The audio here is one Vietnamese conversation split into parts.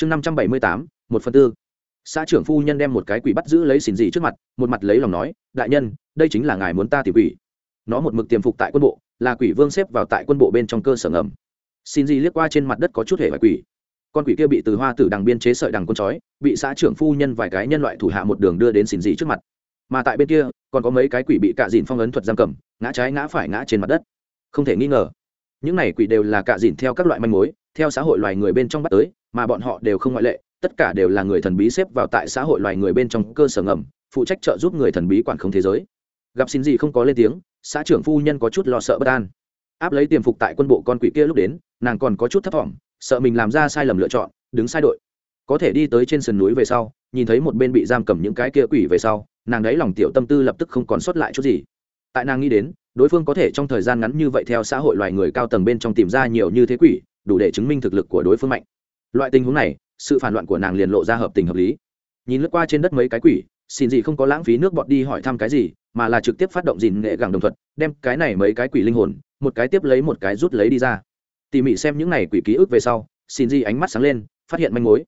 chương năm trăm bảy mươi tám, một phần tư. Xã trưởng phu nhân đem một cái quỷ bắt giữ lấy xin gì trước mặt, một mặt lấy lòng nói, đại nhân, đây chính là ngài muốn ta tìm quỷ. Nó một mực tiềm phục tại quân bộ, là quỷ vương xếp vào tại quân bộ bên trong cơ sở ngầm. Xin gì liếc qua trên mặt đất có chút hệ vài quỷ. Con quỷ kia bị từ hoa tử đằng biên chế sợi đằng con chói bị xã trưởng phu nhân vài cái nhân loại thủ hạ một đường đưa đến xin gì trước mặt. Mà tại bên kia, còn có mấy cái quỷ bị cạ dìn phong ấn thuật giam cầm, ngã trái ngã phải ngã trên mặt đất. Không thể nghi ngờ, những này quỷ đều là cạ dìn theo các loại manh mối theo xã hội loài người bên trong bắt tới, mà bọn họ đều không ngoại lệ, tất cả đều là người thần bí xếp vào tại xã hội loài người bên trong cơ sở ngầm, phụ trách trợ giúp người thần bí quản không thế giới. Gặp xin gì không có lên tiếng, xã trưởng phu nhân có chút lo sợ bất an. Áp lấy tiềm phục tại quân bộ con quỷ kia lúc đến, nàng còn có chút thấp thỏm, sợ mình làm ra sai lầm lựa chọn, đứng sai đội. Có thể đi tới trên sườn núi về sau, nhìn thấy một bên bị giam cầm những cái kia quỷ về sau, nàng đấy lòng tiểu tâm tư lập tức không còn sót lại chút gì. Tại nàng nghĩ đến, đối phương có thể trong thời gian ngắn như vậy theo xã hội loài người cao tầng bên trong tìm ra nhiều như thế quỷ đủ để chứng minh thực lực của đối phương mạnh. Loại tình huống này, sự phản loạn của nàng liền lộ ra hợp tình hợp lý. Nhìn lướt qua trên đất mấy cái quỷ, xin gì không có lãng phí nước bọt đi hỏi thăm cái gì, mà là trực tiếp phát động dìn nghệ gẳng đồng thuật, đem cái này mấy cái quỷ linh hồn, một cái tiếp lấy một cái rút lấy đi ra. Tỉ mỉ xem những này quỷ ký ức về sau, xin gì ánh mắt sáng lên, phát hiện manh mối.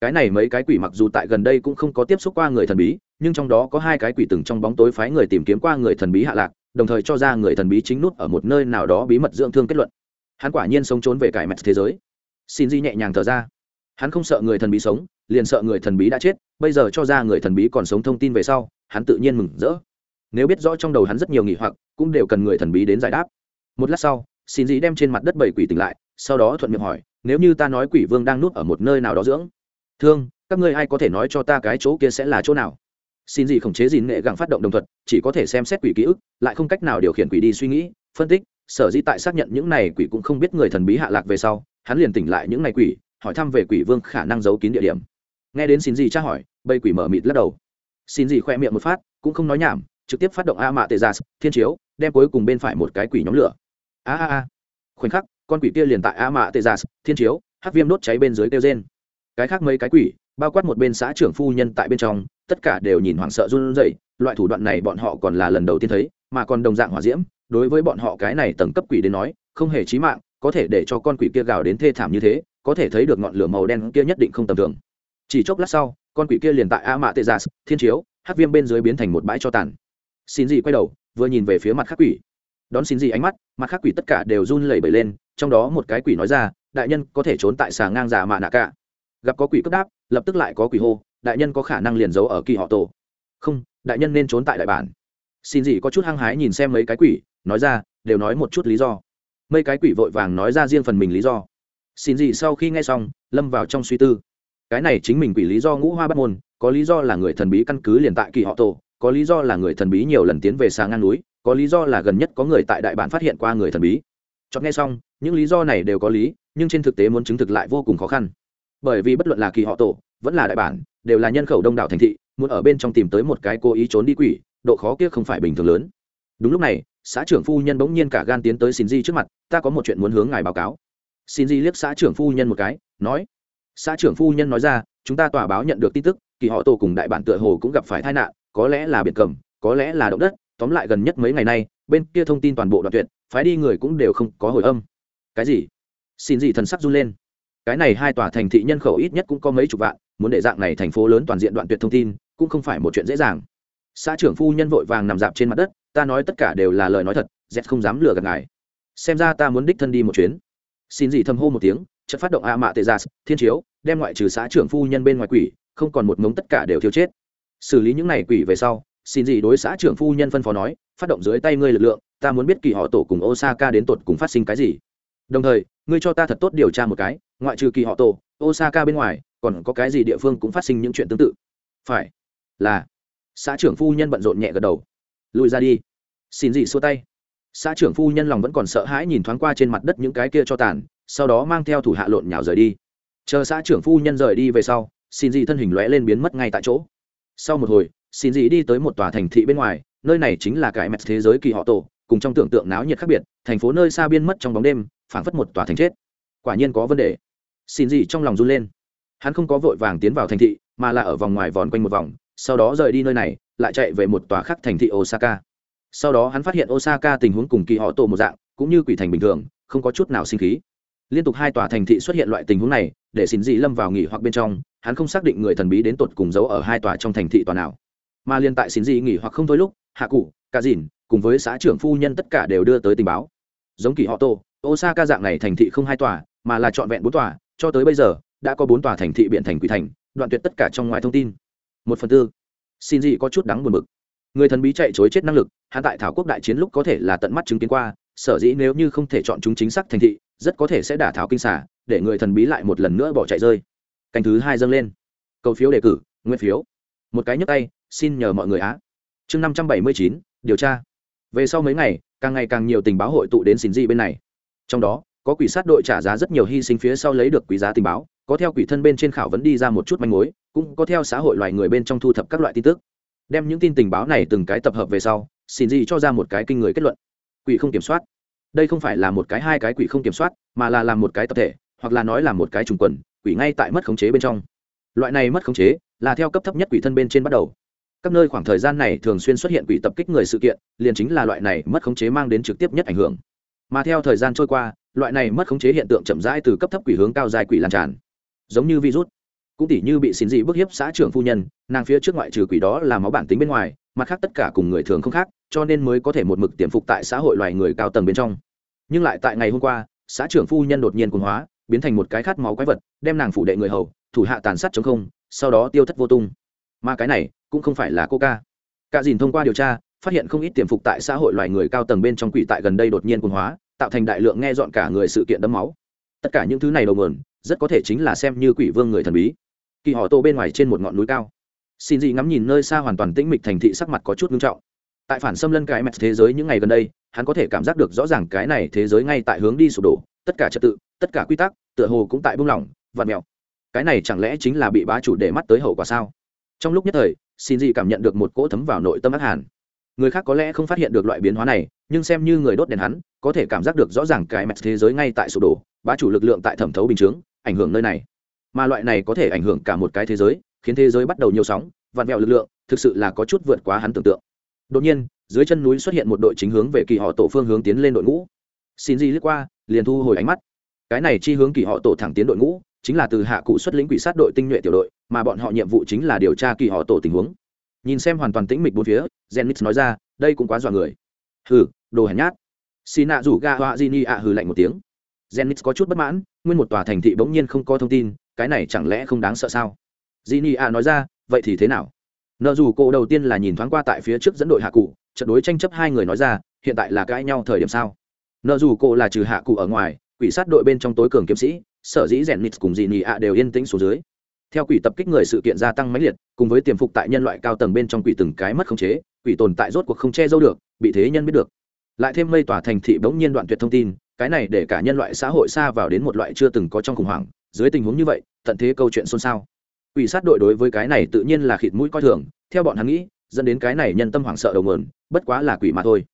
Cái này mấy cái quỷ mặc dù tại gần đây cũng không có tiếp xúc qua người thần bí, nhưng trong đó có hai cái quỷ từng trong bóng tối phái người tìm kiếm qua người thần bí hạ lạc, đồng thời cho ra người thần bí chính nút ở một nơi nào đó bí mật dưỡng thương kết luận hắn quả nhiên sống trốn về cải mẹt thế giới. Xin di nhẹ nhàng thở ra. Hắn không sợ người thần bí sống, liền sợ người thần bí đã chết, bây giờ cho ra người thần bí còn sống thông tin về sau, hắn tự nhiên mừng rỡ. Nếu biết rõ trong đầu hắn rất nhiều nghỉ hoặc, cũng đều cần người thần bí đến giải đáp. Một lát sau, xin Di đem trên mặt đất bảy quỷ tỉnh lại, sau đó thuận miệng hỏi, nếu như ta nói quỷ vương đang nuốt ở một nơi nào đó dưỡng? Thương, các ngươi ai có thể nói cho ta cái chỗ kia sẽ là chỗ nào? Xin gì khống chế gì nghệ gặng phát động đồng thuật, chỉ có thể xem xét quỷ ký ức, lại không cách nào điều khiển quỷ đi suy nghĩ, phân tích sở dĩ tại xác nhận những này quỷ cũng không biết người thần bí hạ lạc về sau, hắn liền tỉnh lại những này quỷ, hỏi thăm về quỷ vương khả năng giấu kín địa điểm. Nghe đến xin gì tra hỏi, bầy quỷ mở mịt lắc đầu. Xin gì khoe miệng một phát, cũng không nói nhảm, trực tiếp phát động a mạ tê gia dạ thiên chiếu, đem cuối cùng bên phải một cái quỷ nhóm lửa. A a a. Khoảnh khắc, con quỷ kia liền tại a mạ tê gia dạ thiên chiếu, hắc viêm đốt cháy bên dưới kêu trên cái khác mấy cái quỷ, bao quát một bên xã trưởng phu nhân tại bên trong, tất cả đều nhìn hoảng sợ run rẩy, loại thủ đoạn này bọn họ còn là lần đầu tiên thấy, mà còn đồng dạng hỏa diễm đối với bọn họ cái này tầng cấp quỷ đến nói, không hề chí mạng, có thể để cho con quỷ kia gào đến thê thảm như thế, có thể thấy được ngọn lửa màu đen kia nhất định không tầm thường. Chỉ chốc lát sau, con quỷ kia liền tại a mạ tê gia dạ, thiên chiếu, hắc viêm bên dưới biến thành một bãi cho tàn. Xin gì quay đầu, vừa nhìn về phía mặt khác quỷ. Đón xin gì ánh mắt, mặt khác quỷ tất cả đều run lẩy bẩy lên, trong đó một cái quỷ nói ra, đại nhân có thể trốn tại xà ngang giả mạ nạ cả gặp có quỷ cấp đáp, lập tức lại có quỷ hô, đại nhân có khả năng liền giấu ở kỳ họ tổ. Không, đại nhân nên trốn tại đại bản xin gì có chút hăng hái nhìn xem mấy cái quỷ, nói ra, đều nói một chút lý do. Mấy cái quỷ vội vàng nói ra riêng phần mình lý do. Xin gì sau khi nghe xong, lâm vào trong suy tư. Cái này chính mình quỷ lý do ngũ hoa bắt môn, có lý do là người thần bí căn cứ liền tại kỳ họ tổ, có lý do là người thần bí nhiều lần tiến về xa ngang núi, có lý do là gần nhất có người tại đại bản phát hiện qua người thần bí. Chọn nghe xong, những lý do này đều có lý, nhưng trên thực tế muốn chứng thực lại vô cùng khó khăn. Bởi vì bất luận là kỳ họ tổ, vẫn là đại bản, đều là nhân khẩu đông đảo thành thị, muốn ở bên trong tìm tới một cái cố ý trốn đi quỷ độ khó kia không phải bình thường lớn. Đúng lúc này, xã trưởng phu nhân bỗng nhiên cả gan tiến tới xin di trước mặt, ta có một chuyện muốn hướng ngài báo cáo. Xin di liếc xã trưởng phu nhân một cái, nói. Xã trưởng phu nhân nói ra, chúng ta tòa báo nhận được tin tức, kỳ họ tổ cùng đại bản tựa hồ cũng gặp phải tai nạn, có lẽ là biệt cầm, có lẽ là động đất, tóm lại gần nhất mấy ngày nay, bên kia thông tin toàn bộ đoạn tuyệt, phái đi người cũng đều không có hồi âm. Cái gì? Xin gì thần sắc run lên. Cái này hai tòa thành thị nhân khẩu ít nhất cũng có mấy chục vạn, muốn để dạng này thành phố lớn toàn diện đoạn tuyệt thông tin, cũng không phải một chuyện dễ dàng xã trưởng phu nhân vội vàng nằm dạp trên mặt đất, ta nói tất cả đều là lời nói thật, z không dám lừa gạt ngài. Xem ra ta muốn đích thân đi một chuyến. Xin gì thầm hô một tiếng chất phát động a mạ tê gia thiên chiếu, đem ngoại trừ xã trưởng phu nhân bên ngoài quỷ, không còn một ngống tất cả đều thiếu chết. Xử lý những này quỷ về sau, xin gì đối xã trưởng phu nhân phân phó nói, phát động dưới tay ngươi lực lượng, ta muốn biết kỳ họ tổ cùng osaka đến tột cùng phát sinh cái gì. Đồng thời, ngươi cho ta thật tốt điều tra một cái, ngoại trừ kỳ họ tổ, osaka bên ngoài, còn có cái gì địa phương cũng phát sinh những chuyện tương tự. Phải, là xã trưởng phu nhân bận rộn nhẹ gật đầu. Lùi ra đi. Xin gì xua tay. Xã trưởng phu nhân lòng vẫn còn sợ hãi nhìn thoáng qua trên mặt đất những cái kia cho tàn, sau đó mang theo thủ hạ lộn nhào rời đi. Chờ xã trưởng phu nhân rời đi về sau, xin gì thân hình lóe lên biến mất ngay tại chỗ. Sau một hồi, xin gì đi tới một tòa thành thị bên ngoài, nơi này chính là cái mẹt thế giới kỳ họ tổ, cùng trong tưởng tượng náo nhiệt khác biệt, thành phố nơi xa biên mất trong bóng đêm, phảng phất một tòa thành chết. Quả nhiên có vấn đề. Xin gì trong lòng run lên. Hắn không có vội vàng tiến vào thành thị, mà là ở vòng ngoài vòn quanh một vòng sau đó rời đi nơi này lại chạy về một tòa khác thành thị osaka. Sau đó hắn phát hiện osaka tình huống cùng kỳ họ tổ một dạng cũng như quỷ thành bình thường không có chút nào sinh khí. Liên tục hai tòa thành thị xuất hiện loại tình huống này để xin dị lâm vào nghỉ hoặc bên trong hắn không xác định người thần bí đến tột cùng giấu ở hai tòa trong thành thị tòa nào. Mà liên tại xin dị nghỉ hoặc không thôi lúc hạ cụ cả dìn cùng với xã trưởng phu nhân tất cả đều đưa tới tình báo. Giống kỳ họ tổ, osaka dạng này thành thị không hai tòa mà là trọn vẹn bốn tòa cho tới bây giờ đã có bốn tòa thành thị biện thành quỷ thành đoạn tuyệt tất cả trong ngoài thông tin một phần tư. Xin gì có chút đắng buồn bực. Người thần bí chạy chối chết năng lực, hắn tại thảo quốc đại chiến lúc có thể là tận mắt chứng kiến qua, sở dĩ nếu như không thể chọn chúng chính xác thành thị, rất có thể sẽ đả thảo kinh xả để người thần bí lại một lần nữa bỏ chạy rơi. Canh thứ hai dâng lên. Cầu phiếu đề cử, nguyên phiếu. Một cái nhấp tay, xin nhờ mọi người á. Chương năm trăm bảy mươi chín, điều tra. Về sau mấy ngày, càng ngày càng nhiều tình báo hội tụ đến xin gì bên này. Trong đó, có quỷ sát đội trả giá rất nhiều hy sinh phía sau lấy được quý giá tình báo, có theo quỷ thân bên trên khảo vấn đi ra một chút manh mối cũng có theo xã hội loài người bên trong thu thập các loại tin tức. Đem những tin tình báo này từng cái tập hợp về sau, xin gì cho ra một cái kinh người kết luận. Quỷ không kiểm soát. Đây không phải là một cái hai cái quỷ không kiểm soát, mà là làm một cái tập thể, hoặc là nói là một cái trùng quần, quỷ ngay tại mất khống chế bên trong. Loại này mất khống chế là theo cấp thấp nhất quỷ thân bên trên bắt đầu. Các nơi khoảng thời gian này thường xuyên xuất hiện quỷ tập kích người sự kiện, liền chính là loại này mất khống chế mang đến trực tiếp nhất ảnh hưởng. Mà theo thời gian trôi qua, loại này mất khống chế hiện tượng chậm rãi từ cấp thấp quỷ hướng cao dài quỷ lan tràn. Giống như virus cũng tỉ như bị xin dị bức hiếp xã trưởng phu nhân, nàng phía trước ngoại trừ quỷ đó là máu bản tính bên ngoài, mặt khác tất cả cùng người thường không khác, cho nên mới có thể một mực tiềm phục tại xã hội loài người cao tầng bên trong. Nhưng lại tại ngày hôm qua, xã trưởng phu nhân đột nhiên cuồng hóa, biến thành một cái khát máu quái vật, đem nàng phủ đệ người hầu, thủ hạ tàn sát chống không, sau đó tiêu thất vô tung. Mà cái này, cũng không phải là coca cả dìn thông qua điều tra, phát hiện không ít tiềm phục tại xã hội loài người cao tầng bên trong quỷ tại gần đây đột nhiên cuồng hóa, tạo thành đại lượng nghe dọn cả người sự kiện đấm máu. Tất cả những thứ này đầu nguồn, rất có thể chính là xem như quỷ vương người thần bí kỳ họ tô bên ngoài trên một ngọn núi cao. Xin dị ngắm nhìn nơi xa hoàn toàn tĩnh mịch thành thị sắc mặt có chút nghiêm trọng. Tại phản xâm lân cái mẹt thế giới những ngày gần đây, hắn có thể cảm giác được rõ ràng cái này thế giới ngay tại hướng đi sụp đổ, tất cả trật tự, tất cả quy tắc, tựa hồ cũng tại buông lỏng vạt mèo. Cái này chẳng lẽ chính là bị bá chủ để mắt tới hậu quả sao? Trong lúc nhất thời, xin dị cảm nhận được một cỗ thấm vào nội tâm ác hàn. Người khác có lẽ không phát hiện được loại biến hóa này, nhưng xem như người đốt đèn hắn, có thể cảm giác được rõ ràng cái mẹt thế giới ngay tại sụp đổ, bá chủ lực lượng tại thẩm thấu bình chướng, ảnh hưởng nơi này mà loại này có thể ảnh hưởng cả một cái thế giới, khiến thế giới bắt đầu nhiều sóng, vặn vẹo lực lượng, thực sự là có chút vượt quá hắn tưởng tượng. Đột nhiên, dưới chân núi xuất hiện một đội chính hướng về kỳ họ tổ phương hướng tiến lên đội ngũ. Xin di lướt qua, liền thu hồi ánh mắt. Cái này chi hướng kỳ họ tổ thẳng tiến đội ngũ, chính là từ hạ cụ xuất lĩnh quỷ sát đội tinh nhuệ tiểu đội, mà bọn họ nhiệm vụ chính là điều tra kỳ họ tổ tình huống. Nhìn xem hoàn toàn tĩnh mịch bốn phía jennix nói ra, đây cũng quá dọa người. Hừ, đồ hèn nhát. Xì nạ rủ ga họa di ạ hừ lạnh một tiếng. Jennix có chút bất mãn, nguyên một tòa thành thị bỗng nhiên không có thông tin cái này chẳng lẽ không đáng sợ sao? Di ạ à nói ra, vậy thì thế nào? Nợ dù cô đầu tiên là nhìn thoáng qua tại phía trước dẫn đội hạ cụ trận đối tranh chấp hai người nói ra, hiện tại là cãi nhau thời điểm sao? Nợ dù cô là trừ hạ cụ ở ngoài, quỷ sát đội bên trong tối cường kiếm sĩ, sở dĩ rèn nít cùng dĩ nị ạ à đều yên tĩnh xuống dưới. Theo quỷ tập kích người sự kiện gia tăng mãnh liệt, cùng với tiềm phục tại nhân loại cao tầng bên trong quỷ từng cái mất khống chế, quỷ tồn tại rốt cuộc không che giấu được, bị thế nhân biết được. Lại thêm mây tỏa thành thị bỗng nhiên đoạn tuyệt thông tin, cái này để cả nhân loại xã hội xa vào đến một loại chưa từng có trong khủng hoảng dưới tình huống như vậy, tận thế câu chuyện xôn xao. Quỷ sát đội đối với cái này tự nhiên là khịt mũi coi thường, theo bọn hắn nghĩ, dẫn đến cái này nhân tâm hoảng sợ đầu mườn bất quá là quỷ mà thôi.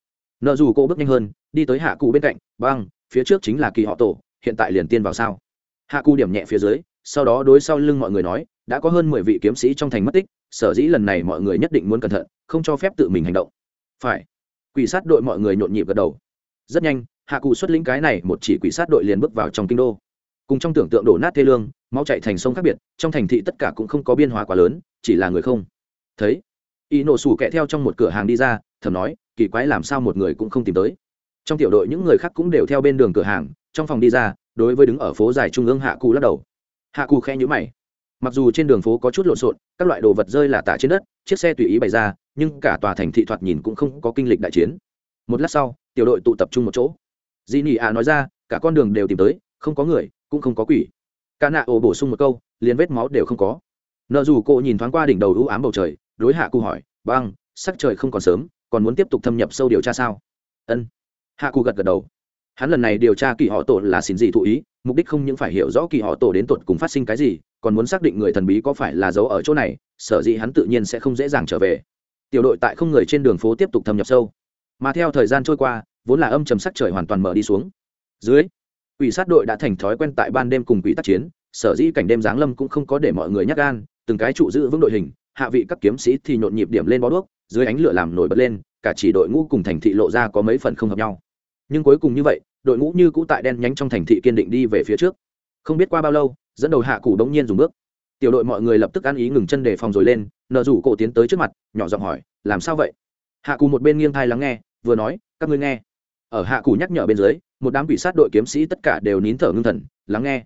Nợ dù cô bước nhanh hơn, đi tới hạ cụ bên cạnh, băng, phía trước chính là kỳ họ tổ, hiện tại liền tiên vào sao? Hạ cụ điểm nhẹ phía dưới, sau đó đối sau lưng mọi người nói, đã có hơn mười vị kiếm sĩ trong thành mất tích, sở dĩ lần này mọi người nhất định muốn cẩn thận, không cho phép tự mình hành động. Phải. Quỷ sát đội mọi người nhộn nhịp gật đầu. Rất nhanh, hạ cụ xuất lĩnh cái này, một chỉ quỷ sát đội liền bước vào trong kinh đô cùng trong tưởng tượng đổ nát thê lương, máu chạy thành sông khác biệt, trong thành thị tất cả cũng không có biên hóa quá lớn, chỉ là người không. Thấy, y nổ sủ kẹ theo trong một cửa hàng đi ra, thầm nói, kỳ quái làm sao một người cũng không tìm tới. Trong tiểu đội những người khác cũng đều theo bên đường cửa hàng, trong phòng đi ra, đối với đứng ở phố dài trung ương hạ cù lắc đầu. Hạ cù khe nhữ mày. Mặc dù trên đường phố có chút lộn xộn, các loại đồ vật rơi là tả trên đất, chiếc xe tùy ý bày ra, nhưng cả tòa thành thị thoạt nhìn cũng không có kinh lịch đại chiến. Một lát sau, tiểu đội tụ tập trung một chỗ. Di nị ạ nói ra, cả con đường đều tìm tới, không có người cũng không có quỷ. Ca nạ ổ bổ sung một câu, liền vết máu đều không có. Nợ dù cô nhìn thoáng qua đỉnh đầu ưu ám bầu trời, đối hạ cụ hỏi, băng, sắc trời không còn sớm, còn muốn tiếp tục thâm nhập sâu điều tra sao? Ân. Hạ cụ gật gật đầu. Hắn lần này điều tra kỳ họ tổ là xin gì thụ ý, mục đích không những phải hiểu rõ kỳ họ tổ đến tột cùng phát sinh cái gì, còn muốn xác định người thần bí có phải là giấu ở chỗ này, sở dĩ hắn tự nhiên sẽ không dễ dàng trở về. Tiểu đội tại không người trên đường phố tiếp tục thâm nhập sâu. Mà theo thời gian trôi qua, vốn là âm trầm sắc trời hoàn toàn mở đi xuống. Dưới quỷ sát đội đã thành thói quen tại ban đêm cùng quỷ tác chiến, sở dĩ cảnh đêm giáng lâm cũng không có để mọi người nhắc gan, từng cái trụ giữ vững đội hình, hạ vị các kiếm sĩ thì nhộn nhịp điểm lên bó đuốc, dưới ánh lửa làm nổi bật lên, cả chỉ đội ngũ cùng thành thị lộ ra có mấy phần không hợp nhau. Nhưng cuối cùng như vậy, đội ngũ như cũ tại đen nhánh trong thành thị kiên định đi về phía trước. Không biết qua bao lâu, dẫn đầu hạ cụ đống nhiên dùng bước. Tiểu đội mọi người lập tức ăn ý ngừng chân đề phòng rồi lên, nợ rủ cổ tiến tới trước mặt, nhỏ giọng hỏi, làm sao vậy? Hạ cụ một bên nghiêng thai lắng nghe, vừa nói, các ngươi nghe. Ở hạ cụ nhắc nhở bên dưới một đám quỷ sát đội kiếm sĩ tất cả đều nín thở ngưng thần, lắng nghe.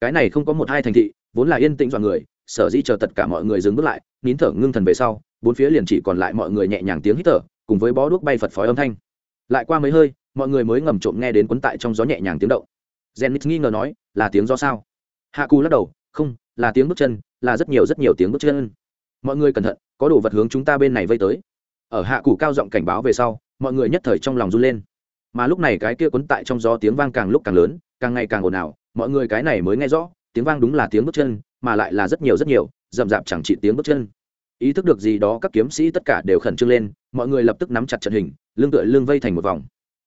Cái này không có một hai thành thị, vốn là yên tĩnh dọn người, sở dĩ chờ tất cả mọi người dừng bước lại, nín thở ngưng thần về sau, bốn phía liền chỉ còn lại mọi người nhẹ nhàng tiếng hít thở, cùng với bó đuốc bay phật phói âm thanh. Lại qua mấy hơi, mọi người mới ngầm trộm nghe đến quấn tại trong gió nhẹ nhàng tiếng động. Zenith nghi ngờ nói, là tiếng gió sao? Hạ cù lắc đầu, không, là tiếng bước chân, là rất nhiều rất nhiều tiếng bước chân. Mọi người cẩn thận, có đồ vật hướng chúng ta bên này vây tới. Ở hạ cù cao giọng cảnh báo về sau, mọi người nhất thời trong lòng run lên mà lúc này cái kia quấn tại trong gió tiếng vang càng lúc càng lớn, càng ngày càng ồn ào, mọi người cái này mới nghe rõ, tiếng vang đúng là tiếng bước chân, mà lại là rất nhiều rất nhiều, rậm rạp chẳng chỉ tiếng bước chân. Ý thức được gì đó các kiếm sĩ tất cả đều khẩn trương lên, mọi người lập tức nắm chặt trận hình, lưng tựa lưng vây thành một vòng.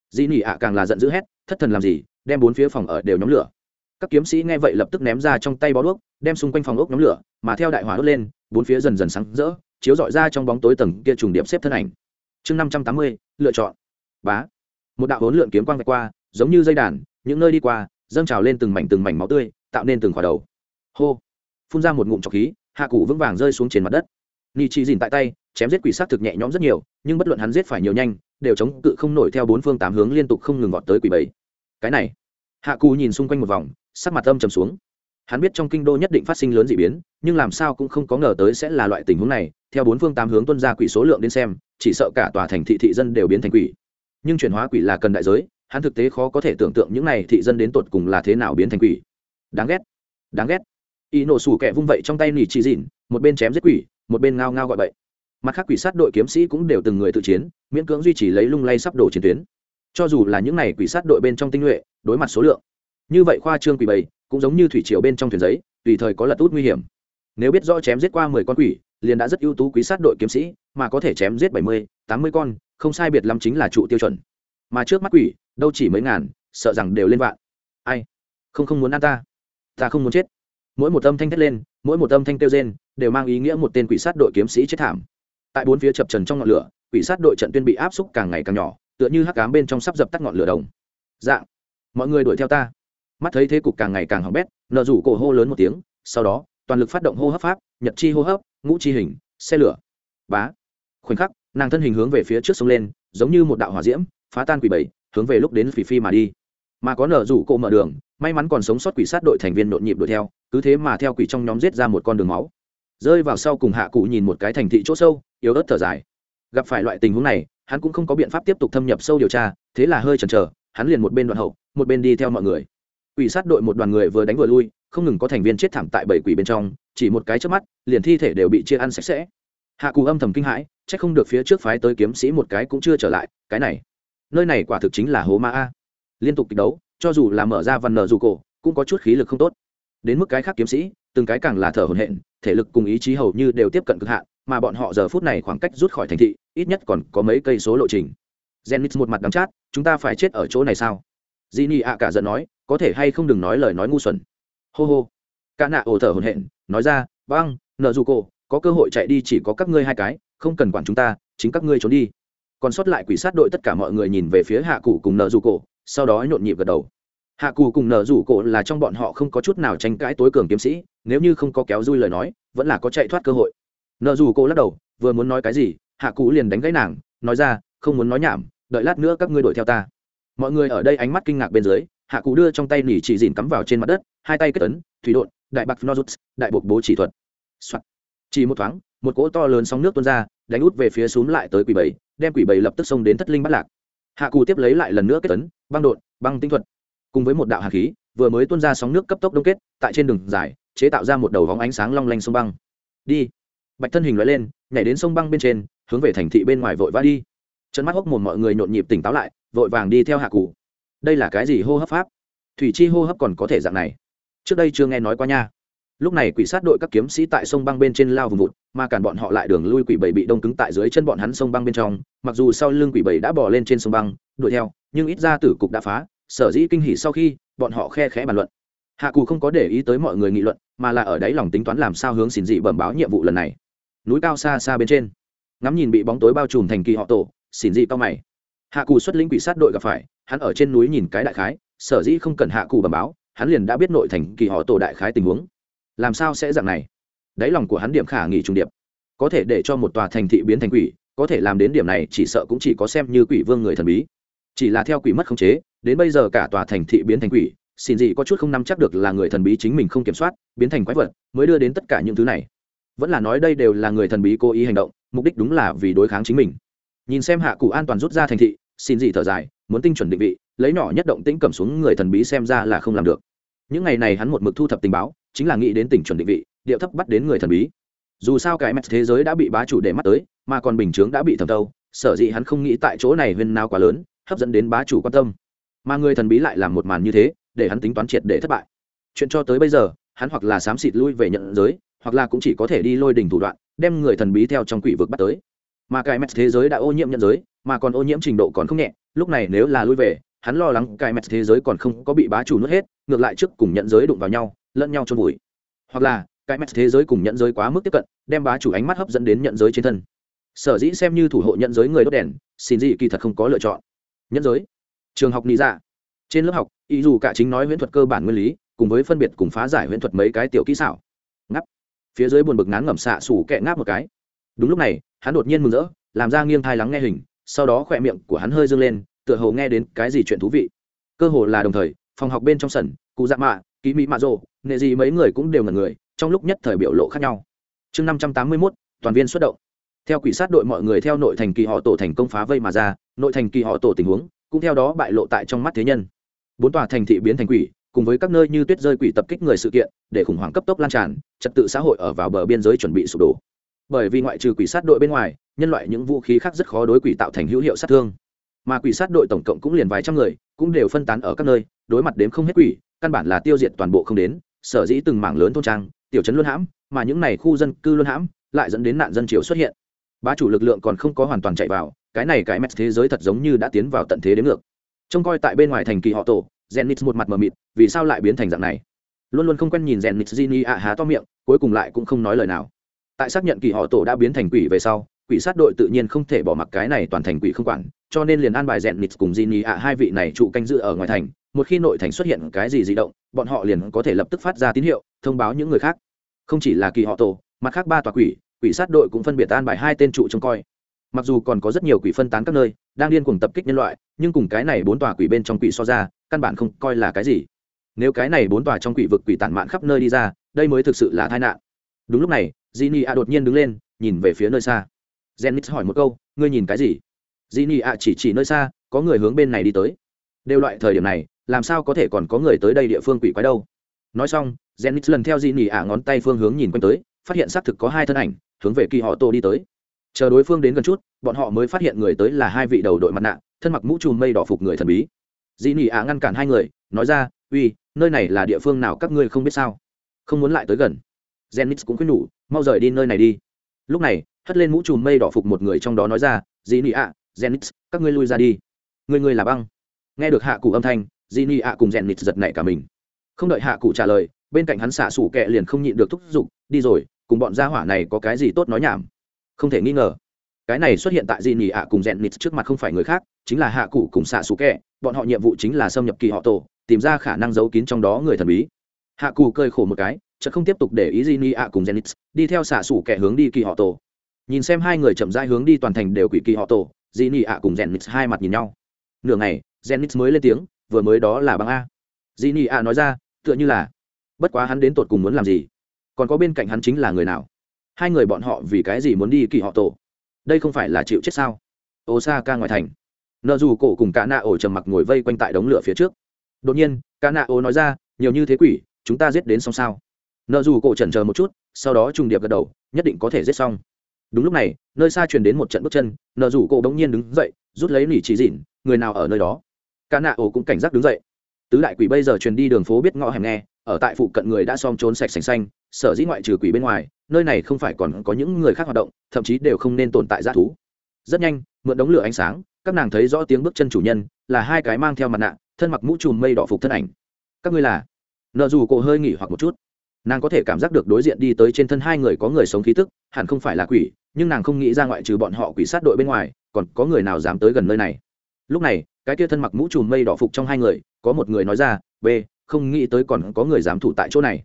Dĩ nỉ ạ càng là giận dữ hét, thất thần làm gì, đem bốn phía phòng ở đều nhóm lửa. Các kiếm sĩ nghe vậy lập tức ném ra trong tay bó đuốc, đem xung quanh phòng ốc nhóm lửa, mà theo đại hỏa đốt lên, bốn phía dần dần sáng rỡ, chiếu dọi ra trong bóng tối tầng kia trùng điệp xếp thân ảnh. Chương năm trăm tám mươi, lựa chọn. Bá một đạo hỗn lượn kiếm quang vạch qua, giống như dây đàn, những nơi đi qua, dâng trào lên từng mảnh từng mảnh máu tươi, tạo nên từng khỏa đầu. Hô! Phun ra một ngụm trọc khí, hạ cụ vững vàng rơi xuống trên mặt đất. Ni Chi dìn tại tay, chém giết quỷ sát thực nhẹ nhõm rất nhiều, nhưng bất luận hắn giết phải nhiều nhanh, đều chống cự không nổi theo bốn phương tám hướng liên tục không ngừng gọt tới quỷ bảy cái này, hạ cụ nhìn xung quanh một vòng, sắc mặt âm trầm xuống. Hắn biết trong kinh đô nhất định phát sinh lớn d ị biến, nhưng làm sao cũng không có ngờ tới sẽ là loại tình huống này, theo bốn phương tám hướng tuân ra quỷ số lượng đến xem, chỉ sợ cả tòa thành thị thị dân đều biến thành quỷ nhưng chuyển hóa quỷ là cần đại giới, hắn thực tế khó có thể tưởng tượng những này thị dân đến tột cùng là thế nào biến thành quỷ. Đáng ghét. Đáng ghét. Y nổ sủ kẹ vung vậy trong tay nỉ chỉ dịn, một bên chém giết quỷ, một bên ngao ngao gọi bậy. Mặt khác quỷ sát đội kiếm sĩ cũng đều từng người tự chiến, miễn cưỡng duy trì lấy lung lay sắp đổ chiến tuyến. Cho dù là những này quỷ sát đội bên trong tinh nhuệ, đối mặt số lượng. Như vậy khoa trương quỷ bầy, cũng giống như thủy triều bên trong thuyền giấy, tùy thời có lật út nguy hiểm. Nếu biết rõ chém giết qua mười con quỷ, liền đã rất ưu tú quý sát đội kiếm sĩ, mà có thể chém giết bảy mươi, tám mươi con không sai biệt lắm chính là trụ tiêu chuẩn. Mà trước mắt quỷ, đâu chỉ mấy ngàn, sợ rằng đều lên vạn. Ai? Không không muốn ăn ta. Ta không muốn chết. Mỗi một âm thanh thét lên, mỗi một âm thanh kêu rên, đều mang ý nghĩa một tên quỷ sát đội kiếm sĩ chết thảm. Tại bốn phía chập trần trong ngọn lửa, quỷ sát đội trận tuyên bị áp xúc càng ngày càng nhỏ, tựa như hắc cám bên trong sắp dập tắt ngọn lửa đồng. Dạng. Mọi người đuổi theo ta. Mắt thấy thế cục càng ngày càng hỏng bét, nợ rủ cổ hô lớn một tiếng, sau đó, toàn lực phát động hô hấp pháp, nhật chi hô hấp, ngũ chi hình, xe lửa. Bá. Khoảnh khắc nàng thân hình hướng về phía trước sông lên, giống như một đạo hỏa diễm, phá tan quỷ bảy hướng về lúc đến phỉ phi mà đi. Mà có nở rủ cộ mở đường, may mắn còn sống sót quỷ sát đội thành viên nội nhịp đuổi theo, cứ thế mà theo quỷ trong nhóm giết ra một con đường máu. Rơi vào sau cùng hạ cụ nhìn một cái thành thị chỗ sâu, yếu ớt thở dài. Gặp phải loại tình huống này, hắn cũng không có biện pháp tiếp tục thâm nhập sâu điều tra, thế là hơi chần chờ, hắn liền một bên đoạn hậu, một bên đi theo mọi người. Quỷ sát đội một đoàn người vừa đánh vừa lui, không ngừng có thành viên chết thảm tại bảy quỷ bên trong, chỉ một cái trước mắt, liền thi thể đều bị chia ăn sạch sẽ hạ cù âm thầm kinh hãi c h ắ c không được phía trước phái tới kiếm sĩ một cái cũng chưa trở lại, cái này. Nơi này quả thực chính là hố ma a. Liên tục kịch đấu, cho dù là mở ra văn nờ dù cổ, cũng có chút khí lực không tốt. Đến mức cái khác kiếm sĩ, từng cái càng là thở hồn hện thể lực cùng ý chí hầu như đều tiếp cận cực hạn, mà bọn họ giờ phút này khoảng cách rút khỏi thành thị, ít nhất còn có mấy cây số lộ trình. Jennix một mặt đắng chát, chúng ta phải chết ở chỗ này sao? Dì nị ạ cả giận nói, có thể hay không đừng nói lời nói ngu xuẩn. Hô hô. Cả nạ ồ thở hồn hện nói ra, băng, nợ dù cổ có cơ hội chạy đi chỉ có các ngươi hai cái, không cần quản chúng ta, chính các ngươi trốn đi. Còn sót lại quỷ sát đội tất cả mọi người nhìn về phía hạ cụ cùng nợ dù cổ, sau đó nhộn nhịp gật đầu. Hạ cù cùng nợ rủ cổ là trong bọn họ không có chút nào tranh cãi tối cường kiếm sĩ, nếu như không có kéo dui lời nói, vẫn là có chạy thoát cơ hội. Nợ rủ cổ lắc đầu, vừa muốn nói cái gì, hạ cù liền đánh gãy nàng, nói ra, không muốn nói nhảm, đợi lát nữa các ngươi đuổi theo ta. Mọi người ở đây ánh mắt kinh ngạc bên dưới, hạ cù đưa trong tay nỉ chỉ dìn cắm vào trên mặt đất, hai tay kết tấn thủy đột đại bạc nozuts đại buộc bố chỉ thuật、Soạn chỉ một thoáng, một cỗ to lớn sóng nước tuôn ra, đánh út về phía xuống lại tới quỷ bảy đem quỷ bảy lập tức xông đến thất linh bắt lạc. Hạ cù tiếp lấy lại lần nữa kết tấn, băng đột băng tinh thuật. Cùng với một đạo hạt khí, vừa mới tuôn ra sóng nước cấp tốc đông kết, tại trên đường dài, chế tạo ra một đầu vóng ánh sáng long lanh sông băng. Đi. Bạch thân hình loại lên, nhảy đến sông băng bên trên, hướng về thành thị bên ngoài vội vã đi. Chân mắt hốc một mọi người nhộn nhịp tỉnh táo lại, vội vàng đi theo hạ cụ đây là cái gì hô hấp pháp? Thủy chi hô hấp còn có thể dạng này. Trước đây chưa nghe nói qua nha lúc này quỷ sát đội các kiếm sĩ tại sông băng bên trên lao vùng vụt, mà cản bọn họ lại đường lui quỷ bảy bị đông cứng tại dưới chân bọn hắn sông băng bên trong. Mặc dù sau lưng quỷ bảy đã bỏ lên trên sông băng, đuổi theo, nhưng ít ra tử cục đã phá, sở dĩ kinh hỉ sau khi, bọn họ khe khẽ bàn luận. Hạ cù không có để ý tới mọi người nghị luận, mà là ở đáy lòng tính toán làm sao hướng xin dị bẩm báo nhiệm vụ lần này. Núi cao xa xa bên trên, ngắm nhìn bị bóng tối bao trùm thành kỳ họ tổ, xin dị cao mày. Hạ cù xuất lĩnh quỷ sát đội gặp phải, hắn ở trên núi nhìn cái đại khái, sở dĩ không cần hạ cù bẩm báo, hắn liền đã biết nội thành kỳ họ tổ đại khái tình huống làm sao sẽ dạng này? Đáy lòng của hắn điểm khả nghỉ trùng điệp. Có thể để cho một tòa thành thị biến thành quỷ, có thể làm đến điểm này chỉ sợ cũng chỉ có xem như quỷ vương người thần bí. Chỉ là theo quỷ mất khống chế, đến bây giờ cả tòa thành thị biến thành quỷ, xin gì có chút không nắm chắc được là người thần bí chính mình không kiểm soát, biến thành quái vật, mới đưa đến tất cả những thứ này. Vẫn là nói đây đều là người thần bí cố ý hành động, mục đích đúng là vì đối kháng chính mình. Nhìn xem hạ cụ an toàn rút ra thành thị, xin gì thở dài, muốn tinh chuẩn định vị, lấy nhỏ nhất động tĩnh cầm xuống người thần bí xem ra là không làm được. Những ngày này hắn một mực thu thập tình báo chính là nghĩ đến tỉnh chuẩn định vị, điệu thấp bắt đến người thần bí. Dù sao cái mặt thế giới đã bị bá chủ để mắt tới, mà còn bình chướng đã bị thẩm tâu, sở dĩ hắn không nghĩ tại chỗ này huyên nào quá lớn, hấp dẫn đến bá chủ quan tâm. Mà người thần bí lại làm một màn như thế, để hắn tính toán triệt để thất bại. Chuyện cho tới bây giờ, hắn hoặc là xám xịt lui về nhận giới, hoặc là cũng chỉ có thể đi lôi đình thủ đoạn, đem người thần bí theo trong quỷ vực bắt tới. Mà cái mẹt thế giới đã ô nhiễm nhận giới, mà còn ô nhiễm trình độ còn không nhẹ, lúc này nếu là lui về, hắn lo lắng cái mẹt thế giới còn không có bị bá chủ nuốt hết, ngược lại trước cùng nhận giới đụng vào nhau lẫn nhau trôn vùi. Hoặc là, cái mẹt thế giới cùng nhận giới quá mức tiếp cận, đem bá chủ ánh mắt hấp dẫn đến nhận giới trên thân. Sở dĩ xem như thủ hộ nhận giới người đốt đèn, xin gì kỳ thật không có lựa chọn. Nhận giới. Trường học lý dạ. Trên lớp học ý dù cả chính nói huyễn thuật cơ bản nguyên lý, cùng với phân biệt cùng phá giải huyễn thuật mấy cái tiểu kỹ xảo. Ngắp phía dưới buồn bực ngán ngẩm xạ sủ kẹ ngáp một cái. Đúng lúc này, hắn đột nhiên mừng rỡ, làm ra nghiêng thai lắng nghe hình, sau đó khỏe miệng của hắn hơi dâng lên, tựa hồ nghe đến cái gì chuyện thú vị. Cơ hồ là đồng thời, phòng học bên trong sân, cụ dạ mạ kỳ mỹ mạ rộ nệ gì mấy người cũng đều là người, trong lúc nhất thời biểu lộ khác nhau. Chương năm trăm tám mươi mốt, toàn viên xuất động. Theo quỷ sát đội mọi người theo nội thành kỳ họ tổ thành công phá vây mà ra, nội thành kỳ họ tổ tình huống cũng theo đó bại lộ tại trong mắt thế nhân. Bốn tòa thành thị biến thành quỷ, cùng với các nơi như tuyết rơi quỷ tập kích người sự kiện, để khủng hoảng cấp tốc lan tràn, trật tự xã hội ở vào bờ biên giới chuẩn bị sụp đổ. Bởi vì ngoại trừ quỷ sát đội bên ngoài, nhân loại những vũ khí khác rất khó đối quỷ tạo thành hữu hiệu sát thương. Mà quỷ sát đội tổng cộng cũng liền vài trăm người, cũng đều phân tán ở các nơi, đối mặt đến không hết quỷ căn bản là tiêu diệt toàn bộ không đến sở dĩ từng mảng lớn thôn trang tiểu trấn luân hãm mà những này khu dân cư luân hãm lại dẫn đến nạn dân triều xuất hiện bá chủ lực lượng còn không có hoàn toàn chạy vào cái này cái mẹt thế giới thật giống như đã tiến vào tận thế đến ngược trông coi tại bên ngoài thành kỳ họ tổ zenit một mặt mờ mịt, vì sao lại biến thành dạng này? Luôn luôn không quen nhìn zenit Jinny ạ há to miệng, cuối cùng lại cũng không nói lời nào. Tại xác nhận kỳ họ tổ đã biến thành quỷ về sau, quỷ sát đội tự nhiên không thể bỏ mặc cái này toàn thành quỷ không quản, cho nên liền an bài Zenith cùng Jinny ạ hai vị này trụ canh giữ ở ngoài thành, một khi nội thành xuất hiện cái gì di động, bọn họ liền có thể lập tức phát ra tín hiệu, thông báo những người khác. Không chỉ là kỳ họ tổ, mặt khác ba tòa quỷ, quỷ sát đội cũng phân biệt tan bài hai tên trụ trông coi. Mặc dù còn có rất nhiều quỷ phân tán các nơi đang điên cuồng tập kích nhân loại nhưng cùng cái này bốn tòa quỷ bên trong quỷ so ra căn bản không coi là cái gì. Nếu cái này bốn tòa trong quỷ vực quỷ tản mạn khắp nơi đi ra đây mới thực sự là tai nạn. Đúng lúc này Jinny a đột nhiên đứng lên nhìn về phía nơi xa. Zenith hỏi một câu ngươi nhìn cái gì? Jinny a chỉ chỉ nơi xa có người hướng bên này đi tới. Đều loại thời điểm này làm sao có thể còn có người tới đây địa phương quỷ quái đâu? Nói xong, Zenith lần theo di nỉ ả ngón tay phương hướng nhìn quanh tới, phát hiện xác thực có hai thân ảnh, hướng về kỳ họ tô đi tới. Chờ đối phương đến gần chút, bọn họ mới phát hiện người tới là hai vị đầu đội mặt nạ, thân mặc mũ trùm mây đỏ phục người thần bí. Di nỉ ả ngăn cản hai người, nói ra, uy, nơi này là địa phương nào các ngươi không biết sao? Không muốn lại tới gần. Jennix cũng khuyên nhủ, mau rời đi nơi này đi. Lúc này, hất lên mũ trùm mây đỏ phục một người trong đó nói ra dĩ nỉ ạ jennix các ngươi lui ra đi. Người người là băng. Nghe được hạ cụ âm thanh di ni ạ cùng jennix giật nảy cả mình. Không đợi hạ cụ trả lời, bên cạnh hắn xạ sủ kẹ liền không nhịn được thúc giục, đi rồi, cùng bọn gia hỏa này có cái gì tốt nói nhảm? Không thể nghi ngờ, cái này xuất hiện tại di nỉ ạ cùng rèn nịt trước mặt không phải người khác, chính là hạ cụ cùng xạ xù kẹ, bọn họ nhiệm vụ chính là xâm nhập kỳ họ tổ, tìm ra khả năng giấu kín trong đó người thần bí. Hạ cụ cơi khổ một cái, chợt không tiếp tục để ý di nỉ ạ cùng rèn nịt đi theo xạ xù kẹ hướng đi kỳ họ tổ. Nhìn xem hai người chậm rãi hướng đi toàn thành đều quỷ kỳ họ tổ, di nỉ ạ cùng rèn nịt hai mặt nhìn nhau. Nửa ngày rèn nịt mới lên tiếng vừa mới đó là băng a. Dĩ nị ạ nói ra, tựa như là, bất quá hắn đến tột cùng muốn làm gì? Còn có bên cạnh hắn chính là người nào? Hai người bọn họ vì cái gì muốn đi kỳ họ tổ? Đây không phải là chịu chết sao? Osaka ngoài thành. Nợ dù cổ cùng cả nạ ổ trầm mặc ngồi vây quanh tại đống lửa phía trước. Đột nhiên, cả nạ ổ nói ra, nhiều như thế quỷ, chúng ta giết đến xong sao? Nợ dù cổ chần chờ một chút, sau đó trùng điệp gật đầu, nhất định có thể giết xong. Đúng lúc này, nơi xa truyền đến một trận bước chân, nợ dù cổ đống nhiên đứng dậy, rút lấy nỉ chỉ dịn, người nào ở nơi đó? Cả nạ ổ cũng cảnh giác đứng dậy. Tứ đại quỷ bây giờ truyền đi đường phố biết ngõ hẻm nghe, ở tại phụ cận người đã xong trốn sạch sành xanh, sở dĩ ngoại trừ quỷ bên ngoài, nơi này không phải còn có những người khác hoạt động, thậm chí đều không nên tồn tại dã thú. Rất nhanh, mượn đống lửa ánh sáng, các nàng thấy rõ tiếng bước chân chủ nhân, là hai cái mang theo mặt nạ, thân mặc mũ trùm mây đỏ phục thân ảnh. Các ngươi là? Nợ dù cổ hơi nghỉ hoặc một chút. Nàng có thể cảm giác được đối diện đi tới trên thân hai người có người sống khí tức, hẳn không phải là quỷ, nhưng nàng không nghĩ ra ngoại trừ bọn họ quỷ sát đội bên ngoài, còn có người nào dám tới gần nơi này lúc này, cái kia thân mặc mũ trùm mây đỏ phục trong hai người, có một người nói ra, b, không nghĩ tới còn có người dám thủ tại chỗ này.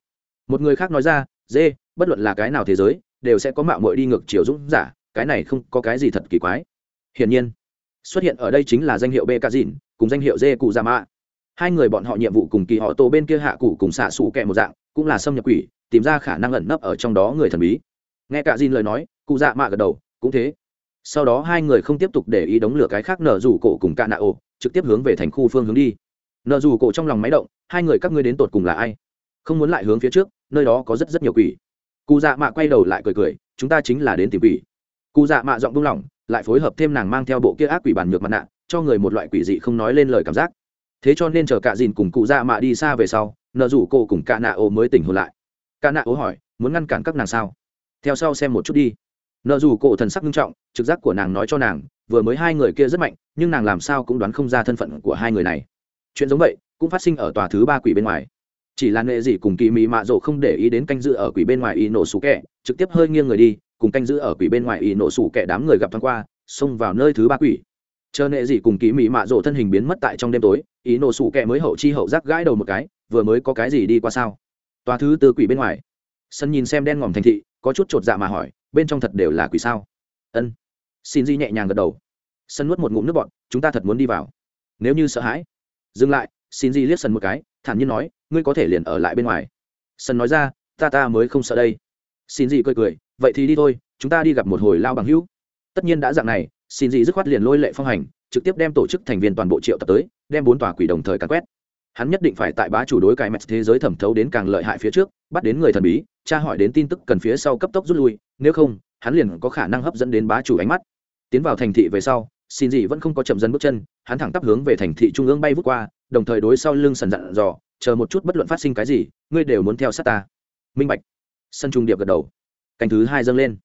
Một người khác nói ra, d, bất luận là cái nào thế giới, đều sẽ có mạo muội đi ngược chiều dũng giả, cái này không có cái gì thật kỳ quái. Hiển nhiên, xuất hiện ở đây chính là danh hiệu b ca dìn cùng danh hiệu d cụ dạ gia mã hai người bọn họ nhiệm vụ cùng kỳ họ tổ bên kia hạ cụ cùng xạ xù kẹ một dạng, cũng là xâm nhập quỷ, tìm ra khả năng ẩn nấp ở trong đó người thần bí. Nghe cả dìn lời nói, cụ dạ mạ gật đầu, cũng thế sau đó hai người không tiếp tục để ý đống lửa cái khác nở rủ cổ cùng cạ nạ ổ trực tiếp hướng về thành khu phương hướng đi. Nở rủ cổ trong lòng máy động, hai người các ngươi đến tột cùng là ai? Không muốn lại hướng phía trước, nơi đó có rất rất nhiều quỷ. Cụ dạ mạ quay đầu lại cười cười, chúng ta chính là đến tìm quỷ. Cụ dạ mạ giọng buông lỏng, lại phối hợp thêm nàng mang theo bộ kia ác quỷ bản nhược mặt nạ, cho người một loại quỷ dị không nói lên lời cảm giác. Thế cho nên chờ cả dìn cùng cụ dạ mạ đi xa về sau nợ rủ cô cùng cả nạ ô mới tỉnh hồn lại. Cả nạ ô hỏi, muốn ngăn cản các nàng sao? Theo sau xem một chút đi nợ dù cổ thần sắc nghiêm trọng, trực giác của nàng nói cho nàng, vừa mới hai người kia rất mạnh, nhưng nàng làm sao cũng đoán không ra thân phận của hai người này. Chuyện giống vậy, cũng phát sinh ở tòa thứ ba quỷ bên ngoài. Chỉ là nghệ dị cùng kỳ mị mạ rộ không để ý đến canh giữ ở quỷ bên ngoài y nổ sủ kẹ trực tiếp hơi nghiêng người đi, cùng canh giữ ở quỷ bên ngoài y nổ sủ kẹ đám người gặp thoáng qua, xông vào nơi thứ ba quỷ. Chờ nệ dị cùng kỳ mị mạ rộ thân hình biến mất tại trong đêm tối ý nổ sủ kẹ mới hậu chi hậu giác gãi đầu một cái, vừa mới có cái gì đi qua sao? Tòa thứ tư quỷ bên ngoài. Sân nhìn xem đen ngòm thành thị, có chút chột dạ mà hỏi bên trong thật đều là quỷ sao? Ân. Xin di nhẹ nhàng gật đầu. Sân nuốt một ngụm nước bọn chúng ta thật muốn đi vào. Nếu như sợ hãi. Dừng lại, xin di liếc sân một cái, thản nhiên nói, ngươi có thể liền ở lại bên ngoài. Sân nói ra, ta ta mới không sợ đây. Xin di cười cười, vậy thì đi thôi, chúng ta đi gặp một hồi lao bằng hữu. Tất nhiên đã dạng này, xin di dứt khoát liền lôi lệ phong hành, trực tiếp đem tổ chức thành viên toàn bộ triệu tập tới, đem bốn tòa quỷ đồng thời càn quét. Hắn nhất định phải tại bá chủ đối cái mẹt thế giới thẩm thấu đến càng lợi hại phía trước, bắt đến người thần bí, tra hỏi đến tin tức cần phía sau cấp tốc rút lui nếu không, hắn liền có khả năng hấp dẫn đến bá chủ ánh mắt. Tiến vào thành thị về sau, xin gì vẫn không có chậm dần bước chân, hắn thẳng tắp hướng về thành thị trung ương bay vút qua, đồng thời đối sau lưng sần dặn dò, chờ một chút bất luận phát sinh cái gì, ngươi đều muốn theo sát ta. Minh bạch. Sân trung điệp gật đầu. Canh thứ hai dâng lên.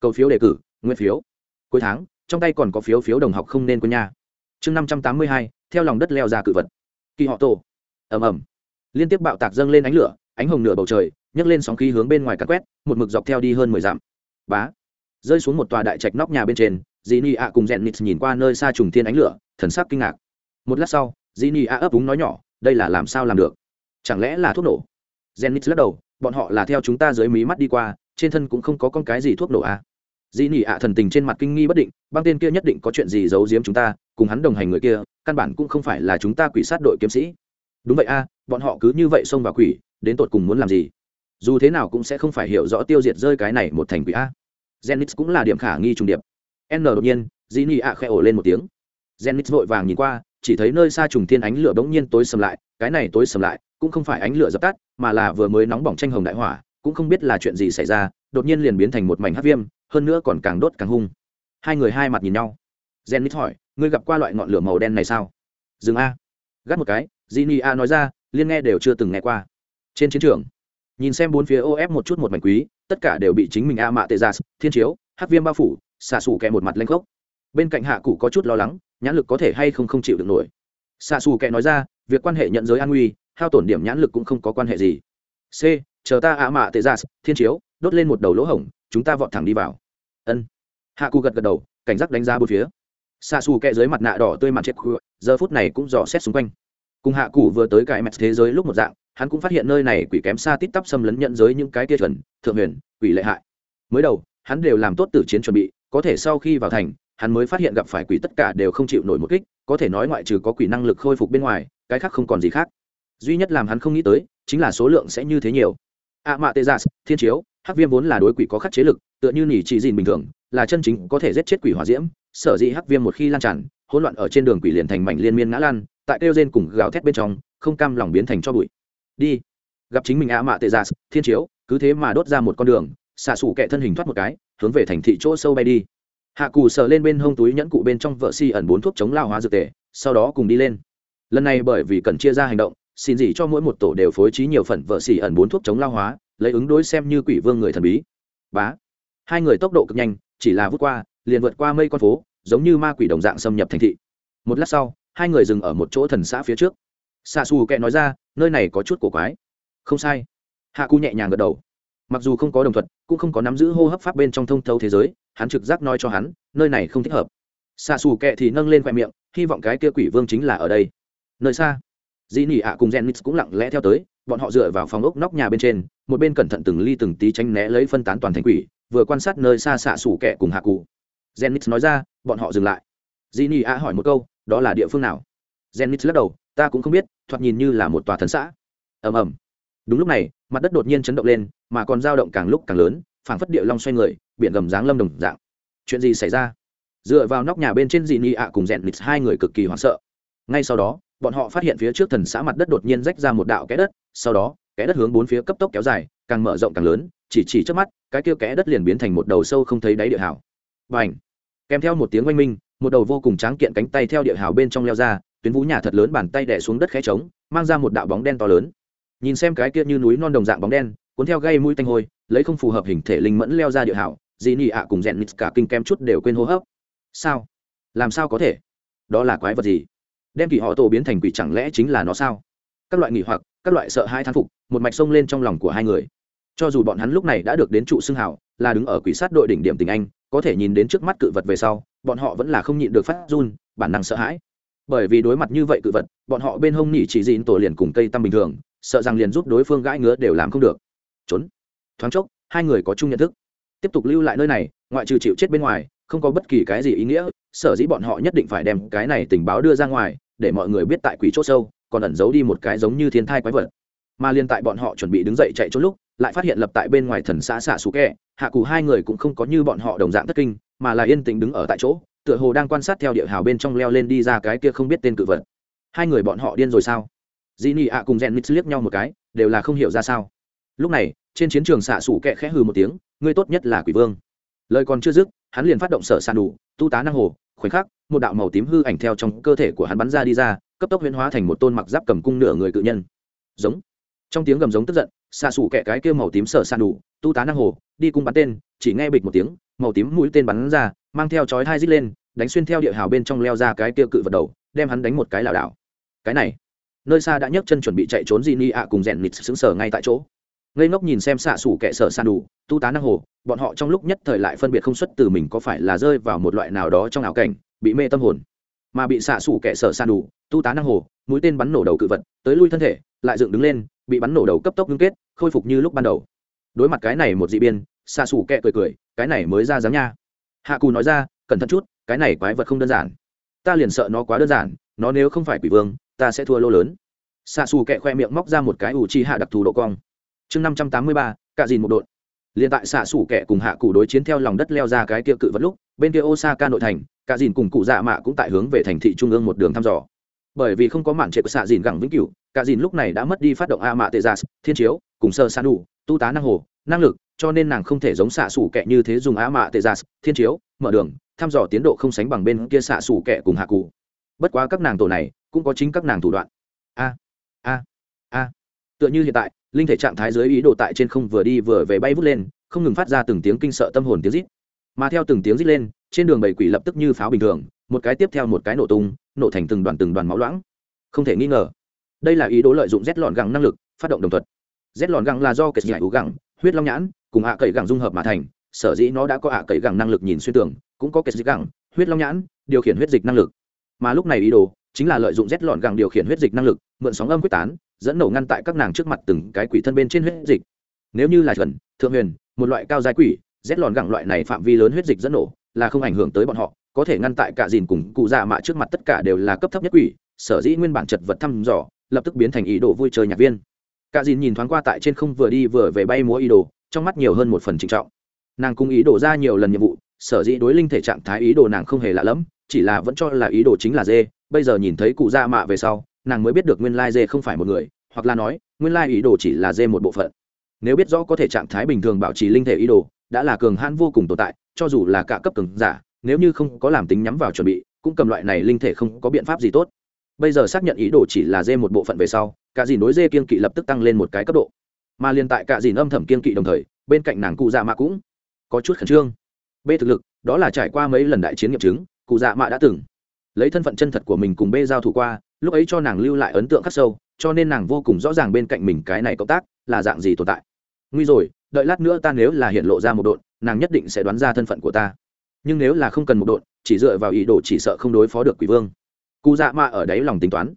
Cầu phiếu đề cử, nguyên phiếu. Cuối tháng, trong tay còn có phiếu phiếu đồng học không nên quên nha. Chương năm trăm tám mươi hai, theo lòng đất leo ra cự vật. Kỳ họ tổ. Ầm ầm. Liên tiếp bạo tạc dâng lên ánh lửa, ánh hồng nửa bầu trời, nhấc lên sóng khí hướng bên ngoài cắt quét, một mực dọc theo đi hơn mười dặm bá. Rơi xuống một tòa đại trạch nóc nhà bên trên dì nị ạ cùng rèn nịt nhìn qua nơi xa trùng thiên ánh lửa, thần sắc kinh ngạc. Một lát sau dì nị ạ ấp úng nói nhỏ, đây là làm sao làm được? Chẳng lẽ là thuốc nổ? Rèn nịt lắc đầu, bọn họ là theo chúng ta dưới mí mắt đi qua, trên thân cũng không có con cái gì thuốc nổ à. dì nị ạ thần tình trên mặt kinh nghi bất định, băng tên kia nhất định có chuyện gì giấu giếm chúng ta, cùng hắn đồng hành người kia, căn bản cũng không phải là chúng ta quỷ sát đội kiếm sĩ. Đúng vậy a, bọn họ cứ như vậy xông vào quỷ, đến tột cùng muốn làm gì? Dù thế nào cũng sẽ không phải hiểu rõ tiêu diệt rơi cái này một thành quỷ a. Genix cũng là điểm khả nghi trùng điệp. N đột nhiên dĩ nị ạ khẽ ổ lên một tiếng. Genix vội vàng nhìn qua chỉ thấy nơi xa trùng thiên ánh lửa bỗng nhiên tối sầm lại cái này tối sầm lại cũng không phải ánh lửa dập tắt mà là vừa mới nóng bỏng tranh hồng đại hỏa cũng không biết là chuyện gì xảy ra đột nhiên liền biến thành một mảnh hát viêm hơn nữa còn càng đốt càng hung. Hai người hai mặt nhìn nhau. Genix hỏi ngươi gặp qua loại ngọn lửa màu đen này sao? Dừng a. Gắt một cái Jinny A nói ra, liên nghe đều chưa từng nghe qua. Trên chiến trường, nhìn xem bốn phía OF một chút một mảnh quý, tất cả đều bị chính mình A Mạ Tệ ra Thiên Chiếu, Hắc Viêm bao phủ, xạ sủ kẹ một mặt lanh khốc. Bên cạnh Hạ Cụ có chút lo lắng, nhãn lực có thể hay không không chịu được nổi. Xạ sủ kẹ nói ra, việc quan hệ nhận giới an nguy, hao tổn điểm nhãn lực cũng không có quan hệ gì. C, chờ ta A Mạ Tệ ra Thiên Chiếu, đốt lên một đầu lỗ hổng, chúng ta vọt thẳng đi vào. Ân. Hạ Cụ gật gật đầu, cảnh giác đánh giá bốn phía. Xạ sủ kẹ dưới mặt nạ đỏ tươi mặt chết giờ phút này cũng dò xét xung quanh cùng hạ cụ vừa tới cải mẹt thế giới lúc một dạng hắn cũng phát hiện nơi này quỷ kém xa tít tắp xâm lấn nhận giới những cái tia chuẩn, thượng huyền, quỷ lệ hại. Mới đầu, hắn đều làm tốt tử chiến chuẩn bị, có thể sau khi vào thành, hắn mới phát hiện gặp phải quỷ tất cả đều không chịu nổi một kích, có thể nói ngoại trừ có quỷ năng lực khôi phục bên ngoài, cái khác không còn gì khác. Duy nhất làm hắn không nghĩ tới, chính là số lượng sẽ như thế nhiều. A mạ tê gia thiên chiếu, hắc viêm vốn là đối quỷ có khắc chế lực, tựa như nỉ chỉ dìn bình thường, là chân chính có thể giết chết quỷ hỏa diễm. Sở dĩ hắc viêm một khi lan tràn, hỗn loạn ở trên đường quỷ liền thành mảnh liên miên ngã lan tại kêu rên cùng gào thét bên trong, không cam lòng biến thành cho bụi đi. Gặp chính mình ạ mạ tệ giả thiên chiếu, cứ thế mà đốt ra một con đường, xạ xủ kẹ thân hình thoát một cái, hướng về thành thị chỗ sâu bay đi. Hạ cù sờ lên bên hông túi nhẫn cụ bên trong vợ si ẩn bốn thuốc chống lao hóa dược tề, sau đó cùng đi lên. Lần này bởi vì cần chia ra hành động, xin gì cho mỗi một tổ đều phối trí nhiều phần vợ xỉ ẩn bốn thuốc chống lao hóa, lấy ứng đối xem như quỷ vương người thần bí. Bá. Hai người tốc độ cực nhanh, chỉ là vút qua, liền vượt qua mây con phố, giống như ma quỷ đồng dạng xâm nhập thành thị. Một lát sau, hai người dừng ở một chỗ thần xã phía trước. Xa xù kệ nói ra nơi này có chút cổ quái. Không sai. Hạ cụ nhẹ nhàng gật đầu. Mặc dù không có đồng thuận cũng không có nắm giữ hô hấp pháp bên trong thông thấu thế giới, hắn trực giác nói cho hắn, nơi này không thích hợp. Xạ xù kệ thì nâng lên khoe miệng, hy vọng cái kia quỷ vương chính là ở đây. Nơi xa, dĩ nỉ ạ cùng gen cũng lặng lẽ theo tới, bọn họ dựa vào phòng ốc nóc nhà bên trên, một bên cẩn thận từng ly từng tí tránh né lấy phân tán toàn thành quỷ, vừa quan sát nơi xa xạ xù kệ cùng hạ cụ gen nói ra, bọn họ dừng lại. Dĩ nỉ ạ hỏi một câu, đó là địa phương nào? Gen lắc đầu, ta cũng không biết thoạt nhìn như là một tòa thần xã. Ầm ầm. Đúng lúc này, mặt đất đột nhiên chấn động lên, mà còn dao động càng lúc càng lớn, phảng phất địa long xoay người, biển gầm dáng lâm đồng dạng. Chuyện gì xảy ra? Dựa vào nóc nhà bên trên dị nị ạ cùng rèn nịt hai người cực kỳ hoảng sợ. Ngay sau đó, bọn họ phát hiện phía trước thần xã mặt đất đột nhiên rách ra một đạo kẽ đất, sau đó, kẽ đất hướng bốn phía cấp tốc kéo dài, càng mở rộng càng lớn, chỉ chỉ trước mắt, cái kia kẽ đất liền biến thành một đầu sâu không thấy đáy địa hào. Và ảnh kèm theo một tiếng oanh minh, một đầu vô cùng tráng kiện cánh tay theo địa hào bên trong leo ra tuyến vũ nhà thật lớn bàn tay đẻ xuống đất khẽ trống, mang ra một đạo bóng đen to lớn. Nhìn xem cái kia như núi non đồng dạng bóng đen, cuốn theo gây mũi tanh hôi, lấy không phù hợp hình thể linh mẫn leo ra địa hảo dị nị ạ cùng rèn nít cả kinh kem chút đều quên hô hấp. Sao? Làm sao có thể? Đó là quái vật gì? Đem kỳ họ tổ biến thành quỷ chẳng lẽ chính là nó sao? Các loại nghỉ hoặc, các loại sợ hai thán phục, một mạch sông lên trong lòng của hai người. Cho dù bọn hắn lúc này đã được đến trụ xưng hảo, là đứng ở quỷ sát đội đỉnh điểm tình anh, có thể nhìn đến trước mắt cự vật về sau, bọn họ vẫn là không nhịn được phát run, bản năng sợ hãi bởi vì đối mặt như vậy cự vật, bọn họ bên hông nỉ chỉ dịn tổ liền cùng cây tăm bình thường, sợ rằng liền giúp đối phương gãi ngứa đều làm không được. Trốn. Thoáng chốc, hai người có chung nhận thức. Tiếp tục lưu lại nơi này, ngoại trừ chịu chết bên ngoài, không có bất kỳ cái gì ý nghĩa, sở dĩ bọn họ nhất định phải đem cái này tình báo đưa ra ngoài, để mọi người biết tại quỷ c h ỗ sâu, còn ẩn giấu đi một cái giống như thiên thai quái vật. Mà liên tại bọn họ chuẩn bị đứng dậy chạy trốn lúc, lại phát hiện lập tại bên ngoài thần xã xạ xú kẹ, hạ cù hai người cũng không có như bọn họ đồng dạng thất kinh, mà là yên tĩnh đứng ở tại chỗ tựa hồ đang quan sát theo địa hào bên trong leo lên đi ra cái kia không biết tên cự vật. Hai người bọn họ điên rồi sao? Dĩ nị ạ cùng rèn mít liếc nhau một cái, đều là không hiểu ra sao. Lúc này, trên chiến trường xạ xủ kẹ khẽ hừ một tiếng, ngươi tốt nhất là quỷ vương. Lời còn chưa dứt, hắn liền phát động sở sàn đủ tu tá năng hồ, khoảnh khắc, một đạo màu tím hư ảnh theo trong cơ thể của hắn bắn ra đi ra, cấp tốc huyễn hóa thành một tôn mặc giáp cầm cung nửa người cự nhân. Giống. Trong tiếng gầm giống tức giận, xạ xủ kẹ cái kia màu tím sở sàn đủ tu tá năng hồ, đi cung bắn tên, chỉ nghe bịch một tiếng, màu tím mũi tên bắn ra mang theo chói thai dít lên, đánh xuyên theo địa hào bên trong leo ra cái kia cự vật đầu, đem hắn đánh một cái lảo đảo. Cái này, nơi xa đã nhấc chân chuẩn bị chạy trốn di ni ạ cùng rèn nịt xứng sở ngay tại chỗ. Ngây ngốc nhìn xem xạ xủ kệ sở san đủ, tu tá năng hồ, bọn họ trong lúc nhất thời lại phân biệt không xuất từ mình có phải là rơi vào một loại nào đó trong ảo cảnh, bị mê tâm hồn. Mà bị xạ xủ kệ sở san đủ, tu tá năng hồ, mũi tên bắn nổ đầu cự vật, tới lui thân thể, lại dựng đứng lên, bị bắn nổ đầu cấp tốc ngưng kết, khôi phục như lúc ban đầu. Đối mặt cái này một dị biên, xạ xủ kệ cười cười, cái này mới ra dáng nha hạ cù nói ra, cẩn thận chút, cái này quái vật không đơn giản. Ta liền sợ nó quá đơn giản, nó nếu không phải quỷ vương, ta sẽ thua lô lớn. Xạ xù kẹ khoe miệng móc ra một cái ủ chi hạ đặc thù độ cong. Chương năm trăm tám mươi ba cạ dìn một đội. Liền tại xạ xù kẹ cùng hạ cụ đối chiến theo lòng đất leo ra cái kia cự vật lúc, bên kia osaka nội thành cạ dìn cùng cụ dạ mạ cũng tại hướng về thành thị trung ương một đường thăm dò. Bởi vì không có mảng trệ của xạ dìn gẳng vĩnh cửu cạ dìn lúc này đã mất đi phát động a mạ tê gia dạ, thiên chiếu, cùng sơ san đủ tu tá năng hồ năng lực, cho nên nàng không thể giống xạ xủ kẹ như thế dùng á mạ tê gia thiên chiếu, mở đường, thăm dò tiến độ không sánh bằng bên kia xạ xủ kẹ cùng hạ cụ. Bất quá các nàng tổ này, cũng có chính các nàng thủ đoạn. A a a. Tựa như hiện tại, linh thể trạng thái dưới ý đồ tại trên không vừa đi vừa về bay vút lên, không ngừng phát ra từng tiếng kinh sợ tâm hồn tiếng rít. Mà theo từng tiếng rít lên, trên đường bảy quỷ lập tức như pháo bình thường, một cái tiếp theo một cái nổ tung, nổ thành từng đoàn từng đoàn máu loãng. Không thể nghi ngờ, đây là ý đồ lợi dụng rét lọn găng năng lực, phát động đồng thuật. Rét lọn găng là do kẻ giải ú găng huyết long nhãn, cùng ạ cậy gẳng dung hợp mà thành, sở dĩ nó đã có ạ cậy gẳng năng lực nhìn xuyên tường, cũng có kết dịch gẳng, huyết long nhãn, điều khiển huyết dịch năng lực. Mà lúc này ý đồ, chính là lợi dụng rét lọn gẳng điều khiển huyết dịch năng lực, mượn sóng âm quyết tán, dẫn nổ ngăn tại các nàng trước mặt từng cái quỷ thân bên trên huyết dịch. Nếu như là chuẩn, thượng huyền, một loại cao giai quỷ rét lọn gẳng loại này phạm vi lớn huyết dịch dẫn nổ, là không ảnh hưởng tới bọn họ, có thể ngăn tại cả dìn cùng cụ già mạ trước mặt tất cả đều là cấp thấp nhất quỷ, sở dĩ nguyên bản chật vật thăm dò, lập tức biến thành ý đồ vui chơi nhạc viên cả dìn nhìn thoáng qua tại trên không vừa đi vừa về bay múa ý đồ, trong mắt nhiều hơn một phần trịnh trọng. Nàng cùng ý đồ ra nhiều lần nhiệm vụ, sở dĩ đối linh thể trạng thái ý đồ nàng không hề lạ lẫm, chỉ là vẫn cho là ý đồ chính là dê. Bây giờ nhìn thấy cụ da mạ về sau, nàng mới biết được nguyên lai dê không phải một người, hoặc là nói, nguyên lai ý đồ chỉ là dê một bộ phận. Nếu biết rõ có thể trạng thái bình thường bảo trì linh thể ý đồ, đã là cường hãn vô cùng tồn tại, cho dù là cả cấp cường giả, nếu như không có làm tính nhắm vào chuẩn bị, cũng cầm loại này linh thể không có biện pháp gì tốt bây giờ xác nhận ý đồ chỉ là dê một bộ phận về sau, cả dìn đối dê kiên kỵ lập tức tăng lên một cái cấp độ. Mà liên tại cả dìn âm thầm kiên kỵ đồng thời, bên cạnh nàng cụ dạ mạ cũng có chút khẩn trương. B thực lực, đó là trải qua mấy lần đại chiến nghiệm chứng, cụ dạ mạ đã từng lấy thân phận chân thật của mình cùng b giao thủ qua, lúc ấy cho nàng lưu lại ấn tượng khắc sâu, cho nên nàng vô cùng rõ ràng bên cạnh mình cái này cộng tác là dạng gì tồn tại. Nguy rồi, đợi lát nữa ta nếu là hiện lộ ra một đội nàng nhất định sẽ đoán ra thân phận của ta. Nhưng nếu là không cần một đội chỉ dựa vào ý đồ chỉ sợ không đối phó được quỷ vương cụ dạ mạ ở đấy lòng tính toán.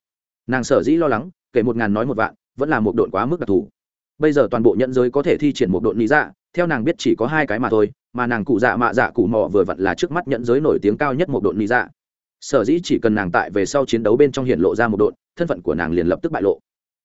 Nàng sở dĩ lo lắng, kể một ngàn nói một vạn, vẫn là một độn quá mức đặc thù. Bây giờ toàn bộ nhận giới có thể thi triển một độn lý dạ theo nàng biết chỉ có hai cái mà thôi, mà nàng cụ dạ mạ dạ cụ mò vừa vặn là trước mắt nhận giới nổi tiếng cao nhất một độn lý dạ. Sở dĩ chỉ cần nàng tại về sau chiến đấu bên trong hiện lộ ra một độn, thân phận của nàng liền lập tức bại lộ.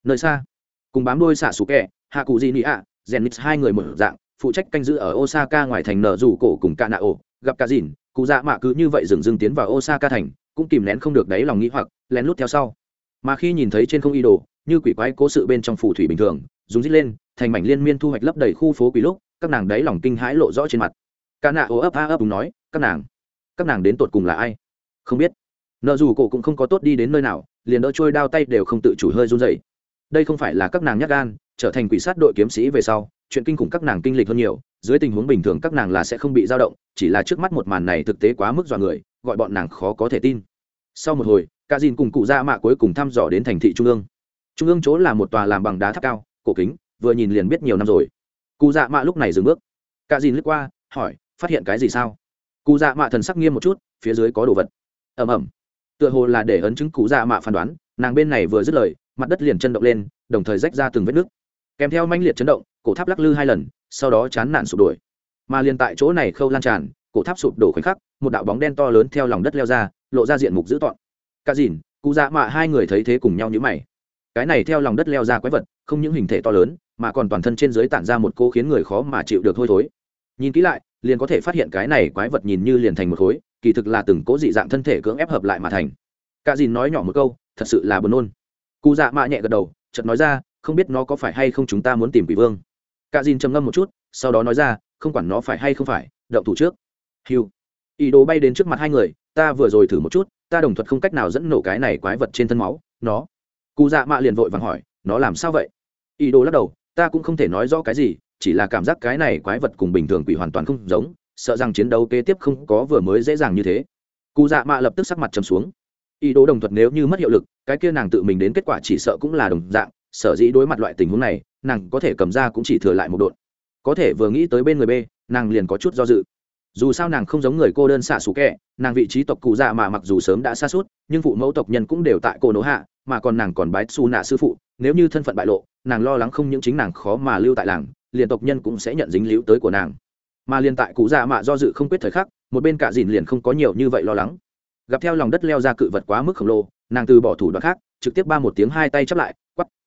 Nơi xa, cùng bám đôi xạ xù kẹ, hạ cụ di nị ạ rèn nít hai người một dạng, phụ trách canh giữ ở osaka ngoài thành nở rủ cổ cùng ca nạ ổ gặp cả dìn cụ dạ mạ cứ như vậy dừng dưng tiến vào osaka thành cũng kìm nén không được đáy lòng nghĩ hoặc, lén lút theo sau. Mà khi nhìn thấy trên không y đồ như quỷ quái cố sự bên trong phù thủy bình thường, dùng rít lên, thành mảnh liên miên thu hoạch lấp đầy khu phố quỷ lúc, các nàng đáy lòng kinh hãi lộ rõ trên mặt. Ca nạ ố ấp a ấp đúng nói, các nàng các nàng đến tột cùng là ai? Không biết. Nợ dù cổ cũng không có tốt đi đến nơi nào, liền đỡ trôi đao tay đều không tự chủ hơi run dậy đây không phải là các nàng nhắc gan, trở thành quỷ sát đội kiếm sĩ về sau, chuyện kinh khủng các nàng kinh lịch hơn nhiều dưới tình huống bình thường các nàng là sẽ không bị dao động, chỉ là trước mắt một màn này thực tế quá mức dọa người, gọi bọn nàng khó có thể tin. Sau một hồi, cả dìn cùng cụ ra mạ cuối cùng thăm dò đến thành thị trung ương. Trung ương chỗ là một tòa làm bằng đá tháp cao, cổ kính, vừa nhìn liền biết nhiều năm rồi. Cụ dạ mạ lúc này dừng bước. Cả dìn lướt qua, hỏi, phát hiện cái gì sao? Cụ dạ mạ thần sắc nghiêm một chút, phía dưới có đồ vật. Ẩm ẩm tựa hồ là để ấn chứng cụ dạ mạ phán đoán, nàng bên này vừa dứt lời, mặt đất liền chân động lên, đồng thời rách ra từng vết nước kèm theo manh liệt chấn động, cổ tháp lắc lư hai lần sau đó chán nản sụp đổ. Mà liền tại chỗ này khâu lan tràn, cổ tháp sụp đổ khoảnh khắc, một đạo bóng đen to lớn theo lòng đất leo ra, lộ ra diện mục dữ tợn. cả dìn Cú dạ mạ hai người thấy thế cùng nhau nhíu mày. Cái này theo lòng đất leo ra quái vật, không những hình thể to lớn, mà còn toàn thân trên dưới tản ra một cô khiến người khó mà chịu được hôi thối. Nhìn kỹ lại, liền có thể phát hiện cái này quái vật nhìn như liền thành một khối, kỳ thực là từng cố dị dạng thân thể cưỡng ép hợp lại mà thành. Cả dìn nói nhỏ một câu, thật sự là buồn nôn. Cú dạ mạ nhẹ gật đầu, chợt nói ra, không biết nó có phải hay không chúng ta muốn tìm quỷ vương cả dìn trầm ngâm một chút, sau đó nói ra, không quản nó phải hay không phải, động thủ trước. Hiu ý đồ bay đến trước mặt hai người, ta vừa rồi thử một chút, ta đồng thuật không cách nào dẫn nổ cái này quái vật trên thân máu, nó. Cụ dạ mạ liền vội vàng hỏi, nó làm sao vậy? Ý đồ lắc đầu, ta cũng không thể nói rõ cái gì, chỉ là cảm giác cái này quái vật cùng bình thường quỷ hoàn toàn không giống, sợ rằng chiến đấu kế tiếp không có vừa mới dễ dàng như thế. Cụ dạ mạ lập tức sắc mặt trầm xuống. Ý đồ đồng thuật nếu như mất hiệu lực, cái kia nàng tự mình đến kết quả chỉ sợ cũng là đồng dạng sở dĩ đối mặt loại tình huống này, nàng có thể cầm ra cũng chỉ thừa lại một đột có thể vừa nghĩ tới bên người b, nàng liền có chút do dự. Dù sao nàng không giống người cô đơn xạ xù kẹ, nàng vị trí tộc cụ dạ mà mặc dù sớm đã xa suốt, nhưng phụ mẫu tộc nhân cũng đều tại cô nỗ hạ, mà còn nàng còn bái xù nạ sư phụ, nếu như thân phận bại lộ, nàng lo lắng không những chính nàng khó mà lưu tại làng, liền tộc nhân cũng sẽ nhận dính líu tới của nàng. Mà liền tại cụ dạ mạ do dự không quyết thời khắc, một bên cả dìn liền không có nhiều như vậy lo lắng. Gặp theo lòng đất leo ra cự vật quá mức khổng lồ, nàng từ bỏ thủ đoạn khác, trực tiếp ba một tiếng hai tay chắp lại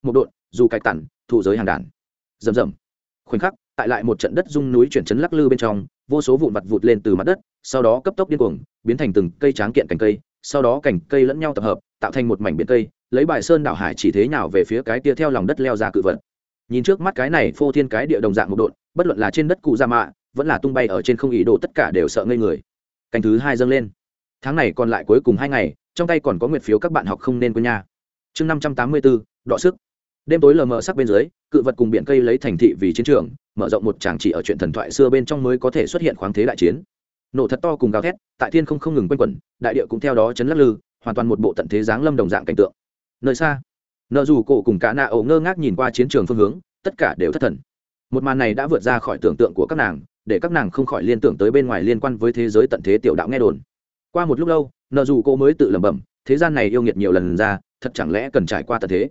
một độn dù cạch tản thụ giới hàng đàn. Rầm rầm. Khoảnh khắc, tại lại một trận đất rung núi chuyển chấn lắc lư bên trong, vô số vụn vặt vụt lên từ mặt đất, sau đó cấp tốc điên cuồng, biến thành từng cây tráng kiện cành cây, sau đó cành cây lẫn nhau tập hợp, tạo thành một mảnh biển cây, lấy bài sơn đảo hải chỉ thế nào về phía cái tia theo lòng đất leo ra cự vật. Nhìn trước mắt cái này phô thiên cái địa đồng dạng một độn bất luận là trên đất cụ gia mạ, vẫn là tung bay ở trên không ý đồ tất cả đều sợ ngây người. Cành thứ hai dâng lên. Tháng này còn lại cuối cùng hai ngày, trong tay còn có nguyệt phiếu các bạn học không nên quên nha. Chương năm trăm tám mươi bốn đọ sức đêm tối lờ mờ sắc bên dưới, cự vật cùng biển cây lấy thành thị vì chiến trường, mở rộng một tràng chỉ ở chuyện thần thoại xưa bên trong mới có thể xuất hiện khoáng thế đại chiến. Nổ thật to cùng gào thét, tại thiên không không ngừng quanh quẩn, đại địa cũng theo đó chấn lắc lư, hoàn toàn một bộ tận thế giáng lâm đồng dạng cảnh tượng. Nơi xa, nợ dù cổ cùng cả nạ ổ ngơ ngác nhìn qua chiến trường phương hướng, tất cả đều thất thần. Một màn này đã vượt ra khỏi tưởng tượng của các nàng, để các nàng không khỏi liên tưởng tới bên ngoài liên quan với thế giới tận thế tiểu đạo nghe đồn. Qua một lúc lâu, nợ dù cô mới tự lẩm bẩm, thế gian này yêu nghiệt nhiều lần ra, thật chẳng lẽ cần trải qua tận thế?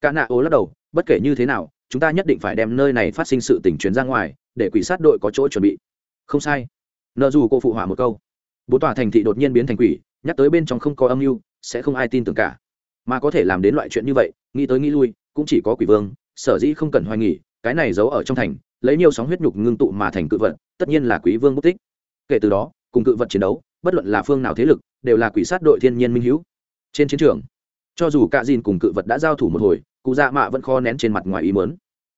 Cả nạ ố lắc đầu, bất kể như thế nào, chúng ta nhất định phải đem nơi này phát sinh sự tình chuyến ra ngoài, để quỷ sát đội có chỗ chuẩn bị. Không sai. Nợ dù cô phụ họa một câu. Bố tòa thành thị đột nhiên biến thành quỷ, nhắc tới bên trong không có âm mưu, sẽ không ai tin tưởng cả. Mà có thể làm đến loại chuyện như vậy, nghĩ tới nghĩ lui, cũng chỉ có quỷ vương, sở dĩ không cần hoài nghỉ cái này giấu ở trong thành, lấy nhiều sóng huyết nhục ngưng tụ mà thành cự vật, tất nhiên là quý vương mất tích kể từ đó, cùng cự vật chiến đấu, bất luận là phương nào thế lực, đều là quỷ sát đội thiên nhiên minh hữu trên chiến trường cho dù cạ dìn cùng cự vật đã giao thủ một hồi, cụ dạ mạ vẫn khó nén trên mặt ngoài ý mớn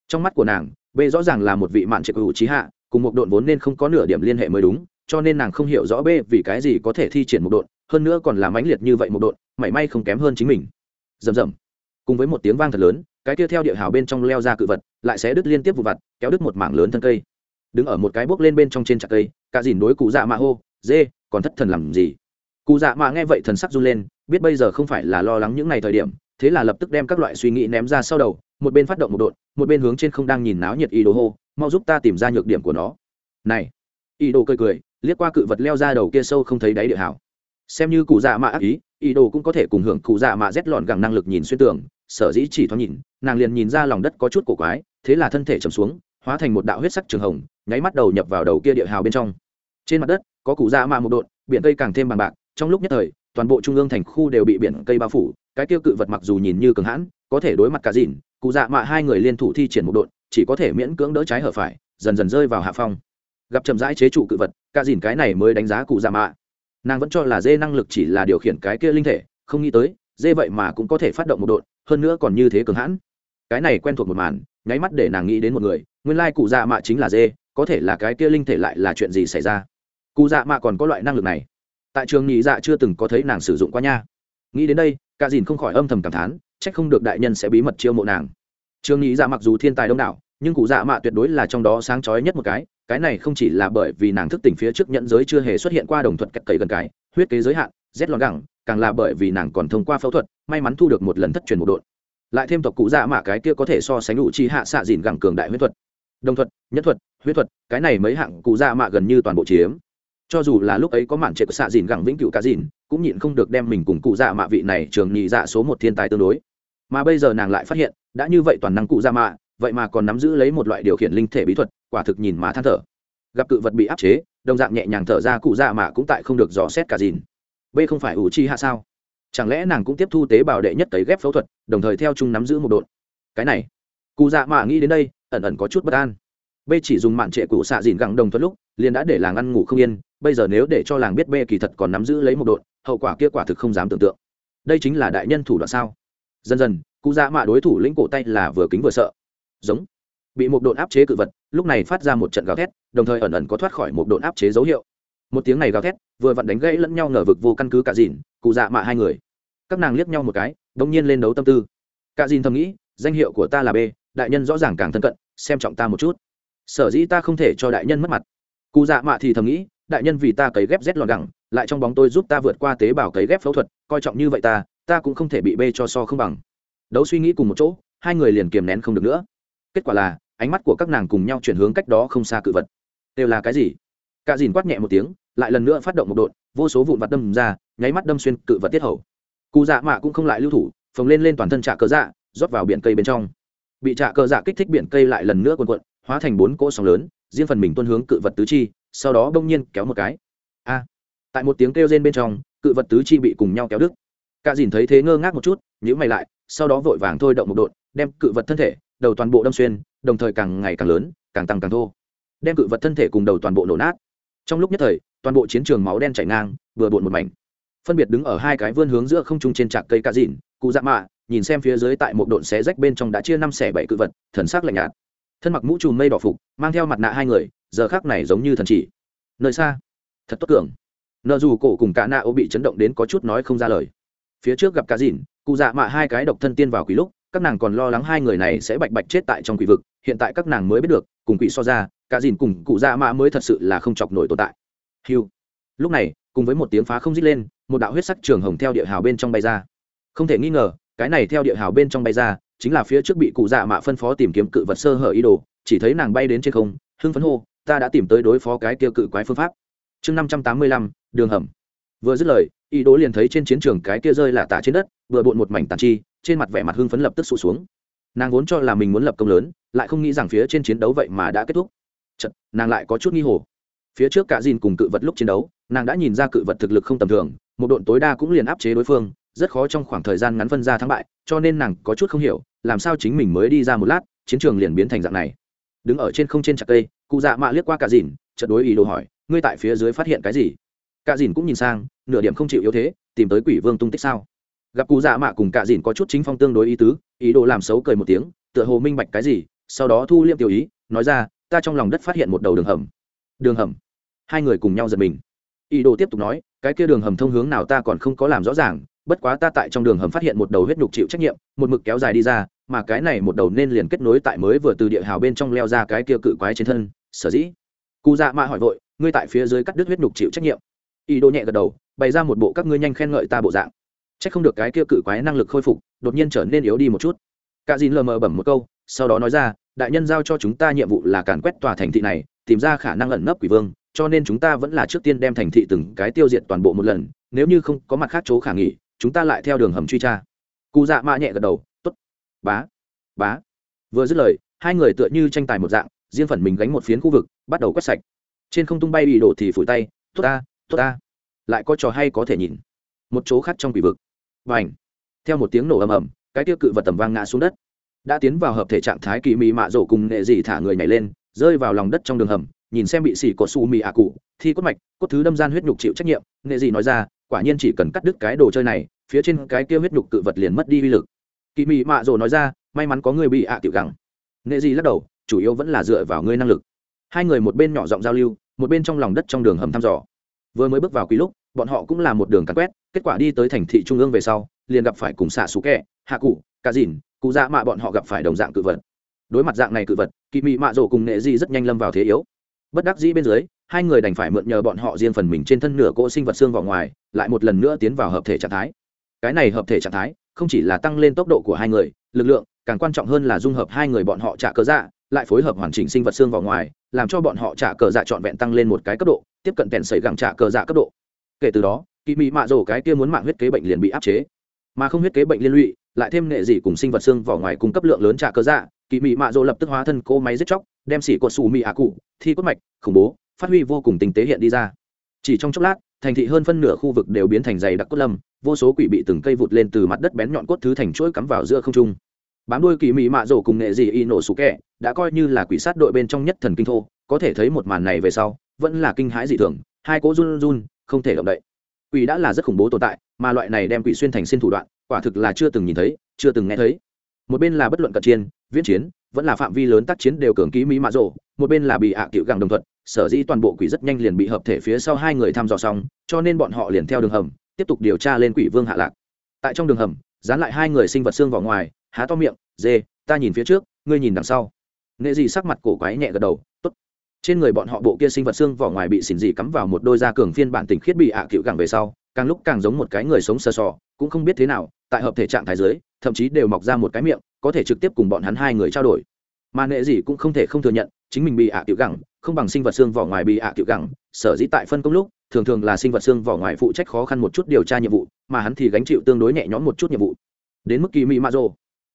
trong mắt của nàng b rõ ràng là một vị mạn trệ cựu trí hạ, cùng một đội vốn nên không có nửa điểm liên hệ mới đúng, cho nên nàng không hiểu rõ b vì cái gì có thể thi triển một đội hơn nữa còn là mãnh liệt như vậy một đội mảy may không kém hơn chính mình. Rầm rầm. Cùng với một tiếng vang thật lớn, cái kia theo địa hào bên trong leo ra cự vật, lại sẽ đứt liên tiếp vụ vặt, kéo đứt một mảng lớn thân cây. Đứng ở một cái bốc lên bên trong trên chặt cây, cả dìn đối cụ dạ mạ hô, dê, còn thất thần làm gì? Cụ dạ mạ nghe vậy thần sắc run lên, biết bây giờ không phải là lo lắng những ngày thời điểm, thế là lập tức đem các loại suy nghĩ ném ra sau đầu, một bên phát động một đột một bên hướng trên không đang nhìn náo nhiệt ý đồ hô, mau giúp ta tìm ra nhược điểm của nó. Này! Ý đồ cười cười, liếc qua cự vật leo ra đầu kia sâu không thấy đáy địa hảo xem như cụ dạ mạ ác ý ý đồ cũng có thể cùng hưởng cụ dạ mạ rét lọn gẳng năng lực nhìn xuyên tường, sở dĩ chỉ thoáng nhìn, nàng liền nhìn ra lòng đất có chút cổ quái, thế là thân thể chầm xuống, hóa thành một đạo huyết sắc trường hồng, nháy mắt đầu nhập vào đầu kia địa hào bên trong. Trên mặt đất, có cụ dạ mạ một độn, biển cây càng thêm bằng bạc trong lúc nhất thời, toàn bộ trung ương thành khu đều bị biển cây bao phủ, cái kia cự vật mặc dù nhìn như cường hãn, có thể đối mặt cả dìn cụ dạ mạ hai người liên thủ thi triển một đội chỉ có thể miễn cưỡng đỡ trái hở phải, dần dần rơi vào hạ phong. Gặp chậm rãi chế trụ cự vật, cả dìn cái này mới đánh giá cụ dạ mạ. Nàng vẫn cho là dê năng lực chỉ là điều khiển cái kia linh thể, không nghĩ tới, dê vậy mà cũng có thể phát động một đội hơn nữa còn như thế cường hãn. Cái này quen thuộc một màn, nháy mắt để nàng nghĩ đến một người, nguyên lai cụ dạ mạ chính là dê, có thể là cái kia linh thể lại là chuyện gì xảy ra? Cụ dạ mạ còn có loại năng lực này tại trường nhị dạ chưa từng có thấy nàng sử dụng qua nha. Nghĩ đến đây, cả dìn không khỏi âm thầm cảm thán trách không được đại nhân sẽ bí mật chiêu mộ nàng. Trường nhị dạ mặc dù thiên tài đông đảo, nhưng cụ dạ mạ tuyệt đối là trong đó sáng chói nhất một cái cái này không chỉ là bởi vì nàng thức tỉnh phía trước nhận giới chưa hề xuất hiện qua đồng thuật cắt cậy gần cái, huyết kế giới hạn, rét lọt gẳng, càng là bởi vì nàng còn thông qua phẫu thuật, may mắn thu được một lần thất truyền một độn. Lại thêm tộc cụ dạ mạ cái kia có thể so sánh đủ chi hạ xạ dìn gẳng cường đại huyết thuật. Đồng thuật nhất thuật, huyết thuật, cái này mấy hạng cụ dạ mạ gần như toàn bộ chiếm cho dù là lúc ấy có màn trệ của xạ dìn gẳng vĩnh cửu cá dìn, cũng nhịn không được đem mình cùng cụ dạ mạ vị này trường nhị dạ số một thiên tài tương đối. Mà bây giờ nàng lại phát hiện, đã như vậy toàn năng cụ dạ mạ, vậy mà còn nắm giữ lấy một loại điều khiển linh thể bí thuật, quả thực nhìn mà than thở. Gặp cự vật bị áp chế, đồng dạng nhẹ nhàng thở ra cụ dạ mạ cũng tại không được dò xét cả dìn. B không phải ủ chi hạ sao? Chẳng lẽ nàng cũng tiếp thu tế bào đệ nhất tấy ghép phẫu thuật, đồng thời theo chung nắm giữ một đột. cái này, cụ dạ mạ nghĩ đến đây, ẩn ẩn có chút bất an b chỉ dùng mạn trệ cụ xạ dìn gẳng đồng thuận lúc, liền đã để làng ăn ngủ không yên, bây giờ nếu để cho làng biết b kỳ thật còn nắm giữ lấy một đội hậu quả kia quả thực không dám tưởng tượng. Đây chính là đại nhân thủ đoạn sao? Dần dần, cụ dạ mạ đối thủ lĩnh cổ tay là vừa kính vừa sợ. Giống. Bị một độn áp chế cự vật, lúc này phát ra một trận gào thét, đồng thời ẩn ẩn có thoát khỏi một độn áp chế dấu hiệu. Một tiếng này gào thét, vừa vặn đánh gãy lẫn nhau ngờ vực vô căn cứ cả dìn, cụ dạ mạ hai người. Các nàng liếc nhau một cái, bỗng nhiên lên đấu tâm tư. Cả dìn thầm nghĩ, danh hiệu của ta là b, đại nhân rõ ràng càng thân cận, xem trọng ta một chút sở dĩ ta không thể cho đại nhân mất mặt. Cụ dạ mạ thì thầm nghĩ, đại nhân vì ta cấy ghép rét lọt gẳng, lại trong bóng tôi giúp ta vượt qua tế bào cấy ghép phẫu thuật, coi trọng như vậy ta ta cũng không thể bị bê cho so không bằng. Đấu suy nghĩ cùng một chỗ, hai người liền kiềm nén không được nữa. Kết quả là, ánh mắt của các nàng cùng nhau chuyển hướng cách đó không xa cự vật. Đều là cái gì? Cả dìn quát nhẹ một tiếng, lại lần nữa phát động một đột, vô số vụn vặt đâm ra, nháy mắt đâm xuyên cự vật tiết hầu. Cụ dạ mạ cũng không lại lưu thủ, phồng lên lên toàn thân trạ cờ dạ rót vào biển cây bên trong. Bị trạ cờ dạ kích thích biển cây lại lần nữa quần quận hóa thành bốn cỗ sóng lớn, riêng phần mình tuân hướng cự vật tứ chi, sau đó bỗng nhiên kéo một cái. A! Tại một tiếng kêu rên bên trong, cự vật tứ chi bị cùng nhau kéo đứt. Cả dìn thấy thế ngơ ngác một chút nhữ mày lại, sau đó vội vàng thôi động một đột đem cự vật thân thể, đầu toàn bộ đâm xuyên, đồng thời càng ngày càng lớn, càng tăng càng thô. Đem cự vật thân thể cùng đầu toàn bộ nổ nát. Trong lúc nhất thời, toàn bộ chiến trường máu đen chảy ngang, vừa bộn một mảnh. Phân biệt đứng ở hai cái vươn hướng giữa không trung trên trạc cây cá dìn, cụ dạ mạ, nhìn xem phía dưới tại một độn xé rách bên trong đã chia năm xẻ bảy cự vật, thần sắc lạnh nhạt thân mặc mũ trùm mây đỏ phục, mang theo mặt nạ hai người, giờ khác này giống như thần chỉ. Nơi xa, thật tốt cường. Nợ dù cổ cùng cả nạ ô bị chấn động đến có chút nói không ra lời. Phía trước gặp cá dìn cụ dạ mạ hai cái độc thân tiên vào quỷ lúc, các nàng còn lo lắng hai người này sẽ bạch bạch chết tại trong quỷ vực, hiện tại các nàng mới biết được, cùng quỷ so ra, cả dìn cùng cụ dạ mạ mới thật sự là không chọc nổi tồn tại. Hiu. Lúc này, cùng với một tiếng phá không dít lên, một đạo huyết sắc trường hồng theo địa hào bên trong bay ra. Không thể nghi ngờ, cái này theo địa hào bên trong bay ra chính là phía trước bị cụ dạ mạ phân phó tìm kiếm cự vật sơ hở ý đồ chỉ thấy nàng bay đến trên không hưng phấn hô ta đã tìm tới đối phó cái kia cự quái phương pháp. Chương năm trăm tám mươi lăm đường hầm. Vừa dứt lời ý đồ liền thấy trên chiến trường cái kia rơi là tả trên đất vừa bộn một mảnh tàn chi trên mặt vẻ mặt hưng phấn lập tức sụt xuống. Nàng vốn cho là mình muốn lập công lớn lại không nghĩ rằng phía trên chiến đấu vậy mà đã kết thúc. Chật, nàng lại có chút nghi hồ. Phía trước cả dìn cùng cự vật lúc chiến đấu nàng đã nhìn ra cự vật thực lực không tầm thường một độn tối đa cũng liền áp chế đối phương rất khó trong khoảng thời gian ngắn phân ra thắng bại, cho nên nàng có chút không hiểu, làm sao chính mình mới đi ra một lát, chiến trường liền biến thành dạng này. Đứng ở trên không trên chặt cây, cụ dạ mạ liếc qua cả dìn, chợt đối ý đồ hỏi, ngươi tại phía dưới phát hiện cái gì? Cả dìn cũng nhìn sang, nửa điểm không chịu yếu thế, tìm tới quỷ vương tung tích sao? Gặp cụ dạ mạ cùng cả dìn có chút chính phong tương đối ý tứ, ý đồ làm xấu cười một tiếng, tựa hồ minh bạch cái gì, sau đó thu liêm tiểu ý, nói ra, ta trong lòng đất phát hiện một đầu đường hầm. Đường hầm. Hai người cùng nhau giật mình. Ý đồ tiếp tục nói, cái kia đường hầm thông hướng nào ta còn không có làm rõ ràng bất quá ta tại trong đường hầm phát hiện một đầu huyết nhục chịu trách nhiệm một mực kéo dài đi ra mà cái này một đầu nên liền kết nối tại mới vừa từ địa hào bên trong leo ra cái kia cự quái trên thân sở dĩ. Cụ dạ mạ hỏi vội ngươi tại phía dưới cắt đứt huyết nhục chịu trách nhiệm? Ý đồ nhẹ gật đầu bày ra một bộ các ngươi nhanh khen ngợi ta bộ dạng. Chắc không được cái kia cự quái năng lực khôi phục, đột nhiên trở nên yếu đi một chút. Cả dìn lờ mờ bẩm một câu, sau đó nói ra, đại nhân giao cho chúng ta nhiệm vụ là càn quét tòa thành thị này, tìm ra khả năng ẩn nấp quỷ vương, cho nên chúng ta vẫn là trước tiên đem thành thị từng cái tiêu diệt toàn bộ một lần, nếu như không có mặt khác chỗ khả nghỉ, chúng ta lại theo đường hầm truy tra. Cụ dạ mạ nhẹ gật đầu t ố t bá bá. Vừa dứt lời, hai người tựa như tranh tài một dạng, riêng phần mình gánh một phiến khu vực, bắt đầu quét sạch. Trên không tung bay bị đổ thì phủi tay, tốt ta tốt ta. Lại có trò hay có thể nhìn. Một chỗ khác trong quỷ vực. Và ảnh theo một tiếng nổ ầm ầm, cái tiêu cự vật tầm vang ngã xuống đất. Đã tiến vào hợp thể trạng thái kỳ mị mạ rổ cùng nệ dị thả người nhảy lên, rơi vào lòng đất trong đường hầm, nhìn xem bị xỉ cột su mị ạ cụ, thi cốt mạch, cốt thứ đâm gian huyết nhục chịu trách nhiệm nệ dị nói ra quả nhiên chỉ cần cắt đứt cái đồ chơi này, phía trên cái kia huyết nhục cự vật liền mất đi uy lực. Kỳ mị mạ rổ nói ra, may mắn có người bị ạ tiểu gắng nệ dị lắc đầu, chủ yếu vẫn là dựa vào ngươi năng lực. Hai người một bên nhỏ giọng giao lưu, một bên trong lòng đất trong đường hầm thăm dò. Vừa mới bước vào quý lúc, bọn họ cũng là một đường cắn quét, kết quả đi tới thành thị trung ương về sau, liền gặp phải cùng xạ xú kẹ, hạ cụ cá dìn, cụ dạ mạ bọn họ gặp phải đồng dạng cự vật. Đối mặt dạng này cự vật kỳ mị mạ rổ cùng nệ di rất nhanh lâm vào thế yếu. Bất đắc dĩ bên dưới hai người đành phải mượn nhờ bọn họ riêng phần mình trên thân nửa cỗ sinh vật xương vào ngoài, lại một lần nữa tiến vào hợp thể trạng thái. Cái này hợp thể trạng thái không chỉ là tăng lên tốc độ của hai người, lực lượng càng quan trọng hơn là dung hợp hai người bọn họ trả cờ dạ lại phối hợp hoàn chỉnh sinh vật xương vào ngoài, làm cho bọn họ trả cờ dạ trọn vẹn tăng lên một cái cấp độ, tiếp cận tèn sẩy gẳng trả cờ dạ cấp độ. Kể từ đó kỳ mị mạ rổ cái kia muốn mạng huyết kế bệnh liền bị áp chế. Mà không huyết kế bệnh liên lụy, lại thêm nghệ dị cùng sinh vật xương vào ngoài cung cấp lượng lớn trả cờ dạ kỳ mị mạ rổ lập tức hóa thân cô máy giết chóc, đem xỉ cột xù mị ạ cụ, thi cốt mạch, khủng bố phát huy vô cùng tinh tế hiện đi ra. Chỉ trong chốc lát, thành thị hơn phân nửa khu vực đều biến thành dày đặc cốt lâm, vô số quỷ bị từng cây vụt lên từ mặt đất bén nhọn cốt thứ thành chuỗi cắm vào giữa không trung. Bám đuôi kỳ mị mạ rổ cùng nghệ dị y nổ sủ kẹ, đã coi như là quỷ sát đội bên trong nhất thần kinh thô, có thể thấy một màn này về sau, vẫn là kinh hãi dị thường, hai cố run run, không thể động đậy. Quỷ đã là rất khủng bố tồn tại, mà loại này đem quỷ xuyên thành xin thủ đoạn, quả thực là chưa từng nhìn thấy, chưa từng nghe thấy. Một bên là bất luận cận chiến, viễn chiến, vẫn là phạm vi lớn tác chiến đều cường ký mỹ mạ rổ, một bên là bị ạ à cựu gàng đồng thuận sở dĩ toàn bộ quỷ rất nhanh liền bị hợp thể phía sau hai người thăm dò xong cho nên bọn họ liền theo đường hầm tiếp tục điều tra lên quỷ vương hạ lạc. Tại trong đường hầm dán lại hai người sinh vật xương vào ngoài há to miệng dê ta nhìn phía trước ngươi nhìn đằng sau. Nghệ gì sắc mặt cổ quái nhẹ gật đầu tốt. Trên người bọn họ bộ kia sinh vật xương vỏ ngoài bị xỉn dị cắm vào một đôi da cường phiên bản tình khiết bị ạ à cựu gẳng về sau càng lúc càng giống một cái người sống sờ sò cũng không biết thế nào tại hợp thể trạng thái dưới, thậm chí đều mọc ra một cái miệng có thể trực tiếp cùng bọn hắn hai người trao đổi. Mà nghệ gì cũng không thể không thừa nhận chính mình bị ạ à cựu gẳng không bằng sinh vật xương vỏ ngoài bị ạ à gẳng, sở dĩ tại phân công lúc, thường thường là sinh vật xương vỏ ngoài phụ trách khó khăn một chút điều tra nhiệm vụ, mà hắn thì gánh chịu tương đối nhẹ nhõm một chút nhiệm vụ. Đến mức kỳ mỹ ma rô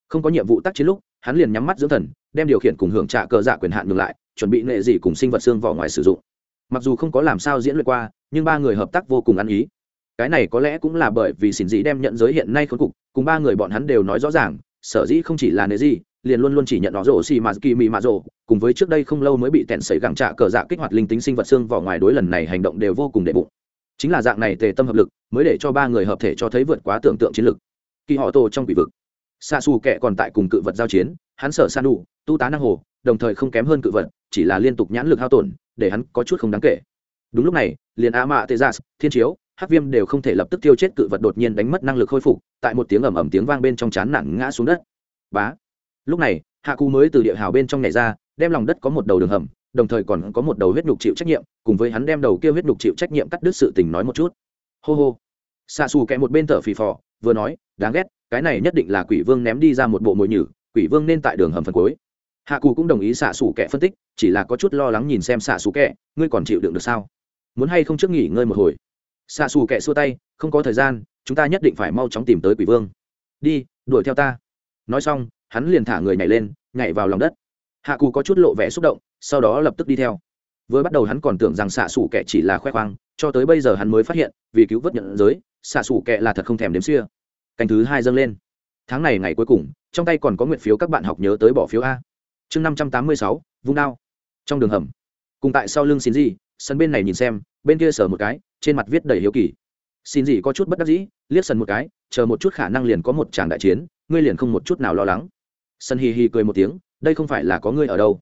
không có nhiệm vụ tác chiến lúc, hắn liền nhắm mắt dưỡng thần, đem điều khiển cùng hưởng trả cờ dạ quyền hạn ngược lại, chuẩn bị nghệ gì cùng sinh vật xương vỏ ngoài sử dụng. Mặc dù không có làm sao diễn luyện qua, nhưng ba người hợp tác vô cùng ăn ý. Cái này có lẽ cũng là bởi vì xin dĩ đem nhận giới hiện nay khốn cục, cùng ba người bọn hắn đều nói rõ ràng, sở dĩ không chỉ là nệ gì liền luôn luôn chỉ nhận nó rổ xì mà kỳ mị mạ rổ. Cùng với trước đây không lâu mới bị tẹn sẩy gẳng trạ cờ dạ kích hoạt linh tính sinh vật xương vỏ ngoài đối lần này hành động đều vô cùng đệ bụng. Chính là dạng này tề tâm hợp lực, mới để cho ba người hợp thể cho thấy vượt quá tưởng tượng chiến lực kỳ họ tổ trong quỷ vực xa xù kệ còn tại cùng cự vật giao chiến, hắn sở san đủ tu tá năng hồ, đồng thời không kém hơn cự vật, chỉ là liên tục nhãn lực hao tổn, để hắn có chút không đáng kể. Đúng lúc này, liền a mạ tê gia thiên chiếu, hắc viêm đều không thể lập tức tiêu chết cự vật đột nhiên đánh mất năng lực khôi phục, tại một tiếng ầm ầm tiếng vang bên trong chán nặng ngã xuống đất. Bá! Lúc này, hạ cú mới từ địa hào bên trong nhảy ra, đem lòng đất có một đầu đường hầm, đồng thời còn có một đầu huyết nhục chịu trách nhiệm, cùng với hắn đem đầu kia huyết nhục chịu trách nhiệm cắt đứt sự tình nói một chút. Hô hô. Xạ xù kẹ một bên thở phì phò, vừa nói, đáng ghét, cái này nhất định là quỷ vương ném đi ra một bộ mồi nhử, quỷ vương nên tại đường hầm phần cuối. Hạ cù cũng đồng ý xạ xù kẹ phân tích, chỉ là có chút lo lắng nhìn xem xạ xù kẹ ngươi còn chịu đựng được sao? Muốn hay không trước nghỉ ngơi một hồi? Xạ xù kẹ xua tay, không có thời gian, chúng ta nhất định phải mau chóng tìm tới quỷ vương. Đi, đuổi theo ta. Nói xong hắn liền thả người nhảy lên, nhảy vào lòng đất. Hạ cù có chút lộ vẻ xúc động, sau đó lập tức đi theo. Với bắt đầu hắn còn tưởng rằng xạ xủ kẻ chỉ là khoe khoang, cho tới bây giờ hắn mới phát hiện, vì cứu vớt nhận giới, xạ xủ kẻ là thật không thèm đếm xưa canh thứ hai dâng lên. Tháng này ngày cuối cùng, trong tay còn có nguyện phiếu các bạn học nhớ tới bỏ phiếu a. Chương năm trăm tám mươi sáu, vung đao. Trong đường hầm. Cùng tại sau lưng xin gì sân bên này nhìn xem, bên kia sở một cái, trên mặt viết đầy hiếu kỳ. Xin gì có chút bất đắc dĩ, liếc sân một cái, chờ một chút khả năng liền có một tràng đại chiến, ngươi liền không một chút nào lo lắng sân hì hì cười một tiếng, đây không phải là có ngươi ở đâu.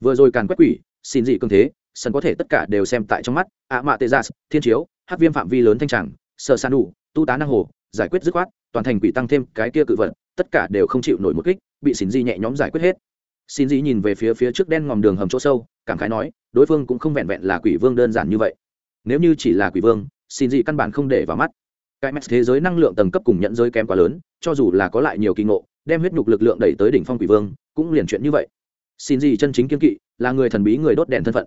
Vừa rồi càn quét quỷ, xin gì cường thế, sân có thể tất cả đều xem tại trong mắt. Ạ mạ tê gia dạ, thiên chiếu hát viêm phạm vi lớn thanh tràng sợ san đủ tu tá năng hồ, giải quyết dứt khoát, toàn thành quỷ tăng thêm cái kia cự vật, tất cả đều không chịu nổi một kích, bị xin dị nhẹ nhóm giải quyết hết. Xin dị nhìn về phía phía trước đen ngòm đường hầm chỗ sâu, cảm khái nói, đối phương cũng không vẹn vẹn là quỷ vương đơn giản như vậy. Nếu như chỉ là quỷ vương, xin dị căn bản không để vào mắt. Cái mẹt thế giới năng lượng tầng cấp cùng nhận giới kém quá lớn, cho dù là có lại nhiều kỳ ngộ đem huyết nhục lực lượng đẩy tới đỉnh phong quỷ vương, cũng liền chuyện như vậy. Xin gì chân chính kiên kỵ, là người thần bí người đốt đèn thân phận.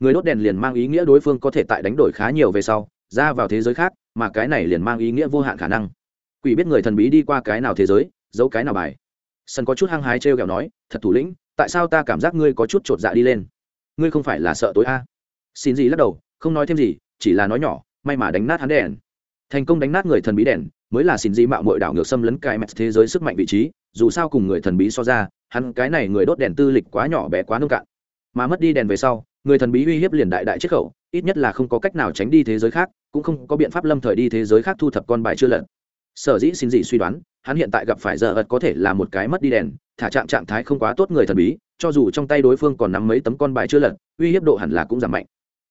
Người đốt đèn liền mang ý nghĩa đối phương có thể tại đánh đổi khá nhiều về sau, ra vào thế giới khác, mà cái này liền mang ý nghĩa vô hạn khả năng. Quỷ biết người thần bí đi qua cái nào thế giới, giấu cái nào bài. Sân có chút hăng hái trêu kẹo nói, thật thủ lĩnh, tại sao ta cảm giác ngươi có chút chột dạ đi lên? Ngươi không phải là sợ tối a? Xin gì lắc đầu, không nói thêm gì, chỉ là nói nhỏ, may mà đánh nát hắn đèn. Thành công đánh nát người thần bí đèn mới là xin gì mạo mội đảo ngược xâm lấn cái mẹt thế giới sức mạnh vị trí, dù sao cùng người thần bí so ra, hắn cái này người đốt đèn tư lịch quá nhỏ bé quá nông cạn. Mà mất đi đèn về sau, người thần bí uy hiếp liền đại đại chiết khẩu, ít nhất là không có cách nào tránh đi thế giới khác, cũng không có biện pháp lâm thời đi thế giới khác thu thập con bài chưa lận sở dĩ xin gì suy đoán, hắn hiện tại gặp phải giờ ật có thể là một cái mất đi đèn, thả trạng trạng thái không quá tốt người thần bí, cho dù trong tay đối phương còn nắm mấy tấm con bài chưa lật, uy hiếp độ hẳn là cũng giảm mạnh.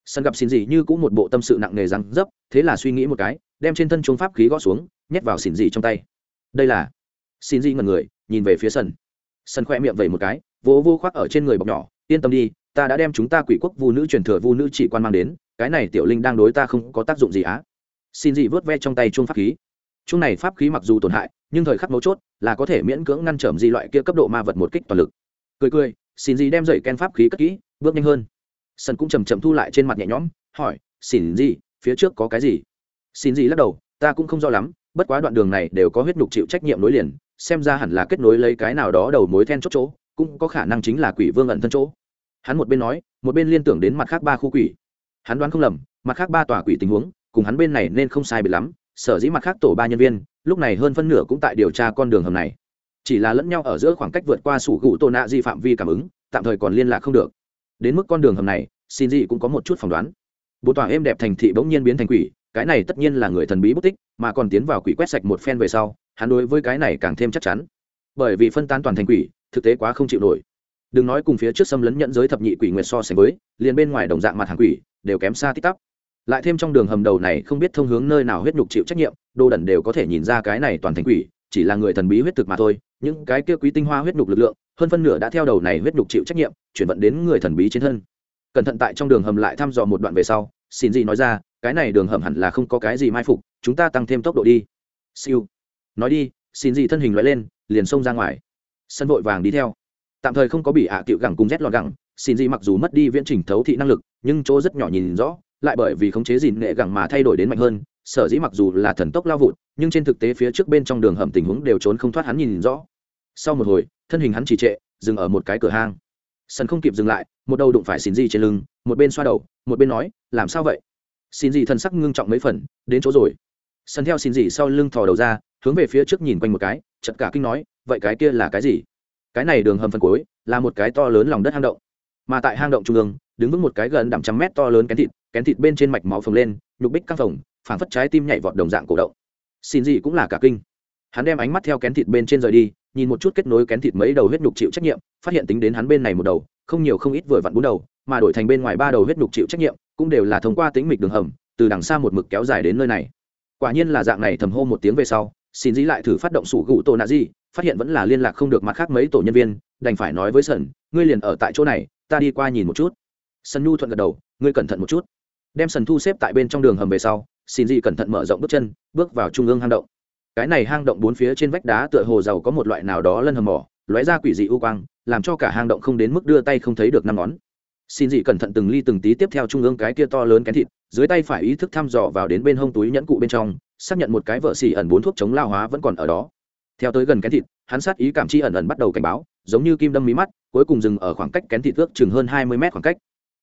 Sân gặp xin gì như cũng một bộ tâm sự nặng nề răng dấp, thế là suy nghĩ một cái, đem trên thân chuông pháp khí gõ xuống nhét vào xin gì trong tay. Đây là xin gì ngần người, nhìn về phía sân. Sân khoe miệng vẩy một cái, vỗ vô khoác ở trên người bọc nhỏ, yên tâm đi, ta đã đem chúng ta quỷ quốc vu nữ truyền thừa vu nữ chỉ quan mang đến, cái này tiểu linh đang đối ta không có tác dụng gì á. Xin gì vớt ve trong tay chuông pháp khí. Chuông này pháp khí mặc dù tổn hại, nhưng thời khắc mấu chốt là có thể miễn cưỡng ngăn trở di loại kia cấp độ ma vật một kích toàn lực. Cười cười xin gì đem dậy ken pháp khí cất kỹ, bước nhanh hơn. Sân cũng chầm chậm thu lại trên mặt nhẹ nhõm, hỏi xin gì phía trước có cái gì? Xin gì lắc đầu, ta cũng không rõ lắm bất quá đoạn đường này đều có huyết nhục chịu trách nhiệm nối liền, xem ra hẳn là kết nối lấy cái nào đó đầu mối then chốt chỗ, cũng có khả năng chính là quỷ vương ẩn thân chỗ. Hắn một bên nói, một bên liên tưởng đến mặt khác ba khu quỷ. Hắn đoán không lầm, mặt khác ba tòa quỷ tình huống, cùng hắn bên này nên không sai biệt lắm, sở dĩ mặt khác tổ ba nhân viên, lúc này hơn phân nửa cũng tại điều tra con đường hầm này. Chỉ là lẫn nhau ở giữa khoảng cách vượt qua sủ gụ tổ nạ di phạm vi cảm ứng, tạm thời còn liên lạc không được. Đến mức con đường hầm này, xin gì cũng có một chút phỏng đoán. Bộ tòa êm đẹp thành thị bỗng nhiên biến thành quỷ cái này tất nhiên là người thần bí bất tích, mà còn tiến vào quỷ quét sạch một phen về sau, hắn đối với cái này càng thêm chắc chắn. Bởi vì phân tán toàn thành quỷ, thực tế quá không chịu nổi. Đừng nói cùng phía trước xâm lấn nhận giới thập nhị quỷ nguyệt so sánh với, liền bên ngoài đồng dạng mặt hàng quỷ, đều kém xa tích tắp. Lại thêm trong đường hầm đầu này không biết thông hướng nơi nào huyết nhục chịu trách nhiệm đô đẩn đều có thể nhìn ra cái này toàn thành quỷ, chỉ là người thần bí huyết thực mà thôi, những cái kia quý tinh hoa huyết nhục lực lượng, hơn phân nửa đã theo đầu này huyết nhục chịu trách nhiệm, chuyển vận đến người thần bí trên thân. Cẩn thận tại trong đường hầm lại thăm dò một đoạn về sau, xin gì nói ra cái này đường hầm hẳn là không có cái gì mai phục, chúng ta tăng thêm tốc độ đi. Siêu. Nói đi, xin gì thân hình loại lên, liền xông ra ngoài. Sân vội vàng đi theo. Tạm thời không có bị ạ à cựu gẳng cùng rét lọt gẳng, xin gì mặc dù mất đi viễn trình thấu thị năng lực, nhưng chỗ rất nhỏ nhìn rõ, lại bởi vì khống chế dìn nghệ gẳng mà thay đổi đến mạnh hơn, sở dĩ mặc dù là thần tốc lao vụt, nhưng trên thực tế phía trước bên trong đường hầm tình huống đều trốn không thoát hắn nhìn rõ. Sau một hồi, thân hình hắn chỉ trệ, dừng ở một cái cửa hang. Sân không kịp dừng lại, một đầu đụng phải xin gì trên lưng, một bên xoa đầu, một bên nói, làm sao vậy? Xin dị thân sắc ngưng trọng mấy phần, đến chỗ rồi. Sân theo xin dị sau lưng thò đầu ra, hướng về phía trước nhìn quanh một cái chật cả kinh nói, vậy cái kia là cái gì? Cái này đường hầm phần cuối, là một cái to lớn lòng đất hang động. Mà tại hang động trung ương, đứng vững một cái gần đạm trăm mét to lớn kén thịt kén thịt bên trên mạch máu phồng lên, nhục bích căng phồng, phảng phất trái tim nhảy vọt đồng dạng cổ động. Xin gì cũng là cả kinh. Hắn đem ánh mắt theo kén thịt bên trên rời đi, nhìn một chút kết nối kén thịt mấy đầu huyết nhục chịu trách nhiệm, phát hiện tính đến hắn bên này một đầu, không nhiều không ít vừa vặn bốn đầu, mà đổi thành bên ngoài ba đầu huyết nhục chịu trách nhiệm cũng đều là thông qua tính mịch đường hầm, từ đằng xa một mực kéo dài đến nơi này. Quả nhiên là dạng này thầm hô một tiếng về sau, xin dĩ lại thử phát động sủ gụ tổ nạ gì, phát hiện vẫn là liên lạc không được mặt khác mấy tổ nhân viên, đành phải nói với sần, ngươi liền ở tại chỗ này, ta đi qua nhìn một chút. Sân nhu thuận gật đầu, ngươi cẩn thận một chút. Đem sần thu xếp tại bên trong đường hầm về sau, xin dĩ cẩn thận mở rộng bước chân, bước vào trung ương hang động. Cái này hang động bốn phía trên vách đá tựa hồ giàu có một loại nào đó lân hầm mỏ, lóe ra quỷ dị u quang, làm cho cả hang động không đến mức đưa tay không thấy được năm ngón xin dị cẩn thận từng ly từng tí tiếp theo trung ương cái kia to lớn kén thịt, dưới tay phải ý thức thăm dò vào đến bên hông túi nhẫn cụ bên trong, xác nhận một cái vợ xỉ ẩn bốn thuốc chống lao hóa vẫn còn ở đó. Theo tới gần kén thịt, hắn sát ý cảm chi ẩn ẩn bắt đầu cảnh báo, giống như kim đâm mí mắt, cuối cùng dừng ở khoảng cách kén thịt ước chừng hơn hai mươi mét khoảng cách.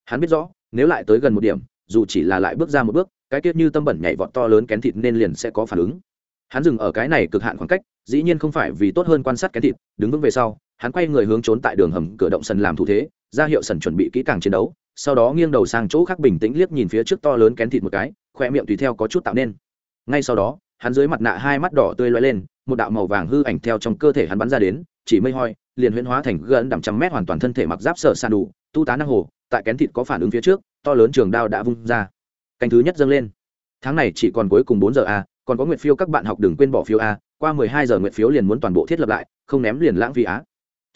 Hắn biết rõ, nếu lại tới gần một điểm, dù chỉ là lại bước ra một bước, cái tiết như tâm bẩn nhảy vọt to lớn kén thịt nên liền sẽ có phản ứng. Hắn dừng ở cái này cực hạn khoảng cách, dĩ nhiên không phải vì tốt hơn quan sát kén thịt, đứng vững về sau hắn quay người hướng trốn tại đường hầm cửa động sân làm thủ thế, ra hiệu sần chuẩn bị kỹ càng chiến đấu, sau đó nghiêng đầu sang chỗ khác bình tĩnh liếc nhìn phía trước to lớn kén thịt một cái khoe miệng tùy theo có chút tạo nên. Ngay sau đó, hắn dưới mặt nạ hai mắt đỏ tươi loay lên, một đạo màu vàng hư ảnh theo trong cơ thể hắn bắn ra đến, chỉ mây hoi, liền huyễn hóa thành gần đằm trăm mét hoàn toàn thân thể mặc giáp sở sàn đủ, tu tá năng hồ, tại kén thịt có phản ứng phía trước, to lớn trường đao đã vung ra. Canh thứ nhất dâng lên. Tháng này chỉ còn cuối cùng bốn giờ a, còn có nguyện phiếu các bạn học đừng quên bỏ phiếu a, qua mười hai giờ nguyện phiếu liền muốn toàn bộ thiết lập lại, không ném liền lãng phí á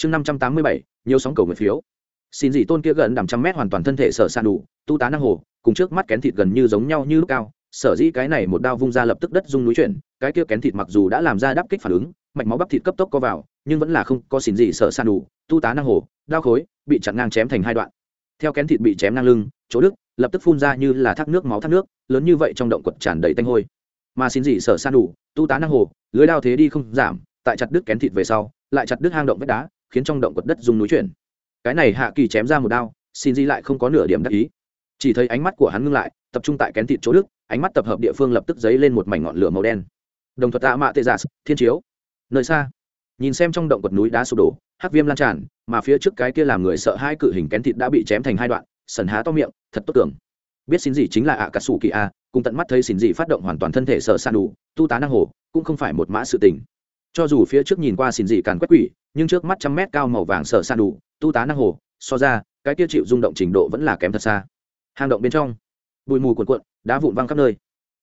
chương năm trăm tám mươi bảy, nhiều sóng cầu nguyện phiếu. Xin dị tôn kia gần đằm trăm mét hoàn toàn thân thể sở san đủ, tu tá năng hồ, cùng trước mắt kén thịt gần như giống nhau như lúc cao. Sở dĩ cái này một đao vung ra lập tức đất rung núi chuyển, cái kia kén thịt mặc dù đã làm ra đáp kích phản ứng, mạch máu bắp thịt cấp tốc co vào, nhưng vẫn là không có xin gì sợ san đủ, tu tá năng hồ, đao khối, bị chặn ngang chém thành hai đoạn. Theo kén thịt bị chém ngang lưng, chỗ đức lập tức phun ra như là thác nước máu thác nước, lớn như vậy trong động quật tràn đầy tanh hôi. Mà xin gì sở san đủ, tu tá năng hồ, lưới đao thế đi không giảm, tại chặt đứt kén thịt về sau, lại chặt đứt hang động vách đá khiến trong động quật đất rung núi chuyển. Cái này hạ kỳ chém ra một đao, xin gì lại không có nửa điểm đắc ý. Chỉ thấy ánh mắt của hắn ngưng lại, tập trung tại kén thịt chỗ đức, ánh mắt tập hợp địa phương lập tức dấy lên một mảnh ngọn lửa màu đen. Đồng thuật tạ mạ tê giả thiên chiếu. Nơi xa, nhìn xem trong động quật núi đá sụp đổ, hắc viêm lan tràn, mà phía trước cái kia làm người sợ hai cự hình kén thịt đã bị chém thành hai đoạn, sần há to miệng, thật tốt tưởng. Biết xin gì chính là ạ cà sủ kỳ a, cùng tận mắt thấy xin gì phát động hoàn toàn thân thể sợ san đủ, tu tá năng hồ, cũng không phải một mã sự tình. Cho dù phía trước nhìn qua xin gì càn quét quỷ nhưng trước mắt trăm mét cao màu vàng sợ san đủ, tu tá năng hồ, so ra, cái kia chịu rung động trình độ vẫn là kém thật xa. Hang động bên trong, bụi mù cuộn cuộn, đá vụn văng khắp nơi.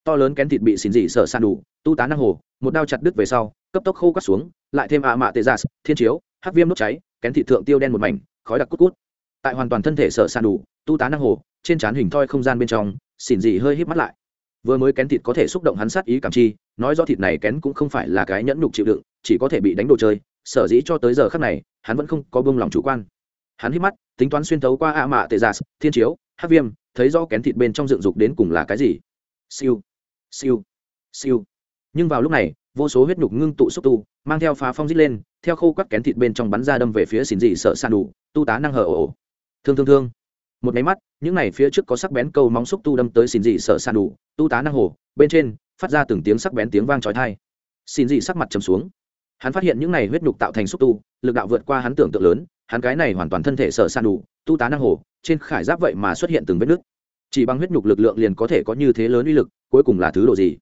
To lớn kén thịt bị xỉn dị sợ san đủ, tu tá năng hồ, một đao chặt đứt về sau, cấp tốc khô cắt xuống, lại thêm ạ mạ tê gia thiên chiếu, hắc viêm đốt cháy, kén thịt thượng tiêu đen một mảnh, khói đặc cút cút. Tại hoàn toàn thân thể sợ san đủ, tu tá năng hồ, trên trán hình thoi không gian bên trong, xỉn dị hơi híp mắt lại. Vừa mới kén thịt có thể xúc động hắn sát ý cảm chi, nói do thịt này kén cũng không phải là cái nhẫn nhục chịu đựng, chỉ có thể bị đánh đồ chơi sở dĩ cho tới giờ khắc này, hắn vẫn không có buông lòng chủ quan. Hắn hít mắt, tính toán xuyên thấu qua ạ mạ tệ giả thiên chiếu, hắc viêm, thấy rõ kén thịt bên trong dựng dục đến cùng là cái gì. Siêu siêu siêu. Nhưng vào lúc này, vô số huyết nhục ngưng tụ xúc tu, mang theo phá phong dít lên, theo khô quắt kén thịt bên trong bắn ra đâm về phía xỉn dị sợ san đủ, tu tá năng hở ổ thương thương thương. Một máy mắt, những này phía trước có sắc bén câu móng xúc tu đâm tới xỉn dị sợ san đủ, tu tá năng hồ bên trên, phát ra từng tiếng sắc bén tiếng vang trói thai xỉn dị sắc mặt trầm xuống hắn phát hiện những này huyết nhục tạo thành xúc tu, lực đạo vượt qua hắn tưởng tượng lớn, hắn cái này hoàn toàn thân thể sợ san đủ, tu tá năng hồ, trên khải giáp vậy mà xuất hiện từng vết nứt. Chỉ bằng huyết nhục lực lượng liền có thể có như thế lớn uy lực, cuối cùng là thứ độ gì?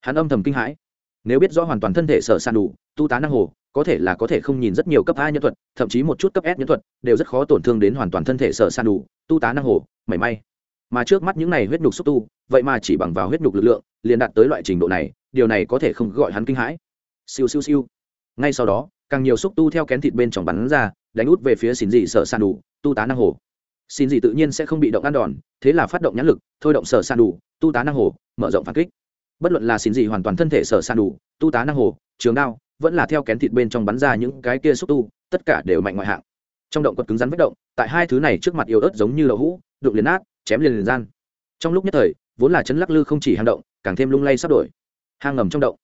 Hắn âm thầm kinh hãi. Nếu biết rõ hoàn toàn thân thể sở san đủ, tu tá năng hồ, có thể là có thể không nhìn rất nhiều cấp a nhân thuật, thậm chí một chút cấp s nhân thuật, đều rất khó tổn thương đến hoàn toàn thân thể sở san đủ, tu tá năng hồ, mảy may. Mà trước mắt những này huyết nhục xúc tu, vậy mà chỉ bằng vào huyết nhục lực lượng, liền đạt tới loại trình độ này, điều này có thể không gọi hắn kinh hãi. Siêu siêu siêu ngay sau đó, càng nhiều xúc tu theo kén thịt bên trong bắn ra, đánh út về phía xin dị sở san đủ tu tá năng hồ. Xin dị tự nhiên sẽ không bị động ăn đòn, thế là phát động nhãn lực, thôi động sở san đủ tu tá năng hồ, mở rộng phản kích. Bất luận là xin dị hoàn toàn thân thể sở san đủ tu tá năng hồ, trường đao, vẫn là theo kén thịt bên trong bắn ra những cái kia xúc tu, tất cả đều mạnh ngoại hạng. Trong động quật cứng rắn vết động, tại hai thứ này trước mặt yếu ớt giống như lậu hũ, đụng liền nát, chém liền liền gian. Trong lúc nhất thời, vốn là chấn lắc lư không chỉ hang động, càng thêm lung lay sắp đổi. Hang ngầm trong động.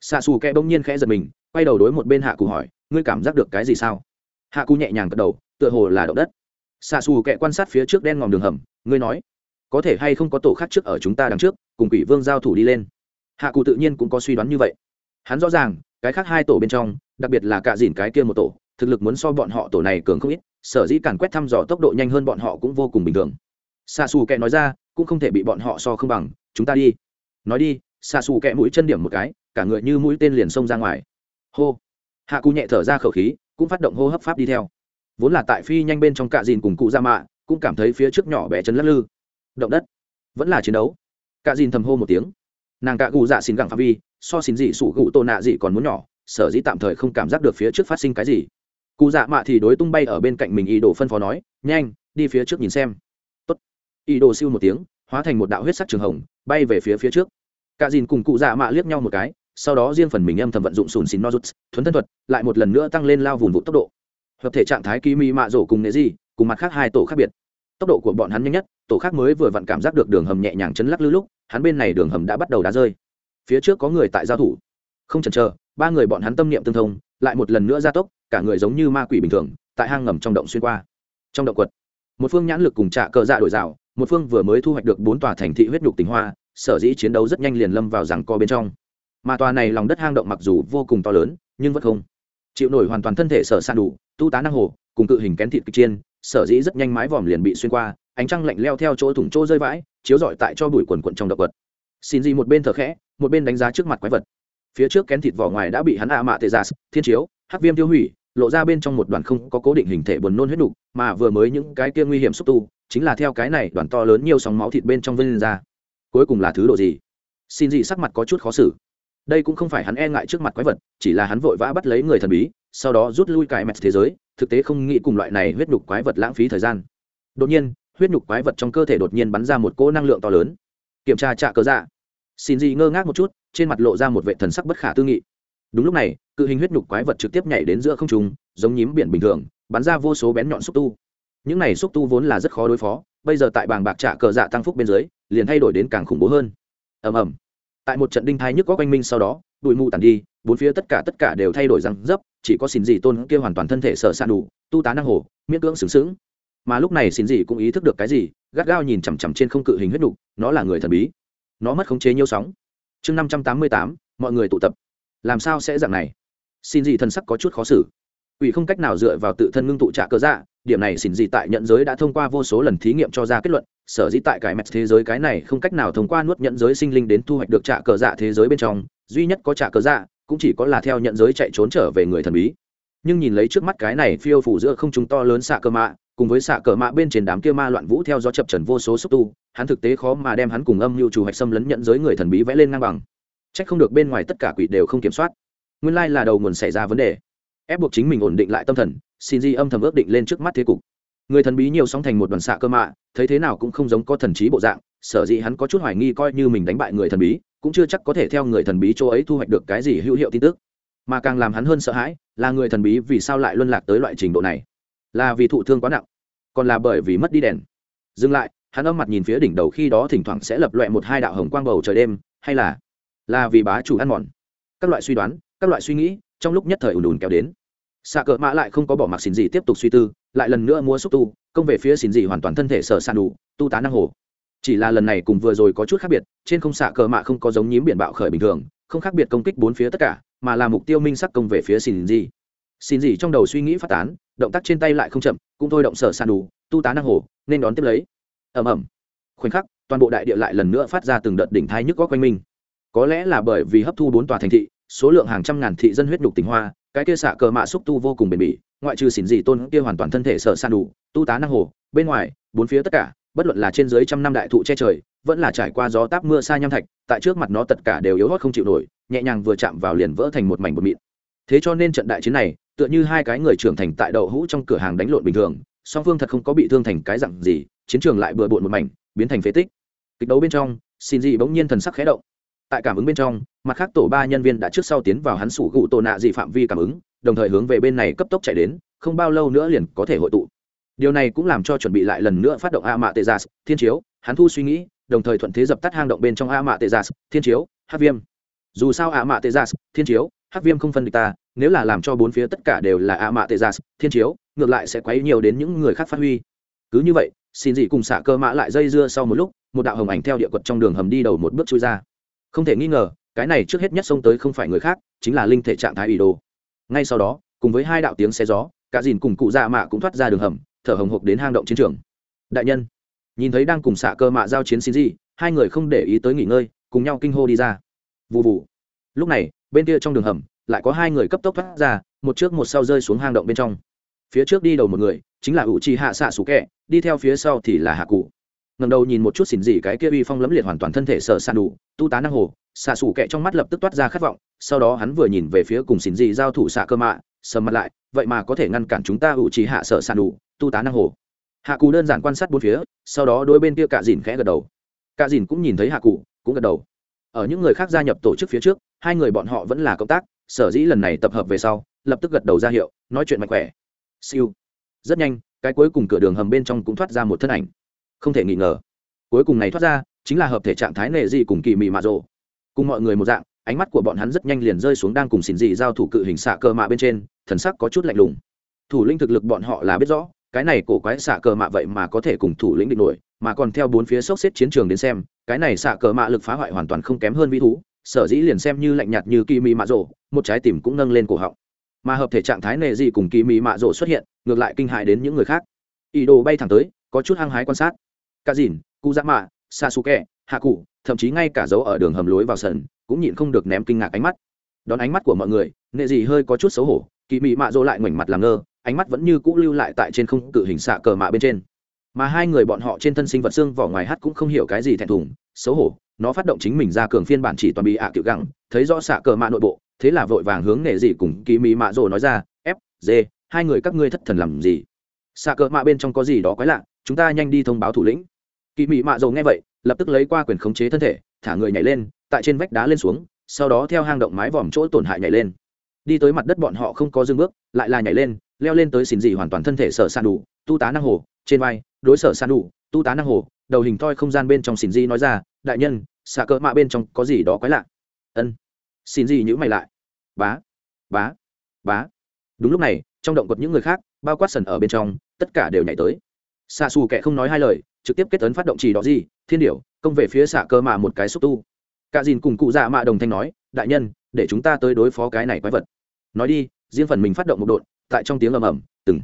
Xạ xù kẹ bỗng nhiên khẽ giật mình quay đầu đối một bên hạ cụ hỏi, ngươi cảm giác được cái gì sao? Hạ cụ nhẹ nhàng gật đầu, tựa hồ là động đất. Xạ xù kệ quan sát phía trước đen ngòm đường hầm, ngươi nói, có thể hay không có tổ khác trước ở chúng ta đằng trước, cùng quỷ vương giao thủ đi lên? Hạ cụ tự nhiên cũng có suy đoán như vậy. Hắn rõ ràng, cái khác hai tổ bên trong, đặc biệt là cạ dìn cái kia một tổ, thực lực muốn so bọn họ tổ này cường không ít, sở dĩ càn quét thăm dò tốc độ nhanh hơn bọn họ cũng vô cùng bình thường. Xa xù kệ nói ra, cũng không thể bị bọn họ so không bằng, chúng ta đi. Nói đi. Xa xù kệ mũi chân điểm một cái, cả người như mũi tên liền xông ra ngoài hô. Hạ cụ nhẹ thở ra khẩu khí, cũng phát động hô hấp pháp đi theo. Vốn là tại phi nhanh bên trong cạ dìn cùng cụ ra mạ, cũng cảm thấy phía trước nhỏ bé chấn lắc lư. Động đất. Vẫn là chiến đấu. Cạ dìn thầm hô một tiếng. Nàng cạ gù dạ xin gặng phạm vi, so xin dị sủ gụ tô nạ dị còn muốn nhỏ, sở dĩ tạm thời không cảm giác được phía trước phát sinh cái gì. Cụ dạ mạ thì đối tung bay ở bên cạnh mình ý đồ phân phó nói, nhanh, đi phía trước nhìn xem. Tốt. ý đồ siêu một tiếng, hóa thành một đạo huyết sắc trường hồng, bay về phía phía trước. Cả dìn cùng cụ dạ mạ liếc nhau một cái sau đó riêng phần mình âm thầm vận dụng sùn xin nozuts, thuấn thân thuật, lại một lần nữa tăng lên lao vùng vụ tốc độ. Hợp thể trạng thái kỳ mi mạ rổ cùng nghệ gì cùng mặt khác hai tổ khác biệt. Tốc độ của bọn hắn nhanh nhất, tổ khác mới vừa vặn cảm giác được đường hầm nhẹ nhàng chấn lắc lư lúc, hắn bên này đường hầm đã bắt đầu đá rơi. Phía trước có người tại giao thủ. Không chần chờ, ba người bọn hắn tâm niệm tương thông, lại một lần nữa gia tốc, cả người giống như ma quỷ bình thường, tại hang ngầm trong động xuyên qua. Trong động quật, một phương nhãn lực cùng trạ cờ dạ đổi rào, một phương vừa mới thu hoạch được bốn tòa thành thị huyết nhục tình hoa, sở dĩ chiến đấu rất nhanh liền lâm vào rằng co bên trong mà tòa này lòng đất hang động mặc dù vô cùng to lớn, nhưng vẫn không chịu nổi hoàn toàn thân thể sở san đủ, tu tá năng hồ, cùng cự hình kén thịt kịch chiên, sở dĩ rất nhanh mái vòm liền bị xuyên qua, ánh trăng lạnh leo theo chỗ thủng chỗ rơi vãi, chiếu rọi tại cho bụi quần quận trong động vật. Xin gì một bên thở khẽ, một bên đánh giá trước mặt quái vật. Phía trước kén thịt vỏ ngoài đã bị hắn a mạ tê giả, thiên chiếu, hắc viêm tiêu hủy, lộ ra bên trong một đoàn không có cố định hình thể buồn nôn huyết đục mà vừa mới những cái kia nguy hiểm xúc tu, chính là theo cái này đoàn to lớn nhiều sóng máu thịt bên trong vân ra. Cuối cùng là thứ độ gì? Xin gì sắc mặt có chút khó xử đây cũng không phải hắn e ngại trước mặt quái vật, chỉ là hắn vội vã bắt lấy người thần bí, sau đó rút lui cài mẹt thế giới, thực tế không nghĩ cùng loại này huyết nhục quái vật lãng phí thời gian. Đột nhiên, huyết nhục quái vật trong cơ thể đột nhiên bắn ra một cỗ năng lượng to lớn. Kiểm tra trạ cơ dạ. Xin gì ngơ ngác một chút, trên mặt lộ ra một vệ thần sắc bất khả tư nghị. Đúng lúc này, cự hình huyết nhục quái vật trực tiếp nhảy đến giữa không trung, giống nhím biển bình thường, bắn ra vô số bén nhọn xúc tu. Những này xúc tu vốn là rất khó đối phó, bây giờ tại bàng bạc trạ cờ dạ tăng phúc bên dưới, liền thay đổi đến càng khủng bố hơn. Ầm ầm tại một trận đinh thai nhức có quanh minh sau đó, bụi mù tàn đi, bốn phía tất cả tất cả đều thay đổi răng dấp, chỉ có xin gì tôn kia hoàn toàn thân thể sợ san đủ, tu tá năng hồ, miễn cưỡng sướng sướng. Mà lúc này xin gì cũng ý thức được cái gì, gắt gao nhìn chằm chằm trên không cự hình huyết đục nó là người thần bí. Nó mất khống chế nhiều sóng. Chương năm trăm tám mươi tám, mọi người tụ tập. Làm sao sẽ dạng này? Xin gì thần sắc có chút khó xử. Ủy không cách nào dựa vào tự thân ngưng tụ trả cơ dạ điểm này xin gì tại nhận giới đã thông qua vô số lần thí nghiệm cho ra kết luận, sở dĩ tại cái mẹt thế giới cái này không cách nào thông qua nuốt nhận giới sinh linh đến thu hoạch được trả cờ dạ thế giới bên trong, duy nhất có trả cờ dạ cũng chỉ có là theo nhận giới chạy trốn trở về người thần bí. Nhưng nhìn lấy trước mắt cái này phiêu phủ giữa không chúng to lớn xạ cơ mạ, cùng với xạ cờ mạ bên trên đám kia ma loạn vũ theo gió chập trần vô số xúc tu, hắn thực tế khó mà đem hắn cùng âm mưu chủ hạch xâm lấn nhận giới người thần bí vẽ lên ngang bằng. Trách không được bên ngoài tất cả quỷ đều không kiểm soát. Nguyên lai là đầu nguồn xảy ra vấn đề ép buộc chính mình ổn định lại tâm thần, xin di âm thầm ước định lên trước mắt thế cục. Người thần bí nhiều sóng thành một đoàn xạ cơ mạ, thấy thế nào cũng không giống có thần trí bộ dạng, sở dĩ hắn có chút hoài nghi coi như mình đánh bại người thần bí, cũng chưa chắc có thể theo người thần bí chỗ ấy thu hoạch được cái gì hữu hiệu tin tức. Mà càng làm hắn hơn sợ hãi, là người thần bí vì sao lại luân lạc tới loại trình độ này? Là vì thụ thương quá nặng, còn là bởi vì mất đi đèn. Dừng lại, hắn âm mặt nhìn phía đỉnh đầu khi đó thỉnh thoảng sẽ lập loẹ một hai đạo hồng quang bầu trời đêm, hay là là vì bá chủ ăn mòn. Các loại suy đoán, các loại suy nghĩ trong lúc nhất thời ùn ùn kéo đến. Xạ cờ mã lại không có bỏ mặc xin gì tiếp tục suy tư, lại lần nữa mua xúc tu, công về phía xin gì hoàn toàn thân thể sở sàn đủ, tu tá năng hồ. Chỉ là lần này cùng vừa rồi có chút khác biệt, trên không xạ cờ mạ không có giống nhím biển bạo khởi bình thường, không khác biệt công kích bốn phía tất cả, mà là mục tiêu minh sắc công về phía xin gì xin gì trong đầu suy nghĩ phát tán, động tác trên tay lại không chậm, cũng thôi động sở sàn đủ, tu tá năng hồ, nên đón tiếp lấy. Ầm ầm. Khoảnh khắc, toàn bộ đại địa lại lần nữa phát ra từng đợt đỉnh thai nhức có quanh mình. Có lẽ là bởi vì hấp thu bốn tòa thành thị số lượng hàng trăm ngàn thị dân huyết nhục tình hoa, cái kia xạ cờ mạ xúc tu vô cùng bền bỉ, ngoại trừ xỉn dị tôn kia hoàn toàn thân thể sợ san đủ, tu tá năng hồ, bên ngoài, bốn phía tất cả, bất luận là trên dưới trăm năm đại thụ che trời, vẫn là trải qua gió táp mưa xa nham thạch, tại trước mặt nó tất cả đều yếu hót không chịu nổi, nhẹ nhàng vừa chạm vào liền vỡ thành một mảnh bột mịn. Thế cho nên trận đại chiến này, tựa như hai cái người trưởng thành tại đậu hũ trong cửa hàng đánh lộn bình thường, song phương thật không có bị thương thành cái dặn gì, chiến trường lại bừa bộn một mảnh, biến thành phế tích. Kịch đấu bên trong xin dị bỗng nhiên thần sắc khẽ động tại cảm ứng bên trong, mặt khác tổ ba nhân viên đã trước sau tiến vào hắn sủ gụ tổ nạ dị phạm vi cảm ứng, đồng thời hướng về bên này cấp tốc chạy đến, không bao lâu nữa liền có thể hội tụ. Điều này cũng làm cho chuẩn bị lại lần nữa phát động a mạ tê gia thiên chiếu, hắn thu suy nghĩ, đồng thời thuận thế dập tắt hang động bên trong a mạ tê gia thiên chiếu hát viêm. Dù sao a mạ tê gia thiên chiếu hát viêm không phân địch ta, nếu là làm cho bốn phía tất cả đều là a mạ tê gia thiên chiếu, ngược lại sẽ quấy nhiều đến những người khác phát huy. Cứ như vậy, xin dị cùng xả cơ mã lại dây dưa sau một lúc, một đạo hồng ảnh theo địa quật trong đường hầm đi đầu một bước chui ra không thể nghi ngờ, cái này trước hết nhất xông tới không phải người khác, chính là linh thể trạng thái ủy đồ. Ngay sau đó, cùng với hai đạo tiếng xe gió, cả dìn cùng cụ dạ mạ cũng thoát ra đường hầm, thở hồng hộc đến hang động chiến trường. Đại nhân, nhìn thấy đang cùng xạ cơ mạ giao chiến xin gì hai người không để ý tới nghỉ ngơi, cùng nhau kinh hô đi ra. Vụ vụ lúc này, bên kia trong đường hầm, lại có hai người cấp tốc thoát ra, một trước một sau rơi xuống hang động bên trong. Phía trước đi đầu một người, chính là ủ trì hạ xạ sủ kẹ đi theo phía sau thì là hạ cụ ngầm đầu nhìn một chút xỉn gì cái kia uy phong lẫm liệt hoàn toàn thân thể sợ sàn đủ, tu tá năng hồ, xạ xù kẹ trong mắt lập tức toát ra khát vọng, sau đó hắn vừa nhìn về phía cùng xỉn gì giao thủ xạ cơ mạ, sầm mặt lại, vậy mà có thể ngăn cản chúng ta ủ trì hạ sợ sàn đủ, tu tá năng hồ. Hạ cụ đơn giản quan sát bốn phía, sau đó đôi bên kia cạ dìn khẽ gật đầu. Cạ dìn cũng nhìn thấy hạ cụ, cũng gật đầu. Ở những người khác gia nhập tổ chức phía trước, hai người bọn họ vẫn là công tác, sở dĩ lần này tập hợp về sau, lập tức gật đầu ra hiệu, nói chuyện mạnh khỏe. Siêu. Rất nhanh, cái cuối cùng cửa đường hầm bên trong cũng thoát ra một thân ảnh không thể nghi ngờ. Cuối cùng này thoát ra, chính là hợp thể trạng thái nệ dị cùng kỳ mị mạ rộ cùng mọi người một dạng, ánh mắt của bọn hắn rất nhanh liền rơi xuống đang cùng xỉn dị giao thủ cự hình xạ cơ mạ bên trên, thần sắc có chút lạnh lùng. Thủ lĩnh thực lực bọn họ là biết rõ, cái này cổ quái xạ cờ mạ vậy mà có thể cùng thủ lĩnh địch nổi, mà còn theo bốn phía sốc xếp chiến trường đến xem, cái này xạ cờ mạ lực phá hoại hoàn toàn không kém hơn vĩ thú, sở dĩ liền xem như lạnh nhạt như kỳ mị mạ rộ một trái tim cũng nâng lên cổ họng. Mà hợp thể trạng thái nệ dị cùng kỳ mị mạ rộ xuất hiện, ngược lại kinh hại đến những người khác. Ý đồ bay thẳng tới, có chút hăng hái quan sát cả dìn, cụ dạ mạ xa xù kẹ hạ cụ thậm chí ngay cả dấu ở đường hầm lối vào sân, cũng nhịn không được ném kinh ngạc ánh mắt. Đón ánh mắt của mọi người, nệ dị hơi có chút xấu hổ kỳ mị mạ dỗ lại ngoảnh mặt làm ngơ, ánh mắt vẫn như cũ lưu lại tại trên không cự hình xạ cờ mạ bên trên. Mà hai người bọn họ trên thân sinh vật xương vỏ ngoài hát cũng không hiểu cái gì thẹn thùng, xấu hổ, nó phát động chính mình ra cường phiên bản chỉ toàn bị ạ à kiểu gẳng, thấy rõ xạ cờ mạ nội bộ, thế là vội vàng hướng nệ dị cùng kỳ mị mạ dỗ nói ra, f d hai người các ngươi thất thần làm gì? Xạ cờ mạ bên trong có gì đó quái lạ, chúng ta nhanh đi thông báo thủ lĩnh kỳ mị mạ dầu nghe vậy, lập tức lấy qua quyền khống chế thân thể, thả người nhảy lên, tại trên vách đá lên xuống, sau đó theo hang động mái vòm chỗ tổn hại nhảy lên. Đi tới mặt đất bọn họ không có dưng bước, lại là nhảy lên, leo lên tới xỉn dị hoàn toàn thân thể sở san đủ, tu tá năng hồ, trên vai, đối sở san đủ, tu tá năng hồ, đầu hình thoi không gian bên trong xỉn dị nói ra, đại nhân, xạ cỡ mạ bên trong có gì đó quái lạ? Ân. Xin gì nhữ mày lại. Bá bá bá. Đúng lúc này, trong động vật những người khác, bao quát sần ở bên trong, tất cả đều nhảy tới. Xạ xù kệ không nói hai lời trực tiếp kết ấn phát động chỉ đó gì, thiên điểu, công về phía xạ cơ mạ một cái xúc tu. Cả dìn cùng cụ dạ mạ đồng thanh nói, đại nhân, để chúng ta tới đối phó cái này quái vật. Nói đi, riêng phần mình phát động một đột tại trong tiếng ầm ầm, từng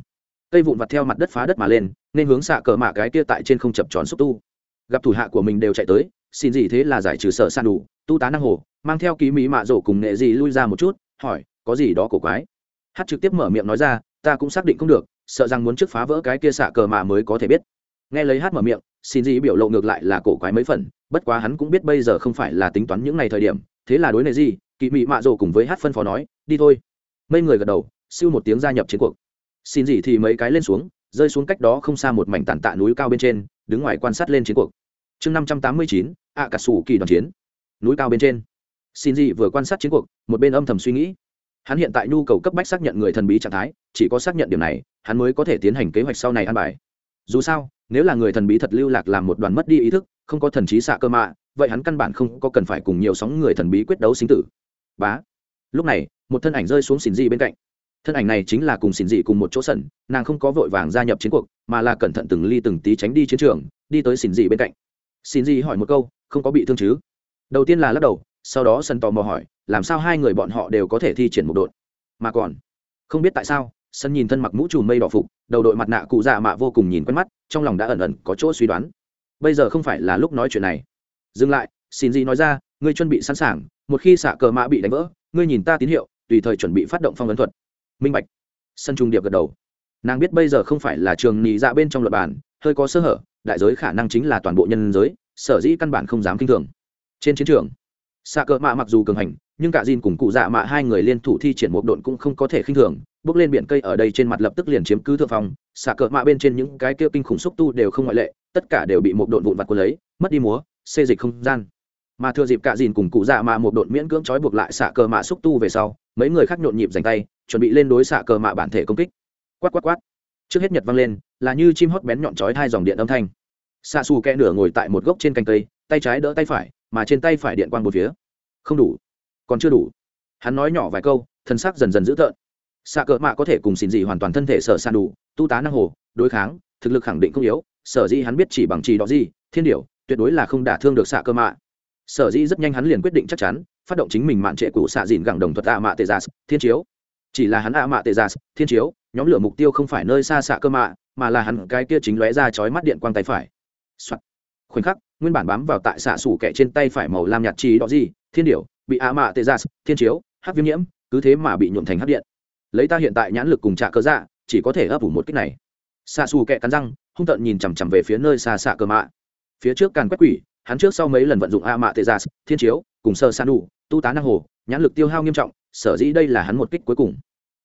cây vụn vặt theo mặt đất phá đất mà lên, nên hướng xạ cờ mạ cái kia tại trên không chập tròn xúc tu. Gặp thủ hạ của mình đều chạy tới, xin gì thế là giải trừ sợ san đủ, tu tá năng hồ, mang theo ký mỹ mạ rổ cùng nghệ gì lui ra một chút, hỏi, có gì đó cổ quái? Hát trực tiếp mở miệng nói ra, ta cũng xác định không được, sợ rằng muốn trước phá vỡ cái kia xạ cờ mạ mới có thể biết nghe lấy hát mở miệng, xin gì biểu lộ ngược lại là cổ quái mấy phần, bất quá hắn cũng biết bây giờ không phải là tính toán những ngày thời điểm, thế là đối này gì kỳ mị mạ rồ cùng với hát phân phó nói, đi thôi. Mấy người gật đầu, siêu một tiếng gia nhập chiến cuộc. Xin gì thì mấy cái lên xuống, rơi xuống cách đó không xa một mảnh tàn tạ núi cao bên trên, đứng ngoài quan sát lên chiến cuộc. Chương năm trăm tám mươi chín ạ cà sủ kỳ đoàn chiến. Núi cao bên trên. Xin gì vừa quan sát chiến cuộc, một bên âm thầm suy nghĩ. Hắn hiện tại nhu cầu cấp bách xác nhận người thần bí trạng thái, chỉ có xác nhận điểm này, hắn mới có thể tiến hành kế hoạch sau này ăn bài dù sao, nếu là người thần bí thật lưu lạc làm một đoàn mất đi ý thức, không có thần trí xạ cơ mạ, vậy hắn căn bản không có cần phải cùng nhiều sóng người thần bí quyết đấu sinh tử. Bá. Lúc này, một thân ảnh rơi xuống xỉn dị bên cạnh. Thân ảnh này chính là cùng xỉn dị cùng một chỗ sẩn, nàng không có vội vàng gia nhập chiến cuộc, mà là cẩn thận từng ly từng tí tránh đi chiến trường, đi tới xỉn dị bên cạnh. Xỉn dị hỏi một câu, không có bị thương chứ? Đầu tiên là lắc đầu, sau đó sân tò mò hỏi, làm sao hai người bọn họ đều có thể thi triển một đội mà còn, không biết tại sao sân nhìn thân mặc mũ trùm mây đỏ phục, đầu đội mặt nạ cụ dạ mạ vô cùng nhìn quen mắt, trong lòng đã ẩn ẩn có chỗ suy đoán. Bây giờ không phải là lúc nói chuyện này. Dừng lại, xin gì nói ra, ngươi chuẩn bị sẵn sàng, một khi xạ cờ mã bị đánh vỡ, ngươi nhìn ta tín hiệu, tùy thời chuẩn bị phát động phong ấn thuật. Minh bạch. Sân trung điệp gật đầu. Nàng biết bây giờ không phải là trường nhị dạ bên trong luật bản, hơi có sơ hở, đại giới khả năng chính là toàn bộ nhân giới, sở dĩ căn bản không dám kinh thường. Trên chiến trường, xạ cờ mạ mặc dù cường hành, nhưng cả dìn cùng cụ dạ mạ hai người liên thủ thi triển một độn cũng không có thể khinh thường bước lên biển cây ở đây trên mặt lập tức liền chiếm cứ thượng phong, xạ cờ mạ bên trên những cái kia kinh khủng xúc tu đều không ngoại lệ, tất cả đều bị một độn vụn vặt cuốn lấy, mất đi múa, xê dịch không gian. Mà thừa dịp cả dìn cùng cụ dạ mạ một độn miễn cưỡng trói buộc lại xạ cờ mạ xúc tu về sau, mấy người khác nhộn nhịp giành tay, chuẩn bị lên đối xạ cờ mạ bản thể công kích. Quát quát quát. Trước hết nhật vang lên, là như chim hót bén nhọn chói hai dòng điện âm thanh. Xạ xù kẽ nửa ngồi tại một gốc trên cành cây, tay trái đỡ tay phải, mà trên tay phải điện quang một phía. Không đủ. Còn chưa đủ. Hắn nói nhỏ vài câu thân xác dần dần dữ tợn xạ cờ mạ có thể cùng xin gì hoàn toàn thân thể sở san đủ, tu tá năng hồ, đối kháng, thực lực khẳng định không yếu. Sở dĩ hắn biết chỉ bằng chỉ đó gì, thiên điều tuyệt đối là không đả thương được xạ cơ mạ. Sở dĩ rất nhanh hắn liền quyết định chắc chắn, phát động chính mình mạn trệ cũ xạ dìn gẳng đồng thuật a mạ tê gia thiên chiếu. Chỉ là hắn a mạ tê gia thiên chiếu, nhóm lửa mục tiêu không phải nơi xa xạ cơ mạ, mà là hắn cái kia chính lóe ra chói mắt điện quang tay phải、Soạn. khoảnh khắc, nguyên bản bám vào tại xạ sủ kẻ trên tay phải màu lam nhạt chi đó gì, thiên điểu, bị a mạ tê gia thiên chiếu, hắc viêm nhiễm, cứ thế mà bị nhuộm thành hắc điện lấy ta hiện tại nhãn lực cùng trạ cơ dạ chỉ có thể ấp ủ một cách này. Xa xù kẹ cắn răng, hung tợn nhìn chằm chằm về phía nơi xa xạ cơ mạ. Phía trước càn quét quỷ, hắn trước sau mấy lần vận dụng a mạ tê gia thiên chiếu, cùng sơ san đủ tu tá năng hồ, nhãn lực tiêu hao nghiêm trọng, sở dĩ đây là hắn một kích cuối cùng.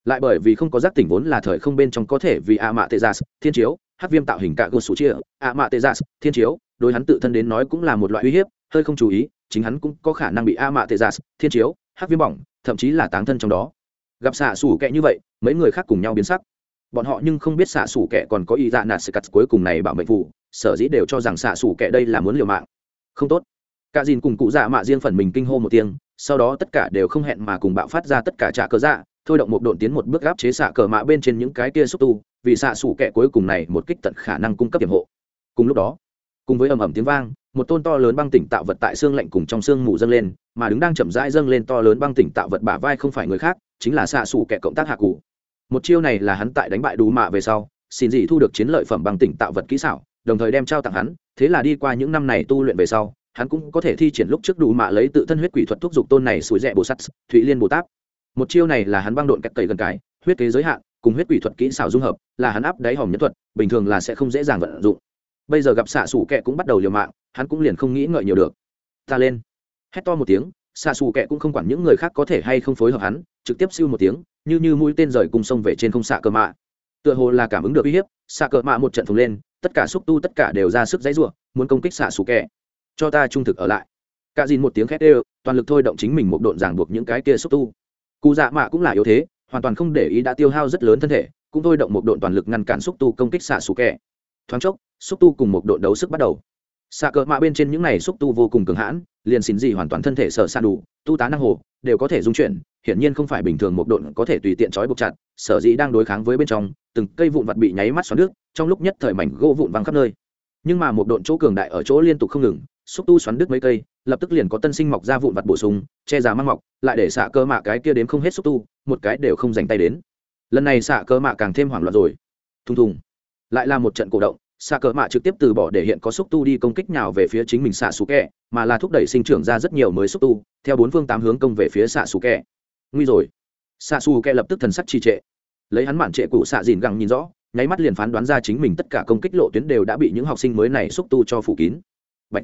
Lại bởi vì không có giác tỉnh vốn là thời không bên trong có thể vì a mạ tê gia thiên chiếu, hắc viêm tạo hình cả gô sủ chia, a mạ tê gia thiên chiếu, đối hắn tự thân đến nói cũng là một loại uy hiếp, hơi không chú ý, chính hắn cũng có khả năng bị a mạ tê gia thiên chiếu, hắc viêm bỏng, thậm chí là táng thân trong đó gặp xạ xủ kẹ như vậy, mấy người khác cùng nhau biến sắc. Bọn họ nhưng không biết xạ xủ kẹ còn có ý dạ nạt sự cắt cuối cùng này bảo mệnh vụ, sở dĩ đều cho rằng xạ xủ kẹ đây là muốn liều mạng. Không tốt. Cả dìn cùng cụ dạ mạ riêng phần mình kinh hô một tiếng, sau đó tất cả đều không hẹn mà cùng bạo phát ra tất cả trả cờ dạ thôi động một độn tiến một bước gáp chế xạ cờ mạ bên trên những cái kia xúc tu, vì xạ xủ kẹ cuối cùng này một kích tận khả năng cung cấp hiểm hộ. Cùng lúc đó, cùng với ầm ầm tiếng vang, một tôn to lớn băng tỉnh tạo vật tại xương lạnh cùng trong xương mù dâng lên mà đứng đang chậm rãi dâng lên to lớn băng tỉnh tạo vật bả vai không phải người khác, chính là xạ xù kẻ cộng tác hạ cụ một chiêu này là hắn tại đánh bại đủ mạ về sau, xin gì thu được chiến lợi phẩm băng tỉnh tạo vật kỹ xảo, đồng thời đem trao tặng hắn, thế là đi qua những năm này tu luyện về sau, hắn cũng có thể thi triển lúc trước đủ mạ lấy tự thân huyết quỷ thuật thúc giục tôn này suối rẽ bồ sắt, thụy liên bồ táp một chiêu này là hắn băng độn cách cầy gần cái, huyết kế giới hạn, cùng huyết quỷ thuật kỹ xảo dung hợp, là hắn áp đáy hòm nhất thuật, bình thường là sẽ không dễ dàng vận dụng. Bây giờ gặp xạ xù kẹ cũng bắt đầu liều mạng, hắn cũng liền không nghĩ ngợi nhiều được. Ta lên hét to một tiếng xạ xù kẹ cũng không quản những người khác có thể hay không phối hợp hắn, trực tiếp siêu một tiếng, như như mũi tên rời cùng sông về trên không xạ cờ mạ. Tựa hồ là cảm ứng được uy hiếp xạ cờ mạ một trận phồng lên, tất cả xúc tu tất cả đều ra sức dãy ruộng muốn công kích xạ xù kẹ cho ta trung thực ở lại. Cả dìn một tiếng khét ê toàn lực thôi động chính mình một độn ràng buộc những cái kia xúc tu. Cụ dạ mạ cũng là yếu thế, hoàn toàn không để ý đã tiêu hao rất lớn thân thể, cũng thôi động một độn toàn lực ngăn cản xúc tu công kích xạ xù kẹ thoáng chốc, xúc tu cùng một độn đấu sức bắt đầu. Xạ cờ mạ bên trên những này xúc tu vô cùng cường hãn liền xin gì hoàn toàn thân thể sở san đủ, tu tá năng hồ, đều có thể dung chuyển, hiển nhiên không phải bình thường một độn có thể tùy tiện trói buộc chặt, sở dĩ đang đối kháng với bên trong, từng cây vụn vặt bị nháy mắt xoắn nước, trong lúc nhất thời mảnh gỗ vụn văng khắp nơi. Nhưng mà một độn chỗ cường đại ở chỗ liên tục không ngừng, xúc tu xoắn đứt mấy cây, lập tức liền có tân sinh mọc ra vụn vặt bổ sung, che giá mang mọc, lại để xạ cơ mạ cái kia đến không hết xúc tu, một cái đều không dành tay đến. Lần này xạ cơ mạ càng thêm hoảng loạn rồi. Thùng thùng. Lại là một trận cổ động xạ cờ mạ trực tiếp từ bỏ để hiện có xúc tu đi công kích nào về phía chính mình xạ xù kẹ, mà là thúc đẩy sinh trưởng ra rất nhiều mới xúc tu, theo bốn phương tám hướng công về phía xạ xù kẹ. Nguy rồi. Xạ xù kẹ lập tức thần sắc trì trệ. Lấy hắn mạn trệ cụ xạ dìn găng nhìn rõ, nháy mắt liền phán đoán ra chính mình tất cả công kích lộ tuyến đều đã bị những học sinh mới này xúc tu cho phủ kín. Bạch.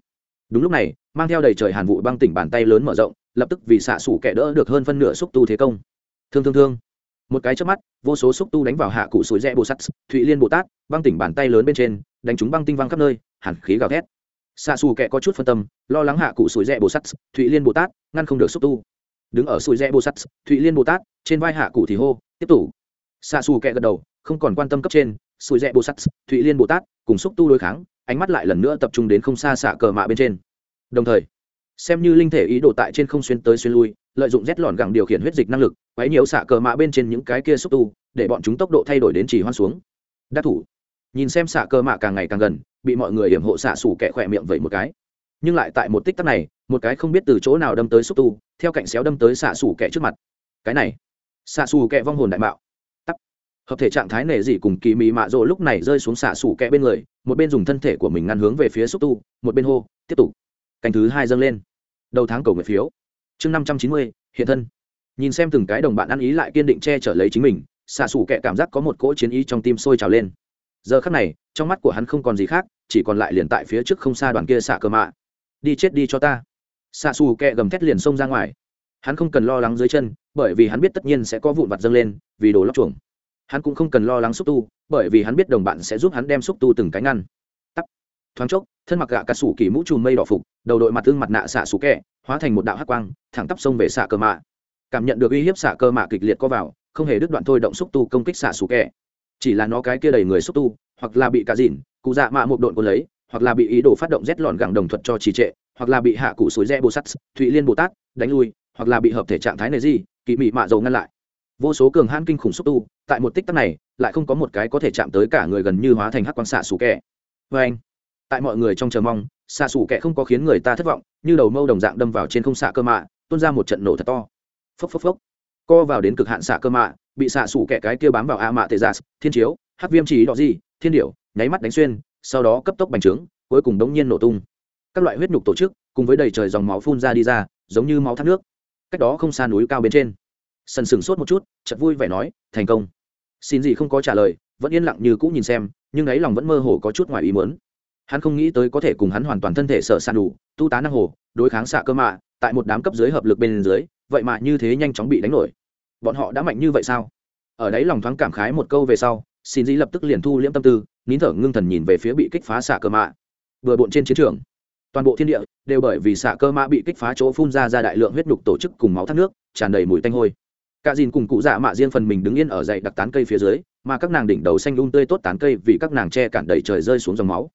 đúng lúc này, mang theo đầy trời hàn vụ băng tỉnh bàn tay lớn mở rộng, lập tức vì xạ xù kẹ đỡ được hơn phân nửa xúc tu thế công. Thương thương thương một cái trước mắt, vô số xúc tu đánh vào hạ cụ sủi rẽ bồ sắt, thụy liên bồ tát, băng tỉnh bàn tay lớn bên trên, đánh chúng băng tinh văng khắp nơi hẳn khí gào thét. Xạ xù kẹ có chút phân tâm, lo lắng hạ cụ sủi rẽ bồ sắt, thụy liên bồ tát, ngăn không được xúc tu. Đứng ở sủi rẽ bồ sắt, thụy liên bồ tát, trên vai hạ cụ thì hô, tiếp tục. Xạ xù kẹ gật đầu, không còn quan tâm cấp trên, sủi rẽ bồ sắt, thụy liên bồ tát cùng xúc tu đối kháng, ánh mắt lại lần nữa tập trung đến không xa xạ cờ mạ bên trên. Đồng thời, xem như linh thể ý đồ tại trên không xuyên tới xuyên lui lợi dụng rét lòn gẳng điều khiển huyết dịch năng lực, quấy nhiều xạ cờ mạ bên trên những cái kia xúc tu, để bọn chúng tốc độ thay đổi đến chỉ hoan xuống. Đắc thủ. Nhìn xem xạ cờ mạ càng ngày càng gần, bị mọi người hiểm hộ xạ xủ kẹ khỏe miệng vậy một cái. Nhưng lại tại một tích tắc này, một cái không biết từ chỗ nào đâm tới xúc tu, theo cạnh xéo đâm tới xạ xủ kẹ trước mặt. Cái này, xạ xù kẹ vong hồn đại mạo. Tắt hợp thể trạng thái nề dị cùng kỳ mị mạ rộ lúc này rơi xuống xạ xủ kẹ bên người, một bên dùng thân thể của mình ngăn hướng về phía xúc tu, một bên hô, tiếp tục. Canh thứ hai dâng lên. Đầu tháng cầu nguyện phiếu chương năm trăm chín mươi, hiện thân. Nhìn xem từng cái đồng bạn ăn ý lại kiên định che chở lấy chính mình xạ xù kệ cảm giác có một cỗ chiến ý trong tim sôi trào lên. Giờ khắc này, trong mắt của hắn không còn gì khác, chỉ còn lại liền tại phía trước không xa đoàn kia xạ cơ mạ. Đi chết đi cho ta. Xạ xù kệ gầm thét liền xông ra ngoài. Hắn không cần lo lắng dưới chân, bởi vì hắn biết tất nhiên sẽ có vụn vặt dâng lên, vì đồ lóc chuồng. Hắn cũng không cần lo lắng xúc tu, bởi vì hắn biết đồng bạn sẽ giúp hắn đem xúc tu từng cái ngăn thoáng chốc, thân mặc gạ cà sủ kỳ mũ trùm mây đỏ phục, đầu đội mặt tương mặt nạ xạ sủ kẹ, hóa thành một đạo hắc quang, thẳng tắp sông về xạ cơ mạ. Cảm nhận được uy hiếp xạ cơ mạ kịch liệt có vào, không hề đứt đoạn thôi động xúc tu công kích xạ sủ kẹ. Chỉ là nó cái kia đầy người xúc tu, hoặc là bị cà dìn, cụ dạ mạ một độn cuốn lấy, hoặc là bị ý đồ phát động rét lòn gẳng đồng thuật cho trì trệ, hoặc là bị hạ cụ suối rẽ bồ sắt, thụy liên bồ tát, đánh lui, hoặc là bị hợp thể trạng thái này gì, kỵ mị mạ dầu ngăn lại. Vô số cường hãn kinh khủng xúc tu, tại một tích tắc này, lại không có một cái có thể chạm tới cả người gần như hóa thành hắc quang xạ sủ kẹ. Vê anh tại mọi người trong chờ mong, xạ xù kẻ không có khiến người ta thất vọng, như đầu mâu đồng dạng đâm vào trên không xạ cơ mạ, tuôn ra một trận nổ thật to. Phốc phốc phốc. Co vào đến cực hạn xạ cơ mạ, bị xạ xù kẻ cái kia bám vào a mạ tê gia thiên chiếu, hắc viêm chỉ đỏ gì, thiên điểu, nháy mắt đánh xuyên, sau đó cấp tốc bành trướng, cuối cùng đống nhiên nổ tung. Các loại huyết nhục tổ chức, cùng với đầy trời dòng máu phun ra đi ra, giống như máu thác nước. Cách đó không xa núi cao bên trên. Sần sừng sốt một chút chật vui vẻ nói, thành công. Xin gì không có trả lời, vẫn yên lặng như cũ nhìn xem, nhưng ấy lòng vẫn mơ hồ có chút ngoài ý muốn hắn không nghĩ tới có thể cùng hắn hoàn toàn thân thể sở sàn đủ, tu tá năng hồ, đối kháng xạ cơ mạ, tại một đám cấp dưới hợp lực bên dưới, vậy mà như thế nhanh chóng bị đánh nổi. Bọn họ đã mạnh như vậy sao? Ở đấy lòng thoáng cảm khái một câu về sau, xin dĩ lập tức liền thu liễm tâm tư, nín thở ngưng thần nhìn về phía bị kích phá xạ cơ mạ. Vừa bộn trên chiến trường, toàn bộ thiên địa đều bởi vì xạ cơ mạ bị kích phá chỗ phun ra ra đại lượng huyết nhục tổ chức cùng máu thác nước, tràn đầy mùi tanh hôi. Cả dìn cùng cụ dạ mạ riêng phần mình đứng yên ở dậy đặc tán cây phía dưới, mà các nàng đỉnh đầu xanh lung tươi tốt tán cây vì các nàng che cản đầy trời rơi xuống dòng máu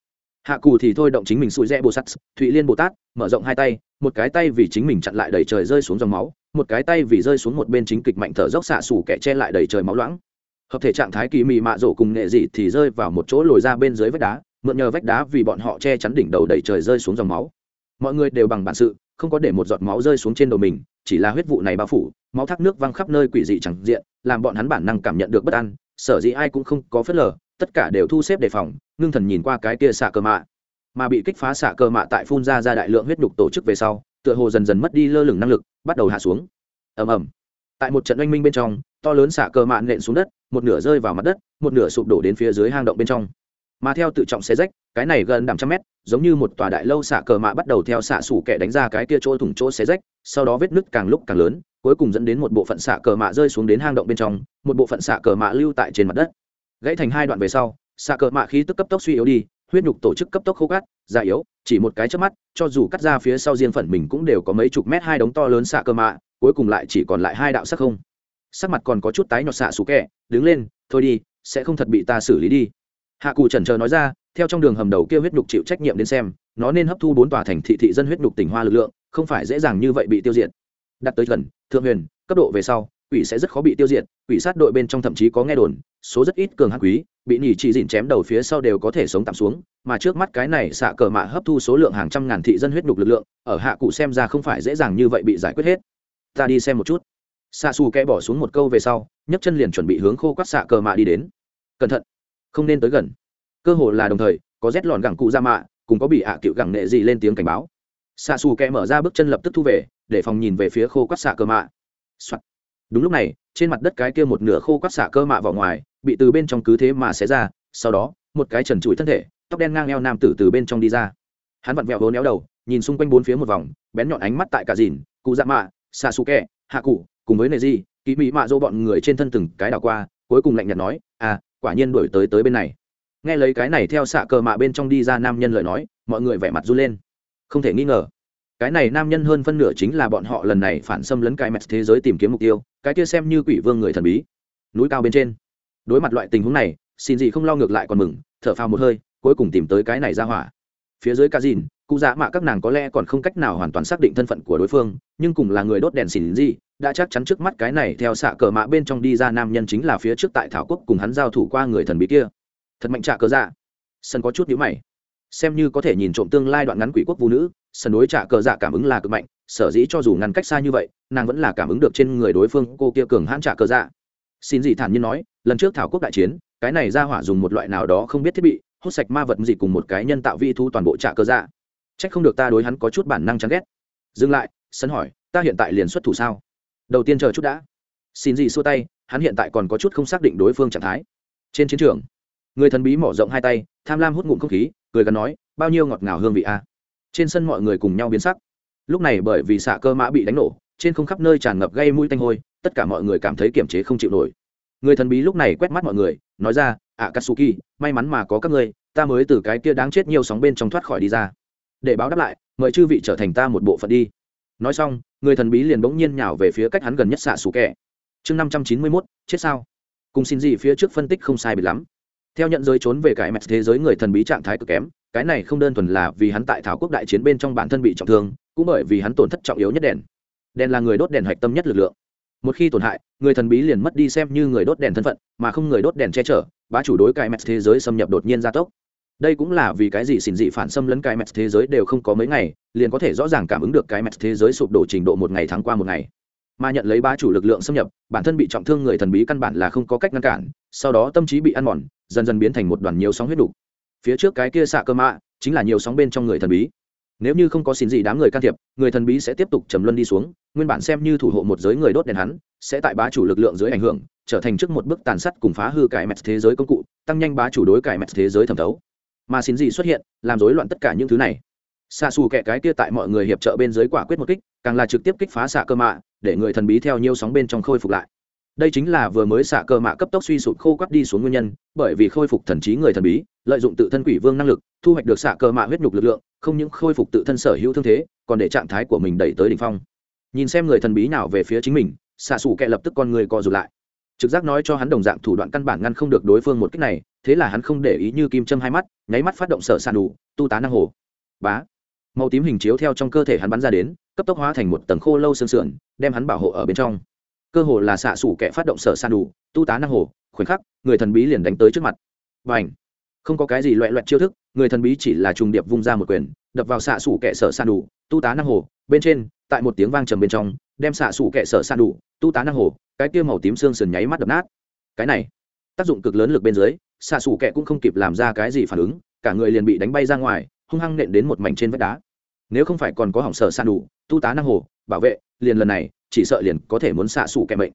hạ cù thì thôi động chính mình sụi rẽ bồ sắt, thụy liên bồ tát, mở rộng hai tay, một cái tay vì chính mình chặn lại đầy trời rơi xuống dòng máu, một cái tay vì rơi xuống một bên chính kịch mạnh thở dốc xạ xù kẻ che lại đầy trời máu loãng. Hợp thể trạng thái kỳ mị mạ rổ cùng nghệ dị thì rơi vào một chỗ lồi ra bên dưới vách đá, mượn nhờ vách đá vì bọn họ che chắn đỉnh đầu đầy trời rơi xuống dòng máu. Mọi người đều bằng bản sự, không có để một giọt máu rơi xuống trên đầu mình, chỉ là huyết vụ này bao phủ, máu thác nước văng khắp nơi quỷ dị chẳng diện, làm bọn hắn bản năng cảm nhận được bất an, sở dĩ ai cũng không có phớt lờ tất cả đều thu xếp đề phòng, ngưng thần nhìn qua cái kia xạ cơ mạ. Mà bị kích phá xạ cơ mạ tại phun ra ra đại lượng huyết nhục tổ chức về sau, tựa hồ dần dần mất đi lơ lửng năng lực, bắt đầu hạ xuống. Ầm ầm. Tại một trận oanh minh bên trong, to lớn xạ cơ mạ nện xuống đất, một nửa rơi vào mặt đất, một nửa sụp đổ đến phía dưới hang động bên trong. Mà theo tự trọng xe rách, cái này gần đạm trăm mét, giống như một tòa đại lâu xạ cờ mạ bắt đầu theo xạ sủ kẻ đánh ra cái kia chỗ thủng chỗ xe rách, sau đó vết nứt càng lúc càng lớn, cuối cùng dẫn đến một bộ phận xạ cờ mạ rơi xuống đến hang động bên trong, một bộ phận xạ cờ mạ lưu tại trên mặt đất gãy thành hai đoạn về sau, xạ cờ mạ khí tức cấp tốc suy yếu đi, huyết nhục tổ chức cấp tốc khô cát, già yếu, chỉ một cái chớp mắt, cho dù cắt ra phía sau riêng phần mình cũng đều có mấy chục mét hai đống to lớn xạ cờ mạ, cuối cùng lại chỉ còn lại hai đạo sắc không. Sắc mặt còn có chút tái nhọt xạ xú kẹ, đứng lên, thôi đi, sẽ không thật bị ta xử lý đi. Hạ cù trần chờ nói ra, theo trong đường hầm đầu kia huyết nhục chịu trách nhiệm đến xem, nó nên hấp thu bốn tòa thành thị thị dân huyết nhục tỉnh hoa lực lượng, không phải dễ dàng như vậy bị tiêu diệt. Đặt tới gần, thượng huyền, cấp độ về sau quỷ sẽ rất khó bị tiêu diệt, quỷ sát đội bên trong thậm chí có nghe đồn, số rất ít cường hạng quý bị nhỉ chỉ dịn chém đầu phía sau đều có thể sống tạm xuống, mà trước mắt cái này xạ cờ mạ hấp thu số lượng hàng trăm ngàn thị dân huyết nhục lực lượng, ở hạ cụ xem ra không phải dễ dàng như vậy bị giải quyết hết. Ta đi xem một chút. Xạ xù kẽ bỏ xuống một câu về sau, nhấc chân liền chuẩn bị hướng khô quát xạ cờ mạ đi đến. Cẩn thận, không nên tới gần. Cơ hồ là đồng thời, có rét lòn gẳng cụ ra mạ, cùng có bị hạ cựu gẳng nệ gì lên tiếng cảnh báo. Xạ xù kẽ mở ra bước chân lập tức thu về, để phòng nhìn về phía khô quát xạ cờ mạ、Soạn đúng lúc này, trên mặt đất cái kia một nửa khô quát xả cơ mạ vào ngoài, bị từ bên trong cứ thế mà xé ra, sau đó, một cái trần trụi thân thể, tóc đen ngang eo nam tử từ bên trong đi ra. Hắn vặn vẹo hố néo đầu, nhìn xung quanh bốn phía một vòng, bén nhọn ánh mắt tại cả dìn, cụ dạ mạ xạ xù kẹ, hạ cụ, cùng với nề di kỹ mỹ mạ dỗ bọn người trên thân từng cái đảo qua, cuối cùng lạnh nhạt nói à quả nhiên đổi tới tới bên này. Nghe lấy cái này theo xạ cờ mạ bên trong đi ra nam nhân lời nói, mọi người vẻ mặt run lên. Không thể nghi ngờ, cái này nam nhân hơn phân nửa chính là bọn họ lần này phản xâm lấn cái mẹt thế giới tìm kiếm mục tiêu cái kia xem như quỷ vương người thần bí. Núi cao bên trên. Đối mặt loại tình huống này, xin gì không lo ngược lại còn mừng, thở phào một hơi, cuối cùng tìm tới cái này ra hỏa. Phía dưới cá dìn, cụ dạ mạ các nàng có lẽ còn không cách nào hoàn toàn xác định thân phận của đối phương, nhưng cùng là người đốt đèn xỉn gì, đã chắc chắn trước mắt cái này theo xạ cờ mạ bên trong đi ra nam nhân chính là phía trước tại thảo quốc cùng hắn giao thủ qua người thần bí kia. Thật mạnh trạ cờ dạ. Sân có chút nhữ mày. Xem như có thể nhìn trộm tương lai đoạn ngắn quỷ quốc vũ nữ sân đối trả cờ dạ cảm ứng là cực mạnh, sở dĩ cho dù ngăn cách xa như vậy, nàng vẫn là cảm ứng được trên người đối phương cô kia cường hãn trả cờ dạ. Xin gì thản nhiên nói, lần trước thảo quốc đại chiến, cái này ra hỏa dùng một loại nào đó không biết thiết bị, hút sạch ma vật gì cùng một cái nhân tạo vi thu toàn bộ trả cờ dạ. Trách không được ta đối hắn có chút bản năng chán ghét. Dừng lại, sân hỏi, ta hiện tại liền xuất thủ sao? Đầu tiên chờ chút đã. Xin gì xua tay, hắn hiện tại còn có chút không xác định đối phương trạng thái. Trên chiến trường, người thần bí mỏ rộng hai tay, tham lam hút ngụm không khí, cười gắn nói, bao nhiêu ngọt ngào hương vị a trên sân mọi người cùng nhau biến sắc. Lúc này bởi vì xạ cơ mã bị đánh nổ, trên không khắp nơi tràn ngập gây mũi tanh hôi, tất cả mọi người cảm thấy kiềm chế không chịu nổi. Người thần bí lúc này quét mắt mọi người, nói ra ạ katsuki may mắn mà có các ngươi, ta mới từ cái kia đáng chết nhiều sóng bên trong thoát khỏi đi ra. Để báo đáp lại, mời chư vị trở thành ta một bộ phận đi. Nói xong, người thần bí liền bỗng nhiên nhào về phía cách hắn gần nhất xạ xù kẹ chương năm trăm chín mươi mốt, chết sao? Cùng xin gì phía trước phân tích không sai bị lắm. Theo nhận giới trốn về cái mẹt thế giới người thần bí trạng thái cực kém cái này không đơn thuần là vì hắn tại thảo quốc đại chiến bên trong bản thân bị trọng thương, cũng bởi vì hắn tổn thất trọng yếu nhất đèn. Đèn là người đốt đèn hạch tâm nhất lực lượng. Một khi tổn hại, người thần bí liền mất đi xem như người đốt đèn thân phận, mà không người đốt đèn che chở, bá chủ đối cái mẹt thế giới xâm nhập đột nhiên gia tốc. Đây cũng là vì cái gì xỉn dị phản xâm lấn cái mẹt thế giới đều không có mấy ngày, liền có thể rõ ràng cảm ứng được cái mẹt thế giới sụp đổ trình độ một ngày tháng qua một ngày. Mà nhận lấy bá chủ lực lượng xâm nhập, bản thân bị trọng thương người thần bí căn bản là không có cách ngăn cản, sau đó tâm trí bị ăn mòn, dần dần biến thành một đoàn nhiều sóng huyết đục phía trước cái kia xạ cơ mạ chính là nhiều sóng bên trong người thần bí. Nếu như không có xin gì đám người can thiệp, người thần bí sẽ tiếp tục trầm luân đi xuống, nguyên bản xem như thủ hộ một giới người đốt đèn hắn, sẽ tại bá chủ lực lượng dưới ảnh hưởng, trở thành trước một bước tàn sát cùng phá hư cải mẹt thế giới công cụ, tăng nhanh bá chủ đối cải mẹt thế giới thẩm thấu. Mà xin gì xuất hiện, làm rối loạn tất cả những thứ này. Xa xù kẻ cái kia tại mọi người hiệp trợ bên dưới quả quyết một kích, càng là trực tiếp kích phá xạ cơ mạ, để người thần bí theo nhiều sóng bên trong khôi phục lại đây chính là vừa mới xạ cơ mạ cấp tốc suy sụp khô quắt đi xuống nguyên nhân, bởi vì khôi phục thần trí người thần bí, lợi dụng tự thân quỷ vương năng lực, thu hoạch được xạ cơ mạ huyết nhục lực lượng, không những khôi phục tự thân sở hữu thương thế, còn để trạng thái của mình đẩy tới đ ỉ n h phong. Nhìn xem người thần bí nào về phía chính mình, xạ xù kẹ lập tức con người co rụt lại. Trực giác nói cho hắn đồng dạng thủ đoạn căn bản ngăn không được đối phương một cách này, thế là hắn không để ý như kim châm hai mắt, nháy mắt phát động sở sàn đủ tu tá năng hồ. Bá. Màu tím hình chiếu theo trong cơ thể hắn bắn ra đến, cấp tốc hóa thành một tầng khô lâu sương sườn, đem hắn bảo hộ ở bên trong cơ hồ là xạ xủ kẻ phát động sở san đủ, tu tá năng hồ, khoảnh khắc, người thần bí liền đánh tới trước mặt. Và ảnh không có cái gì loẹ loẹt chiêu thức, người thần bí chỉ là trùng điệp vung ra một quyền, đập vào xạ xủ kẻ sở san đủ, tu tá năng hồ, bên trên, tại một tiếng vang trầm bên trong, đem xạ xủ kẻ sở san đủ, tu tá năng hồ, cái kia màu tím xương sườn nháy mắt đập nát. Cái này, tác dụng cực lớn lực bên dưới, xạ xủ kẻ cũng không kịp làm ra cái gì phản ứng, cả người liền bị đánh bay ra ngoài, hung hăng nện đến một mảnh trên vách đá. Nếu không phải còn có hỏng sở san đủ, tu tá năng hồ, bảo vệ, liền lần này chỉ sợ liền có thể muốn xạ xủ kẻ mệnh.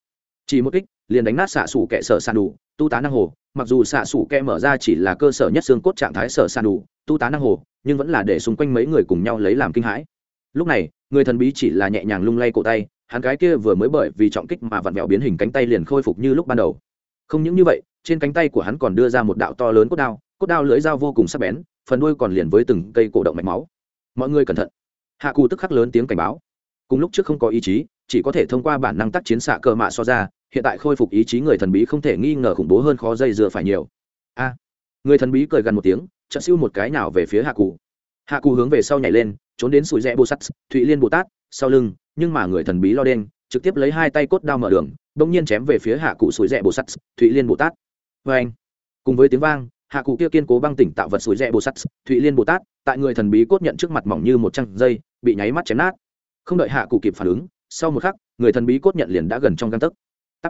Chỉ một kích, liền đánh nát xạ xủ kẻ sở san đủ, tu tá năng hồ. Mặc dù xạ xủ kẻ mở ra chỉ là cơ sở nhất xương cốt trạng thái sở san đủ, tu tá năng hồ, nhưng vẫn là để xung quanh mấy người cùng nhau lấy làm kinh hãi. Lúc này, người thần bí chỉ là nhẹ nhàng lung lay cổ tay, hắn cái kia vừa mới bởi vì trọng kích mà vặn vẹo biến hình cánh tay liền khôi phục như lúc ban đầu. Không những như vậy, trên cánh tay của hắn còn đưa ra một đạo to lớn cốt đao cốt đao lưỡi dao vô cùng sắc bén, phần đuôi còn liền với từng cây cổ động mạch máu. Mọi người cẩn thận. Hạ cù tức khắc lớn tiếng cảnh báo. Cùng lúc trước không có ý chí chỉ có thể thông qua bản năng tác chiến xạ cờ mạ so ra, hiện tại khôi phục ý chí người thần bí không thể nghi ngờ khủng bố hơn khó dây dưa phải nhiều. A. Người thần bí cười gần một tiếng, chợt siêu một cái nào về phía hạ cụ hạ cụ hướng về sau nhảy lên, trốn đến sủi rẽ bồ sắt, thụy liên bồ tát, sau lưng, nhưng mà người thần bí lo đen, trực tiếp lấy hai tay cốt đao mở đường, bỗng nhiên chém về phía hạ cụ sủi rẽ bồ sắt, thụy liên bồ tát. Vê anh, cùng với tiếng vang, hạ cụ kia kiên cố băng tỉnh tạo vật sủi rẽ bồ sắt, thụy liên bồ tát, tại người thần bí cốt nhận trước mặt mỏng như một trăng dây, bị nháy mắt chém nát. Không đợi hạ cụ kịp phản ứng sau một khắc, người thần bí cốt nhận liền đã gần trong găng tấc. Tắt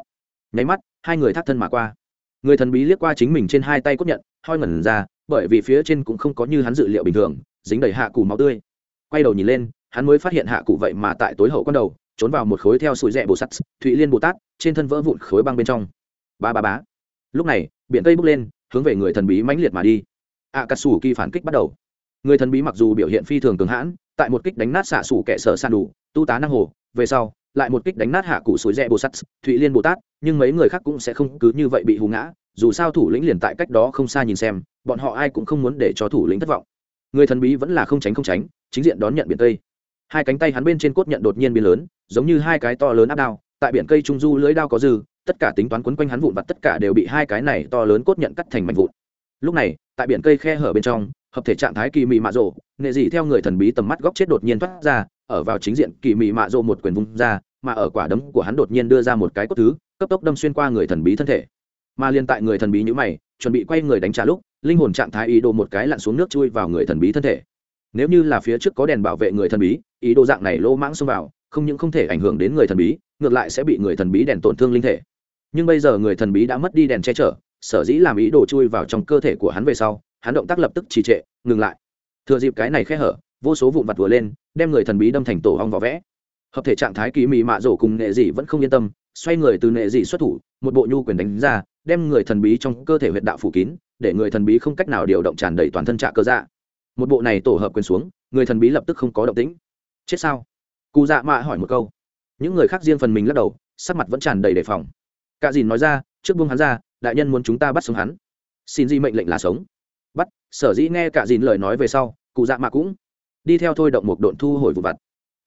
nháy mắt, hai người thác thân mà qua. Người thần bí liếc qua chính mình trên hai tay cốt nhận, hoi ngẩn ra, bởi vì phía trên cũng không có như hắn dự liệu bình thường, dính đầy hạ cụ máu tươi. Quay đầu nhìn lên, hắn mới phát hiện hạ cụ vậy mà tại tối hậu con đầu, trốn vào một khối theo sủi rẽ bồ sắt, thụy liên bồ tát, trên thân vỡ vụn khối băng bên trong. Ba ba bá lúc này, biển cây bước lên, hướng về người thần bí mãnh liệt mà đi. A cà sủ kỳ phản kích bắt đầu. Người thần bí mặc dù biểu hiện phi thường cường hãn, tại một kích đánh nát xạ sủ kẻ sở san đủ, tu tá năng hồ về sau, lại một kích đánh nát hạ cụ suối rẽ bồ sắt, thụy liên bồ tát, nhưng mấy người khác cũng sẽ không cứ như vậy bị hù ngã, dù sao thủ lĩnh liền tại cách đó không xa nhìn xem, bọn họ ai cũng không muốn để cho thủ lĩnh thất vọng. Người thần bí vẫn là không tránh không tránh, chính diện đón nhận biển tây. Hai cánh tay hắn bên trên cốt nhận đột nhiên biến lớn, giống như hai cái to lớn áp đao, tại biển cây trung du lưới đao có dư, tất cả tính toán quấn quanh hắn vụn vặt tất cả đều bị hai cái này to lớn cốt nhận cắt thành mảnh vụn. Lúc này, tại biển cây khe hở bên trong, hợp thể trạng thái kỳ mị mạ rộ nệ dị theo người thần bí tầm mắt góc chết đột nhiên thoát ra ở vào chính diện, kỳ mị mạ rộ một quyền vung ra, mà ở quả đấm của hắn đột nhiên đưa ra một cái cốt thứ, cấp tốc đâm xuyên qua người thần bí thân thể. Mà liên tại người thần bí nhữ mày, chuẩn bị quay người đánh trả lúc, linh hồn trạng thái ý đồ một cái lặn xuống nước chui vào người thần bí thân thể. Nếu như là phía trước có đèn bảo vệ người thần bí, ý đồ dạng này lô mãng xông vào, không những không thể ảnh hưởng đến người thần bí, ngược lại sẽ bị người thần bí đèn tổn thương linh thể. Nhưng bây giờ người thần bí đã mất đi đèn che chở, sở dĩ làm ý đồ chui vào trong cơ thể của hắn về sau, hắn động tác lập tức trì trệ, ngừng lại. Thừa dịp cái này khe hở vô số vụn vặt vừa lên, đem người thần bí đâm thành tổ hong vỏ vẽ. Hợp thể trạng thái kỳ mị mạ rổ cùng nệ dị vẫn không yên tâm, xoay người từ nệ dị xuất thủ, một bộ nhu quyền đánh ra, đem người thần bí trong cơ thể huyệt đạo phủ kín, để người thần bí không cách nào điều động tràn đầy toàn thân trạ cơ dạ. Một bộ này tổ hợp quyền xuống, người thần bí lập tức không có động tĩnh. Chết sao? Cụ dạ mạ hỏi một câu. Những người khác riêng phần mình lắc đầu, sắc mặt vẫn tràn đầy đề phòng. Cả dìn nói ra, trước buông hắn ra, đại nhân muốn chúng ta bắt sống hắn. Xin di mệnh lệnh là sống. Bắt, sở dĩ nghe cả dìn lời nói về sau, cụ dạ mạ cũng đi theo thôi động một độn thu hồi vụ vặt.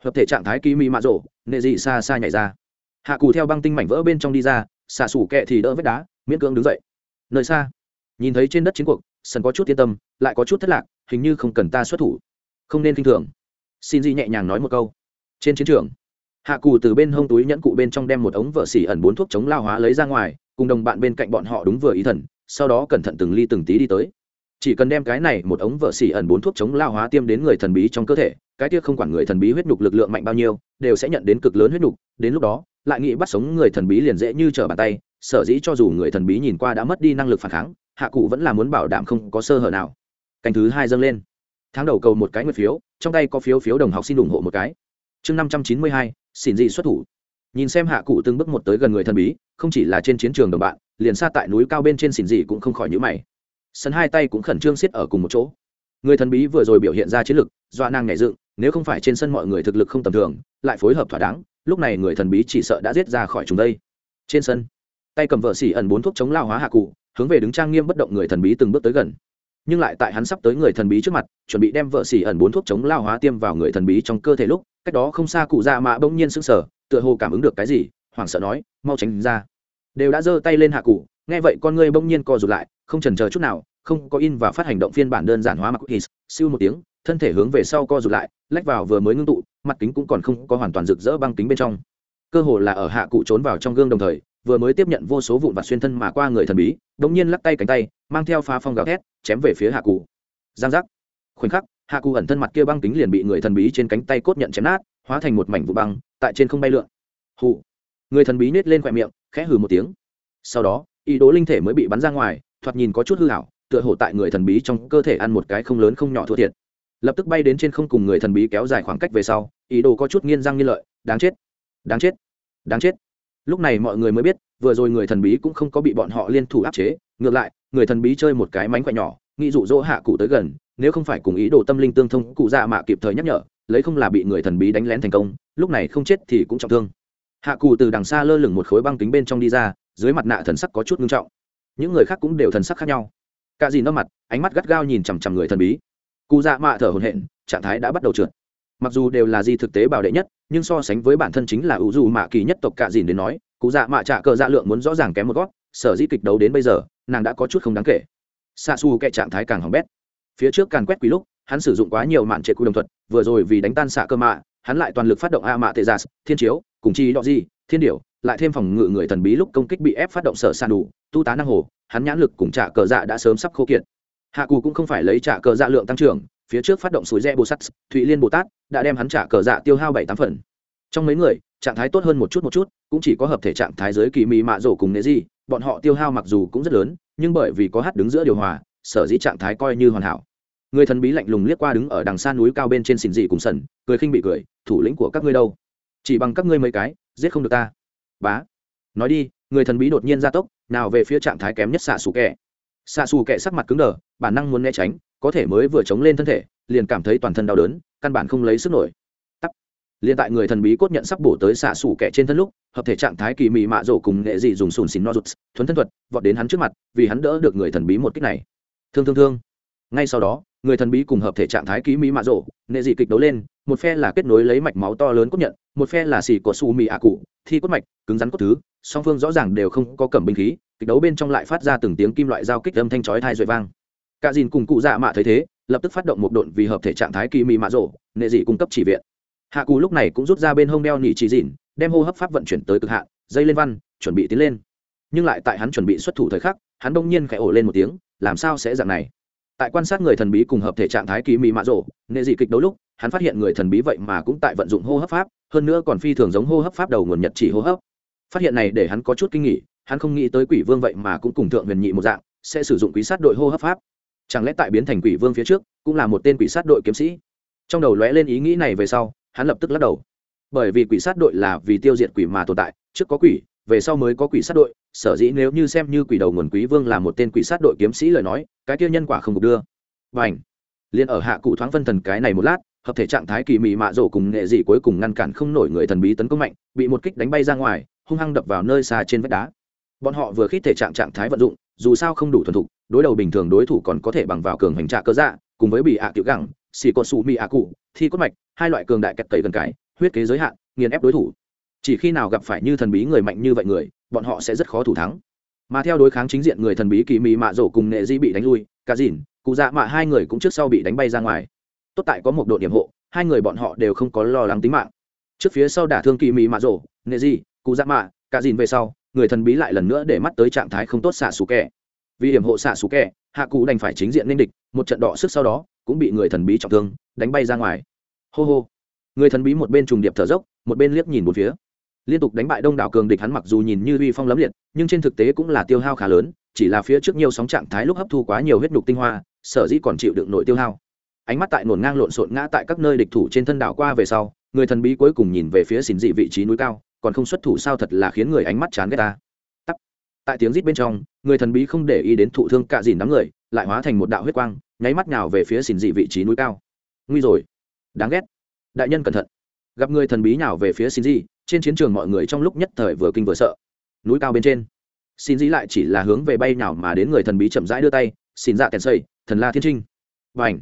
Hợp thể trạng thái kỳ mi mạ rổ nệ dị xa xa nhảy ra. Hạ cù theo băng tinh mảnh vỡ bên trong đi ra, xạ sủ kẹ thì đỡ vết đá, miễn cưỡng đứng dậy. Nơi xa, nhìn thấy trên đất chiến cuộc, sân có chút yên tâm, lại có chút thất lạc, hình như không cần ta xuất thủ. Không nên kinh thường. Xin di nhẹ nhàng nói một câu. Trên chiến trường, hạ cù từ bên hông túi nhẫn cụ bên trong đem một ống vợ xỉ ẩn bốn thuốc chống lao hóa lấy ra ngoài, cùng đồng bạn bên cạnh bọn họ đúng vừa ý thần, sau đó cẩn thận từng ly từng tí đi tới chỉ cần đem cái này một ống vợ xỉ ẩn bốn thuốc chống lao hóa tiêm đến người thần bí trong cơ thể, cái kia không quản người thần bí huyết nhục lực lượng mạnh bao nhiêu, đều sẽ nhận đến cực lớn huyết nhục, đến lúc đó, lại nghĩ bắt sống người thần bí liền dễ như trở bàn tay, sở dĩ cho dù người thần bí nhìn qua đã mất đi năng lực phản kháng, hạ cụ vẫn là muốn bảo đảm không có sơ hở nào. Canh thứ hai dâng lên. Tháng đầu cầu một cái nguyệt phiếu, trong tay có phiếu phiếu đồng học xin ủng hộ một cái. Chương năm trăm chín mươi hai xỉn dị xuất thủ. Nhìn xem hạ cụ từng bước một tới gần người thần bí, không chỉ là trên chiến trường đồng bạn, liền xa tại núi cao bên trên xỉn dị cũng không khỏi nhữ mày sân hai tay cũng khẩn trương xiết ở cùng một chỗ. Người thần bí vừa rồi biểu hiện ra chiến lực, dọa nàng nhảy dựng, nếu không phải trên sân mọi người thực lực không tầm thường, lại phối hợp thỏa đáng, lúc này người thần bí chỉ sợ đã giết ra khỏi chúng đây. Trên sân, tay cầm vợ xỉ ẩn bốn thuốc chống lao hóa hạ cụ, hướng về đứng trang nghiêm bất động người thần bí từng bước tới gần. Nhưng lại tại hắn sắp tới người thần bí trước mặt, chuẩn bị đem vợ xỉ ẩn bốn thuốc chống lao hóa tiêm vào người thần bí trong cơ thể lúc, cách đó không xa cụ dạ mạ bỗng nhiên sững sờ, tựa hồ cảm ứng được cái gì, hoảng sợ nói, mau tránh ra. Đều đã giơ tay lên hạ cụ nghe vậy con ngươi bỗng nhiên co rụt lại, không chần chờ chút nào, không có in và phát hành động phiên bản đơn giản hóa mặc hít siêu một tiếng, thân thể hướng về sau co rụt lại, lách vào vừa mới ngưng tụ, mặt kính cũng còn không có hoàn toàn rực rỡ băng kính bên trong. Cơ hồ là ở hạ cụ trốn vào trong gương đồng thời, vừa mới tiếp nhận vô số vụn vặt xuyên thân mà qua người thần bí đ ỗ n g nhiên lắc tay cánh tay, mang theo phá phong gào thét, chém về phía hạ cụ. Giang giác. Khoảnh khắc, hạ cụ ẩn thân mặt kia băng kính liền bị người thần bí trên cánh tay cốt nhận chém nát, hóa thành một mảnh vụ băng, tại trên không bay lượn. Hụ người thần bí nết lên khoe miệng, khẽ hừ một tiếng. Sau đó ý đồ linh thể mới bị bắn ra ngoài, thoạt nhìn có chút hư hảo, tựa hồ tại người thần bí trong cơ thể ăn một cái không lớn không nhỏ thua thiệt. Lập tức bay đến trên không cùng người thần bí kéo dài khoảng cách về sau, ý đồ có chút nghiên răng nghiên lợi, đáng chết đáng chết đáng chết. Lúc này mọi người mới biết, vừa rồi người thần bí cũng không có bị bọn họ liên thủ áp chế, ngược lại, người thần bí chơi một cái mánh khỏe nhỏ, nghĩ dụ dỗ hạ cụ tới gần, nếu không phải cùng ý đồ tâm linh tương thông, cụ dạ mạ kịp thời nhắc nhở, lấy không là bị người thần bí đánh lén thành công, lúc này không chết thì cũng trọng thương. Hạ cụ từ đằng xa lơ lửng một khối băng kính bên trong đi ra dưới mặt nạ thần sắc có chút ngưng trọng. Những người khác cũng đều thần sắc khác nhau. Cả dìn nó mặt, ánh mắt gắt gao nhìn chằm chằm người thần bí. Cụ dạ mạ thở hồn hện trạng thái đã bắt đầu trượt. Mặc dù đều là di thực tế bảo đệ nhất, nhưng so sánh với bản thân chính là ủ dù mạ kỳ nhất tộc cả dìn đến nói, cụ dạ mạ trả cờ dạ lượng muốn rõ ràng kém một gót, sở di kịch đấu đến bây giờ, nàng đã có chút không đáng kể. Xa xù kệ trạng thái càng hỏng bét. Phía trước càn quét quý lúc, hắn sử dụng quá nhiều mạn trệ quy đồng thuật, vừa rồi vì đánh tan xạ cơ mạ, hắn lại toàn lực phát động a mạ tê gia dạ, thiên chiếu, cùng chi đọ di, thiên điểu lại thêm phòng ngự người thần bí lúc công kích bị ép phát động sở san đủ, tu tá năng hồ, hắn nhãn lực cùng trả cờ dạ đã sớm sắp khô kiệt. Hạ cù cũng không phải lấy trả cờ dạ lượng tăng trưởng, phía trước phát động suối rẽ bồ sắt thụy liên bồ tát, đã đem hắn trả cờ dạ tiêu hao bảy tám phần. Trong mấy người, trạng thái tốt hơn một chút một chút, cũng chỉ có hợp thể trạng thái giới kỳ mị mạ rổ cùng nế di, bọn họ tiêu hao mặc dù cũng rất lớn, nhưng bởi vì có hát đứng giữa điều hòa, sở dĩ trạng thái coi như hoàn hảo. Người thần bí lạnh lùng liếc qua đứng ở đằng xa núi cao bên trên xìn dị cùng sần, cười khinh bị cười, thủ lĩnh của các ngươi đâu? Chỉ bằng các ngươi mấy cái, giết không được ta bá. Nói đi, người thần bí đột nhiên ra tốc, nào về phía trạng thái kém nhất xạ xù kẹ xạ xù kẹ sắc mặt cứng đờ, bản năng muốn né tránh, có thể mới vừa chống lên thân thể, liền cảm thấy toàn thân đau đớn, căn bản không lấy sức nổi. Tắt liền tại người thần bí cốt nhận sắp bổ tới xạ xù kẹ trên thân lúc, hợp thể trạng thái kỳ mị mạ rổ cùng nghệ dị dùng sùn xìn no rụt thuấn thân thuật, vọt đến hắn trước mặt, vì hắn đỡ được người thần bí một cách này. Thương thương thương. Ngay sau đó, người thần bí cùng hợp thể trạng thái ký mỹ mạ rổ nệ dị kịch đấu lên, một phe là kết nối lấy mạch máu to lớn cốt nhận, một phe là xì của su mì ạ cụ thi cốt mạch, cứng rắn cốt thứ, song phương rõ ràng đều không có cầm binh khí, kịch đấu bên trong lại phát ra từng tiếng kim loại giao kích âm thanh chói thai rồi vang. Cả dìn cùng cụ dạ mạ thấy thế, lập tức phát động một độn vì hợp thể trạng thái kỳ mị mạ rổ, nệ dị cung cấp chỉ viện. Hạ cù lúc này cũng rút ra bên hông đeo nỉ chỉ dìn đem hô hấp pháp vận chuyển tới cực hạn, dây lên văn, chuẩn bị tiến lên. Nhưng lại tại hắn chuẩn bị xuất thủ thời khắc, hắn đông nhiên khẽ ổ lên một tiếng, làm sao sẽ dạng này? Tại quan sát người thần bí cùng hợp thể trạng thái kỳ mị mạ rổ, nệ dị kịch đấu lúc hắn phát hiện người thần bí vậy mà cũng tại vận dụng hô hấp pháp, hơn nữa còn phi thường giống hô hấp pháp đầu nguồn nhật chỉ hô hấp. Phát hiện này để hắn có chút kinh nghỉ hắn không nghĩ tới quỷ vương vậy mà cũng cùng thượng huyền nhị một dạng, sẽ sử dụng quỷ sát đội hô hấp pháp. Chẳng lẽ tại biến thành quỷ vương phía trước, cũng là một tên quỷ sát đội kiếm sĩ? Trong đầu lóe lên ý nghĩ này về sau, hắn lập tức lắc đầu. Bởi vì quỷ sát đội là vì tiêu diệt quỷ mà tồn tại, trước có quỷ, về sau mới có quỷ sát đội, sở dĩ nếu như xem như quỷ đầu nguồn quý vương là một tên quỷ sát đội kiếm sĩ lời nói, cái kia nhân quả không được đưa. Và ảnh liền ở hạ cụ thoáng phân thần cái này một lát hợp thể trạng thái kỳ mị mạ rổ cùng nghệ dị cuối cùng ngăn cản không nổi người thần bí tấn công mạnh, bị một kích đánh bay ra ngoài, hung hăng đập vào nơi xa trên vách đá. Bọn họ vừa khít thể trạng trạng thái vận dụng, dù sao không đủ thuần thục, đối đầu bình thường đối thủ còn có thể bằng vào cường hành trạ cơ dạ cùng với bị ạ tiểu gẳng, xì có su mị ạ cụ, thi cốt mạch, hai loại cường đại kẹt cầy gần cái, huyết kế giới hạn, nghiền ép đối thủ. Chỉ khi nào gặp phải như thần bí người mạnh như vậy người, bọn họ sẽ rất khó thủ thắng. Mà theo đối kháng chính diện người thần bí kỳ mị mạ rổ cùng nghệ di bị đánh lui cả dìn cụ dạ mạ hai người cũng trước sau bị đánh bay ra ngoài tốt tại có một độ điểm hộ, hai người bọn họ đều không có lo lắng tính mạng. Trước phía sau đả thương kỳ mỹ mạ rổ nghệ di cụ dạ mạ cả dìn về sau, người thần bí lại lần nữa để mắt tới trạng thái không tốt xạ xù kẻ vì điểm hộ xạ xù kẻ hạ cụ đành phải chính diện nên địch, một trận đọ sức sau đó, cũng bị người thần bí trọng thương, đánh bay ra ngoài. Hô hô. Người thần bí một bên trùng điệp thở dốc, một bên liếc nhìn một phía. Liên tục đánh bại đông đảo cường địch hắn mặc dù nhìn như uy phong lấm liệt, nhưng trên thực tế cũng là tiêu hao khá lớn, chỉ là phía trước nhiều sóng trạng thái lúc hấp thu quá nhiều huyết nhục tinh hoa, sở dĩ còn chịu đựng nội tiêu hao ánh mắt tại nổn ngang lộn xộn ngã tại các nơi địch thủ trên thân đảo qua về sau, người thần bí cuối cùng nhìn về phía xỉn dị vị trí núi cao, còn không xuất thủ sao thật là khiến người ánh mắt chán ghét ta. Tắp. tại tiếng rít bên trong, người thần bí không để ý đến thụ thương cạ dìn đám người, lại hóa thành một đạo huyết quang, nháy mắt nào về phía xỉn dị vị trí núi cao. Nguy rồi. Đáng ghét. Đại nhân cẩn thận. Gặp người thần bí nào về phía xỉn dị, trên chiến trường mọi người trong lúc nhất thời vừa kinh vừa sợ. Núi cao bên trên. Xin dị lại chỉ là hướng về bay nào mà đến người thần bí chậm rãi đưa tay xin dạ kèn xây thần la thiên trinh. Và ảnh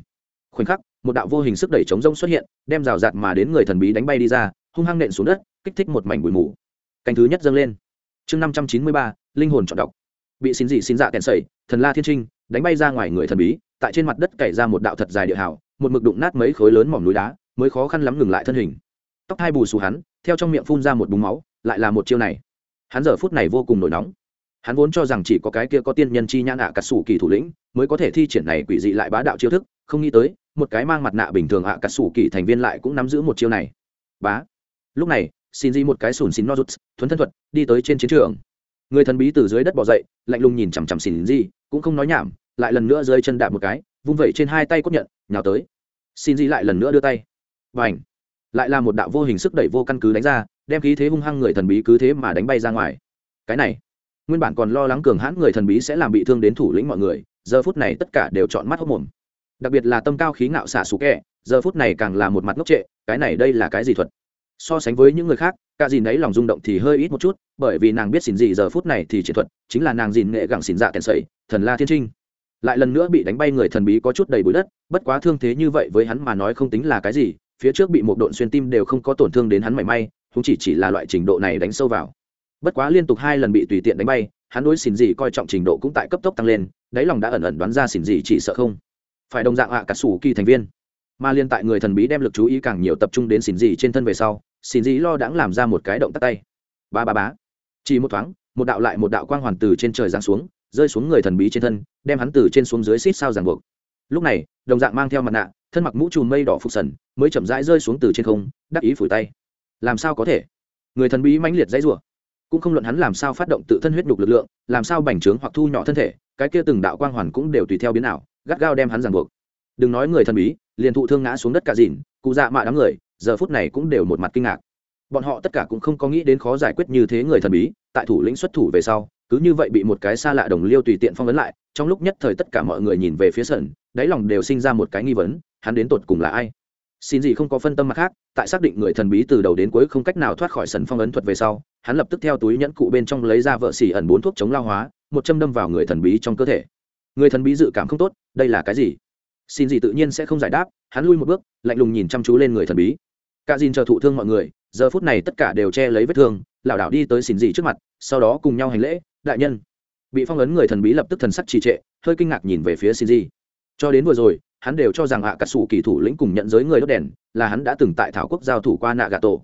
khoảnh khắc một đạo vô hình sức đẩy chống rông xuất hiện đem rào rạt mà đến người thần bí đánh bay đi ra hung hăng nện xuống đất kích thích một mảnh bụi mù. Canh thứ nhất dâng lên. Chương năm trăm chín mươi ba linh hồn chọn đọc bị xin dị xin dạ kèn xây thần la thiên trinh đánh bay ra ngoài người thần bí tại trên mặt đất cày ra một đạo thật dài địa hào, một mực đụng nát mấy khối lớn mỏm núi đá mới khó khăn lắm ngừng lại thân hình. Tóc hai bù xù hắn theo trong miệng phun ra một búng máu lại là một chiêu này. Hắn giờ phút này vô cùng nổi nóng. Hắn vốn cho rằng chỉ có cái kia có tiên nhân chi nhãn ạ à cà kỳ thủ lĩnh mới có thể thi triển này quỷ dị lại bá đạo chiêu thức không nghĩ tới một cái mang mặt nạ bình thường ạ à cà sủ kỳ thành viên lại cũng nắm giữ một chiêu này. Bá. Lúc này, xin di một cái sùn xin nozuts, thuấn thân thuật, đi tới trên chiến trường. Người thần bí từ dưới đất bỏ dậy, lạnh lùng nhìn chằm chằm xin di, cũng không nói nhảm, lại lần nữa rơi chân đạp một cái, vung vẩy trên hai tay cốt nhận, nhào tới. Xin di lại lần nữa đưa tay. Và ảnh lại là một đạo vô hình sức đẩy vô căn cứ đánh ra, đem khí thế hung hăng người thần bí cứ thế mà đánh bay ra ngoài. Cái này, nguyên bản còn lo lắng cường hãn người thần bí sẽ làm bị thương đến thủ lĩnh mọi người, giờ phút này tất cả đều chọn mắt hốc mồm đặc biệt là tâm cao khí ngạo xả sủ kẹ, giờ phút này càng là một mặt ngốc trệ, cái này đây là cái gì thuật? So sánh với những người khác, cả dìn ấy lòng rung động thì hơi ít một chút, bởi vì nàng biết xỉn gì giờ phút này thì chiến thuật, chính là nàng dìn nghệ gẳng xỉn dạ kèn sậy, thần la thiên trinh. Lại lần nữa bị đánh bay người thần bí có chút đầy bụi đất, bất quá thương thế như vậy với hắn mà nói không tính là cái gì, phía trước bị một độn xuyên tim đều không có tổn thương đến hắn mảy may cũng chỉ chỉ là loại trình độ này đánh sâu vào. Bất quá liên tục hai lần bị tùy tiện đánh bay, hắn đối xỉn gì coi trọng trình độ cũng tại cấp tốc tăng lên, đáy lòng đã ẩn ẩn đoán ra xỉn gì chỉ sợ không phải đồng dạng ạ, cả sủ kỳ thành viên. Mà liên tại người thần bí đem lực chú ý càng nhiều tập trung đến xin gì trên thân về sau xin gì lo đãng làm ra một cái động tắt tay. Ba ba bá chỉ một thoáng, một đạo lại một đạo quang hoàn từ trên trời giáng xuống, rơi xuống người thần bí trên thân, đem hắn từ trên xuống dưới xít sao ràng buộc. Lúc này, đồng dạng mang theo mặt nạ, thân mặc mũ trùm mây đỏ phục sần, mới chậm rãi rơi xuống từ trên không, đắc ý phủi tay. Làm sao có thể? Người thần bí mãnh liệt dãy rủa. Cũng không luận hắn làm sao phát động tự thân huyết đục lực lượng, làm sao bành trướng hoặc thu nhỏ thân thể, cái kia từng đạo quang hoàn cũng đều tùy theo biến ảo gắt gao đem hắn ràng buộc. Đừng nói người thần bí, liền thụ thương ngã xuống đất cả dìn, cụ dạ mạ đám người, giờ phút này cũng đều một mặt kinh ngạc. Bọn họ tất cả cũng không có nghĩ đến khó giải quyết như thế người thần bí, tại thủ lĩnh xuất thủ về sau, cứ như vậy bị một cái xa lạ đồng liêu tùy tiện phong ấn lại, trong lúc nhất thời tất cả mọi người nhìn về phía sân đáy lòng đều sinh ra một cái nghi vấn, hắn đến tột cùng là ai? Xin gì không có phân tâm mặt khác, tại xác định người thần bí từ đầu đến cuối không cách nào thoát khỏi sần phong ấn thuật về sau, hắn lập tức theo túi nhẫn cụ bên trong lấy ra vợ xỉ ẩn bốn thuốc chống lao hóa, một châm đâm vào người thần bí trong cơ thể người thần bí dự cảm không tốt, đây là cái gì? Xin gì tự nhiên sẽ không giải đáp, hắn lui một bước, lạnh lùng nhìn chăm chú lên người thần bí. Cả dìn chờ thụ thương mọi người, giờ phút này tất cả đều che lấy vết thương, lảo đảo đi tới xin gì trước mặt, sau đó cùng nhau hành lễ, đại nhân. Bị phong ấn người thần bí lập tức thần sắc trì trệ, hơi kinh ngạc nhìn về phía xin gì. Cho đến vừa rồi, hắn đều cho rằng hạ cát sủ kỳ thủ lĩnh cùng nhận giới người đốt đèn, là hắn đã từng tại thảo quốc giao thủ qua nạ gà tổ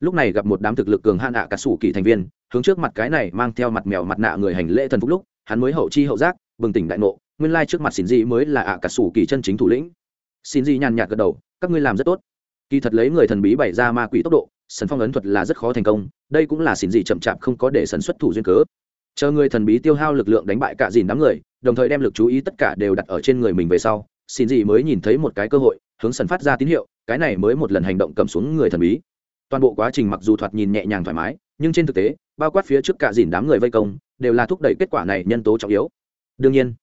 lúc này gặp một đám thực lực cường hạn hạ cát sủ kỳ thành viên, hướng trước mặt cái này mang theo mặt mèo mặt nạ người hành lễ thần phúc lúc, hắn mới hậu chi hậu giác bừng tỉnh đại ngộ, nguyên lai trước mặt xin dị mới là ạ cả sủ kỳ chân chính thủ lĩnh. Xin dị nhàn nhạt gật đầu, các ngươi làm rất tốt. Kỳ thật lấy người thần bí bày ra ma quỷ tốc độ, sần phong ấn thuật là rất khó thành công, đây cũng là xin dị chậm chạp không có để sần xuất thủ duyên cớ. Chờ người thần bí tiêu hao lực lượng đánh bại cả dìn đám người, đồng thời đem lực chú ý tất cả đều đặt ở trên người mình về sau xin dị mới nhìn thấy một cái cơ hội, hướng sần phát ra tín hiệu, cái này mới một lần hành động cầm xuống người thần bí. Toàn bộ quá trình mặc dù thoạt nhìn nhẹ nhàng thoải mái, nhưng trên thực tế, bao quát phía trước cả dìn đám người vây công, đều là thúc đẩy kết quả này nhân tố trọng yếu đương nhiên,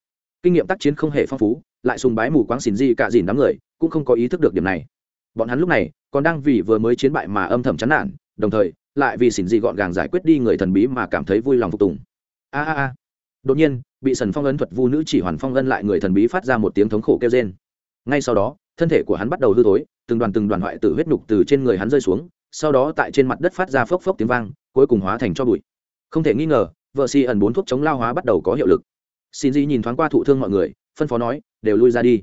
kinh nghiệm tác chiến không hề phong phú, lại sùng bái mù quáng xỉn di cả dìn đám người, cũng không có ý thức được điểm này. Bọn hắn lúc này còn đang vì vừa mới chiến bại mà âm thầm chán nản, đồng thời lại vì xỉn di gọn gàng giải quyết đi người thần bí mà cảm thấy vui lòng phục tùng. A a a. Đột nhiên, bị sần phong ân thuật vu nữ chỉ hoàn phong ân lại người thần bí phát ra một tiếng thống khổ kêu trên ngay sau đó, thân thể của hắn bắt đầu hư thối, từng đoàn từng đoàn hoại tử huyết nhục từ trên người hắn rơi xuống, sau đó tại trên mặt đất phát ra phốc phốc tiếng vang, cuối cùng hóa thành cho bụi. Không thể nghi ngờ, vợ si ẩn bốn thuốc chống lao hóa bắt đầu có hiệu lực xin di nhìn thoáng qua thụ thương mọi người, phân phó nói, đều lui ra đi.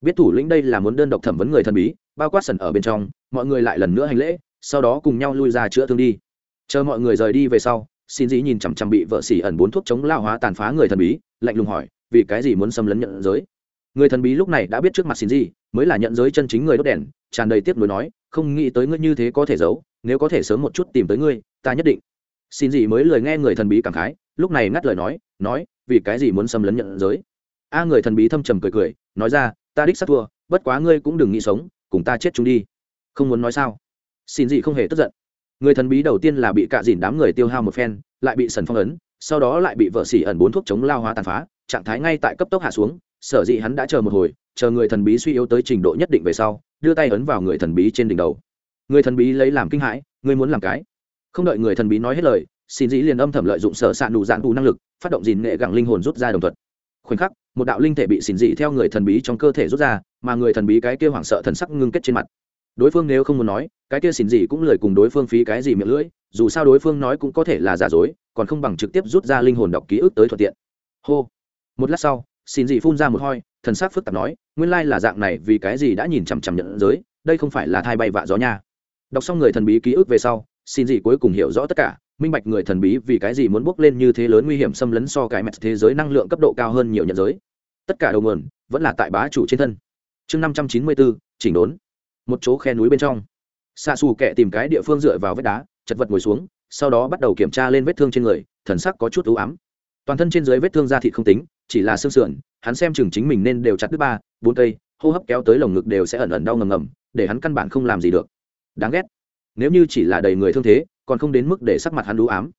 Biết thủ lĩnh đây là muốn đơn độc thẩm vấn người thần bí, bao quát sần ở bên trong, mọi người lại lần nữa hành lễ, sau đó cùng nhau lui ra chữa thương đi. Chờ mọi người rời đi về sau, xin dĩ nhìn chằm chằm bị vợ xỉ ẩn bốn thuốc chống lao hóa tàn phá người thần bí, lạnh lùng hỏi, vì cái gì muốn xâm lấn nhận giới? Người thần bí lúc này đã biết trước mặt xin dĩ, mới là nhận giới chân chính người đốt đèn, tràn đầy tiếc nuối nói, không nghĩ tới ngươi như thế có thể giấu, nếu có thể sớm một chút tìm tới ngươi, ta nhất định. Xin gì mới lời nghe người thần bí cảm khái lúc này ngắt lời nói nói, vì cái gì muốn xâm lấn nhận giới? A người thần bí thâm trầm cười cười, nói ra, ta đích sát thua, bất quá ngươi cũng đừng nghĩ sống, cùng ta chết chúng đi. Không muốn nói sao? Xin gì không hề tức giận. Người thần bí đầu tiên là bị cạ dìn đám người tiêu hao một phen, lại bị sần phong ấn, sau đó lại bị vợ xỉ ẩn bốn thuốc chống lao hóa tàn phá, trạng thái ngay tại cấp tốc hạ xuống, sở dĩ hắn đã chờ một hồi, chờ người thần bí suy yếu tới trình độ nhất định về sau, đưa tay ấn vào người thần bí trên đỉnh đầu. Người thần bí lấy làm kinh hãi, ngươi muốn làm cái? Không đợi người thần bí nói hết lời xin dĩ liền âm thầm lợi dụng sở s ạ nụ dạn đủ năng lực, phát động dìn nghệ gẳng linh hồn rút ra đồng thuật. Khoảnh khắc, một đạo linh thể bị xin dị theo người thần bí trong cơ thể rút ra, mà người thần bí cái kia hoảng sợ thần sắc ngưng kết trên mặt. Đối phương nếu không muốn nói, cái kia xin dị cũng lời cùng đối phương phí cái gì miệng lưỡi, dù sao đối phương nói cũng có thể là giả dối, còn không bằng trực tiếp rút ra linh hồn đọc ký ức tới thuận tiện. Hô. Một lát sau, xin dị phun ra một hoi, thần sắc phức tạp nói, nguyên lai là dạng này vì cái gì đã nhìn chằm chằm nhận giới, đây không phải là thai bay vạ gió nha. Đọc xong người thần bí ký ức về sau xin gì cuối cùng hiểu rõ tất cả, minh bạch người thần bí vì cái gì muốn bước lên như thế lớn nguy hiểm xâm lấn so cái mẹt thế giới năng lượng cấp độ cao hơn nhiều nhận giới. Tất cả đầu nguồn vẫn là tại bá chủ trên thân. Chương năm trăm chín mươi bốn chỉnh đốn. Một chỗ khe núi bên trong. Xa xù kẹ tìm cái địa phương dựa vào vết đá, chật vật ngồi xuống, sau đó bắt đầu kiểm tra lên vết thương trên người, thần sắc có chút ưu ám. Toàn thân trên dưới vết thương da thịt không tính, chỉ là xương sườn, hắn xem chừng chính mình nên đều chặt đứt ba, bốn cây, hô hấp kéo tới lồng ngực đều sẽ ẩn ẩn đau ngầm ngầm, để hắn căn bản không làm gì được. Đáng ghét nếu như chỉ là đầy người thương thế, còn không đến mức để sắc mặt hắn đũ ám.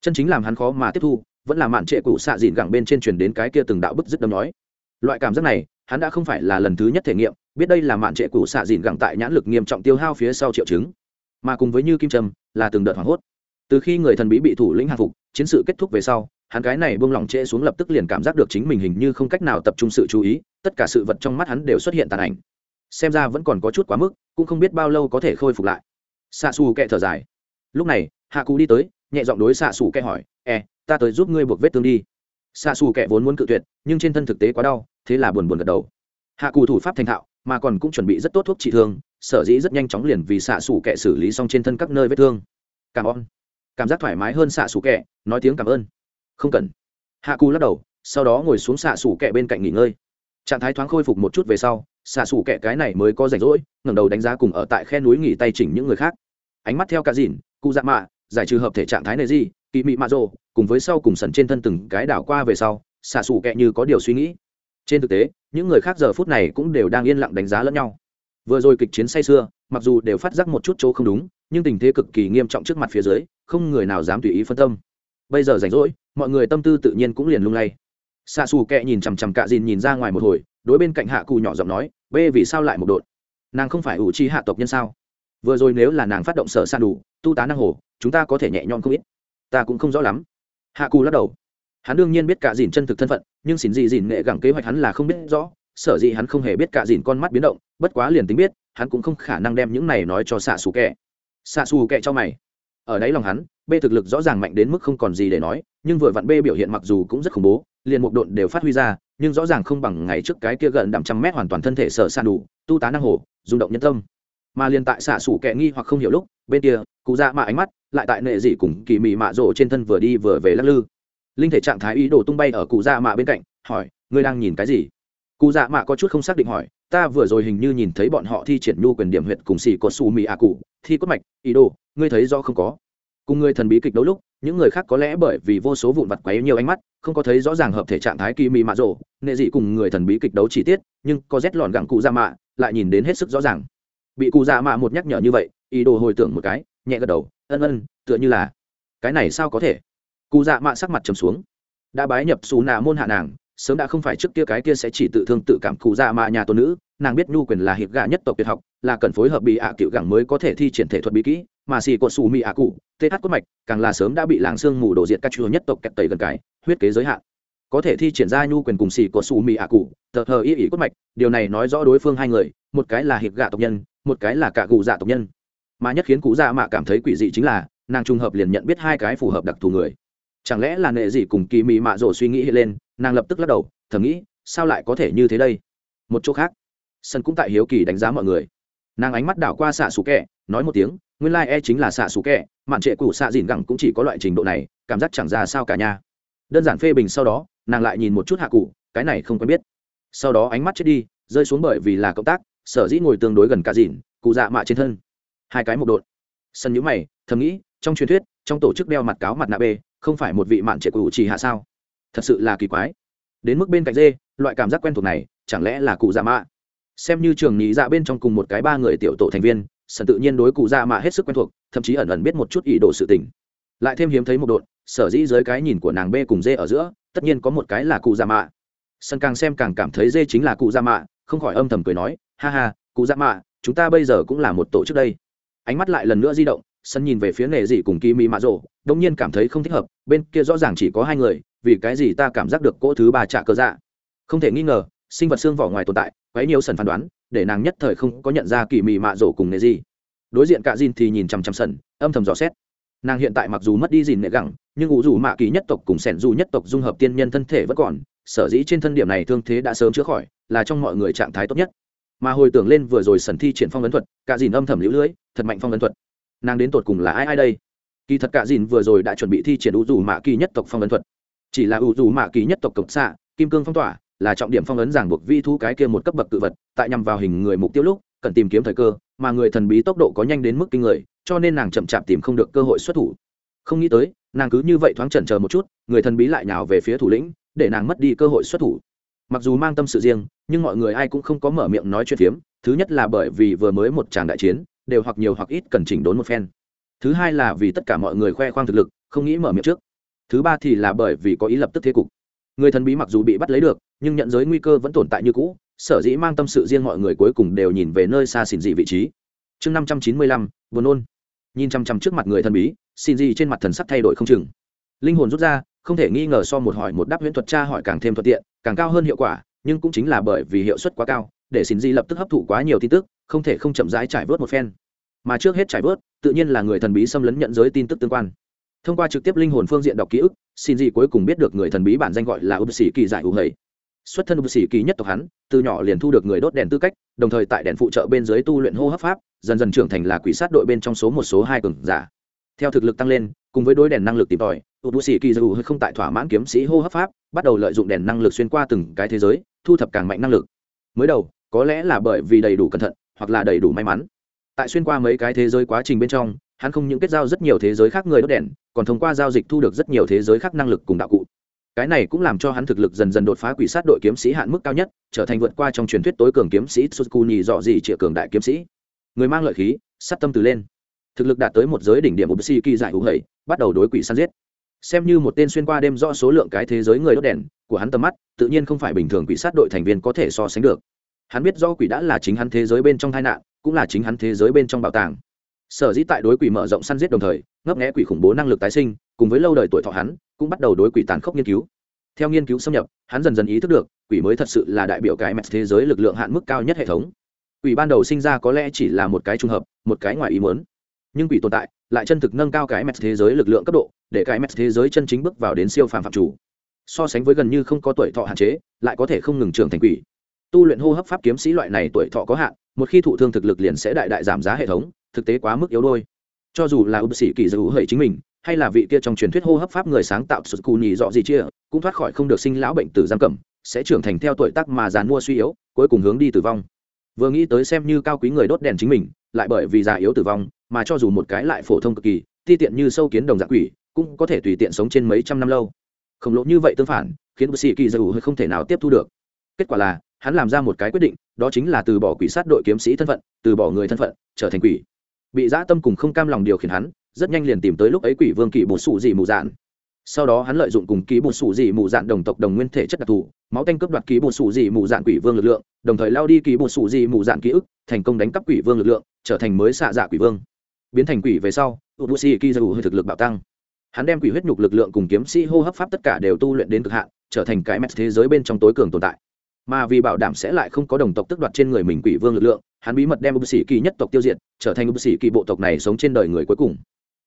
Chân chính làm hắn khó mà tiếp thu, vẫn là mạn trệ cụ xạ dìn gẳng bên trên truyền đến cái kia từng đạo bức dứt đâm nói. Loại cảm giác này, hắn đã không phải là lần thứ nhất thể nghiệm, biết đây là mạn trệ cụ xạ dìn gẳng tại nhãn lực nghiêm trọng tiêu hao phía sau triệu chứng. Mà cùng với như kim trâm, là từng đợt hoảng hốt. Từ khi người thần bí bị thủ lĩnh hạ phục, chiến sự kết thúc về sau, hắn cái này buông lỏng trễ xuống lập tức liền cảm giác được chính mình hình như không cách nào tập trung sự chú ý, tất cả sự vật trong mắt hắn đều xuất hiện tàn ảnh. Xem ra vẫn còn có chút quá mức, cũng không biết bao lâu có thể khôi phục lại xạ xù kệ thở dài. Lúc này, hạ cụ đi tới, nhẹ giọng đối xạ xù kệ hỏi e ta tới giúp ngươi buộc vết thương đi. Xạ xù kệ vốn muốn cự tuyệt, nhưng trên thân thực tế quá đau, thế là buồn buồn gật đầu. Hạ cụ thủ pháp thành thạo, mà còn cũng chuẩn bị rất tốt thuốc trị thương, sở dĩ rất nhanh chóng liền vì xạ xù kệ xử lý xong trên thân các nơi vết thương. Cảm ơn. Cảm giác thoải mái hơn xạ xù kệ nói tiếng cảm ơn. Không cần. Hạ cụ lắc đầu, sau đó ngồi xuống xạ xù kệ bên cạnh nghỉ ngơi. Trạng thái thoáng khôi phục một chút về sau, xạ xù kệ cái này mới có rảnh rỗi, ngẩng đầu đánh giá cùng ở tại khe núi nghỉ tay chỉnh những người khác ánh mắt theo cả dìn, cụ dạ mạ, giải trừ hợp thể trạng thái này gì kỳ mị mạ rồ, cùng với sau cùng sần trên thân từng cái đảo qua về sau, xạ xù kệ như có điều suy nghĩ. Trên thực tế, những người khác giờ phút này cũng đều đang yên lặng đánh giá lẫn nhau. Vừa rồi kịch chiến say xưa mặc dù đều phát giác một chút chỗ không đúng, nhưng tình thế cực kỳ nghiêm trọng trước mặt phía dưới, không người nào dám tùy ý phân tâm. Bây giờ rảnh rỗi, mọi người tâm tư tự nhiên cũng liền lung lay. Xạ xù kẹ nhìn chằm chằm cạ dìn nhìn ra ngoài một hồi, đối bên cạnh hạ cụ nhỏ giọng nói b vì sao lại một đội nàng không phải ủ chi hạ tộc nhân sao? Vừa rồi nếu là nàng phát động sở san đủ, tu tá năng hồ, chúng ta có thể nhẹ nhõm không ít. Ta cũng không rõ lắm. Hạ cù lắc đầu. Hắn đương nhiên biết cả dìn chân thực thân phận, nhưng xin gì dìn nghệ gẳng kế hoạch hắn là không biết rõ, sở dĩ hắn không hề biết cả dìn con mắt biến động, bất quá liền tính biết, hắn cũng không khả năng đem những này nói cho xạ xù kẹ xạ xù kẹ cho mày. Ở đáy lòng hắn, b thực lực rõ ràng mạnh đến mức không còn gì để nói, nhưng vừa vặn b biểu hiện mặc dù cũng rất khủng bố, liền một độn đều phát huy ra, nhưng rõ ràng không bằng ngày trước cái kia gần đạm trăm mét hoàn toàn thân thể sở san đủ, tu tá năng hồ, rung động nhân tâm mà liền tại xạ xủ kẻ nghi hoặc không hiểu lúc, bên kia, cụ dạ mạ ánh mắt lại tại nệ dị cùng kỳ mị mạ rộ trên thân vừa đi vừa về lắc lư. Linh thể trạng thái ý đồ tung bay ở cụ dạ mạ bên cạnh, hỏi, ngươi đang nhìn cái gì? Cụ dạ mạ có chút không xác định hỏi, ta vừa rồi hình như nhìn thấy bọn họ thi triển nhu quyền điểm huyệt cùng xì có xù mị ạ cụ, thi cốt mạch, ý đồ, ngươi thấy do không có? Cùng người thần bí kịch đấu lúc, những người khác có lẽ bởi vì vô số vụn vặt quấy nhiều ánh mắt, không có thấy rõ ràng hợp thể trạng thái kỳ mị mạ rộ, nệ dị cùng người thần bí kịch đấu chi tiết, nhưng có rét lọn gặng cụ dạ mạ, lại nhìn đến hết sức rõ ràng bị cụ dạ mạ một nhắc nhở như vậy, ý đồ hồi tưởng một cái, nhẹ gật đầu, ân ân, tựa như là, cái này sao có thể? Cụ dạ mạ sắc mặt trầm xuống. Đã bái nhập xù nạ môn hạ nàng, sớm đã không phải trước kia cái kia sẽ chỉ tự thương tự cảm cụ dạ mạ nhà tôn nữ, nàng biết nhu quyền là hiệp gạ nhất tộc tuyệt học, là cần phối hợp bị ạ cựu gẳng mới có thể thi triển thể thuật bí kỹ, mà xì cột xù mị ạ cụ, tê th cốt mạch, càng là sớm đã bị làng xương mù đổ diệt các chùa nhất tộc kẹt tẩy gần cái, huyết kế giới hạn. Có thể thi triển ra nhu quyền cùng xì cột xù mị ạ cụ, tờ hờ y ỉ cốt mạch, điều này nói rõ đối phương hai người, một cái là hiệp gạ tộc nhân một cái là cả cụ dạ tộc nhân. Mà nhất khiến cụ dạ mạ cảm thấy quỷ dị chính là, nàng trùng hợp liền nhận biết hai cái phù hợp đặc thù người. Chẳng lẽ là nệ gì cùng kỳ mị mạ rồ suy nghĩ lên, nàng lập tức lắc đầu, thầm nghĩ, sao lại có thể như thế đây? Một chỗ khác, sân cũng tại hiếu kỳ đánh giá mọi người. Nàng ánh mắt đảo qua xạ xù kẹ, nói một tiếng, nguyên lai、like、e chính là xạ xù kẹ, mạn trệ cụ xạ dìn gẳng cũng chỉ có loại trình độ này, cảm giác chẳng ra sao cả nhà đơn giản phê bình sau đó, nàng lại nhìn một chút hạ cụ, cái này không quen biết. Sau đó ánh mắt chết đi, rơi xuống bởi vì là cộng tác sở dĩ ngồi tương đối gần cả dìn, cụ dạ mạ trên thân. Hai cái một đột sân nhữ mày, thầm nghĩ, trong truyền thuyết, trong tổ chức đeo mặt cáo mặt nạ bê, không phải một vị mạn trệ cụ chỉ hạ sao? Thật sự là kỳ quái. Đến mức bên cạnh dê, loại cảm giác quen thuộc này, chẳng lẽ là cụ dạ mạ? Xem như trường nhị dạ bên trong cùng một cái ba người tiểu tổ thành viên, sân tự nhiên đối cụ dạ mạ hết sức quen thuộc, thậm chí ẩn ẩn biết một chút ý đồ sự tình. Lại thêm hiếm thấy một đột sở dĩ dưới cái nhìn của nàng b cùng dê ở giữa, tất nhiên có một cái là cụ dạ mạ. Sân càng xem càng cảm thấy dê chính là cụ dạ mạ, không khỏi âm thầm cười nói ha ha, cụ dạ mạ, chúng ta bây giờ cũng là một tổ trước đây. Ánh mắt lại lần nữa di động, sân nhìn về phía nghề gì cùng kỳ mỹ mạ rộ đông nhiên cảm thấy không thích hợp, bên kia rõ ràng chỉ có hai người, vì cái gì ta cảm giác được cỗ thứ ba trả cơ dạ. Không thể nghi ngờ, sinh vật xương vỏ ngoài tồn tại, quấy nhiều sần phán đoán, để nàng nhất thời không có nhận ra kỳ mị mạ rổ cùng nghề gì. Đối diện cả dìn thì nhìn chằm chằm sần âm thầm dò xét. Nàng hiện tại mặc dù mất đi dìn nệ gẳng, nhưng ủ dù mạ kỳ nhất tộc cùng sẻn dù nhất tộc dung hợp tiên nhân thân thể vẫn còn, sở dĩ trên thân điểm này thương thế đã sớm chữa khỏi, là trong mọi người trạng thái tốt nhất mà hồi tưởng lên vừa rồi sần thi triển phong ấn thuật cả dìn âm thầm lũ lưỡi thật mạnh phong ấn thuật. Nàng đến tột cùng là ai ai đây? Kỳ thật cả dìn vừa rồi đã chuẩn bị thi triển u dù mạ kỳ nhất tộc phong ấn thuật. Chỉ là u dù mạ kỳ nhất tộc cộng xạ, kim cương phong tỏa, là trọng điểm phong ấn giảng buộc vi thu cái kia một cấp bậc tự vật, tại nhằm vào hình người mục tiêu lúc, cần tìm kiếm thời cơ, mà người thần bí tốc độ có nhanh đến mức kinh người, cho nên nàng chậm chạp tìm không được cơ hội xuất thủ. Không nghĩ tới, nàng cứ như vậy thoáng chần chờ một chút, người thần bí lại nhào về phía thủ lĩnh, để nàng mất đi cơ hội xuất thủ mặc dù mang tâm sự riêng, nhưng mọi người ai cũng không có mở miệng nói chuyện phiếm. Thứ nhất là bởi vì vừa mới một tràng đại chiến, đều hoặc nhiều hoặc ít cần chỉnh đốn một phen. Thứ hai là vì tất cả mọi người khoe khoang thực lực, không nghĩ mở miệng trước. Thứ ba thì là bởi vì có ý lập tức thế cục. Người thần bí mặc dù bị bắt lấy được, nhưng nhận giới nguy cơ vẫn tồn tại như cũ. Sở dĩ mang tâm sự riêng mọi người cuối cùng đều nhìn về nơi xa xỉn dị vị trí. Chương năm trăm chín mươi lăm, buồn nôn. Nhìn chăm chăm trước mặt người thần bí xin dị trên mặt thần sắc thay đổi không chừng. Linh hồn rút ra không thể nghi ngờ so một hỏi một đáp huyễn thuật tra hỏi càng thêm thuận tiện, càng cao hơn hiệu quả, nhưng cũng chính là bởi vì hiệu suất quá cao, để xin dị lập tức hấp thụ quá nhiều tin tức, không thể không chậm rãi trải vớt một phen. Mà trước hết trải vớt, tự nhiên là người thần bí xâm lấn nhận giới tin tức tương quan. Thông qua trực tiếp linh hồn phương diện đọc ký ức, xin di cuối cùng biết được người thần bí bản danh gọi là ưu sĩ kỳ giải ưu hầy. Xuất thân bác sĩ kỳ nhất tộc hắn, từ nhỏ liền thu được người đốt đèn tư cách, đồng thời tại đèn phụ trợ bên dưới tu luyện hô hấp pháp, dần dần trưởng thành là quỷ sát đội bên trong số một, số hai cường giả. Theo thực lực tăng lên, cùng với đối đèn năng lực tìm tòi bác sĩ kỳ dù không tại thỏa mãn kiếm sĩ hô hấp pháp, bắt đầu lợi dụng đèn năng lực xuyên qua từng cái thế giới, thu thập càng mạnh năng lực. Mới đầu, có lẽ là bởi vì đầy đủ cẩn thận, hoặc là đầy đủ may mắn. Tại xuyên qua mấy cái thế giới quá trình bên trong, hắn không những kết giao rất nhiều thế giới khác người đốt đèn, còn thông qua giao dịch thu được rất nhiều thế giới khác năng lực cùng đạo cụ. Cái này cũng làm cho hắn thực lực dần dần đột phá quỷ sát đội kiếm sĩ hạn mức cao nhất, trở thành vượt qua trong truyền thuyết tối cường kiếm sĩ suzuku nhì dọ gì triệu cường đại kiếm sĩ. Người mang lợi khí, sát tâm từ lên. Thực lực đạt tới một giới đỉnh điểm của kỳ giải hữu hầy bắt đầu đối quỷ săn giết xem như một tên xuyên qua đêm rõ số lượng cái thế giới người đốt đèn, của hắn tầm mắt, tự nhiên không phải bình thường quỷ sát đội thành viên có thể so sánh được. Hắn biết do quỷ đã là chính hắn thế giới bên trong tai nạn, cũng là chính hắn thế giới bên trong bảo tàng. Sở dĩ tại đối quỷ mở rộng săn giết đồng thời, ngấp nghẽ quỷ khủng bố năng lực tái sinh, cùng với lâu đời tuổi thọ hắn, cũng bắt đầu đối quỷ tàn khốc nghiên cứu. Theo nghiên cứu xâm nhập, hắn dần dần ý thức được, quỷ mới thật sự là đại biểu cái mẹt thế giới lực lượng hạn mức cao nhất hệ thống. Quỷ ban đầu sinh ra có lẽ chỉ là một cái trùng hợp, một cái ngoài ý muốn nhưng quỷ tồn tại lại chân thực nâng cao cái mẹt thế giới lực lượng cấp độ, để cái mẹt thế giới chân chính bước vào đến siêu phàm phạm chủ. So sánh với gần như không có tuổi thọ hạn chế, lại có thể không ngừng trưởng thành quỷ. Tu luyện hô hấp pháp kiếm sĩ loại này tuổi thọ có hạn, một khi thụ thương thực lực liền sẽ đại đại giảm giá hệ thống, thực tế quá mức yếu đôi cho dù là ưu sĩ kỳ dữ hệ chính mình, hay là vị kia trong truyền thuyết hô hấp pháp người sáng tạo sụt cù nhì dọ gì chia, cũng thoát khỏi không được sinh lão bệnh tử giam cầm, sẽ trưởng thành theo tuổi tác mà dàn mua suy yếu, cuối cùng hướng đi tử vong. Vừa nghĩ tới xem như cao quý người đốt đèn chính mình, lại bởi vì già yếu tử vong mà cho dù một cái lại phổ thông cực kỳ, ti tiện như sâu kiến đồng dạng quỷ, cũng có thể tùy tiện sống trên mấy trăm năm lâu. Khổng lồ như vậy tương phản, khiến bác sĩ kỳ dầu hơi không thể nào tiếp thu được. Kết quả là, hắn làm ra một cái quyết định, đó chính là từ bỏ quỷ sát đội kiếm sĩ thân phận, từ bỏ người thân phận, trở thành quỷ. Bị dã tâm cùng không cam lòng điều khiển hắn, rất nhanh liền tìm tới lúc ấy quỷ vương kỳ bột sủ dị mù dạn. Sau đó hắn lợi dụng cùng ký bột sủ dị mù dạn đồng tộc đồng nguyên thể chất đặc thù, máu tanh cướp đoạt ký bột sủ dị mù dạn quỷ vương lực lượng, đồng thời lao đi ký bột sủ dị mù dạn ký ức, thành công đánh cắp quỷ vương lực lượng, trở thành mới xạ dạ quỷ vương biến thành quỷ về sau ubusi kizaru hơi thực lực bạo tăng. Hắn đem quỷ huyết nhục lực lượng cùng kiếm sĩ hô hấp pháp tất cả đều tu luyện đến cực hạn, trở thành cái mét thế giới bên trong tối cường tồn tại. Mà vì bảo đảm sẽ lại không có đồng tộc tức đoạt trên người mình quỷ vương lực lượng, hắn bí mật đem ưu sĩ kỳ nhất tộc tiêu diệt, trở thành ưu sĩ kỳ bộ tộc này sống trên đời người cuối cùng.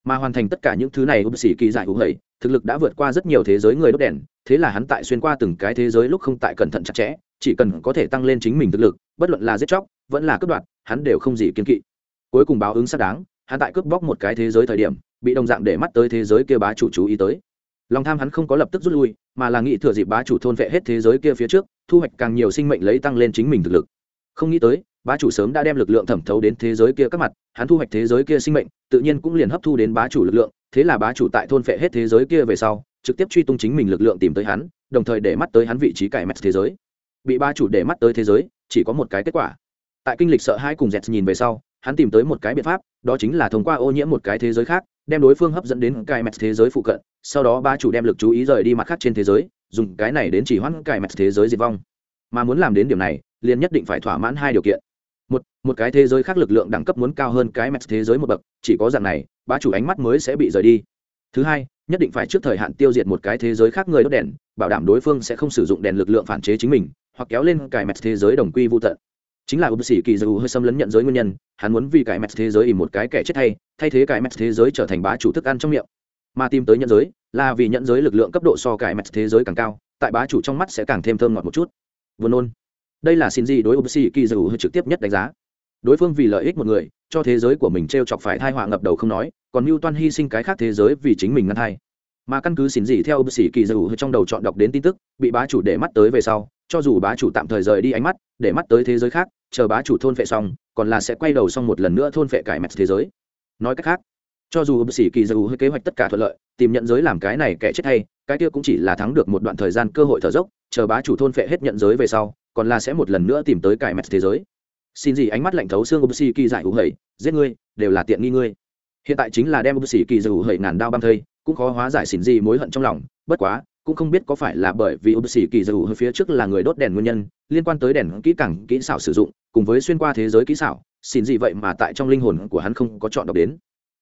Mà hoàn thành tất cả những thứ này ưu sĩ kỳ giải hữu hầy, thực lực đã vượt qua rất nhiều thế giới người đốt đèn, thế là hắn tại xuyên qua từng cái thế giới lúc không tại cẩn thận chặt chẽ, chỉ cần có thể tăng lên chính mình thực lực, bất luận là giết chóc, vẫn là cướp đoạt, hắn đều không gì kiên kỵ. Cuối cùng báo ứng xác đáng hắn tại cướp bóc một cái thế giới thời điểm, bị đồng dạng để mắt tới thế giới kia bá chủ chú ý tới. Lòng tham hắn không có lập tức rút lui, mà là nghĩ thừa dịp bá chủ thôn vệ hết thế giới kia phía trước, thu hoạch càng nhiều sinh mệnh lấy tăng lên chính mình thực lực. Không nghĩ tới, bá chủ sớm đã đem lực lượng thẩm thấu đến thế giới kia các mặt, hắn thu hoạch thế giới kia sinh mệnh, tự nhiên cũng liền hấp thu đến bá chủ lực lượng, thế là bá chủ tại thôn vệ hết thế giới kia về sau, trực tiếp truy tung chính mình lực lượng tìm tới hắn, đồng thời để mắt tới hắn vị trí cải mẹt thế giới. Bị bá chủ để mắt tới thế giới, chỉ có một cái kết quả. Tại kinh lịch sợ hai cùng dẹt nhìn về sau hắn tìm tới một cái biện pháp, đó chính là thông qua ô nhiễm một cái thế giới khác, đem đối phương hấp dẫn đến cái mẹt thế giới phụ cận, sau đó ba chủ đem lực chú ý rời đi mặt khác trên thế giới, dùng cái này đến chỉ hoãn cái mẹt thế giới diệt vong. Mà muốn làm đến điểm này, liền nhất định phải thỏa mãn hai điều kiện. Một một cái thế giới khác lực lượng đẳng cấp muốn cao hơn cái mẹt thế giới một bậc, chỉ có dạng này, ba chủ ánh mắt mới sẽ bị rời đi. Thứ hai, nhất định phải trước thời hạn tiêu diệt một cái thế giới khác người đốt đèn, bảo đảm đối phương sẽ không sử dụng đèn lực lượng phản chế chính mình, hoặc kéo lên cái mẹt thế giới đồng quy vô tận chính là ưu sĩ kỳ dầu hơi xâm lấn nhận giới nguyên nhân, hắn muốn vì cái mẹt thế giới ỉ một cái kẻ chết thay thay thế cái mẹt thế giới trở thành bá chủ thức ăn trong miệng. Mà tìm tới nhận giới, là vì nhận giới lực lượng cấp độ so cái mẹt thế giới càng cao, tại bá chủ trong mắt sẽ càng thêm thơm ngọt một chút. Vừa nôn. Đây là xin gì đối ưu sĩ kỳ dầu hơi trực tiếp nhất đánh giá. Đối phương vì lợi ích một người, cho thế giới của mình t r e o chọc phải thai họa ngập đầu không nói, còn mưu toan hy sinh cái khác thế giới vì chính mình ngăn thai mà căn cứ xin gì theo ưu sĩ kỳ dù trong đầu chọn đọc đến tin tức, bị bá chủ để mắt tới về sau, cho dù bá chủ tạm thời rời đi ánh mắt, để mắt tới thế giới khác chờ bá chủ thôn vệ xong, còn là sẽ quay đầu xong một lần nữa thôn vệ cải mẹt thế giới. Nói cách khác, cho dù bác sĩ kỳ dù hơi kế hoạch tất cả thuận lợi, tìm nhận giới làm cái này kẻ chết hay, cái kia cũng chỉ là thắng được một đoạn thời gian cơ hội thở dốc, chờ bá chủ thôn phệ hết nhận giới về sau, còn là sẽ một lần nữa tìm tới cải mẹt thế giới. Xin gì ánh mắt lạnh thấu xương bác sĩ kỳ giải hữu hầy, giết ngươi, đều là tiện nghi ngươi. Hiện tại chính là đem bác sĩ kỳ dù hầy ngàn đao băm thây, cũng khó hóa giải xin gì mối hận trong lòng, bất quá cũng không biết có phải là bởi vì bác sĩ kỳ dù hơi phía trước là người đốt đèn nguyên nhân, liên quan tới đèn kỹ càng, kỹ xảo sử dụng, cùng với xuyên qua thế giới kỹ xảo, xin gì vậy mà tại trong linh hồn của hắn không có chọn đọc đến.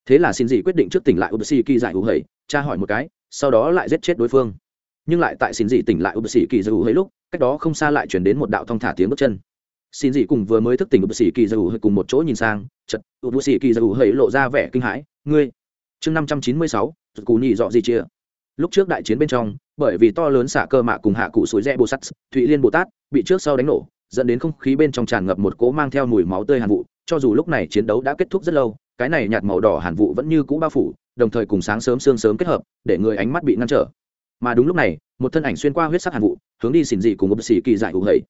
Thế là xin gì quyết định trước tỉnh lại ubsi kỳ giải hữu hầy tra hỏi một cái, sau đó lại giết chết đối phương. Nhưng lại tại xin gì tỉnh lại ubsi kỳ dầu hầy lúc, cách đó không xa lại chuyển đến một đạo thong thả tiếng bước chân. Xin gì cùng vừa mới thức tỉnh ubsi kỳ dầu hầy cùng một chỗ nhìn sang chật ubsi kỳ dầu hầy lộ ra vẻ kinh hãi, ngươi! Chương năm trăm chín mươi sáu cù nhị dọ gì chia. Lúc trước đại chiến bên trong bởi vì to lớn xả cơ mạ cùng hạ cụ suối rẽ bồ sắt, thụy liên bồ tát, bị trước sau đánh nổ, dẫn đến không khí bên trong tràn ngập một cỗ mang theo mùi máu tươi hàn vụ, cho dù lúc này chiến đấu đã kết thúc rất lâu, cái này nhạt màu đỏ hàn vụ vẫn như cũ bao phủ, đồng thời cùng sáng sớm sương sớm kết hợp, để người ánh mắt bị ngăn trở. Mà đúng lúc này, một thân ảnh xuyên qua huyết sắc hàn vụ, hướng đi xỉn dị cùng một xỉ kỳ dại hụ hầy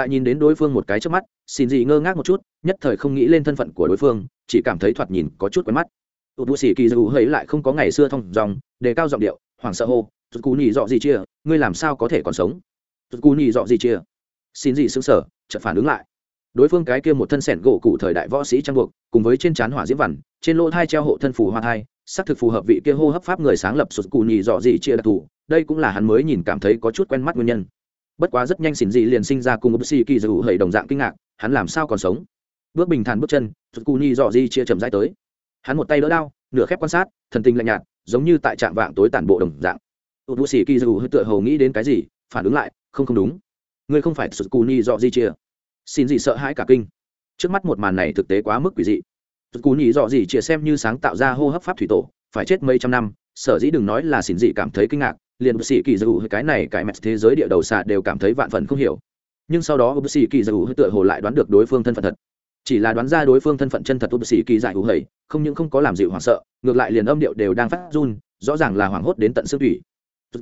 tại nhìn đến đối phương một cái trước mắt xỉn dị ngơ ngác một chút, nhất thời không nghĩ lên thân phận của đối phương, chỉ cảm thấy thoạt nhìn có chút quen mắt. Tụt bù xỉ kỳ dại hụ hầy lại không có ngày xưa thông dòng, đề cao giọng điệu, hoảng sợ hô tụt cú nhì dọ gì chia, ngươi làm sao có thể còn sống? Tụt cú nhì dọ gì chia? Xin gì xứng sở chợt phản ứng lại. Đối phương cái kia một thân sẻn gỗ cụ thời đại võ sĩ trang buộc, cùng với trên trán hỏa diễm vằn, trên lỗ thai treo hộ thân phù hoa thai, xác thực phù hợp vị kia hô hấp pháp người sáng lập sụt cù nhì dọ dị chia đặc thù, đây cũng là hắn mới nhìn cảm thấy có chút quen mắt nguyên nhân. Bất quá rất nhanh xỉn dị liền sinh ra cùng ấp xì kỳ dù hầy đồng dạng kinh ngạc, hắn làm sao còn sống? Bước bình thản bước chân sụt cù nhì dọ dị chia chậm rãi tới. Hắn một tay đỡ đao, nửa khép quan sát, thần tình lạnh nhạt, giống như tại trạm vạng tối tản bộ đồng dạng tụt bù xì kỳ dù hơi tựa hồ nghĩ đến cái gì, phản ứng lại, không không đúng. Ngươi không phải sụt cù ni dọ di chia xin gì sợ hãi cả kinh. Trước mắt một màn này thực tế quá mức quỷ dị. Sụt cù ni dọ di chia xem như sáng tạo ra hô hấp pháp thủy tổ, phải chết mấy trăm năm, sở dĩ đừng nói là xin dị cảm thấy kinh ngạc, liền bác sĩ kỳ dù cái này cái mẹt thế giới địa đầu xạ đều cảm thấy vạn phần không hiểu. Nhưng sau đó bác sĩ kỳ dù tựa hồ lại đoán được đối phương thân phận thật. Chỉ là đoán ra đối phương thân phận chân thật bác sĩ kỳ giải hữu hầy không những không có làm dịu hoảng sợ, ngược lại liền âm điệu đều đang phát run, rõ ràng là hoảng hốt đến tận xương thủy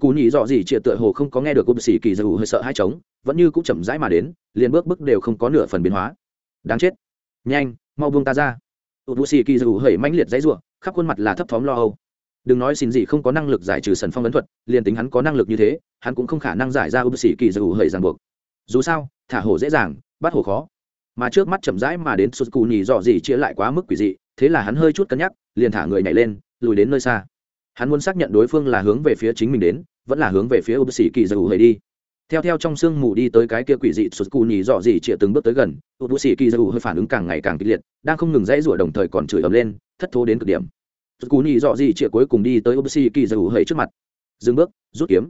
cú nhị dọ gì chia tựa hồ không có nghe được bác xì kỳ dù hơi sợ hai trống vẫn như cũng chậm rãi mà đến liền bước bước đều không có nửa phần biến hóa. Đáng chết. Nhanh mau buông ta ra. Bác xì kỳ dù hơi mãnh liệt dãy rủa, khắp khuôn mặt là thấp thóm lo âu. Đừng nói xin gì không có năng lực giải trừ sần phong ấn thuật liền tính hắn có năng lực như thế hắn cũng không khả năng giải ra ưu sĩ kỳ dù hơi ràng buộc. Dù sao thả hổ dễ dàng bắt hổ khó. Mà trước mắt chậm rãi mà đến sụt cù nhì dọ gì chia lại quá mức quỷ dị thế là hắn hơi chút cân nhắc liền thả người nhảy lên lùi đến nơi xa hắn muốn xác nhận đối phương là hướng về phía chính mình đến, vẫn là hướng về phía ưu sĩ kỳ dù hời đi. Theo theo trong sương mù đi tới cái kia quỷ dị sụt cù nhì dọ gì chĩa từng bước tới gần ưu sĩ kỳ dù hơi phản ứng càng ngày càng kịch liệt, đang không ngừng dãy rủa đồng thời còn chửi ầm lên, thất thố đến cực điểm. Cú nhì dọ gì chĩa cuối cùng đi tới obsi kỳ dù hầy trước mặt. Dừng bước, rút kiếm.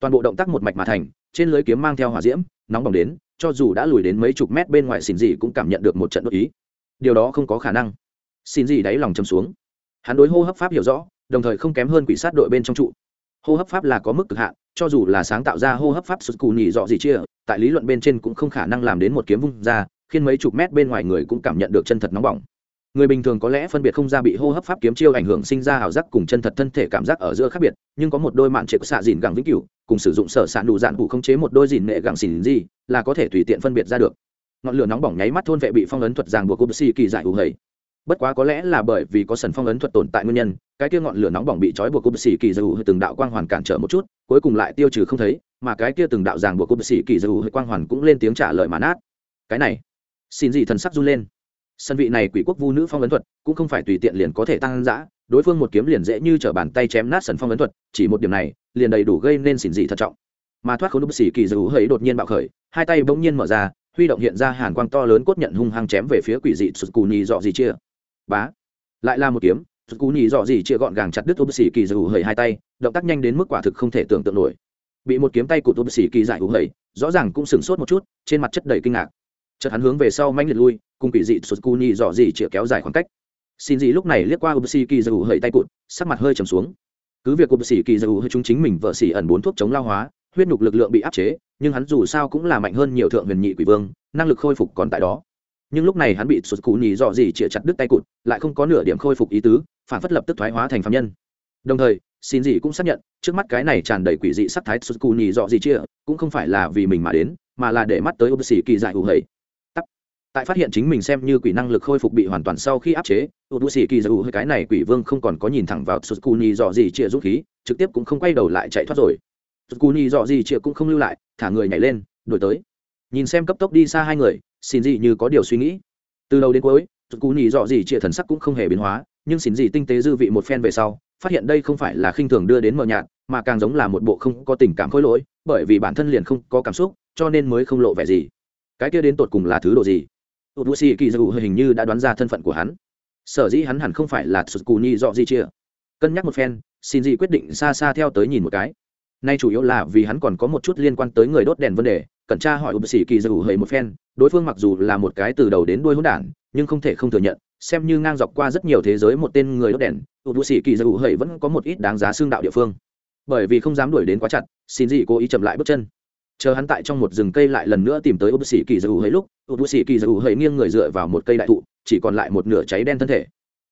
Toàn bộ động tác một mạch mà thành, trên lưới kiếm mang theo hỏa diễm, nóng bỏng đến, cho dù đã lùi đến mấy chục mét bên ngoài xin gì cũng cảm nhận được một trận đốt ý. Điều đó không có khả năng. Xin gì đáy lòng châm xuống. Hắn đối hô hấp pháp hiểu rõ đồng thời không kém hơn quỷ sát đội bên trong trụ. Hô hấp pháp là có mức cực hạn, cho dù là sáng tạo ra hô hấp pháp sụt cù nhị dọ gì chia, tại lý luận bên trên cũng không khả năng làm đến một kiếm vung ra, khiến mấy chục mét bên ngoài người cũng cảm nhận được chân thật nóng bỏng. Người bình thường có lẽ phân biệt không ra bị hô hấp pháp kiếm chiêu ảnh hưởng sinh ra ảo giác cùng chân thật thân thể cảm giác ở giữa khác biệt, nhưng có một đôi mạn trệ xạ dìn gẳng vĩnh cửu, cùng sử dụng sở sản đủ dạn cụ không chế một đôi dìn nệ gẳng xỉn gì, là có thể tùy tiện phân biệt ra được. Ngọn lửa nóng bỏng nháy mắt thôn vệ bị phong ấn thuật ràng buộc cụp kỳ giải hữu hầy bất quá có lẽ là bởi vì có sần phong ấn thuật tồn tại nguyên nhân, cái kia ngọn lửa nóng bỏng bị trói buộc cụp kỳ dầu hơi từng đạo quang hoàn cản trở một chút, cuối cùng lại tiêu trừ không thấy, mà cái kia từng đạo ràng buộc cụp kỳ dầu hơi quang hoàn cũng lên tiếng trả lời mà nát. Cái này, xin gì thần sắc run lên. Sân vị này quỷ quốc vu nữ phong ấn thuật cũng không phải tùy tiện liền có thể tăng giã đối phương một kiếm liền dễ như t bàn tay chém nát sần phong ấn thuật, chỉ một điểm này, liền đầy đủ gây nên xỉn dị thận trọng. Mà thoát khốn đúc xỉ kỳ dù hơi đột nhiên bạo khởi, hai tay bỗng nhiên mở ra, huy động hiện ra hàn quang to lớn cốt nhận hung hăng chém về phía quỷ dị sụt cù nhì dọ gì chia bá. Lại là một kiếm sụt nhì dọ gì chia gọn gàng chặt đứt tôm xỉ kỳ dù hầy hai tay, động tác nhanh đến mức quả thực không thể tưởng tượng nổi. Bị một kiếm tay của tôm xỉ kỳ dại hủ hầy rõ ràng cũng sửng sốt một chút, trên mặt chất đầy kinh ngạc. Chợt hắn hướng về sau manh liệt lui, cùng kỳ dị sụt cú nhì dọ dị chia kéo dài khoảng cách. Xin dị lúc này liếc qua ubsi kỳ dù hầy tay cụt, sắc mặt hơi trầm xuống. Cứ việc ubsi kỳ dù hơi chúng chính mình vợ xỉ ẩn bốn thuốc chống lao hóa, huyết nhục lực lượng bị áp chế, nhưng hắn dù sao cũng là mạnh hơn nhiều thượng huyền nhị quỷ vương, năng lực khôi phục còn tại đó nhưng lúc này hắn bị sụt cụ nhì dọ dỉ chĩa chặt đứt tay cụt, lại không có nửa điểm khôi phục ý tứ, phản phất lập tức thoái hóa thành phạm nhân. Đồng thời, xin Dì cũng xác nhận, trước mắt cái này tràn đầy quỷ dị sắc thái sụt cụ nhì dọ dỉ chia cũng không phải là vì mình mà đến, mà là để mắt tới ubsi kỳ dại hù hầy. Tại phát hiện chính mình xem như quỷ năng lực khôi phục bị hoàn toàn sau khi áp chế u đu xì kỳ dù cái này quỷ vương không còn có nhìn thẳng vào sụt cù nhì dọ gì chia dũng khí, trực tiếp cũng không quay đầu lại chạy thoát rồi. Sụt cù nhì dọ gì chia cũng không lưu lại, thả người nhảy lên đổi tới. Nhìn xem cấp tốc đi xa hai người xin gì như có điều suy nghĩ. Từ đầu đến cuối sút cù nhì dọ gì chia thần sắc cũng không hề biến hóa, nhưng xin gì tinh tế dư vị một phen về sau, phát hiện đây không phải là khinh thường đưa đến mờ nhạt, mà càng giống là một bộ không có tình cảm khôi lỗi, bởi vì bản thân liền không có cảm xúc, cho nên mới không lộ vẻ gì. Cái kia đến tột cùng là thứ đồ gì? Tụt d u si kỳ dù hình như đã đoán ra thân phận của hắn. Sở dĩ hắn hẳn không phải là sụt cù ni dọ di chia cân nhắc một phen, xin gì quyết định xa xa theo tới nhìn một cái. Nay chủ yếu là vì hắn còn có một chút liên quan tới người đốt đèn vấn đề cẩn tra hỏi u d kỳ dù hơi một phen, đối phương mặc dù là một cái từ đầu đến đuôi hỗn đản, nhưng không thể không thừa nhận, xem như ngang dọc qua rất nhiều thế giới một tên người đốt đèn u d kỳ dù hơi vẫn có một ít đáng giá xương đạo địa phương. Bởi vì không dám đuổi đến quá chặt, xin gì cố ý chậm lại bước chân. Chờ hắn tại trong một rừng cây lại lần nữa tìm tới ưu sĩ kỳ dù hơi lúc ưu sĩ kỳ dù hơi nghiêng người dựa vào một cây đại thụ, chỉ còn lại một nửa cháy đen thân thể.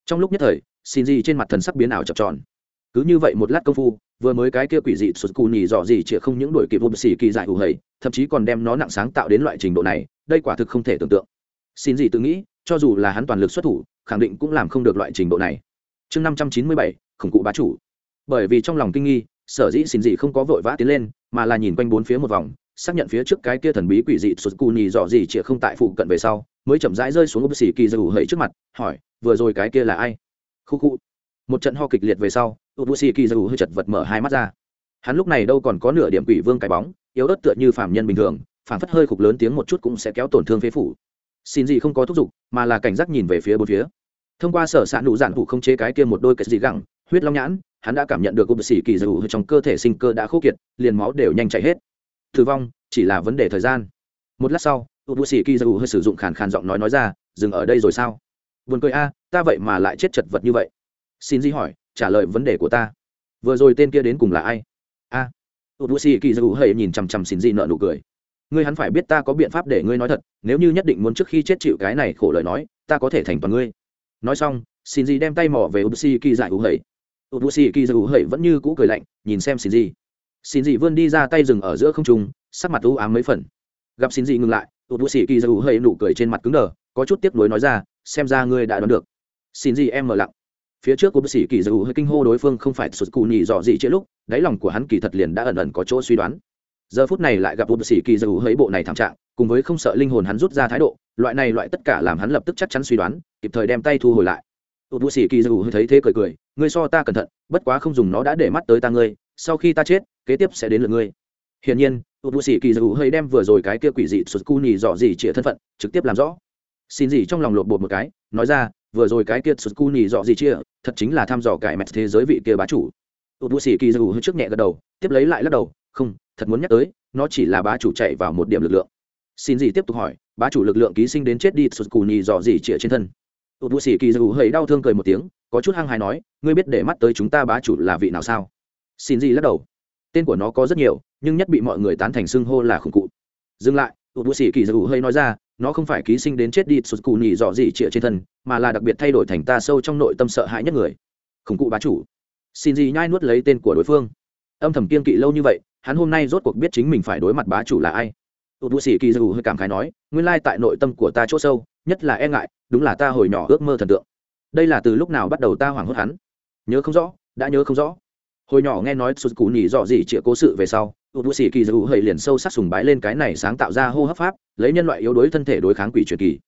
Trong lúc nhất thời, xin gì trên mặt thần sắc biến ảo chập tròn cứ như vậy một lát công phu, vừa mới cái kia quỷ dị sụt cù nhì dọ gì chĩa không những đổi kịp ưu sĩ kỳ dại hù hầy, thậm chí còn đem nó nặng sáng tạo đến loại trình độ này, đây quả thực không thể tưởng tượng. Xin gì tự nghĩ, cho dù là hắn toàn lực xuất thủ, khẳng định cũng làm không được loại trình độ này. Chương năm trăm chín mươi bảy khủng cụ bá chủ. Bởi vì trong lòng kinh nghi, sở dĩ xin gì không có vội vã tiến lên, mà là nhìn quanh bốn phía một vòng, xác nhận phía trước cái kia thần bí quỷ dị sụt cù nhì dọ gì chĩa không tại phụ cận về sau, mới chậm rãi rơi xuống ưu sĩ kỳ dại hù hầy trước mặt, hỏi, vừa rồi cái kia là ai? Khu khu. Một trận ho kịch liệt về sau ưu sĩ hơi chật vật mở hai mắt ra. Hắn lúc này đâu còn có nửa điểm quỷ vương cái bóng, yếu ớt tựa như phạm nhân bình thường phản phất hơi khục lớn tiếng một chút cũng sẽ kéo tổn thương phế phủ. Xin gì không có thúc giục, mà là cảnh giác nhìn về phía bốn phía. Thông qua sở s ạ nụ giản thủ không chế cái kia một đôi cái gì gẳng, huyết long nhãn, hắn đã cảm nhận được ưu sĩ kỳ dù trong cơ thể sinh cơ đã khô kiệt, liền máu đều nhanh chảy hết. Tử vong, chỉ là vấn đề thời gian. Một lát sau ưu sĩ kỳ dù hơi sử dụng khàn khàn giọng nói nói ra, dừng ở đây rồi sao? Buồn cười a, ta vậy mà lại chết chật vật như vậy. Xin gì hỏi trả lời vấn đề của ta. Vừa rồi tên kia đến cùng là ai? A. Ưu xì kỳ dư hơi nhìn chằm chằm xin dị nợ nụ cười. Ngươi hắn phải biết ta có biện pháp để ngươi nói thật, nếu như nhất định muốn trước khi chết chịu cái này khổ lời nói, ta có thể thành toàn ngươi. Nói xong xin dị đem tay mỏ về ubusi kỳ giải hữu hẩy ubusi kỳ giải hữu vẫn như cũ cười lạnh, nhìn xem xin dị. xin dị vươn đi ra tay rừng ở giữa không trung, sắc mặt u ám mấy phần. Gặp xin dị ngừng lại ubusi kỳ giải hữu hẩy nụ cười trên mặt cứng đờ, có chút tiếc nuối nói ra, xem ra ngươi đã đoán được. Xin gì em mở lặng phía trước của bác sĩ kỳ dù hơi kinh hô đối phương không phải sụt cù nhì dọ gì chết lúc, đáy lòng của hắn kỳ thật liền đã ẩn ẩn có chỗ suy đoán. Giờ phút này lại gặp bác sĩ kỳ dù hơi bộ này thảm trạng, cùng với không sợ linh hồn hắn rút ra thái độ, loại này loại tất cả làm hắn lập tức chắc chắn suy đoán, kịp thời đem tay thu hồi lại. Tụt bác sĩ kỳ dù hơi thấy thế cười cười, ngươi so ta cẩn thận, bất quá không dùng nó đã để mắt tới ta ngươi, sau khi ta chết, kế tiếp sẽ đến lượt ngươi. Hiển nhiên tụt bác sĩ kỳ dù hơi đem vừa rồi cái kia quỷ dị sụt cù nhì dọ gì chĩa thân phận, trực tiếp làm rõ xin gì trong lòng lột bột một cái, nói ra, vừa rồi cái kia sụt cu nhì dọ gì chia, thật chính là thăm dò cải mẹt thế giới vị kia bá chủ. Tụt bù sĩ kỳ dù hơi trước nhẹ gật đầu, tiếp lấy lại lắc đầu, không, thật muốn nhắc tới, nó chỉ là bá chủ chạy vào một điểm lực lượng. Xin gì tiếp tục hỏi, bá chủ lực lượng ký sinh đến chết đi sụt cù nhì dò gì chĩa trên thân? Tụt bù xì kỳ dù hơi đau thương cười một tiếng, có chút hăng hài nói, ngươi biết để mắt tới chúng ta bá chủ là vị nào sao? Xin gì lắc đầu, tên của nó có rất nhiều, nhưng nhất bị mọi người tán thành xưng hô là khủng cụ. Dừng lại tụt bù xì kỳ dù hơi nói ra nó không phải ký sinh đến chết đi, sụt cù nhì dọ gì chĩa trên thân, mà là đặc biệt thay đổi thành ta sâu trong nội tâm sợ hãi nhất người. Khủng cụ bá chủ. Xin gì nhai nuốt lấy tên của đối phương. Âm thầm kiên kỵ lâu như vậy, hắn hôm nay rốt cuộc biết chính mình phải đối mặt bá chủ là ai. Tụt bù sĩ kỳ dù hơi cảm khái nói, nguyên lai tại nội tâm của ta chỗ sâu, nhất là e ngại, đúng là ta hồi nhỏ ước mơ thần tượng. Đây là từ lúc nào bắt đầu ta hoảng hốt hắn? Nhớ không rõ, đã nhớ không rõ. Hồi nhỏ nghe nói sụt cù nhì dọ gì chĩa cố sự về sau tụt bù xì kỳ dù hơi liền sâu sắc sùng bái lên cái này sáng tạo ra hô hấp pháp, lấy nhân loại yếu đuối thân thể đối kháng quỷ truyền kỳ.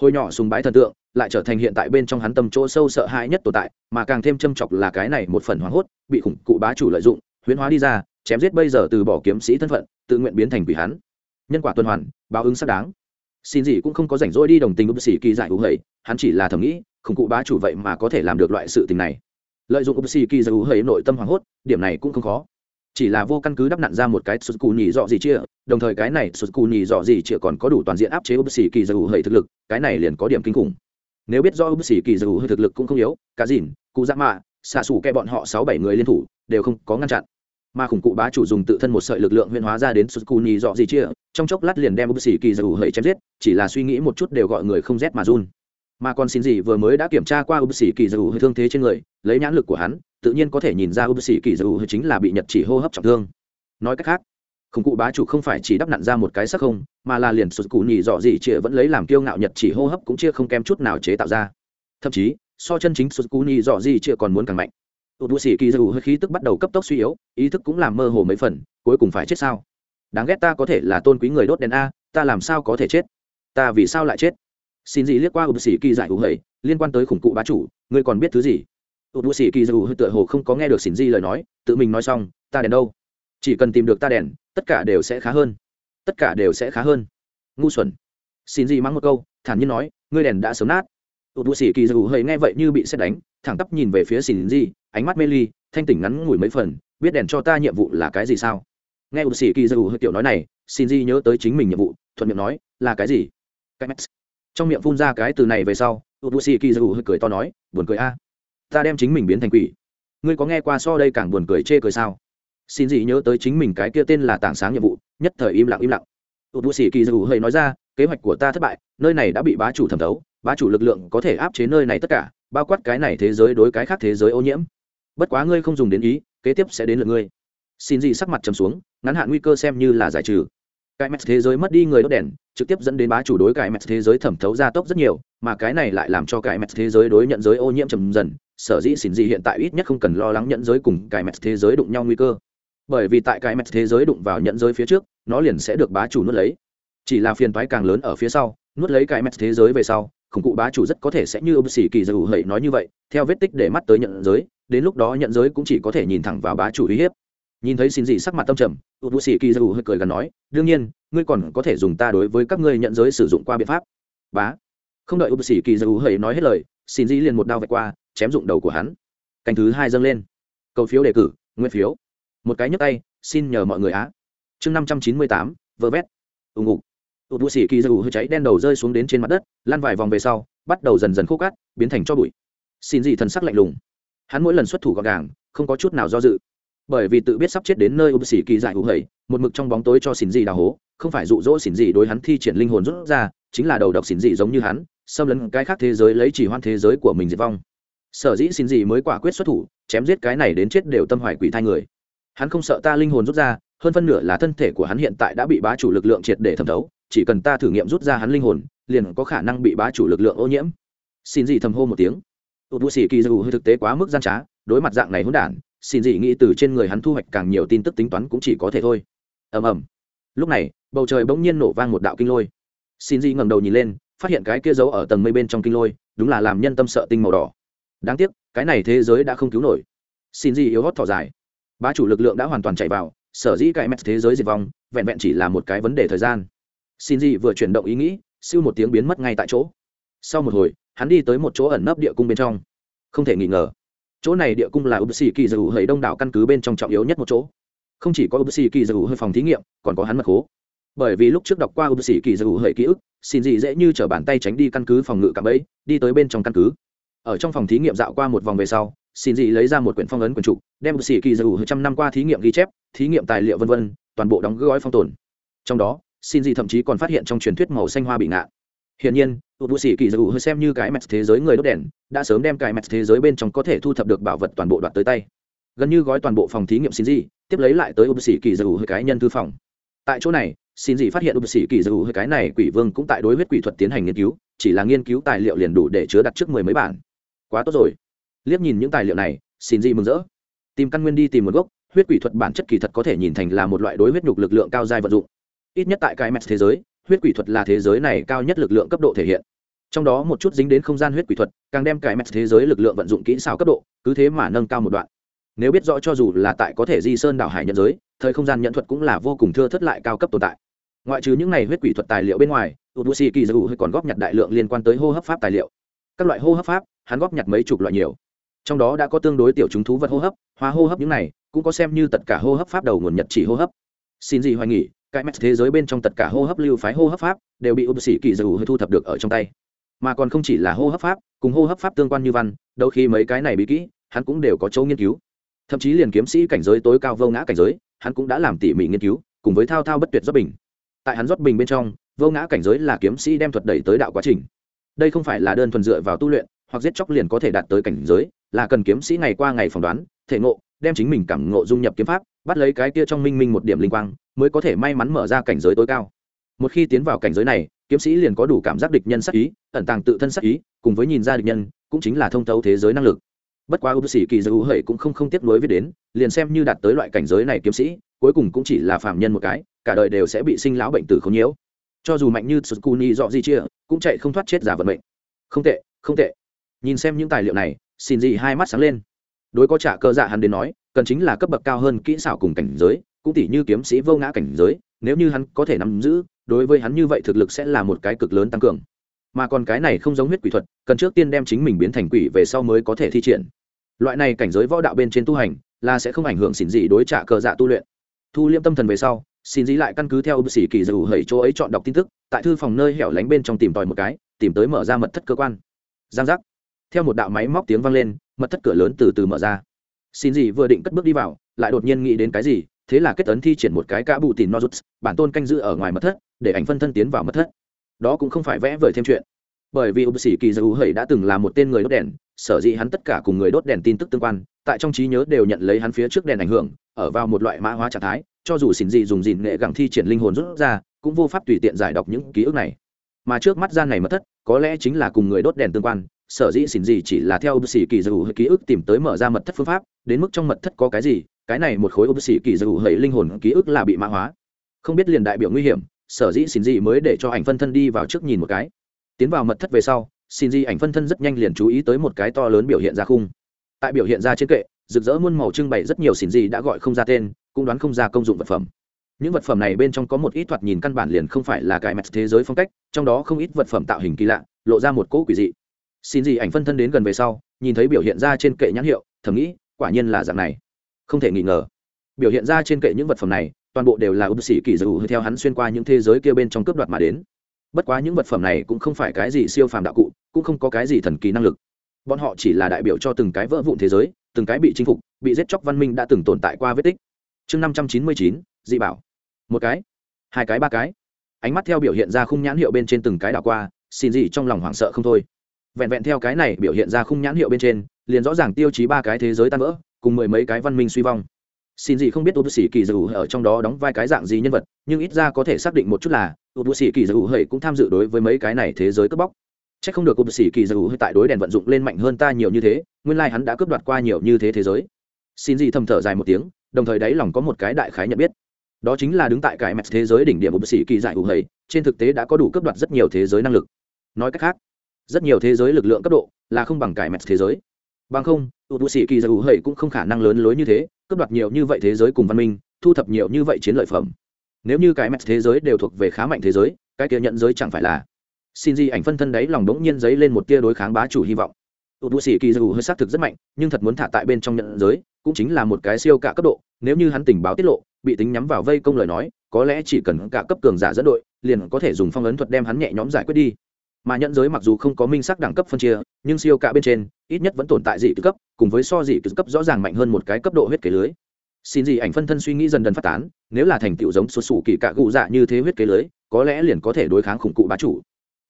Hồi nhỏ sùng bái thần tượng, lại trở thành hiện tại bên trong hắn tâm chỗ sâu sợ hãi nhất tồn tại, mà càng thêm châm chọc là cái này một phần hoảng hốt, bị khủng cụ bá chủ lợi dụng, huyễn hóa đi ra, chém giết bây giờ từ bỏ kiếm sĩ thân phận, tự nguyện biến thành quỷ hắn. Nhân quả tuần hoàn, báo ứng xác đáng. Xin gì cũng không có rảnh rỗi đi đồng tình ưu sĩ kỳ giải hữu hầy hắn chỉ là thầm nghĩ không cụ bá chủ vậy mà có thể làm được loại sự tình này. Lợi dụng ưu sĩ kỳ giải hữu hầy nội tâm hoảng hốt, điểm này cũng không khó chỉ là vô căn cứ đắp nặn ra một cái sụt cù nhì dọ gì chia đồng thời cái này sụt cù nhì dọ gì chia còn có đủ toàn diện áp chế ưu sĩ kỳ dầu hơi thực lực, cái này liền có điểm kinh khủng. Nếu biết do ưu sĩ kỳ dầu hơi thực lực cũng không yếu, cả dìn, cụ giã mạ, xạ xù kẹ bọn họ sáu bảy người liên thủ, đều không có ngăn chặn. Mà khủng cụ bá chủ dùng tự thân một sợi lực lượng huyên hóa ra đến sụt cù nhì dọ gì chia trong chốc lát liền đem ưu sĩ kỳ dầu hơi chém giết, chỉ là suy nghĩ một chút đều gọi người không rét mà run. Mà còn xin gì vừa mới đã kiểm tra qua ưu sĩ kỳ dầu hơi thương thế trên người, lấy nhãn lực của hắn tự nhiên có thể nhìn ra bức sĩ kỳ dù hơi chính là bị nhật chỉ hô hấp trọng thương. Nói cách khác, khủng cụ bá chủ không phải chỉ đắp nặn ra một cái sắc không, mà là liền sụt cụ nhì dọ gì chĩa vẫn lấy làm kiêu ngạo nhật chỉ hô hấp cũng chia không kém chút nào chế tạo ra. Thậm chí, so chân chính sụt cụ nhì dọ gì chĩa còn muốn càng mạnh. Tụt bụi Sĩ kỳ dù hơi khí tức bắt đầu cấp tốc suy yếu, ý thức cũng làm mơ hồ mấy phần, cuối cùng phải chết sao? Đáng ghét ta có thể là tôn quý người đốt đèn a, ta làm sao có thể chết? Ta vì sao lại chết? Xin gì liếc qua ụt Sĩ kỳ giải hữu hầy liên quan tới khủng cụ bá chủ, ngươi còn biết thứ gì? Tụt bụi xỉ kỳ dù hơi tựa hồ không có nghe được xỉn di lời nói, tự mình nói xong, ta đèn đâu? Chỉ cần tìm được ta đèn, tất cả đều sẽ khá hơn. Tất cả đều sẽ khá hơn. Ngu xuẩn. Xin di mắng một câu, thản nhiên nói, ngươi đèn đã sớm nát. Tụt bụi xỉ kỳ dù hơi nghe vậy như bị xét đánh, thẳng tắp nhìn về phía xỉn di ánh mắt mê ly, thanh tỉnh ngắn ngủi mấy phần, biết đèn cho ta nhiệm vụ là cái gì sao? Nghe tụt sĩ kỳ dù hơi tiểu nói này xin di nhớ tới chính mình nhiệm vụ, thuận miệng nói, là cái gì? Cái trong miệng phun ra cái từ này về sau ụt sĩ kỳ dù hơi cười to nói, buồn cười a ta đem chính mình biến thành quỷ. Ngươi có nghe qua so đây càng buồn cười chê cười sao? Xin gì nhớ tới chính mình cái kia tên là tảng sáng nhiệm vụ, nhất thời im lặng im lặng. Tụt bù sĩ kỳ dù hơi nói ra, kế hoạch của ta thất bại, nơi này đã bị bá chủ thẩm thấu, bá chủ lực lượng có thể áp chế nơi này tất cả, bao quát cái này thế giới đối cái khác thế giới ô nhiễm. Bất quá ngươi không dùng đến ý, kế tiếp sẽ đến lượt ngươi. Xin gì sắc mặt trầm xuống, ngắn hạn nguy cơ xem như là giải trừ. Cái mẹt thế giới mất đi người đốt đèn, trực tiếp dẫn đến bá chủ đối cái mẹt thế giới thẩm thấu gia tốc rất nhiều, mà cái này lại làm cho cái mẹt thế giới đối nhận giới ô nhiễm trầm dần sở dĩ xin gì hiện tại ít nhất không cần lo lắng nhận giới cùng cái mẹt thế giới đụng nhau nguy cơ. Bởi vì tại cái mẹt thế giới đụng vào nhận giới phía trước, nó liền sẽ được bá chủ nuốt lấy. Chỉ là phiền toái càng lớn ở phía sau, nuốt lấy cái mẹt thế giới về sau, khủng cụ bá chủ rất có thể sẽ như ông sĩ kỳ dù hậy nói như vậy, theo vết tích để mắt tới nhận giới, đến lúc đó nhận giới cũng chỉ có thể nhìn thẳng vào bá chủ uy hiếp. Nhìn thấy xin gì sắc mặt tâm trầm u sĩ kỳ dù hơi cười gần nói, đương nhiên, ngươi còn có thể dùng ta đối với các ngươi nhận giới sử dụng qua biện pháp. Bá. Không đợi u sĩ kỳ dù hậy nói hết lời, xin gì liền một đao vạch qua chém dụng đầu của hắn. Canh thứ hai dâng lên. Cầu phiếu đề cử, nguyên phiếu. Một cái nhấp tay, xin nhờ mọi người á. Chương năm trăm chín mươi tám, vơ vét. Ùng ục tụt bụi xỉ kỳ dù hơi cháy đen đầu rơi xuống đến trên mặt đất lan vài vòng về sau, bắt đầu dần dần khô cát, biến thành cho bụi. Xin gì thần sắc lạnh lùng. Hắn mỗi lần xuất thủ gọn gàng, không có chút nào do dự. Bởi vì tự biết sắp chết đến nơi ưu sĩ kỳ giải hữu hầy, một mực trong bóng tối cho xỉn gì đào hố, không phải dụ dỗ xỉn gì đối hắn thi triển linh hồn rút ra, chính là đầu độc xỉn gì giống như hắn, xâm lấn cái khác thế giới lấy chỉ hoan thế giới của mình diệt vong sở dĩ xin gì mới quả quyết xuất thủ, chém giết cái này đến chết đều tâm hoài quỷ thai người. Hắn không sợ ta linh hồn rút ra, hơn phân nửa là thân thể của hắn hiện tại đã bị bá chủ lực lượng triệt để thẩm thấu, chỉ cần ta thử nghiệm rút ra hắn linh hồn, liền có khả năng bị bá chủ lực lượng ô nhiễm. Xin gì thầm hô một tiếng. Tụt bù xì kỳ dù hơi thực tế quá mức gian trá, đối mặt dạng này hỗn đản, xin gì nghĩ từ trên người hắn thu hoạch càng nhiều tin tức tính toán cũng chỉ có thể thôi. Ầm ầm. Lúc này, bầu trời bỗng nhiên nổ vang một đạo kinh lôi. Xin gì ngẩng đầu nhìn lên, phát hiện cái kia giấu ở tầng mây bên trong kinh lôi, đúng là làm nhân tâm sợ tinh màu đỏ đáng tiếc, cái này thế giới đã không cứu nổi. Xin gì yếu hót thỏ dài. Bá chủ lực lượng đã hoàn toàn chạy vào, sở dĩ cái mẹt thế giới diệt vong, vẹn vẹn chỉ là một cái vấn đề thời gian. Xin gì vừa chuyển động ý nghĩ, siêu một tiếng biến mất ngay tại chỗ. Sau một hồi, hắn đi tới một chỗ ẩn nấp địa cung bên trong. Không thể nghi ngờ, chỗ này địa cung là ưu kỳ dù hơi đông đảo căn cứ bên trong trọng yếu nhất một chỗ. Không chỉ có ưu kỳ dù hơi phòng thí nghiệm, còn có hắn mật khố. Bởi vì lúc trước đọc qua ưu kỳ dù hơi ký ức, xin gì dễ như t bàn tay tránh đi căn cứ phòng ngự cạm ấy đi tới bên trong căn cứ ở trong phòng thí nghiệm dạo qua một vòng về sau xin Dị lấy ra một quyển phong ấn quyển trục đem ưu sĩ kỳ Dầu hơn trăm năm qua thí nghiệm ghi chép thí nghiệm tài liệu v v toàn bộ đóng gói phong tồn trong đó xin Dị thậm chí còn phát hiện trong truyền thuyết màu xanh hoa bị ngạn Hiển nhiên, tụt vũ sĩ kỳ Dầu hơi xem như cái mẹt thế giới người đốt đèn, đã sớm đem cái mẹt thế giới bên trong có thể thu thập được bảo vật toàn bộ đoạt tới tay. Gần như gói toàn bộ phòng thí nghiệm xin gì, tiếp lấy lại tới bụi sĩ kỳ Dầu hơi cái nhân thư phòng. Tại chỗ này, xin gì phát hiện bụi sĩ kỳ Dầu hơi cái này quỷ vương cũng tại đối huyết quỷ thuật tiến hành nghiên cứu, chỉ là nghiên cứu tài liệu liền đủ để chứa đặt trước mười mấy bản. Quá tốt rồi. Liếc nhìn những tài liệu này, xin gì mừng rỡ. Tìm căn nguyên đi tìm một gốc, huyết quỷ thuật bản chất kỳ thật có thể nhìn thành là một loại đối huyết nhục lực lượng cao giai vận dụng. Ít nhất tại cái mẹt thế giới, huyết quỷ thuật là thế giới này cao nhất lực lượng cấp độ thể hiện trong đó một chút dính đến không gian huyết quỷ thuật càng đem Cái mẹt thế giới lực lượng vận dụng kỹ xảo cấp độ cứ thế mà nâng cao một đoạn nếu biết rõ cho dù là tại có thể di sơn đảo hải nhận giới thời không gian nhận thuật cũng là vô cùng thưa thất lại cao cấp tồn tại ngoại trừ những này huyết quỷ thuật tài liệu bên ngoài ubusi kỳ dù còn góp nhặt đại lượng liên quan tới hô hấp pháp tài liệu các loại hô hấp pháp hắn góp nhặt mấy chục loại nhiều. Trong đó đã có tương đối tiểu chúng thú vật hô hấp, hóa hô hấp những này, cũng có xem như tất cả hô hấp pháp đầu nguồn nhật chỉ hô hấp. Xin gì hoài nghỉ, cái mẹt thế giới bên trong tất cả hô hấp lưu phái hô hấp pháp đều bị ưu sĩ kỳ dù thu thập được ở trong tay. Mà còn không chỉ là hô hấp pháp, cùng hô hấp pháp tương quan như văn đôi khi mấy cái này bí kỹ, hắn cũng đều có chỗ nghiên cứu. Thậm chí liền kiếm sĩ cảnh giới tối cao vô ngã cảnh giới, hắn cũng đã làm tỉ mỉ nghiên cứu, cùng với thao thao bất tuyệt rót bình. Tại hắn rót bình bên trong, vô ngã cảnh giới là kiếm sĩ đem thuật đẩy tới đạo quá trình. Đây không phải là đơn thuần dựa vào tu luyện hoặc giết chóc liền có thể đạt tới cảnh giới, là cần kiếm sĩ ngày qua ngày phỏng đoán, thể ngộ, đem chính mình cảm ngộ dung nhập kiếm pháp, bắt lấy cái kia trong minh minh một điểm linh quang, mới có thể may mắn mở ra cảnh giới tối cao. Một khi tiến vào cảnh giới này, kiếm sĩ liền có đủ cảm giác địch nhân sắc ý, ẩn tàng tự thân sắc ý, cùng với nhìn ra địch nhân, cũng chính là thông thấu thế giới năng lực. Bất quá ưu sĩ kỳ dư hữu cũng không không tiếp nối viết đến, liền xem như đạt tới loại cảnh giới này kiếm sĩ, cuối cùng cũng chỉ là phạm nhân một cái, cả đời đều sẽ bị sinh lão bệnh tử không nhiễu. Cho dù mạnh như tsukuni dọ di chia, cũng chạy không thoát chết giả vận mệnh. Không tệ không tệ nhìn xem những tài liệu này, xin gì hai mắt sáng lên. Đối có trả cơ dạ hắn đến nói, cần chính là cấp bậc cao hơn kỹ xảo cùng cảnh giới, cũng tỷ như kiếm sĩ vô ngã cảnh giới, nếu như hắn có thể nắm giữ, đối với hắn như vậy thực lực sẽ là một cái cực lớn tăng cường. Mà còn cái này không giống huyết quỷ thuật, cần trước tiên đem chính mình biến thành quỷ về sau mới có thể thi triển. Loại này cảnh giới võ đạo bên trên tu hành, là sẽ không ảnh hưởng xỉn dị đối trả cờ dạ tu luyện. Thu liêm tâm thần về sau, xin dĩ lại căn cứ theo bác sĩ kỳ dù hẩy chỗ ấy chọn đọc tin tức, tại thư phòng nơi hẻo lánh bên trong tìm tòi một cái, tìm tới mở ra mật thất cơ quan. Giang giác theo một đạo máy móc tiếng vang lên, mật thất cửa lớn từ từ mở ra. Xin gì vừa định cất bước đi vào, lại đột nhiên nghĩ đến cái gì, thế là kết ấn thi triển một cái cá bù tìm nozuts, bản tôn canh giữ ở ngoài mật thất, để ảnh phân thân tiến vào mật thất. Đó cũng không phải vẽ vời thêm chuyện. Bởi vì ưu sĩ kỳ dầu hầy đã từng là một tên người đốt đèn, sở dĩ hắn tất cả cùng người đốt đèn tin tức tương quan, tại trong trí nhớ đều nhận lấy hắn phía trước đèn ảnh hưởng, ở vào một loại mã hóa trạng thái, cho dù xin gì dùng dìn nghệ gẳng thi triển linh hồn rút ra, cũng vô pháp tùy tiện giải đọc những ký ức này. Mà trước mắt gian này mất thất, có lẽ chính là cùng người đốt đèn tương quan sở dĩ xin gì chỉ là theo ưu sĩ kỳ dù ký ức tìm tới mở ra mật thất phương pháp, đến mức trong mật thất có cái gì, cái này một khối ưu sĩ kỳ dù hầy linh hồn ký ức là bị mã hóa. Không biết liền đại biểu nguy hiểm, sở dĩ xin gì mới để cho ảnh phân thân đi vào trước nhìn một cái. Tiến vào mật thất về sau, xin gì ảnh phân thân rất nhanh liền chú ý tới một cái to lớn biểu hiện ra khung. Tại biểu hiện ra trên kệ, rực rỡ muôn màu trưng bày rất nhiều xin gì đã gọi không ra tên, cũng đoán không ra công dụng vật phẩm. Những vật phẩm này bên trong có một ít thoạt nhìn căn bản liền không phải là cái mặt thế giới phong cách, trong đó không ít vật phẩm tạo hình kỳ lạ, lộ ra một cỗ quỷ dị xin gì ảnh phân thân đến gần về sau, nhìn thấy biểu hiện ra trên kệ nhãn hiệu, thầm nghĩ, quả nhiên là dạng này. Không thể nghi ngờ. Biểu hiện ra trên kệ những vật phẩm này, toàn bộ đều là ưu sĩ kỳ dầu theo hắn xuyên qua những thế giới kia bên trong cướp đoạt mà đến. Bất quá những vật phẩm này cũng không phải cái gì siêu phàm đạo cụ, cũng không có cái gì thần kỳ năng lực. Bọn họ chỉ là đại biểu cho từng cái vỡ vụn thế giới, từng cái bị chinh phục, bị giết chóc văn minh đã từng tồn tại qua vết tích. Chương năm trăm chín mươi chín, dị bảo. Một cái, hai cái, ba cái. Ánh mắt theo biểu hiện ra khung nhãn hiệu bên trên từng cái đảo qua, xin gì trong lòng hoảng sợ không thôi vẹn vẹn theo cái này biểu hiện ra khung nhãn hiệu bên trên, liền rõ ràng tiêu chí ba cái thế giới tan vỡ, cùng mười mấy cái văn minh suy vong. Xin gì không biết ưu sĩ kỳ dù ở trong đó đóng vai cái dạng gì nhân vật, nhưng ít ra có thể xác định một chút là ưu sĩ kỳ dù hầy cũng tham dự đối với mấy cái này thế giới cướp bóc. C h ắ c không được ưu sĩ kỳ dù tại đối đèn vận dụng lên mạnh hơn ta nhiều như thế, nguyên lai、like、hắn đã cướp đoạt qua nhiều như thế thế giới. Xin gì thầm thở dài một tiếng, đồng thời đáy lòng có một cái đại khái nhận biết. Đó chính là đứng tại cái mẹt thế giới đỉnh điểm ưu sĩ kỳ dạy ưu hầy trên thực tế đã có đủ cướp đoạt rất nhiều thế giới năng lực. Nói cách khác rất nhiều thế giới lực lượng cấp độ là không bằng cải mẹt thế giới. Bằng không ưu sĩ kỳ giải ưu hầy cũng không khả năng lớn lối như thế, cướp đoạt nhiều như vậy thế giới cùng văn minh, thu thập nhiều như vậy chiến lợi phẩm. Nếu như cái mẹt thế giới đều thuộc về khá mạnh thế giới, cái kia nhận giới chẳng phải là xin di ảnh phân thân đấy lòng đống nhiên giấy lên một tia đối kháng bá chủ hy vọng. Tụt bù sĩ kỳ dầu hơi xác thực rất mạnh, nhưng thật muốn thả tại bên trong nhận giới, cũng chính là một cái siêu cả cấp độ, nếu như hắn tình báo tiết lộ, bị tính nhắm vào vây công lời nói, có lẽ chỉ cần cả cấp cường giả dẫn đội, liền có thể dùng phong ấn thuật đem hắn nhẹ nhóm giải quyết đi mà nhận giới mặc dù không có minh sắc đẳng cấp phân chia, nhưng siêu cả bên trên, ít nhất vẫn tồn tại dị cấp, cùng với so dị cấp rõ ràng mạnh hơn một cái cấp độ huyết kế lưới. Xin dị ảnh phân thân suy nghĩ dần dần phát tán, nếu là thành tựu giống xuất xù kỳ cạ cụ dạ như thế huyết kế lưới, có lẽ liền có thể đối kháng khủng cụ bá chủ.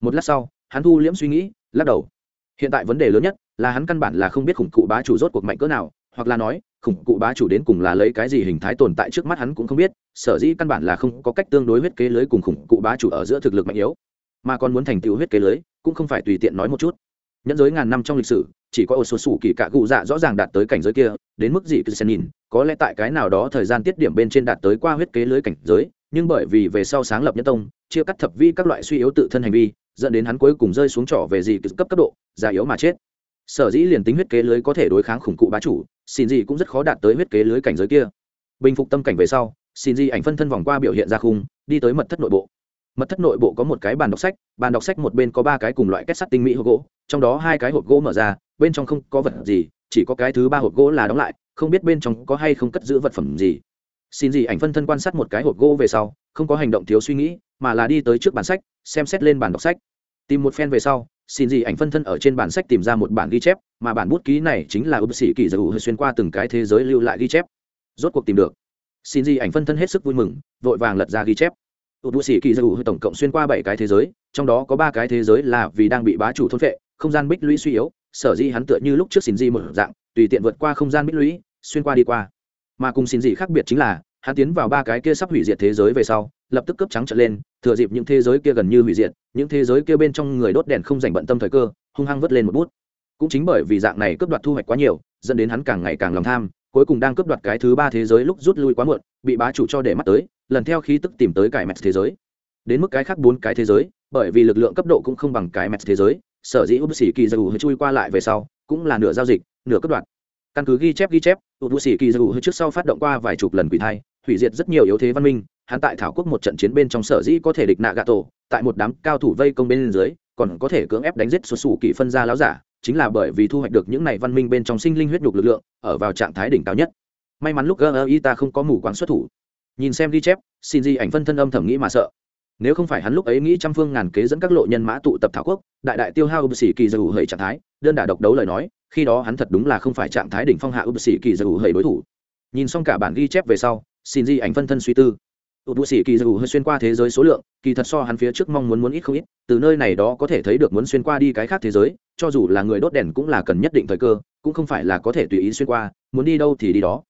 Một lát sau, hắn thu liễm suy nghĩ, lắc đầu. Hiện tại vấn đề lớn nhất là hắn căn bản là không biết khủng cụ bá chủ rốt cuộc mạnh cỡ nào, hoặc là nói, khủng cụ bá chủ đến cùng là lấy cái gì hình thái tồn tại trước mắt hắn cũng không biết, sở dĩ căn bản là không có cách tương đối huyết kế lưới cùng khủng cụ bá chủ ở giữa thực lực mạnh yếu mà còn muốn thành tựu huyết kế lưới, cũng không phải tùy tiện nói một chút. Nhẫn giới ngàn năm trong lịch sử, chỉ có ô số sủ kỳ cạ cụ dạ rõ ràng đạt tới cảnh giới kia, đến mức gì cứ xem nhìn, có lẽ tại cái nào đó thời gian tiết điểm bên trên đạt tới qua huyết kế lưới cảnh giới, nhưng bởi vì về sau sáng lập nhân tông, chia cắt thập vi các loại suy yếu tự thân hành vi, dẫn đến hắn cuối cùng rơi xuống trỏ về gì cấp cấp độ, già yếu mà chết. Sở dĩ liền tính huyết kế lưới có thể đối kháng khủng cụ bá chủ, xin gì cũng rất khó đạt tới huyết kế lưới cảnh giới kia. Bình phục tâm cảnh về sau, xin gì ảnh phân thân vòng qua biểu hiện ra khung, đi tới mật thất nội bộ mật thất nội bộ có một cái bàn đọc sách, bàn đọc sách một bên có ba cái cùng loại kết sắt tinh mỹ hộp gỗ, trong đó hai cái hộp gỗ mở ra, bên trong không có vật gì, chỉ có cái thứ ba hộp gỗ là đóng lại, không biết bên trong có hay không cất giữ vật phẩm gì. Xin gì ảnh phân thân quan sát một cái hộp gỗ về sau, không có hành động thiếu suy nghĩ, mà là đi tới trước bản sách, xem xét lên bản đọc sách. Tìm một phen về sau, xin gì ảnh phân thân ở trên bản sách tìm ra một bản ghi chép, mà bản bút ký này chính là ưu sĩ kỳ giải hơi xuyên qua từng cái thế giới lưu lại ghi chép. Rốt cuộc tìm được. Xin gì ảnh phân thân hết sức vui mừng, vội vàng lật ra ghi chép tụt bụi xỉ kỳ dầu tổng cộng xuyên qua bảy cái thế giới, trong đó có ba cái thế giới là vì đang bị bá chủ thôn vệ không gian bích lũy suy yếu, sở dĩ hắn tựa như lúc trước xin di một dạng, tùy tiện vượt qua không gian bích lũy, xuyên qua đi qua. Mà cùng xin gì khác biệt chính là, hắn tiến vào ba cái kia sắp hủy diệt thế giới về sau, lập tức cướp trắng trở lên, thừa dịp những thế giới kia gần như hủy diệt, những thế giới kia bên trong người đốt đèn không dành bận tâm thời cơ, hung hăng vớt lên một bút. Cũng chính bởi vì dạng này cướp đoạt thu hoạch quá nhiều, dẫn đến hắn càng ngày càng lòng tham, cuối cùng đang cướp đoạt cái thứ ba thế giới lúc rút lui quá muộn, bị bá chủ cho để mắt tới lần theo khí tức tìm tới cải mẹt thế giới. Đến mức cái khác bốn cái thế giới, bởi vì lực lượng cấp độ cũng không bằng cái mẹt thế giới, sở dĩ úp sĩ kỳ dù hơi chui qua lại về sau, cũng là nửa giao dịch, nửa cấp đoạn căn cứ ghi chép ghi chép úp sĩ kỳ dù hơi trước sau phát động qua vài chục lần quỷ thai, hủy diệt rất nhiều yếu thế văn minh, hắn tại thảo quốc một trận chiến bên trong sở dĩ có thể địch nạ gà tổ tại một đám cao thủ vây công bên dưới, còn có thể cưỡng ép đánh giết xuất xù kỳ phân ra láo giả, chính là bởi vì thu hoạch được những này văn minh bên trong sinh linh huyết nhục lực lượng, ở vào trạng thái đỉnh cao nhất. May mắn lúc gơ y ta không có mù quáng xuất thủ nhìn xem ghi chép, xin di ảnh phân thân âm thầm nghĩ mà sợ. Nếu không phải hắn lúc ấy nghĩ trăm phương ngàn kế dẫn các lộ nhân mã tụ tập thảo quốc, đại đại tiêu hao ưu sĩ kỳ dù hầy trạng thái, đơn đả độc đấu lời nói, khi đó hắn thật đúng là không phải trạng thái đỉnh phong hạ ưu sĩ kỳ dù hầy đối thủ. Nhìn xong cả bản ghi chép về sau, xin di ảnh phân thân suy tư. Ưu sĩ kỳ dù hơi xuyên qua thế giới số lượng, kỳ thật so hắn phía trước mong muốn muốn ít không ít, từ nơi này đó có thể thấy được muốn xuyên qua đi cái khác thế giới, cho dù là người đốt đèn cũng là cần nhất định thời cơ, cũng không phải là có thể tùy ý xuyên qua, muốn đi đâu thì đi đó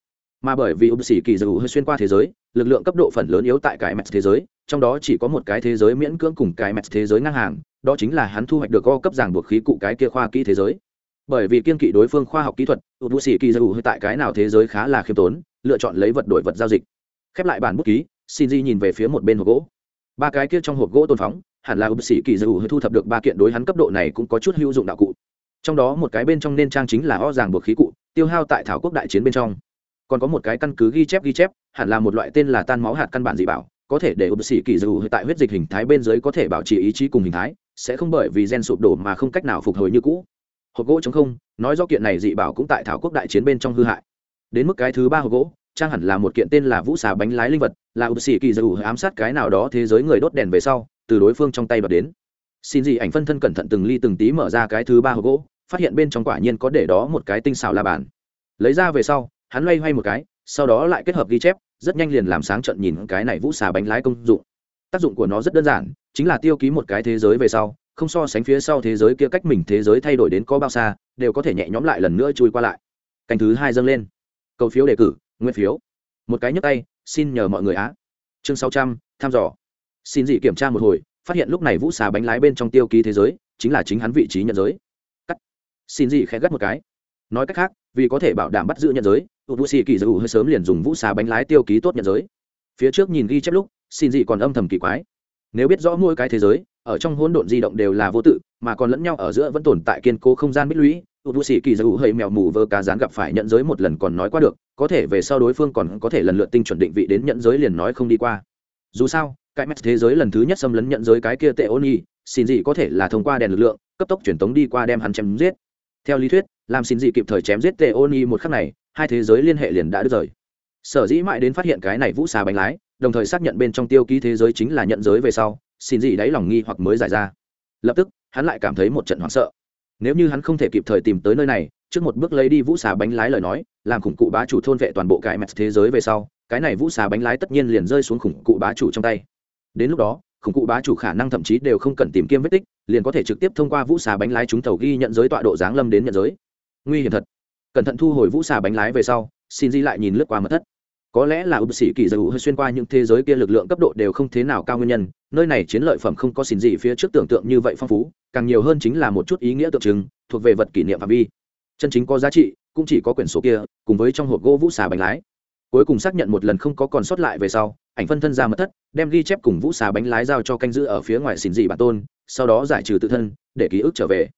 mà bởi vì ưu sĩ kỳ dù hơi xuyên qua thế giới, lực lượng cấp độ phần lớn yếu tại cái mẹt thế giới, trong đó chỉ có một cái thế giới miễn cưỡng cùng cái mẹt thế giới ngang hàng, đó chính là hắn thu hoạch được co cấp giảng buộc khí cụ cái kia khoa kỹ thế giới. Bởi vì kiên kỵ đối phương khoa học kỹ thuật ưu vũ sĩ kỳ dù tại cái nào thế giới khá là khiêm tốn, lựa chọn lấy vật đổi vật giao dịch. Khép lại bản bút ký, xin di nhìn về phía một bên hộp gỗ. Ba cái kia trong hộp gỗ tôn phóng, hẳn là ưu sĩ kỳ dù thu thập được ba kiện đối hắn cấp độ này cũng có chút hữu dụng đạo cụ. Trong đó một cái bên trong nên trang chính là o ràng buộc khí cụ, tiêu hao tại thảo quốc đại chiến bên trong còn có một cái căn cứ ghi chép ghi chép, hẳn là một loại tên là tan máu hạt căn bản dị bảo, có thể để ụp sĩ kỳ dù tại huyết dịch hình thái bên dưới có thể bảo trì ý chí cùng hình thái, sẽ không bởi vì gen sụp đổ mà không cách nào phục hồi như cũ. Hộp gỗ chống không, nói do kiện này dị bảo cũng tại thảo quốc đại chiến bên trong hư hại. Đến mức cái thứ ba hộp gỗ, trang hẳn là một kiện tên là vũ xà bánh lái linh vật, là ụp sĩ kỳ dù ám sát cái nào đó thế giới người đốt đèn về sau, từ đối phương trong tay đoạt đến. Xin dị ảnh phân thân cẩn thận từng ly từng tí mở ra cái thứ ba hộp gỗ, phát hiện bên trong quả nhiên có để đó một cái tinh xào la bàn lấy ra về sau hắn loay hoay một cái, sau đó lại kết hợp ghi chép, rất nhanh liền làm sáng trận nhìn cái này vũ xà bánh lái công dụng. Tác dụng của nó rất đơn giản, chính là tiêu ký một cái thế giới về sau, không so sánh phía sau thế giới kia cách mình thế giới thay đổi đến có bao xa, đều có thể nhẹ nhõm lại lần nữa chui qua lại. Canh thứ hai dâng lên. Cầu phiếu đề cử, nguyên phiếu. Một cái nhấp tay, xin nhờ mọi người á. Chương sáu trăm, thăm dò. Xin dị kiểm tra một hồi, phát hiện lúc này vũ xà bánh lái bên trong tiêu ký thế giới, chính là chính hắn vị trí nhận giới. Cắt. Xin dị khẽ gắt một cái. Nói cách khác, vì có thể bảo đảm bắt giữ nhận giới tụt vũ xì kỳ dầu hơi sớm liền dùng vũ xà bánh lái tiêu ký tốt nhận giới. Phía trước nhìn ghi chép lúc, xin dị còn âm thầm kỳ quái. Nếu biết rõ mỗi cái thế giới, ở trong hỗn độn di động đều là vô tự, mà còn lẫn nhau ở giữa vẫn tồn tại kiên cố không gian bích lũy tụt vũ xì kỳ dầu hơi mèo mù vơ cá rán gặp phải nhận giới một lần còn nói qua được, có thể về sau đối phương còn có thể lần lượt tinh chuẩn định vị đến nhận giới liền nói không đi qua. Dù sao, cái mắt thế giới lần thứ nhất xâm lấn nhận giới cái kia tệ ôn nhi xin dị có thể là thông qua đèn lực lượng, cấp tốc truyền tống đi qua đem hắn chém giết. Theo lý thuyết, làm xin dị kịp thời chém giết tệ ôn nhi một khắc này hai thế giới liên hệ liền đã đứt rời. Sở dĩ mãi đến phát hiện cái này vũ xà bánh lái, đồng thời xác nhận bên trong tiêu ký thế giới chính là nhận giới về sau, xin gì đáy lòng nghi hoặc mới giải ra. Lập tức, hắn lại cảm thấy một trận hoảng sợ. Nếu như hắn không thể kịp thời tìm tới nơi này, trước một bước lấy đi vũ xà bánh lái lời nói, làm khủng cụ bá chủ thôn vệ toàn bộ cái mẹt thế giới về sau, cái này vũ xà bánh lái tất nhiên liền rơi xuống khủng cụ bá chủ trong tay. Đến lúc đó, khủng cụ bá chủ khả năng thậm chí đều không cần tìm kiếm vết tích, liền có thể trực tiếp thông qua vũ xà bánh lái chúng tàu ghi nhận giới tọa độ giáng lâm đến nhận giới. Nguy hiểm thật cẩn thận thu hồi vũ xà bánh lái về sau, xin di lại nhìn lướt qua mật thất. Có lẽ là ưu sĩ kỳ dầu hơi xuyên qua những thế giới kia lực lượng cấp độ đều không thế nào cao nguyên nhân, nơi này chiến lợi phẩm không có xin gì phía trước tưởng tượng như vậy phong phú, càng nhiều hơn chính là một chút ý nghĩa tượng trưng, thuộc về vật kỷ niệm phạm vi. Chân chính có giá trị, cũng chỉ có quyển số kia, cùng với trong hộp gỗ vũ xà bánh lái. Cuối cùng xác nhận một lần không có còn sót lại về sau, ảnh phân thân ra mật thất, đem ghi chép cùng vũ xà bánh lái giao cho canh giữ ở phía ngoài xin dị bản tôn, sau đó giải trừ tự thân, để ký ức trở về.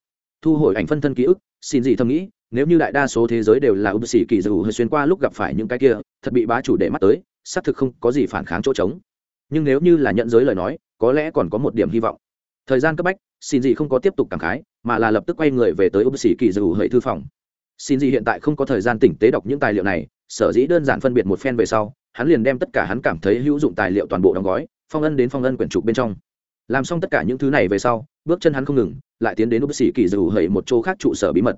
Thu hồi ảnh phân thân ký ức, xin dị thầm nghĩ nếu như đại đa số thế giới đều là ưu sĩ kỳ dù hơi xuyên qua lúc gặp phải những cái kia, thật bị bá chủ để mắt tới, xác thực không có gì phản kháng chỗ trống. Nhưng nếu như là nhận giới lời nói, có lẽ còn có một điểm hy vọng. Thời gian cấp bách xin gì không có tiếp tục cảm khái, mà là lập tức quay người về tới ưu sĩ kỳ dù hơi thư phòng. Xin gì hiện tại không có thời gian tỉnh tế đọc những tài liệu này, sở dĩ đơn giản phân biệt một phen về sau, hắn liền đem tất cả hắn cảm thấy hữu dụng tài liệu toàn bộ đóng gói, phong ân đến phong ân quyển trục bên trong. Làm xong tất cả những thứ này về sau, bước chân hắn không ngừng, lại tiến đến ưu sĩ kỳ dù hầy một chỗ khác trụ sở bí mật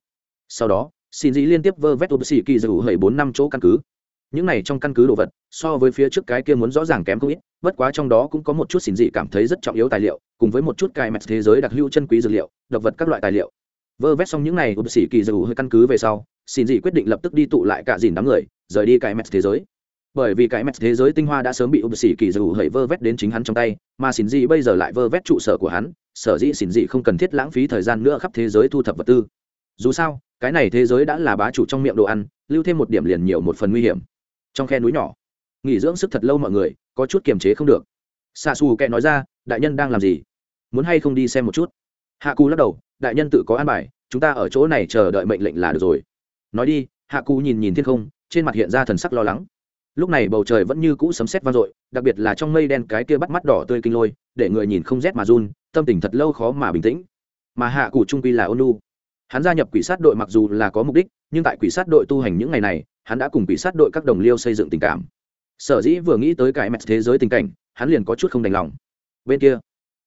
sau đó, xin dĩ liên tiếp vơ vét ưu kỳ dù hầy bốn năm chỗ căn cứ. Những này trong căn cứ đồ vật, so với phía trước cái kia muốn rõ ràng kém không ít, bất quá trong đó cũng có một chút xin dị cảm thấy rất trọng yếu tài liệu, cùng với một chút cài mẹt thế giới đặc hữu chân quý dược liệu, độc vật các loại tài liệu. Vơ vét xong những này ưu sĩ kỳ dù hơi căn cứ về sau, xin dị quyết định lập tức đi tụ lại cả dìn đám người, rời đi cài mẹt thế giới. Bởi vì cái mẹt thế giới tinh hoa đã sớm bị ưu kỳ dù hơi vơ vét đến chính hắn trong tay, mà xin dị bây giờ lại vơ vét trụ sở của hắn, sở dĩ xin dị không cần thiết lãng phí thời gian nữa khắp thế giới thu thập vật tư. Dù sao cái này thế giới đã là bá chủ trong miệng đồ ăn, lưu thêm một điểm liền nhiều một phần nguy hiểm. Trong khe núi nhỏ, nghỉ dưỡng sức thật lâu mọi người, có chút kiềm chế không được. Xa xù kệ nói ra, đại nhân đang làm gì? Muốn hay không đi xem một chút? Hạ cù lắc đầu, đại nhân tự có an bài, chúng ta ở chỗ này chờ đợi mệnh lệnh là được rồi. Nói đi, hạ cù nhìn nhìn thiên không, trên mặt hiện ra thần sắc lo lắng. Lúc này bầu trời vẫn như cũ sấm sét vang dội, đặc biệt là trong mây đen cái kia bắt mắt đỏ tươi kinh lôi, để người nhìn không rét mà run, tâm tình thật lâu khó mà bình tĩnh. Mà hạ cù trung quy là ônu hắn gia nhập quỷ sát đội mặc dù là có mục đích, nhưng tại quỷ sát đội tu hành những ngày này, hắn đã cùng quỷ sát đội các đồng liêu xây dựng tình cảm. Sở dĩ vừa nghĩ tới cái mẹt thế giới tình cảnh, hắn liền có chút không đành lòng. Bên kia,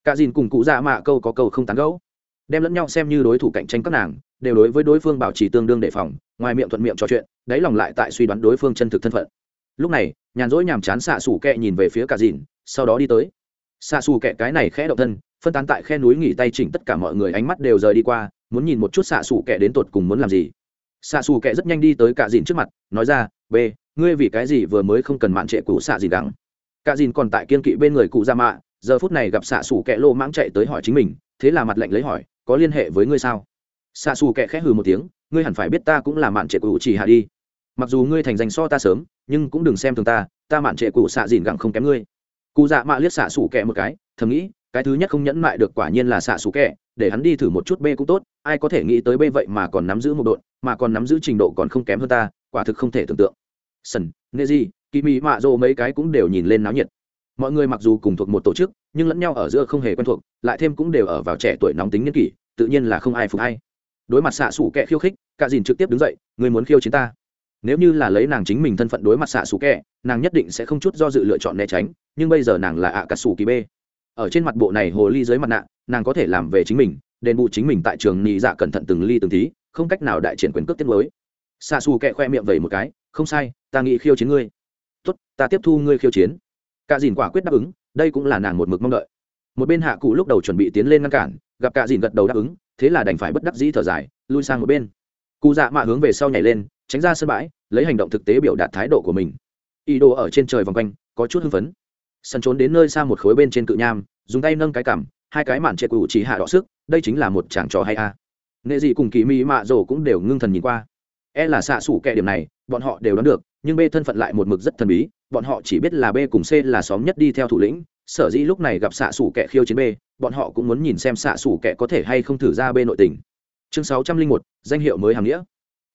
cả dìn cùng cụ dạ mạ câu có câu không tán gẫu. Đem lẫn nhau xem như đối thủ cạnh tranh các nàng, đều đối với đối phương bảo trì tương đương đề phòng, ngoài miệng thuận miệng trò chuyện, đáy lòng lại tại suy đoán đối phương chân thực thân phận. Lúc này, nhàn rỗi nhàm chán xạ xủ kẹ nhìn về phía cả dìn, sau đó đi tới. Xạ xù kẹ cái này khẽ động thân, phân tán tại khe núi nghỉ tay chỉnh tất cả mọi người ánh mắt đều rời đi qua muốn nhìn một chút xạ xù kẻ đến tột cùng muốn làm gì. Xạ xù kẻ rất nhanh đi tới cạ dìn trước mặt, nói ra, b, ngươi vì cái gì vừa mới không cần mạn trệ cụ xạ gì đắng cạ dìn còn tại kiên kỵ bên người cụ ra mạ, giờ phút này gặp xạ xù kẻ lô mãng chạy tới hỏi chính mình, thế là mặt lệnh lấy hỏi, có liên hệ với ngươi sao? Xạ xù kẻ khẽ hừ một tiếng, ngươi hẳn phải biết ta cũng là mạn trệ cụ chỉ hạ đi. Mặc dù ngươi thành danh so ta sớm, nhưng cũng đừng xem thường ta ta mạn trệ cụ xạ dìn gẳng không kém ngươi. Cụ dạ mạ liếc xạ xù kẻ một cái, thầm nghĩ, cái thứ nhất không nhẫn mại được quả nhiên là xạ xù kẻ, để hắn đi thử một chút b cũng tốt ai có thể nghĩ tới bê vậy mà còn nắm giữ một đội, mà còn nắm giữ trình độ còn không kém hơn ta, quả thực không thể tưởng tượng. Sân nê di kỳ mỹ mạ rộ mấy cái cũng đều nhìn lên náo nhiệt. Mọi người mặc dù cùng thuộc một tổ chức, nhưng lẫn nhau ở giữa không hề quen thuộc, lại thêm cũng đều ở vào trẻ tuổi nóng tính nhân kỷ, tự nhiên là không ai phục hay đối mặt xạ xủ kẹ khiêu khích cả dìn trực tiếp đứng dậy người muốn khiêu chiến ta? Nếu như là lấy nàng chính mình thân phận đối mặt xạ xù kẹ nàng nhất định sẽ không chút do dự lựa chọn né tránh, nhưng bây giờ nàng là ạ cà xù kỳ bê. Ở trên mặt bộ này hồ ly dưới mặt nạ, nàng có thể làm về chính mình đền bù chính mình tại trường nhị dạ cẩn thận từng ly từng tí, không cách nào đại triển quyền cước tiết mới. Xa xù kẹ khoe miệng vẩy một cái, không sai, ta nghĩ khiêu chiến ngươi. Tốt, ta tiếp thu ngươi khiêu chiến. Cả dìn quả quyết đáp ứng, đây cũng là nàng một mực mong đợi. Một bên hạ cụ lúc đầu chuẩn bị tiến lên ngăn cản, gặp cả dìn gật đầu đáp ứng, thế là đành phải bất đắc dĩ thở dài, lui sang một bên. Cụ dạ mạ hướng về sau nhảy lên, tránh ra sân bãi, lấy hành động thực tế biểu đạt thái độ của mình. Ý đồ ở trên trời vòng quanh, có chút hưng phấn. Sân trốn đến nơi xa một khối bên trên cự nham, dùng tay nâng cái cằm, hai cái màn trệ cụ chỉ hạ đỏ sức đây chính là một chàng trò hay a. À. nghệ dị cùng kỳ mỹ mạ rổ cũng đều ngưng thần nhìn qua. E là xạ xủ kẻ điểm này, bọn họ đều đoán được, nhưng b thân phận lại một mực rất thần bí, bọn họ chỉ biết là b cùng c là xóm nhất đi theo thủ lĩnh, sở dĩ lúc này gặp xạ xủ kẻ khiêu chiến b, bọn họ cũng muốn nhìn xem xạ xủ kẻ có thể hay không thử ra b nội tình. Chương sáu trăm linh một, danh hiệu mới hàm nghĩa.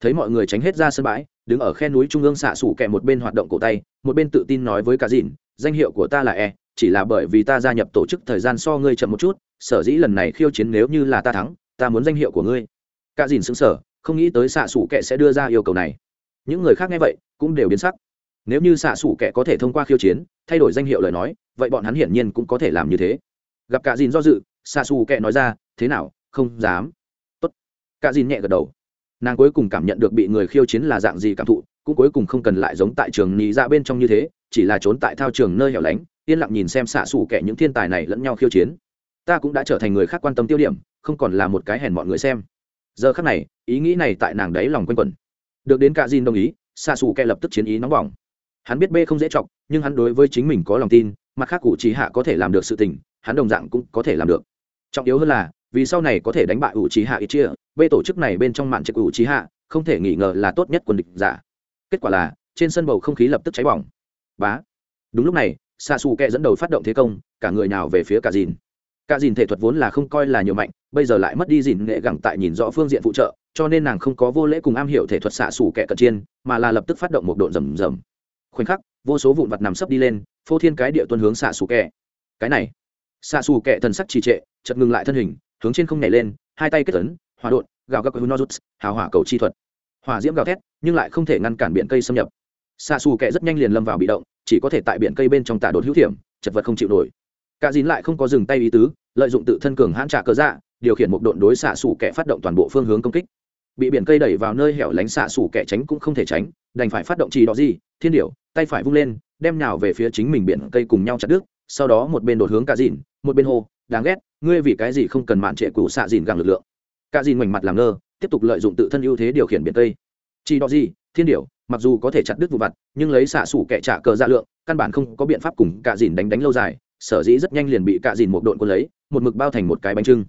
Thấy mọi người tránh hết ra sân bãi, đứng ở khe núi trung ương xạ xủ kẻ một bên hoạt động cổ tay, một bên tự tin nói với cả dìn danh hiệu của ta là e chỉ là bởi vì ta gia nhập tổ chức thời gian so ngươi chậm một chút sở dĩ lần này khiêu chiến nếu như là ta thắng, ta muốn danh hiệu của ngươi. Cả dìn xứng sở không nghĩ tới xạ xủ kẻ sẽ đưa ra yêu cầu này. Những người khác nghe vậy, cũng đều biến sắc. Nếu như xạ xủ kẻ có thể thông qua khiêu chiến, thay đổi danh hiệu lời nói, vậy bọn hắn hiển nhiên cũng có thể làm như thế. Gặp cả dìn do dự, xạ xù kẻ nói ra, thế nào, không dám. Tốt. Cả dìn nhẹ gật đầu. Nàng cuối cùng cảm nhận được bị người khiêu chiến là dạng gì cảm thụ, cũng cuối cùng không cần lại giống tại trường nhì ra dạ bên trong như thế, chỉ là trốn tại thao trường nơi hẻo lánh, yên lặng nhìn xem xạ xù kẻ những thiên tài này lẫn nhau khiêu chiến ta cũng đã trở thành người khác quan tâm tiêu điểm, không còn là một cái hèn mọi người xem. Giờ khác này, ý nghĩ này tại nàng đấy lòng quanh quẩn. Được đến cả Jin đồng ý xa xù kẻ lập tức chiến ý nóng bỏng. Hắn biết b không dễ chọc, nhưng hắn đối với chính mình có lòng tin, mặt khác cụ trí hạ có thể làm được sự tình, hắn đồng dạng cũng có thể làm được. Trọng yếu hơn là, vì sau này có thể đánh bại ủ trí hạ ít chia, b tổ chức này bên trong mạn trực ủ trí hạ, không thể nghi ngờ là tốt nhất quân địch giả. Kết quả là, trên sân bầu không khí lập tức cháy bỏng. Bá. Đúng lúc này xa xù kẹ dẫn đầu phát động thế công, cả người nào về phía cả dìn cả dìn thể thuật vốn là không coi là nhiều mạnh, bây giờ lại mất đi dìn nghệ gẳng tại nhìn rõ phương diện phụ trợ, cho nên nàng không có vô lễ cùng am hiểu thể thuật xạ xủ kẹ cận chiên mà là lập tức phát động một độn rầm rầm. Khoảnh khắc, vô số vụn vặt nằm sấp đi lên, phô thiên cái địa tuân hướng xạ xù kẹ cái này, xạ xù kẹ thần sắc trì trệ chật ngừng lại thân hình, hướng trên không nhảy lên, hai tay kết tấn hòa đột gào các hữu nozuts hào hỏa cầu chi thuật. Hỏa diễm gào thét, nhưng lại không thể ngăn cản biển cây xâm nhập. Xạ xù kẹ rất nhanh liền lâm vào bị động, chỉ có thể tại biển cây bên trong tả đột hữu thiểm chật vật không chịu nổi cả dín lại không có dừng tay ý tứ, lợi dụng tự thân cường hãn trả cơ dạ điều khiển một độn đối xạ xủ kẹ phát động toàn bộ phương hướng công kích. Bị biển cây đẩy vào nơi hẻo lánh xạ xủ kẹ tránh cũng không thể tránh, đành phải phát động trì đỏ gì thiên điểu, tay phải vung lên, đem nhào về phía chính mình biển cây cùng nhau chặt đứt, sau đó một bên đột hướng cả dìn, một bên hô, đáng ghét, ngươi vì cái gì không cần mạn trệ cũ xạ dìn gàng lực lượng? Cả dìn ngoảnh mặt làm ngơ, tiếp tục lợi dụng tự thân ưu thế điều khiển biển cây. Chỉ đó gì thiên điểu, mặc dù có thể chặt đứt vụ vặt, nhưng lấy xạ xủ kẻ trả cờ ra lượng, căn bản không có biện pháp cùng cả dìn đánh đánh lâu dài sở dĩ rất nhanh liền bị cả dìn một độn quân lấy, một mực bao thành một cái bánh trưng.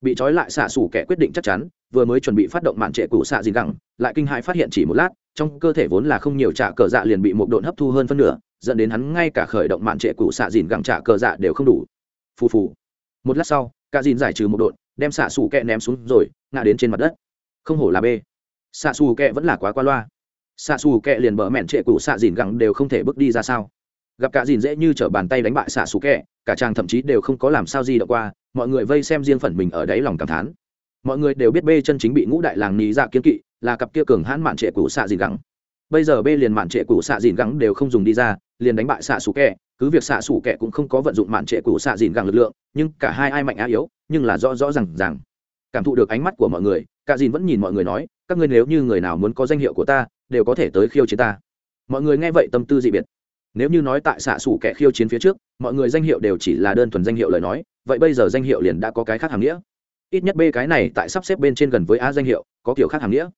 Bị trói lại xạ xủ kẻ quyết định chắc chắn, vừa mới chuẩn bị phát động mạn trệ cũ xạ dìn gẳng, lại kinh hãi phát hiện chỉ một lát, trong cơ thể vốn là không nhiều trả cờ dạ liền bị một độn hấp thu hơn phân nửa, dẫn đến hắn ngay cả khởi động mạn trệ cũ xạ dìn gẳng trả cờ dạ đều không đủ. Phù phù. Một lát sau cả dìn giải trừ một độn đem xạ xù kẹ ném xuống rồi, ngã đến trên mặt đất. Không hổ là b xạ xù kẹ vẫn là quá qua loa. Xạ xù kẹ liền bờ mẹn trệ cụ xạ dìn gẳng đều không thể bước đi ra sao gặp cả dìn dễ như t bàn tay đánh bại xạ xù kẹ, cả chàng thậm chí đều không có làm sao gì đ qua, mọi người vây xem riêng phần mình ở đáy lòng cảm thán. Mọi người đều biết bê chân chính bị ngũ đại làng ní dạ kiến kỵ, là cặp kia cường hãn mạn trệ cũ xạ dìn gẳng bây giờ b liền mạn trệ cũ xạ dìn gắng đều không dùng đi ra, liền đánh bại xạ xù kẹ, cứ việc xạ xù kẹ cũng không có vận dụng mạn trệ cũ xạ dìn gắng lực lượng, nhưng cả hai ai mạnh á yếu, nhưng là rõ rõ r à n g rằng cảm thụ được ánh mắt của mọi người, cả dìn vẫn nhìn mọi người nói, các ngươi nếu như người nào muốn có danh hiệu của ta, đều có thể tới khiêu chiến ta. Mọi người nghe vậy tâm tư dị biệt nếu như nói tại xạ xù kẻ khiêu chiến phía trước, mọi người danh hiệu đều chỉ là đơn thuần danh hiệu lời nói, vậy bây giờ danh hiệu liền đã có cái khác hàm nghĩa. Ít nhất b cái này tại sắp xếp bên trên gần với a danh hiệu, có kiểu khác hàm nghĩa.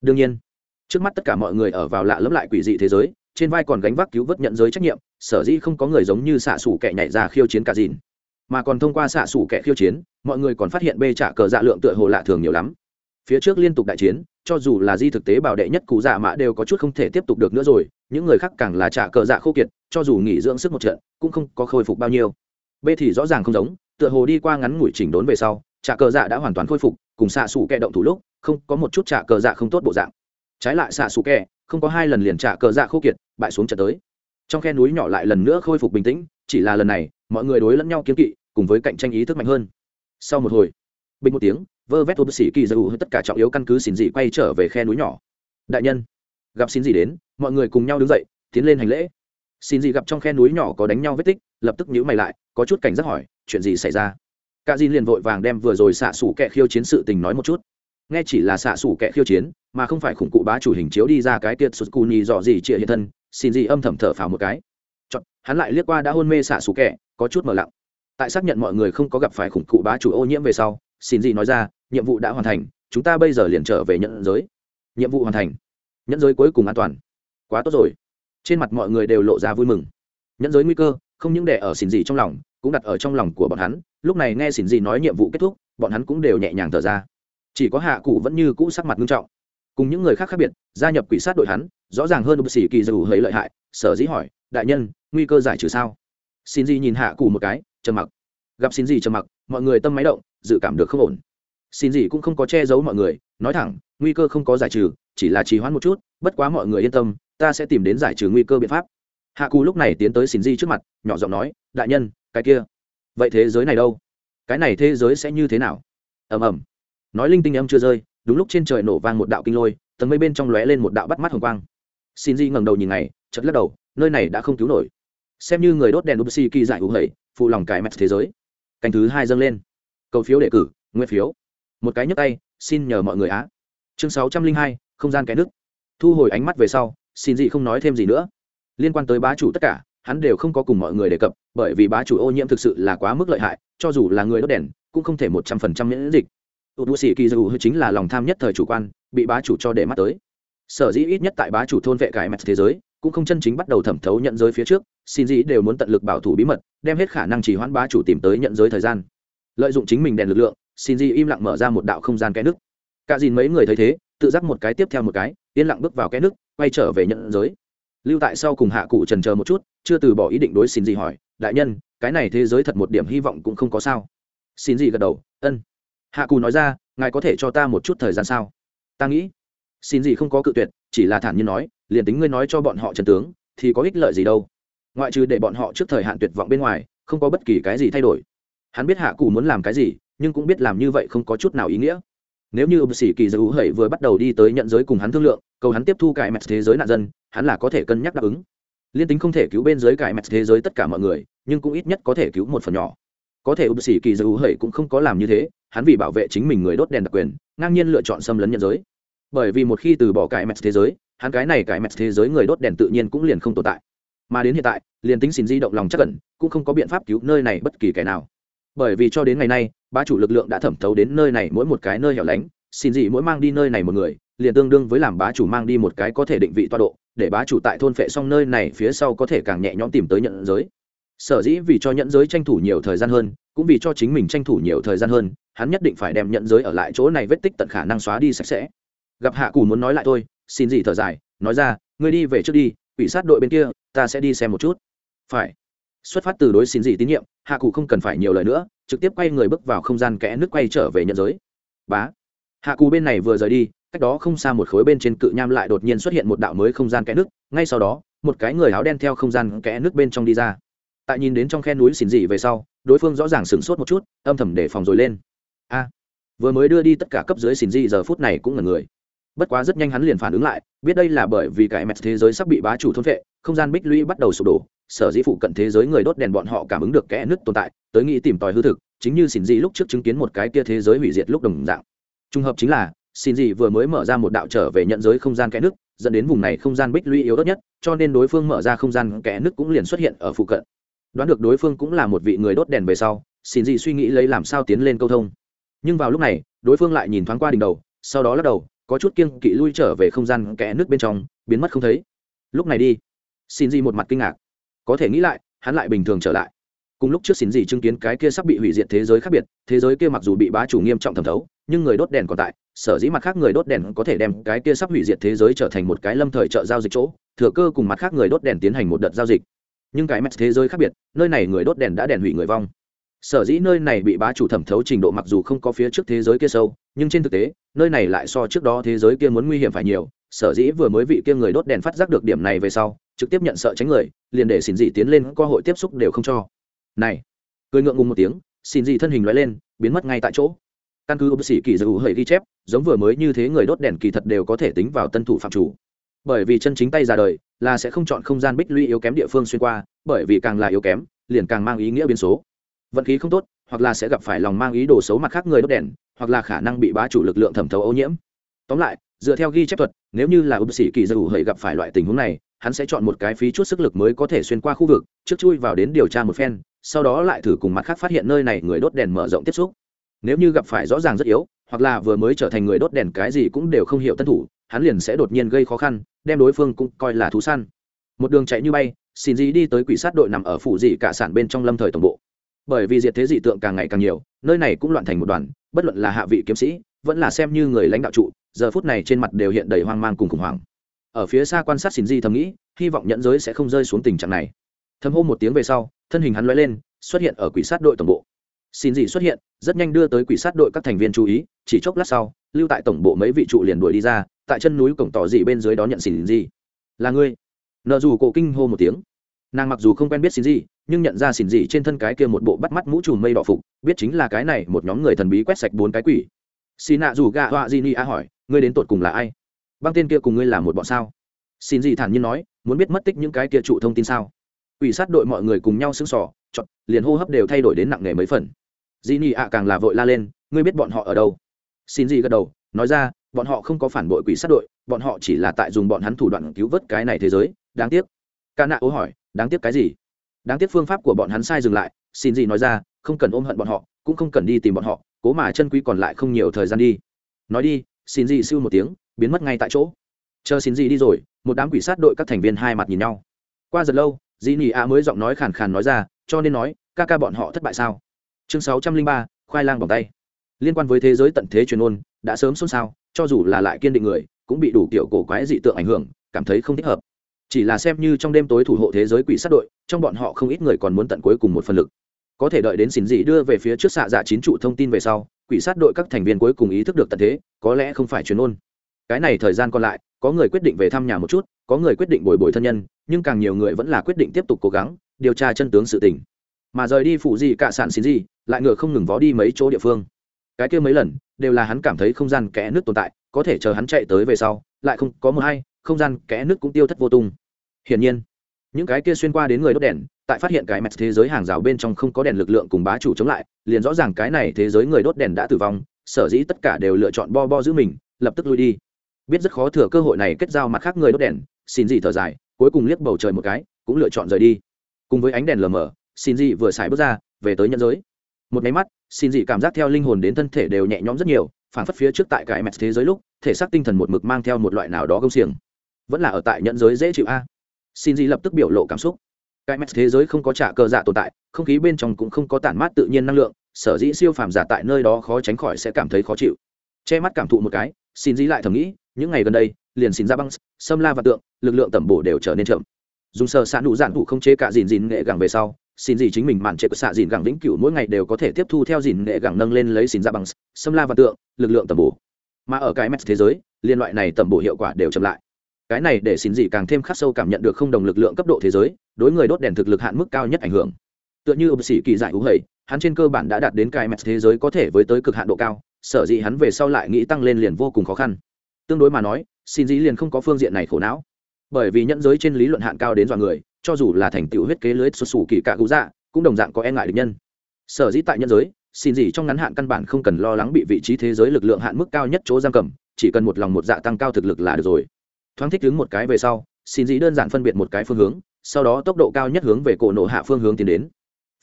Đương nhiên, trước mắt tất cả mọi người ở vào lạ lẫm lại quỷ dị thế giới, trên vai còn gánh vác cứu vớt nhận giới trách nhiệm, sở dĩ không có người giống như xạ xủ kẻ nhảy ra khiêu chiến cả dìn. Mà còn thông qua xạ xủ kẻ khiêu chiến, mọi người còn phát hiện bê trả cờ dạ lượng tựa hồ lạ thường nhiều lắm phía trước liên tục đại chiến, cho dù là di thực tế bảo đệ nhất cụ dạ mã đều có chút không thể tiếp tục được nữa rồi, những người khác càng là trả cờ dạ khô kiệt, cho dù nghỉ dưỡng sức một trận, cũng không có khôi phục bao nhiêu. B thì rõ ràng không giống, tựa hồ đi qua ngắn ngủi chỉnh đốn về sau, trả cờ dạ đã hoàn toàn khôi phục, cùng xạ xù kẹ động thủ lúc, không có một chút trả cờ dạ không tốt bộ dạng. Trái lại xạ xù kẹ, không có hai lần liền trả cờ dạ khô kiệt, bại xuống trận tới. Trong khe núi nhỏ lại lần nữa khôi phục bình tĩnh, chỉ là lần này, mọi người đối lẫn nhau kiếm kỵ, cùng với cạnh tranh ý thức mạnh hơn. Sau một hồi, bình một tiếng vơ vét thô sĩ kỳ dầu tất cả trọng yếu căn cứ xin dị quay trở về khe núi nhỏ. Đại nhân gặp xin dị đến mọi người cùng nhau đứng dậy tiến lên hành lễ. Xin dị gặp trong khe núi nhỏ có đánh nhau vết tích lập tức nhíu mày lại có chút cảnh giác hỏi chuyện gì xảy ra? Cả dìn liền vội vàng đem vừa rồi xạ xủ kẹ khiêu chiến sự tình nói một chút. Nghe chỉ là xạ xủ kẹ khiêu chiến mà không phải khủng cụ bá chủ hình chiếu đi ra cái tiệt sụt cù nhì dò gì chĩa hiện thân xin gì âm thầm thở phào một cái. Chọn, hắn lại liếc qua đã hôn mê xạ xủ kẹ có chút mờ lặng. Tại xác nhận mọi người không có gặp phải khủng cụ bá chủ ô nhiễm về sau xin gì nói ra nhiệm vụ đã hoàn thành, chúng ta bây giờ liền trở về nhận giới. Nhiệm vụ hoàn thành. Nhẫn giới cuối cùng an toàn. Quá tốt rồi. Trên mặt mọi người đều lộ ra vui mừng. Nhẫn giới nguy cơ, không những để ở xỉn gì trong lòng, cũng đặt ở trong lòng của bọn hắn. Lúc này nghe xỉn gì nói nhiệm vụ kết thúc, bọn hắn cũng đều nhẹ nhàng thở ra. Chỉ có hạ cụ vẫn như cũ sắc mặt nghiêm trọng. Cùng những người khác khác biệt, gia nhập quỷ sát đội hắn, rõ ràng hơn bác sĩ kỳ dù hơi lợi hại, sở dĩ hỏi, đại nhân, nguy cơ giải trừ sao? Xin gì nhìn hạ cụ một cái, trầm mặc. Gặp xin gì trầm mặc, mọi người tâm máy động, dự cảm được không ổn xin gì cũng không có che giấu mọi người, nói thẳng, nguy cơ không có giải trừ, chỉ là trì hoãn một chút, bất quá mọi người yên tâm, ta sẽ tìm đến giải trừ nguy cơ biện pháp. Hạ cù lúc này tiến tới xin di trước mặt, nhỏ giọng nói, đại nhân, cái kia, vậy thế giới này đâu? Cái này thế giới sẽ như thế nào? Ầm ầm. Nói linh tinh âm chưa rơi, đúng lúc trên trời nổ vang một đạo kinh lôi, tầng mây bên trong lóe lên một đạo bắt mắt hồng quang. Xin di ngẩng đầu nhìn này chật lắc đầu, nơi này đã không cứu nổi. Xem như người đốt đèn upsi kỳ giải hữu hầy phụ lòng cái mẹt thế giới. Canh thứ hai dâng lên. Cầu phiếu đề cử nguyên phiếu một cái nhấp tay, xin nhờ mọi người á. Chương sáu trăm linh hai, không gian cái nước thu hồi ánh mắt về sau, xin dị không nói thêm gì nữa. Liên quan tới bá chủ tất cả, hắn đều không có cùng mọi người đề cập, bởi vì bá chủ ô nhiễm thực sự là quá mức lợi hại, cho dù là người đốt đèn, cũng không thể một trăm phần trăm miễn dịch. Tụt bù sĩ kỳ dù chính là lòng tham nhất thời chủ quan, bị bá chủ cho để mắt tới. Sở dĩ ít nhất tại bá chủ thôn vệ cải mặt thế giới, cũng không chân chính bắt đầu thẩm thấu nhận giới phía trước, xin dĩ đều muốn tận lực bảo thủ bí mật, đem hết khả năng chỉ hoãn bá chủ tìm tới nhận giới thời gian. Lợi dụng chính mình đèn lực lượng xin Di im lặng mở ra một đạo không gian kẽ nước. Cả dìn mấy người thấy thế, tự giác một cái tiếp theo một cái, yên lặng bước vào kẽ nước, quay trở về nhận giới. Lưu tại sau cùng hạ cụ trần chờ một chút, chưa từ bỏ ý định đối xin Di hỏi, đại nhân, cái này thế giới thật một điểm hy vọng cũng không có sao. Xin Di gật đầu, ân. Hạ cù nói ra, ngài có thể cho ta một chút thời gian sao? Ta nghĩ. Xin gì không có cự tuyệt, chỉ là thản nhiên nói, liền tính ngươi nói cho bọn họ trần tướng, thì có ích lợi gì đâu. Ngoại trừ để bọn họ trước thời hạn tuyệt vọng bên ngoài, không có bất kỳ cái gì thay đổi. Hắn biết hạ cù muốn làm cái gì nhưng cũng biết làm như vậy không có chút nào ý nghĩa. Nếu như ông sĩ kỳ dư hẩy vừa bắt đầu đi tới nhận giới cùng hắn thương lượng, cầu hắn tiếp thu cải mẹt thế giới nạn dân, hắn là có thể cân nhắc đáp ứng. Liên tính không thể cứu bên dưới cải mẹt thế giới tất cả mọi người, nhưng cũng ít nhất có thể cứu một phần nhỏ. Có thể ưu sĩ kỳ dư hẩy cũng không có làm như thế, hắn vì bảo vệ chính mình người đốt đèn đặc quyền, ngang nhiên lựa chọn xâm lấn nhân giới. Bởi vì một khi từ bỏ cải mẹt thế giới, hắn cái này cải mẹt thế giới người đốt đèn tự nhiên cũng liền không tồn tại. Mà đến hiện tại, liền tính xin di động lòng chắc cẩn cũng không có biện pháp cứu nơi này bất kỳ kẻ nào bởi vì cho đến ngày nay ba chủ lực lượng đã thẩm thấu đến nơi này mỗi một cái nơi hẻo lánh, xin gì mỗi mang đi nơi này một người, liền tương đương với làm bá chủ mang đi một cái có thể định vị toa độ, để bá chủ tại thôn phệ xong nơi này phía sau có thể càng nhẹ nhõm tìm tới nhận giới. Sở dĩ vì cho nhận giới tranh thủ nhiều thời gian hơn, cũng vì cho chính mình tranh thủ nhiều thời gian hơn, hắn nhất định phải đem nhận giới ở lại chỗ này vết tích tận khả năng xóa đi sạch sẽ. Gặp hạ cù muốn nói lại thôi, xin gì thở dài, nói ra, ngươi đi về trước đi, quỷ sát đội bên kia, ta sẽ đi xem một chút. Phải. Xuất phát từ đối xin gì tín nhiệm hạ cụ không cần phải nhiều lời nữa, trực tiếp quay người bước vào không gian kẽ nước quay trở về nhận giới. Bá. Hạ cụ bên này vừa rời đi, cách đó không xa một khối bên trên cự nham lại đột nhiên xuất hiện một đạo mới không gian kẽ nước, ngay sau đó, một cái người áo đen theo không gian kẽ nước bên trong đi ra. Tại nhìn đến trong khe núi xỉn dị về sau, đối phương rõ ràng sửng sốt một chút, âm thầm để phòng rồi lên. A. Vừa mới đưa đi tất cả cấp dưới xỉn dị giờ phút này cũng là người. Bất quá rất nhanh hắn liền phản ứng lại, biết đây là bởi vì cái mẹt thế giới sắp bị bá chủ thôn vệ không gian bích lũy bắt đầu sụp đổ sở dĩ phụ cận thế giới người đốt đèn bọn họ cảm ứng được kẽ nứt tồn tại, tới nghĩ tìm tòi hư thực, chính như xin dị lúc trước chứng kiến một cái kia thế giới hủy diệt lúc đồng dạng. Trùng hợp chính là xin dị vừa mới mở ra một đạo trở về nhận giới không gian kẽ nứt, dẫn đến vùng này không gian bích lũy yếu tốt nhất, cho nên đối phương mở ra không gian kẽ nứt cũng liền xuất hiện ở phụ cận. Đoán được đối phương cũng là một vị người đốt đèn về sau xin dị suy nghĩ lấy làm sao tiến lên câu thông. Nhưng vào lúc này, đối phương lại nhìn thoáng qua đỉnh đầu, sau đó lắc đầu, có chút kiêng kỵ lui trở về không gian kẽ nước bên trong, biến mất không thấy. Lúc này đi. Xin gì một mặt kinh ngạc có thể nghĩ lại, hắn lại bình thường trở lại. Cùng lúc trước xin gì chứng kiến cái kia sắp bị hủy diệt thế giới khác biệt, thế giới kia mặc dù bị bá chủ nghiêm trọng thẩm thấu, nhưng người đốt đèn còn tại, sở dĩ mặt khác người đốt đèn có thể đem cái kia sắp hủy diệt thế giới trở thành một cái lâm thời chợ giao dịch chỗ, thừa cơ cùng mặt khác người đốt đèn tiến hành một đợt giao dịch. Nhưng cái mẹt thế giới khác biệt, nơi này người đốt đèn đã đèn hủy người vong. Sở dĩ nơi này bị bá chủ thẩm thấu trình độ mặc dù không có phía trước thế giới kia sâu, nhưng trên thực tế, nơi này lại so trước đó thế giới kia muốn nguy hiểm phải nhiều sở dĩ vừa mới vị kia người đốt đèn phát giác được điểm này về sau, trực tiếp nhận sợ tránh người, liền để xin dị tiến lên cơ hội tiếp xúc đều không cho. Này, cười ngượng ngùng một tiếng, xin dị thân hình loại lên, biến mất ngay tại chỗ. Căn cứ ưu sĩ kỳ dầu hời ghi chép, giống vừa mới như thế người đốt đèn kỳ thật đều có thể tính vào tân thủ phạm chủ. Bởi vì chân chính tay ra đời, là sẽ không chọn không gian bích lũy yếu kém địa phương xuyên qua, bởi vì càng là yếu kém, liền càng mang ý nghĩa biến số. Vận khí không tốt, hoặc là sẽ gặp phải lòng mang ý đồ xấu mặt khác người đốt đèn, hoặc là khả năng bị bá chủ lực lượng thẩm thấu ô nhiễm. Tóm lại dựa theo ghi chép thuật, nếu như là ưu sĩ kỳ dầu hời gặp phải loại tình huống này, hắn sẽ chọn một cái phí chút sức lực mới có thể xuyên qua khu vực, trước chui vào đến điều tra một phen, sau đó lại thử cùng mặt khác phát hiện nơi này người đốt đèn mở rộng tiếp xúc. Nếu như gặp phải rõ ràng rất yếu, hoặc là vừa mới trở thành người đốt đèn cái gì cũng đều không hiểu tân thủ, hắn liền sẽ đột nhiên gây khó khăn, đem đối phương cũng coi là thú săn. Một đường chạy như bay, xin gì đi tới quỷ sát đội nằm ở phủ dị cả sản bên trong lâm thời tổng bộ. Bởi vì diệt thế dị tượng càng ngày càng nhiều, nơi này cũng loạn thành một đoàn, bất luận là hạ vị kiếm sĩ, vẫn là xem như người lãnh đạo trụ giờ phút này trên mặt đều hiện đầy hoang mang cùng khủng hoảng. Ở phía xa quan sát xin di thầm nghĩ, hy vọng nhẫn giới sẽ không rơi xuống tình trạng này. Thầm hô một tiếng về sau, thân hình hắn lóe lên, xuất hiện ở quỷ sát đội tổng bộ. Xin dị xuất hiện, rất nhanh đưa tới quỷ sát đội các thành viên chú ý, chỉ chốc lát sau, lưu tại tổng bộ mấy vị trụ liền đuổi đi ra, tại chân núi cổng tỏ dị bên dưới đó nhận xin dị. là ngươi? Nợ dù cổ kinh hô một tiếng. Nàng mặc dù không quen biết xin dị nhưng nhận ra xin dị trên thân cái kia một bộ bắt mắt mũ trùm mây đỏ phục, biết chính là cái này một nhóm người thần bí quét sạch bốn cái quỷ. Xì nạ dù gạ họa di ni a hỏi ngươi đến tột cùng là ai? Băng tên kia cùng ngươi là một bọn sao? Xin gì thản nhiên nói, muốn biết mất tích những cái kia trụ thông tin sao? Ủy sát đội mọi người cùng nhau sững sỏ chọn, liền hô hấp đều thay đổi đến nặng nề mấy phần. Dĩ nhị ạ càng là vội la lên, ngươi biết bọn họ ở đâu? Xin gì gật đầu, nói ra, bọn họ không có phản bội quỷ sát đội, bọn họ chỉ là tại dùng bọn hắn thủ đoạn cứu vớt cái này thế giới. Đáng tiếc. Ca nạ ố hỏi, đáng tiếc cái gì? Đáng tiếc phương pháp của bọn hắn sai dừng lại. Xin gì nói ra, không cần ôm hận bọn họ, cũng không cần đi tìm bọn họ, cố mà chân quý còn lại không nhiều thời gian đi. Nói đi xin gì siêu một tiếng, biến mất ngay tại chỗ. Chờ xin gì đi rồi, một đám quỷ sát đội các thành viên hai mặt nhìn nhau. Qua giật lâu, dĩ nhị a mới giọng nói khàn khàn nói ra, cho nên nói, ca ca bọn họ thất bại sao? Chương sáu trăm linh ba, khoai lang bằng tay. Liên quan với thế giới tận thế truyền ôn, đã sớm xôn xao, cho dù là lại kiên định người, cũng bị đủ kiểu cổ quái dị tượng ảnh hưởng, cảm thấy không thích hợp. Chỉ là xem như trong đêm tối thủ hộ thế giới quỷ sát đội, trong bọn họ không ít người còn muốn tận cuối cùng một phần lực. Có thể đợi đến xin dị đưa về phía trước xạ dạ chín trụ thông tin về sau quỷ sát đội các thành viên cuối cùng ý thức được tận thế, có lẽ không phải chuyên ôn. Cái này thời gian còn lại, có người quyết định về thăm nhà một chút, có người quyết định bồi bồi thân nhân, nhưng càng nhiều người vẫn là quyết định tiếp tục cố gắng, điều tra chân tướng sự tình. Mà rời đi phụ gì cả sản xin gì lại ngựa không ngừng vó đi mấy chỗ địa phương. Cái kia mấy lần, đều là hắn cảm thấy không gian kẽ nước tồn tại, có thể chờ hắn chạy tới về sau, lại không, có mưa hay không gian kẽ nước cũng tiêu thất vô tung. Hiển nhiên những cái kia xuyên qua đến người đốt đèn, tại phát hiện cái mẹt thế giới hàng rào bên trong không có đèn lực lượng cùng bá chủ chống lại, liền rõ ràng cái này thế giới người đốt đèn đã tử vong, sở dĩ tất cả đều lựa chọn bo bo giữ mình, lập tức lui đi. Biết rất khó thừa cơ hội này kết giao mặt khác người đốt đèn, xin gì thở dài, cuối cùng liếc bầu trời một cái, cũng lựa chọn rời đi. Cùng với ánh đèn lờ mờ, xin gì vừa xài bước ra, về tới nhân giới. Một máy mắt, xin gì cảm giác theo linh hồn đến thân thể đều nhẹ nhõm rất nhiều phản phất phía trước tại cái mẹt thế giới lúc, thể xác tinh thần một mực mang theo một loại nào đó công xiềng. Vẫn là ở tại nhận giới dễ chịu a xin gì lập tức biểu lộ cảm xúc. Cái mẹt thế giới không có trả cơ dạ tồn tại, không khí bên trong cũng không có tản mát tự nhiên năng lượng, sở dĩ siêu phàm giả tại nơi đó khó tránh khỏi sẽ cảm thấy khó chịu. Che mắt cảm thụ một cái, xin dĩ lại thầm nghĩ, những ngày gần đây, liền xin ra băng xâm la và tượng, lực lượng tẩm bổ đều trở nên chậm. Dùng sơ xạ đủ giản thủ không chế cả dìn dìn nghệ gẳng về sau, xin gì chính mình mạn chế của xạ dìn gẳng vĩnh cửu mỗi ngày đều có thể tiếp thu theo dìn nghệ gẳng nâng lên lấy xin ra bằng xâm la và tượng, lực lượng tẩm bổ. Mà ở cái mét thế giới, liên loại này tẩm bổ hiệu quả đều chậm lại cái này để xin dị càng thêm khắc sâu cảm nhận được không đồng lực lượng cấp độ thế giới, đối người đốt đèn thực lực hạn mức cao nhất ảnh hưởng. Tựa như ông sĩ kỳ giải hữu hầy, hắn trên cơ bản đã đạt đến cái mét thế giới có thể với tới cực hạn độ cao, sở dĩ hắn về sau lại nghĩ tăng lên liền vô cùng khó khăn. Tương đối mà nói, xin dĩ liền không có phương diện này khổ não. Bởi vì nhẫn giới trên lý luận hạn cao đến dọa người, cho dù là thành tựu huyết kế lưới xuất xù kỳ cạ cụ dạ cũng đồng dạng có e ngại địch nhân. Sở dĩ tại nhẫn giới, xin gì trong ngắn hạn căn bản không cần lo lắng bị vị trí thế giới lực lượng hạn mức cao nhất chỗ giam cầm, chỉ cần một lòng một dạ tăng cao thực lực là được rồi thoáng thích đứng một cái về sau, xin dĩ đơn giản phân biệt một cái phương hướng, sau đó tốc độ cao nhất hướng về cổ nổ hạ phương hướng tiến đến.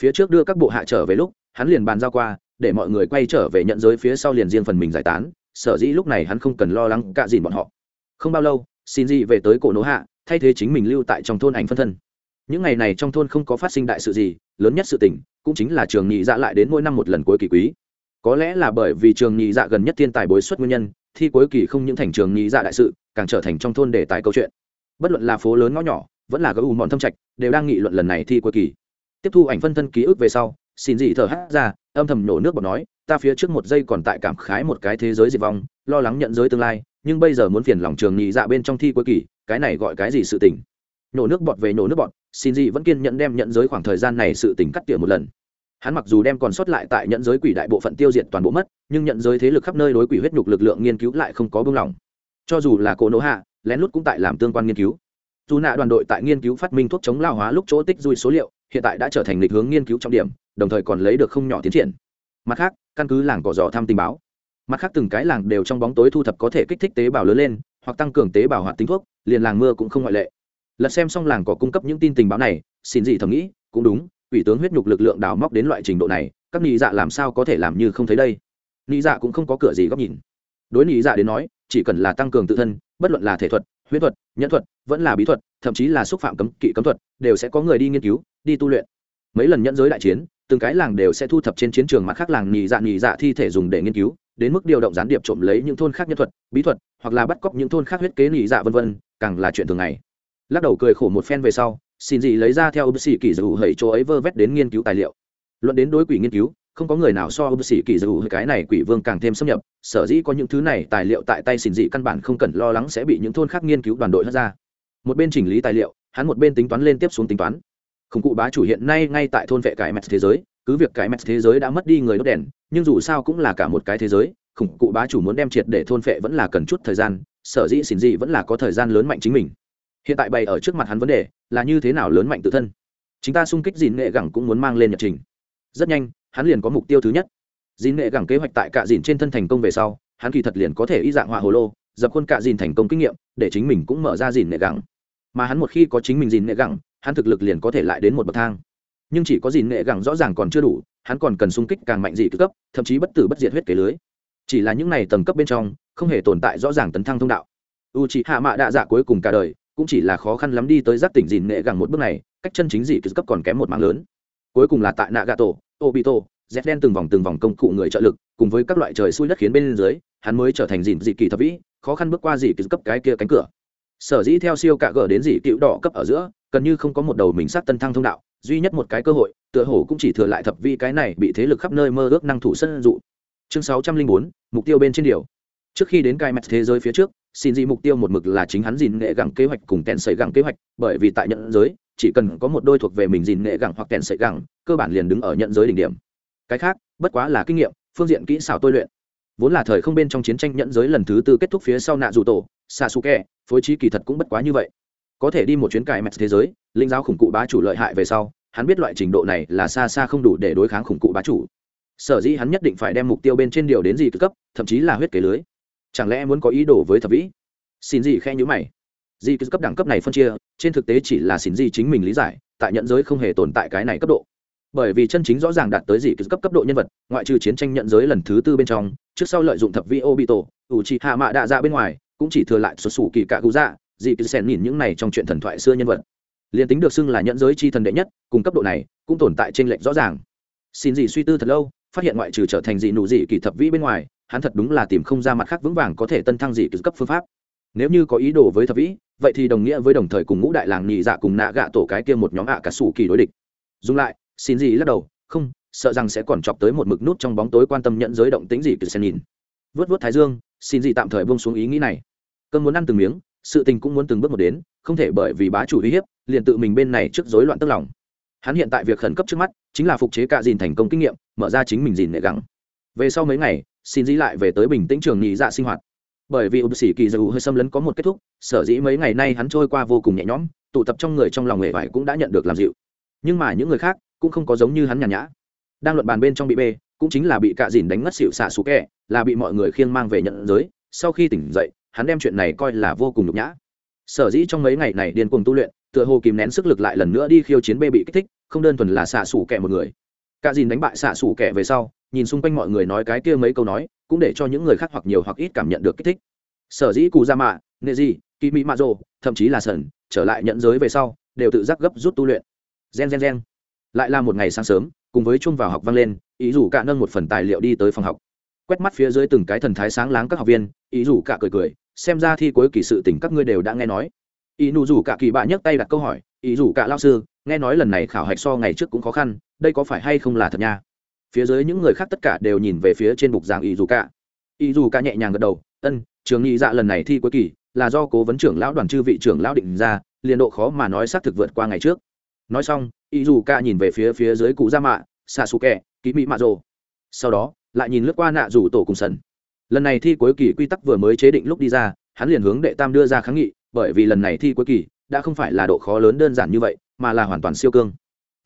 Phía trước đưa các bộ hạ trở về lúc, hắn liền bàn giao qua, để mọi người quay trở về nhận giới phía sau liền riêng phần mình giải tán, sở dĩ lúc này hắn không cần lo lắng cả dìn bọn họ. Không bao lâu, xin dĩ về tới cổ nổ hạ, thay thế chính mình lưu tại trong thôn ảnh phân thân. Những ngày này trong thôn không có phát sinh đại sự gì, lớn nhất sự tình cũng chính là trường nhị dạ lại đến mỗi năm một lần cuối kỳ quý. Có lẽ là bởi vì trường nhị dạ gần nhất thiên tài bối xuất nguyên nhân, thi cuối kỳ không những thành trường nhị dạ đại sự càng trở thành trong thôn đề tài câu chuyện. Bất luận là phố lớn ngõ nhỏ, vẫn là gấu mòn thâm trạch, đều đang nghị luận lần này thi cuối kỳ. Tiếp thu ảnh phân thân ký ức về sau, xin dị thở hát ra, âm thầm nổ nước bọt nói, ta phía trước một giây còn tại cảm khái một cái thế giới diệt vong, lo lắng nhận giới tương lai, nhưng bây giờ muốn phiền lòng trường nhị dạ bên trong thi cuối kỳ, cái này gọi cái gì sự tình? Nổ nước bọt về nổ nước bọt, xin dị vẫn kiên nhẫn đem nhận giới khoảng thời gian này sự tình cắt tỉa một lần. Hắn mặc dù đem còn sót lại tại nhận giới quỷ đại bộ phận tiêu diệt toàn bộ mất, nhưng nhận giới thế lực khắp nơi đối quỷ huyết nhục lực lượng nghiên cứu lại không có buông lỏng cho dù là cổ nỗ hạ, lén lút cũng tại làm tương quan nghiên cứu. Dù nạ đoàn đội tại nghiên cứu phát minh thuốc chống lao hóa lúc chỗ tích dui số liệu, hiện tại đã trở thành lịch hướng nghiên cứu trọng điểm, đồng thời còn lấy được không nhỏ tiến triển. Mặt khác, căn cứ làng cỏ dò thăm tình báo, mặt khác từng cái làng đều trong bóng tối thu thập có thể kích thích tế bào lớn lên, hoặc tăng cường tế bào hoạt tính thuốc, liền làng mưa cũng không ngoại lệ. Lật xem xong làng có cung cấp những tin tình báo này, xin gì thầm nghĩ, cũng đúng, ủy tướng huyết nhục lực lượng đào móc đến loại trình độ này, các nị dạ làm sao có thể làm như không thấy đây? Nị dạ cũng không có cửa gì góc nhìn. Đối nị dạ đến nói chỉ cần là tăng cường tự thân, bất luận là thể thuật huyết thuật, nhẫn thuật, vẫn là bí thuật, thậm chí là xúc phạm cấm, kỵ cấm thuật, đều sẽ có người đi nghiên cứu, đi tu luyện. Mấy lần nhẫn giới đại chiến, từng cái làng đều sẽ thu thập trên chiến trường mặt khác làng nhì dạ nhì dạ thi thể dùng để nghiên cứu, đến mức điều động gián điệp trộm lấy những thôn khác nhân thuật, bí thuật, hoặc là bắt cóc những thôn khác huyết kế nhì dạ vân vân, càng là chuyện thường ngày. Lắc đầu cười khổ một phen về sau, xin gì lấy ra theo bác sĩ kỳ dù hầy chỗ ấy vơ vét đến nghiên cứu tài liệu. Luận đến đối quỷ nghiên cứu không có người nào so với sĩ kỳ dù cái này quỷ vương càng thêm xâm nhập, sở dĩ có những thứ này tài liệu tại tay xin dị căn bản không cần lo lắng sẽ bị những thôn khác nghiên cứu đoàn đội hất ra. Một bên chỉnh lý tài liệu, hắn một bên tính toán lên tiếp xuống tính toán. Khủng cụ bá chủ hiện nay ngay tại thôn vệ cải mẹt thế giới, cứ việc cải mẹt thế giới đã mất đi người đốt đèn, nhưng dù sao cũng là cả một cái thế giới, khủng cụ bá chủ muốn đem triệt để thôn vệ vẫn là cần chút thời gian, sở dĩ xin dị vẫn là có thời gian lớn mạnh chính mình. Hiện tại bày ở trước mặt hắn vấn đề là như thế nào lớn mạnh tự thân. Chúng ta xung kích dìn nghệ gẳng cũng muốn mang lên nhật trình. Rất nhanh hắn liền có mục tiêu thứ nhất. Dìn nghệ gẳng kế hoạch tại cạ dìn trên thân thành công về sau, hắn kỳ thật liền có thể y dạng họa hồ lô, dập khuôn cạ dìn thành công kinh nghiệm, để chính mình cũng mở ra dìn nghệ gẳng. Mà hắn một khi có chính mình dìn nghệ gẳng, hắn thực lực liền có thể lại đến một bậc thang. Nhưng chỉ có dìn nghệ gẳng rõ ràng còn chưa đủ, hắn còn cần xung kích càng mạnh dị cấp, thậm chí bất tử bất diệt huyết kế lưới. Chỉ là những này tầng cấp bên trong, không hề tồn tại rõ ràng tấn thăng thông đạo. U c hạ mạ đạ dạ cuối cùng cả đời, cũng chỉ là khó khăn lắm đi tới giác tỉnh dìn nghệ gẳng một bước này, cách chân chính dị cấp còn kém một mạng lớn. Cuối cùng là tại nạ gà tổ obito, z đen từng vòng từng vòng công cụ người trợ lực, cùng với các loại trời xui đất khiến bên dưới, hắn mới trở thành dìn dị kỳ thập vĩ, khó khăn bước qua dị kỳ cấp cái kia cánh cửa. Sở dĩ theo siêu cạ gờ đến dị cựu đỏ cấp ở giữa, gần như không có một đầu mình sát tân thăng thông đạo, duy nhất một cái cơ hội, tựa hồ cũng chỉ thừa lại thập vi cái này bị thế lực khắp nơi mơ ước năng thủ sân dụ. Chương sáu trăm linh bốn, mục tiêu bên trên điều. Trước khi đến cai mặt thế giới phía trước, xin dị mục tiêu một mực là chính hắn dìn nghệ gẳng kế hoạch cùng tèn sợi gẳng kế hoạch, bởi vì tại nhận giới chỉ cần có một đôi thuộc về mình dìn nghệ gẳng hoặc kèn sợi gẳng, cơ bản liền đứng ở nhận giới đỉnh điểm. Cái khác, bất quá là kinh nghiệm, phương diện kỹ xảo tôi luyện. Vốn là thời không bên trong chiến tranh nhận giới lần thứ tư kết thúc phía sau nạ dù tổ xa su kẹ phối trí kỳ thật cũng bất quá như vậy. Có thể đi một chuyến cài mẹt thế giới, linh giáo khủng cụ bá chủ lợi hại về sau, hắn biết loại trình độ này là xa xa không đủ để đối kháng khủng cụ bá chủ. Sở dĩ hắn nhất định phải đem mục tiêu bên trên điều đến gì cấp, thậm chí là huyết kế lưới. Chẳng lẽ muốn có ý đồ với thập vĩ? Xin gì khe nhữ mày di cấp đẳng cấp này phân chia, trên thực tế chỉ là xin gì chính mình lý giải, tại nhận giới không hề tồn tại cái này cấp độ. Bởi vì chân chính rõ ràng đạt tới dị cấp cấp độ nhân vật, ngoại trừ chiến tranh nhận giới lần thứ tư bên trong, trước sau lợi dụng thập vi ô bị tổ ủ trị hạ mạ đạ ra bên ngoài, cũng chỉ thừa lại xuất xù kỳ cạ cụ dạ dị cứ xèn nhìn những này trong chuyện thần thoại xưa nhân vật. Liền tính được xưng là nhận giới chi thần đệ nhất, cùng cấp độ này, cũng tồn tại trên lệnh rõ ràng. Xin gì suy tư thật lâu, phát hiện ngoại trừ trở thành dị nụ dị kỳ thập vĩ bên ngoài, hắn thật đúng là tìm không ra mặt khác vững vàng có thể tân thăng dị cấp phương pháp nếu như có ý đồ với thập vĩ, vậy thì đồng nghĩa với đồng thời cùng ngũ đại làng nhị dạ cùng nạ gạ tổ cái kia một nhóm ạ cả sủ kỳ đối địch. Dùng lại, xin gì lắc đầu, không, sợ rằng sẽ còn chọc tới một mực nút trong bóng tối quan tâm nhận giới động tính gì từ sen nhìn. Vớt vớt thái dương, xin gì tạm thời buông xuống ý nghĩ này. Cơn muốn ăn từng miếng, sự tình cũng muốn từng bước một đến, không thể bởi vì bá chủ uy hiếp, liền tự mình bên này trước rối loạn tức lòng. Hắn hiện tại việc khẩn cấp trước mắt, chính là phục chế cạ dìn thành công kinh nghiệm, mở ra chính mình dìn nệ gắng. Về sau mấy ngày, xin dĩ lại về tới bình tĩnh trường nhị dạ sinh hoạt bởi vì ưu sĩ kỳ dù hơi xâm lấn có một kết thúc, sở dĩ mấy ngày nay hắn trôi qua vô cùng nhẹ nhõm, tụ tập trong người trong lòng nghề vải cũng đã nhận được làm dịu. Nhưng mà những người khác cũng không có giống như hắn nhàn nhã. Đang luận bàn bên trong bị bê, cũng chính là bị cạ dìn đánh ngất xịu xả xú kẹ, là bị mọi người khiêng mang về nhận giới. Sau khi tỉnh dậy, hắn đem chuyện này coi là vô cùng nhục nhã. Sở dĩ trong mấy ngày này điên cuồng tu luyện, tựa hồ kìm nén sức lực lại lần nữa đi khiêu chiến bê bị kích thích, không đơn thuần là xả xủ kẹ một người. Cạ dìn đánh bại xả xủ kẹ về sau nhìn xung quanh mọi người nói cái kia mấy câu nói, cũng để cho những người khác hoặc nhiều hoặc ít cảm nhận được kích thích. Sở dĩ cù ra mạ, nệ gì kỳ mỹ mạ rồ, thậm chí là sần trở lại nhận giới về sau, đều tự giác gấp rút tu luyện. Gen gen gen. Lại là một ngày sáng sớm, cùng với chung vào học vang lên, ý rủ cả nâng một phần tài liệu đi tới phòng học. Quét mắt phía dưới từng cái thần thái sáng láng các học viên, ý rủ cả cười cười, xem ra thi cuối kỳ sự tỉnh các ngươi đều đã nghe nói. Ý nụ rủ cả kỳ bạ nhấc tay đặt câu hỏi, ý rủ cả lao sư, nghe nói lần này khảo hạch so ngày trước cũng khó khăn, đây có phải hay không là thật nha? Phía dưới những người khác tất cả đều nhìn về phía trên bục giảng ý dù cả. Ý dù cả nhẹ nhàng gật đầu, ân, trường nghị dạ lần này thi cuối kỳ là do cố vấn trưởng lão đoàn chư vị trưởng lão định ra, liền độ khó mà nói xác thực vượt qua ngày trước. Nói xong ý dù ca nhìn về phía phía dưới cụ gia mạ xạ xù kẹ ký mỹ mạ rồ. Sau đó, lại nhìn lướt qua nạ rủ tổ cùng sần. Lần này thi cuối kỳ quy tắc vừa mới chế định lúc đi ra, hắn liền hướng đệ tam đưa ra kháng nghị, bởi vì lần này thi cuối kỳ đã không phải là độ khó lớn đơn giản như vậy, mà là hoàn toàn siêu cương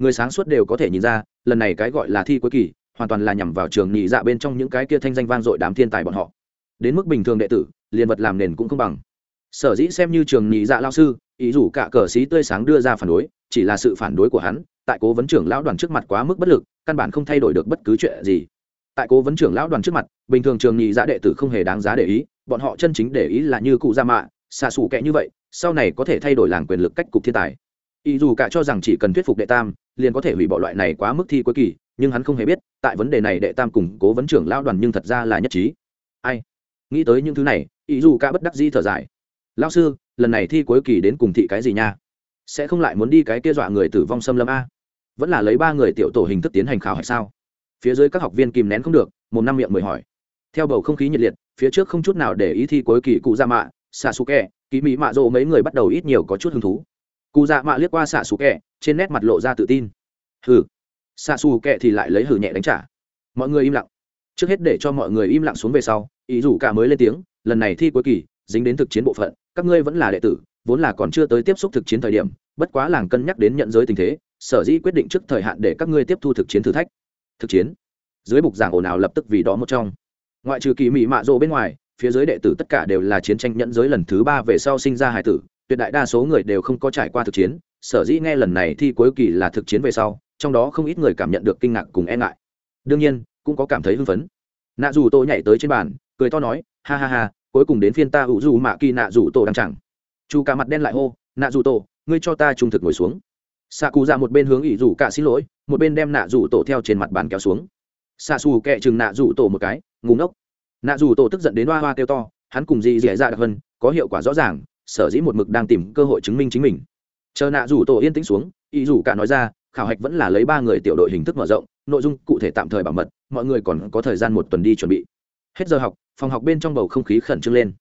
người sáng suốt đều có thể nhìn ra, lần này cái gọi là thi cuối kỳ, hoàn toàn là nhằm vào trường nhị dạ bên trong những cái kia thanh danh vang dội đám thiên tài bọn họ. Đến mức bình thường đệ tử, liền vật làm nền cũng không bằng. Sở dĩ xem như trường nhị dạ lao sư, ý dù cả cờ xí tươi sáng đưa ra phản đối, chỉ là sự phản đối của hắn, tại cố vấn trưởng lão đoàn trước mặt quá mức bất lực, căn bản không thay đổi được bất cứ chuyện gì. Tại cố vấn trưởng lão đoàn trước mặt, bình thường trường nhị dạ đệ tử không hề đáng giá để ý, bọn họ chân chính để ý là như cụ gia mạ, xạ xù kệ như vậy, sau này có thể thay đổi làng quyền lực cách cục thiên tài ý dù cả cho rằng chỉ cần thuyết phục đệ tam, liền có thể hủy bỏ loại này quá mức thi cuối kỳ, nhưng hắn không hề biết, tại vấn đề này đệ tam cùng cố vấn trưởng lão đoàn nhưng thật ra là nhất trí. Ai? Nghĩ tới những thứ này, ý dù cả bất đắc di thở dài. Lão sư, lần này thi cuối kỳ đến cùng thị cái gì nha? Sẽ không lại muốn đi cái kia dọa người tử vong xâm lâm a? Vẫn là lấy ba người tiểu tổ hình thức tiến hành khảo hay sao? Phía dưới các học viên kìm nén không được, một năm miệng mười hỏi. Theo bầu không khí nhiệt liệt, phía trước không chút nào để ý thi cuối kỳ cụ ra mạ xạ xù kẹ ký mỹ mạ rộ mấy người bắt đầu ít nhiều có chút hứng thú cụ dạ mạ liếc qua xạ xù kẹ, trên nét mặt lộ ra tự tin. Hừ. Xạ xù kẹ thì lại lấy hừ nhẹ đánh trả. Mọi người im lặng. Trước hết để cho mọi người im lặng xuống về sau, ý rủ cả mới lên tiếng, lần này thi cuối kỳ, dính đến thực chiến bộ phận, các ngươi vẫn là đệ tử, vốn là còn chưa tới tiếp xúc thực chiến thời điểm, bất quá làng cân nhắc đến nhận giới tình thế, sở dĩ quyết định trước thời hạn để các ngươi tiếp thu thực chiến thử thách. Thực chiến. Dưới bục giảng ồn ào lập tức vì đó một trong. Ngoại trừ kỳ mỹ mạ rộ bên ngoài, phía dưới đệ tử tất cả đều là chiến tranh nhận giới lần thứ ba về sau sinh ra hải tử tuyệt đại đa số người đều không có trải qua thực chiến, sở dĩ nghe lần này thi cuối kỳ là thực chiến về sau, trong đó không ít người cảm nhận được kinh ngạc cùng e ngại. Đương nhiên, cũng có cảm thấy hưng phấn. Nạ dù tô nhảy tới trên bàn, cười to nói, ha ha ha, cuối cùng đến phiên ta ủ dù mạ kỳ nạ dù tổ đang chẳng. Chu cả mặt đen lại hô, nạ dù tổ ngươi cho ta trung thực ngồi xuống. Xạ cụ ra một bên hướng ỷ dù cả xin lỗi, một bên đem nạ dù tổ theo trên mặt bàn kéo xuống. Xạ xù kệ chừng nạ dù tổ một cái ngủ ngốc. Nạ dù tổ tức giận đến hoa hoa kêu to, hắn cùng dì dẻ dạ đặc hơn có hiệu quả rõ ràng sở dĩ một mực đang tìm cơ hội chứng minh chính mình. Chờ nạ rủ tổ yên tĩnh xuống ý rủ cả nói ra, khảo hạch vẫn là lấy ba người tiểu đội hình thức mở rộng, nội dung cụ thể tạm thời bảo mật, mọi người còn có thời gian một tuần đi chuẩn bị. Hết giờ học, phòng học bên trong bầu không khí khẩn trương lên.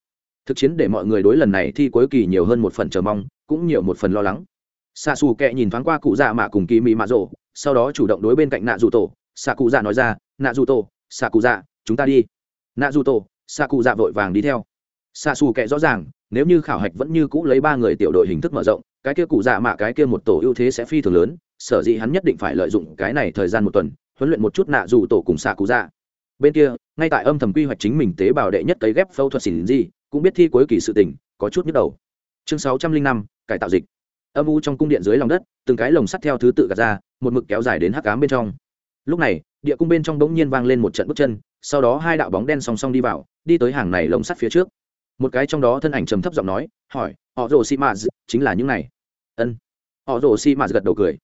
Thực chiến để mọi người đối lần này thi cuối kỳ nhiều hơn một phần chờ mong, cũng nhiều một phần lo lắng. Xạ xù kệ nhìn thoáng qua cụ già mạ cùng kỳ mỹ mạ rộ sau đó chủ động đối bên cạnh nạ dù tổ. Xạ cụ già nói ra, nạ dù tổ xạ cụ già chúng ta đi. Nạ dù tổ xạ cụ già vội vàng đi theo xa xù kệ rõ ràng, nếu như khảo hạch vẫn như cũ lấy ba người tiểu đội hình thức mở rộng, cái kia cụ dạ mạ, cái kia một tổ ưu thế sẽ phi thường lớn, sở dĩ hắn nhất định phải lợi dụng cái này thời gian một tuần, huấn luyện một chút nạ dù tổ cùng xạ cụ dạ. bên kia, ngay tại âm thầm quy hoạch chính mình tế bào đệ nhất cấy ghép phẫu thuật xỉn gì, cũng biết thi cuối kỳ sự tình, có chút nhức đầu. Chương sáu trăm linh năm, cải tạo dịch. Âm u trong cung điện dưới lòng đất, từng cái lồng sắt theo thứ tự gạt ra, một mực kéo dài đến hắc cám bên trong. Lúc này, địa cung bên trong bỗng nhiên vang lên một trận bước chân, sau đó hai đạo bóng đen song song đi vào, đi tới hàng này lồng sắt phía trước một cái trong đó thân ảnh trầm thấp giọng nói, hỏi, họ rồ xi mã chính là những này? Ân. Họ rồ xi mã gật đầu cười.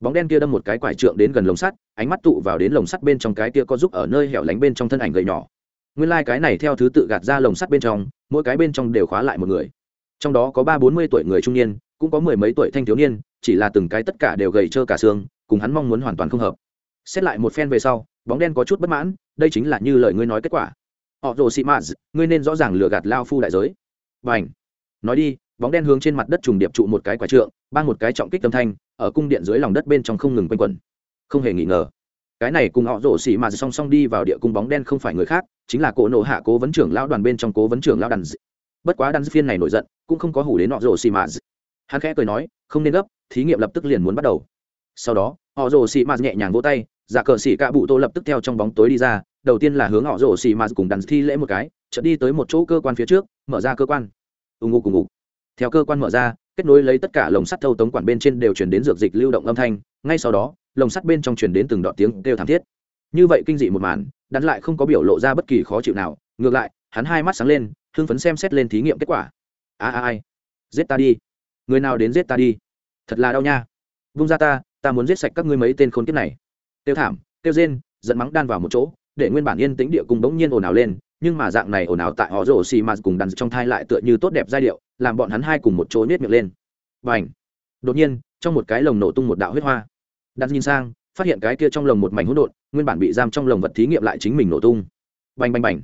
Bóng đen kia đâm một cái quải trượng đến gần lồng sắt, ánh mắt tụ vào đến lồng sắt bên trong cái kia có giúp ở nơi hẻo lánh bên trong thân ảnh gầy nhỏ. Nguyên lai、like、cái này theo thứ tự gạt ra lồng sắt bên trong, mỗi cái bên trong đều khóa lại một người. Trong đó có ba bốn mươi tuổi người trung niên, cũng có mười mấy tuổi thanh thiếu niên, chỉ là từng cái tất cả đều gầy trơ cả xương, cùng hắn mong muốn hoàn toàn không hợp. Xét lại một phen về sau, bóng đen có chút bất mãn, đây chính là như lời ngươi nói kết quả họ rồ xị mã ngươi nên rõ ràng lừa gạt lao phu đại giới. B à n h nói đi, bóng đen hướng trên mặt đất trùng điệp trụ một cái quả trượng ban một cái trọng kích tâm thanh, ở cung điện dưới lòng đất bên trong không ngừng quanh quẩn. Không hề nghi ngờ. Cái này cùng họ rổ xỉ mà song song đi vào địa cung bóng đen không phải người khác, chính là cổ nộ hạ cố vấn trưởng lão đoàn bên trong cố vấn trưởng lão đàn bất quá đàn phiên này nổi giận, cũng không có hủ đến họ rổ xỉ mà hắn khẽ cười nói, không nên gấp, thí nghiệm lập tức liền muốn bắt đầu. Sau đó, họ rổ xỉ mà nhẹ nhàng vỗ tay giả cờ xỉ cạ bụ tô lập tức theo trong bóng tối đi ra, đầu tiên là hướng họ rổ xỉ mà cùng đàn thi lễ một cái, chợt đi tới một chỗ cơ quan phía trước, mở ra cơ quan. Ù ngụ cùng ngụ theo cơ quan mở ra, kết nối lấy tất cả lồng sắt thâu tống quản bên trên đều chuyển đến dược dịch lưu động âm thanh, ngay sau đó, lồng sắt bên trong chuyển đến từng đoạn tiếng kêu thảm thiết. Như vậy kinh dị một màn, đắn lại không có biểu lộ ra bất kỳ khó chịu nào, ngược lại, hắn hai mắt sáng lên, hưng phấn xem xét lên thí nghiệm kết quả. A a ai giết ta đi. Người nào đến giết ta đi? Thật là đau nha. Vung ra ta ta muốn giết sạch các ngươi mấy tên khốn kiếp này tiêu thảm tiêu rên, giận mắng đan vào một chỗ, để nguyên bản yên tĩnh địa cùng bỗng nhiên ồn ào lên, nhưng mà dạng này ồn ào tại họ rổ xì mà cùng đàn trong thai lại tựa như tốt đẹp giai điệu, làm bọn hắn hai cùng một chỗ nhét miệng lên. Và ảnh đột nhiên, trong một cái lồng nổ tung một đạo huyết hoa. Đàn nhìn sang, phát hiện cái kia trong lồng một mảnh hỗn độn, nguyên bản bị giam trong lồng vật thí nghiệm lại chính mình nổ tung. Bành bành bành!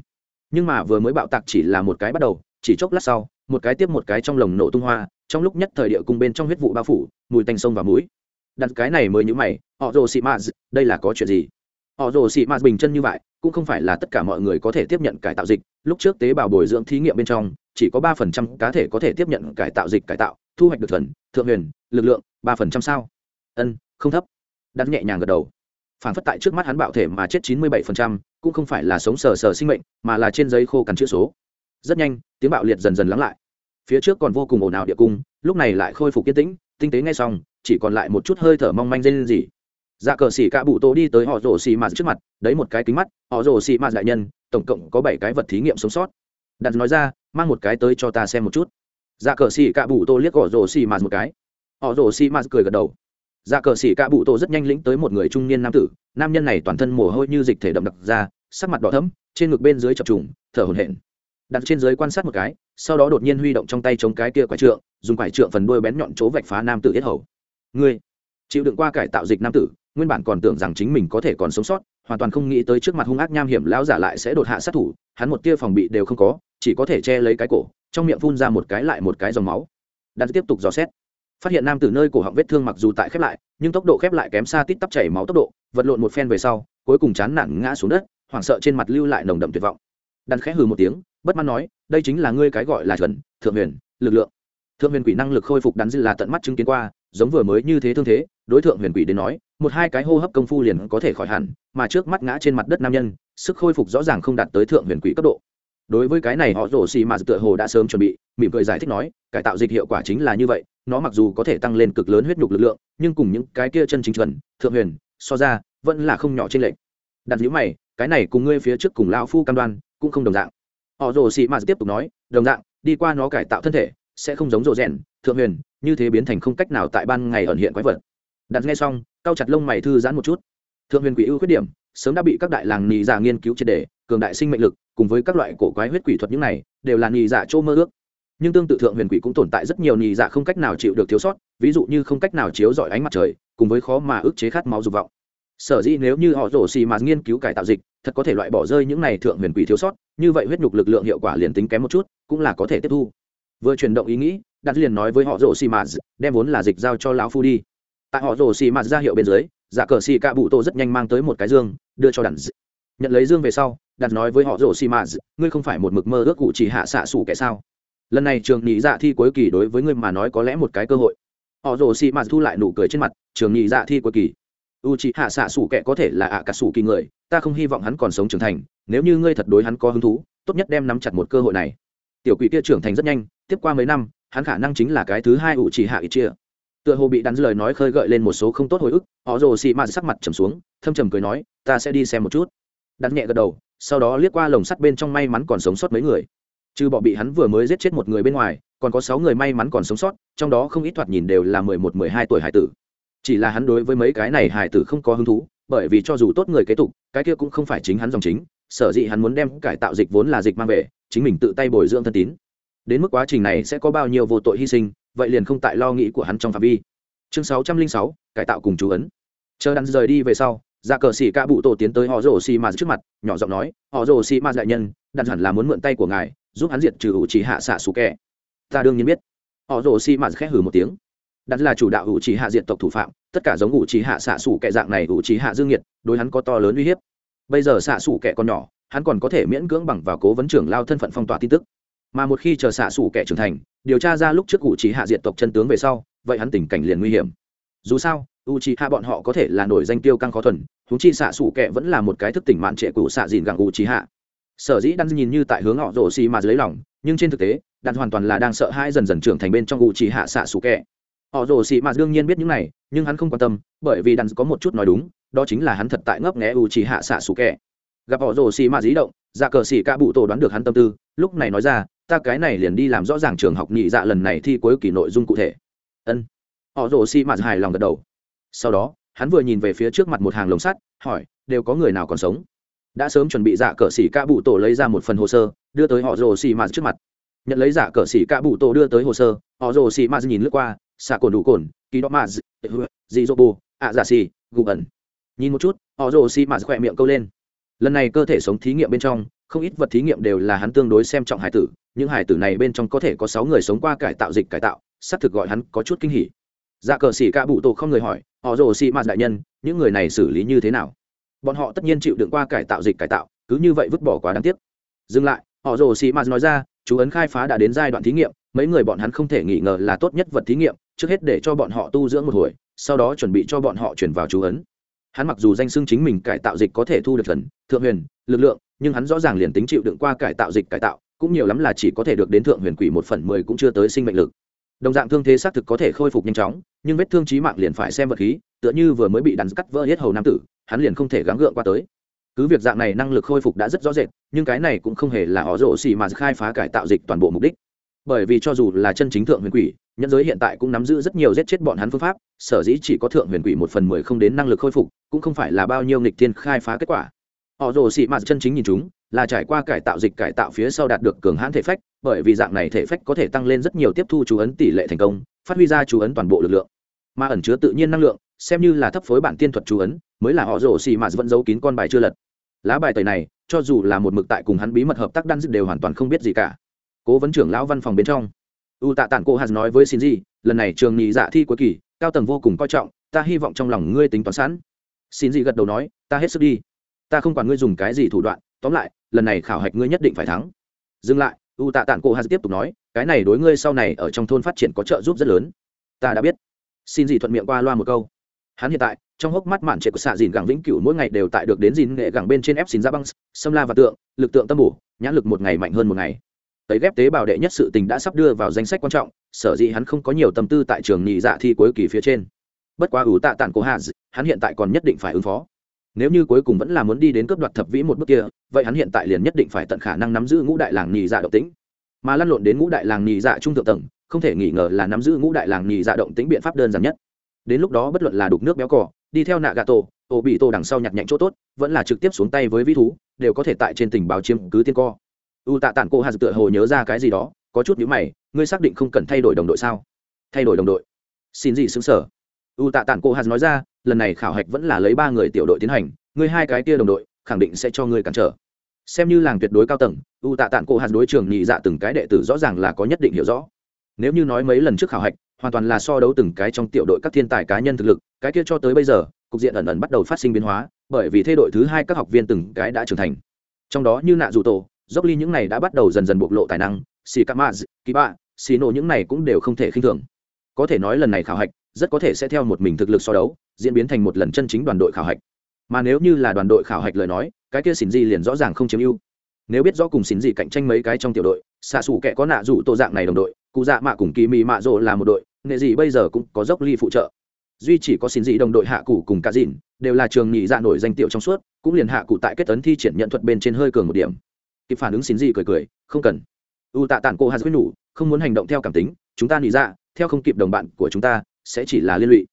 Nhưng mà vừa mới bạo tạc chỉ là một cái bắt đầu, chỉ chốc lát sau, một cái tiếp một cái trong lồng nổ tung hoa, trong lúc nhất thời địa cung bên trong huyết vụ bao phủ, mùi tanh sông và mũi đặt cái này mới như mày, họ rồ xị maz đây là có chuyện gì? Họ rồ xị maz bình chân như vậy, cũng không phải là tất cả mọi người có thể tiếp nhận cải tạo dịch. Lúc trước tế bào bồi dưỡng thí nghiệm bên trong, chỉ có ba phần trăm cá thể có thể tiếp nhận cải tạo dịch cải tạo, thu hoạch được thuần, thượng huyền, lực lượng, ba phần trăm sao? Ân, không thấp. Đặt nhẹ nhàng gật đầu. Phản phất tại trước mắt hắn bạo thể mà chết chín mươi bảy phần trăm, cũng không phải là sống sờ sờ sinh mệnh, mà là trên giấy khô cắn chữ số. Rất nhanh, tiếng bạo liệt dần dần lắng lại. Phía trước còn vô cùng ồn ào địa cung, lúc này lại khôi phục yên tĩnh, tinh tế ngay xong chỉ còn lại một chút hơi thở mong manh lên gì. Dạ cờ xỉ cạ bụ tô đi tới họ rổ xì mạt trước mặt, đấy một cái kính mắt, họ rổ xì mạt đại nhân, tổng cộng có bảy cái vật thí nghiệm sống sót. Đặt nói ra, mang một cái tới cho ta xem một chút. Dạ cờ xỉ cạ bụ tô liếc họ rổ xì mạt một cái. Họ rổ xì mạt cười gật đầu. Dạ cờ xỉ cạ bụ tô rất nhanh lĩnh tới một người trung niên nam tử, nam nhân này toàn thân mồ hôi như dịch thể đậm đặc ra, sắc mặt đỏ thấm trên ngực bên dưới chập trùng, thở hổn hển. Đặt trên dưới quan sát một cái, sau đó đột nhiên huy động trong tay chống cái kia quải trượng, dùng quải trượng phần đuôi bén nhọn chỗ vạch phá nam tử yết hầu ngươi, chịu đựng qua cải tạo dịch nam tử, nguyên bản còn tưởng rằng chính mình có thể còn sống sót, hoàn toàn không nghĩ tới trước mặt hung ác nham hiểm lão giả lại sẽ đột hạ sát thủ, hắn một tia phòng bị đều không có, chỉ có thể che lấy cái cổ, trong miệng phun ra một cái lại một cái dòng máu. Đan tiếp tục dò xét. Phát hiện nam tử nơi cổ họng vết thương mặc dù tại khép lại, nhưng tốc độ khép lại kém xa tít tắp chảy máu tốc độ, vật lộn một phen về sau, cuối cùng chán nản ngã xuống đất, hoảng sợ trên mặt lưu lại nồng đậm tuyệt vọng. Đan khẽ hừ một tiếng, bất mãn nói, đây chính là ngươi cái gọi là chuẩn, thượng huyền, lực lượng thượng huyền quỷ năng lực khôi phục đắn dư là tận mắt chứng kiến qua, giống vừa mới như thế thương thế, đối tượng huyền quỷ đến nói, một hai cái hô hấp công phu liền có thể khỏi hẳn, mà trước mắt ngã trên mặt đất nam nhân, sức khôi phục rõ ràng không đạt tới thượng huyền quỷ cấp độ. Đối với cái này họ rổ xì mà tựa hồ đã sớm chuẩn bị, mỉm cười giải thích nói, cải tạo dịch hiệu quả chính là như vậy, nó mặc dù có thể tăng lên cực lớn huyết nhục lực lượng, nhưng cùng những cái kia chân chính chuẩn, thượng huyền, so ra, vẫn là không nhỏ trên lệnh đặt nhữ mày, cái này cùng ngươi phía trước cùng lão phu cam đoan, cũng không đồng dạng. Họ rồ xì mà tiếp tục nói, đồng dạng, đi qua nó cải tạo thân thể sẽ không giống rộ rèn thượng huyền, như thế biến thành không cách nào tại ban ngày ẩn hiện quái vật. Đặt nghe xong cao chặt lông mày thư giãn một chút. Thượng huyền quỷ ưu khuyết điểm, sớm đã bị các đại làng nhị giả nghiên cứu triệt đề cường đại sinh mệnh lực, cùng với các loại cổ quái huyết quỷ thuật những này, đều là nhị giả chỗ mơ ước. Nhưng tương tự thượng huyền quỷ cũng tồn tại rất nhiều nhị giả không cách nào chịu được thiếu sót, ví dụ như không cách nào chiếu giỏi ánh mặt trời, cùng với khó mà ức chế khát máu dục vọng. Sở dĩ nếu như họ rổ xì mà nghiên cứu cải tạo dịch, thật có thể loại bỏ rơi những này thượng huyền quỷ thiếu sót, như vậy huyết nhục lực lượng hiệu quả liền tính kém một chút, cũng là có thể tiếp thu vừa chuyển động ý nghĩ đặt liền nói với họ rồ xì mạt, đem vốn là dịch giao cho lão phu đi. Tại họ rồ xì mạt ra hiệu bên dưới, giả cờ xì cạ bụ tô rất nhanh mang tới một cái dương, đưa cho đặt nhận lấy dương về sau đặt nói với họ rồ xì mạt, ngươi không phải một mực mơ ước cụ chỉ hạ xạ xủ kẻ sao? Lần này trường nhị dạ thi cuối kỳ đối với ngươi mà nói có lẽ một cái cơ hội. Họ rồ xì mạt thu lại nụ cười trên mặt, trường nhị dạ thi cuối kỳ. U chị hạ xạ xủ kẻ có thể là ạ cả xủ kỳ người, ta không hy vọng hắn còn sống trưởng thành, nếu như ngươi thật đối hắn có hứng thú, tốt nhất đem nắm chặt một cơ hội này tiểu quỷ kia trưởng thành rất nhanh, tiếp qua mấy năm, hắn khả năng chính là cái thứ hai ủ chỉ hạ ít chia tựa hồ bị đắn lời nói khơi gợi lên một số không tốt hồi ức, họ rồ xị mạt sắc mặt trầm xuống, thâm trầm cười nói, ta sẽ đi xem một chút. Đắn nhẹ gật đầu, sau đó liếc qua lồng sắt bên trong may mắn còn sống sót mấy người. Trừ bỏ bị hắn vừa mới giết chết một người bên ngoài, còn có sáu người may mắn còn sống sót, trong đó không ít thoạt nhìn đều là mười một, mười hai tuổi hải tử. Chỉ là hắn đối với mấy cái này hải tử không có hứng thú, bởi vì cho dù tốt người kế tục, cái kia cũng không phải chính hắn dòng chính, sở dĩ hắn muốn đem cải tạo dịch vốn là dịch mang về chính mình tự tay bồi dưỡng thân tín. Đến mức quá trình này sẽ có bao nhiêu vô tội hy sinh, vậy liền không tại lo nghĩ của hắn trong phạm vi. Chương sáu trăm linh sáu, cải tạo cùng chú ấn. Chờ đắn rời đi về sau ra cờ xỉ ca bụ tổ tiến tới họ rồ xì mà trước mặt, nhỏ giọng nói, họ rồ xì mà đại nhân đặt hẳn là muốn mượn tay của ngài, giúp hắn diệt trừ ủ trì hạ xạ xù kẹ ta đương nhiên biết. Họ rồ xì mà khẽ hử một tiếng. Đặt là chủ đạo hữu trì hạ diện tộc thủ phạm, tất cả giống ủ trí hạ xạ xù kẹ dạng này ủ trí hạ dương nhiệt, đối hắn có to lớn uy hiếp. Bây giờ xạ xù kẹ còn nhỏ hắn còn có thể miễn cưỡng bằng vào cố vấn trưởng lao thân phận phong tỏa tin tức. Mà một khi chờ xạ xủ kẻ trưởng thành, điều tra ra lúc trước ủ trí hạ diện tộc chân tướng về sau, vậy hắn tình cảnh liền nguy hiểm. Dù sao u trí hạ bọn họ có thể là nổi danh tiêu căng khó thuần húng chi xạ xủ kẻ vẫn là một cái thức tỉnh mạn trệ cụ xạ dìn gặng u trí hạ sở dĩ đang nhìn như tại hướng họ rổ xì mà dưới lòng, nhưng trên thực tế, đan hoàn toàn là đang sợ hãi dần dần trưởng thành bên trong u trí hạ xạ xủ kẻ. Họ rổ xì mà đương nhiên biết những này, nhưng hắn không quan tâm, bởi vì đan có một chút nói đúng, đó chính là hắn thật tại ngấp nghé u trí hạ xạ xủ kẻ gặp họ rồ xì mạ dí động dạ cờ xì ca bụ tổ đoán được hắn tâm tư, lúc này nói ra, ta cái này liền đi làm rõ ràng trường học nhị dạ lần này thi cuối kỳ nội dung cụ thể. Ân. Họ rồ xì mạ hài lòng gật đầu. Sau đó, hắn vừa nhìn về phía trước mặt một hàng lồng sắt, hỏi, đều có người nào còn sống? Đã sớm chuẩn bị dạ cờ xì ca bụ tổ lấy ra một phần hồ sơ, đưa tới họ rồ xì mạ trước mặt. Nhận lấy giả cờ xỉ ca bụ tổ đưa tới hồ sơ, họ rồ xì mạ nhìn lướt qua xạ cồn đủ cồn, ký đó mà dì dô bù, ạ giả xì, gù ẩn. Nhìn một chút, họ rồ xì mạ khỏe miệng câu lên lần này cơ thể sống thí nghiệm bên trong, không ít vật thí nghiệm đều là hắn tương đối xem trọng hải tử, những hải tử này bên trong có thể có sáu người sống qua cải tạo dịch cải tạo, xác thực gọi hắn có chút kinh hỉ. Dạ cờ xỉ ca bụ tổ không người hỏi, họ rồ xị mạt đại nhân, những người này xử lý như thế nào? Bọn họ tất nhiên chịu đựng qua cải tạo dịch cải tạo, cứ như vậy vứt bỏ quá đáng tiếc. Dừng lại, họ rồ xị mạt nói ra, chú ấn khai phá đã đến giai đoạn thí nghiệm, mấy người bọn hắn không thể nghi ngờ là tốt nhất vật thí nghiệm, trước hết để cho bọn họ tu dưỡng một hồi, sau đó chuẩn bị cho bọn họ chuyển vào chú ấn hắn mặc dù danh xưng chính mình cải tạo dịch có thể thu được thần, thượng huyền, lực lượng, nhưng hắn rõ ràng liền tính chịu đựng qua cải tạo dịch cải tạo, cũng nhiều lắm là chỉ có thể được đến thượng huyền quỷ một phần mười cũng chưa tới sinh mệnh lực. Đồng dạng thương thế xác thực có thể khôi phục nhanh chóng, nhưng vết thương trí mạng liền phải xem vật khí, tựa như vừa mới bị đắn cắt vỡ hết hầu nam tử, hắn liền không thể gắng gượng qua tới. Cứ việc dạng này năng lực khôi phục đã rất rõ rệt, nhưng cái này cũng không hề là họ rộ xì mà khai phá cải tạo dịch toàn bộ mục đích. Bởi vì cho dù là chân chính thượng huyền quỷ nhân giới hiện tại cũng nắm giữ rất nhiều giết chết bọn hắn phương pháp, sở dĩ chỉ có thượng huyền quỷ một phần mười không đến năng lực khôi phục, cũng không phải là bao nhiêu nghịch thiên khai phá kết quả. Họ rồ xị mạt chân chính nhìn chúng, là trải qua cải tạo dịch cải tạo phía sau đạt được cường hãn thể phách, bởi vì dạng này thể phách có thể tăng lên rất nhiều tiếp thu chú ấn tỷ lệ thành công, phát huy ra chú ấn toàn bộ lực lượng. Mà ẩn chứa tự nhiên năng lượng, xem như là thấp phối bản tiên thuật chú ấn, mới là họ rồ xị mạt vẫn giấu kín con bài chưa lật. Lá bài tẩy này, cho dù là một mực tại cùng hắn bí mật hợp tác đan dứt đều hoàn toàn không biết gì cả. Cố vấn trưởng lão văn phòng bên trong u tạ tản cô hạt nói với xin gì lần này trường nhị dạ thi cuối kỳ, cao tầng vô cùng coi trọng, ta hy vọng trong lòng ngươi tính toán sẵn. Xin gì gật đầu nói, ta hết sức đi. Ta không quản ngươi dùng cái gì thủ đoạn, tóm lại, lần này khảo hạch ngươi nhất định phải thắng. Dừng lại, u tạ tản cô hạt tiếp tục nói, cái này đối ngươi sau này ở trong thôn phát triển có trợ giúp rất lớn. Ta đã biết. Xin gì thuận miệng qua loa một câu. Hắn hiện tại, trong hốc mắt mạn trệ của xạ dìn gẳng vĩnh cửu mỗi ngày đều tại được đến dìn nghệ gẳng bên trên ép xin ra băng xâm la và tượng, lực tượng tâm bổ, nhãn lực một ngày mạnh hơn một ngày tấy ghép tế bào đệ nhất sự tình đã sắp đưa vào danh sách quan trọng, sở dĩ hắn không có nhiều tâm tư tại trường nhị dạ thi cuối kỳ phía trên. Bất quá ủ tạ tản cố hạ hắn hiện tại còn nhất định phải ứng phó. Nếu như cuối cùng vẫn là muốn đi đến cướp đoạt thập vĩ một bước kia, vậy hắn hiện tại liền nhất định phải tận khả năng nắm giữ ngũ đại làng nhị dạ động tĩnh. Mà lăn lộn đến ngũ đại làng nhị dạ trung thượng tầng, không thể nghi ngờ là nắm giữ ngũ đại làng nhị dạ động tĩnh biện pháp đơn giản nhất. Đến lúc đó bất luận là đục nước béo cỏ đi theo nạ gà tổ ổ bị tổ đằng sau nhặt nhạnh chỗ tốt, vẫn là trực tiếp xuống tay với vĩ thú, đều có thể tại trên tình báo chiếm cứ tiên co u tạ tản cô hà tựa hồ nhớ ra cái gì đó, có chút nhữ mày, ngươi xác định không cần thay đổi đồng đội sao? Thay đổi đồng đội? Xin gì xứng sở. U tạ tản cô hà nói ra, lần này khảo hạch vẫn là lấy ba người tiểu đội tiến hành, ngươi hai cái kia đồng đội, khẳng định sẽ cho ngươi cản trở. Xem như làng tuyệt đối cao tầng, u tạ tản cô hà đối trường nhị dạ từng cái đệ tử rõ ràng là có nhất định hiểu rõ. Nếu như nói mấy lần trước khảo hạch, hoàn toàn là so đấu từng cái trong tiểu đội các thiên tài cá nhân thực lực, cái kia cho tới bây giờ, cục diện ẩn ẩn bắt đầu phát sinh biến hóa, bởi vì thay đổi thứ hai các học viên từng cái đã trưởng thành. Trong đó như nạ dù tổ dốc ly những này đã bắt đầu dần dần bộc lộ tài năng, xì ca maz kỳ bạ xì nổ những này cũng đều không thể khinh thường. Có thể nói lần này khảo hạch, rất có thể sẽ theo một mình thực lực so đấu, diễn biến thành một lần chân chính đoàn đội khảo hạch. Mà nếu như là đoàn đội khảo hạch lời nói, cái kia xỉn gì liền rõ ràng không chiếm ưu. Nếu biết rõ cùng xỉn gì cạnh tranh mấy cái trong tiểu đội xạ xù kẻ có nạ rủ tổ dạng này đồng đội, cụ dạ mạ cùng kỳ mì mạ rộ là một đội, nghệ gì bây giờ cũng có dốc ly phụ trợ. Duy chỉ có xin dị đồng đội hạ cụ cùng cả dìn đều là trường nhị dạ nổi danh tiểu trong suốt, cũng liền hạ cụ tại kết tấn thi triển nhận thuật bên trên hơi cường một điểm kịp phản ứng xin gì cười cười, không cần. U tạ tản cô hà quyết nhủ, không muốn hành động theo cảm tính, chúng ta nghĩ dạ theo không kịp đồng bạn của chúng ta, sẽ chỉ là liên lụy.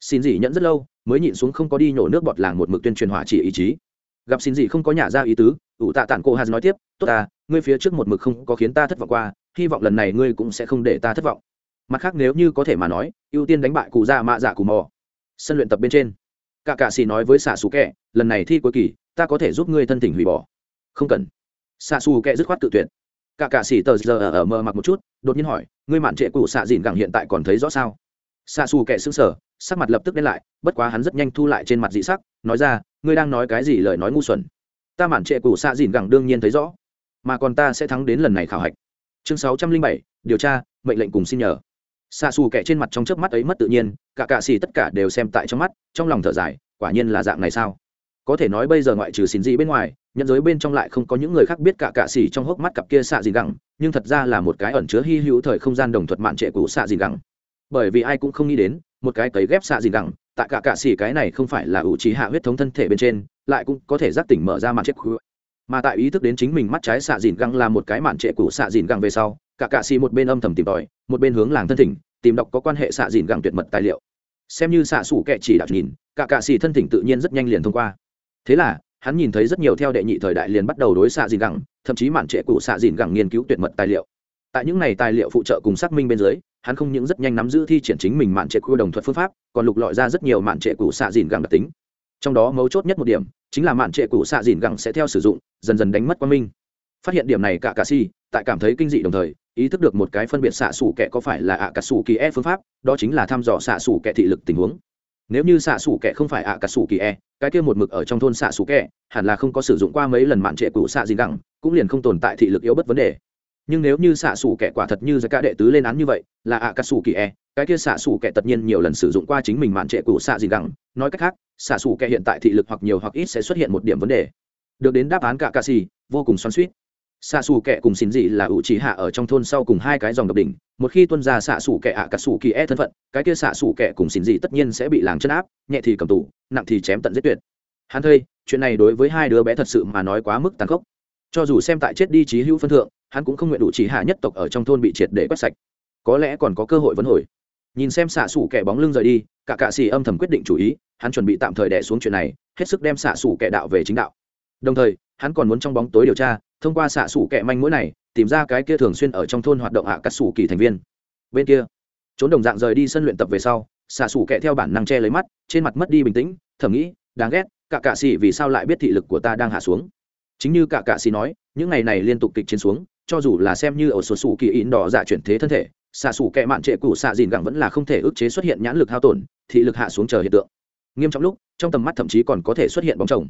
Xin gì nhẫn rất lâu, mới nhịn xuống không có đi nhổ nước bọt làng một mực tuyên truyền hỏa chỉ ý chí. Gặp xin gì không có nhả ra ý tứ, u tạ tản cô hà nói tiếp, tốt ta, ngươi phía trước một mực không có khiến ta thất vọng qua, hy vọng lần này ngươi cũng sẽ không để ta thất vọng. Mặt khác nếu như có thể mà nói, ưu tiên đánh bại cụ già mạ dạ cù mò. Sân luyện tập bên trên cả cạ xì nói với xạ xù kẹ, lần này thi cuối kỳ, ta có thể giúp ngươi thân tình hủy bỏ. Không cần xạ xù kệ dứt khoát tự tuyển, cả cạ xỉ tờ giờ ở mờ mặc một chút đột nhiên hỏi ngươi mạn trệ cụ xạ dìn gẳng hiện tại còn thấy rõ sao? Xạ xù kệ xứng sở sắc mặt lập tức đen lại bất quá hắn rất nhanh thu lại trên mặt dị sắc nói ra ngươi đang nói cái gì lời nói ngu xuẩn? Ta mạn trệ cụ xạ dìn gẳng đương nhiên thấy rõ mà còn ta sẽ thắng đến lần này khảo hạch. Chương sáu trăm linh bảy điều tra mệnh lệnh cùng xin nhờ. Xạ xù kệ trên mặt trong chớp mắt ấy mất tự nhiên cả cạ xì tất cả đều xem tại trong mắt trong lòng thở dài quả nhiên là dạng này sao? Có thể nói bây giờ ngoại trừ xin gì bên ngoài nhận giới bên trong lại không có những người khác biết cả cạ xì trong hốc mắt cặp kia xạ gì gẳng, nhưng thật ra là một cái ẩn chứa hy hữu thời không gian đồng thuật mạn trệ của xạ gì gẳng. Bởi vì ai cũng không nghĩ đến, một cái cấy ghép xạ gì gẳng, tại cả cạ xì cái này không phải là ủ trí hạ huyết thống thân thể bên trên, lại cũng có thể giác tỉnh mở ra mạn trệ của mà tại ý thức đến chính mình mắt trái xạ dìn găng là một cái mạn trệ của xạ dìn găng về sau, cả cạ xì một bên âm thầm tìm tòi, một bên hướng làng thân thỉnh, tìm đọc có quan hệ xạ dìn găng tuyệt mật tài liệu. Xem như xạ sủ kệ chỉ đạo nhìn, cả cạ xì thân thỉnh tự nhiên rất nhanh liền thông qua. Thế là hắn nhìn thấy rất nhiều theo đệ nhị thời đại liền bắt đầu đối xạ dìn gẳng, thậm chí mạn trệ cụ xạ dìn gẳng nghiên cứu tuyệt mật tài liệu. Tại những này tài liệu phụ trợ cùng xác minh bên dưới hắn không những rất nhanh nắm giữ thi triển chính mình mạn trệ cụ đồng thuật phương pháp còn lục lọi ra rất nhiều mạn trệ cụ xạ dìn gẳng đặc tính. Trong đó mấu chốt nhất một điểm chính là mạn trệ cụ xạ dìn gẳng sẽ theo sử dụng dần dần đánh mất quan minh. Phát hiện điểm này cả cà si tại cảm thấy kinh dị đồng thời ý thức được một cái phân biệt xạ xù kẻ có phải là ạ cà xù kỳ e phương pháp đó chính là thăm dò xạ xù kẻ thị lực tình huống nếu như xạ xù kẻ không phải ạ cà xù kỳ e cái kia một mực ở trong thôn xạ xù kẻ, hẳn là không có sử dụng qua mấy lần mạn trệ cũ xạ gì gẳng, cũng liền không tồn tại thị lực yếu bất vấn đề. Nhưng nếu như xạ xù kẻ quả thật như giải ca đệ tứ lên án như vậy, là ạ cà xù kỳ e cái kia xạ xù kẻ tất nhiên nhiều lần sử dụng qua chính mình mạn trệ cũ xạ gì gẳng. Nói cách khác, xạ xù kẻ hiện tại thị lực hoặc nhiều hoặc ít sẽ xuất hiện một điểm vấn đề. Được đến đáp án cả cà xì vô cùng xoắn suýt xạ xù kệ cùng xin dị là ủ trí hạ ở trong thôn sau cùng hai cái dòng độc đỉnh. Một khi tuân ra xạ xù kệ ạ cà xù kỳ e thân phận, cái kia xạ xù kệ cùng xin dị tất nhiên sẽ bị làng chân áp, nhẹ thì cầm tù, nặng thì chém tận giết tuyệt. Hắn thây, chuyện này đối với hai đứa bé thật sự mà nói quá mức tàn khốc. Cho dù xem tại chết đi trí hữu phân thượng, hắn cũng không nguyện đủ trí hạ nhất tộc ở trong thôn bị triệt để quét sạch. Có lẽ còn có cơ hội vấn hồi. Nhìn xem xạ xủ kẻ bóng lưng rời đi, cả cạ xì âm thầm quyết định chủ ý, hắn chuẩn bị tạm thời đẻ xuống chuyện này, hết sức đem xạ xủ kẻ đạo về chính đạo. Đồng thời, hắn còn muốn trong bóng tối điều tra thông qua xạ sủ kẹ manh mũi này, tìm ra cái kia thường xuyên ở trong thôn hoạt động hạ cắt sủ kỳ thành viên. Bên kia, trốn đồng dạng rời đi sân luyện tập về sau, xạ sủ kẹ theo bản năng che lấy mắt, trên mặt mất đi bình tĩnh, thầm nghĩ, đáng ghét, cả cạ xì vì sao lại biết thị lực của ta đang hạ xuống? Chính như cả cạ xì nói, những ngày này liên tục kịch chiến xuống, cho dù là xem như ở số sủ kỳ in đỏ dạ chuyển thế thân thể, xạ sủ kẹ mạn trệ cụ xạ dìn gẳng vẫn là không thể ức chế xuất hiện nhãn lực hao tổn, thị lực hạ xuống chờ hiện tượng. Nghiêm trọng lúc, trong tầm mắt thậm chí còn có thể xuất hiện bóng chồng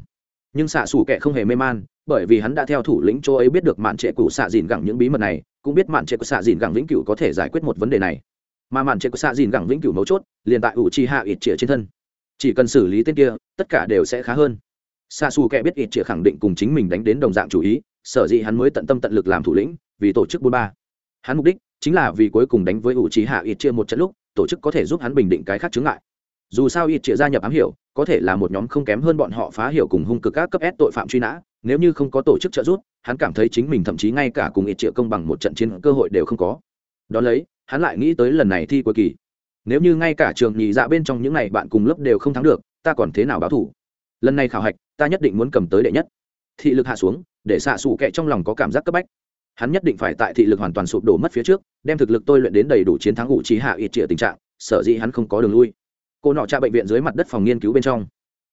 nhưng xạ xù kệ không hề mê man, bởi vì hắn đã theo thủ lĩnh chỗ ấy biết được mạn trệ cụ xạ dìn gẳng những bí mật này, cũng biết mạn trệ cụ xạ dìn gẳng vĩnh cửu có thể giải quyết một vấn đề này. Mà mạn trệ cụ xạ dìn gẳng vĩnh cửu mấu chốt, liền tại ủ chi hạ ít chĩa trên thân. Chỉ cần xử lý tên kia, tất cả đều sẽ khá hơn. Xạ xù kệ biết ít chĩa khẳng định cùng chính mình đánh đến đồng dạng chủ ý, sở dĩ hắn mới tận tâm tận lực làm thủ lĩnh, vì tổ chức bốn ba. Hắn mục đích chính là vì cuối cùng đánh với ủ chi hạ ít chia một trận lúc, tổ chức có thể giúp hắn bình định cái khác chứng lại dù sao ít chĩa gia nhập ám hiểu, có thể là một nhóm không kém hơn bọn họ phá hiểu cùng hung cực các cấp s tội phạm truy nã, nếu như không có tổ chức trợ giúp, hắn cảm thấy chính mình thậm chí ngay cả cùng ít chĩa công bằng một trận chiến cơ hội đều không có. Đón lấy, hắn lại nghĩ tới lần này thi cuối kỳ. Nếu như ngay cả trường nhị dạ bên trong những ngày bạn cùng lớp đều không thắng được, ta còn thế nào báo thủ? Lần này khảo hạch, ta nhất định muốn cầm tới đệ nhất. Thị lực hạ xuống, để xạ xù kệ trong lòng có cảm giác cấp bách. Hắn nhất định phải tại thị lực hoàn toàn sụp đổ mất phía trước, đem thực lực tôi luyện đến đầy đủ chiến thắng ủ trí hạ ít trịa tình trạng, sở dĩ hắn không có đường lui cô nọ tra bệnh viện dưới mặt đất phòng nghiên cứu bên trong.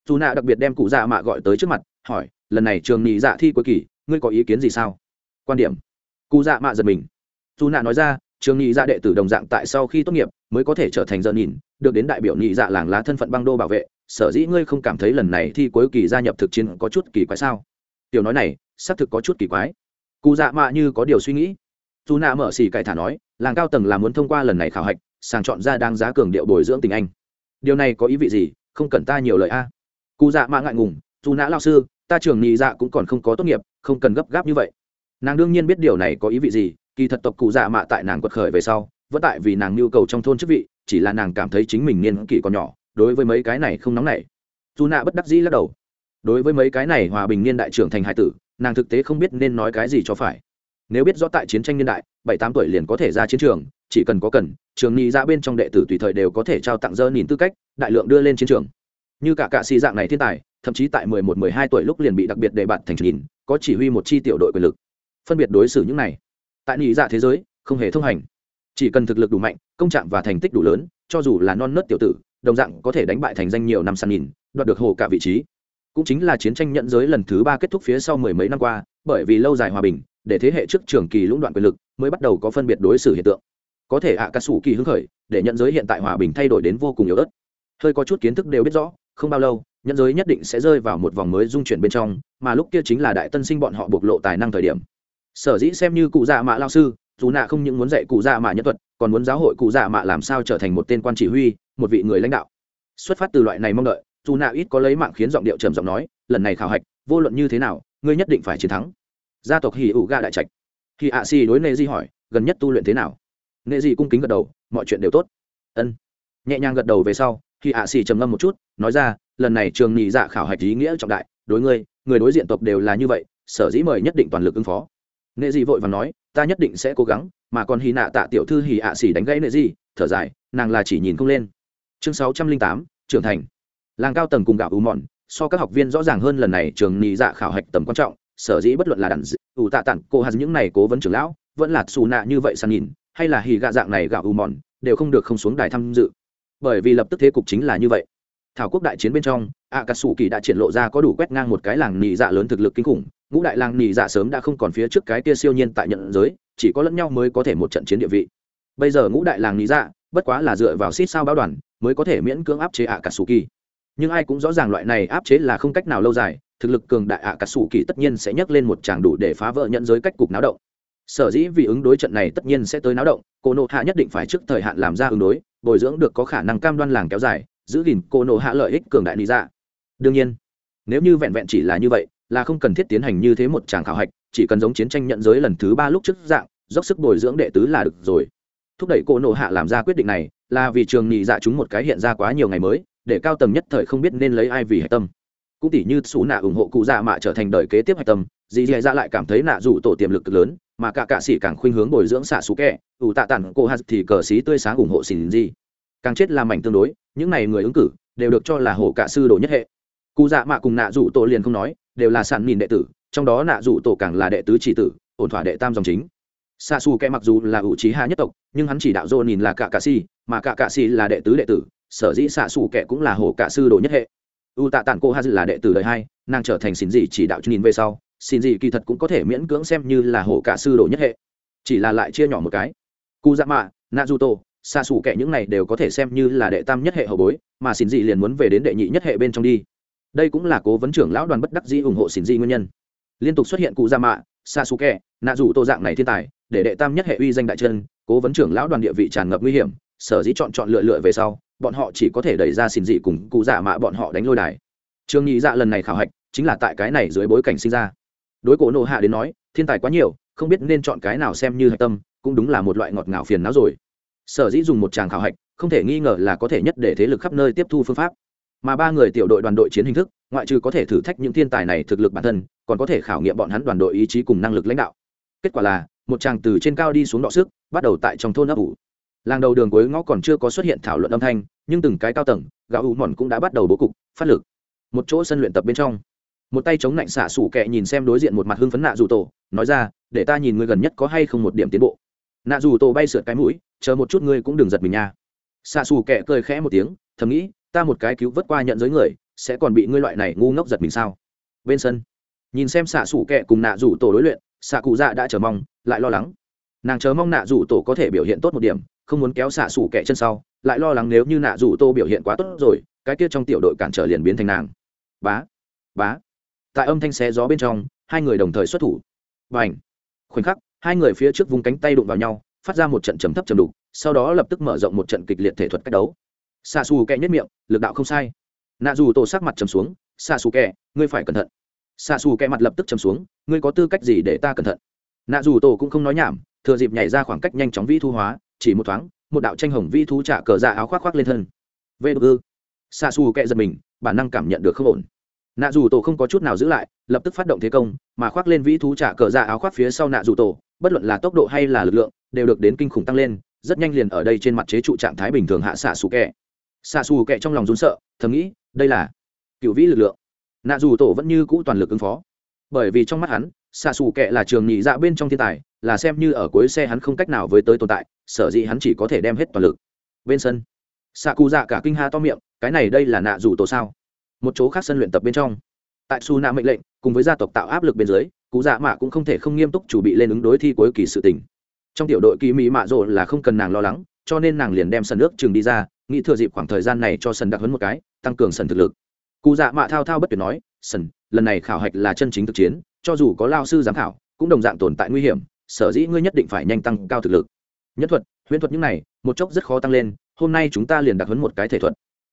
Dù nạ đặc biệt đem cụ dạ mạ gọi tới trước mặt, hỏi, lần này trường nhị dạ thi cuối kỳ, ngươi có ý kiến gì sao? Quan điểm. Cụ dạ mạ giật mình. Dù nạ nói ra, trường nhị dạ đệ tử đồng dạng tại sau khi tốt nghiệp, mới có thể trở thành giờ nhìn, được đến đại biểu nhị dạ làng lá thân phận băng đô bảo vệ, sở dĩ ngươi không cảm thấy lần này thi cuối kỳ gia nhập thực chiến có chút kỳ quái sao? Tiểu nói này, xác thực có chút kỳ quái. Cụ dạ mạ như có điều suy nghĩ. Dù nạ mở xì cải thả nói, làng cao tầng là muốn thông qua lần này khảo hạch, sàng chọn ra đang giá cường điệu bồi dưỡng tình anh điều này có ý vị gì? Không cần ta nhiều lời a. Cụ dạ mạ ngại ngùng, dù nã lao sư, ta trưởng nhị dạ cũng còn không có tốt nghiệp, không cần gấp gáp như vậy. Nàng đương nhiên biết điều này có ý vị gì, kỳ thật tộc cụ dạ mạ tại nàng quật khởi về sau, vẫn tại vì nàng nhu cầu trong thôn chức vị, chỉ là nàng cảm thấy chính mình niên kỷ còn nhỏ, đối với mấy cái này không nóng nảy. Dù nạ bất đắc dĩ lắc đầu. Đối với mấy cái này hòa bình niên đại trưởng thành hải tử, nàng thực tế không biết nên nói cái gì cho phải nếu biết rõ tại chiến tranh niên đại, bảy tám tuổi liền có thể ra chiến trường, chỉ cần có cần, trường nhị ra bên trong đệ tử tùy thời đều có thể trao tặng dơ nhìn tư cách, đại lượng đưa lên chiến trường. Như cả cạ xì dạng này thiên tài, thậm chí tại mười một, mười hai tuổi lúc liền bị đặc biệt đề bạt thành nhìn, có chỉ huy một chi tiểu đội quyền lực. Phân biệt đối xử những này. Tại nhị dạ thế giới, không hề thông hành. Chỉ cần thực lực đủ mạnh, công trạng và thành tích đủ lớn, cho dù là non nớt tiểu tử, đồng dạng có thể đánh bại thành danh nhiều năm sàn nhìn, đoạt được hồ cả vị trí. Cũng chính là chiến tranh nhận giới lần thứ ba kết thúc phía sau mười mấy năm qua, bởi vì lâu dài hòa bình để thế hệ trước trường kỳ lũng đoạn quyền lực mới bắt đầu có phân biệt đối xử hiện tượng. Có thể ạ à cà sủ kỳ hứng khởi, để nhận giới hiện tại hòa bình thay đổi đến vô cùng yếu ớt. Hơi có chút kiến thức đều biết rõ, không bao lâu, nhận giới nhất định sẽ rơi vào một vòng mới dung chuyển bên trong, mà lúc kia chính là đại tân sinh bọn họ bộc lộ tài năng thời điểm. Sở dĩ xem như cụ già mạ lao sư, dù nạ không những muốn dạy cụ già mạ nhân thuật, còn muốn giáo hội cụ già mạ làm sao trở thành một tên quan chỉ huy, một vị người lãnh đạo. Xuất phát từ loại này mong đợi, dù nạ ít có lấy mạng khiến giọng điệu trầm giọng nói, lần này khảo hạch, vô luận như thế nào, ngươi nhất định phải chiến thắng gia tộc hì ủ ga đại trạch. Khi ạ xì đối nệ di hỏi, gần nhất tu luyện thế nào? Nệ di cung kính gật đầu, mọi chuyện đều tốt. Ân. Nhẹ nhàng gật đầu về sau khi ạ xì trầm ngâm một chút, nói ra, lần này trường nhị dạ khảo hạch ý nghĩa trọng đại, đối ngươi, người đối diện tộc đều là như vậy, sở dĩ mời nhất định toàn lực ứng phó. Nệ di vội và nói, ta nhất định sẽ cố gắng, mà còn hì nạ tạ tiểu thư hì ạ xì đánh gãy nệ di, thở dài, nàng là chỉ nhìn không lên. Chương sáu trăm linh tám, trưởng thành. Làng cao tầng cùng gạo ưu mòn, so các học viên rõ ràng hơn lần này trường nhị dạ khảo hạch tầm quan trọng sở dĩ bất luận là đàn ủ tạ tặng cô hạt những này cố vấn trưởng lão, vẫn là xù nạ như vậy săn nhìn, hay là hì gạ dạng này gạo ù mòn, đều không được không xuống đài tham dự. Bởi vì lập tức thế cục chính là như vậy. Thảo quốc đại chiến bên trong ạ cà sủ kỳ đã triển lộ ra có đủ quét ngang một cái làng nỉ dạ lớn thực lực kinh khủng, ngũ đại làng nỉ dạ sớm đã không còn phía trước cái kia siêu nhiên tại nhận giới, chỉ có lẫn nhau mới có thể một trận chiến địa vị. Bây giờ ngũ đại làng nỉ dạ bất quá là dựa vào xít sao báo đoàn, mới có thể miễn cưỡng áp chế ạ cà sủ kỳ nhưng ai cũng rõ ràng loại này áp chế là không cách nào lâu dài thực lực cường đại ạ cà sủ kỳ tất nhiên sẽ nhấc lên một tràng đủ để phá vỡ nhận giới cách cục náo động. Sở dĩ vì ứng đối trận này tất nhiên sẽ tới náo động, cô nộ hạ nhất định phải trước thời hạn làm ra ứng đối, bồi dưỡng được có khả năng cam đoan làng kéo dài, giữ gìn cô nộ hạ lợi ích cường đại lý ra đương nhiên, nếu như vẹn vẹn chỉ là như vậy, là không cần thiết tiến hành như thế một tràng khảo hạch, chỉ cần giống chiến tranh nhận giới lần thứ ba lúc trước dạng, dốc sức bồi dưỡng đệ tứ là được rồi. Thúc đẩy cô nộ hạ làm ra quyết định này, là vì trường nhị dạ chúng một cái hiện ra quá nhiều ngày mới, để cao tầm nhất thời không biết nên lấy ai vì hạch tâm cũng tỷ như xú nạ ủng hộ cụ dạ mạ trở thành đời kế tiếp hạch tâm, dì dì dạ lại cảm thấy nạ rủ tổ tiềm lực cực lớn, mà cả cạ sĩ càng khuynh hướng bồi dưỡng xạ xú kẹ, ủ tạ tản cô hạt thì cờ xí tươi sáng ủng hộ xỉn gì càng chết làm mảnh tương đối, những này người ứng cử đều được cho là hổ cạ sư đồ nhất hệ. Cụ dạ mạ cùng nạ rủ tổ liền không nói, đều là sản mìn đệ tử, trong đó nạ rủ tổ càng là đệ tứ chỉ tử, ổn thỏa đệ tam dòng chính. Xa xù kẹ mặc dù là ủ trí hạ nhất tộc, nhưng hắn chỉ đạo dô nhìn là cả cạ si mà cả cạ si là đệ tứ đệ tử, sở dĩ xạ xù kẹ cũng là hổ cạ sư đồ nhất hệ u tạ tản cô ha là đệ tử đời hai, nàng trở thành xin gì chỉ đạo nhìn về sau, xin gì kỳ thật cũng có thể miễn cưỡng xem như là hổ cả sư đồ nhất hệ. Chỉ là lại chia nhỏ một cái. Cu dạ mạ, naruto xa xù kẻ những này đều có thể xem như là đệ tam nhất hệ hậu bối, mà xin gì liền muốn về đến đệ nhị nhất hệ bên trong đi. Đây cũng là cố vấn trưởng lão đoàn bất đắc dĩ ủng hộ xin gì nguyên nhân. Liên tục xuất hiện cụ dạ mạ xa xù kẻ nạ dù tô dạng này thiên tài, để đệ tam nhất hệ uy danh đại chân, cố vấn trưởng lão đoàn địa vị tràn ngập nguy hiểm, sở dĩ chọn chọn lựa lựa về sau bọn họ chỉ có thể đẩy ra xin dị cùng cụ dạ mạ bọn họ đánh lôi đài. Trường nhị dạ lần này khảo hạch chính là tại cái này dưới bối cảnh sinh ra. Đối cổ nộ hạ đến nói, thiên tài quá nhiều, không biết nên chọn cái nào xem như hạch tâm, cũng đúng là một loại ngọt ngào phiền não rồi. Sở dĩ dùng một tràng khảo hạch, không thể nghi ngờ là có thể nhất để thế lực khắp nơi tiếp thu phương pháp. Mà ba người tiểu đội đoàn đội chiến hình thức, ngoại trừ có thể thử thách những thiên tài này thực lực bản thân, còn có thể khảo nghiệm bọn hắn đoàn đội ý chí cùng năng lực lãnh đạo. Kết quả là, một chàng từ trên cao đi xuống đọ sức, bắt đầu tại trong thôn ấp ủ. Làng đầu đường cuối ngõ còn chưa có xuất hiện thảo luận âm thanh nhưng từng cái cao tầng gạo ủ mòn cũng đã bắt đầu bố cục, phát lực. Một chỗ sân luyện tập bên trong, một tay chống lạnh xạ sủ kẹ nhìn xem đối diện một mặt hưng phấn nạ dù tổ, nói ra, để ta nhìn ngươi gần nhất có hay không một điểm tiến bộ. Nạ dù tổ bay sượt cái mũi, chờ một chút ngươi cũng đừng giật mình nha. Xạ xù kẹ cười khẽ một tiếng, thầm nghĩ, ta một cái cứu vớt qua nhận giới người, sẽ còn bị ngươi loại này ngu ngốc giật mình sao? Bên sân, nhìn xem xạ xù kẹ cùng nạ dù tổ đối luyện, xạ cụ dạ đã chờ mong, lại lo lắng. Nàng chờ mong nạ dù tổ có thể biểu hiện tốt một điểm, không muốn kéo xạ xù kẹ chân sau lại lo lắng nếu như nạ dù tô biểu hiện quá tốt rồi, cái kia trong tiểu đội cản trở liền biến thành nàng. Bá bá. Tại âm thanh xé gió bên trong, hai người đồng thời xuất thủ. Và ảnh khoảnh khắc, hai người phía trước vùng cánh tay đụng vào nhau, phát ra một trận chấm thấp chầm đục, sau đó lập tức mở rộng một trận kịch liệt thể thuật cách đấu. Xa xù kẹ nhất miệng, lực đạo không sai. Nạ dù tổ sắc mặt chầm xuống xa xù kẹ ngươi phải cẩn thận. Xa xù kẹ mặt lập tức chầm xuống, ngươi có tư cách gì để ta cẩn thận? Nạ dù tổ cũng không nói nhảm, thừa dịp nhảy ra khoảng cách nhanh chóng vĩ thu hóa, chỉ một thoáng một đạo tranh hồng vi thú trả cờ dạ áo khoác khoác lên thân. Vê đ ư. Xa xù kẹ giật mình, bản năng cảm nhận được không ổn. Nạ dù tổ không có chút nào giữ lại, lập tức phát động thế công, mà khoác lên vĩ thú trả cờ dạ áo khoác phía sau nạ dù tổ, bất luận là tốc độ hay là lực lượng, đều được đến kinh khủng tăng lên, rất nhanh liền ở đây trên mặt chế trụ trạng thái bình thường hạ xạ xù kẹ xạ xù kẹ trong lòng rún sợ, thầm nghĩ, đây là cựu vĩ lực lượng. Nạ dù tổ vẫn như cũ toàn lực ứng phó. Bởi vì trong mắt hắn xạ xù kệ là trường nhị dạ bên trong thiên tài, là xem như ở cuối xe hắn không cách nào với tới tồn tại, sở dĩ hắn chỉ có thể đem hết toàn lực. Bên sân, xạ cụ dạ cả kinh ha to miệng, cái này đây là nạ rủ tổ sao? Một chỗ khác sân luyện tập bên trong. Tại su nạ mệnh lệnh, cùng với gia tộc tạo áp lực bên dưới, cụ dạ mạ cũng không thể không nghiêm túc chuẩn bị lên ứng đối thi cuối kỳ sự tình. Trong tiểu đội kỳ mỹ mạ rộ là không cần nàng lo lắng, cho nên nàng liền đem sân nước trường đi ra, nghĩ thừa dịp khoảng thời gian này cho sân đặc hấn một cái, tăng cường sân thực lực. Cụ dạ mạ thao thao bất tuyệt nói, sân, lần này khảo hạch là chân chính thực chiến cho dù có lao sư giám khảo, cũng đồng dạng tồn tại nguy hiểm, sở dĩ ngươi nhất định phải nhanh tăng cao thực lực. Nhất thuật, huyễn thuật những này, một chốc rất khó tăng lên, hôm nay chúng ta liền đặc hấn một cái thể thuật.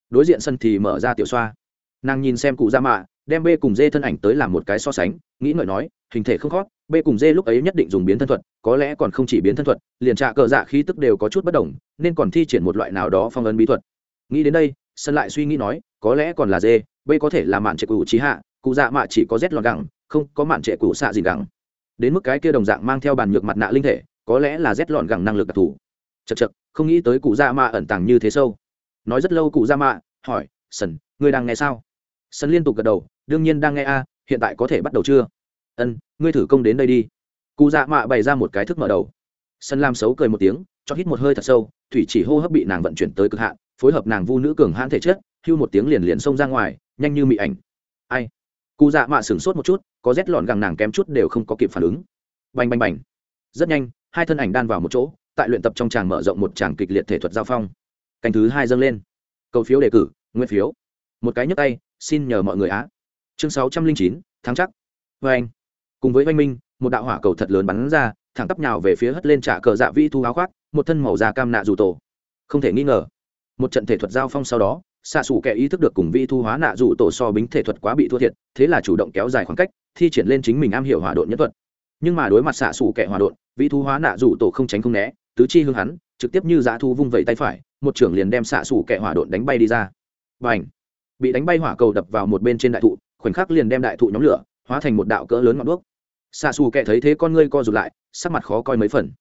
Đối diện sân thì mở ra tiểu xoa. Nàng nhìn xem cụ gia mạ, đem b cùng d thân ảnh tới làm một cái so sánh, nghĩ ngợi nói, hình thể không khót b cùng d lúc ấy nhất định dùng biến thân thuật, có lẽ còn không chỉ biến thân thuật, liền trạ cờ dạ khí tức đều có chút bất đồng, nên còn thi triển một loại nào đó phong ấn bí thuật. Nghĩ đến đây, sân lại suy nghĩ nói, có lẽ còn là d b có thể là mạn trệ cụ trí hạ, cụ dạ mạ chỉ có z lọt gẳng không có mạn trệ cũ xạ gì gẳng. Đến mức cái kia đồng dạng mang theo bàn nhược mặt nạ linh thể, có lẽ là rét lọn gẳng năng lực đặc thù. Chật chật không nghĩ tới cụ dạ mạ ẩn tàng như thế sâu. Nói rất lâu cụ dạ mạ, hỏi, sần, ngươi đang nghe sao? Sân liên tục gật đầu, đương nhiên đang nghe a, hiện tại có thể bắt đầu chưa? Ân, ngươi thử công đến đây đi. Cụ dạ mạ bày ra một cái thức mở đầu. Sân lam xấu cười một tiếng, cho hít một hơi thật sâu, thủy chỉ hô hấp bị nàng vận chuyển tới cực hạn, phối hợp nàng vu nữ cường hãn thể chất, hưu một tiếng liền liền xông ra ngoài, nhanh như mị ảnh. Ai? Cụ dạ mạ sửng sốt một chút, có rét lọn gàng nàng kém chút đều không có kịp phản ứng. Bành bành bành. Rất nhanh, hai thân ảnh đan vào một chỗ, tại luyện tập trong tràng mở rộng một tràng kịch liệt thể thuật giao phong. Canh thứ hai dâng lên. Cầu phiếu đề cử, nguyên phiếu. Một cái nhấp tay, xin nhờ mọi người á. Chương sáu trăm linh chín tháng chắc. Vê anh. Cùng với oanh minh, một đạo hỏa cầu thật lớn bắn ra, thẳng tắp nhào về phía hất lên trả cờ dạ vĩ thu áo khoác, một thân màu da cam nạ dù tổ. Không thể nghi ngờ, một trận thể thuật giao phong sau đó xạ xù kẻ ý thức được cùng vi thu hóa nạ dù tổ so bính thể thuật quá bị thua thiệt, thế là chủ động kéo dài khoảng cách, thi triển lên chính mình am hiểu hỏa độn nhất thuật. Nhưng mà đối mặt xạ xù kẻ hỏa độn vi thu hóa nạ dù tổ không tránh không né, tứ chi hương hắn, trực tiếp như giá thu vung vẩy tay phải, một trưởng liền đem xạ xù kẻ hỏa độn đánh bay đi ra. Và ảnh bị đánh bay hỏa cầu đập vào một bên trên đại thụ, khoảnh khắc liền đem đại thụ nhóm lửa, hóa thành một đạo cỡ lớn ngọn đuốc. Xạ xù kẻ thấy thế con ngươi co rụt lại, sắc mặt khó coi mấy phần.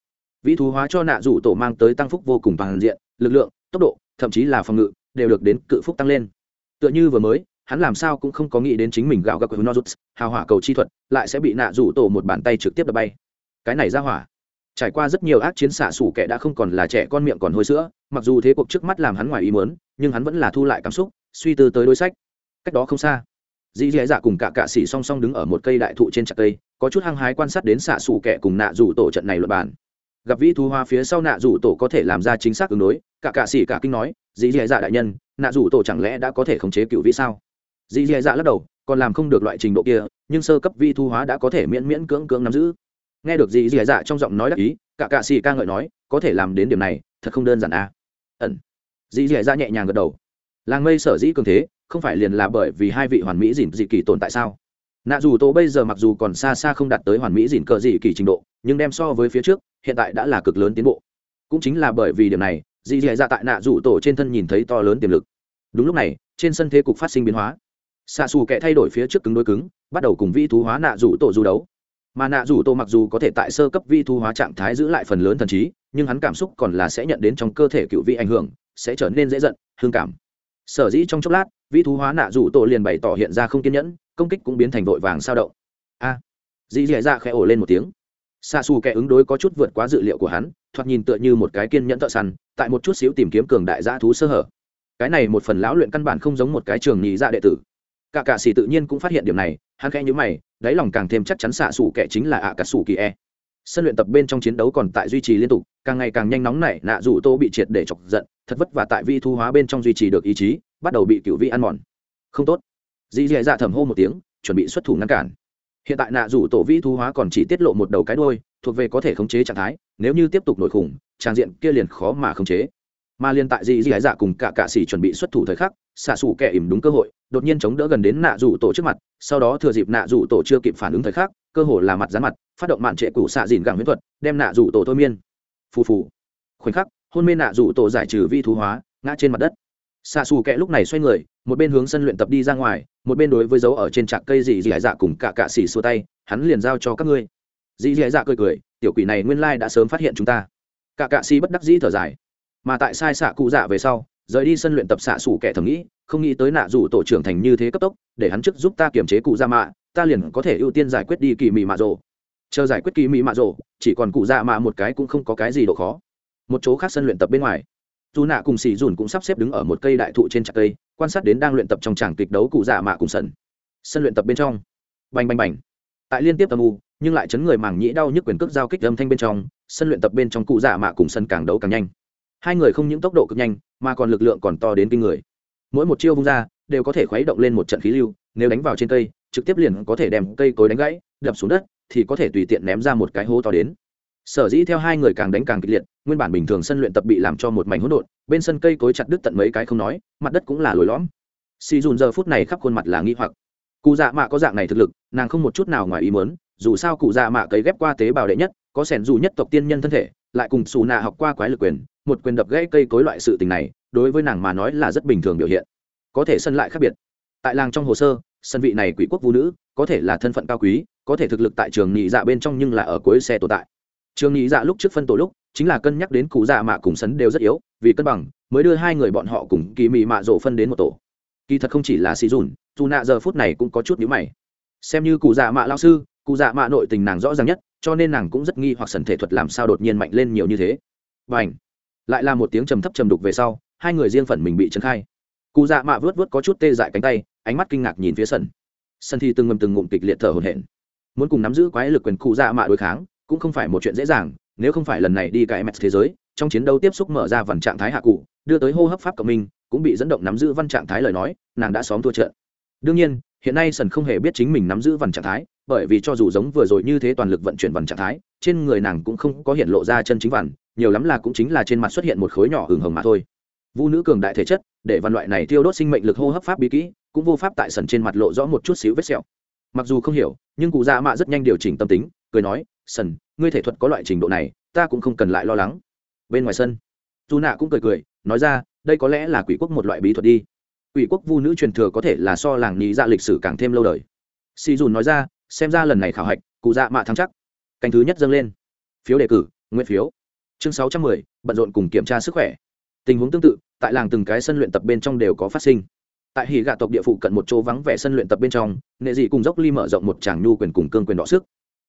Vĩ thú hóa cho nạ rủ tổ mang tới tăng phúc vô cùng toàn diện, lực lượng, tốc độ, thậm chí là phòng ngự đều được đến cự phúc tăng lên. Tựa như vừa mới, hắn làm sao cũng không có nghĩ đến chính mình gạo gặp của nozuts, hào hỏa cầu chi thuật, lại sẽ bị nạ rủ tổ một bàn tay trực tiếp đập bay. Cái này ra hỏa. Trải qua rất nhiều ác chiến xạ sủ kẻ đã không còn là trẻ con miệng còn hôi sữa, mặc dù thế cuộc trước mắt làm hắn ngoài ý muốn, nhưng hắn vẫn là thu lại cảm xúc, suy tư tới đối sách. Cách đó không xa dĩ dẻ dạ cùng cả cạ xỉ song song đứng ở một cây đại thụ trên chặt cây, có chút hăng hái quan sát đến xạ sủ kẻ cùng nạ rủ tổ trận này luật bản gặp vĩ thu hoa phía sau nạ rủ tổ có thể làm ra chính xác ứng đối, cả cạ xỉ cả kinh nói, dĩ dì dạ đại nhân, nạ rủ tổ chẳng lẽ đã có thể khống chế cựu vĩ sao? Dĩ dì dạ lắc đầu, còn làm không được loại trình độ kia, nhưng sơ cấp vi thu hóa đã có thể miễn miễn cưỡng cưỡng nắm giữ. Nghe được dĩ dì dạ trong giọng nói đắc ý, cả cạ xỉ ca ngợi nói, có thể làm đến điểm này, thật không đơn giản à? Ẩn. Dĩ dì dạ nhẹ nhàng gật đầu. Làng mây sở dĩ cường thế, không phải liền là bởi vì hai vị hoàn mỹ dìn dị kỳ tồn tại sao? Nạ dù tổ bây giờ mặc dù còn xa xa không đạt tới hoàn mỹ dịn cờ dị kỳ trình độ, nhưng đem so với phía trước, hiện tại đã là cực lớn tiến bộ. Cũng chính là bởi vì điểm này, dị dị dạ tại nạ dù tổ trên thân nhìn thấy to lớn tiềm lực. Đúng lúc này, trên sân thế cục phát sinh biến hóa. Xạ xù kẻ thay đổi phía trước cứng đối cứng, bắt đầu cùng vi thú hóa nạ dù tổ du đấu. Mà nạ dù tổ mặc dù có thể tại sơ cấp vi thú hóa trạng thái giữ lại phần lớn thần trí, nhưng hắn cảm xúc còn là sẽ nhận đến trong cơ thể cựu vị ảnh hưởng, sẽ trở nên dễ giận, hương cảm. Sở dĩ trong chốc lát, vi thú hóa nạ dù tổ liền bày tỏ hiện ra không kiên nhẫn công kích cũng biến thành vội vàng sao động. A à, dĩ dẻ dạ khẽ ổ lên một tiếng. Xa xù kẻ ứng đối có chút vượt quá dự liệu của hắn thoạt nhìn tựa như một cái kiên nhẫn thợ săn tại một chút xíu tìm kiếm cường đại dã thú sơ hở. Cái này một phần lão luyện căn bản không giống một cái trường nhị dạ đệ tử. Cả cả xì tự nhiên cũng phát hiện điểm này hắn khẽ nhữ mày đáy lòng càng thêm chắc chắn xạ xù kẻ chính là ạ cả xù kỳ e. Sân luyện tập bên trong chiến đấu còn tại duy trì liên tục càng ngày càng nhanh nóng nảy nạ dù tô bị triệt để chọc giận thật vất vả tại vi thu hóa bên trong duy trì được ý chí bắt đầu bị cựu vi ăn mòn. Không tốt dì dì dạ thầm hô một tiếng, chuẩn bị xuất thủ ngăn cản. Hiện tại nạ rủ tổ vi thu hóa còn chỉ tiết lộ một đầu cái đôi thuộc về có thể khống chế trạng thái, nếu như tiếp tục nổi khủng, trang diện kia liền khó mà khống chế. Mà liên tại dì dì dạ cùng cả cạ xỉ chuẩn bị xuất thủ thời khắc, xạ xù kẻ ìm đúng cơ hội, đột nhiên chống đỡ gần đến nạ rủ tổ trước mặt, sau đó thừa dịp nạ rủ tổ chưa kịp phản ứng thời khắc, cơ hồ là mặt rán mặt, phát động mạn trệ cũ xạ dìn gẳng huyễn thuật, đem nạ rủ tổ thôi miên. Phù phù. Khoảnh khắc, hôn mê nạ rủ tổ giải trừ vi thú hóa, ngã trên mặt đất xạ xù kẹ lúc này xoay người, một bên hướng sân luyện tập đi ra ngoài, một bên đối với dấu ở trên trạc cây dì dì dạ cùng cả cạ xỉ xua tay, hắn liền giao cho các ngươi. Dì dì dạ cười cười, tiểu quỷ này nguyên lai đã sớm phát hiện chúng ta. Cả cạ xỉ bất đắc dĩ thở dài. Mà tại sai xạ cụ dạ về sau, rời đi sân luyện tập xạ xù kẻ thầm nghĩ, không nghĩ tới nạ dù tổ trưởng thành như thế cấp tốc, để hắn trước giúp ta kiềm chế cụ dạ mạ, ta liền có thể ưu tiên giải quyết đi kỳ mị mạ rồ. Chờ giải quyết kỳ mị mạ rồ, chỉ còn cụ dạ mạ một cái cũng không có cái gì độ khó. Một chỗ khác sân luyện tập bên ngoài dù nạ cùng xì dùn cũng sắp xếp đứng ở một cây đại thụ trên trạc cây, quan sát đến đang luyện tập trong tràng kịch đấu cụ dạ mạ cùng sần. Sân luyện tập bên trong. Bành bành bành. Tại liên tiếp âm u, nhưng lại chấn người màng nhĩ đau nhức quyền cước giao kích âm thanh bên trong, sân luyện tập bên trong cụ dạ mạ cùng sân càng đấu càng nhanh. Hai người không những tốc độ cực nhanh, mà còn lực lượng còn to đến kinh người. Mỗi một chiêu vung ra, đều có thể khuấy động lên một trận khí lưu, nếu đánh vào trên cây, trực tiếp liền có thể đem cây cối đánh gãy, đập xuống đất, thì có thể tùy tiện ném ra một cái hố to đến sở dĩ theo hai người càng đánh càng kịch liệt, nguyên bản bình thường sân luyện tập bị làm cho một mảnh hỗn độn, bên sân cây cối chặt đứt tận mấy cái không nói, mặt đất cũng là lồi lõm. Xì dùn giờ phút này khắp khuôn mặt là nghi hoặc. Cụ dạ mạ có dạng này thực lực, nàng không một chút nào ngoài ý muốn, dù sao cụ dạ mạ cấy ghép qua tế bào đệ nhất, có sẻn dù nhất tộc tiên nhân thân thể, lại cùng xù nạ học qua quái lực quyền, một quyền đập gãy cây cối loại sự tình này, đối với nàng mà nói là rất bình thường biểu hiện. Có thể sân lại khác biệt. Tại làng trong hồ sơ, sân vị này quỷ quốc vũ nữ, có thể là thân phận cao quý, có thể thực lực tại trường nhị dạ bên trong nhưng là ở cuối xe tồn tại trường nhị dạ lúc trước phân tổ lúc, chính là cân nhắc đến cụ dạ mạ cùng sấn đều rất yếu, vì cân bằng, mới đưa hai người bọn họ cùng kỳ mị mạ rổ phân đến một tổ. Kỳ thật không chỉ là xì dùn, dù nạ giờ phút này cũng có chút nhữ mày. Xem như cụ dạ mạ lao sư, cụ dạ mạ nội tình nàng rõ ràng nhất, cho nên nàng cũng rất nghi hoặc sần thể thuật làm sao đột nhiên mạnh lên nhiều như thế. Và ảnh lại là một tiếng trầm thấp trầm đục về sau, hai người riêng phần mình bị trấn khai. Cụ dạ mạ vớt vớt có chút tê dại cánh tay, ánh mắt kinh ngạc nhìn phía sân. Sân thi từng ngầm từng ngụm kịch liệt thở hổn hển. Muốn cùng nắm giữ quái lực quyền cụ dạ mạ đối kháng cũng không phải một chuyện dễ dàng, nếu không phải lần này đi cãi mẹt thế giới, trong chiến đấu tiếp xúc mở ra vằn trạng thái hạ cụ, đưa tới hô hấp pháp cộng minh, cũng bị dẫn động nắm giữ văn trạng thái lời nói, nàng đã xóm thua trận. Đương nhiên, hiện nay sần không hề biết chính mình nắm giữ vằn trạng thái, bởi vì cho dù giống vừa rồi như thế toàn lực vận chuyển vằn trạng thái, trên người nàng cũng không có hiện lộ ra chân chính vằn, nhiều lắm là cũng chính là trên mặt xuất hiện một khối nhỏ hừng hồng mà thôi. Vu nữ cường đại thể chất, để văn loại này tiêu đốt sinh mệnh lực hô hấp pháp bí kỹ, cũng vô pháp tại sần trên mặt lộ rõ một chút xíu vết sẹo. Mặc dù không hiểu, nhưng cụ già mạ rất nhanh điều chỉnh tâm tính cười nói, sần, ngươi thể thuật có loại trình độ này, ta cũng không cần lại lo lắng. Bên ngoài sân dù nạ cũng cười cười, nói ra, đây có lẽ là quỷ quốc một loại bí thuật đi. Quỷ quốc vu nữ truyền thừa có thể là so làng nhị dạ lịch sử càng thêm lâu đời. Si dùn nói ra, xem ra lần này khảo hạch, cụ dạ mạ thắng chắc. Canh thứ nhất dâng lên. Phiếu đề cử, nguyên phiếu. Chương sáu trăm mười, bận rộn cùng kiểm tra sức khỏe. Tình huống tương tự, tại làng từng cái sân luyện tập bên trong đều có phát sinh. Tại hỉ gạ tộc địa phụ cận một chỗ vắng vẻ sân luyện tập bên trong nghệ dị cùng dốc ly mở rộng một tràng nhu quyền cùng cương quyền đọ sức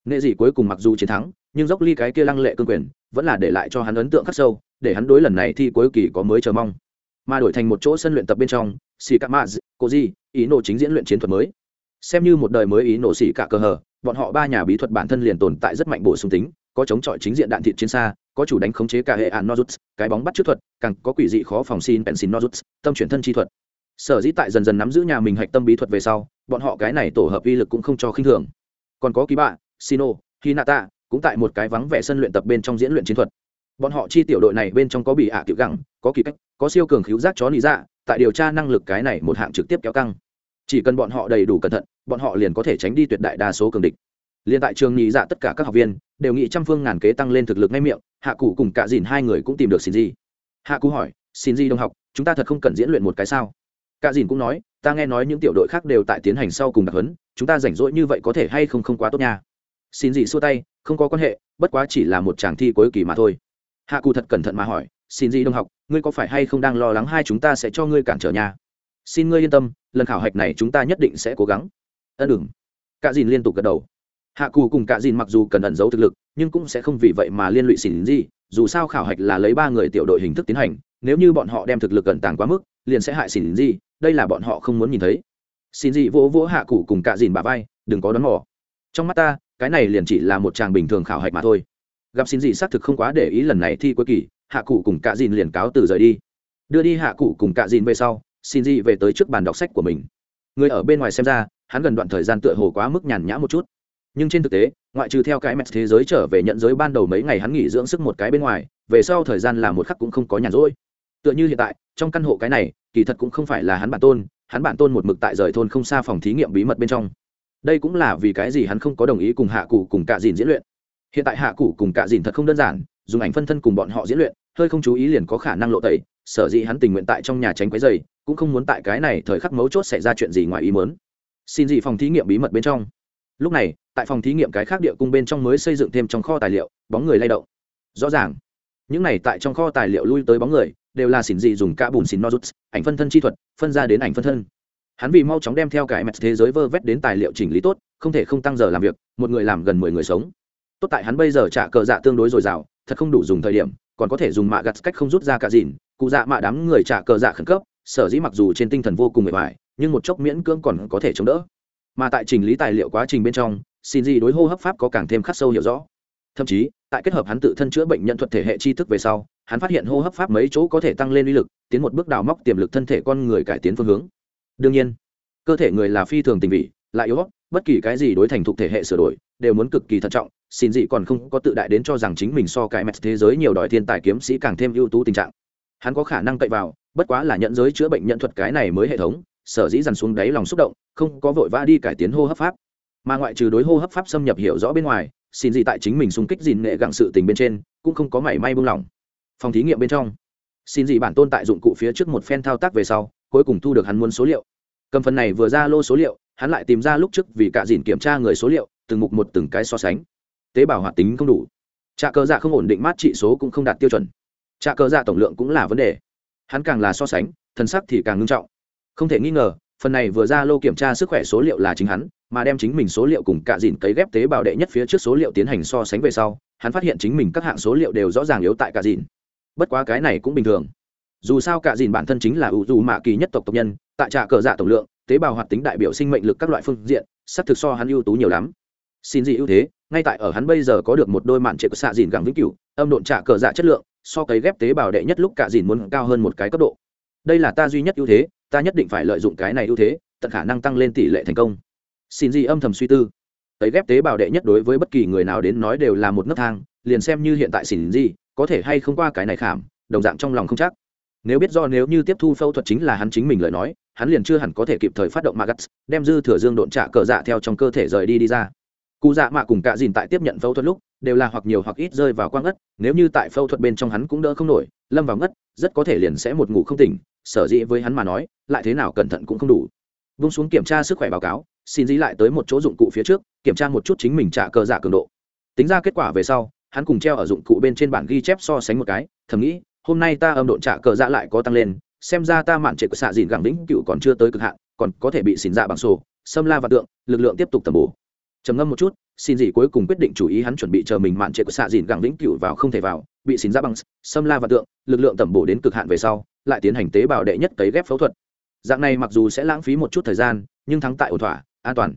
nệ dị cuối cùng mặc dù chiến thắng, nhưng dốc ly cái kia lăng lệ cương quyền vẫn là để lại cho hắn ấn tượng khắc sâu, để hắn đối lần này thi cuối kỳ có mới chờ mong. Mà đổi thành một chỗ sân luyện tập bên trong xì cả maz cô di, ý nổ chính diễn luyện chiến thuật mới. Xem như một đời mới ý nổ xì cả cơ hờ, bọn họ ba nhà bí thuật bản thân liền tồn tại rất mạnh bổ sung tính, có chống chọi chính diện đạn thịt chiến xa, có chủ đánh khống chế cả hệ ạn nozuts, cái bóng bắt trước thuật, càng có quỷ dị khó phòng xin pensin nozuts, tâm chuyển thân chi thuật. Sở dĩ tại dần dần nắm giữ nhà mình hạch tâm bí thuật về sau, bọn họ cái này tổ hợp uy lực cũng không cho khinh thường. Còn có ký bạ sino hinata, cũng tại một cái vắng vẻ sân luyện tập bên trong diễn luyện chiến thuật. Bọn họ chi tiểu đội này bên trong có bị hạ tiểu gẳng, có kỳ cách, có siêu cường khiếu giác chó nị dạ tại điều tra năng lực cái này một hạng trực tiếp kéo căng. Chỉ cần bọn họ đầy đủ cẩn thận, bọn họ liền có thể tránh đi tuyệt đại đa số cường địch. Liên tại trường nhị dạ tất cả các học viên, đều nghĩ trăm phương ngàn kế tăng lên thực lực ngay miệng, hạ cụ cùng cả dìn hai người cũng tìm được xin gì hạ cụ hỏi xin gì đồng học, chúng ta thật không cần diễn luyện một cái sao? Cả dìn cũng nói, ta nghe nói những tiểu đội khác đều tại tiến hành sau cùng đặc huấn, chúng ta rảnh rỗi như vậy có thể hay không không quá tốt nha? Xin gì xua tay, không có quan hệ, bất quá chỉ là một tràng thi cuối kỳ mà thôi. Hạ cụ thật cẩn thận mà hỏi, xin gì đồng học, ngươi có phải hay không đang lo lắng hai chúng ta sẽ cho ngươi cản trở nhà? Xin ngươi yên tâm, lần khảo hạch này chúng ta nhất định sẽ cố gắng. Ân đừng. Cả dìn liên tục gật đầu. Hạ cù cùng cả dìn mặc dù cần ẩn giấu thực lực, nhưng cũng sẽ không vì vậy mà liên lụy xỉn gì, dù sao khảo hạch là lấy ba người tiểu đội hình thức tiến hành, nếu như bọn họ đem thực lực cẩn tàng quá mức, liền sẽ hại xỉn gì, đây là bọn họ không muốn nhìn thấy. Xin gì vỗ vỗ hạ cụ cùng cả dìn bà vai, đừng có đón mò. Trong mắt ta cái này liền chỉ là một chàng bình thường khảo hạch mà thôi. Gặp xin gì xác thực không quá để ý lần này thi cuối kỳ, hạ cụ cùng cả dìn liền cáo từ rời đi. Đưa đi hạ cụ cùng cả dìn về sau, xin gì về tới trước bàn đọc sách của mình. Người ở bên ngoài xem ra, hắn gần đoạn thời gian tựa hồ quá mức nhàn nhã một chút. Nhưng trên thực tế, ngoại trừ theo cái mẹt thế giới trở về nhận giới ban đầu mấy ngày hắn nghỉ dưỡng sức một cái bên ngoài, về sau thời gian là một khắc cũng không có nhàn rỗi. Tựa như hiện tại, trong căn hộ cái này, kỳ thật cũng không phải là hắn bản tôn, hắn bản tôn một mực tại rời thôn không xa phòng thí nghiệm bí mật bên trong đây cũng là vì cái gì hắn không có đồng ý cùng hạ cụ cùng cạ dìn diễn luyện. Hiện tại hạ cụ cùng cạ dìn thật không đơn giản, dùng ảnh phân thân cùng bọn họ diễn luyện, hơi không chú ý liền có khả năng lộ tẩy, sở dĩ hắn tình nguyện tại trong nhà tránh quấy dày cũng không muốn tại cái này thời khắc mấu chốt xảy ra chuyện gì ngoài ý mớn xin gì phòng thí nghiệm bí mật bên trong. Lúc này, tại phòng thí nghiệm cái khác địa cung bên trong mới xây dựng thêm trong kho tài liệu, bóng người lay động. Rõ ràng, những này tại trong kho tài liệu lui tới bóng người, đều là xỉn dị dùng cả bùn xỉn nozuts, ảnh phân thân chi thuật, phân ra đến ảnh phân thân hắn vì mau chóng đem theo cải mẹt thế giới vơ vét đến tài liệu chỉnh lý tốt, không thể không tăng giờ làm việc, một người làm gần mười người sống. Tốt tại hắn bây giờ trả cờ dạ tương đối dồi dào, thật không đủ dùng thời điểm, còn có thể dùng mạ gặt cách không rút ra cả dìn, cụ dạ mạ đám người trả cờ dạ khẩn cấp, sở dĩ mặc dù trên tinh thần vô cùng mệt mỏi, nhưng một chốc miễn cưỡng còn có thể chống đỡ. Mà tại chỉnh lý tài liệu quá trình bên trong, xin gì đối hô hấp pháp có càng thêm khắc sâu hiểu rõ. Thậm chí, tại kết hợp hắn tự thân chữa bệnh nhận thuật thể hệ tri thức về sau, hắn phát hiện hô hấp pháp mấy chỗ có thể tăng lên uy lực, tiến một bước đào móc tiềm lực thân thể con người cải tiến phương hướng đương nhiên, cơ thể người là phi thường tình vị, lại yếu bất kỳ cái gì đối thành thục thể hệ sửa đổi đều muốn cực kỳ thận trọng, xin dị còn không có tự đại đến cho rằng chính mình so cái mẹt thế giới nhiều đòi thiên tài kiếm sĩ càng thêm ưu tú tình trạng. Hắn có khả năng cậy vào, bất quá là nhận giới chữa bệnh nhận thuật cái này mới hệ thống, sở dĩ dằn xuống đáy lòng xúc động, không có vội vã đi cải tiến hô hấp pháp. Mà ngoại trừ đối hô hấp pháp xâm nhập hiểu rõ bên ngoài, xin gì tại chính mình xung kích dìn nghệ gặng sự tình bên trên, cũng không có mảy may buông lỏng. Phòng thí nghiệm bên trong, xin gì bản tôn tại dụng cụ phía trước một phen thao tác về sau cuối cùng thu được hắn muốn số liệu. Cầm phần này vừa ra lô số liệu, hắn lại tìm ra lúc trước vì cả dìn kiểm tra người số liệu, từng mục một từng cái so sánh. Tế bào hoạt tính không đủ. Trà cờ dạ không ổn định mát trị số cũng không đạt tiêu chuẩn. Trà cờ dạ tổng lượng cũng là vấn đề. Hắn càng là so sánh thân sắc thì càng ngưng trọng. Không thể nghi ngờ, phần này vừa ra lô kiểm tra sức khỏe số liệu là chính hắn, mà đem chính mình số liệu cùng cả dìn cấy ghép tế bào đệ nhất phía trước số liệu tiến hành so sánh về sau, hắn phát hiện chính mình các hạng số liệu đều rõ ràng yếu tại cả dìn. Bất quá cái này cũng bình thường dù sao cả dìn bản thân chính là ủ dù mạ kỳ nhất tộc tộc nhân, tại trạ cờ dạ tổng lượng, tế bào hoạt tính đại biểu sinh mệnh lực các loại phương diện sắp thực so hắn ưu tú nhiều lắm. Xin gì ưu thế, ngay tại ở hắn bây giờ có được một đôi mạn trệ của xạ dìn gẳng vĩnh cửu, âm độn trạ cờ dạ chất lượng, so cấy ghép tế bào đệ nhất lúc cả dìn muốn cao hơn một cái cấp độ. Đây là ta duy nhất ưu thế, ta nhất định phải lợi dụng cái này ưu thế, tận khả năng tăng lên tỷ lệ thành công. Xin gì âm thầm suy tư. Cấy ghép tế bào đệ nhất đối với bất kỳ người nào đến nói đều là một nấc thang, liền xem như hiện tại xin gì, có thể hay không qua cái này khảm, đồng dạng trong lòng không chắc nếu biết do nếu như tiếp thu phẫu thuật chính là hắn chính mình lời nói, hắn liền chưa hẳn có thể kịp thời phát động magas đem dư thừa dương độn trả cờ dạ theo trong cơ thể rời đi đi ra. Cụ dạ mạ cùng cạ dìn tại tiếp nhận phẫu thuật lúc, đều là hoặc nhiều hoặc ít rơi vào quang ngất, nếu như tại phẫu thuật bên trong hắn cũng đỡ không nổi, lâm vào ngất, rất có thể liền sẽ một ngủ không tỉnh, sở dĩ với hắn mà nói, lại thế nào cẩn thận cũng không đủ. Vung xuống kiểm tra sức khỏe báo cáo, xin dĩ lại tới một chỗ dụng cụ phía trước, kiểm tra một chút chính mình trả cờ dạ cường độ. Tính ra kết quả về sau, hắn cùng treo ở dụng cụ bên trên bản ghi chép so sánh một cái, thầm nghĩ hôm nay ta âm độn trả cờ dạ lại có tăng lên, xem ra ta mạn trệ của xạ dìn gẳng vĩnh cựu còn chưa tới cực hạn, còn có thể bị xỉn dạ bằng sổ, xâm la và tượng, lực lượng tiếp tục tầm bổ. Trầm ngâm một chút xin gì cuối cùng quyết định chủ ý hắn chuẩn bị chờ mình mạn trệ của xạ dìn gẳng vĩnh cựu vào không thể vào, bị xỉn dạ bằng xâm la và tượng, lực lượng tầm bổ đến cực hạn về sau, lại tiến hành tế bào đệ nhất cấy ghép phẫu thuật. Dạng này mặc dù sẽ lãng phí một chút thời gian, nhưng thắng tại ổn thỏa, an toàn.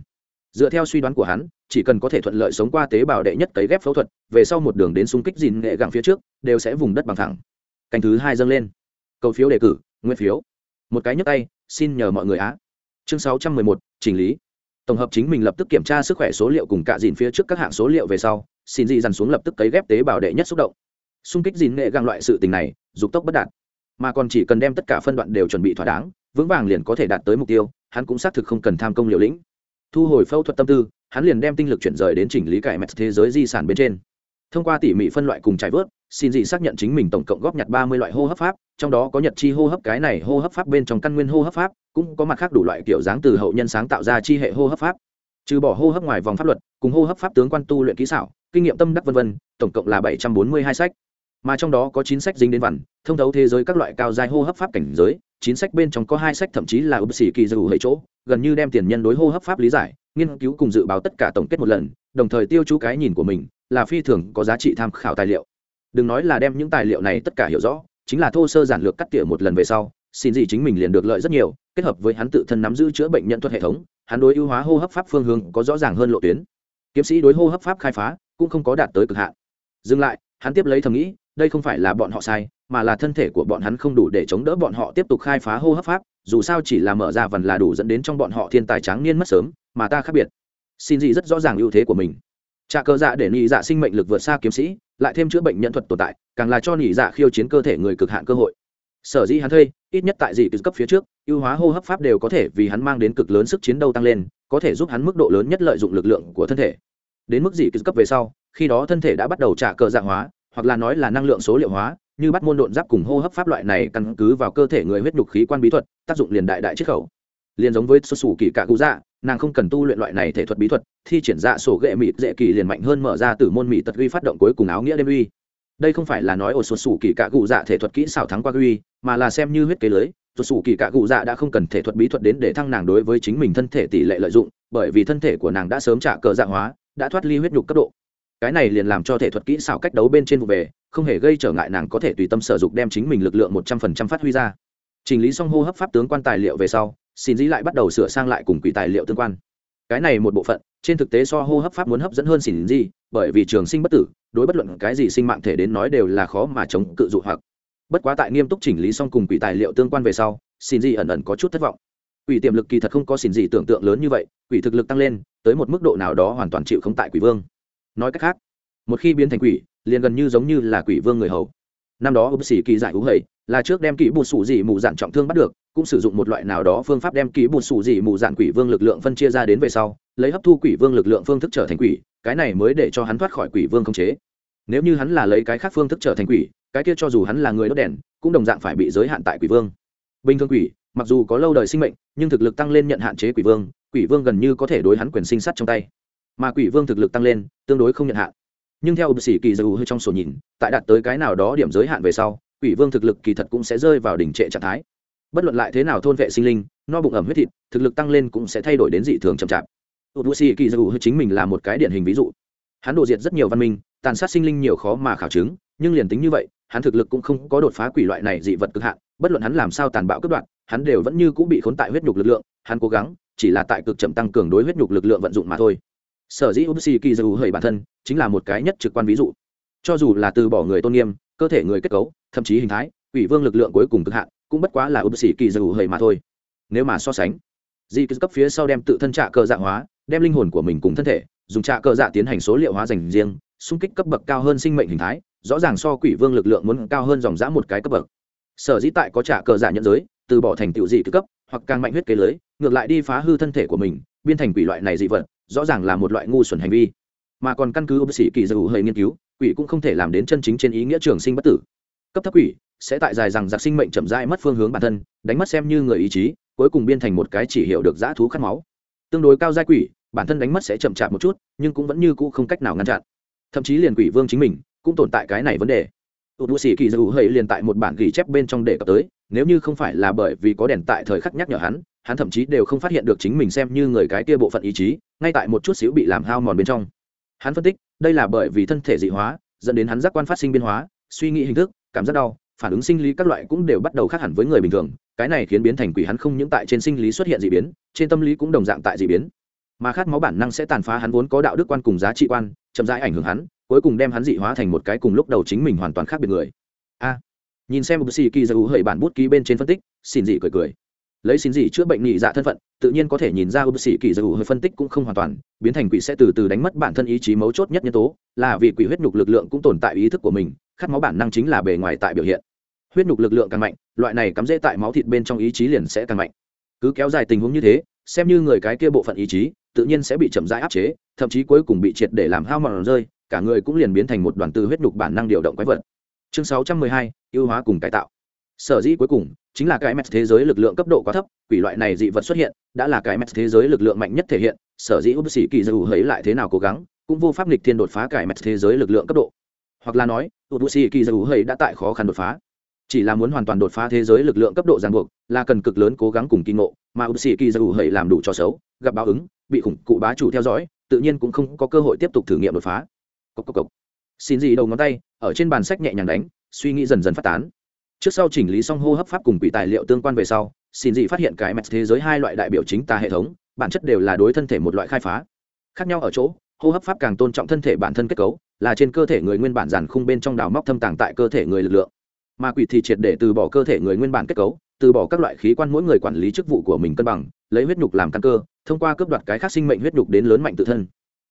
Dựa theo suy đoán của hắn, chỉ cần có thể thuận lợi sống qua tế bào đệ nhất cấy ghép phẫu thuật, về sau một đường đến xung kích dìn nghệ gẳng phía trước, đều sẽ vùng đất bằng thẳng canh thứ hai dâng lên. Cầu phiếu đề cử nguyên phiếu. Một cái nhấp tay, xin nhờ mọi người á. Chương sáu trăm mười một, chỉnh lý. Tổng hợp chính mình lập tức kiểm tra sức khỏe số liệu cùng cạ dìn phía trước các hạng số liệu về sau, xin dị dằn xuống lập tức cấy ghép tế bào đệ nhất xúc động. Xung kích dìn nghệ găng loại sự tình này, dục tốc bất đạt. Mà còn chỉ cần đem tất cả phân đoạn đều chuẩn bị thỏa đáng, vững vàng liền có thể đạt tới mục tiêu, hắn cũng xác thực không cần tham công liều lĩnh. Thu hồi phẫu thuật tâm tư, hắn liền đem tinh lực chuyển rời đến chỉnh lý cải mẹt thế giới di sản bên trên. Thông qua tỉ mỉ phân loại cùng trải vớt xin dị xác nhận chính mình tổng cộng góp nhặt ba mươi loại hô hấp pháp, trong đó có nhật chi hô hấp cái này hô hấp pháp bên trong căn nguyên hô hấp pháp, cũng có mặt khác đủ loại kiểu dáng từ hậu nhân sáng tạo ra chi hệ hô hấp pháp. Trừ bỏ hô hấp ngoài vòng pháp luật, cùng hô hấp pháp tướng quan tu luyện kỹ xảo, kinh nghiệm tâm đắc vân vân, tổng cộng là bảy trăm bốn mươi hai sách. Mà trong đó có chín sách dính đến vằn, thông thấu thế giới các loại cao giai hô hấp pháp cảnh giới, chín sách bên trong có hai sách thậm chí là ưu sĩ kỳ dù hệ chỗ, gần như đem tiền nhân đối hô hấp pháp lý giải, nghiên cứu cùng dự báo tất cả tổng kết một lần, đồng thời tiêu chú cái nhìn của mình, là phi thường có giá trị tham khảo tài liệu đừng nói là đem những tài liệu này tất cả hiểu rõ, chính là thô sơ giản lược cắt tỉa một lần về sau, xin gì chính mình liền được lợi rất nhiều, kết hợp với hắn tự thân nắm giữ chữa bệnh nhận thuật hệ thống, hắn đối ưu hóa hô hấp pháp phương hướng có rõ ràng hơn lộ tuyến. Kiếm sĩ đối hô hấp pháp khai phá cũng không có đạt tới cực hạn. Dừng lại, hắn tiếp lấy thầm nghĩ, đây không phải là bọn họ sai, mà là thân thể của bọn hắn không đủ để chống đỡ bọn họ tiếp tục khai phá hô hấp pháp, dù sao chỉ là mở ra vần là đủ dẫn đến trong bọn họ thiên tài tráng niên mất sớm, mà ta khác biệt. Xin gì rất rõ ràng ưu thế của mình trà cơ dạ để nhị dạ sinh mệnh lực vượt xa kiếm sĩ, lại thêm chữa bệnh nhân thuật tồn tại, càng là cho nhị dạ khiêu chiến cơ thể người cực hạn cơ hội. Sở dĩ hắn thuê, ít nhất tại dị cấp phía trước, ưu hóa hô hấp pháp đều có thể vì hắn mang đến cực lớn sức chiến đấu tăng lên, có thể giúp hắn mức độ lớn nhất lợi dụng lực lượng của thân thể. Đến mức dị cấp về sau, khi đó thân thể đã bắt đầu trả cờ dạng hóa, hoặc là nói là năng lượng số liệu hóa, như bắt môn độn giáp cùng hô hấp pháp loại này căn cứ vào cơ thể người huyết nhục khí quan bí thuật, tác dụng liền đại đại chiết khẩu. Liền giống với xuất xù kỳ cả cụ dạ nàng không cần tu luyện loại này thể thuật bí thuật, thi triển dạ sổ ghệ mịt dễ kỳ liền mạnh hơn mở ra từ môn mị tật uy phát động cuối cùng áo nghĩa đêm uy. Đây không phải là nói ổ xuất sủ kỳ cạ cụ dạ thể thuật kỹ xảo thắng qua uy, mà là xem như huyết kế lưới. Xuất sủ kỳ cạ cụ dạ đã không cần thể thuật bí thuật đến để thăng nàng đối với chính mình thân thể tỷ lệ lợi dụng, bởi vì thân thể của nàng đã sớm trả cờ dạ hóa, đã thoát ly huyết nhục cấp độ. Cái này liền làm cho thể thuật kỹ xảo cách đấu bên trên vụ về, không hề gây trở ngại nàng có thể tùy tâm sở dục đem chính mình lực lượng một trăm phần trăm phát huy ra. Chỉnh lý xong hô hấp pháp tướng quan tài liệu về sau xin dĩ lại bắt đầu sửa sang lại cùng quỷ tài liệu tương quan. Cái này một bộ phận, trên thực tế so hô hấp pháp muốn hấp dẫn hơn xin dĩ, bởi vì trường sinh bất tử, đối bất luận cái gì sinh mạng thể đến nói đều là khó mà chống cự dụ hoặc. Bất quá tại nghiêm túc chỉnh lý xong cùng quỷ tài liệu tương quan về sau, xin dĩ ẩn ẩn có chút thất vọng. Quỷ tiềm lực kỳ thật không có xin dĩ tưởng tượng lớn như vậy, quỷ thực lực tăng lên, tới một mức độ nào đó hoàn toàn chịu không tại quỷ vương. Nói cách khác, một khi biến thành quỷ, liền gần như giống như là quỷ vương người hầu năm đó úp sĩ kỳ giải hữu hầy, là trước đem kỹ bùn sủ dị mù dạn trọng thương bắt được, cũng sử dụng một loại nào đó phương pháp đem kỹ bùn sủ dị mù dạn quỷ vương lực lượng phân chia ra đến về sau, lấy hấp thu quỷ vương lực lượng phương thức trở thành quỷ, cái này mới để cho hắn thoát khỏi quỷ vương không chế. Nếu như hắn là lấy cái khác phương thức trở thành quỷ, cái kia cho dù hắn là người đốt đèn, cũng đồng dạng phải bị giới hạn tại quỷ vương. Bình thường quỷ, mặc dù có lâu đời sinh mệnh, nhưng thực lực tăng lên nhận hạn chế quỷ vương quỷ vương gần như có thể đối hắn quyền sinh sát trong tay. Mà quỷ vương thực lực tăng lên, tương đối không nhận hạn nhưng theo bác sĩ kỳ dầu hơi trong sổ nhìn, tại đạt tới cái nào đó điểm giới hạn về sau, quỷ vương thực lực kỳ thật cũng sẽ rơi vào đỉnh trệ trạng thái. Bất luận lại thế nào thôn vệ sinh linh, no bụng ẩm huyết thịt, thực lực tăng lên cũng sẽ thay đổi đến dị thường chậm chạp. Bác sĩ kỳ dầu hơi chính mình là một cái điển hình ví dụ. Hắn đổ diệt rất nhiều văn minh, tàn sát sinh linh nhiều khó mà khảo chứng, nhưng liền tính như vậy, hắn thực lực cũng không có đột phá quỷ loại này dị vật cực hạn, bất luận hắn làm sao tàn bạo cướp đoạn hắn đều vẫn như cũng bị khốn tại huyết nhục lực lượng, hắn cố gắng, chỉ là tại cực chậm tăng cường đối huyết nhục lực lượng vận dụng mà thôi sở dĩ upsi kỳ dù hơi bản thân chính là một cái nhất trực quan ví dụ. Cho dù là từ bỏ người tôn nghiêm, cơ thể người kết cấu, thậm chí hình thái, quỷ vương lực lượng cuối cùng cực hạn, cũng bất quá là upsi kỳ dù hơi mà thôi. Nếu mà so sánh, di cấp phía sau đem tự thân trạ cơ dạ hóa, đem linh hồn của mình cùng thân thể, dùng trạ cơ dạ tiến hành số liệu hóa dành riêng, xung kích cấp bậc cao hơn sinh mệnh hình thái, rõ ràng so quỷ vương lực lượng muốn cao hơn dòng dã một cái cấp bậc. Sở dĩ tại có trả cờ giả dạ nhận giới, từ bỏ thành tựu dị cấp, hoặc càng mạnh huyết kế lưới, ngược lại đi phá hư thân thể của mình biên thành quỷ loại này dị vật rõ ràng là một loại ngu xuẩn hành vi. Mà còn căn cứ bác sĩ kỳ dầu hơi nghiên cứu, quỷ cũng không thể làm đến chân chính trên ý nghĩa trường sinh bất tử. Cấp thấp quỷ sẽ tại dài rằng giặc sinh mệnh chậm rãi mất phương hướng bản thân, đánh mất xem như người ý chí, cuối cùng biên thành một cái chỉ hiểu được dã thú khát máu. Tương đối cao giai quỷ, bản thân đánh mất sẽ chậm chạp một chút, nhưng cũng vẫn như cũ không cách nào ngăn chặn. Thậm chí liền quỷ vương chính mình cũng tồn tại cái này vấn đề. Tụt bù xì kỳ dù hơi liền tại một bản ghi chép bên trong đề cập tới, nếu như không phải là bởi vì có đèn tại thời khắc nhắc nhở hắn hắn thậm chí đều không phát hiện được chính mình xem như người cái kia bộ phận ý chí ngay tại một chút xíu bị làm hao mòn bên trong. Hắn phân tích, đây là bởi vì thân thể dị hóa, dẫn đến hắn giác quan phát sinh biến hóa, suy nghĩ hình thức, cảm giác đau, phản ứng sinh lý các loại cũng đều bắt đầu khác hẳn với người bình thường. Cái này khiến biến thành quỷ hắn không những tại trên sinh lý xuất hiện d ị biến, trên tâm lý cũng đồng dạng tại d ị biến. Mà khát máu bản năng sẽ tàn phá hắn vốn có đạo đức quan cùng giá trị quan, chậm rãi ảnh hưởng hắn, cuối cùng đem hắn dị hóa thành một cái cùng lúc đầu chính mình hoàn toàn khác biệt người. A. Nhìn xem một xì kỳ dầu hời bản bút ký bên trên phân tích xin dị cười cười lấy xin gì chữa bệnh nhị dạ thân phận tự nhiên có thể nhìn ra ưu sĩ kỳ dầu hơi phân tích cũng không hoàn toàn biến thành quỷ sẽ từ từ đánh mất bản thân ý chí mấu chốt nhất nhân tố là vì quỷ huyết nhục lực lượng cũng tồn tại ý thức của mình khát máu bản năng chính là bề ngoài tại biểu hiện. Huyết nhục lực lượng càng mạnh loại này cắm rễ tại máu thịt bên trong ý chí liền sẽ càng mạnh. Cứ kéo dài tình huống như thế xem như người cái kia bộ phận ý chí tự nhiên sẽ bị chậm rãi áp chế thậm chí cuối cùng bị triệt để làm hao mòn rơi cả người cũng liền biến thành một đoàn từ huyết nhục bản năng điều động quái vật. Chương 612, ưu hóa cùng cải tạo sở dĩ cuối cùng, chính là cái mẹt thế giới lực lượng cấp độ quá thấp, quỷ loại này dị vật xuất hiện, đã là cái mẹt thế giới lực lượng mạnh nhất thể hiện, sở dĩ úp sĩ kỳ dù hấy lại thế nào cố gắng, cũng vô pháp lịch thiên đột phá cái mẹt thế giới lực lượng cấp độ. Hoặc là nói úp sĩ kỳ dù hấy đã tại khó khăn đột phá. Chỉ là muốn hoàn toàn đột phá thế giới lực lượng cấp độ ràng buộc, là cần cực lớn cố gắng cùng kinh ngộ, mà úp sĩ kỳ dù hấy làm đủ cho xấu, gặp báo ứng, bị khủng cụ bá chủ theo dõi, tự nhiên cũng không có cơ hội tiếp tục thử nghiệm đột phá. Cốc cốc cốc. xin gì đầu ngón tay, ở trên bàn sách nhẹ nhàng đánh, suy nghĩ dần dần phát tán trước sau chỉnh lý xong hô hấp pháp cùng quỷ tài liệu tương quan về sau, xin dị phát hiện cái mẹt thế giới hai loại đại biểu chính ta hệ thống, bản chất đều là đối thân thể một loại khai phá. Khác nhau ở chỗ, hô hấp pháp càng tôn trọng thân thể bản thân kết cấu, là trên cơ thể người nguyên bản giàn khung bên trong đào móc thâm tàng tại cơ thể người lực lượng. Mà quỷ thì triệt để từ bỏ cơ thể người nguyên bản kết cấu, từ bỏ các loại khí quan mỗi người quản lý chức vụ của mình cân bằng, lấy huyết nhục làm căn cơ, thông qua cướp đoạt cái khác sinh mệnh huyết nhục đến lớn mạnh tự thân.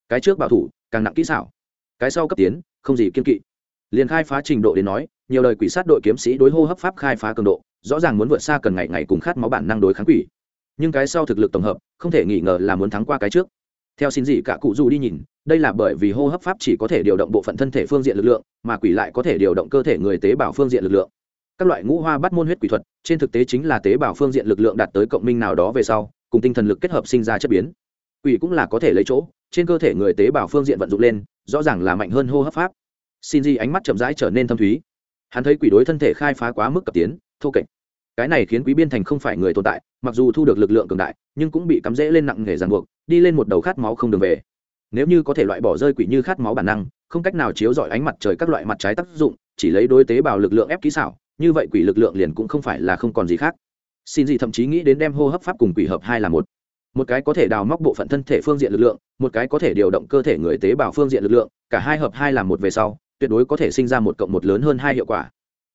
Cái trước bảo thủ, càng nặng kỹ xảo. Cái sau cấp tiến, không gì kiên kỵ. Liền khai phá trình độ đến nói nhiều lời quỷ sát đội kiếm sĩ đối hô hấp pháp khai phá cường độ, rõ ràng muốn vượt xa cần ngày ngày cùng khát máu bản năng đối kháng quỷ. Nhưng cái sau thực lực tổng hợp, không thể nghi ngờ là muốn thắng qua cái trước. Theo xin dị cả cụ dù đi nhìn, đây là bởi vì hô hấp pháp chỉ có thể điều động bộ phận thân thể phương diện lực lượng, mà quỷ lại có thể điều động cơ thể người tế bào phương diện lực lượng. Các loại ngũ hoa bắt môn huyết quỷ thuật, trên thực tế chính là tế bào phương diện lực lượng đạt tới cộng minh nào đó về sau, cùng tinh thần lực kết hợp sinh ra chất biến. Quỷ cũng là có thể lấy chỗ, trên cơ thể người tế bào phương diện vận dụng lên, rõ ràng là mạnh hơn hô hấp pháp. Xin gì ánh mắt chậm rãi trở nên thâm thúy hắn thấy quỷ đối thân thể khai phá quá mức cập tiến, thô kệch. Cái này khiến quý biên thành không phải người tồn tại, mặc dù thu được lực lượng cường đại, nhưng cũng bị cắm rễ lên nặng nghề ràng buộc, đi lên một đầu khát máu không đường về. Nếu như có thể loại bỏ rơi quỷ như khát máu bản năng, không cách nào chiếu dọi ánh mặt trời các loại mặt trái tác dụng, chỉ lấy đối tế bào lực lượng ép kỹ xảo, như vậy quỷ lực lượng liền cũng không phải là không còn gì khác. Xin gì thậm chí nghĩ đến đem hô hấp pháp cùng quỷ hợp hai là một. Một cái có thể đào móc bộ phận thân thể phương diện lực lượng, một cái có thể điều động cơ thể người tế bào phương diện lực lượng, cả hai hợp hai là một về sau tuyệt đối có thể sinh ra một cộng một lớn hơn hai hiệu quả.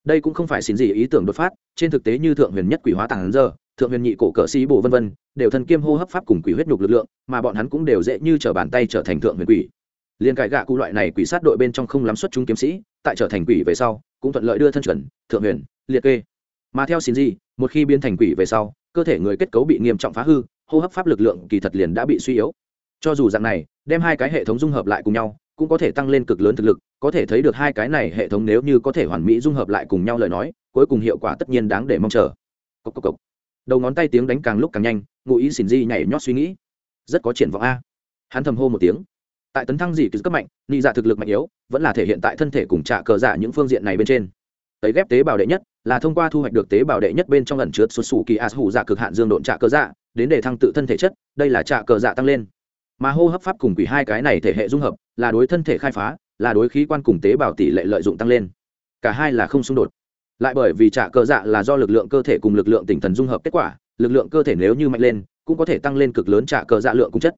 Đây cũng không phải xin gì ý tưởng đột phát, trên thực tế như thượng huyền nhất quỷ hóa tàng giờ, thượng huyền nhị cổ cỡ sĩ bổ vân vân, đều thần kiêm hô hấp pháp cùng quỷ huyết nhục lực lượng, mà bọn hắn cũng đều dễ như trở bàn tay trở thành thượng huyền quỷ. Liên cải gạ cụ loại này quỷ sát đội bên trong không lắm xuất chúng kiếm sĩ, tại trở thành quỷ về sau, cũng thuận lợi đưa thân chuẩn, thượng huyền, liệt kê. Mà theo xin gì, một khi biến thành quỷ về sau, cơ thể người kết cấu bị nghiêm trọng phá hư, hô hấp pháp lực lượng kỳ thật liền đã bị suy yếu. Cho dù dạng này, đem hai cái hệ thống dung hợp lại cùng nhau, cũng có thể tăng lên cực lớn thực lực có thể thấy được hai cái này hệ thống nếu như có thể hoàn mỹ dung hợp lại cùng nhau lời nói, cuối cùng hiệu quả tất nhiên đáng để mong chờ. Cốc cốc cốc. đầu ngón tay tiếng đánh càng lúc càng nhanh, ngụ ý xin di nhảy nhót suy nghĩ. Rất có triển vọng a. Hắn thầm hô một tiếng. Tại tấn thăng gì cứ cấp mạnh ni dạ thực lực mạnh yếu, vẫn là thể hiện tại thân thể cùng trạ cờ dạ những phương diện này bên trên. Tấy ghép tế bào đệ nhất, là thông qua thu hoạch được tế bào đệ nhất bên trong ẩn chứa xuất xù kỳ as hủ dạ cực hạn dương độn trạ cờ dạ đến để thăng tự thân thể chất, đây là trạ cờ dạ tăng lên. Mà hô hấp pháp cùng quỷ hai cái này thể hệ dung hợp, là đối thân thể khai phá là đối khí quan cùng tế bào tỷ lệ lợi dụng tăng lên. Cả hai là không xung đột. Lại bởi vì trả cờ dạ là do lực lượng cơ thể cùng lực lượng tinh thần dung hợp kết quả, lực lượng cơ thể nếu như mạnh lên, cũng có thể tăng lên cực lớn trả cờ dạ lượng cung chất.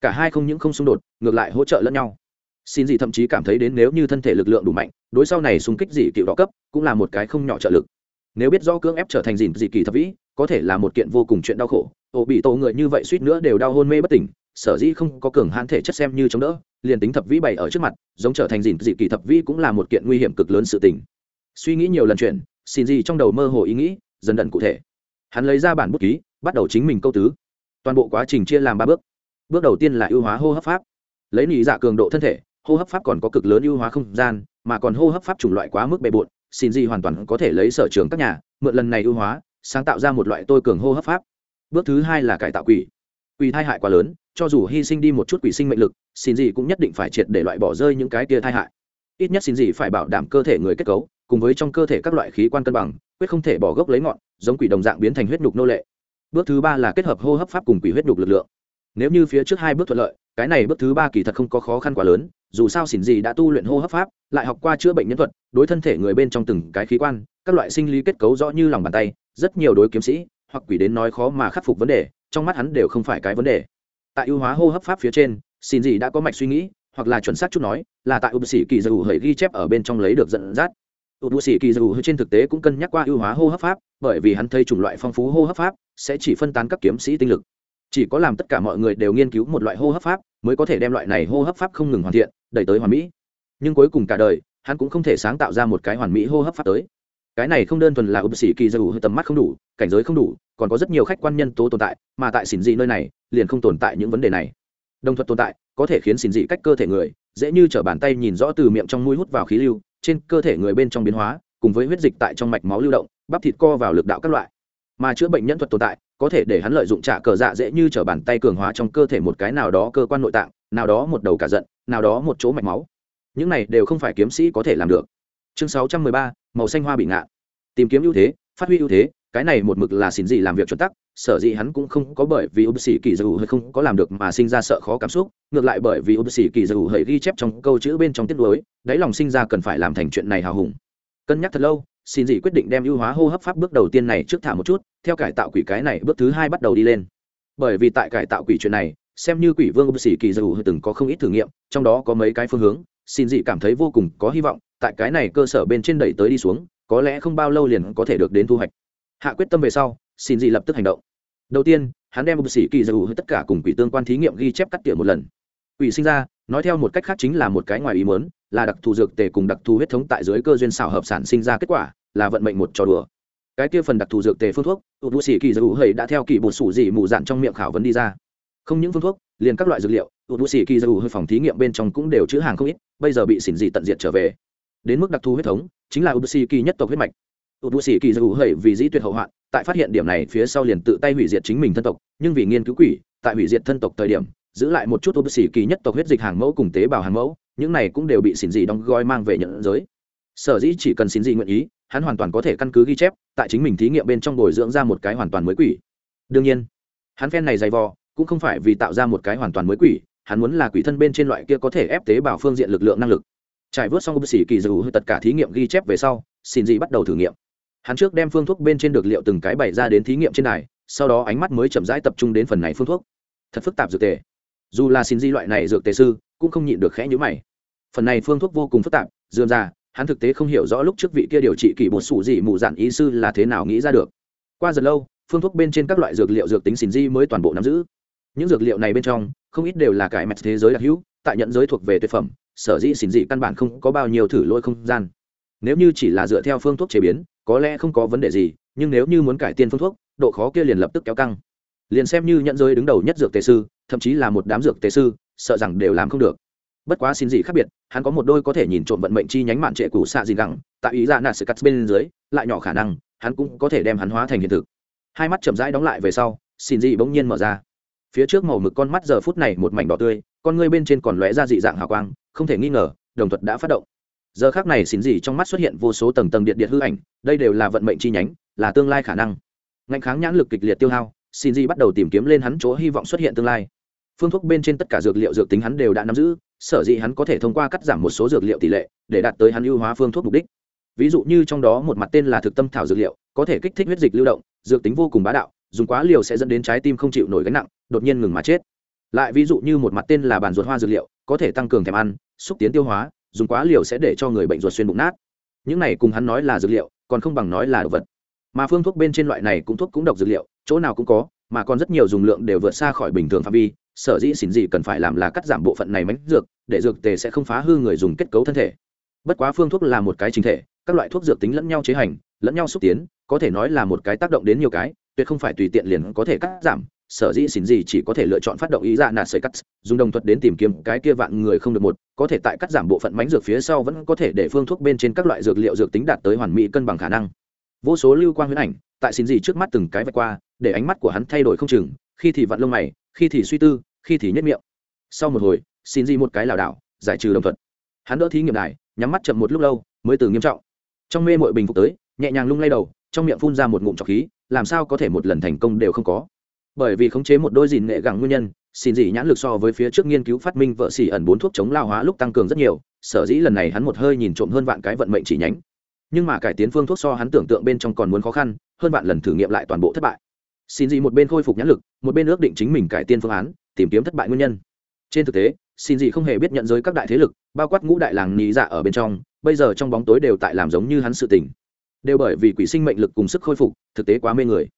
Cả hai không những không xung đột, ngược lại hỗ trợ lẫn nhau. Xin gì thậm chí cảm thấy đến nếu như thân thể lực lượng đủ mạnh, đối sau này xung kích dị cựu đó cấp, cũng là một cái không nhỏ trợ lực. Nếu biết do cưỡng ép trở thành dìn dị kỳ thập vĩ, có thể là một kiện vô cùng chuyện đau khổ. Ổ bị tổ người như vậy suýt nữa đều đau hôn mê bất tỉnh sở dĩ không có cường hãn thể chất xem như chống đỡ, liền tính thập vĩ bày ở trước mặt, giống trở thành dìn dị kỳ thập vĩ cũng là một kiện nguy hiểm cực lớn sự tình. Suy nghĩ nhiều lần chuyện, xin gì trong đầu mơ hồ ý nghĩ, dần dần cụ thể. Hắn lấy ra bản bút ký, bắt đầu chính mình câu tứ. Toàn bộ quá trình chia làm ba bước. Bước đầu tiên là ưu hóa hô hấp pháp. Lấy nỉ dạ cường độ thân thể, hô hấp pháp còn có cực lớn ưu hóa không gian, mà còn hô hấp pháp chủng loại quá mức bề bộn, xin gì hoàn toàn có thể lấy sở trường các nhà, mượn lần này ưu hóa, sáng tạo ra một loại tôi cường hô hấp pháp. Bước thứ hai là cải tạo quỷ. Quỷ thai hại quá lớn cho dù hy sinh đi một chút quỷ sinh mệnh lực, xin gì cũng nhất định phải triệt để loại bỏ rơi những cái tia tai hại. Ít nhất xin gì phải bảo đảm cơ thể người kết cấu, cùng với trong cơ thể các loại khí quan cân bằng, quyết không thể bỏ gốc lấy ngọn, giống quỷ đồng dạng biến thành huyết nhục nô lệ. Bước thứ ba là kết hợp hô hấp pháp cùng quỷ huyết nhục lực lượng. Nếu như phía trước hai bước thuận lợi, cái này bước thứ ba kỳ thật không có khó khăn quá lớn, dù sao xỉn gì đã tu luyện hô hấp pháp, lại học qua chữa bệnh nhân thuật, đối thân thể người bên trong từng cái khí quan, các loại sinh lý kết cấu rõ như lòng bàn tay, rất nhiều đối kiếm sĩ, hoặc quỷ đến nói khó mà khắc phục vấn đề, trong mắt hắn đều không phải cái vấn đề tại ưu hóa hô hấp pháp phía trên, xin gì đã có mạch suy nghĩ, hoặc là chuẩn xác chút nói, là tại ưu sĩ kỳ dù hãy ghi chép ở bên trong lấy được dẫn dắt. Ưu sĩ kỳ dù trên thực tế cũng cân nhắc qua ưu hóa hô hấp pháp, bởi vì hắn thấy chủng loại phong phú hô hấp pháp sẽ chỉ phân tán các kiếm sĩ tinh lực. Chỉ có làm tất cả mọi người đều nghiên cứu một loại hô hấp pháp mới có thể đem loại này hô hấp pháp không ngừng hoàn thiện, đẩy tới hoàn mỹ. Nhưng cuối cùng cả đời, hắn cũng không thể sáng tạo ra một cái hoàn mỹ hô hấp pháp tới cái này không đơn thuần là ưu sĩ kỳ dù tầm mắt không đủ, cảnh giới không đủ, còn có rất nhiều khách quan nhân tố tồn tại, mà tại xỉn dị nơi này, liền không tồn tại những vấn đề này. Đồng thuật tồn tại, có thể khiến xỉn dị cách cơ thể người, dễ như t r ở bàn tay nhìn rõ từ miệng trong mũi hút vào khí lưu, trên cơ thể người bên trong biến hóa, cùng với huyết dịch tại trong mạch máu lưu động, bắp thịt co vào lực đạo các loại. Mà chữa bệnh nhân thuật tồn tại, có thể để hắn lợi dụng trả cờ dạ dễ như t r ở bàn tay cường hóa trong cơ thể một cái nào đó cơ quan nội tạng, nào đó một đầu cả giận, nào đó một chỗ mạch máu. Những này đều không phải kiếm sĩ có thể làm được. Chương sáu trăm mười ba màu xanh hoa bị ngạn tìm kiếm ưu thế, phát huy ưu thế, cái này một mực là xin gì làm việc chuẩn tắc, sở dĩ hắn cũng không có bởi vì ưu sĩ kỳ dù hơi không có làm được mà sinh ra sợ khó cảm xúc, ngược lại bởi vì ưu sĩ kỳ dù hơi ghi chép trong câu chữ bên trong tiết đối đáy lòng sinh ra cần phải làm thành chuyện này hào hùng. Cân nhắc thật lâu, xin gì quyết định đem ưu hóa hô hấp pháp bước đầu tiên này trước thả một chút, theo cải tạo quỷ cái này bước thứ hai bắt đầu đi lên. Bởi vì tại cải tạo quỷ chuyện này, xem như quỷ vương ưu sĩ kỳ dù hơi từng có không ít thử nghiệm, trong đó có mấy cái phương hướng xin dị cảm thấy vô cùng có hy vọng, tại cái này cơ sở bên trên đẩy tới đi xuống, có lẽ không bao lâu liền có thể được đến thu hoạch. Hạ quyết tâm về sau, xin dị lập tức hành động. Đầu tiên, hắn đem một sĩ kỳ dù tất cả cùng quỷ tương quan thí nghiệm ghi chép cắt tỉa một lần. Quỷ sinh ra, nói theo một cách khác chính là một cái ngoài ý muốn, là đặc thù dược tề cùng đặc thù huyết thống tại dưới cơ duyên xảo hợp sản sinh ra kết quả, là vận mệnh một trò đùa. Cái kia phần đặc thù dược tề phương thuốc tụt vũ sĩ kỳ dầu hơi đã theo kỳ bột sủ dị mù dạn trong miệng khảo vấn đi ra không những phương thuốc, liền các loại dược liệu, tụt vũ xì kỳ dù hơi phòng thí nghiệm bên trong cũng đều chữ hàng không ít, bây giờ bị xỉn dị tận diệt trở về. Đến mức đặc thù huyết thống, chính là ubusi kỳ nhất tộc huyết mạch. Ubusi kỳ dù hơi vì dĩ tuyệt hậu hoạn, tại phát hiện điểm này phía sau liền tự tay hủy diệt chính mình thân tộc, nhưng vì nghiên cứu quỷ, tại hủy diệt thân tộc thời điểm, giữ lại một chút ubusi kỳ nhất tộc huyết dịch hàng mẫu cùng tế bào hàng mẫu, những này cũng đều bị xỉn dị đóng gói mang về nhận giới. Sở dĩ chỉ cần xỉn dị nguyện ý, hắn hoàn toàn có thể căn cứ ghi chép, tại chính mình thí nghiệm bên trong bồi dưỡng ra một cái hoàn toàn mới quỷ. Đương nhiên, hắn phen này dày vò cũng không phải vì tạo ra một cái hoàn toàn mới quỷ, hắn muốn là quỷ thân bên trên loại kia có thể ép tế bào phương diện lực lượng năng lực. Trải vớt xong ông sĩ kỳ dù tất cả thí nghiệm ghi chép về sau, xin dị bắt đầu thử nghiệm. Hắn trước đem phương thuốc bên trên được liệu từng cái bày ra đến thí nghiệm trên này sau đó ánh mắt mới chậm rãi tập trung đến phần này phương thuốc. Thật phức tạp dược tề. Dù là xin di loại này dược tề sư, cũng không nhịn được khẽ nhữ mày. Phần này phương thuốc vô cùng phức tạp, dườm ra, hắn thực tế không hiểu rõ lúc trước vị kia điều trị kỳ bột sủ dị mù dạn ý sư là thế nào nghĩ ra được. Qua dần lâu, phương thuốc bên trên các loại dược liệu dược tính xin di mới toàn bộ nắm giữ những dược liệu này bên trong, không ít đều là cải mẹt thế giới đặc hữu, tại nhận giới thuộc về tuyệt phẩm, sở dĩ xin dị căn bản không có bao nhiêu thử lôi không gian. Nếu như chỉ là dựa theo phương thuốc chế biến, có lẽ không có vấn đề gì, nhưng nếu như muốn cải tiến phương thuốc, độ khó kia liền lập tức kéo căng. Liền xem như nhận giới đứng đầu nhất dược tề sư, thậm chí là một đám dược tề sư, sợ rằng đều làm không được. Bất quá xin gì khác biệt, hắn có một đôi có thể nhìn trộm vận mệnh chi nhánh mạn trệ cũ xạ gì gẳng, tại ý dạ ra nạt sự cắt bên dưới, lại nhỏ khả năng, hắn cũng có thể đem hắn hóa thành hiện thực. Hai mắt chậm rãi đóng lại về sau xin gì bỗng nhiên mở ra phía trước màu mực con mắt giờ phút này một mảnh đỏ tươi, con ngươi bên trên còn lóe ra dị dạng hào quang, không thể nghi ngờ, đồng thuật đã phát động. Giờ khác này xin gì trong mắt xuất hiện vô số tầng tầng điện điện hư ảnh, đây đều là vận mệnh chi nhánh, là tương lai khả năng. Ngạnh kháng nhãn lực kịch liệt tiêu hao xin gì bắt đầu tìm kiếm lên hắn chỗ hy vọng xuất hiện tương lai. Phương thuốc bên trên tất cả dược liệu dược tính hắn đều đã nắm giữ, sở dĩ hắn có thể thông qua cắt giảm một số dược liệu tỷ lệ, để đạt tới hắn ưu hóa phương thuốc mục đích. Ví dụ như trong đó một mặt tên là thực tâm thảo dược liệu, có thể kích thích huyết dịch lưu động, dược tính vô cùng bá đạo, dùng quá liều sẽ dẫn đến trái tim không chịu nổi gánh nặng đột nhiên ngừng mà chết. Lại ví dụ như một mặt tên là bàn ruột hoa dược liệu, có thể tăng cường thèm ăn, xúc tiến tiêu hóa, dùng quá liều sẽ để cho người bệnh ruột xuyên bụng nát. Những này cùng hắn nói là dược liệu, còn không bằng nói là đồ vật. Mà phương thuốc bên trên loại này cũng thuốc cũng độc dược liệu, chỗ nào cũng có, mà còn rất nhiều dùng lượng đều vượt xa khỏi bình thường phạm vi, sở dĩ xỉn gì cần phải làm là cắt giảm bộ phận này mánh dược, để dược tề sẽ không phá hư người dùng kết cấu thân thể. Bất quá phương thuốc là một cái chính thể, các loại thuốc dược tính lẫn nhau chế hành, lẫn nhau xúc tiến, có thể nói là một cái tác động đến nhiều cái, tuyệt không phải tùy tiện liền có thể cắt giảm sở dĩ xin gì chỉ có thể lựa chọn phát động ý dạ nạt sợi cắt, dùng đồng thuật đến tìm kiếm cái kia vạn người không được một, có thể tại cắt giảm bộ phận mánh dược phía sau vẫn có thể để phương thuốc bên trên các loại dược liệu dược tính đạt tới hoàn mỹ cân bằng khả năng. Vô số lưu quang huyễn ảnh, tại xin gì trước mắt từng cái vạch qua, để ánh mắt của hắn thay đổi không chừng, khi thì vặn lông mày, khi thì suy tư, khi thì nhất miệng. Sau một hồi, xin gì một cái lảo đảo, giải trừ đồng thuật. Hắn đỡ thí nghiệm đài, nhắm mắt chậm một lúc lâu, mới từ nghiêm trọng. Trong mê mội bình phục tới, nhẹ nhàng lung lay đầu, trong miệng phun ra một ngụm trọc khí, làm sao có thể một lần thành công đều không có bởi vì khống chế một đôi dìn nghệ gẳng nguyên nhân, xin dị nhãn lực so với phía trước nghiên cứu phát minh vợ xỉ ẩn bốn thuốc chống lao hóa lúc tăng cường rất nhiều, sở dĩ lần này hắn một hơi nhìn trộm hơn vạn cái vận mệnh chỉ nhánh. Nhưng mà cải tiến phương thuốc so hắn tưởng tượng bên trong còn muốn khó khăn, hơn vạn lần thử nghiệm lại toàn bộ thất bại. Xin dị một bên khôi phục nhãn lực, một bên ước định chính mình cải tiến phương án, tìm kiếm thất bại nguyên nhân. Trên thực tế, xin dị không hề biết nhận giới các đại thế lực, bao quát ngũ đại làng nhị dạ ở bên trong, bây giờ trong bóng tối đều tại làm giống như hắn sự tình. Đều bởi vì quỷ sinh mệnh lực cùng sức khôi phục, thực tế quá mê người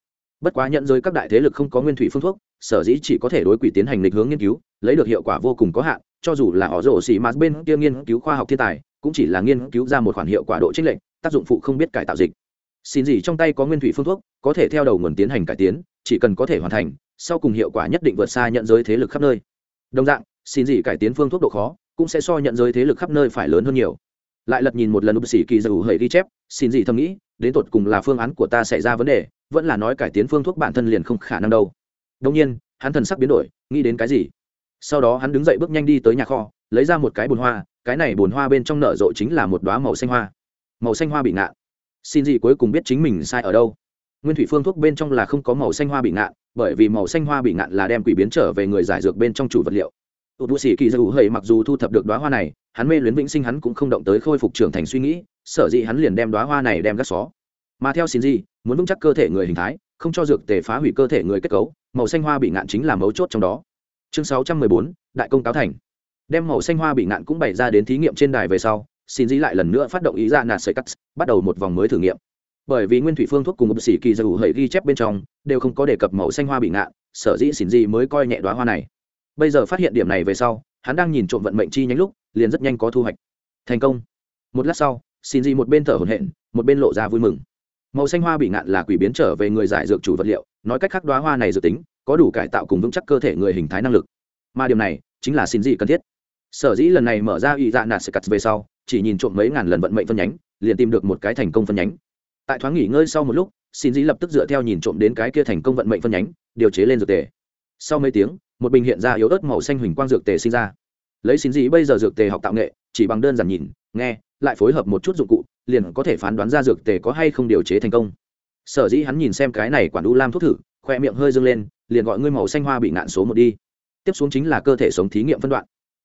bất quá nhận giới các đại thế lực không có nguyên thủy phương thuốc, sở dĩ chỉ có thể đối quỷ tiến hành lịch hướng nghiên cứu, lấy được hiệu quả vô cùng có hạn, cho dù là họ rổ xỉ mà bên kia nghiên cứu khoa học thiên tài, cũng chỉ là nghiên cứu ra một khoản hiệu quả độ trích lệnh tác dụng phụ không biết cải tạo dịch. Xin gì trong tay có nguyên thủy phương thuốc, có thể theo đầu nguồn tiến hành cải tiến, chỉ cần có thể hoàn thành, sau cùng hiệu quả nhất định vượt xa nhận giới thế lực khắp nơi. Đồng dạng, xin gì cải tiến phương thuốc độ khó, cũng sẽ so nhận giới thế lực khắp nơi phải lớn hơn nhiều. Lại lật nhìn một lần ưu sĩ kỳ dầu hầy ghi chép, xin gì thầm nghĩ, đến tột cùng là phương án của ta xảy ra vấn đề vẫn là nói cải tiến phương thuốc bản thân liền không khả năng đâu. Đông nhiên, hắn thần sắc biến đổi, nghĩ đến cái gì? Sau đó hắn đứng dậy bước nhanh đi tới nhà kho, lấy ra một cái bồn hoa, cái này bồn hoa bên trong nở rộ chính là một đoá màu xanh hoa. Màu xanh hoa bị ngạn xin gì cuối cùng biết chính mình sai ở đâu. Nguyên thủy phương thuốc bên trong là không có màu xanh hoa bị ngạn bởi vì màu xanh hoa bị ngạn là đem quỷ biến trở về người giải dược bên trong chủ vật liệu. Tụt bụi sĩ kỳ dư hầy mặc dù thu thập được đoá hoa này, hắn mê luyến vĩnh sinh hắn cũng không động tới khôi phục trưởng thành suy nghĩ, sở dĩ hắn liền đem đoá hoa này đem gác xó mà theo xin gì muốn vững chắc cơ thể người hình thái, không cho dược tề phá hủy cơ thể người kết cấu, màu xanh hoa bị ngạn chính là mấu chốt trong đó. Chương sáu trăm mười bốn, đại công cáo thành. Đem màu xanh hoa bị ngạn cũng bày ra đến thí nghiệm trên đài về sau, xin dĩ lại lần nữa phát động ý ra nạt sợi cắt, bắt đầu một vòng mới thử nghiệm. Bởi vì nguyên thủy phương thuốc cùng một sĩ kỳ dù hầy ghi chép bên trong, đều không có đề cập màu xanh hoa bị ngạn, sở dĩ xin dĩ mới coi nhẹ đoá hoa này. Bây giờ phát hiện điểm này về sau, hắn đang nhìn trộm vận mệnh chi nhánh lúc, liền rất nhanh có thu hoạch. Thành công. Một lát sau, xin dĩ một bên thở hổn hển, một bên lộ ra vui mừng màu xanh hoa bị ngạn là quỷ biến trở về người giải dược chủ vật liệu, nói cách khác đoá hoa này dự tính, có đủ cải tạo cùng vững chắc cơ thể người hình thái năng lực. Mà điểm này, chính là xin dị cần thiết. Sở dĩ lần này mở ra ủy dạ nạt sẽ cắt về sau, chỉ nhìn trộm mấy ngàn lần vận mệnh phân nhánh, liền tìm được một cái thành công phân nhánh. Tại thoáng nghỉ ngơi sau một lúc, xin dĩ lập tức dựa theo nhìn trộm đến cái kia thành công vận mệnh phân nhánh, điều chế lên dược tề. Sau mấy tiếng, một bình hiện ra yếu ớt màu xanh huỳnh quang dược tề sinh ra. Lấy xin dĩ bây giờ dược tề học tạo nghệ, chỉ bằng đơn giản nhìn, nghe lại phối hợp một chút dụng cụ, liền có thể phán đoán ra dược tề có hay không điều chế thành công. Sở dĩ hắn nhìn xem cái này quản u lam thuốc thử, khoe miệng hơi dâng lên, liền gọi ngươi màu xanh hoa bị nạn số một đi. Tiếp xuống chính là cơ thể sống thí nghiệm phân đoạn.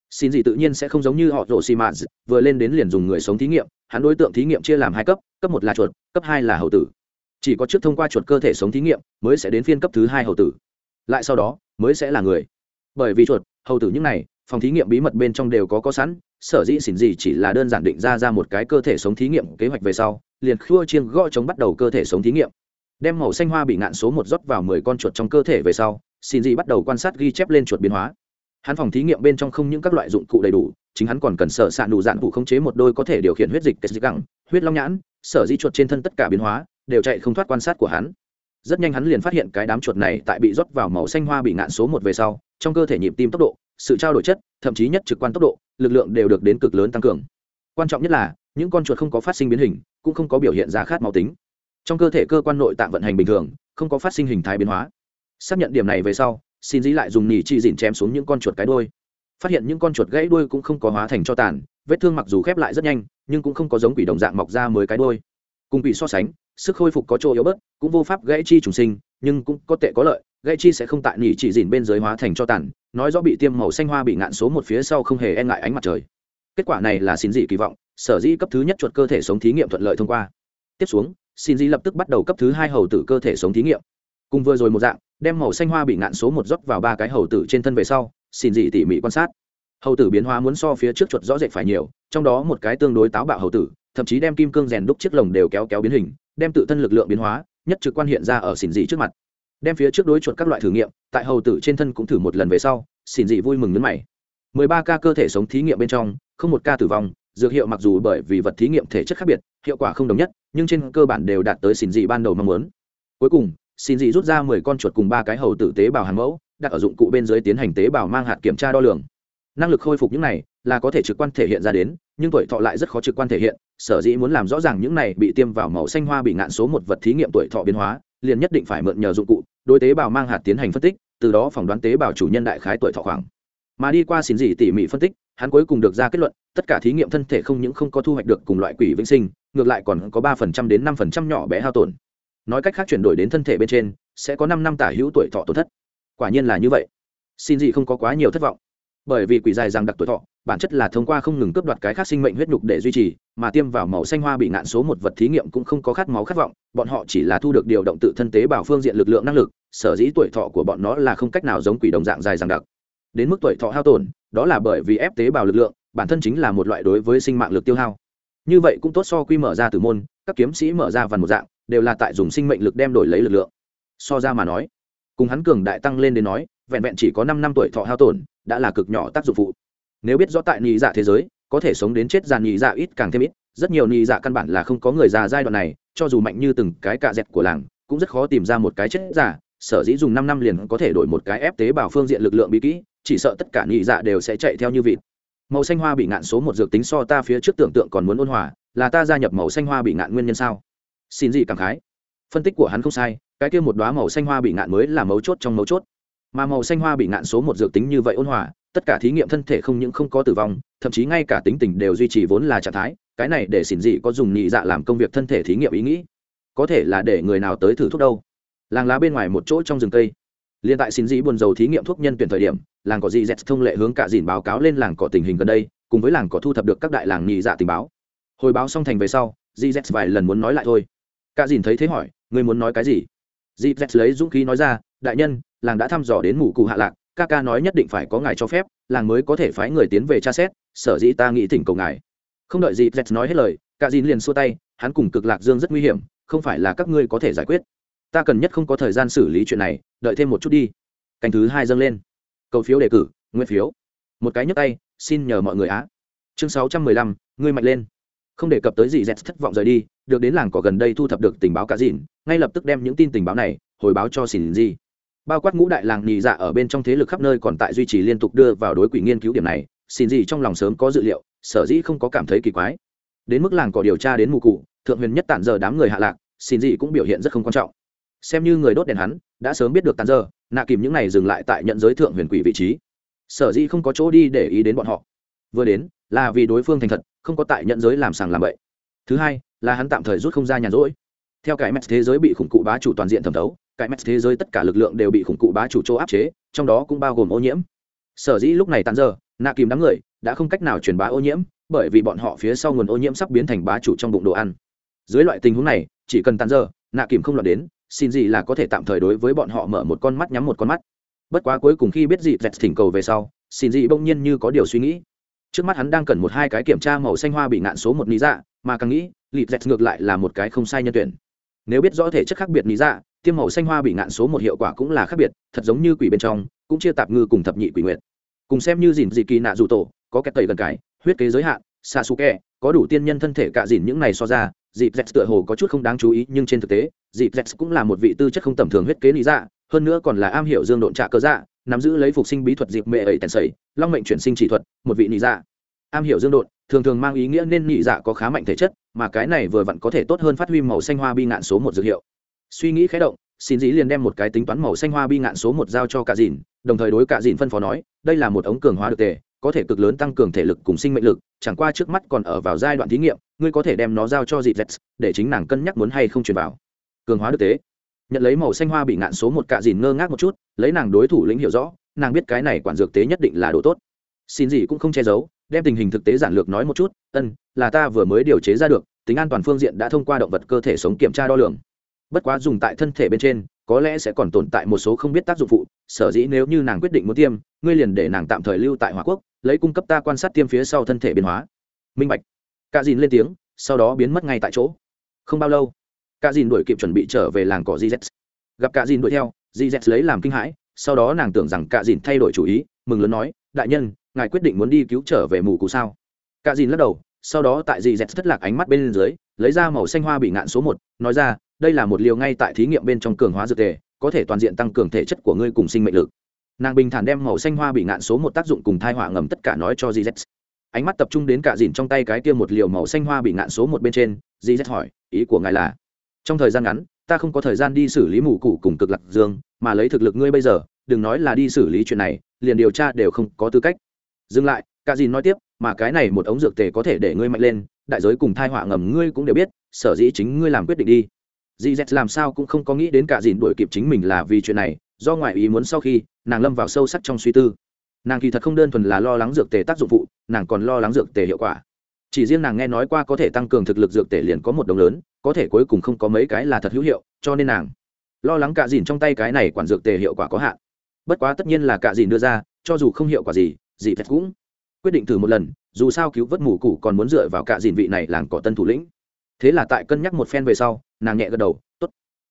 Xin gì tự nhiên sẽ không giống như họ rổ xì mạt vừa lên đến liền dùng người sống thí nghiệm, hắn đối tượng thí nghiệm chia làm hai cấp cấp một là chuột, cấp hai là hậu tử. Chỉ có trước thông qua chuột cơ thể sống thí nghiệm, mới sẽ đến phiên cấp thứ hai hậu tử. Lại sau đó, mới sẽ là người. Bởi vì chuột hậu tử những này, phòng thí nghiệm bí mật bên trong đều có có sẵn sở dĩ xỉn gì chỉ là đơn giản định ra ra một cái cơ thể sống thí nghiệm kế hoạch về sau, liền khua chiêng gõ chống bắt đầu cơ thể sống thí nghiệm. Đem màu xanh hoa bị ngạn số một rót vào mười con chuột trong cơ thể về sau xin gì bắt đầu quan sát ghi chép lên chuột biến hóa. Hắn phòng thí nghiệm bên trong không những các loại dụng cụ đầy đủ, chính hắn còn cần sở s ạ nụ dạn vụ khống chế một đôi có thể điều khiển huyết dịch kết dịch gẳng huyết long nhãn, sở di chuột trên thân tất cả biến hóa, đều chạy không thoát quan sát của hắn rất nhanh hắn liền phát hiện cái đám chuột này tại bị rót vào màu xanh hoa bị ngạn số một về sau, trong cơ thể nhịp tim tốc độ, sự trao đổi chất, thậm chí nhất trực quan tốc độ, lực lượng đều được đến cực lớn tăng cường. Quan trọng nhất là, những con chuột không có phát sinh biến hình, cũng không có biểu hiện ra khát máu tính. Trong cơ thể cơ quan nội tạng vận hành bình thường, không có phát sinh hình thái biến hóa. Xác nhận điểm này về sau, xin dĩ lại dùng nỉ chi dịn chém xuống những con chuột cái đôi phát hiện những con chuột gãy đuôi cũng không có hóa thành cho tàn, vết thương mặc dù khép lại rất nhanh, nhưng cũng không có giống quỷ đồng dạng mọc ra mới cái đuôi cùng bị so sánh, sức khôi phục có chỗ yếu bớt, cũng vô pháp gãy chi trùng sinh, nhưng cũng có tệ có lợi, gãy chi sẽ không tại nhỉ chỉ dìn bên dưới hóa thành cho tàn, nói rõ bị tiêm màu xanh hoa bị ngạn số một phía sau không hề e ngại ánh mặt trời. Kết quả này là xin dị kỳ vọng, sở dĩ cấp thứ nhất chuột cơ thể sống thí nghiệm thuận lợi thông qua. Tiếp xuống, xin dị lập tức bắt đầu cấp thứ hai hầu tử cơ thể sống thí nghiệm. Cùng vừa rồi một dạng, đem màu xanh hoa bị ngạn số một rót vào ba cái hầu tử trên thân về sau, xin dị tỉ mỉ quan sát. Hầu tử biến hóa muốn so phía trước chuột rõ rệt phải nhiều, trong đó một cái tương đối táo bạo hầu tử thậm chí đem kim cương rèn đúc chiếc lồng đều kéo kéo biến hình, đem tự thân lực lượng biến hóa, nhất trực quan hiện ra ở xỉn dị trước mặt. Đem phía trước đối chuột các loại thử nghiệm, tại hầu tử trên thân cũng thử một lần về sau, xỉn dị vui mừng nhấn mày. Mười ba ca cơ thể sống thí nghiệm bên trong, không một ca tử vong, dược hiệu mặc dù bởi vì vật thí nghiệm thể chất khác biệt, hiệu quả không đồng nhất, nhưng trên cơ bản đều đạt tới xỉn dị ban đầu mong muốn. Cuối cùng, xỉn dị rút ra mười con chuột cùng ba cái hầu tử tế bào hàn mẫu, đặt ở dụng cụ bên dưới tiến hành tế bào mang hạt kiểm tra đo lường. Năng lực khôi phục những này là có thể trực quan thể hiện ra đến nhưng tuổi thọ lại rất khó trực quan thể hiện, sở dĩ muốn làm rõ ràng những này bị tiêm vào màu xanh hoa bị ngạn số một vật thí nghiệm tuổi thọ biến hóa, liền nhất định phải mượn nhờ dụng cụ, đối tế bào mang hạt tiến hành phân tích, từ đó phỏng đoán tế bào chủ nhân đại khái tuổi thọ khoảng. Mà đi qua xin dị tỉ mỉ phân tích, hắn cuối cùng được ra kết luận, tất cả thí nghiệm thân thể không những không có thu hoạch được cùng loại quỷ vĩnh sinh, ngược lại còn có ba phần trăm đến năm phần trăm nhỏ bé hao tổn. Nói cách khác chuyển đổi đến thân thể bên trên, sẽ có năm năm tả hữu tuổi thọ tổn thất. Quả nhiên là như vậy. Xin dị không có quá nhiều thất vọng bởi vì quỷ dài rằng đặc tuổi thọ, bản chất là thông qua không ngừng cướp đoạt cái khác sinh mệnh huyết nhục để duy trì, mà tiêm vào màu xanh hoa bị ngạn số một vật thí nghiệm cũng không có khát máu khát vọng, bọn họ chỉ là thu được điều động tự thân tế bào phương diện lực lượng năng lực, sở dĩ tuổi thọ của bọn nó là không cách nào giống quỷ đồng dạng dài rằng đặc. Đến mức tuổi thọ hao tổn, đó là bởi vì ép tế bào lực lượng, bản thân chính là một loại đối với sinh mạng lực tiêu hao. Như vậy cũng tốt so quy mở ra từ môn, các kiếm sĩ mở ra vằn một dạng, đều là tại dùng sinh mệnh lực đem đổi lấy lực lượng. So ra mà nói, cùng hắn cường đại tăng lên đến nói, vẹn vẹn chỉ có năm năm tuổi thọ hao tổn đã là cực nhỏ tác dụng phụ. Nếu biết rõ tại nhị dạ thế giới, có thể sống đến chết già nhị dạ ít càng thêm ít. Rất nhiều nhị dạ căn bản là không có người già giai đoạn này, cho dù mạnh như từng cái cạ dẹt của làng, cũng rất khó tìm ra một cái chết giả sở dĩ dùng năm năm liền có thể đổi một cái ép tế bào phương diện lực lượng bí kỹ, chỉ sợ tất cả nhị dạ đều sẽ chạy theo như vịt. Màu xanh hoa bị ngạn số một dược tính so ta phía trước tưởng tượng còn muốn ôn hòa, là ta gia nhập màu xanh hoa bị ngạn nguyên nhân sao? Xin gì cảm khái. Phân tích của hắn không sai, cái kia một đoá màu xanh hoa bị ngạn mới là mấu chốt trong mấu chốt mà màu xanh hoa bị ngạn số một dược tính như vậy ôn hòa, tất cả thí nghiệm thân thể không những không có tử vong, thậm chí ngay cả tính tình đều duy trì vốn là trạng thái, cái này để xỉn dị có dùng nhị dạ làm công việc thân thể thí nghiệm ý nghĩ. Có thể là để người nào tới thử thuốc đâu. Làng lá bên ngoài một chỗ trong rừng cây. Liên tại xỉn dị buồn dầu thí nghiệm thuốc nhân tuyển thời điểm, làng có dị dẹt thông lệ hướng cả dìn báo cáo lên làng có tình hình gần đây, cùng với làng có thu thập được các đại làng nhị dạ tình báo. Hồi báo xong thành về sau, dị dẹt vài lần muốn nói lại thôi. Cả dìn thấy thế hỏi người muốn nói cái gì? Dị dẹt lấy dũng khí nói ra, đại nhân làng đã thăm dò đến mù cụ hạ lạc, ca ca nói nhất định phải có ngài cho phép, làng mới có thể phái người tiến về tra xét, sở dĩ ta nghĩ thỉnh cầu ngài. Không đợi gì z nói hết lời, cả dìn liền xua tay, hắn cùng cực lạc dương rất nguy hiểm, không phải là các ngươi có thể giải quyết. Ta cần nhất không có thời gian xử lý chuyện này, đợi thêm một chút đi. Cành thứ hai dâng lên. Cầu phiếu đề cử, nguyên phiếu. Một cái nhấp tay, xin nhờ mọi người á. Chương sáu trăm mười lăm, ngươi mạnh lên. Không đề cập tới gì z thất vọng rời đi, được đến làng cỏ gần đây thu thập được tình báo cá dìn ngay lập tức đem những tin tình báo này hồi báo cho xin gì bao quát ngũ đại làng nhì dạ ở bên trong thế lực khắp nơi còn tại duy trì liên tục đưa vào đối quỷ nghiên cứu điểm này, xin gì trong lòng sớm có dự liệu, sở dĩ không có cảm thấy kỳ quái. Đến mức làng cỏ điều tra đến mù cụ, thượng huyền nhất tản giờ đám người hạ lạc, xin gì cũng biểu hiện rất không quan trọng. Xem như người đốt đèn hắn, đã sớm biết được tàn giờ, nạ kìm những này dừng lại tại nhận giới thượng huyền quỷ vị trí. Sở dĩ không có chỗ đi để ý đến bọn họ. Vừa đến, là vì đối phương thành thật, không có tại nhận giới làm sàng làm bậy. Thứ hai, là hắn tạm thời rút không ra nhàn rỗi. Theo cái mẹt thế giới bị khủng cụ bá chủ toàn diện thẩm thấu cái mẹt thế giới tất cả lực lượng đều bị khủng cụ bá chủ chỗ áp chế, trong đó cũng bao gồm ô nhiễm. Sở dĩ lúc này tàn giờ, nạ kìm đám người đã không cách nào truyền bá ô nhiễm, bởi vì bọn họ phía sau nguồn ô nhiễm sắp biến thành bá chủ trong bụng đồ ăn. Dưới loại tình huống này, chỉ cần tàn giờ, nạ kìm không lọt đến, xin gì là có thể tạm thời đối với bọn họ mở một con mắt nhắm một con mắt. Bất quá cuối cùng khi biết gì dẹt thỉnh cầu về sau, xin dị bỗng nhiên như có điều suy nghĩ. Trước mắt hắn đang cần một hai cái kiểm tra màu xanh hoa bị ngạn số một lý dạ mà càng nghĩ lịp dẹt ngược lại là một cái không sai nhân tuyển. Nếu biết rõ thể chất khác biệt lý dạ tiêm màu xanh hoa bị ngạn số một hiệu quả cũng là khác biệt, thật giống như quỷ bên trong, cũng chia tạp ngư cùng thập nhị quỷ nguyệt. Cùng xem như dìn dị kỳ nạ dù tổ, có kẹt tẩy gần cái, huyết kế giới hạn xa su kẹ, có đủ tiên nhân thân thể cạ dìn những này so ra dịp z tựa hồ có chút không đáng chú ý, nhưng trên thực tế dịp z cũng là một vị tư chất không tầm thường huyết kế lý dạ hơn nữa còn là am hiểu dương độn trạ cơ dạ nắm giữ lấy phục sinh bí thuật dịp mệ ẩy tèn sẩy, long mệnh chuyển sinh chỉ thuật, một vị lý dạ. Am hiểu dương độn, thường thường mang ý nghĩa nên nhị dạ có khá mạnh thể chất, mà cái này vừa vặn có thể tốt hơn phát huy màu xanh hoa bi ngạn số một dược hiệu suy nghĩ khé động, xin dĩ liền đem một cái tính toán màu xanh hoa bi ngạn số một giao cho cả dìn, đồng thời đối cả dìn phân phó nói, đây là một ống cường hóa được tề, có thể cực lớn tăng cường thể lực cùng sinh mệnh lực, chẳng qua trước mắt còn ở vào giai đoạn thí nghiệm, ngươi có thể đem nó giao cho dịp z để chính nàng cân nhắc muốn hay không truyền vào. Cường hóa được tế nhận lấy màu xanh hoa bị ngạn số một cạ dìn ngơ ngác một chút, lấy nàng đối thủ lĩnh hiểu rõ, nàng biết cái này quản dược tế nhất định là đồ tốt. Xin gì cũng không che giấu, đem tình hình thực tế giản lược nói một chút, ân, là ta vừa mới điều chế ra được, tính an toàn phương diện đã thông qua động vật cơ thể sống kiểm tra đo lường bất quá dùng tại thân thể bên trên, có lẽ sẽ còn tồn tại một số không biết tác dụng phụ, sở dĩ nếu như nàng quyết định muốn tiêm, ngươi liền để nàng tạm thời lưu tại hòa quốc, lấy cung cấp ta quan sát tiêm phía sau thân thể biến hóa. Minh bạch. Cả dìn lên tiếng, sau đó biến mất ngay tại chỗ. Không bao lâu, cả dìn đuổi kịp chuẩn bị trở về làng cỏ gz gặp cả dìn đuổi theo gz lấy làm kinh hãi, sau đó nàng tưởng rằng cả dìn thay đổi chủ ý, mừng lớn nói, đại nhân, ngài quyết định muốn đi cứu trở về mù cụ sao? Cả dìn lắc đầu, sau đó tại gz thất lạc ánh mắt bên dưới, lấy ra màu xanh hoa bị ngạn số một, nói ra đây là một liều ngay tại thí nghiệm bên trong cường hóa dược tề, có thể toàn diện tăng cường thể chất của ngươi cùng sinh mệnh lực. Nàng bình thản đem màu xanh hoa bị ngạn số một tác dụng cùng thai họa ngầm tất cả nói cho gz ánh mắt tập trung đến cả dìn trong tay cái kia một liều màu xanh hoa bị ngạn số một bên trên gz hỏi, ý của ngài là, trong thời gian ngắn, ta không có thời gian đi xử lý mù cụ cùng cực lạc dương, mà lấy thực lực ngươi bây giờ, đừng nói là đi xử lý chuyện này, liền điều tra đều không có tư cách. Dừng lại, cả dìn nói tiếp, mà cái này một ống dược tề có thể để ngươi mạnh lên, đại giới cùng thai họa ngầm ngươi cũng đều biết, sở dĩ chính ngươi làm quyết định đi gz làm sao cũng không có nghĩ đến cả dìn đuổi kịp chính mình là vì chuyện này, do ngoại ý muốn sau khi, nàng lâm vào sâu sắc trong suy tư. Nàng kỳ thật không đơn thuần là lo lắng dược tề tác dụng phụ, nàng còn lo lắng dược tề hiệu quả. Chỉ riêng nàng nghe nói qua có thể tăng cường thực lực dược tề liền có một đồng lớn, có thể cuối cùng không có mấy cái là thật hữu hiệu, cho nên nàng lo lắng cả dìn trong tay cái này quản dược tề hiệu quả có hạn. Bất quá tất nhiên là cả dìn đưa ra, cho dù không hiệu quả gì, dì z cũng quyết định thử một lần, dù sao cứu vớt mù cụ còn muốn dựa vào cả dìn vị này làng cỏ tân thủ lĩnh. Thế là tại cân nhắc một phen về sau nàng nhẹ gật đầu, tốt.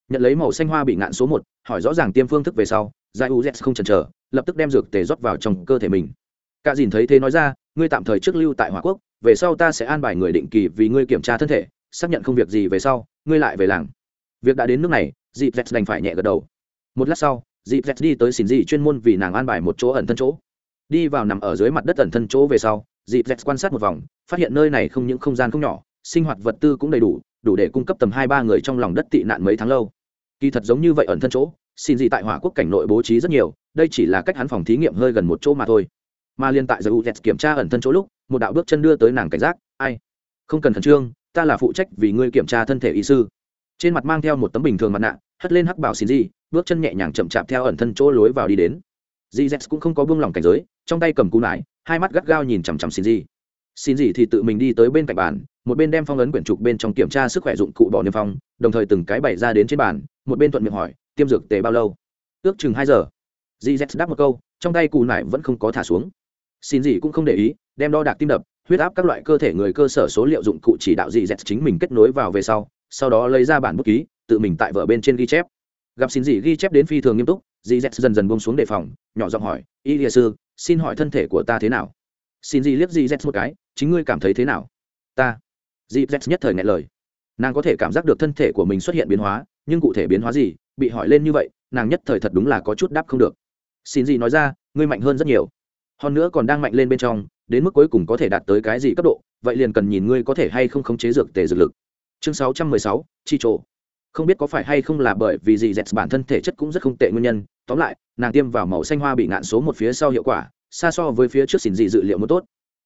Nhận lấy màu xanh hoa bị ngạn số một, hỏi rõ ràng tiêm phương thức về sau giải uz không chần chờ, lập tức đem dược tề rót vào trong cơ thể mình. Cả dìn thấy thế nói ra, ngươi tạm thời trước lưu tại hòa quốc, về sau ta sẽ an bài người định kỳ vì ngươi kiểm tra thân thể, xác nhận không việc gì về sau, ngươi lại về làng. Việc đã đến nước này dịp z đành phải nhẹ gật đầu. Một lát sau dịp z đi tới xin dị chuyên môn vì nàng an bài một chỗ ẩn thân chỗ. Đi vào nằm ở dưới mặt đất ẩn thân chỗ về sau dịp z quan sát một vòng, phát hiện nơi này không những không gian không nhỏ, sinh hoạt vật tư cũng đầy đủ đủ để cung cấp tầm hai ba người trong lòng đất tị nạn mấy tháng lâu. Kỳ thật giống như vậy ẩn thân chỗ, xin gì tại hỏa quốc cảnh nội bố trí rất nhiều, đây chỉ là cách hắn phòng thí nghiệm hơi gần một chỗ mà thôi. Mà liên tại giờ u kiểm tra ẩn thân chỗ lúc, một đạo bước chân đưa tới nàng cảnh giác, ai? Không cần khẩn trương, ta là phụ trách vì ngươi kiểm tra thân thể y sư. Trên mặt mang theo một tấm bình thường mặt nạ, hất lên hắc bảo xin gì, bước chân nhẹ nhàng chậm chạp theo ẩn thân chỗ lối vào đi đến. Z cũng không có buông lỏng cảnh giới, trong tay cầm cú nải, hai mắt gắt gao nhìn chằm chằm xin gì. Xin gì thì tự mình đi tới bên cạnh bàn một bên đem phong ấn quyển trục bên trong kiểm tra sức khỏe dụng cụ bỏ niêm phong, đồng thời từng cái bày ra đến trên bàn, một bên thuận miệng hỏi, tiêm dược tề bao lâu? Ước chừng hai giờ. Gz đáp một câu, trong tay cù nải vẫn không có thả xuống. Xin gì cũng không để ý, đem đo đạc tim đập, huyết áp các loại cơ thể người cơ sở số liệu dụng cụ chỉ đạo gz chính mình kết nối vào về sau sau đó lấy ra bản bút ký, tự mình tại vở bên trên ghi chép. Gặp xin gì ghi chép đến phi thường nghiêm túc gz dần dần bông xuống đề phòng, nhỏ giọng hỏi, y lìa sư, xin hỏi thân thể của ta thế nào? Xin gì liếc gz một cái, chính ngươi cảm thấy thế nào? Ta gz nhất thời ngại lời. Nàng có thể cảm giác được thân thể của mình xuất hiện biến hóa nhưng cụ thể biến hóa gì bị hỏi lên như vậy nàng nhất thời thật đúng là có chút đáp không được. Xin gì nói ra ngươi mạnh hơn rất nhiều. Hơn nữa còn đang mạnh lên bên trong đến mức cuối cùng có thể đạt tới cái gì cấp độ vậy liền cần nhìn ngươi có thể hay không khống chế dược tề dược lực. Chương 616, chi trộ không biết có phải hay không là bởi vì gì dẹt bản thân thể chất cũng rất không tệ nguyên nhân tóm lại nàng tiêm vào màu xanh hoa bị ngạn số một phía sau hiệu quả xa so với phía trước xin gì dự liệu một tốt.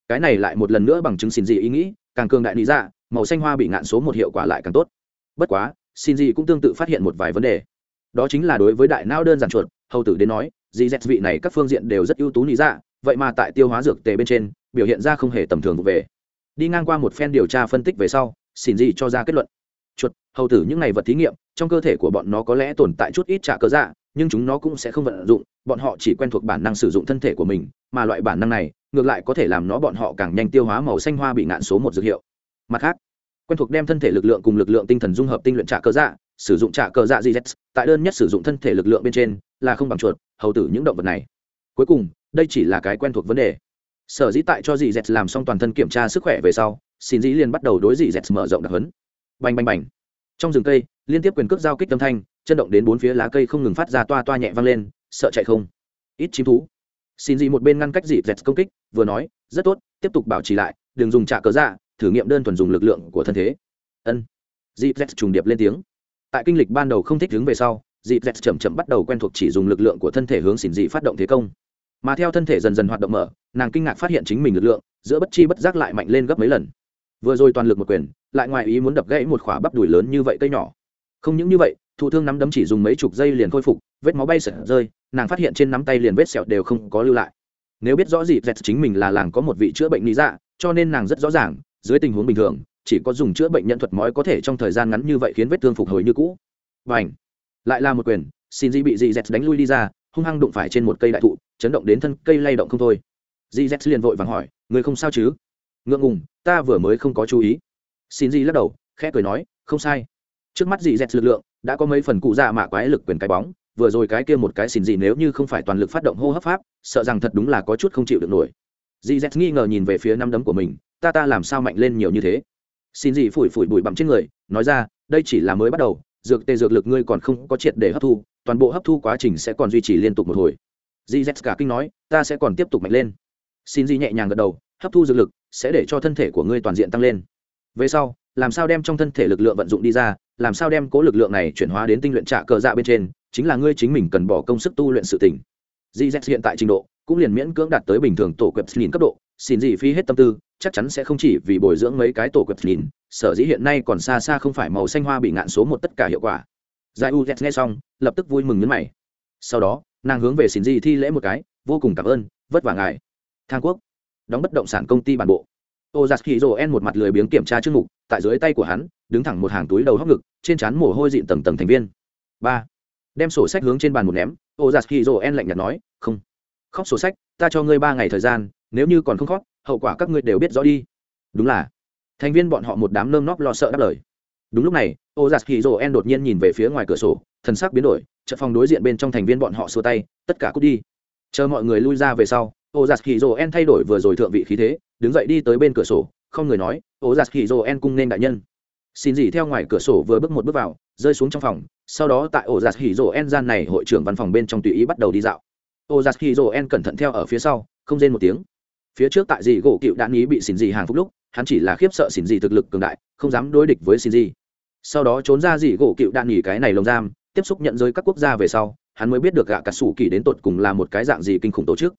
Cái này lại một lần nữa bằng chứng xin gì ý nghĩ càng cường đại lý ra màu xanh hoa bị ngạn số một hiệu quả lại càng tốt. Bất quá, xin gì cũng tương tự phát hiện một vài vấn đề. Đó chính là đối với đại não đơn giản chuột, hầu tử đến nói, dì z vị này các phương diện đều rất ưu tú lý ra vậy mà tại tiêu hóa dược tề bên trên, biểu hiện ra không hề tầm thường vụ về. Đi ngang qua một phen điều tra phân tích về sau, xin gì cho ra kết luận. Chuột, hầu tử những ngày vật thí nghiệm, trong cơ thể của bọn nó có lẽ tồn tại chút ít trả cơ dạ nhưng chúng nó cũng sẽ không vận dụng, bọn họ chỉ quen thuộc bản năng sử dụng thân thể của mình, mà loại bản năng này, ngược lại có thể làm nó bọn họ càng nhanh tiêu hóa màu xanh hoa bị ngạn số một dược hiệu. Mặt khác, quen thuộc đem thân thể lực lượng cùng lực lượng tinh thần dung hợp tinh luyện trả cơ dạ sử dụng trả cơ dạ gz tại đơn nhất sử dụng thân thể lực lượng bên trên, là không bằng chuột, hầu tử những động vật này. Cuối cùng, đây chỉ là cái quen thuộc vấn đề. Sở dĩ tại cho dì z làm xong toàn thân kiểm tra sức khỏe về sau, xin dĩ liền bắt đầu đối dì z mở rộng đặc hấn bành bành bành. Trong rừng cây, liên tiếp quyền cước giao kích âm thanh chân động đến bốn phía lá cây không ngừng phát ra toa toa nhẹ vang lên, sợ chạy không? Ít chim thú. Xin dị một bên ngăn cách dị dẹt công kích, vừa nói, rất tốt, tiếp tục bảo trì lại, đừng dùng trả cớ dạ thử nghiệm đơn thuần dùng lực lượng của thân thế. Ân. Dị dẹt trùng điệp lên tiếng. Tại kinh lịch ban đầu không thích đứng về sau, dị dẹt chậm chậm bắt đầu quen thuộc chỉ dùng lực lượng của thân thể hướng xin dị phát động thế công. Mà theo thân thể dần dần hoạt động mở, nàng kinh ngạc phát hiện chính mình lực lượng, giữa bất chi bất giác lại mạnh lên gấp mấy lần. Vừa rồi toàn lực một quyền, lại ngoài ý muốn đập gãy một khỏa bắp đùi lớn như vậy cây nhỏ. Không những như vậy thụ thương nắm đấm chỉ dùng mấy chục giây liền khôi phục, vết máu bay sệt rơi, nàng phát hiện trên nắm tay liền vết sẹo đều không có lưu lại. Nếu biết rõ gì dẹt chính mình là làng có một vị chữa bệnh lý dạ cho nên nàng rất rõ ràng, dưới tình huống bình thường, chỉ có dùng chữa bệnh nhân thuật mới có thể trong thời gian ngắn như vậy khiến vết thương phục hồi như cũ. Và ảnh lại là một quyền, xin Dị bị dị dẹt đánh lui đi ra, hung hăng đụng phải trên một cây đại thụ, chấn động đến thân cây lay động không thôi. Dị z liền vội vàng hỏi người không sao chứ? Ngượng ngùng, ta vừa mới không có chú ý. Xin Dị lắc đầu, khẽ cười nói, không sai. Trước mắt Dị z lực lượng đã có mấy phần cụ dạ mạ quái lực quyền cái bóng, vừa rồi cái kia một cái xin gì nếu như không phải toàn lực phát động hô hấp pháp, sợ rằng thật đúng là có chút không chịu được nổi. Dì z nghi ngờ nhìn về phía năm đấm của mình, ta ta làm sao mạnh lên nhiều như thế? Xin gì phủi phủi bụi bặm trên người, nói ra, đây chỉ là mới bắt đầu, dược tê dược lực ngươi còn không có triệt để hấp thu, toàn bộ hấp thu quá trình sẽ còn duy trì liên tục một hồi. Dì z cả kinh nói, ta sẽ còn tiếp tục mạnh lên. Xin gì nhẹ nhàng gật đầu, hấp thu dược lực sẽ để cho thân thể của ngươi toàn diện tăng lên. Về sau làm sao đem trong thân thể lực lượng vận dụng đi ra, làm sao đem cố lực lượng này chuyển hóa đến tinh luyện trả cờ dạ bên trên, chính là ngươi chính mình cần bỏ công sức tu luyện sự tỉnh dì z hiện tại trình độ, cũng liền miễn cưỡng đạt tới bình thường tổ quẹp slin cấp độ, xin gì phí hết tâm tư, chắc chắn sẽ không chỉ vì bồi dưỡng mấy cái tổ quẹp slin sở dĩ hiện nay còn xa xa không phải màu xanh hoa bị ngạn số một tất cả hiệu quả. Giải u nghe xong, lập tức vui mừng nhấn mày. Sau đó, nàng hướng về xin gì thi lễ một cái, vô cùng cảm ơn, vất vả ngài. Thang quốc, đóng bất động sản công ty bản bộ ô giặc hì rồ en một mặt lười biếng kiểm tra chương mục, tại dưới tay của hắn, đứng thẳng một hàng túi đầu hóc ngực, trên trán mồ hôi dịn tầng tầng thành viên. Ba. Đem sổ sách hướng trên bàn một ném ô giặc hì rồ en lạnh nhạt nói, không. Khóc sổ sách, ta cho ngươi ba ngày thời gian, nếu như còn không khóc, hậu quả các ngươi đều biết rõ đi. Đúng là. Thành viên bọn họ một đám nơm nóp lo sợ đáp lời. Đúng lúc này ô giặc hì rồ en đột nhiên nhìn về phía ngoài cửa sổ, thần sắc biến đổi chợ phòng đối diện bên trong thành viên bọn họ xua tay, tất cả cút đi. Chờ mọi người lui ra về sau ô giặc hì rồ en thay đổi vừa rồi thượng vị khí thế, đứng dậy đi tới bên cửa sổ, không người nói ô giặc hì rồ en cung nên đại nhân. Xin gì theo ngoài cửa sổ vừa bước một bước vào, rơi xuống trong phòng, sau đó tại ô giặt hì rồ en gian này hội trưởng văn phòng bên trong tùy ý bắt đầu đi dạo. Ô giặt hì rồ en cẩn thận theo ở phía sau, không rên một tiếng. Phía trước tại gì gỗ cựu đạn ý bị xin gì hàng phút lúc, hắn chỉ là khiếp sợ xin gì thực lực cường đại, không dám đối địch với xin gì. Sau đó trốn ra gì gỗ cựu đạn nghỉ cái này lồng giam, tiếp xúc nhận giới các quốc gia về sau, hắn mới biết được gạ cà sủ kỳ đến tột cùng là một cái dạng gì kinh khủng tổ chức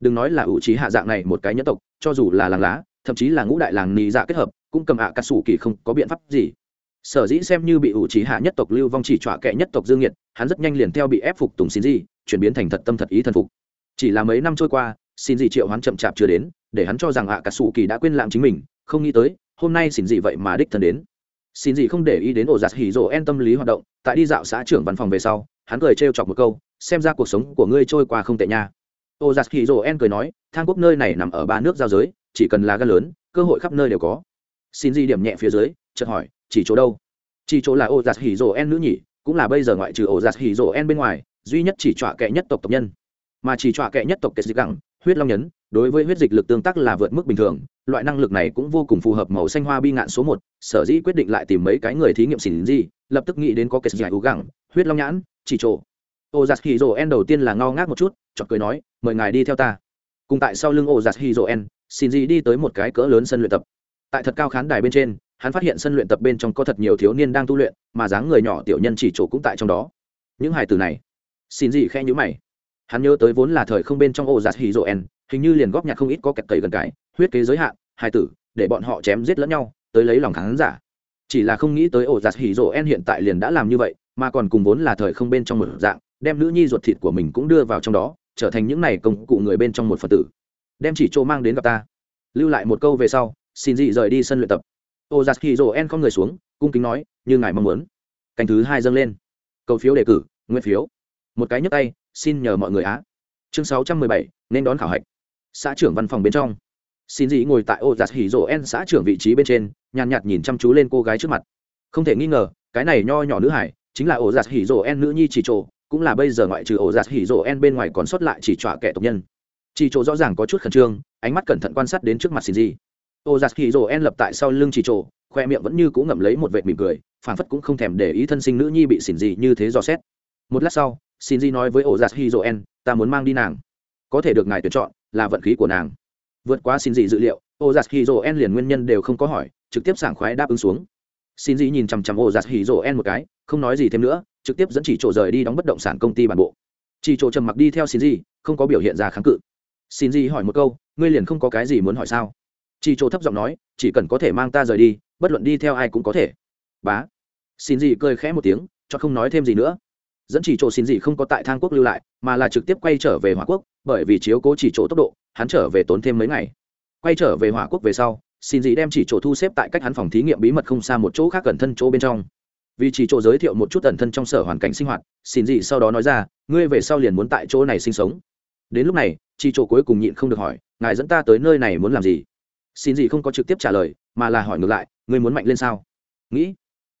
đừng nói là ủ trí hạ dạng này một cái nhân tộc, cho dù là làng lá, thậm chí là ngũ đại làng nì dạ kết hợp, cũng cầm ạ cà sủ kỳ không có biện pháp gì. Sở dĩ xem như bị ủ trí hạ nhất tộc lưu vong chỉ trọa kệ nhất tộc dương nhiệt hắn rất nhanh liền theo bị ép phục tùng xin gì chuyển biến thành thật tâm thật ý thần phục. Chỉ là mấy năm trôi qua, xin gì triệu hắn chậm chạp chưa đến, để hắn cho rằng ạ cà sủ kỳ đã quên lạm chính mình, không nghĩ tới, hôm nay xin gì vậy mà đích thân đến. Xin gì không để ý đến ổ giặt hỉ rộ en tâm lý hoạt động, tại đi dạo xã trưởng văn phòng về sau, hắn cười trêu chọc một câu, xem ra cuộc sống của ngươi trôi qua không tệ nha ổ giặt hỉ rộ en cười nói, thang quốc nơi này nằm ở ba nước giao giới, chỉ cần là gan lớn, cơ hội khắp nơi đều có. Xin di điểm nhẹ phía dưới, chợt hỏi, chỉ chỗ đâu? Chỉ chỗ là ổ giặt hỉ rộ en nữ nhỉ, cũng là bây giờ ngoại trừ ổ giặt hỉ rộ en bên ngoài, duy nhất chỉ trọa kệ nhất tộc tộc nhân. Mà chỉ trọa kệ nhất tộc kệ dịch gẳng huyết long nhấn, đối với huyết dịch lực tương tác là vượt mức bình thường, loại năng lực này cũng vô cùng phù hợp màu xanh hoa bi ngạn số một, sở dĩ quyết định lại tìm mấy cái người thí nghiệm xỉn gì lập tức nghĩ đến có kết giải u gẳng huyết long nhãn, chỉ trộ ô giặc hì rồ en đầu tiên là ngao ngác một chút chọc cười nói, mời ngài đi theo ta. Cùng tại sau lưng ô giặc hì rồ en xin gì đi tới một cái cỡ lớn sân luyện tập. Tại thật cao khán đài bên trên, hắn phát hiện sân luyện tập bên trong có thật nhiều thiếu niên đang tu luyện, mà dáng người nhỏ tiểu nhân chỉ chỗ cũng tại trong đó. Những hài từ này xin gì khe nhữ mày. Hắn nhớ tới vốn là thời không bên trong ô giặt hì rồ en hình như liền góp nhặt không ít có kẹt cầy gần cái, huyết kế giới hạn, hài tử, để bọn họ chém giết lẫn nhau, tới lấy lòng khán giả. Chỉ là không nghĩ tới ổ giặt hỉ rộ en hiện tại liền đã làm như vậy, mà còn cùng vốn là thời không bên trong một dạng đem nữ nhi ruột thịt của mình cũng đưa vào trong đó, trở thành những này công cụ người bên trong một phật tử. Đem chỉ chỗ mang đến gặp ta. Lưu lại một câu về sau, xin dị rời đi sân luyện tập. Ổ giặt hỉ rồ en con người xuống, cung kính nói, như ngài mong muốn. Canh thứ hai dâng lên. Cầu phiếu đề cử nguyên phiếu. Một cái nhấp tay, xin nhờ mọi người á. Chương sáu trăm mười bảy, nên đón khảo hạch. Xã trưởng văn phòng bên trong. Xin dị ngồi tại ô giặt hỉ rồ en xã trưởng vị trí bên trên, nhàn nhạt nhìn chăm chú lên cô gái trước mặt. Không thể nghi ngờ, cái này nho nhỏ nữ hải, chính là ổ giặt hỉ rồ en nữ nhi chỉ trộ cũng là bây giờ ngoại trừ ổ giặt hỉ rộ en bên ngoài còn sót lại chỉ trọa kẻ tộc nhân. Chỉ chỗ rõ ràng có chút khẩn trương ánh mắt cẩn thận quan sát đến trước mặt xin gì ổ giặt hỉ rộ en lập tại sau lưng chỉ chỗ, khoe miệng vẫn như cũng ngậm lấy một vệt mỉm cười phản phất cũng không thèm để ý thân sinh nữ nhi bị xỉn gì như thế dò xét. Một lát sau xin gì nói với ổ giặt hỉ rộ en ta muốn mang đi nàng. Có thể được ngài tuyển chọn là vận khí của nàng. Vượt qua xin gì dự liệu ô giặt hì rồ en liền nguyên nhân đều không có hỏi trực tiếp sảng khoái đáp ứng xuống. Xin gì nhìn chằm chằm ô giặt hì rồ en một cái không nói gì thêm nữa trực tiếp dẫn chỉ trộ rời đi đóng bất động sản công ty bản bộ. Chỉ trộ trầm mặc đi theo xin gì không có biểu hiện ra kháng cự. Xin gì hỏi một câu, ngươi liền không có cái gì muốn hỏi sao? Chỉ trộ thấp giọng nói, chỉ cần có thể mang ta rời đi, bất luận đi theo ai cũng có thể. Bá. Xin gì cười khẽ một tiếng cho không nói thêm gì nữa. Dẫn chỉ chỗ xin gì không có tại thang quốc lưu lại, mà là trực tiếp quay trở về hỏa quốc, bởi vì chiếu cố chỉ chỗ tốc độ, hắn trở về tốn thêm mấy ngày. Quay trở về hỏa quốc về sau xin gì đem chỉ chỗ thu xếp tại cách hắn phòng thí nghiệm bí mật không xa một chỗ khác cẩn thân chỗ bên trong vì chỉ chỗ giới thiệu một chút ẩn thân trong sở hoàn cảnh sinh hoạt, xin gì sau đó nói ra, ngươi về sau liền muốn tại chỗ này sinh sống. Đến lúc này, chỉ chỗ cuối cùng nhịn không được hỏi, ngài dẫn ta tới nơi này muốn làm gì? Xin gì không có trực tiếp trả lời, mà là hỏi ngược lại, ngươi muốn mạnh lên sao? Nghĩ.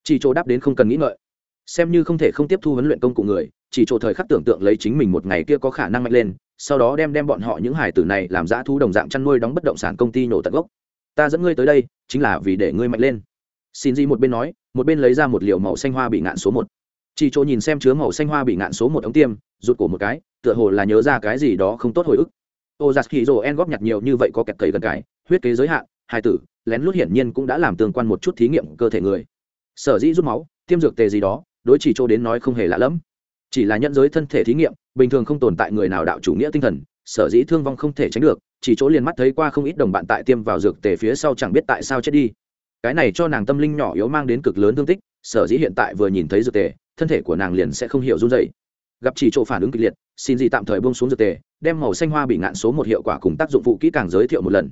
Chỉ chỗ đáp đến không cần nghĩ ngợi. Xem như không thể không tiếp thu huấn luyện công cụ người, chỉ chỗ thời khắc tưởng tượng lấy chính mình một ngày kia có khả năng mạnh lên, sau đó đem đem bọn họ những hải tử này làm giã thu đồng dạng chăn nuôi đóng bất động sản công ty nổ tận gốc. Ta dẫn ngươi tới đây, chính là vì để ngươi mạnh lên xin di một bên nói, một bên lấy ra một liều màu xanh hoa bị ngạn số một. Chỉ chỗ nhìn xem chứa màu xanh hoa bị ngạn số một ống tiêm, rụt cổ một cái, tựa hồ là nhớ ra cái gì đó không tốt hồi ức. Ô giặc khi rồ en góp nhặt nhiều như vậy có kẹt cầy gần cái, huyết kế giới hạn, hai tử, lén lút hiển nhiên cũng đã làm tương quan một chút thí nghiệm cơ thể người. Sở dĩ rút máu, tiêm dược tề gì đó, đối chỉ chỗ đến nói không hề lạ lẫm. Chỉ là nhận giới thân thể thí nghiệm, bình thường không tồn tại người nào đạo chủ nghĩa tinh thần, sở dĩ thương vong không thể tránh được, chỉ chỗ liền mắt thấy qua không ít đồng bạn tại tiêm vào dược tề phía sau chẳng biết tại sao chết đi cái này cho nàng tâm linh nhỏ yếu mang đến cực lớn thương tích, sở dĩ hiện tại vừa nhìn thấy dược tề, thân thể của nàng liền sẽ không hiểu run dày gặp chỉ chỗ phản ứng kịch liệt, xin gì tạm thời buông xuống dược tề, đem màu xanh hoa bị ngạn số một hiệu quả cùng tác dụng phụ kỹ càng giới thiệu một lần.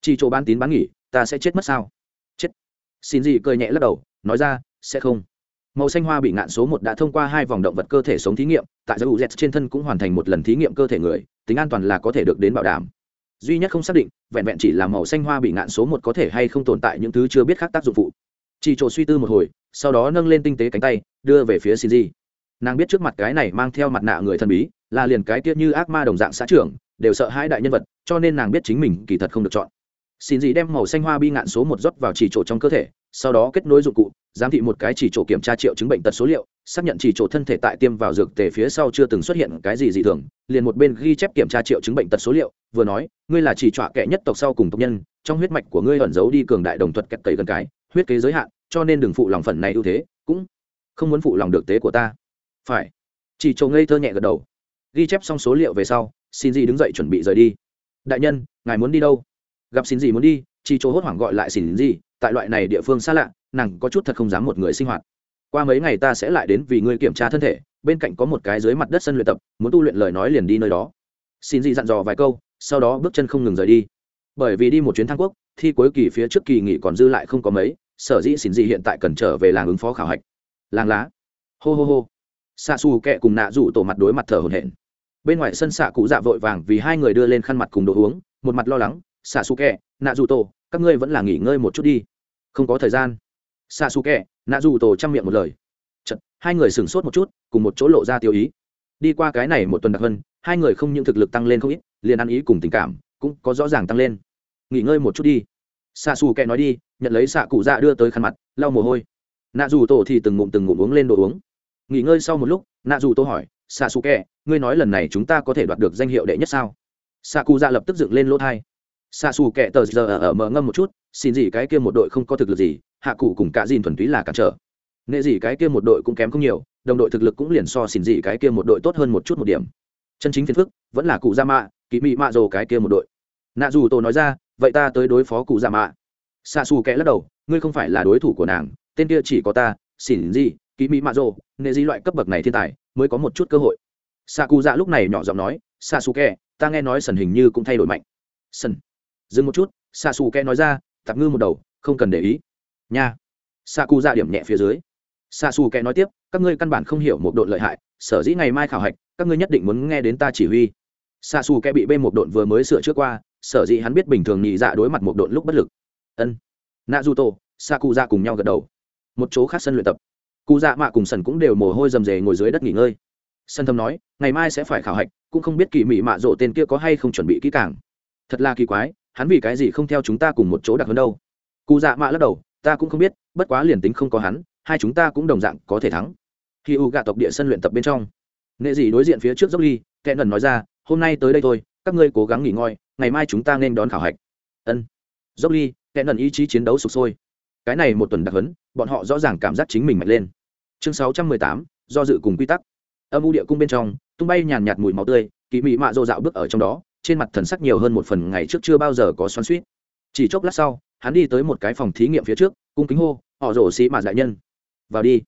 Chỉ chỗ bán tín bán nghỉ, ta sẽ chết mất sao? Chết. Xin gì cười nhẹ lắc đầu, nói ra, sẽ không. Màu xanh hoa bị ngạn số một đã thông qua hai vòng động vật cơ thể sống thí nghiệm, tại giới uz trên thân cũng hoàn thành một lần thí nghiệm cơ thể người, tính an toàn là có thể được đến bảo đảm duy nhất không xác định, vẹn vẹn chỉ là màu xanh hoa bị ngạn số một có thể hay không tồn tại những thứ chưa biết khác tác dụng phụ. Chỉ trộ suy tư một hồi, sau đó nâng lên tinh tế cánh tay, đưa về phía shinji. Nàng biết trước mặt cái này mang theo mặt nạ người thần bí, là liền cái tiết như ác ma đồng dạng xã trưởng, đều sợ hai đại nhân vật, cho nên nàng biết chính mình kỳ thật không được chọn. Xin dị đem màu xanh hoa bi ngạn số một rót vào chỉ trộ trong cơ thể sau đó kết nối dụng cụ, giám thị một cái chỉ chỗ kiểm tra triệu chứng bệnh tật số liệu, xác nhận chỉ chỗ thân thể tại tiêm vào dược tề phía sau chưa từng xuất hiện cái gì dị thường, liền một bên ghi chép kiểm tra triệu chứng bệnh tật số liệu, vừa nói, ngươi là chỉ trọa kẻ nhất tộc sau cùng tộc nhân, trong huyết mạch của ngươi ẩn giấu đi cường đại đồng thuật kẹt cầy gần cái, huyết kế giới hạn, cho nên đừng phụ lòng phần này ưu thế, cũng không muốn phụ lòng được tế của ta. Phải. Chỉ chỗ ngây thơ nhẹ gật đầu. Ghi chép xong số liệu về sau, xin gì đứng dậy chuẩn bị rời đi. Đại nhân, ngài muốn đi đâu? Gặp xin gì muốn đi. Chỉ chỗ hốt hoảng gọi lại xin gì tại loại này địa phương xa lạ, nàng có chút thật không dám một người sinh hoạt. Qua mấy ngày ta sẽ lại đến vì ngươi kiểm tra thân thể, bên cạnh có một cái dưới mặt đất sân luyện tập, muốn tu luyện lời nói liền đi nơi đó. Xin gì dặn dò vài câu, sau đó bước chân không ngừng rời đi. Bởi vì đi một chuyến thang quốc, thi cuối kỳ phía trước kỳ nghỉ còn dư lại không có mấy, sở dĩ xin gì hiện tại cần trở về làng ứng phó khảo hạch. Làng lá. Hô hô hô. Xạ xù kẹ cùng nạ rủ tổ mặt đối mặt thở hồn hển. Bên ngoài sân xạ cụ dạ vội vàng vì hai người đưa lên khăn mặt cùng đồ uống, một mặt lo lắng xạ xù kẹ, nạ rủ tổ các ngươi vẫn là nghỉ ngơi một chút đi. Không có thời gian. Xa xù kẹ nạ dù tổ chăm miệng một lời. Chật, hai người sửng sốt một chút cùng một chỗ lộ ra tiêu ý. Đi qua cái này một tuần đặc hơn hai người không những thực lực tăng lên không ít liền ăn ý cùng tình cảm cũng có rõ ràng tăng lên. Nghỉ ngơi một chút đi. Xa xù kẹ nói đi nhận lấy xạ cụ dạ đưa tới khăn mặt lau mồ hôi. Nạ dù tổ thì từng ngụm từng ngụm uống lên đồ uống. Nghỉ ngơi sau một lúc nạ dù tổ hỏi xạ xù kẹ ngươi nói lần này chúng ta có thể đoạt được danh hiệu đệ nhất sao? Xạ cụ dạ lập tức dựng lên lỗ thai xa xù kẹ tờ giờ ở mở ngâm một chút, xin gì cái kia một đội không có thực lực gì, hạ cụ cùng cả dìn thuần túy là cản trở. Nghệ gì cái kia một đội cũng kém không nhiều, đồng đội thực lực cũng liền so xin gì cái kia một đội tốt hơn một chút một điểm. Chân chính phiền phức vẫn là cụ gia mạ kỳ mị mạ rồ cái kia một đội. Nạ dù tổ nói ra, vậy ta tới đối phó cụ gia mạ. Xa xù kẽ lắc đầu, ngươi không phải là đối thủ của nàng, tên kia chỉ có ta xỉn gì kỳ mị mạ rồ nghệ gì loại cấp bậc này thiên tài, mới có một chút cơ hội. Xạ cụ dạ lúc này nhỏ giọng nói xạ xù kẹ ta nghe nói sần hình như cũng thay đổi mạnh. Sần dừng một chút xạ xù kẽ nói ra, tạp ngư một đầu, không cần để ý. Nha. Xạ cụ ra điểm nhẹ phía dưới. Xạ xù kẽ nói tiếp, các ngươi căn bản không hiểu một đội lợi hại, sở dĩ ngày mai khảo hạch, các ngươi nhất định muốn nghe đến ta chỉ huy. Xạ xù kẽ bị bê một độn vừa mới sửa trước qua, sở dĩ hắn biết bình thường nhị dạ đối mặt một độn lúc bất lực. Ân. Nạ du tô xạ cụ ra cùng nhau gật đầu. Một chỗ khác sân luyện tập. Cụ dạ mạ cùng sần cũng đều mồ hôi rầm rề ngồi dưới đất nghỉ ngơi. Sân thâm nói, ngày mai sẽ phải khảo hạch, cũng không biết kỳ mị mạ rộ tên kia có hay không chuẩn bị kỹ càng. Thật là kỳ quái hắn vì cái gì không theo chúng ta cùng một chỗ đặc hơn đâu? Cụ dạ mạ lắc đầu, ta cũng không biết, bất quá liền tính không có hắn, hai chúng ta cũng đồng dạng có thể thắng. Khi u gạ tộc địa sân luyện tập bên trong nghệ dị đối diện phía trước dốc ly kẽ ngần nói ra, hôm nay tới đây thôi, các ngươi cố gắng nghỉ ngơi, ngày mai chúng ta nên đón khảo hạch. Ân. Dốc ly kẽ ngần ý chí chiến đấu sụp sôi. Cái này một tuần đặc hấn bọn họ rõ ràng cảm giác chính mình mạnh lên. Chương sáu trăm mười tám, do dự cùng quy tắc. Âm u địa cung bên trong, tung bay nhàn nhạt mùi máu tươi kỳ mị mạ dô dạo bước ở trong đó trên mặt thần sắc nhiều hơn một phần ngày trước chưa bao giờ có xoắn suýt chỉ chốc lát sau, hắn đi tới một cái phòng thí nghiệm phía trước, cung kính hô, họ rổ xì mạt đại nhân. Vào đi.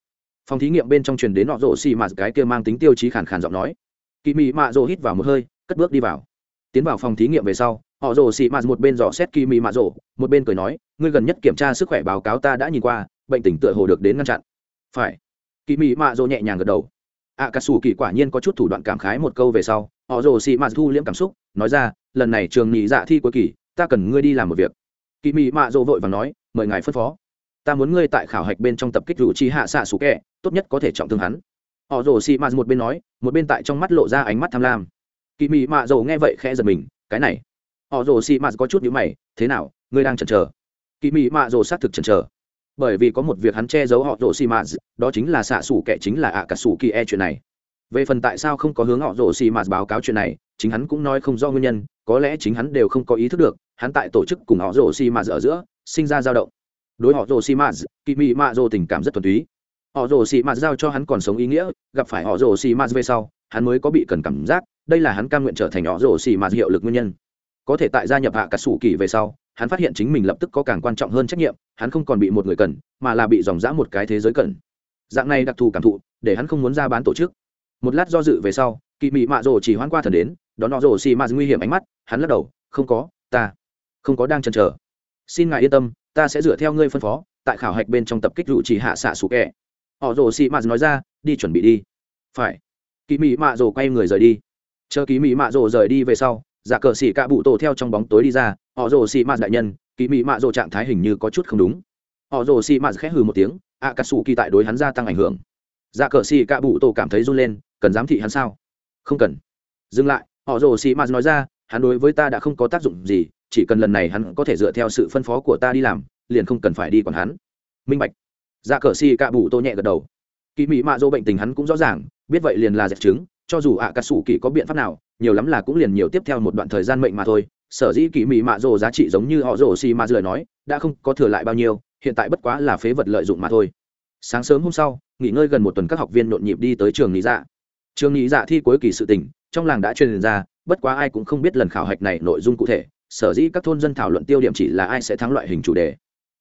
Phòng thí nghiệm bên trong truyền đến họ rổ xì mạt cái kia mang tính tiêu chí khàn khàn giọng nói. Kỳ mị mạ rổ hít vào một hơi, cất bước đi vào. Tiến vào phòng thí nghiệm về sau, họ rổ xì mạt một bên dò xét kỳ mị mạ rổ, một bên cười nói, ngươi gần nhất kiểm tra sức khỏe báo cáo ta đã nhìn qua, bệnh tình tựa hồ được đến ngăn chặn. Phải. Kỳ mị mạ rổ nhẹ nhàng gật đầu ạ cà sủ kỳ quả nhiên có chút thủ đoạn cảm khái một câu về sau, họ rồ xì mạ thu liễm cảm xúc, nói ra, lần này trường nghỉ dạ thi cuối kỳ, ta cần ngươi đi làm một việc. Kỳ mị mạ rồ vội và nói, mời ngài phân phó. Ta muốn ngươi tại khảo hạch bên trong tập kích rủ chi hạ xạ sủ kẹ, tốt nhất có thể trọng thương hắn. Họ rồ xì mạ một bên nói, một bên tại trong mắt lộ ra ánh mắt tham lam. Kỳ mị mạ rồ nghe vậy khẽ giật mình, cái này. Họ rồ xì mạ có chút nhữ mày, thế nào, ngươi đang chần chờ? Kỳ mị mạ rồ xác thực chần chờ bởi vì có một việc hắn che giấu họ rồ xì mạ đó chính là xạ sủ kẻ chính là ạ cả xù kỳ e chuyện này. Về phần tại sao không có hướng họ rồ xì mạ báo cáo chuyện này, chính hắn cũng nói không do nguyên nhân, có lẽ chính hắn đều không có ý thức được, hắn tại tổ chức cùng họ rồ xì mạ ở giữa, sinh ra dao động. Đối họ rồ xì mạ kỳ mị mạ rồ tình cảm rất thuần túy. Họ rồ xì mạ giao cho hắn còn sống ý nghĩa, gặp phải họ rồ xì mạ về sau, hắn mới có bị cần cảm giác, đây là hắn cam nguyện trở thành họ rồ xì mạ hiệu lực nguyên nhân có thể tại gia nhập hạ cả sủ kỳ về sau, hắn phát hiện chính mình lập tức có càng quan trọng hơn trách nhiệm, hắn không còn bị một người cần, mà là bị dòng dã một cái thế giới cần. Dạng này đặc thù cảm thụ, để hắn không muốn ra bán tổ chức. Một lát do dự về sau kỳ mị mạ rồ chỉ hoan qua thần đến đón họ rồ xì mạ nguy hiểm ánh mắt, hắn lắc đầu, không có, ta không có đang chần chờ. Xin ngài yên tâm, ta sẽ dựa theo ngươi phân phó, tại khảo hạch bên trong tập kích rủ chỉ hạ xạ sủ kẹ họ rồ xì mạ nói ra, đi chuẩn bị đi. Phải. Kỳ mị mạ rồ quay người rời đi. Chờ kỳ mị mạ rồ rời đi về sau giả cờ xỉ cạ bụ tổ theo trong bóng tối đi ra, họ rồ xỉ mạt đại nhân, kỳ mị mạ rồ trạng thái hình như có chút không đúng. Họ rồ xỉ mạt khẽ hừ một tiếng ạ cà sủ kỳ tại đối hắn gia tăng ảnh hưởng. Giả cờ xỉ cạ bụ tổ cảm thấy run lên, cần giám thị hắn sao? Không cần. Dừng lại, họ rồ xỉ mạt nói ra, hắn đối với ta đã không có tác dụng gì, chỉ cần lần này hắn có thể dựa theo sự phân phó của ta đi làm, liền không cần phải đi còn hắn. Minh bạch. Giả cờ xỉ cạ bụ tổ nhẹ gật đầu. Kỳ mị mạ dỗ bệnh tình hắn cũng rõ ràng, biết vậy liền là dẹp chứng, cho dù ạ cà sủ kỳ có biện pháp nào nhiều lắm là cũng liền nhiều tiếp theo một đoạn thời gian mệnh mà thôi. Sở dĩ kỳ mị mạ rồ giá trị giống như họ rồ xì mà rời nói, đã không có thừa lại bao nhiêu, hiện tại bất quá là phế vật lợi dụng mà thôi. Sáng sớm hôm sau, nghỉ ngơi gần một tuần các học viên nhộn nhịp đi tới trường nghỉ dạ. Trường nghỉ dạ thi cuối kỳ sự tình, trong làng đã truyền ra, bất quá ai cũng không biết lần khảo hạch này nội dung cụ thể. Sở dĩ các thôn dân thảo luận tiêu điểm chỉ là ai sẽ thắng loại hình chủ đề.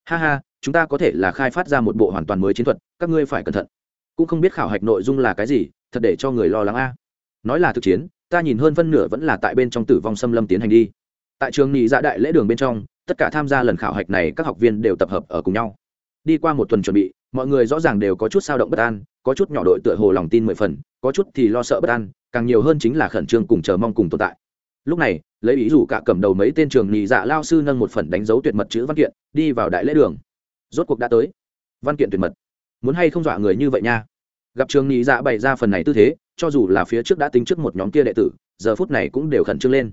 Ha ha, chúng ta có thể là khai phát ra một bộ hoàn toàn mới chiến thuật, các ngươi phải cẩn thận. Cũng không biết khảo hạch nội dung là cái gì, thật để cho người lo lắng a. Nói là thực chiến ta nhìn hơn phân nửa vẫn là tại bên trong tử vong xâm lâm tiến hành đi. Tại trường nhị dạ đại lễ đường bên trong, tất cả tham gia lần khảo hạch này các học viên đều tập hợp ở cùng nhau. Đi qua một tuần chuẩn bị, mọi người rõ ràng đều có chút sao động bất an, có chút nhỏ đội tựa hồ lòng tin mười phần, có chút thì lo sợ bất an, càng nhiều hơn chính là khẩn trương cùng chờ mong cùng tồn tại. Lúc này, lấy ý dù cả cầm đầu mấy tên trường nhị dạ lao sư nâng một phần đánh dấu tuyệt mật chữ văn kiện, đi vào đại lễ đường. Rốt cuộc đã tới. Văn kiện tuyệt mật. Muốn hay không dọa người như vậy nha? Gặp trường nhị dạ bày ra phần này tư thế cho dù là phía trước đã tính trước một nhóm kia đệ tử, giờ phút này cũng đều khẩn trương lên.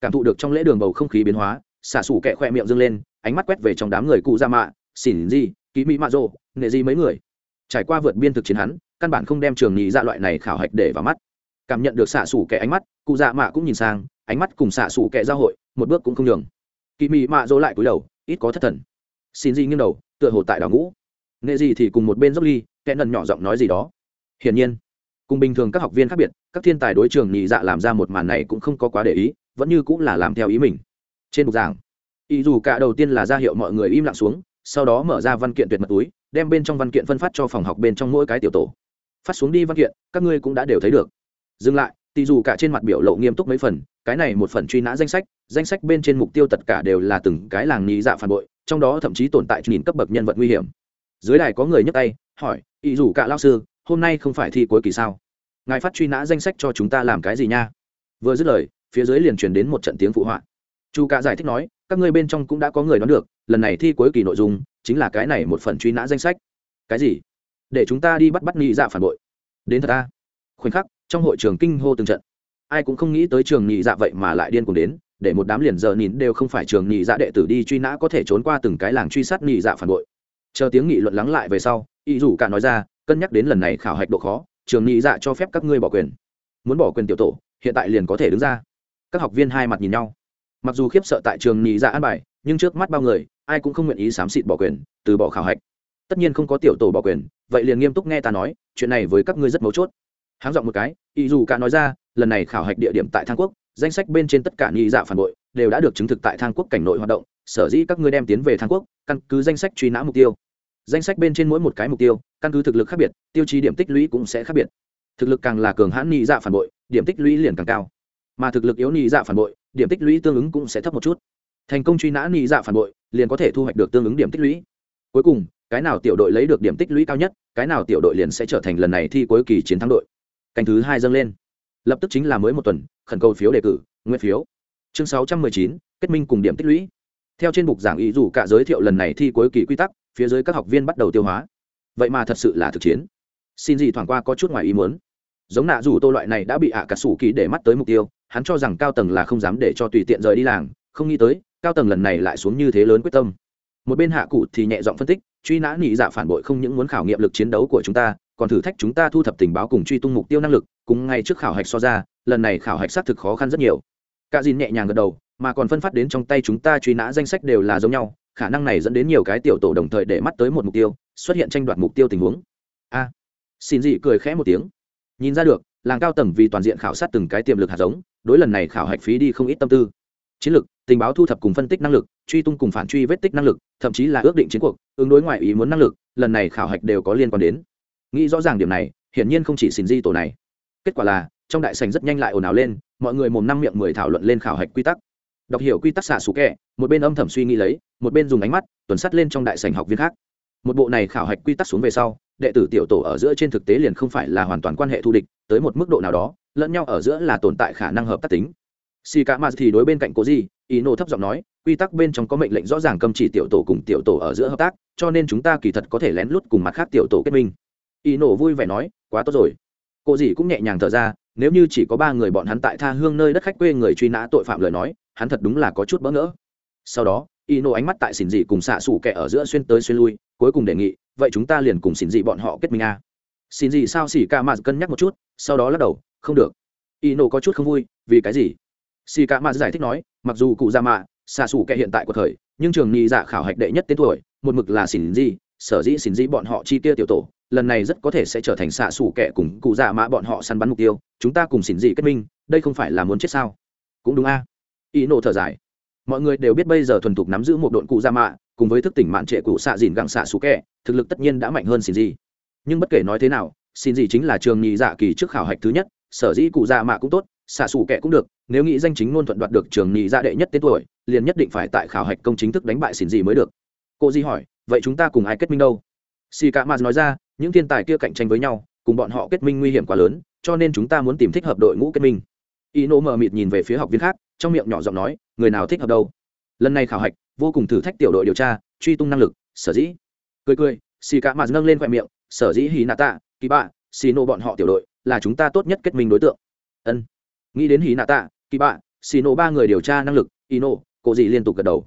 Cảm thụ được trong lễ đường bầu không khí biến hóa, xả sủ kẹ khoe miệng dâng lên, ánh mắt quét về trong đám người cụ ra mạ xỉn di ký mỹ mạ rộ nghệ di mấy người. Trải qua vượt biên thực chiến hắn, căn bản không đem trường nhị dạ loại này khảo hạch để vào mắt. Cảm nhận được xạ sủ kẹ ánh mắt, cụ dạ mạ cũng nhìn sang, ánh mắt cùng xạ sủ kẹ giao hội, một bước cũng không nhường. Kỳ mỹ mạ dỗ lại cúi đầu, ít có thất thần. Xin di nghiêng đầu, tựa hồ tại đảo ngũ. Nghệ di thì cùng một bên dốc ly, kẽ nần nhỏ giọng nói gì đó. Hiển nhiên cùng bình thường các học viên khác biệt, các thiên tài đối trường nhị dạ làm ra một màn này cũng không có quá để ý, vẫn như cũng là làm theo ý mình. Trên bục giảng, ý dù cả đầu tiên là ra hiệu mọi người im lặng xuống, sau đó mở ra văn kiện tuyệt mật túi, đem bên trong văn kiện phân phát cho phòng học bên trong mỗi cái tiểu tổ. Phát xuống đi văn kiện, các ngươi cũng đã đều thấy được. Dừng lại tỷ dù cả trên mặt biểu lộ nghiêm túc mấy phần, cái này một phần truy nã danh sách danh sách bên trên mục tiêu tất cả đều là từng cái làng nhị dạ phản bội, trong đó thậm chí tồn tại nhìn cấp bậc nhân vật nguy hiểm. Dưới đài có người nhấc tay, hỏi, ý dù cả lao sư hôm nay không phải thi cuối kỳ sao? Ngài phát truy nã danh sách cho chúng ta làm cái gì nha? Vừa dứt lời, phía dưới liền truyền đến một trận tiếng phụ họa. Chu cả giải thích nói, các ngươi bên trong cũng đã có người đoán được, lần này thi cuối kỳ nội dung chính là cái này một phần truy nã danh sách. Cái gì? Để chúng ta đi bắt bắt nhị dạ phản bội. Đến thật ta. Khoảnh khắc, trong hội trường kinh hô từng trận. Ai cũng không nghĩ tới trường nhị dạ vậy mà lại điên cùng đến, để một đám liền giờ nhìn đều không phải trường nhị dạ đệ tử đi truy nã có thể trốn qua từng cái làng truy sát nhị dạ phản bội. Chờ tiếng nghị luận lắng lại về sau, y dù cả nói ra cân nhắc đến lần này khảo hạch độ khó, trường nghĩ dạ cho phép các ngươi bỏ quyền. Muốn bỏ quyền tiểu tổ, hiện tại liền có thể đứng ra. Các học viên hai mặt nhìn nhau. Mặc dù khiếp sợ tại trường nghĩ dạ an bài, nhưng trước mắt bao người, ai cũng không nguyện ý xám xịt bỏ quyền, từ bỏ khảo hạch. Tất nhiên không có tiểu tổ bỏ quyền, vậy liền nghiêm túc nghe ta nói, chuyện này với các ngươi rất mấu chốt. Háng dọn một cái ý dù cả nói ra, lần này khảo hạch địa điểm tại thang quốc, danh sách bên trên tất cả nghĩ dạ phản bội, đều đã được chứng thực tại thang quốc cảnh nội hoạt động, sở dĩ các ngươi đem tiến về thang quốc, căn cứ danh sách truy nã mục tiêu danh sách bên trên mỗi một cái mục tiêu, căn cứ thực lực khác biệt, tiêu chí điểm tích lũy cũng sẽ khác biệt. Thực lực càng là cường hãn nhị dạ phản bội, điểm tích lũy liền càng cao. Mà thực lực yếu nhị dạ phản bội, điểm tích lũy tương ứng cũng sẽ thấp một chút. Thành công truy nã nhị dạ phản bội, liền có thể thu hoạch được tương ứng điểm tích lũy. Cuối cùng, cái nào tiểu đội lấy được điểm tích lũy cao nhất, cái nào tiểu đội liền sẽ trở thành lần này thi cuối kỳ chiến thắng đội. Canh thứ hai dâng lên. Lập tức chính là mới một tuần, khẩn cầu phiếu đề cử nguyên phiếu. Chương sáu trăm mười chín, kết minh cùng điểm tích lũy. Theo trên bục giảng ý dù cả giới thiệu lần này thi cuối kỳ quy tắc phía dưới các học viên bắt đầu tiêu hóa. Vậy mà thật sự là thực chiến. Xin gì thoảng qua có chút ngoài ý muốn. Giống nạ dù tô loại này đã bị ạ à cả sủ kỳ để mắt tới mục tiêu, hắn cho rằng cao tầng là không dám để cho tùy tiện rời đi làng, không nghĩ tới, cao tầng lần này lại xuống như thế lớn quyết tâm. Một bên hạ cụ thì nhẹ giọng phân tích, truy nã nị dạ phản bội không những muốn khảo nghiệm lực chiến đấu của chúng ta, còn thử thách chúng ta thu thập tình báo cùng truy tung mục tiêu năng lực, cùng ngay trước khảo hạch so ra, lần này khảo hạch xác thực khó khăn rất nhiều. Cả dìn nhẹ nhàng gật đầu mà còn phân phát đến trong tay chúng ta truy nã danh sách đều là giống nhau, khả năng này dẫn đến nhiều cái tiểu tổ đồng thời để mắt tới một mục tiêu, xuất hiện tranh đoạt mục tiêu tình huống. A. Xin dị cười khẽ một tiếng. Nhìn ra được, làng cao tầng vì toàn diện khảo sát từng cái tiềm lực hạt giống, đối lần này khảo hạch phí đi không ít tâm tư. Chiến lược, tình báo thu thập cùng phân tích năng lực, truy tung cùng phản truy vết tích năng lực, thậm chí là ước định chiến cuộc, ứng đối ngoại ý muốn năng lực, lần này khảo hạch đều có liên quan đến. Nghĩ rõ ràng điểm này, hiển nhiên không chỉ xin di tổ này. Kết quả là, trong đại sành rất nhanh lại ồn ào lên, mọi người mồm năm miệng mười thảo luận lên khảo hạch quy tắc đọc hiểu quy tắc xạ sủ kẹ, một bên âm thầm suy nghĩ lấy, một bên dùng ánh mắt tuần sắt lên trong đại sành học viên khác. Một bộ này khảo hạch quy tắc xuống về sau, đệ tử tiểu tổ ở giữa trên thực tế liền không phải là hoàn toàn quan hệ thù địch, tới một mức độ nào đó, lẫn nhau ở giữa là tồn tại khả năng hợp tác tính. Si cả mà thì đối bên cạnh cố gì ý nô thấp giọng nói, quy tắc bên trong có mệnh lệnh rõ ràng cầm chỉ tiểu tổ cùng tiểu tổ ở giữa hợp tác, cho nên chúng ta kỳ thật có thể lén lút cùng mặt khác tiểu tổ kết minh. Ý nổ vui vẻ nói, quá tốt rồi. Cô dì cũng nhẹ nhàng thở ra, nếu như chỉ có ba người bọn hắn tại tha hương nơi đất khách quê người truy nã tội phạm lời nói hắn thật đúng là có chút bỡ ngỡ sau đó y nổ ánh mắt tại xỉn dị cùng xạ xủ kẻ ở giữa xuyên tới xuyên lui, cuối cùng đề nghị, vậy chúng ta liền cùng xỉn dị bọn họ kết minh a à. xỉn dị sao xỉ ca mà cân nhắc một chút, sau đó lắc đầu, không được y nổ có chút không vui, vì cái gì xỉ ca mà giải thích nói, mặc dù cụ già mạ xạ xủ kẻ hiện tại của thời, nhưng trường nghị dạ khảo hạch đệ nhất tên tuổi, một mực là xỉn dị, sở dĩ xỉn dị bọn họ chi tiêu tiểu tổ, lần này rất có thể sẽ trở thành xạ xủ kẻ cùng cụ già mạ bọn họ săn bắn mục tiêu, chúng ta cùng xỉn dị kết minh, đây không phải là muốn chết sao cũng đúng a à. Ý nổ thở dài. Mọi người đều biết bây giờ thuần thục nắm giữ một đội cụ gia mạ, cùng với thức tỉnh mạn trệ cụ xạ dìn gặng xạ xú kẹ, thực lực tất nhiên đã mạnh hơn xin gì nhưng bất kể nói thế nào xin gì chính là trường nhị dạ kỳ trước khảo hạch thứ nhất, sở dĩ cụ gia mạ cũng tốt xạ xù kẹ cũng được, nếu nghĩ danh chính ngôn thuận đoạt được trường nhị dạ đệ nhất tên tuổi, liền nhất định phải tại khảo hạch công chính thức đánh bại xin gì mới được. Cô di hỏi, vậy chúng ta cùng ai kết minh đâu? Xì cả maz nói ra, những thiên tài kia cạnh tranh với nhau, cùng bọn họ kết minh nguy hiểm quá lớn, cho nên chúng ta muốn tìm thích hợp đội ngũ kết minh. Y nô mờ mịt nhìn về phía học viên khác trong miệng nhỏ giọng nói, người nào thích hợp đâu? Lần này khảo hạch, vô cùng thử thách tiểu đội điều tra, truy tung năng lực, sở dĩ. Cười cười, xì cả mặt nâng lên khoe miệng, sở dĩ hì nạ tạ, kỳ bạ, xì nô bọn họ tiểu đội là chúng ta tốt nhất kết minh đối tượng. Ân. Nghĩ đến hì nạ tạ, kỳ bạ, xì nô ba người điều tra năng lực y nô cô dị liên tục gật đầu.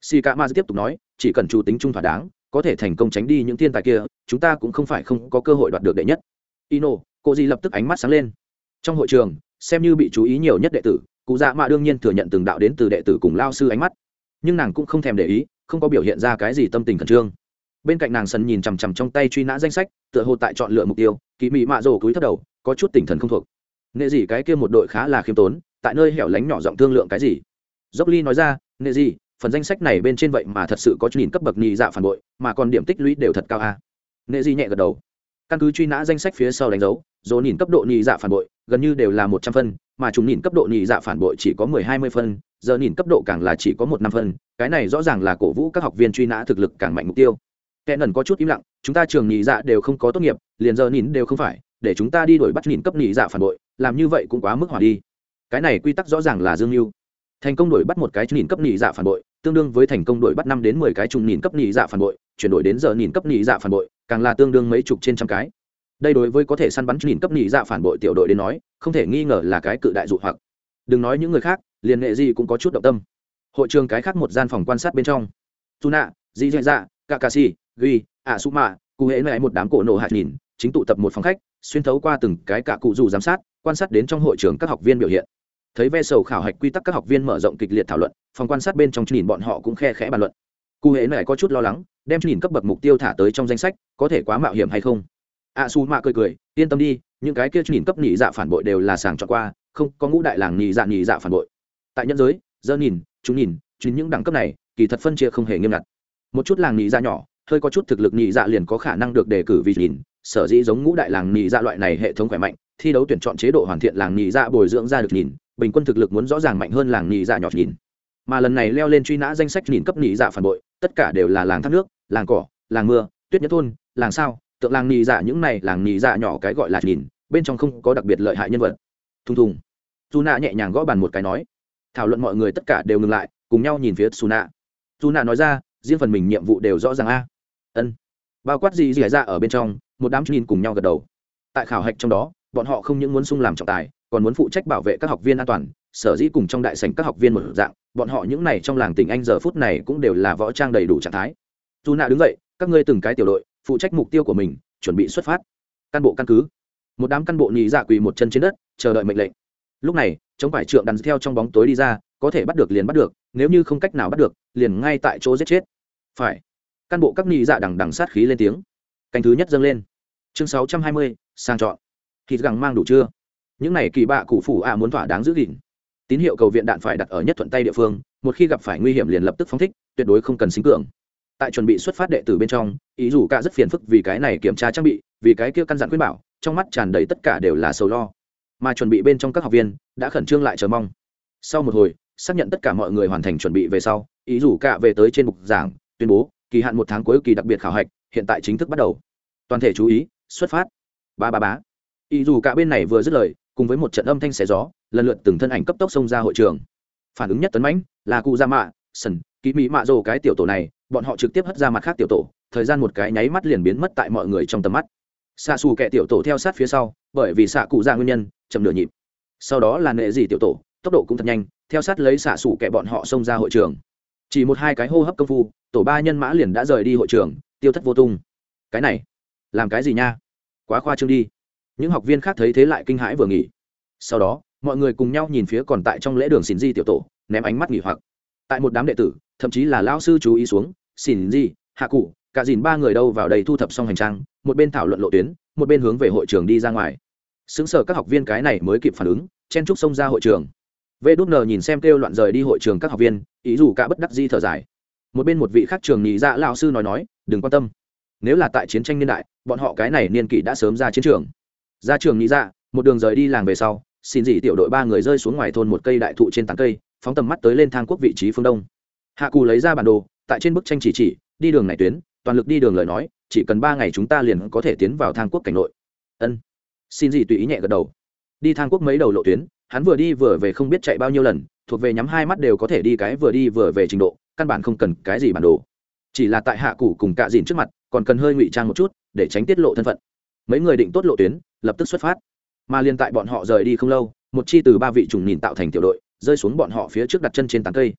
Xì cả mặt tiếp tục nói, chỉ cần chủ tính trung thỏa đáng, có thể thành công tránh đi những thiên tài kia, chúng ta cũng không phải không có cơ hội đoạt được đệ nhất. Ino, cô dị lập tức ánh mắt sáng lên. Trong hội trường, xem như bị chú ý nhiều nhất đệ tử cụ dạ mạ đương nhiên thừa nhận từng đạo đến từ đệ tử cùng lao sư ánh mắt, nhưng nàng cũng không thèm để ý, không có biểu hiện ra cái gì tâm tình khẩn trương. Bên cạnh nàng sần nhìn chằm chằm trong tay truy nã danh sách, tựa hồ tại chọn lựa mục tiêu kỳ mị mạ rồ cúi thất đầu, có chút tinh thần không thuộc. Nệ gì cái kia một đội khá là khiêm tốn, tại nơi hẻo lánh nhỏ giọng thương lượng cái gì? Dốc ly nói ra, nệ gì phần danh sách này bên trên vậy mà thật sự có nhìn cấp bậc nhị dạ phản bội, mà còn điểm tích lũy đều thật cao a. À. nệ gì nhẹ gật đầu. Căn cứ truy nã danh sách phía sau đánh dấu dỗ nhìn cấp độ nhị dạ phản bội, gần như đều là một trăm phân, mà chúng nhìn cấp độ nhị dạ phản bội chỉ có mười hai mươi phân, giờ nhìn cấp độ càng là chỉ có một năm phân, cái này rõ ràng là cổ vũ các học viên truy nã thực lực càng mạnh mục tiêu. Kẻ nần có chút im lặng, chúng ta trường nhị dạ đều không có tốt nghiệp, liền giờ nhìn đều không phải, để chúng ta đi đuổi bắt nhìn cấp nhị dạ phản bội, làm như vậy cũng quá mức hỏa đi. Cái này quy tắc rõ ràng là dương mưu thành công đuổi bắt một cái nhìn cấp nhị dạ phản bội, tương đương với thành công đuổi bắt năm đến mười cái trùng nhìn cấp nhị dạ phản bội, chuyển đổi đến giờ nhìn cấp nhị dạ phản bội, càng là tương đương mấy chục trên trăm cái đây đối với có thể săn bắn nhìn cấp nhị dạ phản bội tiểu đội đến nói, không thể nghi ngờ là cái cự đại dụ hoặc. Đừng nói những người khác, liền nghệ gì cũng có chút động tâm. Hội trường cái khác một gian phòng quan sát bên trong. Dù nạ dì dạ dạ kakashi ghi ạ su mạ cụ hễ mẹ một đám cổ nổ hạt nhìn, chính tụ tập một phòng khách, xuyên thấu qua từng cái cả cụ dù giám sát, quan sát đến trong hội trường các học viên biểu hiện. Thấy ve sầu khảo hạch quy tắc các học viên mở rộng kịch liệt thảo luận, phòng quan sát bên trong nhìn bọn họ cũng khe khẽ bàn luận. Cụ hễ mẹ có chút lo lắng, đem nhìn cấp bậc mục tiêu thả tới trong danh sách, có thể quá mạo hiểm hay không? A su mạ cười cười, yên tâm đi, những cái kia nhìn cấp nhị dạ phản bội đều là sàng chọn qua, không, có ngũ đại làng nhị dạ nhị dạ phản bội. Tại nhân giới dơ nhìn, chúng nhìn, chính những đẳng cấp này, kỳ thật phân chia không hề nghiêm ngặt. Một chút làng nhị dạ nhỏ, hơi có chút thực lực nhị dạ liền có khả năng được đề cử vì nhìn, sở dĩ giống ngũ đại làng nhị dạ loại này hệ thống khỏe mạnh, thi đấu tuyển chọn chế độ hoàn thiện làng nhị dạ bồi dưỡng ra được nhìn, bình quân thực lực muốn rõ ràng mạnh hơn làng nhị dạ nhỏ nhìn. Mà lần này leo lên truy nã danh sách nhìn cấp nhị dạ phản bội, tất cả đều là làng thác nước, làng cỏ, làng mưa, tuyết nhất thôn, làng sao tượng làng nì dạ những này làng nì dạ nhỏ cái gọi là nhìn, bên trong không có đặc biệt lợi hại nhân vật. Thùng thùng. Dù nạ nhẹ nhàng gõ bàn một cái nói. Thảo luận mọi người tất cả đều ngừng lại, cùng nhau nhìn phía su nạ dù nạ nói ra, riêng phần mình nhiệm vụ đều rõ ràng a. Ân. Bao quát gì gì ra ở bên trong, một đám nhìn cùng nhau gật đầu. Tại khảo hạch trong đó, bọn họ không những muốn sung làm trọng tài, còn muốn phụ trách bảo vệ các học viên an toàn, sở dĩ cùng trong đại sảnh các học viên một dạng, bọn họ những này trong làng tỉnh anh giờ phút này cũng đều là võ trang đầy đủ trạng thái. Dù nạ đứng dậy, các ngươi từng cái tiểu đội phụ trách mục tiêu của mình, chuẩn bị xuất phát. Căn bộ căn cứ. Một đám căn bộ nhị dạ quỳ một chân trên đất, chờ đợi mệnh lệnh. Lúc này, chống phải trượng đắn theo trong bóng tối đi ra, có thể bắt được liền bắt được, nếu như không cách nào bắt được, liền ngay tại chỗ giết chết. Phải. Căn bộ các nhị dạ đằng đằng sát khí lên tiếng. Canh thứ nhất dâng lên. Chương sáu trăm hai mươi, sang chọn. Thịt gẳng mang đủ chưa? Những này kỳ bạ cụ phủ ạ muốn thỏa đáng giữ gìn. Tín hiệu cầu viện đạn phải đặt ở nhất thuận tay địa phương, một khi gặp phải nguy hiểm liền lập tức phóng thích, tuyệt đối không cần sinh cường tại chuẩn bị xuất phát đệ tử bên trong, ý dù cả rất phiền phức vì cái này kiểm tra trang bị, vì cái kia căn dặn khuyên bảo, trong mắt tràn đầy tất cả đều là sầu lo. Mà chuẩn bị bên trong các học viên đã khẩn trương lại chờ mong. Sau một hồi, xác nhận tất cả mọi người hoàn thành chuẩn bị về sau, ý dù cả về tới trên mục giảng, tuyên bố, kỳ hạn một tháng cuối kỳ đặc biệt khảo hạch, hiện tại chính thức bắt đầu. Toàn thể chú ý, xuất phát. Ba ba bá ý dù cả bên này vừa dứt lời, cùng với một trận âm thanh xé gió, lần lượt từng thân ảnh cấp tốc xông ra hội trường. Phản ứng nhất tấn mãnh là cụ gia mạ sần kỹ mỹ mạ rồ cái tiểu tổ này bọn họ trực tiếp hất ra mặt khác tiểu tổ, thời gian một cái nháy mắt liền biến mất tại mọi người trong tầm mắt. Xạ xù kẻ tiểu tổ theo sát phía sau, bởi vì xạ cụ ra nguyên nhân, chậm nửa nhịp. Sau đó là nệ gì tiểu tổ, tốc độ cũng thật nhanh, theo sát lấy xạ xù kẻ bọn họ xông ra hội trường. Chỉ một hai cái hô hấp công phu, tổ ba nhân mã liền đã rời đi hội trường, tiêu thất vô tung. Cái này, làm cái gì nha? Quá khoa trương đi. Những học viên khác thấy thế lại kinh hãi vừa nghỉ. Sau đó, mọi người cùng nhau nhìn phía còn tại trong lễ đường xin di tiểu tổ, ném ánh mắt nghỉ hoặc. Tại một đám đệ tử thậm chí là lao sư chú ý xuống xin di hạ cụ, cả dìn ba người đâu vào đây thu thập xong hành trang, một bên thảo luận lộ tuyến, một bên hướng về hội trường đi ra ngoài. Xứng sở các học viên cái này mới kịp phản ứng, chen trúc xông ra hội trường. Vê đút nờ nhìn xem kêu loạn rời đi hội trường các học viên, ý dù cả bất đắc di thở dài. Một bên một vị khác trường nhị dạ lao sư nói nói, đừng quan tâm. Nếu là tại chiến tranh niên đại, bọn họ cái này niên kỷ đã sớm ra chiến trường. Ra trường nhị dạ một đường rời đi làng về sau xin dị tiểu đội ba người rơi xuống ngoài thôn một cây đại thụ trên tán cây, phóng tầm mắt tới lên thang quốc vị trí phương đông hạ cù lấy ra bản đồ, tại trên bức tranh chỉ chỉ, đi đường này tuyến, toàn lực đi đường lời nói, chỉ cần ba ngày chúng ta liền có thể tiến vào thang quốc cảnh nội. Ân. Xin gì tùy ý nhẹ gật đầu. Đi thang quốc mấy đầu lộ tuyến, hắn vừa đi vừa về không biết chạy bao nhiêu lần, thuộc về nhắm hai mắt đều có thể đi cái vừa đi vừa về trình độ, căn bản không cần cái gì bản đồ. Chỉ là tại hạ cụ cùng cạ dìn trước mặt, còn cần hơi ngụy trang một chút, để tránh tiết lộ thân phận. Mấy người định tốt lộ tuyến, lập tức xuất phát. Mà liên tại bọn họ rời đi không lâu, một chi từ ba vị trùng nhìn tạo thành tiểu đội, rơi xuống bọn họ phía trước đặt chân trên tán cây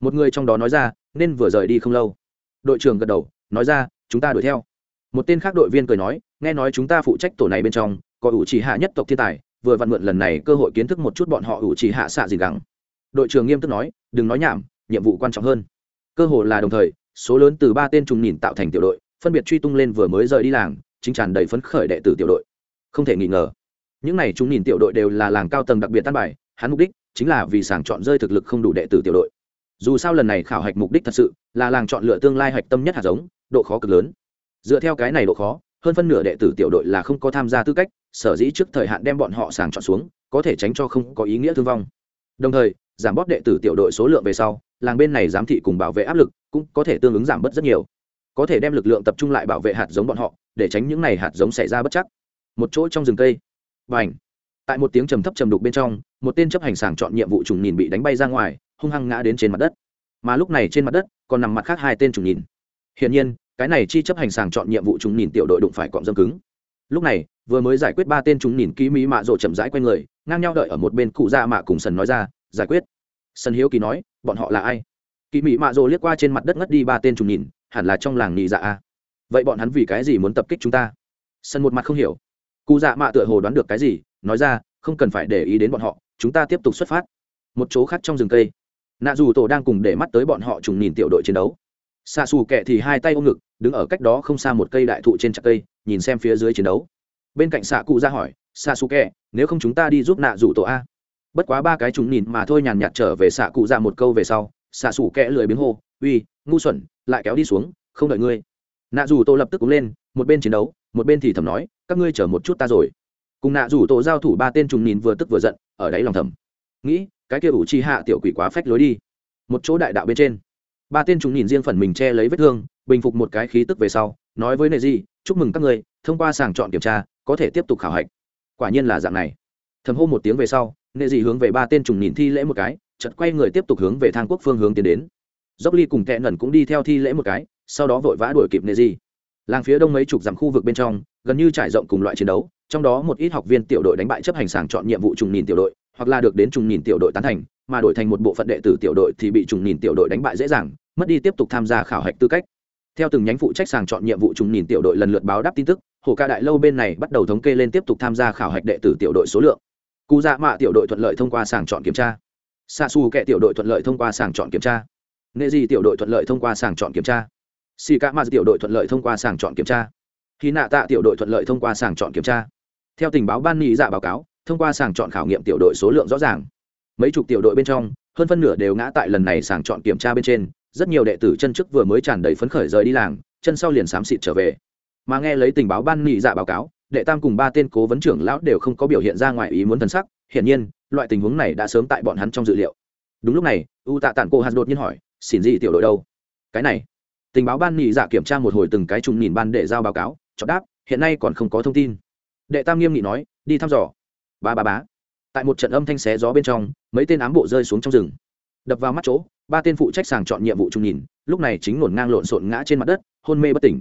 một người trong đó nói ra, nên vừa rời đi không lâu. Đội trưởng gật đầu, nói ra, chúng ta đuổi theo. Một tên khác đội viên cười nói, nghe nói chúng ta phụ trách tổ này bên trong, có ủ chỉ hạ nhất tộc thiên tài, vừa vặn mượn lần này cơ hội kiến thức một chút bọn họ ủ chỉ hạ xạ gì gắng. Đội trưởng nghiêm túc nói, đừng nói nhảm, nhiệm vụ quan trọng hơn. Cơ hội là đồng thời, số lớn từ ba tên trùng nhìn tạo thành tiểu đội, phân biệt truy tung lên vừa mới rời đi làng, chính tràn đầy phấn khởi đệ tử tiểu đội. Không thể nghi ngờ, những này chúng nhìn tiểu đội đều là làng cao tầng đặc biệt tan bài, hắn mục đích chính là vì sàng chọn rơi thực lực không đủ đệ tử tiểu đội dù sao lần này khảo hạch mục đích thật sự là làng chọn lựa tương lai hạch tâm nhất hạt giống, độ khó cực lớn. Dựa theo cái này độ khó, hơn phân nửa đệ tử tiểu đội là không có tham gia tư cách, sở dĩ trước thời hạn đem bọn họ sàng chọn xuống, có thể tránh cho không có ý nghĩa thương vong. Đồng thời, giảm bóp đệ tử tiểu đội số lượng về sau, làng bên này giám thị cùng bảo vệ áp lực cũng có thể tương ứng giảm bớt rất nhiều. Có thể đem lực lượng tập trung lại bảo vệ hạt giống bọn họ, để tránh những này hạt giống xảy ra bất chắc. Một chỗ trong rừng cây. Và ảnh tại một tiếng trầm thấp trầm đục bên trong, một tên chấp hành sàng chọn nhiệm vụ trùng nhìn bị đánh bay ra ngoài hung hăng ngã đến trên mặt đất. Mà lúc này trên mặt đất, còn nằm mặt khác hai tên trùng nhìn. Hiển nhiên, cái này chi chấp hành sàng chọn nhiệm vụ trùng nhìn tiểu đội đụng phải cọm dâm cứng. Lúc này, vừa mới giải quyết ba tên trùng nhìn ký mỹ mạ rộ chậm rãi q u a n người, ngang nhau đợi ở một bên cụ ra mạ cùng sần nói ra, giải quyết. Sân hiếu kỳ nói, bọn họ là ai? Kỳ mỹ mạ rộ liếc qua trên mặt đất ngất đi ba tên trùng nhìn, hẳn là trong làng nhị dạ a. Vậy bọn hắn vì cái gì muốn tập kích chúng ta? Sân một mặt không hiểu. Cụ dạ mạ tựa hồ đoán được cái gì, nói ra, không cần phải để ý đến bọn họ, chúng ta tiếp tục xuất phát. Một chỗ khác trong rừng cây nạ dù tổ đang cùng để mắt tới bọn họ trùng nhìn tiểu đội chiến đấu. Xa xù kẹ thì hai tay ôm ngực, đứng ở cách đó không xa một cây đại thụ trên chặt cây, nhìn xem phía dưới chiến đấu. Bên cạnh xạ cụ ra hỏi xạ xù kẹ nếu không chúng ta đi giúp nạ dù tổ a? Bất quá ba cái trùng nhìn mà thôi nhàn nhạt trở về xạ cụ ra một câu về sau xạ xù kẹ lười biếng hô, uy, ngu xuẩn, lại kéo đi xuống, không đợi ngươi. Nạ dù tổ lập tức cúng lên, một bên chiến đấu, một bên thì thầm nói, các ngươi chờ một chút ta rồi. Cùng nạ dù tổ giao thủ, ba tên trùng nhìn vừa tức vừa giận, ở đáy lòng thầm. Nghĩ cái kia ủ chi hạ tiểu quỷ quá phách lối đi. Một chỗ đại đạo bên trên, ba tên chúng nhìn riêng phần mình che lấy vết thương, bình phục một cái khí tức về sau, nói với nệ di chúc mừng các người, thông qua sàng chọn kiểm tra, có thể tiếp tục khảo hạch. Quả nhiên là dạng này. Thầm hô một tiếng về sau nệ di hướng về ba tên trùng nhìn thi lễ một cái chật quay người tiếp tục hướng về thang quốc phương hướng tiến đến. Dốc ly cùng tệ nẩn cũng đi theo thi lễ một cái, sau đó vội vã đuổi kịp nệ di làng phía đông mấy chục dặm khu vực bên trong, gần như trải rộng cùng loại chiến đấu, trong đó một ít học viên tiểu đội đánh bại chấp hành sàng chọn nhiệm vụ trùng nhìn tiểu đội hoặc là được đến trùng nhìn tiểu đội tán thành mà đổi thành một bộ phận đệ tử tiểu đội thì bị trùng nhìn tiểu đội đánh bại dễ dàng mất đi tiếp tục tham gia khảo hạch tư cách theo từng nhánh phụ trách sàng chọn nhiệm vụ trùng nhìn tiểu đội lần lượt báo đáp tin tức hồ ca đại lâu bên này bắt đầu thống kê lên tiếp tục tham gia khảo hạch đệ tử tiểu đội số lượng cụ dạ mạ tiểu đội thuận lợi thông qua sàng chọn kiểm tra xa xù kệ tiểu đội thuận lợi thông qua sàng chọn kiểm tra nghệ di tiểu đội thuận lợi thông qua sàng chọn kiểm tra xì ca ma tiểu đội thuận lợi thông qua sàng chọn kiểm tra khi nạ tạ tiểu đội thuận lợi thông qua sàng chọn kiểm tra theo tình báo ban nhị dạ báo cáo thông qua sàng chọn khảo nghiệm tiểu đội số lượng rõ ràng. Mấy chục tiểu đội bên trong, hơn phân nửa đều ngã tại lần này sàng chọn kiểm tra bên trên, rất nhiều đệ tử chân chức vừa mới tràn đầy phấn khởi rời đi làng, chân sau liền xám xịt trở về. Mà nghe lấy tình báo ban nghị dạ báo cáo, đệ tam cùng ba tên cố vấn trưởng lão đều không có biểu hiện ra ngoài ý muốn thần sắc, hiển nhiên, loại tình huống này đã sớm tại bọn hắn trong dự liệu. Đúng lúc này, u tạ tản cô hạt đột nhiên hỏi, xin gì tiểu đội đâu? Cái này. Tình báo ban nghị dạ kiểm tra một hồi từng cái trùng nhìn ban để giao báo cáo chọn đáp, hiện nay còn không có thông tin. Đệ tam nghiêm nghị nói, đi thăm dò ba ba bá tại một trận âm thanh xé gió bên trong, mấy tên ám bộ rơi xuống trong rừng. Đập vào mắt chỗ, ba tên phụ trách sàng chọn nhiệm vụ trung nhìn, lúc này chính ngổn ngang lộn xộn ngã trên mặt đất, hôn mê bất tỉnh.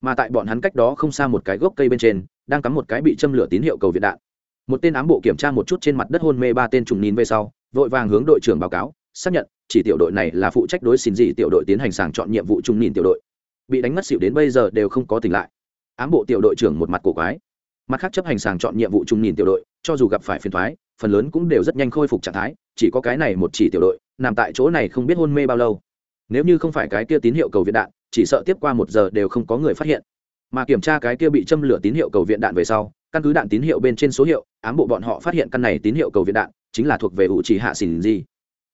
Mà tại bọn hắn cách đó không xa một cái gốc cây bên trên, đang cắm một cái bị châm lửa tín hiệu cầu viện đạn. Một tên ám bộ kiểm tra một chút trên mặt đất hôn mê ba tên trùng nhìn về sau, vội vàng hướng đội trưởng báo cáo, xác nhận, chỉ tiểu đội này là phụ trách đối xin gì tiểu đội tiến hành sàng chọn nhiệm vụ trùng nhìn tiểu đội. Bị đánh mất xỉu đến bây giờ đều không có tỉnh lại. Ám bộ tiểu đội trưởng một mặt cổ quái. Mặt khác chấp hành sàng chọn nhiệm vụ trùng nhìn tiểu đội cho dù gặp phải phiền thoái phần lớn cũng đều rất nhanh khôi phục trạng thái chỉ có cái này một chỉ tiểu đội nằm tại chỗ này không biết hôn mê bao lâu. Nếu như không phải cái kia tín hiệu cầu viện đạn chỉ sợ tiếp qua một giờ đều không có người phát hiện. Mà kiểm tra cái kia bị châm lửa tín hiệu cầu viện đạn về sau căn cứ đạn tín hiệu bên trên số hiệu ám bộ bọn họ phát hiện căn này tín hiệu cầu viện đạn chính là thuộc về ủ chỉ hạ xỉn gì.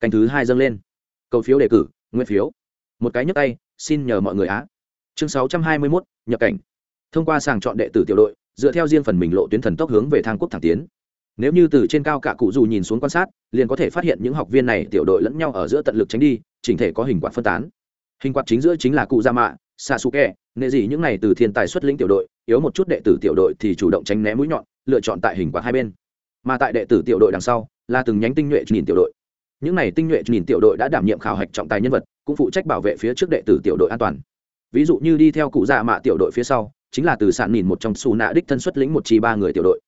Canh thứ hai dâng lên. Cầu phiếu đề cử nguyên phiếu. Một cái nhấp tay xin nhờ mọi người á. Chương sáu trăm hai mươi 621, nhập cảnh. Thông qua sàng chọn đệ tử tiểu đội dựa theo riêng phần mình lộ tuyến thần tốc hướng về thang quốc thẳng tiến nếu như từ trên cao cả cụ dù nhìn xuống quan sát, liền có thể phát hiện những học viên này tiểu đội lẫn nhau ở giữa tận lực tránh đi, chỉnh thể có hình quạt phân tán. Hình quạt chính giữa chính là cụ gia mạ xa su kè nệ gì những này từ thiên tài xuất lĩnh tiểu đội, yếu một chút đệ tử tiểu đội thì chủ động tránh né mũi nhọn, lựa chọn tại hình quạt hai bên. Mà tại đệ tử tiểu đội đằng sau, là từng nhánh tinh nhuệ nhìn tiểu đội. Những này tinh nhuệ nhìn tiểu đội đã đảm nhiệm khảo hạch trọng tài nhân vật, cũng phụ trách bảo vệ phía trước đệ tử tiểu đội an toàn. Ví dụ như đi theo cụ già mạ tiểu đội phía sau, chính là từ sạn nhìn một trong xù nạ đích thân xuất lĩnh một chi ba người tiểu đội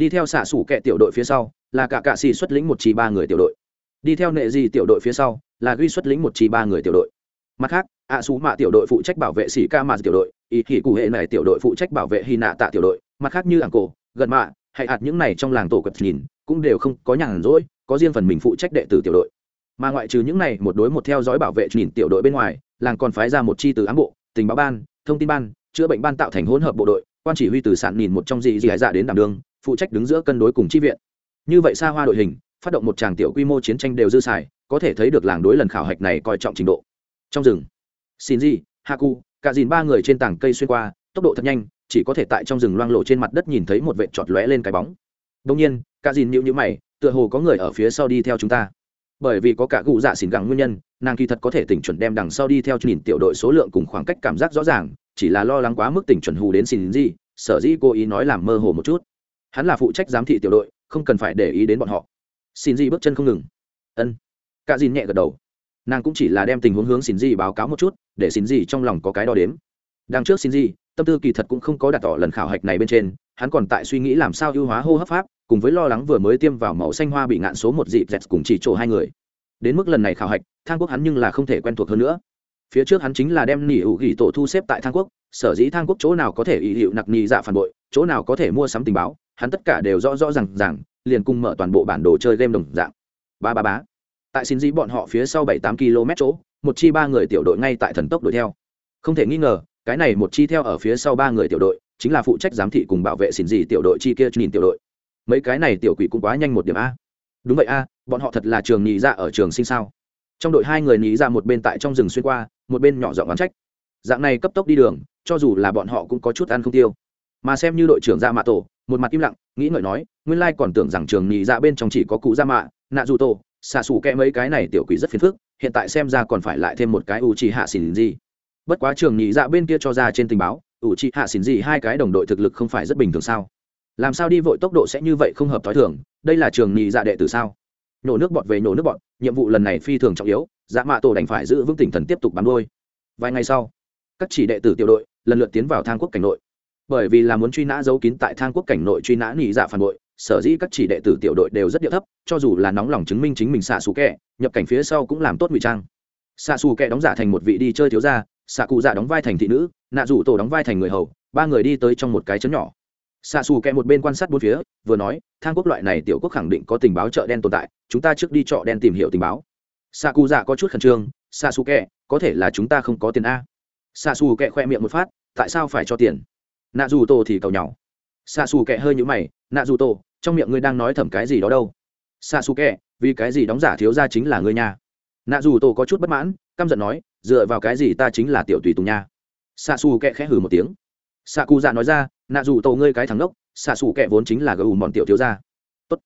đi theo xạ sủ kẹ tiểu đội phía sau, là cả cạ xì xuất lĩnh một chi ba người tiểu đội. Đi theo nệ gì tiểu đội phía sau, là ghi xuất lĩnh một chi ba người tiểu đội. Mặt khác, ạ xú mạ tiểu đội phụ trách bảo vệ xỉ ca mạ tiểu đội ý thì cụ hệ này tiểu đội phụ trách bảo vệ hy nạ tạ tiểu đội. Mặt khác như ảng cổ gần mạ, hay hạt những này trong làng tổ cập nhìn, cũng đều không có nhàn rỗi, có riêng phần mình phụ trách đệ tử tiểu đội. Mà ngoại trừ những này, một đối một theo dõi bảo vệ nhìn tiểu đội bên ngoài, làng còn phái ra một chi từ ám bộ, tình báo ban, thông tin ban, chữa bệnh ban tạo thành hỗn hợp bộ đội, quan chỉ huy từ sản nhìn một trong dị dị dạ đến đảm đương phụ trách đứng giữa cân đối cùng chi viện. Như vậy xa hoa đội hình, phát động một tràng tiểu quy mô chiến tranh đều dư xài, có thể thấy được làng đối lần khảo hạch này coi trọng trình độ. Trong rừng, shinji, haku, cả dìn ba người trên tảng cây xuyên qua, tốc độ thật nhanh, chỉ có thể tại trong rừng loang lộ trên mặt đất nhìn thấy một vệt trọt lóe lên cái bóng. Đông nhiên, cả dìn nhịu nhữ mày, tựa hồ có người ở phía sau đi theo chúng ta. Bởi vì có cả cụ dạ xỉn gẳng nguyên nhân, nàng kỳ thật có thể tỉnh chuẩn đem đằng sau đi theo nhìn tiểu đội số lượng cùng khoảng cách cảm giác rõ ràng, chỉ là lo lắng quá mức tỉnh chuẩn hù đến xỉn gì sở dĩ cố ý nói làm mơ hồ một chút hắn là phụ trách giám thị tiểu đội không cần phải để ý đến bọn họ. Xin di bước chân không ngừng. Ân. Cả dìn nhẹ gật đầu. Nàng cũng chỉ là đem tình huống hướng xin di báo cáo một chút để xin di trong lòng có cái đo đếm. Đằng trước xin di, tâm tư kỳ thật cũng không có đặt tỏ lần khảo hạch này bên trên hắn còn tại suy nghĩ làm sao ưu hóa hô hấp pháp cùng với lo lắng vừa mới tiêm vào màu xanh hoa bị ngạn số một dịp dẹt cùng chỉ chỗ hai người. Đến mức lần này khảo hạch thang quốc hắn nhưng là không thể quen thuộc hơn nữa. Phía trước hắn chính là đem nỉ hữu gỉ tổ thu xếp tại thang quốc sở dĩ thang quốc chỗ nào có thể ý hiệu nặc nhì dạ phản bội chỗ nào có thể mua sắm tình báo hắn tất cả đều rõ rõ r à n g rằng liền cùng mở toàn bộ bản đồ chơi game đồng dạng. Ba ba bá tại xin dĩ bọn họ phía sau bảy tám km chỗ, một chi ba người tiểu đội ngay tại thần tốc đuổi theo. Không thể nghi ngờ, cái này một chi theo ở phía sau ba người tiểu đội, chính là phụ trách giám thị cùng bảo vệ xin dĩ tiểu đội chi kia nhìn tiểu đội. Mấy cái này tiểu quỷ cũng quá nhanh một điểm a. Đúng vậy a, bọn họ thật là trường nhị ra ở trường sinh sao? Trong đội hai người nhị ra một bên tại trong rừng xuyên qua, một bên nhỏ giọng oán trách. Dạng này cấp tốc đi đường, cho dù là bọn họ cũng có chút ăn không tiêu mà xem như đội trưởng Ra mạ tổ, một mặt im lặng, nghĩ ngợi nói, nguyên lai còn tưởng rằng trường nhị dạ bên trong chỉ có cụ Ra mạ, nạ dù tổ, xạ xù kẽ mấy cái này tiểu quỷ rất phiền phức, hiện tại xem ra còn phải lại thêm một cái u chi hạ xỉn gì bất quá trường nhị dạ bên kia cho ra trên tình báo u chi hạ xỉn gì hai cái đồng đội thực lực không phải rất bình thường sao? Làm sao đi vội tốc độ sẽ như vậy không hợp t h o i thường, đây là trường nhị dạ đệ tử sao? Nhổ nước bọt về nhổ nước bọt, nhiệm vụ lần này phi thường trọng yếu dạ mạ tổ đành phải giữ vững tinh thần tiếp tục bám đôi vài ngày sau, các chỉ đệ tử tiểu đội lần lượt tiến vào thang quốc cảnh nội bởi vì là muốn truy nã giấu kín tại thang quốc cảnh nội truy nã nhị dạ phản bội, sở dĩ các chỉ đệ tử tiểu đội đều rất địa thấp, cho dù là nóng lòng chứng minh chính mình xạ xù kẹ, nhập cảnh phía sau cũng làm tốt ngụy trang. Xạ xù kẹ đóng giả thành một vị đi chơi thiếu gia, xạ cụ dạ đóng vai thành thị nữ, nạ rủ tổ đóng vai thành người hầu, ba người đi tới trong một cái chấn nhỏ. Xạ xù kẹ một bên quan sát bốn phía, vừa nói, thang quốc loại này tiểu quốc khẳng định có tình báo chợ đen tồn tại, chúng ta trước đi chợ đen tìm hiểu tình báo. Xạ cụ dạ có chút khẩn trương, xạ xù kẹ, có thể là chúng ta không có tiền a. Xạ xù kẹ khoe miệng một phát, tại sao phải cho tiền? Nạ dù tổ thì cầu nhau xạ xù Kệ hơi nhũ mày nạ dù tổ trong miệng ngươi đang nói thầm cái gì đó đâu? Xạ xù Kệ, vì cái gì đóng giả thiếu ra chính là ngươi nha? Nạ dù tổ có chút bất mãn căm giận nói dựa vào cái gì ta chính là tiểu tùy tùng nha? Xạ xù Kệ khẽ hử một tiếng. Xạ cụ dạ nói ra nạ dù tổ ngươi cái thằng ngốc xạ xù Kệ vốn chính là gù mòn tiểu thiếu ra tốt.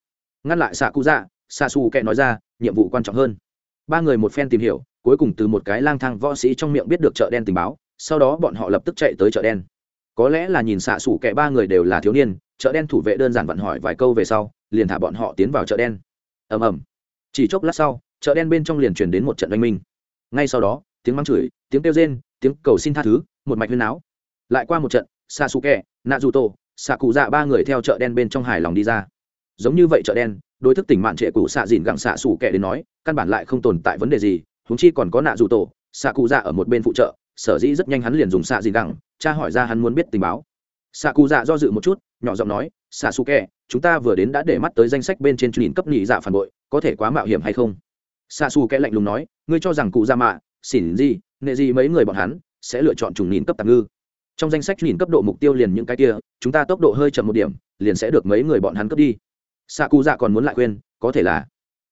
Ngăn lại xạ cụ dạ xạ xù Kệ nói ra nhiệm vụ quan trọng hơn. Ba người một phen tìm hiểu cuối cùng từ một cái lang thang võ sĩ trong miệng biết được chợ đen tình báo sau đó bọn họ lập tức chạy tới chợ đen có lẽ là nhìn xạ xủ kẻ ba người đều là thiếu niên, chợ đen thủ vệ đơn giản vận hỏi vài câu về sau, liền thả bọn họ tiến vào chợ đen. Ầm ầm. Chỉ chốc lát sau, chợ đen bên trong liền truyền đến một trận oanh minh. Ngay sau đó, tiếng mắng chửi, tiếng kêu rên, tiếng cầu xin tha thứ, một mạch huyên áo lại qua một trận xa xù kẹ nạ dù tổ, xạ cụ dạ ba người theo chợ đen bên trong hài lòng đi ra. Giống như vậy chợ đen, đối thức tỉnh mạn trệ cụ xạ dìn gặng xạ xù kẹ đến nói, căn bản lại không tồn tại vấn đề gì húng chi còn có nạ dù tổ, xạ cụ dạ ở một bên phụ trợ sở dĩ rất nhanh hắn liền dùng xạ dìn đẳng cha hỏi ra hắn muốn biết tình báo. Xạ cụ dạ do dự một chút, nhỏ giọng nói, xạ xù kẹ chúng ta vừa đến đã để mắt tới danh sách bên trên truyền cấp nhị dạ phản bội, có thể quá mạo hiểm hay không? Xạ xù kẹ lạnh lùng nói, ngươi cho rằng cụ dạ mạ, xỉn gì, nệ gì mấy người bọn hắn sẽ lựa chọn trùng nhìn cấp tạm ngư? Trong danh sách nhìn cấp độ mục tiêu liền những cái kia, chúng ta tốc độ hơi chậm một điểm, liền sẽ được mấy người bọn hắn cướp đi. Xạ cụ dạ còn muốn lại khuyên, có thể là.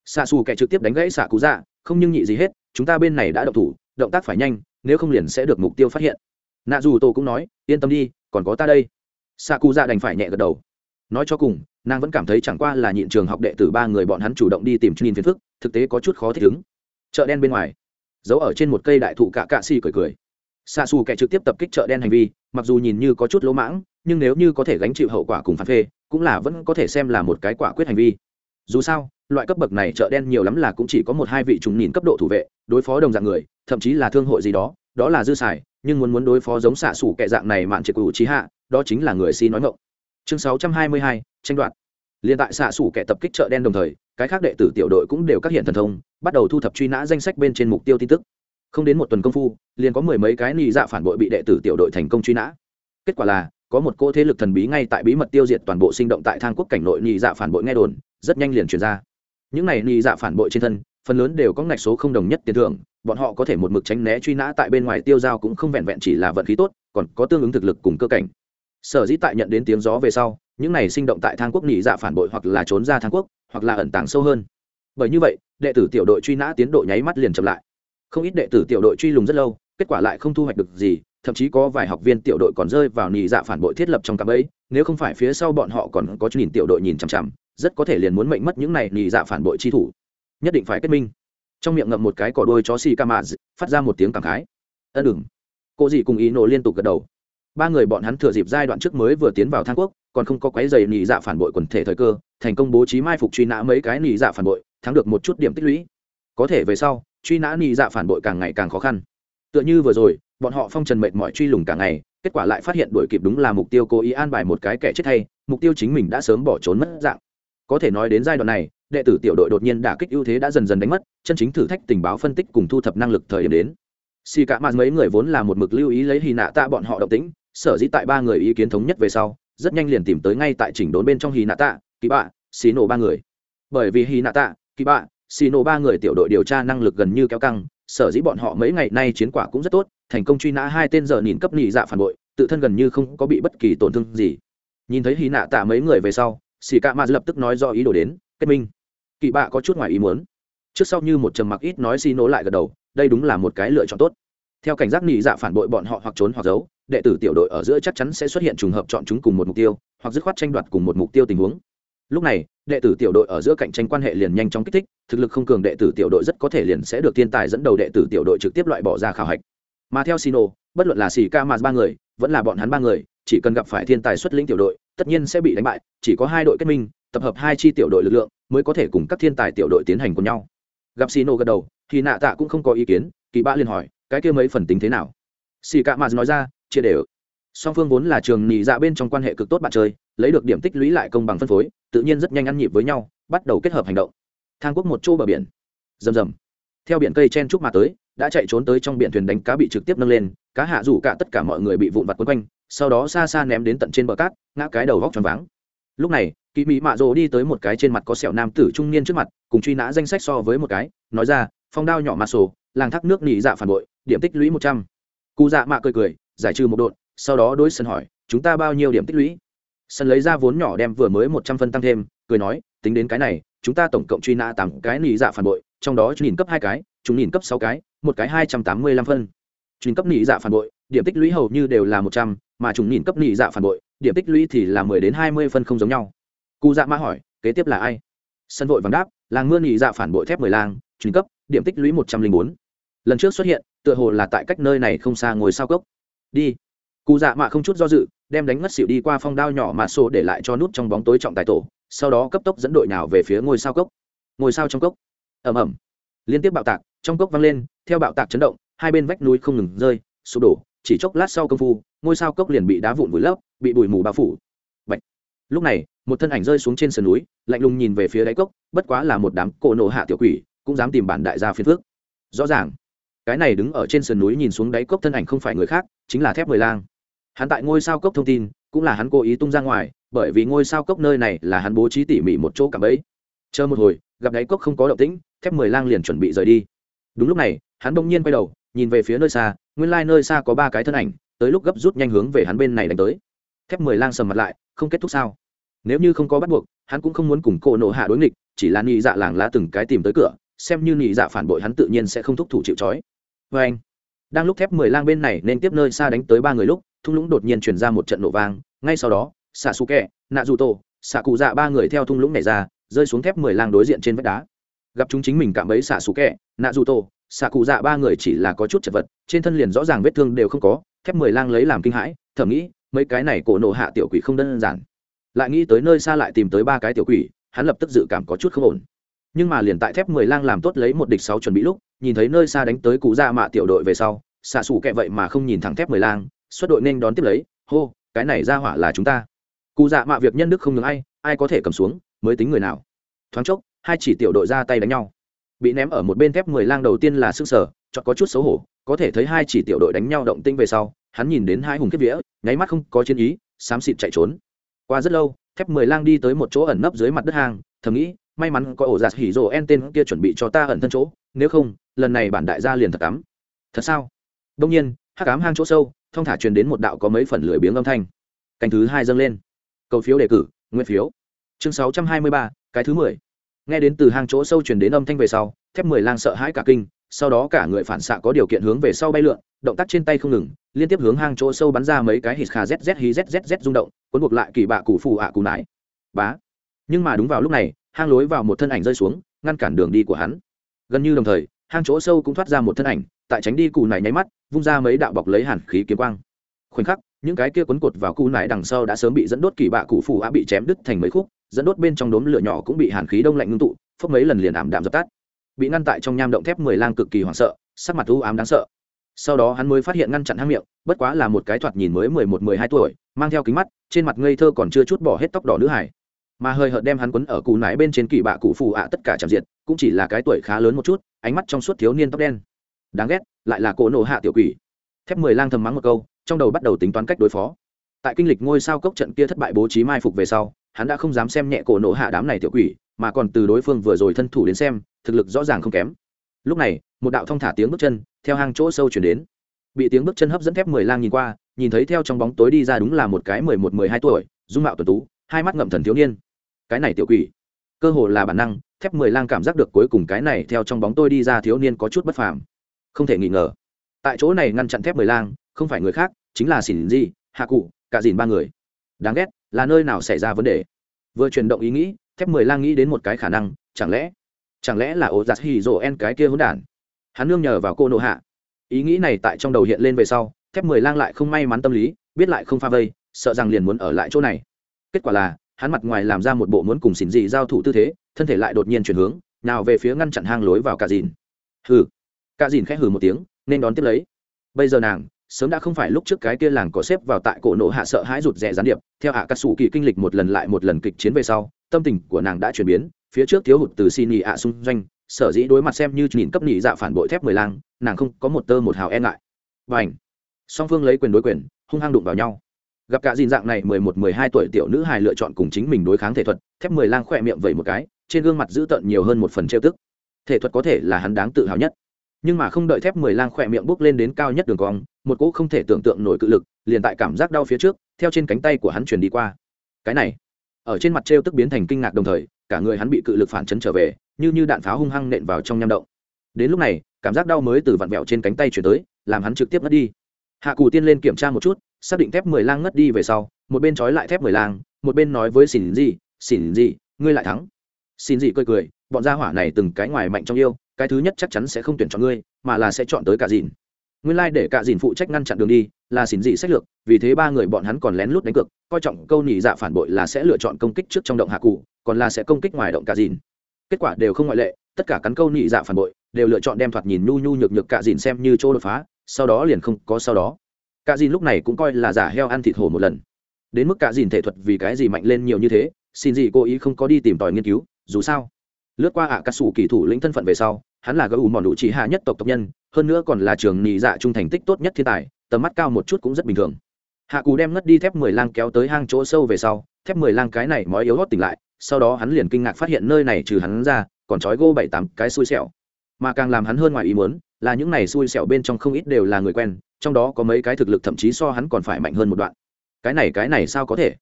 Xạ xù kẻ trực tiếp đánh gãy xạ cụ dạ không nhưng nhị gì hết, chúng ta bên này đã động thủ, động tác phải nhanh nếu không liền sẽ được mục tiêu phát hiện. Nạ dù tổ cũng nói, yên tâm đi, còn có ta đây. Xạ cụ dạ đành phải nhẹ gật đầu. Nói cho cùng, nàng vẫn cảm thấy chẳng qua là nhịn trường học đệ tử ba người bọn hắn chủ động đi tìm nhìn phiền phức, thực tế có chút khó thích ứng. Chợ đen bên ngoài, giấu ở trên một cây đại thụ cạ cạ xì cười cười. Xạ xù kẻ trực tiếp tập kích chợ đen hành vi, mặc dù nhìn như có chút lỗ mãng, nhưng nếu như có thể gánh chịu hậu quả cùng phản phê, cũng là vẫn có thể xem là một cái quả quyết hành vi dù sao, loại cấp bậc này chợ đen nhiều lắm là cũng chỉ có một hai vị trùng nhìn cấp độ thủ vệ, đối phó đồng dạng người, thậm chí là thương hội gì đó đó là dư xài, nhưng muốn muốn đối phó giống xạ xủ kệ dạng này mạn triệt cụ trí hạ, đó chính là người si nói ngộng. Chương sáu trăm hai mươi hai, tranh đoạt. Liên tại xạ xủ kệ tập kích chợ đen đồng thời, cái khác đệ tử tiểu đội cũng đều các hiện thần thông, bắt đầu thu thập truy nã danh sách bên trên mục tiêu tin tức. Không đến một tuần công phu, liền có mười mấy cái nị dạ phản bội bị đệ tử tiểu đội thành công truy nã. Kết quả là, có một cô thế lực thần bí ngay tại bí mật tiêu diệt toàn bộ sinh động tại thang quốc cảnh nội nhị dạ phản bội nghe đồn rất nhanh liền chuyển ra. Những này nị dạ phản bội trên thân, phần lớn đều có ngạch số không đồng nhất tiền thưởng, bọn họ có thể một mực tránh né truy nã tại bên ngoài tiêu dao cũng không vẹn vẹn chỉ là vận khí tốt, còn có tương ứng thực lực cùng cơ cảnh. Sở dĩ tại nhận đến tiếng gió về sau, những này sinh động tại thang quốc nị dạ phản bội hoặc là trốn ra thang quốc, hoặc là ẩn tàng sâu hơn. Bởi như vậy, đệ tử tiểu đội truy nã tiến độ nháy mắt liền chậm lại. Không ít đệ tử tiểu đội truy lùng rất lâu, kết quả lại không thu hoạch được gì, thậm chí có vài học viên tiểu đội còn rơi vào nị dạ phản bội thiết lập trong cặp ấy, nếu không phải phía sau bọn họ còn có nhìn tiểu đội nhìn chằm chằm rất có thể liền muốn mệnh mất những này nị dạ phản bội chi thủ. Nhất định phải kết minh. Trong miệng ngậm một cái cỏ đôi chó xì ca mạ phát ra một tiếng cảm khái. Ân đừng. Cô dì cùng ý nổ liên tục gật đầu. Ba người bọn hắn thừa dịp giai đoạn trước mới vừa tiến vào thang quốc, còn không có quái dày nhị dạ phản bội quần thể thời cơ, thành công bố trí mai phục truy nã mấy cái nhị dạ phản bội, thắng được một chút điểm tích lũy. Có thể về sau, truy nã nhị dạ phản bội càng ngày càng khó khăn. Tựa như vừa rồi, bọn họ phong trần mệt mỏi truy lùng cả ngày, kết quả lại phát hiện đuổi kịp đúng là mục tiêu cố ý an bài một cái kẻ chết hay, mục tiêu chính mình đã sớm bỏ trốn mất dạng có thể nói đến giai đoạn này, đệ tử tiểu đội đột nhiên đả kích ưu thế đã dần dần đánh mất, chân chính thử thách tình báo phân tích cùng thu thập năng lực thời điểm đến. Xì cả mặt mấy người vốn là một mực lưu ý lấy hy nạ tạ bọn họ động tĩnh, sở dĩ tại ba người ý kiến thống nhất về sau, rất nhanh liền tìm tới ngay tại chỉnh đốn bên trong hy nạ tạ kỳ bạ, xì nổ ba người. Bởi vì hy nạ tạ kỳ bạ, xì nổ ba người tiểu đội điều tra năng lực gần như kéo căng, sở dĩ bọn họ mấy ngày nay chiến quả cũng rất tốt, thành công truy nã hai tên giờ nhìn cấp nhị dạ phản bội, tự thân gần như không có bị bất kỳ tổn thương gì. Nhìn thấy hy nạ tạ mấy người về sau xì cả mặt lập tức nói do ý đồ đến, kết minh. Kỳ bạ có chút ngoài ý muốn. Trước sau như một trầm mặc ít nói xi nổ lại gật đầu, đây đúng là một cái lựa chọn tốt. Theo cảnh giác nị dạ phản bội bọn họ hoặc trốn hoặc giấu, đệ tử tiểu đội ở giữa chắc chắn sẽ xuất hiện trùng hợp chọn chúng cùng một mục tiêu, hoặc dứt khoát tranh đoạt cùng một mục tiêu tình huống. Lúc này, đệ tử tiểu đội ở giữa cạnh tranh quan hệ liền nhanh chóng kích thích, thực lực không cường đệ tử tiểu đội rất có thể liền sẽ được thiên tài dẫn đầu đệ tử tiểu đội trực tiếp loại bỏ ra khảo hạch. Mà theo sino bất luận là xì ca mà ba người, vẫn là bọn hắn ba người, chỉ cần gặp phải thiên tài xuất lĩnh tiểu đội tất nhiên sẽ bị đánh bại, chỉ có hai đội kết minh, tập hợp hai chi tiểu đội lực lượng mới có thể cùng các thiên tài tiểu đội tiến hành cùng nhau. Gặp xì nổ gật đầu, thì nạ tạ cũng không có ý kiến, kỳ bạ liền hỏi, cái kia mấy phần tính thế nào? Xì cạ mạt nói ra, chia đều. Song phương vốn là trường nhị dạ bên trong quan hệ cực tốt bạn chơi, lấy được điểm tích lũy lại công bằng phân phối, tự nhiên rất nhanh ăn nhịp với nhau, bắt đầu kết hợp hành động. Thang quốc một chỗ bờ biển. Rầm rầm. Theo biển cây chen trúc mà tới, đã chạy trốn tới trong biển thuyền đánh cá bị trực tiếp nâng lên, cá hạ rủ cả tất cả mọi người bị vụn vặt quấn quanh sau đó xa xa ném đến tận trên bờ cát, ngã cái đầu vóc tròn váng. Lúc này kỳ mỹ mạ rồ đi tới một cái trên mặt có sẹo nam tử trung niên trước mặt, cùng truy nã danh sách so với một cái, nói ra, phong đao nhỏ mạ sổ, làng thác nước nỉ dạ phản bội, điểm tích lũy một trăm. Cụ dạ mạ cười cười, giải trừ một độn, sau đó đối sân hỏi, chúng ta bao nhiêu điểm tích lũy? Sân lấy ra vốn nhỏ đem vừa mới một trăm phân tăng thêm, cười nói, tính đến cái này, chúng ta tổng cộng truy nã tám cái nỉ dạ phản bội, trong đó nhìn cấp hai cái, chúng nhìn cấp sáu cái, một cái hai trăm tám mươi lăm phân. Nhìn cấp nỉ dạ phản bội, điểm tích lũy hầu như đều là một trăm mà chúng nhìn cấp nị dạ phản bội điểm tích lũy thì là mười đến hai mươi phân không giống nhau. Cụ dạ mã hỏi kế tiếp là ai? Sân vội vàng đáp làng mưa nị dạ phản bội thép mười làng, chuyên cấp điểm tích lũy một trăm linh bốn. Lần trước xuất hiện tựa hồ là tại cách nơi này không xa ngồi sao cốc. Đi. Cụ dạ mạ không chút do dự đem đánh ngất xỉu đi qua phong đao nhỏ mà xô để lại cho nút trong bóng tối trọng tài tổ sau đó cấp tốc dẫn đội nào về phía ngôi sao cốc. Ngôi sao trong cốc. Ẩm ẩm liên tiếp bạo tạc trong cốc vang lên theo bạo tạc chấn động hai bên vách núi không ngừng rơi sụp đổ chỉ chốc lát sau công phu, ngôi sao cốc liền bị đá vụn vùi lấp, bị bụi mù bao phủ. Bạch. lúc này, một thân ảnh rơi xuống trên sườn núi, lạnh lùng nhìn về phía đáy cốc, bất quá là một đám cổ nổ hạ tiểu quỷ, cũng dám tìm bản đại gia phiên phước rõ ràng, cái này đứng ở trên sườn núi nhìn xuống đáy cốc thân ảnh không phải người khác, chính là thép mười lang. Hắn tại ngôi sao cốc thông tin, cũng là hắn cố ý tung ra ngoài, bởi vì ngôi sao cốc nơi này là hắn bố trí tỉ mỉ một chỗ cảm ấy chờ một hồi, gặp đáy cốc không có động tĩnh, thép mười lang liền chuẩn bị rời đi. Đúng lúc này, hắn bỗng nhiên quay đầu, nhìn về phía nơi xa nguyên lai nơi xa có ba cái thân ảnh, tới lúc gấp rút nhanh hướng về hắn bên này đánh tới. Thép mười lang sầm mặt lại, không kết thúc sao? Nếu như không có bắt buộc, hắn cũng không muốn cùng cô nộ hạ đối nghịch, chỉ là nị dạ làng lá từng cái tìm tới cửa, xem như nị dạ phản bội hắn tự nhiên sẽ không thúc thủ chịu trói. Vê anh, đang lúc thép mười lang bên này nên tiếp nơi xa đánh tới ba người lúc, thung lũng đột nhiên truyền ra một trận nổ vang, ngay sau đó, xạ xù kẹ, nạ dù tổ, xạ cụ dạ ba người theo thung lũng này ra, rơi xuống thép mười lang đối diện trên vách đá. Gặp chúng chính mình cảm ấy xạ xù kẹ, nạ dù tổ xạ cụ dạ ba người chỉ là có chút chật vật, trên thân liền rõ ràng vết thương đều không có, thép mười lang lấy làm kinh hãi, thầm nghĩ, mấy cái này cổ nổ hạ tiểu quỷ không đơn giản. Lại nghĩ tới nơi xa lại tìm tới ba cái tiểu quỷ, hắn lập tức dự cảm có chút không ổn. Nhưng mà liền tại thép mười lang làm tốt lấy một địch sáu chuẩn bị lúc, nhìn thấy nơi xa đánh tới cụ dạ mạ tiểu đội về sau, xạ xù kẹ vậy mà không nhìn thẳng thép mười lang, xuất đội nên đón tiếp lấy, hô, cái này ra hỏa là chúng ta. Cụ dạ mạ việc nhân đức không ngừng ai ai có thể cầm xuống, mới tính người nào. Thoáng chốc, hai chỉ tiểu đội ra tay đánh nhau bị ném ở một bên thép mười lang đầu tiên là sức sở chọn có chút xấu hổ, có thể thấy hai chỉ tiểu đội đánh nhau động tinh về sau, hắn nhìn đến hai hùng kiếp vĩa nháy mắt không có chiến ý, xám xịt chạy trốn. Qua rất lâu, thép mười lang đi tới một chỗ ẩn nấp dưới mặt đất hang, thầm nghĩ, may mắn có ổ giạt hỉ rồ en tên kia chuẩn bị cho ta ẩn thân chỗ, nếu không, lần này bản đại gia liền thật cắm. Thật sao? Đông nhiên, hắc cám hang chỗ sâu, thông thả truyền đến một đạo có mấy phần lười biếng âm thanh. Canh thứ hai dâng lên. Cầu phiếu đề cử nguyên phiếu. Chương sáu trăm hai mươi ba, cái thứ mười nghe đến từ hang chỗ sâu truyền đến âm thanh về sau, thép mười lang sợ hãi cả kinh, sau đó cả người phản xạ có điều kiện hướng về sau bay lượn, động tác trên tay không ngừng, liên tiếp hướng hang chỗ sâu bắn ra mấy cái hít khà zz hí zzz rung động, cuốn buộc lại kỳ bạ cụ phù ạ à cụ nải. Bá. Nhưng mà đúng vào lúc này, hang lối vào một thân ảnh rơi xuống, ngăn cản đường đi của hắn. Gần như đồng thời, hang chỗ sâu cũng thoát ra một thân ảnh, tại tránh đi cụ này nháy mắt, vung ra mấy đạo bọc lấy hàn khí kiếm quang. Khoảnh khắc, những cái kia quấn cột vào cụ nải đằng sau đã sớm bị dẫn đốt kỳ bạ cụ phù ạ bị chém đứt thành mấy khúc dẫn đốt bên trong đốm lửa nhỏ cũng bị hàn khí đông lạnh ngưng tụ phấp mấy lần liền ảm đạm dập tắt. Bị ngăn tại trong nham động thép mười lang cực kỳ hoảng sợ, sắc mặt u ám đáng sợ. Sau đó hắn mới phát hiện ngăn chặn hang miệng, bất quá là một cái thoạt nhìn mới mười một, mười hai tuổi, mang theo kính mắt, trên mặt ngây thơ còn chưa chút bỏ hết tóc đỏ nữ hải. Mà hơi hợt đem hắn quấn ở cù nái bên trên kỳ bạ cụ phù ạ tất cả chạm diệt, cũng chỉ là cái tuổi khá lớn một chút, ánh mắt trong suốt thiếu niên tóc đen. Đáng ghét, lại là cỗ nổ hạ tiểu quỷ. Thép mười lang thầm mắng một câu, trong đầu bắt đầu tính toán cách đối phó. Tại kinh lịch ngôi sao cốc trận kia thất bại bố trí mai phục về sau hắn đã không dám xem nhẹ cổ nổ hạ đám này tiểu quỷ, mà còn từ đối phương vừa rồi thân thủ đến xem, thực lực rõ ràng không kém. Lúc này, một đạo thong thả tiếng bước chân, theo hang chỗ sâu chuyển đến. Bị tiếng bước chân hấp dẫn thép mười lang nhìn qua, nhìn thấy theo trong bóng tối đi ra đúng là một cái mười một, mười hai tuổi, dung mạo tuần tú, hai mắt ngậm thần thiếu niên. Cái này tiểu quỷ, cơ hồ là bản năng, thép mười lang cảm giác được cuối cùng cái này theo trong bóng tôi đi ra thiếu niên có chút bất phàm. Không thể nghi ngờ, tại chỗ này ngăn chặn thép mười lang, không phải người khác, chính là xỉn di, hạ cụ, cả dìn ba người. Đáng ghét là nơi nào xảy ra vấn đề? Vừa chuyển động ý nghĩ, thép mười lang nghĩ đến một cái khả năng, chẳng lẽ chẳng lẽ là ổ giặt hì rồ en cái kia hỗn đản? Hắn nương nhờ vào cô nộ hạ. Ý nghĩ này tại trong đầu hiện lên về sau, thép mười lang lại không may mắn tâm lý, biết lại không pha vây, sợ rằng liền muốn ở lại chỗ này. Kết quả là, hắn mặt ngoài làm ra một bộ muốn cùng xỉn dị giao thủ tư thế, thân thể lại đột nhiên chuyển hướng, nào về phía ngăn chặn hang lối vào cả dìn. Hừ. Cả dìn khẽ hừ một tiếng, nên đón tiếp lấy. Bây giờ nàng sớm đã không phải lúc trước cái kia làng có xếp vào tại cổ nộ hạ sợ hãi rụt rè gián điệp, theo hạ cắt xù kỳ kinh lịch một lần lại một lần kịch chiến về sau, tâm tình của nàng đã chuyển biến, phía trước thiếu hụt từ xin nhị ạ xung doanh, sở dĩ đối mặt xem như nhìn cấp nhị dạ phản bội thép mười lang nàng không có một tơ một hào e ngại. Và ảnh song phương lấy quyền đối quyền, hung hăng đụng vào nhau. Gặp cả dìn dạng này mười một, mười hai tuổi tiểu nữ hài lựa chọn cùng chính mình đối kháng thể thuật, thép mười lang khỏe miệng vẩy một cái, trên gương mặt dữ tợn nhiều hơn một phần trêu tức. Thể thuật có thể là hắn đáng tự hào nhất nhưng mà không đợi thép mười lang khỏe miệng bốc lên đến cao nhất đường cong, một cỗ không thể tưởng tượng nổi cự lực liền tại cảm giác đau phía trước, theo trên cánh tay của hắn truyền đi qua. Cái này, ở trên mặt trêu tức biến thành kinh ngạc đồng thời, cả người hắn bị cự lực phản chấn trở về, như như đạn pháo hung hăng nện vào trong nham động. Đến lúc này, cảm giác đau mới từ vặn vẹo trên cánh tay chuyển tới, làm hắn trực tiếp ngất đi. Hạ cù tiên lên kiểm tra một chút, xác định thép mười lang ngất đi về sau, một bên trói lại thép mười lang, một bên nói với xỉn gì xỉn gì ngươi lại thắng. Xỉn gì cười cười, bọn gia hỏa này từng cái ngoài mạnh trong yêu cái thứ nhất chắc chắn sẽ không tuyển chọn ngươi, mà là sẽ chọn tới cả dìn. Nguyên lai、like、để cả dìn phụ trách ngăn chặn đường đi, là xỉn dị sách lược, vì thế ba người bọn hắn còn lén lút đánh cược, coi trọng câu nhị dạ phản bội là sẽ lựa chọn công kích trước trong động hạ cụ, còn là sẽ công kích ngoài động cả dìn. Kết quả đều không ngoại lệ, tất cả cắn câu nhị dạ phản bội, đều lựa chọn đem thoạt nhìn nhu nhu nhược nhược cả dìn xem như chỗ đột phá, sau đó liền không có sau đó. Cả dìn lúc này cũng coi là giả heo ăn thịt hổ một lần. Đến mức cả dìn thể thuật vì cái gì mạnh lên nhiều như thế xin gì cố ý không có đi tìm tòi nghiên cứu, dù sao. Lướt qua ạ à cà sủ kỳ thủ lĩnh thân phận về sau hắn là gấu ủ mòn đủ chỉ hạ nhất tộc tộc nhân, hơn nữa còn là trường nhị dạ trung thành tích tốt nhất thiên tài, tầm mắt cao một chút cũng rất bình thường. Hạ cù đem ngất đi thép mười lang kéo tới hang chỗ sâu về sau, thép mười lang cái này mói yếu hót tỉnh lại, sau đó hắn liền kinh ngạc phát hiện nơi này trừ hắn ra, còn trói gô bảy tám cái xui xẻo. Mà càng làm hắn hơn ngoài ý muốn, là những này xui xẻo bên trong không ít đều là người quen, trong đó có mấy cái thực lực thậm chí so hắn còn phải mạnh hơn một đoạn. Cái này cái này sao có thể?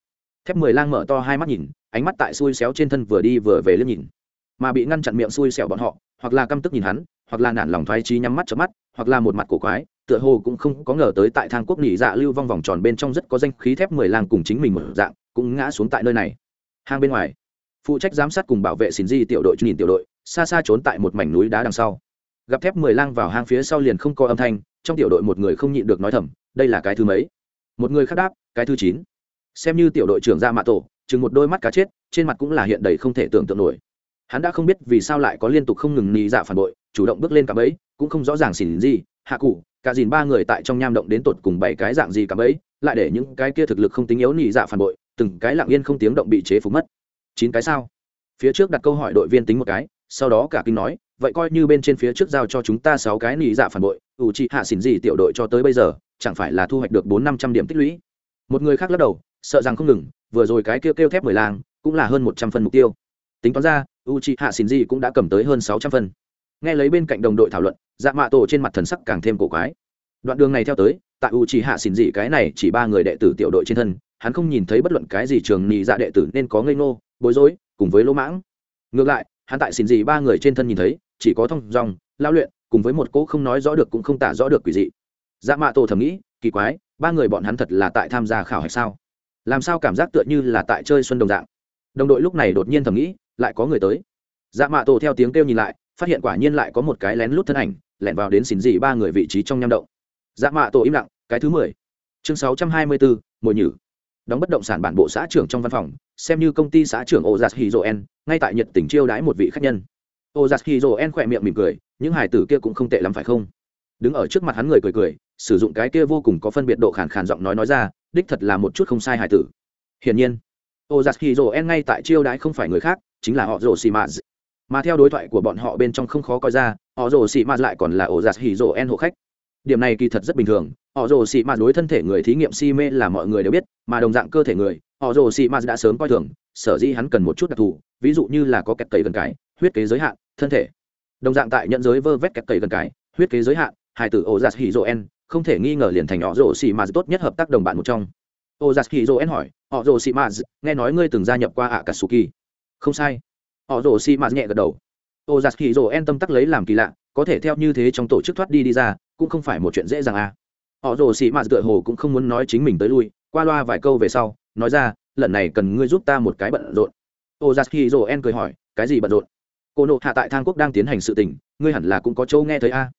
Thép mười lang mở to hai mắt nhìn, ánh mắt tại xui xéo trên thân vừa đi vừa về liếc nhìn. Mà bị ngăn chặn miệng xui xẻo bọn họ hoặc là căm tức nhìn hắn, hoặc là nản lòng thoái trí nhắm mắt chớp mắt, hoặc là một mặt cổ quái, tựa hồ cũng không có ngờ tới tại thang quốc nỉ dạ lưu vong vòng tròn bên trong rất có danh khí thép mười lang cùng chính mình một dạng, cũng ngã xuống tại nơi này. Hang bên ngoài, phụ trách giám sát cùng bảo vệ xin di tiểu đội nhìn tiểu đội, xa xa trốn tại một mảnh núi đá đằng sau. Gặp thép mười lang vào hang phía sau liền không có âm thanh, trong tiểu đội một người không nhịn được nói thầm, đây là cái thứ mấy? Một người khác đáp, cái thứ chín. Xem như tiểu đội trưởng ra mạ tổ, chừng một đôi mắt cá chết, trên mặt cũng là hiện đầy không thể tưởng tượng nổi hắn đã không biết vì sao lại có liên tục không ngừng nì dạ phản bội, chủ động bước lên cả bẫy, cũng không rõ ràng xỉn gì, hạ cụ, cả dìn ba người tại trong nham động đến tột cùng bảy cái dạng gì cả bẫy, lại để những cái kia thực lực không tính yếu nì dạ phản bội, từng cái lặng yên không tiếng động bị chế phục mất. Chín cái sao? Phía trước đặt câu hỏi đội viên tính một cái, sau đó cả kinh nói, vậy coi như bên trên phía trước giao cho chúng ta sáu cái nì dạ phản bội, ủ trị hạ xỉn gì tiểu đội cho tới bây giờ, chẳng phải là thu hoạch được bốn năm trăm điểm tích lũy? Một người khác lắc đầu, sợ rằng không ngừng, vừa rồi cái kêu kêu thép mười làng, cũng là hơn một trăm phân mục tiêu. Tính toán ra u c h i hạ xin cũng đã cầm tới hơn sáu trăm phân. Nghe lấy bên cạnh đồng đội thảo luận dạ mạ tổ trên mặt thần sắc càng thêm cổ quái. Đoạn đường này theo tới, tại u c h i hạ xin cái này chỉ ba người đệ tử tiểu đội trên thân, hắn không nhìn thấy bất luận cái gì trường nhị dạ đệ tử nên có ngây ngô, bối rối, cùng với lỗ mãng. Ngược lại, hắn tại xin gì ba người trên thân nhìn thấy, chỉ có thông dòng lao luyện, cùng với một cỗ không nói rõ được cũng không tả rõ được quỷ dị. Dạ mạ tổ thầm nghĩ, kỳ quái, ba người bọn hắn thật là tại tham gia khảo hạch sao? Làm sao cảm giác tựa như là tại chơi xuân đồng dạng? Đồng đội lúc này đột nhiên thầm nghĩ lại có người tới. Dạ mạ tổ theo tiếng kêu nhìn lại, phát hiện quả nhiên lại có một cái lén lút thân ảnh, lẻn vào đến xỉn dị ba người vị trí trong nham động. Dạ mạ tổ im lặng, cái thứ mười. Chương sáu trăm hai mươi bốn, mồi nhử. Đóng bất động sản bản bộ xã trưởng trong văn phòng, xem như công ty xã trưởng ozas hizoen ngay tại nhiệt tình chiêu đãi một vị khách nhân. Ozas hizoen khỏe miệng mỉm cười, những hải tử kia cũng không tệ lắm phải không? Đứng ở trước mặt hắn người cười cười, sử dụng cái kia vô cùng có phân biệt độ khàn khàn giọng nói nói ra, đích thật là một chút không sai hải tử. Hiển nhiên ozas hizoen ngay tại chiêu đãi không phải người khác chính là họ rồ xì mạt. Mà theo đối thoại của bọn họ bên trong không khó coi ra, họ rồ xì mạt lại còn là ổ giạt hỉ rồ en hộ khách. Điểm này kỳ thật rất bình thường, họ rồ xì mạt đối thân thể người thí nghiệm si mê là mọi người đều biết, mà đồng dạng cơ thể người, họ rồ xì mạt đã sớm coi thường, sở dĩ hắn cần một chút đặc thù, ví dụ như là có kẹt cầy gần cái, huyết kế giới hạn, thân thể. Đồng dạng tại nhận giới vơ vét kẹt cầy gần cái, huyết kế giới hạn, hai tử rồ en, không thể nghi ngờ liền thành họ rồ xì mạt tốt nhất hợp tác đồng bạn một trong. Ozas hizoen hỏi, họ rồ xì mạt, nghe nói ngươi từng gia nhập qua ạ katsuki không sai. Họ rồ xi mạt nhẹ gật đầu. Ojaski rồ En tâm tắc lấy làm kỳ lạ, có thể theo như thế trong tổ chức thoát đi đi ra, cũng không phải một chuyện dễ dàng à. Họ rồ xi mạt gợi hồ cũng không muốn nói chính mình tới lui, qua loa vài câu về sau, nói ra, lần này cần ngươi giúp ta một cái bận rộn. Ozaki rồ en cười hỏi, cái gì bận rộn? Cô nộ hạ tại thang quốc đang tiến hành sự tình, ngươi hẳn là cũng có châu nghe thấy a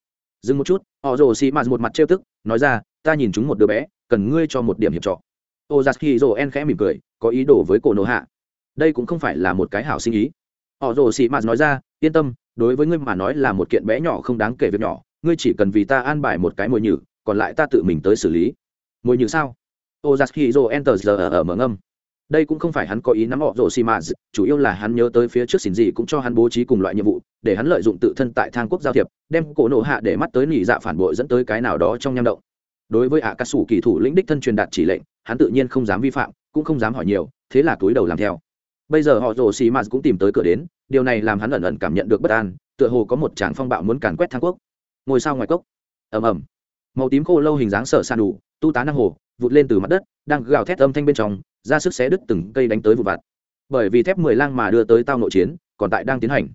dừng một chút, họ rồ xi mạt một mặt trêu tức, nói ra, ta nhìn chúng một đứa bé, cần ngươi cho một điểm hiệp trọ ozaki rồ en khẽ mỉm cười, có ý đồ với cổ nộ hạ đây cũng không phải là một cái hảo sinh ý. Họ rồ xì mạt nói ra, yên tâm, đối với ngươi mà nói là một kiện bé nhỏ không đáng kể việc nhỏ, ngươi chỉ cần vì ta an bài một cái mồi nhử, còn lại ta tự mình tới xử lý. Mồi nhử sao? Ozaki enter giờ ở mở ngâm. Đây cũng không phải hắn có ý nắm họ rồ xì mà chủ yếu là hắn nhớ tới phía trước xin gì cũng cho hắn bố trí cùng loại nhiệm vụ, để hắn lợi dụng tự thân tại thang quốc giao thiệp, đem cổ nổ hạ để mắt tới nỉ dạ phản bội dẫn tới cái nào đó trong nham động. Đối với ạ ca sủ kỳ thủ lĩnh đích thân truyền đạt chỉ lệnh, hắn tự nhiên không dám vi phạm, cũng không dám hỏi nhiều, thế là túi đầu làm theo bây giờ họ rồ xì mà cũng tìm tới cửa đến, điều này làm hắn ẩn ẩn cảm nhận được bất an, tựa hồ có một tràng phong bạo muốn càn quét thang quốc. Ngồi sao ngoài cốc. Ầm ầm. Màu tím khô lâu hình dáng sở sàn đủ, tu tá năng hồ, vụt lên từ mặt đất, đang gào thét âm thanh bên trong, ra sức xé đứt từng cây đánh tới vụ vặt. Bởi vì thép mười lang mà đưa tới tao nội chiến, còn tại đang tiến hành.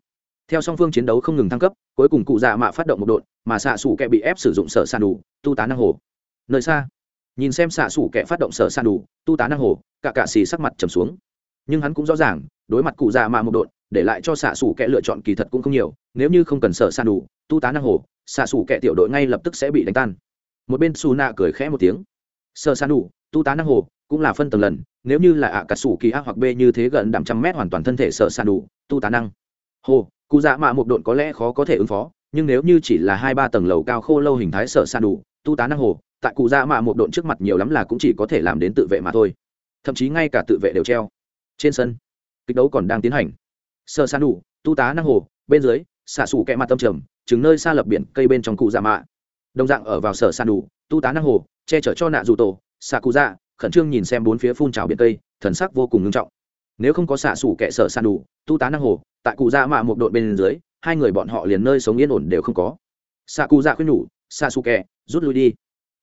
Theo song phương chiến đấu không ngừng thăng cấp, cuối cùng cụ dạ mạ phát động một đội mà xạ xủ kẹ bị ép sử dụng sở sàn đủ, tu tá năng hồ. Nơi xa. Nhìn xem xạ xủ kẹ phát động sở sàn đủ, tu tá năng hồ, cả cạ xì sắc mặt trầm xuống nhưng hắn cũng rõ ràng, đối mặt cụ dạ mạ một đội để lại cho xạ xủ kẻ lựa chọn kỳ thật cũng không nhiều, nếu như không cần sở san đủ tu tá năng hồ, xạ xủ kẻ tiểu đội ngay lập tức sẽ bị đánh tan. Một bên xù nạ cười khẽ một tiếng. Sợ san đủ tu tá năng hồ, cũng là phân tầng lần, nếu như là ạ cà sủ kỳ a hoặc b như thế gần đẳng trăm mét hoàn toàn thân thể sợ san đủ tu tá năng. Hồ, cụ dạ mạ một đội có lẽ khó có thể ứng phó, nhưng nếu như chỉ là hai ba tầng lầu cao khô lâu hình thái sợ san đủ tu tá năng hồ, tại cụ dạ mạ một đội trước mặt nhiều lắm là cũng chỉ có thể làm đến tự vệ mà thôi. Thậm chí ngay cả tự vệ đều treo trên sân kịch đấu còn đang tiến hành. Sơ san đủ tu tá năng hồ bên dưới xạ xù kẹ mặt tâm trầm chứng nơi xa lập biển cây bên trong cụ dạ mạ. Đồng dạng ở vào sở san đủ tu tá năng hồ che chở cho nạ dù tổ xạ cụ dạ khẩn trương nhìn xem bốn phía phun trào biển cây thần sắc vô cùng nghiêm trọng. Nếu không có xạ xủ kẹ sở san đủ tu tá năng hồ tại cụ dạ mạ một đội bên dưới hai người bọn họ liền nơi sống yên ổn đều không có. Xạ cụ dạ khuyên nhủ xạ xù kẹ, rút lui đi.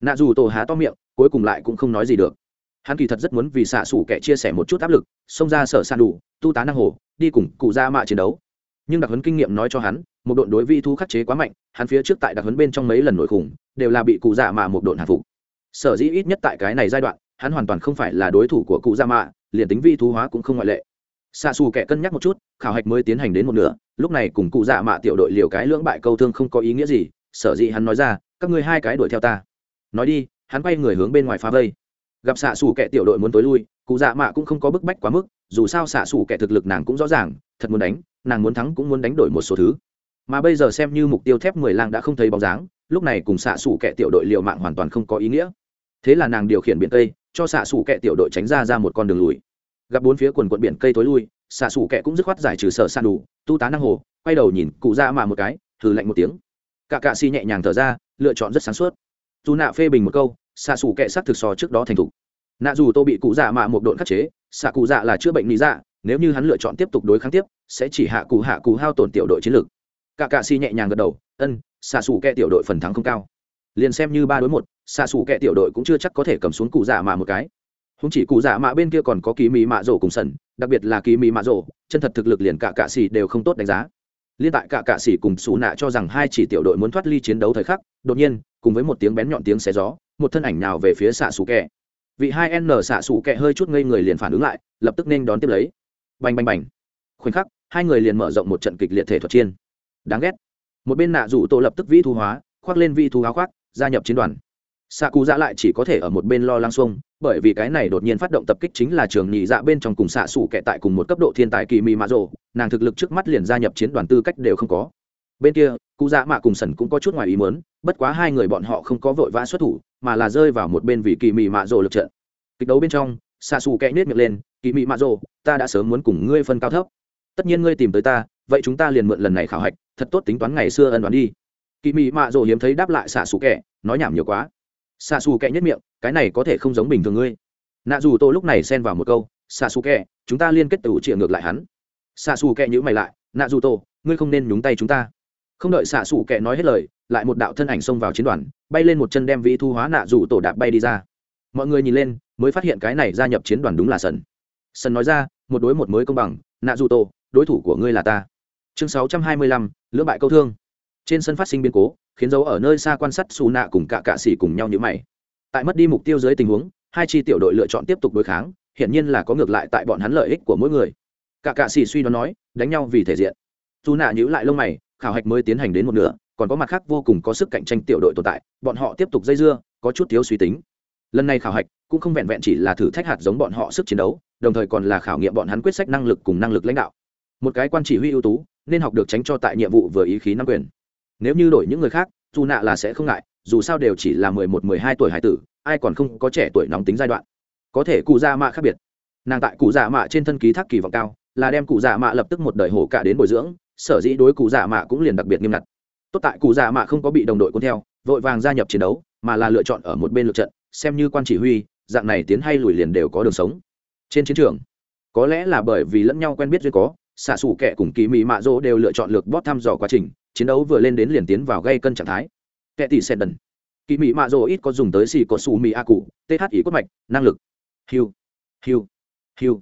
Nạ dù tổ há to miệng cuối cùng lại cũng không nói gì được hắn kỳ thật rất muốn vì xạ xủ kệ chia sẻ một chút áp lực, xông ra sở san đủ tu tá năng hồ, đi cùng cụ dạ mạ chiến đấu. Nhưng đặc huấn kinh nghiệm nói cho hắn, một đội đối vi thu khắc chế quá mạnh, hắn phía trước tại đặc huấn bên trong mấy lần nổi khủng, đều là bị cụ dạ mạ một đội hạ phục. Sở dĩ ít nhất tại cái này giai đoạn, hắn hoàn toàn không phải là đối thủ của cụ dạ mạ, liền tính vi thú hóa cũng không ngoại lệ. Xa xù kẻ cân nhắc một chút, khảo hạch mới tiến hành đến một nửa, lúc này cùng cụ dạ mạ tiểu đội liều cái lưỡng bại câu thương không có ý nghĩa gì, sở dĩ hắn nói ra, các ngươi hai cái đuổi theo ta. Nói đi, hắn quay người hướng bên ngoài phá vây gặp xạ xù kẻ tiểu đội muốn tối lui, cụ dạ mạ cũng không có bức bách quá mức, dù sao xạ xù kẻ thực lực nàng cũng rõ ràng, thật muốn đánh, nàng muốn thắng cũng muốn đánh đổi một số thứ. Mà bây giờ xem như mục tiêu thép mười lang đã không thấy bóng dáng, lúc này cùng xạ xù kẹ tiểu đội liều mạng hoàn toàn không có ý nghĩa. Thế là nàng điều khiển biển cây, cho xạ xù kẹ tiểu đội tránh ra ra một con đường lùi. Gặp bốn phía quần quận biển cây tối lui, xạ xù kẹ cũng dứt khoát giải trừ sở san đủ, tu tá năng hồ, quay đầu nhìn cụ dạ mạ một cái, thử lạnh một tiếng. Cả cạ si nhẹ nhàng thở ra, lựa chọn rất sáng suốt. Dù nạ phê bình một câu xạ xù kẹ sắc thực so trước đó thành thục. Nạ dù tô bị cụ dạ mạ một độn khắc chế, xạ cụ dạ là chữa bệnh lý dạ nếu như hắn lựa chọn tiếp tục đối kháng tiếp, sẽ chỉ hạ cụ hạ cụ hao tổn tiểu đội chiến lược. Cả cạ si nhẹ nhàng gật đầu, ân, xạ xù kẹ tiểu đội phần thắng không cao. Liền xem như ba đối một, xạ xù kẹ tiểu đội cũng chưa chắc có thể cầm xuống cụ dạ mạ một cái. Không chỉ cụ dạ mạ bên kia còn có kỳ mì mạ rổ cùng sần, đặc biệt là kỳ mì mạ rổ, chân thật thực lực liền cả cạ xì đều không tốt đánh giá. Liên tại cả cạ xỉ cùng xù nạ cho rằng hai chỉ tiểu đội muốn thoát ly chiến đấu thời khắc, đột nhiên, cùng với một tiếng bén nhọn tiếng xé gió một thân ảnh nào về phía xạ xù kẹ. Vị hai n xạ xù kẹ hơi chút ngây người liền phản ứng lại, lập tức nên đón tiếp lấy. Bành bành bành. Khoảnh khắc, hai người liền mở rộng một trận kịch liệt thể thuật chiên. Đáng ghét. Một bên nạ rủ tổ lập tức vĩ thu hóa, khoác lên vi thu áo khoác, gia nhập chiến đoàn. Xạ cụ dạ lại chỉ có thể ở một bên lo lắng xuông, bởi vì cái này đột nhiên phát động tập kích chính là trường nhị dạ bên trong cùng xạ xù kẹ tại cùng một cấp độ thiên tài kỳ mị mạ rộ nàng thực lực trước mắt liền gia nhập chiến đoàn tư cách đều không có bên kia, cụ dạ mạ cùng sần cũng có chút ngoài ý mớn bất quá hai người bọn họ không có vội vã xuất thủ, mà là rơi vào một bên vì kỳ mị mạ rồ lực trận. Kịch đấu bên trong xa xù kẽ nết miệng lên, kỳ mị mạ rồ, ta đã sớm muốn cùng ngươi phân cao thấp. Tất nhiên ngươi tìm tới ta, vậy chúng ta liền mượn lần này khảo hạch, thật tốt tính toán ngày xưa ân đoán đi. Kỳ mị mạ rồ hiếm thấy đáp lại xạ xù kẽ, nói nhảm nhiều quá. Xạ xù kẽ nhất miệng, cái này có thể không giống bình thường ngươi. Nạ dù tô lúc này xen vào một câu xạ xù kẽ, chúng ta liên kết tủ trịa ngược lại hắn. Xạ xù kẽ nhữ mày lại, nạ dù tô, ngươi không nên nhúng tay chúng ta không đợi xạ xù kẻ nói hết lời, lại một đạo thân ảnh xông vào chiến đoàn, bay lên một chân đem vĩ thu hóa nạ dù tổ đạp bay đi ra. Mọi người nhìn lên, mới phát hiện cái này gia nhập chiến đoàn đúng là sần. Sần nói ra, một đối một mới công bằng, nạ dù tổ, đối thủ của ngươi là ta. Chương sáu trăm hai mươi lăm, lưỡng bại câu thương. Trên sân phát sinh biến cố, khiến dấu ở nơi xa quan sát xù nạ cùng cả cạ xỉ cùng nhau như mày. Tại mất đi mục tiêu dưới tình huống, hai chi tiểu đội lựa chọn tiếp tục đối kháng, hiển nhiên là có ngược lại tại bọn hắn lợi ích của mỗi người. Cả cạ xỉ suy đoán nói, đánh nhau vì thể diện. Dù nạ nhữ lại lông mày khảo hạch mới tiến hành đến một nửa, còn có mặt khác vô cùng có sức cạnh tranh tiểu đội tồn tại, bọn họ tiếp tục dây dưa, có chút thiếu suy tính. Lần này khảo hạch cũng không vẹn vẹn chỉ là thử thách hạt giống bọn họ sức chiến đấu, đồng thời còn là khảo nghiệm bọn hắn quyết sách năng lực cùng năng lực lãnh đạo. Một cái quan chỉ huy ưu tú, nên học được tránh cho tại nhiệm vụ vừa ý khí năm quyền. Nếu như đổi những người khác, dù nạ là sẽ không ngại, dù sao đều chỉ là mười một, mười hai tuổi hải tử, ai còn không có trẻ tuổi nóng tính giai đoạn. Có thể cụ già mạ khác biệt. Nàng tại cụ già mạ trên thân ký thác kỳ vọng cao, là đem cụ già mạ lập tức một đời hổ cả đến bồi dưỡng sở dĩ đối cụ già mạ cũng liền đặc biệt nghiêm ngặt. Tốt tại cụ già mạ không có bị đồng đội cuốn theo, vội vàng gia nhập chiến đấu, mà là lựa chọn ở một bên lượt trận, xem như quan chỉ huy, dạng này tiến hay lùi liền đều có đường sống. Trên chiến trường, có lẽ là bởi vì lẫn nhau quen biết duyên có, xạ xù kẻ cùng kỳ mỹ mạ dỗ đều lựa chọn lược bóp thăm dò quá trình, chiến đấu vừa lên đến liền tiến vào gây cân trạng thái. Kẻ tỷ xe đần. Kỳ mỹ mạ dỗ ít có dùng tới xì có xù mỹ a cụ th ý quất mạch, năng lực. Hiu hiu hiu.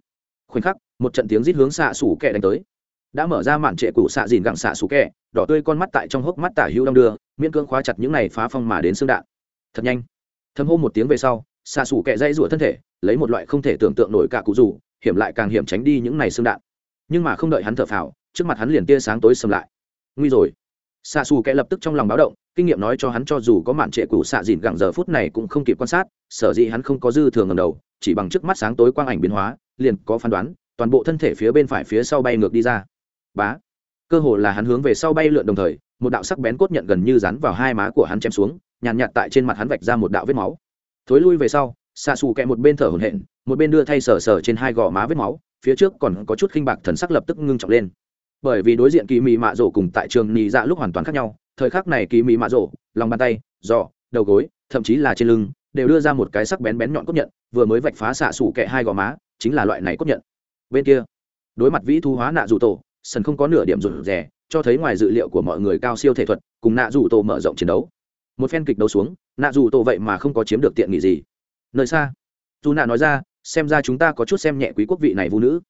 Khoảnh khắc, một trận tiếng rít hướng xạ xù kẻ đánh tới đã mở ra màn trệ cũ xạ dìn gặng xạ sủ kẹ, đỏ tươi con mắt tại trong hốc mắt tả hưu đong đưa, miễn cưỡng khóa chặt những này phá phong mà đến xương đạn. Thật nhanh. Thâm hô một tiếng về sau, xạ xù kẹ dây rủa thân thể, lấy một loại không thể tưởng tượng nổi cả cụ rủ, hiểm lại càng hiểm tránh đi những này xương đạn. Nhưng mà không đợi hắn thở phào, trước mặt hắn liền tia sáng tối sầm lại. Nguy rồi. Xạ xù kẹ lập tức trong lòng báo động, kinh nghiệm nói cho hắn cho dù có mạn trệ cũ xạ dìn gẳng giờ phút này cũng không kịp quan sát, sở dĩ hắn không có dư thường ngầm đầu, chỉ bằng trước mắt sáng tối quang ảnh biến hóa, liền có phán đoán, toàn bộ thân thể phía bên phải phía sau bay ngược đi ra bá. Cơ hồ là hắn hướng về sau bay lượn đồng thời một đạo sắc bén cốt nhận gần như rắn vào hai má của hắn chém xuống nhàn nhạt, nhạt tại trên mặt hắn vạch ra một đạo vết máu. Thối lui về sau xạ xù kẹ một bên thở hổn hển một bên đưa thay sờ sờ trên hai gò má vết máu phía trước còn có chút khinh bạc thần sắc lập tức ngưng trọng lên. Bởi vì đối diện kỳ mị mạ rổ cùng tại trường nì dạ lúc hoàn toàn khác nhau thời khắc này kỳ mị mạ rổ lòng bàn tay giò đầu gối thậm chí là trên lưng đều đưa ra một cái sắc bén bén nhọn cốt nhận vừa mới vạch phá xạ xù kẹ hai gò má chính là loại này cốt nhận. Bên kia đối mặt vĩ thu hóa nạ dù tổ sân không có nửa điểm rụt rè, cho thấy ngoài dự liệu của mọi người cao siêu thể thuật, cùng nạ dù tổ mở rộng chiến đấu. Một phen kịch đấu xuống, nạ dù tổ vậy mà không có chiếm được tiện nghị gì. Nơi xa, dù nạ nói ra, xem ra chúng ta có chút xem nhẹ quý quốc vị này vũ nữ.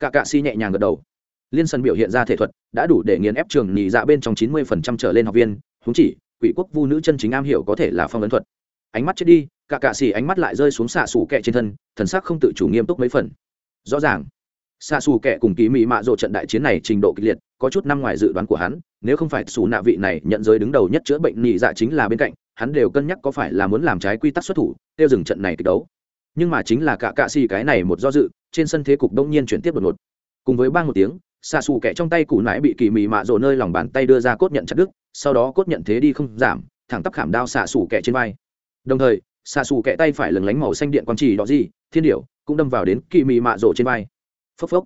Cả cạ si nhẹ nhàng gật đầu. Liên sân biểu hiện ra thể thuật, đã đủ để nghiền ép trường nhị dạ bên trong chín mươi phần trăm trở lên học viên húng chỉ, quỷ quốc vu nữ chân chính am hiểu có thể là phong ấn thuật. Ánh mắt chết đi, cả cạ xì ánh mắt lại rơi xuống xạ xù kẹ trên thân, thần sắc không tự chủ nghiêm túc mấy phần. Rõ ràng xa xù Kẻ cùng kỳ mỹ mạ rộ trận đại chiến này trình độ kịch liệt, có chút năm ngoài dự đoán của hắn, nếu không phải xù nạ vị này nhận giới đứng đầu nhất chữa bệnh nhị dạ chính là bên cạnh, hắn đều cân nhắc có phải là muốn làm trái quy tắc xuất thủ, tiêu dừng trận này kịch đấu. Nhưng mà chính là cả cạ xì cái này một do dự, trên sân thế cục đông nhiên chuyển tiếp đột ngột. Cùng với ba một tiếng xa xù Kẻ trong tay củ nãi bị kỳ mị mạ rộ nơi lòng bàn tay đưa ra cốt nhận chặt đứt, sau đó cốt nhận thế đi không giảm, thẳng tắp khảm đao xạ xù Kẻ trên vai. Đồng thời xạ xù Kẻ tay phải lừng lánh màu xanh điện quang trì đỏ gì, thiên điểu, cũng đâm vào đến kỳ mị mạ rộ trên vai phốc phốc.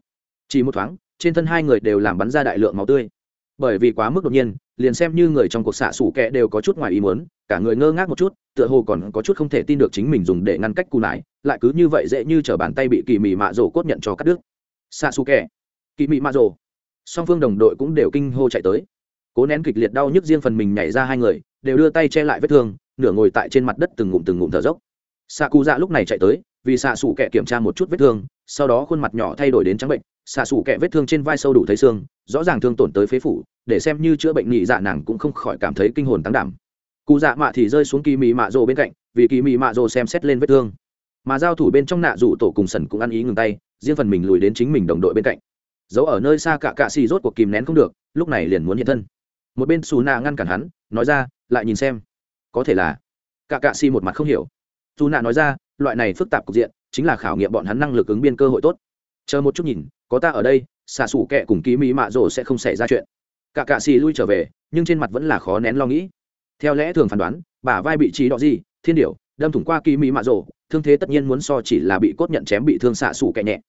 Chỉ một thoáng, trên thân hai người đều làm bắn ra đại lượng máu tươi. Bởi vì quá mức đột nhiên, liền xem như người trong cuộc xạ xù kẹ đều có chút ngoài ý muốn, cả người ngơ ngác một chút, tựa hồ còn có chút không thể tin được chính mình dùng để ngăn cách cù nải, lại cứ như vậy dễ như t r ở bàn tay bị kỳ mị mạ rổ cốt nhận cho cắt đứt. Xạ xù kẹ kỳ mị mạ rổ song phương đồng đội cũng đều kinh hô chạy tới. Cố nén kịch liệt đau nhức riêng phần mình nhảy ra hai người, đều đưa tay che lại vết thương, nửa ngồi tại trên mặt đất từng ngụm từng ngụm thở dốc. Xạ cụ dạ lúc này chạy tới, vì xạ xù kẹ kiểm tra một chút vết thương sau đó khuôn mặt nhỏ thay đổi đến trắng bệnh, xạ xù kẹ vết thương trên vai sâu đủ thấy xương, rõ ràng thương tổn tới phế phủ, để xem như chữa bệnh nhị dạ nàng cũng không khỏi cảm thấy kinh hồn tăng đảm. Cụ dạ mạ thì rơi xuống kỳ mị mạ rồ bên cạnh, vì kỳ mị mạ rồ xem xét lên vết thương. Mà giao thủ bên trong nạ rủ tổ cùng sần cũng ăn ý ngừng tay, riêng phần mình lùi đến chính mình đồng đội bên cạnh. Giấu ở nơi xa cả cạ xì rốt cuộc kìm nén không được, lúc này liền muốn hiện thân. Một bên xù nạ ngăn cản hắn, nói ra, lại nhìn xem. Có thể là, cả cạ xì một mặt không hiểu. Dù nạ nói ra, loại này phức tạp cục diện chính là khảo nghiệm bọn hắn năng lực ứng biên cơ hội tốt. Chờ một chút nhìn, có ta ở đây, xạ xủ kẹ cùng ký mỹ mạ rồ sẽ không xảy ra chuyện. Cả cạ xì lui trở về, nhưng trên mặt vẫn là khó nén lo nghĩ. Theo lẽ thường phán đoán, bả vai bị trí đỏ gì, thiên điểu, đâm thủng qua ký mỹ mạ rồ, thương thế tất nhiên muốn so chỉ là bị cốt nhận chém bị thương xạ xủ kẹ nhẹ.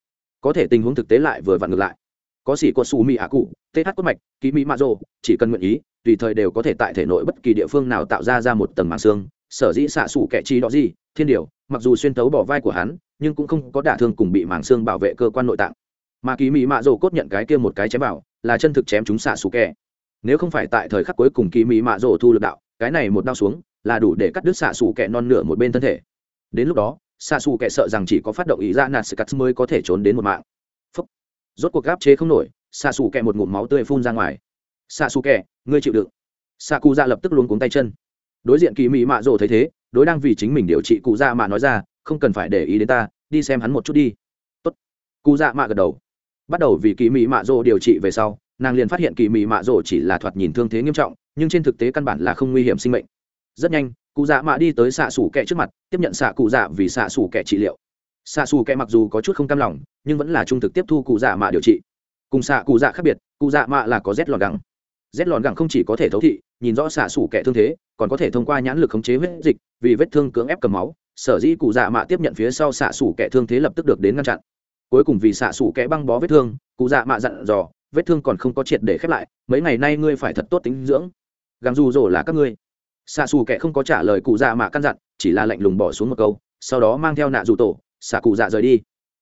Có thể tình huống thực tế lại vừa vặn ngược lại. Có xỉ có xù mỹ ạ cụ th cốt mạch, ký mỹ mạ rồ, chỉ cần nguyện ý, tùy thời đều có thể tại thể nội bất kỳ địa phương nào tạo ra ra một tầng mạng xương sở dĩ xạ xủ kẻ trí đó gì, thiên điều, mặc dù xuyên tấu bỏ vai của hắn, nhưng cũng không có đả thương cùng bị màng xương bảo vệ cơ quan nội tạng. Mà ký mỹ mạ rổ cốt nhận cái kia một cái chém vào, là chân thực chém chúng xạ xù kẻ. Nếu không phải tại thời khắc cuối cùng ký mỹ mạ rổ thu lực đạo, cái này một đao xuống, là đủ để cắt đứt xạ xù kẻ non nửa một bên thân thể. Đến lúc đó, xạ xù kẻ sợ rằng chỉ có phát động ý ra nạt sự cắt mới có thể trốn đến một mạng. Phúc. rốt cuộc gáp chế không nổi, xạ xù kẻ một ngụm máu tươi phun ra ngoài. Xạ xù kẻ, ngươi chịu đựng. Xạ cụ ra dạ lập tức luống cuống tay chân đối diện kỳ mỹ mạ rồ thấy thế, đối đang vì chính mình điều trị cụ dạ mạ nói ra, không cần phải để ý đến ta, đi xem hắn một chút đi. Tốt. cụ dạ mạ gật đầu. Bắt đầu vì kỳ mỹ mạ rồ điều trị về sau, nàng liền phát hiện kỳ mỹ mạ rồ chỉ là thoạt nhìn thương thế nghiêm trọng, nhưng trên thực tế căn bản là không nguy hiểm sinh mệnh. Rất nhanh, cụ dạ mạ đi tới xạ xủ kẹ trước mặt, tiếp nhận xạ cụ dạ vì xạ xủ kẹ trị liệu. Xạ xù kẹ mặc dù có chút không cam lòng, nhưng vẫn là trung thực tiếp thu cụ dạ mạ điều trị. Cùng xạ cụ dạ khác biệt, cụ dạ mạ là có rét lọt gắng rét lòn gẳng không chỉ có thể thấu thị, nhìn rõ xạ xủ kẻ thương thế, còn có thể thông qua nhãn lực khống chế huyết dịch, vì vết thương cưỡng ép cầm máu, sở dĩ cụ dạ mạ tiếp nhận phía sau xạ xủ kẻ thương thế lập tức được đến ngăn chặn. Cuối cùng vì xạ xủ kẻ băng bó vết thương, cụ dạ mạ dặn dò, vết thương còn không có triệt để khép lại, mấy ngày nay ngươi phải thật tốt tính dưỡng. Gắng dù rổ là các ngươi. Xạ xù kẻ không có trả lời cụ dạ mạ căn dặn, chỉ là lạnh lùng bỏ xuống một câu, sau đó mang theo nạ dù tổ, xạ cụ dạ rời đi.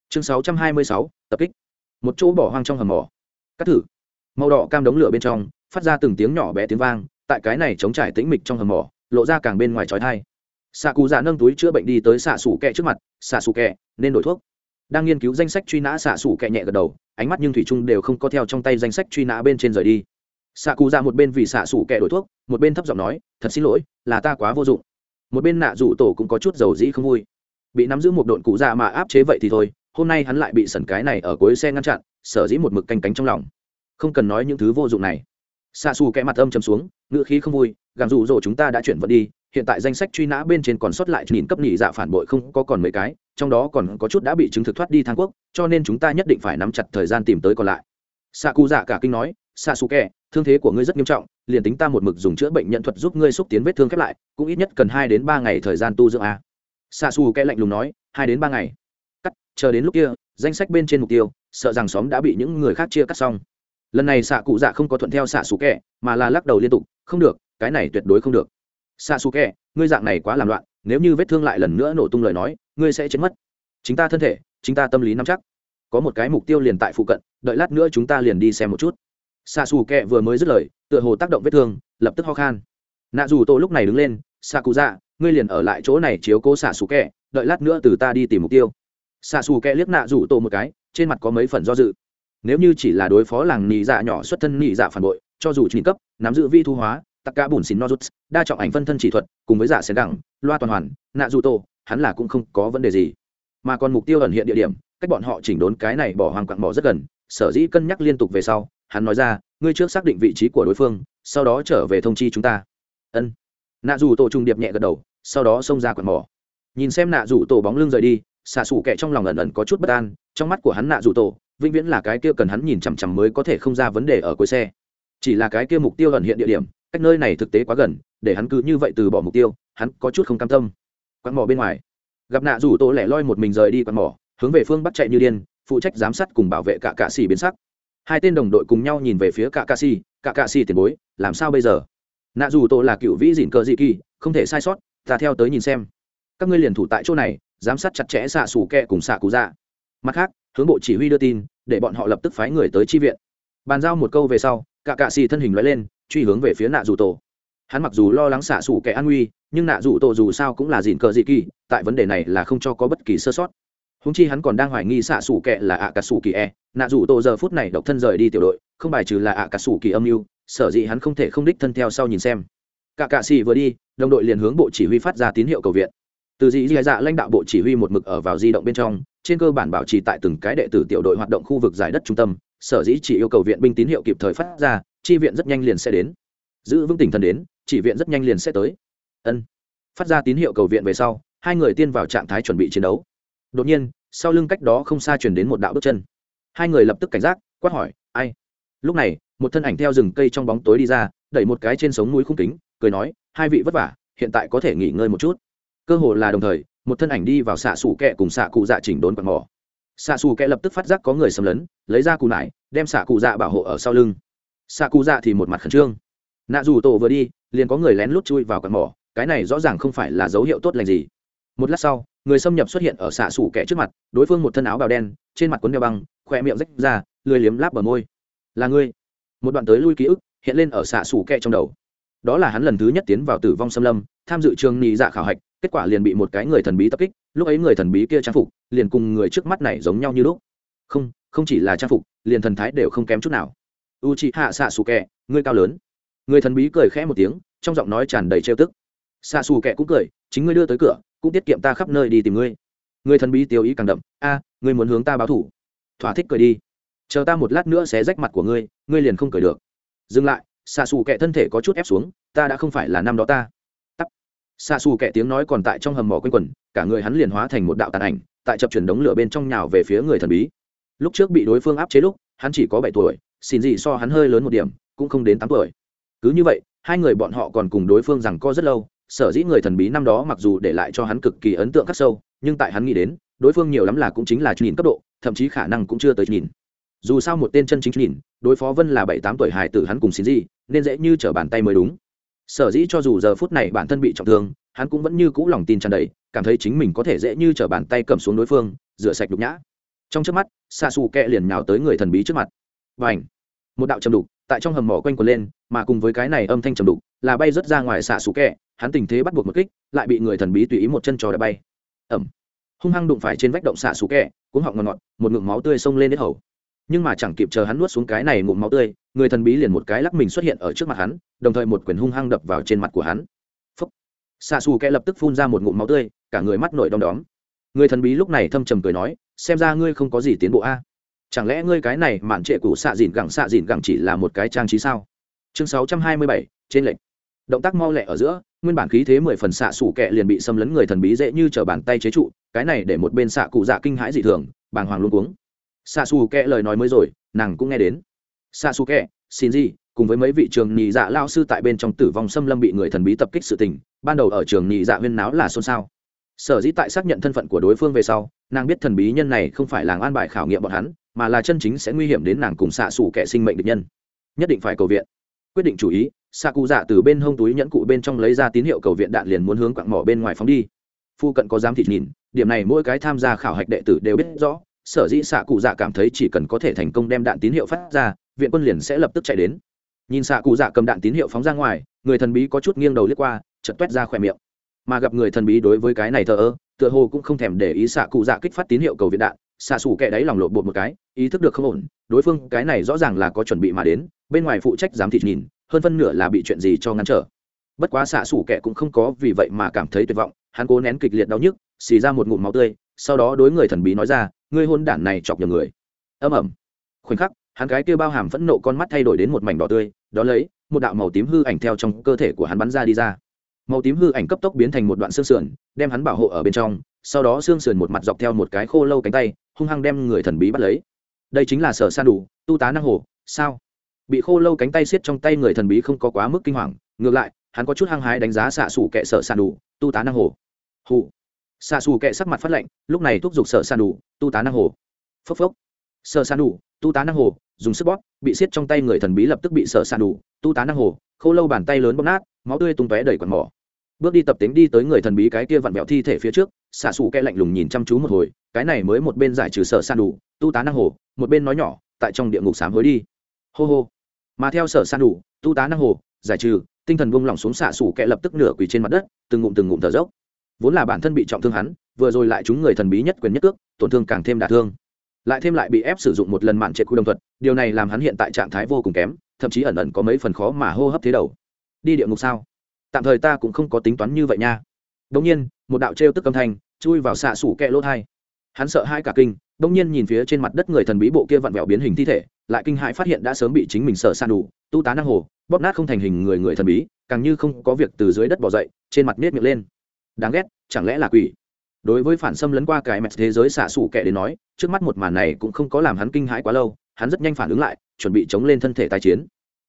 Chương sáu trăm hai mươi sáu, tập kích. Một chỗ bỏ hoang trong hầm mỏ. Cắt thử. Màu đỏ cam đống lửa bên trong phát ra từng tiếng nhỏ bé tiếng vang, tại cái này chống trải tĩnh mịch trong hầm mỏ, lộ ra càng bên ngoài trói thai. Xạ cụ dạ nâng túi chữa bệnh đi tới xạ xù kẹ trước mặt xạ xù kẹ nên đổi thuốc. Đang nghiên cứu danh sách truy nã xạ xù kẹ nhẹ gật đầu, ánh mắt nhưng thủy trung đều không có theo trong tay danh sách truy nã bên trên rời đi. Xạ cụ dạ một bên vì xạ xù kẹ đổi thuốc, một bên thấp giọng nói, thật xin lỗi, là ta quá vô dụng. Một bên nạ rủ tổ cũng có chút dầu dĩ không vui. Bị nắm giữ một độn cụ dạ mà áp chế vậy thì thôi, hôm nay hắn lại bị sẩn cái này ở cuối xe ngăn chặn, sở dĩ một mực canh cánh trong lòng. Không cần nói những thứ vô dụng này xa xù kẽ mặt âm chầm xuống ngựa khí không vui gàng dù dỗ chúng ta đã chuyển vận đi, hiện tại danh sách truy nã bên trên còn sót lại nhìn cấp nhị dạ phản bội không có còn mấy cái, trong đó còn có chút đã bị chứng thực thoát đi thang quốc, cho nên chúng ta nhất định phải nắm chặt thời gian tìm tới còn lại. Xạ cụ dạ cả kinh nói, xạ xù kẹ thương thế của ngươi rất nghiêm trọng, liền tính ta một mực dùng chữa bệnh nhận thuật giúp ngươi xúc tiến vết thương khép lại, cũng ít nhất cần hai đến ba ngày thời gian tu dưỡng a. Xạ xù kẹ lạnh lùng nói, hai đến ba ngày. Cắt, chờ đến lúc kia, danh sách bên trên mục tiêu, sợ rằng xóm đã bị những người khác chia cắt xong lần này xạ cụ dạ không có thuận theo xạ xù kẹ, mà là lắc đầu liên tục, không được, cái này tuyệt đối không được. Xạ xù kẹ, ngươi dạng này quá làm loạn, nếu như vết thương lại lần nữa nổ tung lời nói, ngươi sẽ chết mất. Chính ta thân thể, chính ta tâm lý nắm chắc. Có một cái mục tiêu liền tại phụ cận, đợi lát nữa chúng ta liền đi xem một chút. Xạ xù kẹ vừa mới dứt lời, tựa hồ tác động vết thương, lập tức ho khan. Nạ dù tô lúc này đứng lên, xạ cụ dạ ngươi liền ở lại chỗ này chiếu cố xạ xù kẹ, đợi lát nữa từ ta đi tìm mục tiêu. Xạ xù kẹ liếc nạ dù tô một cái, trên mặt có mấy phần do dự nếu như chỉ là đối phó làng nị dạ nhỏ xuất thân nị dạ phản bội, cho dù trình cấp, nắm giữ vi thu hóa tất cả bùn xin nozuts đa trọng ảnh phân thân chỉ thuật, cùng với giả xén đẳng, loa toàn hoàn, nạ dù tô hắn là cũng không có vấn đề gì. Mà còn mục tiêu ẩn hiện địa điểm, cách bọn họ chỉnh đốn cái này bỏ hoàng quặng bỏ rất gần, sở dĩ cân nhắc liên tục về sau, hắn nói ra, ngươi trước xác định vị trí của đối phương, sau đó trở về thông chi chúng ta. Ân. Nạ dù tổ trùng điệp nhẹ gật đầu, sau đó xông ra quặng mỏ. Nhìn xem nạ dù tổ bóng lưng rời đi xả sủ kẹ trong lòng ẩn ẩn có chút bất an, trong mắt của hắn nạ dù tổ vĩnh viễn là cái kia cần hắn nhìn chằm chằm mới có thể không ra vấn đề ở cuối xe. Chỉ là cái kia mục tiêu ẩn hiện địa điểm, cách nơi này thực tế quá gần, để hắn cứ như vậy từ bỏ mục tiêu, hắn có chút không cam tâm. Quặn mỏ bên ngoài. Gặp nạ rủ tổ lẻ loi một mình rời đi quặn mỏ, hướng về phương bắt chạy như điên, phụ trách giám sát cùng bảo vệ cả cạ xỉ biến sắc. Hai tên đồng đội cùng nhau nhìn về phía cả cạ xỉ cả cạ xỉ tiền bối, làm sao bây giờ? Nạ dù tổ là cựu vĩ dịn cờ dị kỳ, không thể sai sót, ta theo tới nhìn xem. Các ngươi liền thủ tại chỗ này, giám sát chặt chẽ xạ xù kẹ cùng xạ cú dạ. Mặt khác hướng bộ chỉ huy đưa tin, để bọn họ lập tức phái người tới chi viện. Bàn giao một câu về sau, cả cạ xì thân hình loại lên, truy hướng về phía nạ dù tổ. Hắn mặc dù lo lắng xả sủ kẻ an nguy, nhưng nạ dù tổ dù sao cũng là dìn cờ dị kỳ, tại vấn đề này là không cho có bất kỳ sơ sót. Húng chi hắn còn đang hoài nghi xạ sủ kẻ là ạ cà sủ kỳ e. Nạ dù tổ giờ phút này độc thân rời đi tiểu đội, không bài trừ là ạ cà sủ kỳ âm mưu, sở dĩ hắn không thể không đích thân theo sau nhìn xem. Cả cạ xì vừa đi, đồng đội liền hướng bộ chỉ huy phát ra tín hiệu cầu viện từ dị dị dạ lãnh đạo bộ chỉ huy một mực ở vào di động bên trong, trên cơ bản bảo trì tại từng cái đệ tử tiểu đội hoạt động khu vực giải đất trung tâm, sở dĩ chỉ yêu cầu viện binh tín hiệu kịp thời phát ra, chi viện rất nhanh liền sẽ đến. Giữ vững tỉnh thần đến, chỉ viện rất nhanh liền sẽ tới. Ân. Phát ra tín hiệu cầu viện về sau, hai người tiên vào trạng thái chuẩn bị chiến đấu. Đột nhiên, sau lưng cách đó không xa chuyển đến một đạo bước chân. Hai người lập tức cảnh giác, quát hỏi, ai? Lúc này, một thân ảnh theo rừng cây trong bóng tối đi ra, đẩy một cái trên sống mũi khung kính, cười nói, hai vị vất vả, hiện tại có thể nghỉ ngơi một chút cơ hồ là đồng thời, một thân ảnh đi vào xạ xù kẹ cùng xạ cụ dạ chỉnh đốn quạt mỏ. Xạ xù kẹ lập tức phát giác có người xâm lấn, lấy ra cụ nải, đem xạ cụ dạ bảo hộ ở sau lưng. Xạ cụ dạ thì một mặt khẩn trương. Nạ dù tổ vừa đi, liền có người lén lút chui vào quạt mỏ, cái này rõ ràng không phải là dấu hiệu tốt lành gì. Một lát sau, người xâm nhập xuất hiện ở xạ xù kẹ trước mặt, đối phương một thân áo bào đen, trên mặt quấn đeo băng khoe miệng rách ra, lười liếm láp bờ môi. Là ngươi? Một đoạn tới lui ký ức hiện lên ở xạ xù kẹ trong đầu. Đó là hắn lần thứ nhất tiến vào tử vong xâm lâm, tham dự trường nị dạ khảo hạch kết quả liền bị một cái người thần bí tập kích, lúc ấy người thần bí kia trang phục liền cùng người trước mắt này giống nhau như lúc. Không không chỉ là trang phục, liền thần thái đều không kém chút nào. U chị hạ xạ xù kẹ ngươi cao lớn. Người thần bí cười khẽ một tiếng, trong giọng nói tràn đầy trêu tức. Xạ xù kẹ cũng cười, chính ngươi đưa tới cửa, cũng tiết kiệm ta khắp nơi đi tìm ngươi. Người thần bí tiêu ý càng đậm, a, ngươi muốn hướng ta báo thủ. Thỏa thích cười đi. Chờ ta một lát nữa sẽ rách mặt của ngươi ngươi liền không cười được. Dừng lại xạ xù kẹ thân thể có chút ép xuống, ta đã không phải là năm đó ta xa xù kẻ tiếng nói còn tại trong hầm mỏ quanh quần, cả người hắn liền hóa thành một đạo tàn ảnh tại chập chuyển đống lửa bên trong nhào về phía người thần bí. Lúc trước bị đối phương áp chế lúc hắn chỉ có bảy tuổi xin gì so hắn hơi lớn một điểm cũng không đến tám tuổi. Cứ như vậy hai người bọn họ còn cùng đối phương rằng co rất lâu sở dĩ người thần bí năm đó mặc dù để lại cho hắn cực kỳ ấn tượng khắc sâu nhưng tại hắn nghĩ đến đối phương nhiều lắm là cũng chính là nhìn cấp độ thậm chí khả năng cũng chưa tới nhìn. Dù sao một tên chân chính nhìn đối phó vân là bảy tám tuổi hài tử hắn cùng xin gì nên dễ như trở bàn tay mới đúng sở dĩ cho dù giờ phút này bản thân bị trọng thương, hắn cũng vẫn như cũ lòng tin tràn đầy, cảm thấy chính mình có thể dễ như trở bàn tay cầm xuống đối phương, rửa sạch đục nhã. Trong trước mắt xa xù kẹ liền nhào tới người thần bí trước mặt. Và ảnh một đạo trầm đục tại trong hầm mỏ quanh quần lên, mà cùng với cái này âm thanh trầm đục là bay rớt ra ngoài xạ xù kẹ, hắn tình thế bắt buộc một kích, lại bị người thần bí tùy ý một chân trò đã bay. Ẩm! Hung hăng đụng phải trên vách động xạ xù kẹ cũng họng ngọt ngọt, một ngụm máu tươi xông lên đến hầu nhưng mà chẳng kịp chờ hắn nuốt xuống cái này ngụm máu tươi, người thần bí liền một cái lắc mình xuất hiện ở trước mặt hắn, đồng thời một quyền hung hăng đập vào trên mặt của hắn. Phúc. Xa xù kẹ lập tức phun ra một ngụm máu tươi, cả người mắt nổi đom đóm. Người thần bí lúc này thâm trầm cười nói, xem ra ngươi không có gì tiến bộ a. Chẳng lẽ ngươi cái này mạn trệ cũ xạ dìn gẳng xạ dìn gẳng chỉ là một cái trang trí sao? Chương sáu trăm hai mươi bảy, trên lệnh động tác mau lẹ ở giữa, nguyên bản khí thế mười phần xạ xủ kẹ liền bị xâm lấn người thần bí dễ như t r ở bàn tay chế trụ, cái này để một bên xạ cụ dạ kinh hãi dị thường, bàng hoàng luôn cuống xạ xù kẹ lời nói mới rồi, nàng cũng nghe đến. Xạ xù kẹ xin gì cùng với mấy vị trường nhị dạ lao sư tại bên trong tử vong xâm lâm bị người thần bí tập kích sự tình, ban đầu ở trường nhị dạ huyên náo là xôn xao. Sở dĩ tại xác nhận thân phận của đối phương về sau, nàng biết thần bí nhân này không phải làng an bài khảo nghiệm bọn hắn, mà là chân chính sẽ nguy hiểm đến nàng cùng xạ xù kẻ sinh mệnh địch nhân. Nhất định phải cầu viện. Quyết định chủ ý xạ cụ dạ từ bên hông túi nhẫn cụ bên trong lấy ra tín hiệu cầu viện đạn liền muốn hướng quặng mỏ bên ngoài phóng đi. Phu cận có giám thị nhìn, điểm này mỗi cái tham gia khảo hạch đệ tử đều biết rõ sở dĩ xạ cụ dạ cảm thấy chỉ cần có thể thành công đem đạn tín hiệu phát ra, viện quân liền sẽ lập tức chạy đến. Nhìn xạ cụ dạ cầm đạn tín hiệu phóng ra ngoài, người thần bí có chút nghiêng đầu liếc qua chật t ra khỏe miệng. Mà gặp người thần bí đối với cái này thờ ơ, tựa hồ cũng không thèm để ý xạ cụ dạ kích phát tín hiệu cầu viện đạn. Xạ xù kẻ đáy lòng lộn bột một cái, ý thức được không ổn, đối phương cái này rõ ràng là có chuẩn bị mà đến, bên ngoài phụ trách giám thị nhìn, hơn phân nửa là bị chuyện gì cho ngăn trở. Bất quá xạ xù kẻ cũng không có vì vậy mà cảm thấy tuyệt vọng, hắn cố nén kịch liệt đau nhức, xì ra một ngụm máu tươi, sau đó đối người thần bí nói ra ngươi hôn đản này chọc nhầm người. Âm ẩm. Khoảnh khắc, hắn gái kia bao hàm phẫn nộ con mắt thay đổi đến một mảnh đỏ tươi, đó lấy, một đạo màu tím hư ảnh theo trong cơ thể của hắn bắn ra đi ra. Màu tím hư ảnh cấp tốc biến thành một đoạn xương sườn, đem hắn bảo hộ ở bên trong, sau đó xương sườn một mặt dọc theo một cái khô lâu cánh tay, hung hăng đem người thần bí bắt lấy. Đây chính là sở san đủ, tu tá năng hồ, sao? Bị khô lâu cánh tay xiết trong tay người thần bí không có quá mức kinh hoàng, ngược lại, hắn có chút hăng hái đánh giá xạ xủ kệ sở san đủ, tu tá năng hồ. Hù xạ xù kệ sắc mặt phát lệnh, lúc này thúc giục sở san đủ tu tá năng hồ. Phốc phốc. Sở san đủ tu tá năng hồ dùng sức bóp bị xiết trong tay người thần bí lập tức bị sở san đủ tu tá năng hồ khô lâu bàn tay lớn bóp nát máu tươi tung tóe đầy quần mỏ. Bước đi tập tính đi tới người thần bí cái kia vặn vẹo thi thể phía trước xạ xù kẹ lạnh lùng nhìn chăm chú một hồi cái này mới một bên giải trừ sở san đủ tu tá năng hồ một bên nói nhỏ tại trong địa ngục sám hối đi. Hô hô. Mà theo sở san đủ tu tá năng hồ giải trừ tinh thần buông lỏng xuống xạ xù kẹ lập tức nửa quỳ trên mặt đất từng ngụm từng ngụm thở dốc vốn là bản thân bị trọng thương hắn, vừa rồi lại chúng người thần bí nhất quyền nhất cước, tổn thương càng thêm đả thương. Lại thêm lại bị ép sử dụng một lần mạn trệ khu đồng thuật, điều này làm hắn hiện tại trạng thái vô cùng kém, thậm chí ẩn ẩn có mấy phần khó mà hô hấp thế đầu. Đi địa ngục sao? Tạm thời ta cũng không có tính toán như vậy nha. Đông nhiên, một đạo trêu tức âm thanh chui vào xạ sủ kẹ lỗ thai. Hắn sợ hai cả kinh đông nhiên nhìn phía trên mặt đất người thần bí bộ kia vặn vẹo biến hình thi thể, lại kinh hãi phát hiện đã sớm bị chính mình sợ san đủ, tu tá năng hồ, bóp nát không thành hình người người thần bí, càng như không có việc từ dưới đất bỏ dậy, trên mặt miết miệng lên đáng ghét, chẳng lẽ là quỷ? Đối với phản xâm lấn qua cái mẹt thế giới xạ xù kẻ đến nói, trước mắt một màn này cũng không có làm hắn kinh hãi quá lâu, hắn rất nhanh phản ứng lại, chuẩn bị chống lên thân thể tái chiến.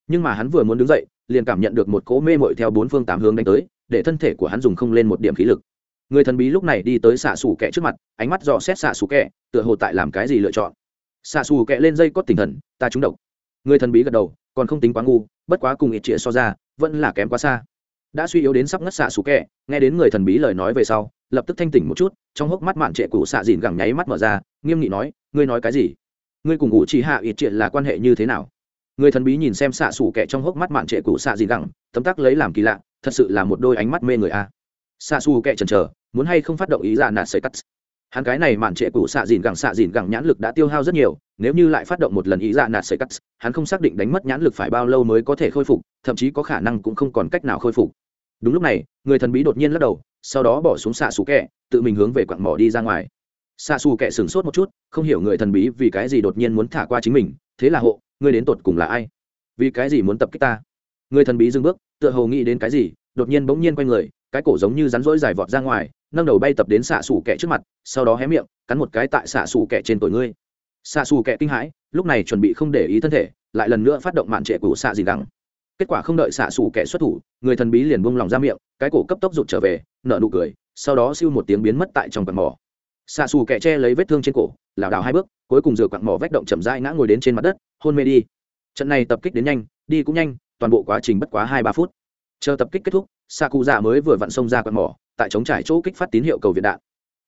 Nhưng mà hắn vừa muốn đứng dậy, liền cảm nhận được một cỗ mê mội theo bốn phương tám hướng đánh tới, để thân thể của hắn dùng không lên một điểm khí lực. Người thần bí lúc này đi tới xạ xù kẹ trước mặt, ánh mắt dò xét xạ xù kẹ tựa hồ tại làm cái gì lựa chọn. Xạ xù kẹ lên dây cót tinh thần, ta trúng độc. Người thần bí gật đầu, còn không tính quá ngu, bất quá cùng ít chĩa so ra, vẫn là kém quá xa đã suy yếu đến sắp ngất xạ sủ kẹ, nghe đến người thần bí lời nói về sau, lập tức thanh tỉnh một chút, trong hốc mắt mạn trệ cụ xạ dìn gẳng nháy mắt mở ra, nghiêm nghị nói, ngươi nói cái gì? Ngươi cùng ngụ chỉ hạ ít triệt là quan hệ như thế nào? Người thần bí nhìn xem xạ sủ kẹ trong hốc mắt mạn trệ cụ xạ dìn gẳng, tấm tắc lấy làm kỳ lạ, thật sự là một đôi ánh mắt mê người a. Xạ xù kẹ chần chờ, muốn hay không phát động ý dạ ra nạt sợi cắt hắn cái này mạn trệ cụ xạ dìn gẳng xạ dìn gẳng nhãn lực đã tiêu hao rất nhiều, nếu như lại phát động một lần ý dạ nạt sợi cắt, hắn không xác định đánh mất nhãn lực phải bao lâu mới có thể khôi phục, thậm chí có khả năng cũng không còn cách nào khôi phục. Đúng lúc này, người thần bí đột nhiên lắc đầu, sau đó bỏ xuống xạ xù kẹ, tự mình hướng về quặng mỏ đi ra ngoài. Xạ xù kẹ sửng sốt một chút, không hiểu người thần bí vì cái gì đột nhiên muốn thả qua chính mình, thế là hộ, ngươi đến tột cùng là ai? Vì cái gì muốn tập kích ta? Người thần bí dừng bước, tựa hồ nghĩ đến cái gì, đột nhiên bỗng nhiên quay người cái cổ giống như rắn rỗi dài vọt ra ngoài, nâng đầu bay tập đến xạ xù kẹ trước mặt, sau đó hé miệng, cắn một cái tại xạ xù kẹ trên tuổi ngươi. Xạ xù kẹ kinh hãi, lúc này chuẩn bị không để ý thân thể, lại lần nữa phát động mạn trệ của xạ gì đắng kết quả không đợi xạ xù kẻ xuất thủ, người thần bí liền buông lòng ra miệng, cái cổ cấp tốc rụt trở về, nở nụ cười, sau đó siêu một tiếng biến mất tại trong quặng mỏ. Xạ xù kẻ che lấy vết thương trên cổ, lảo đảo hai bước, cuối cùng rửa quặng mỏ vách động chậm rãi ngã ngồi đến trên mặt đất, hôn mê đi. Trận này tập kích đến nhanh, đi cũng nhanh, toàn bộ quá trình bất quá hai ba phút. Chờ tập kích kết thúc xạ cụ dạ mới vừa vặn xông ra quặng mỏ, tại chống trải chỗ kích phát tín hiệu cầu viện đạn.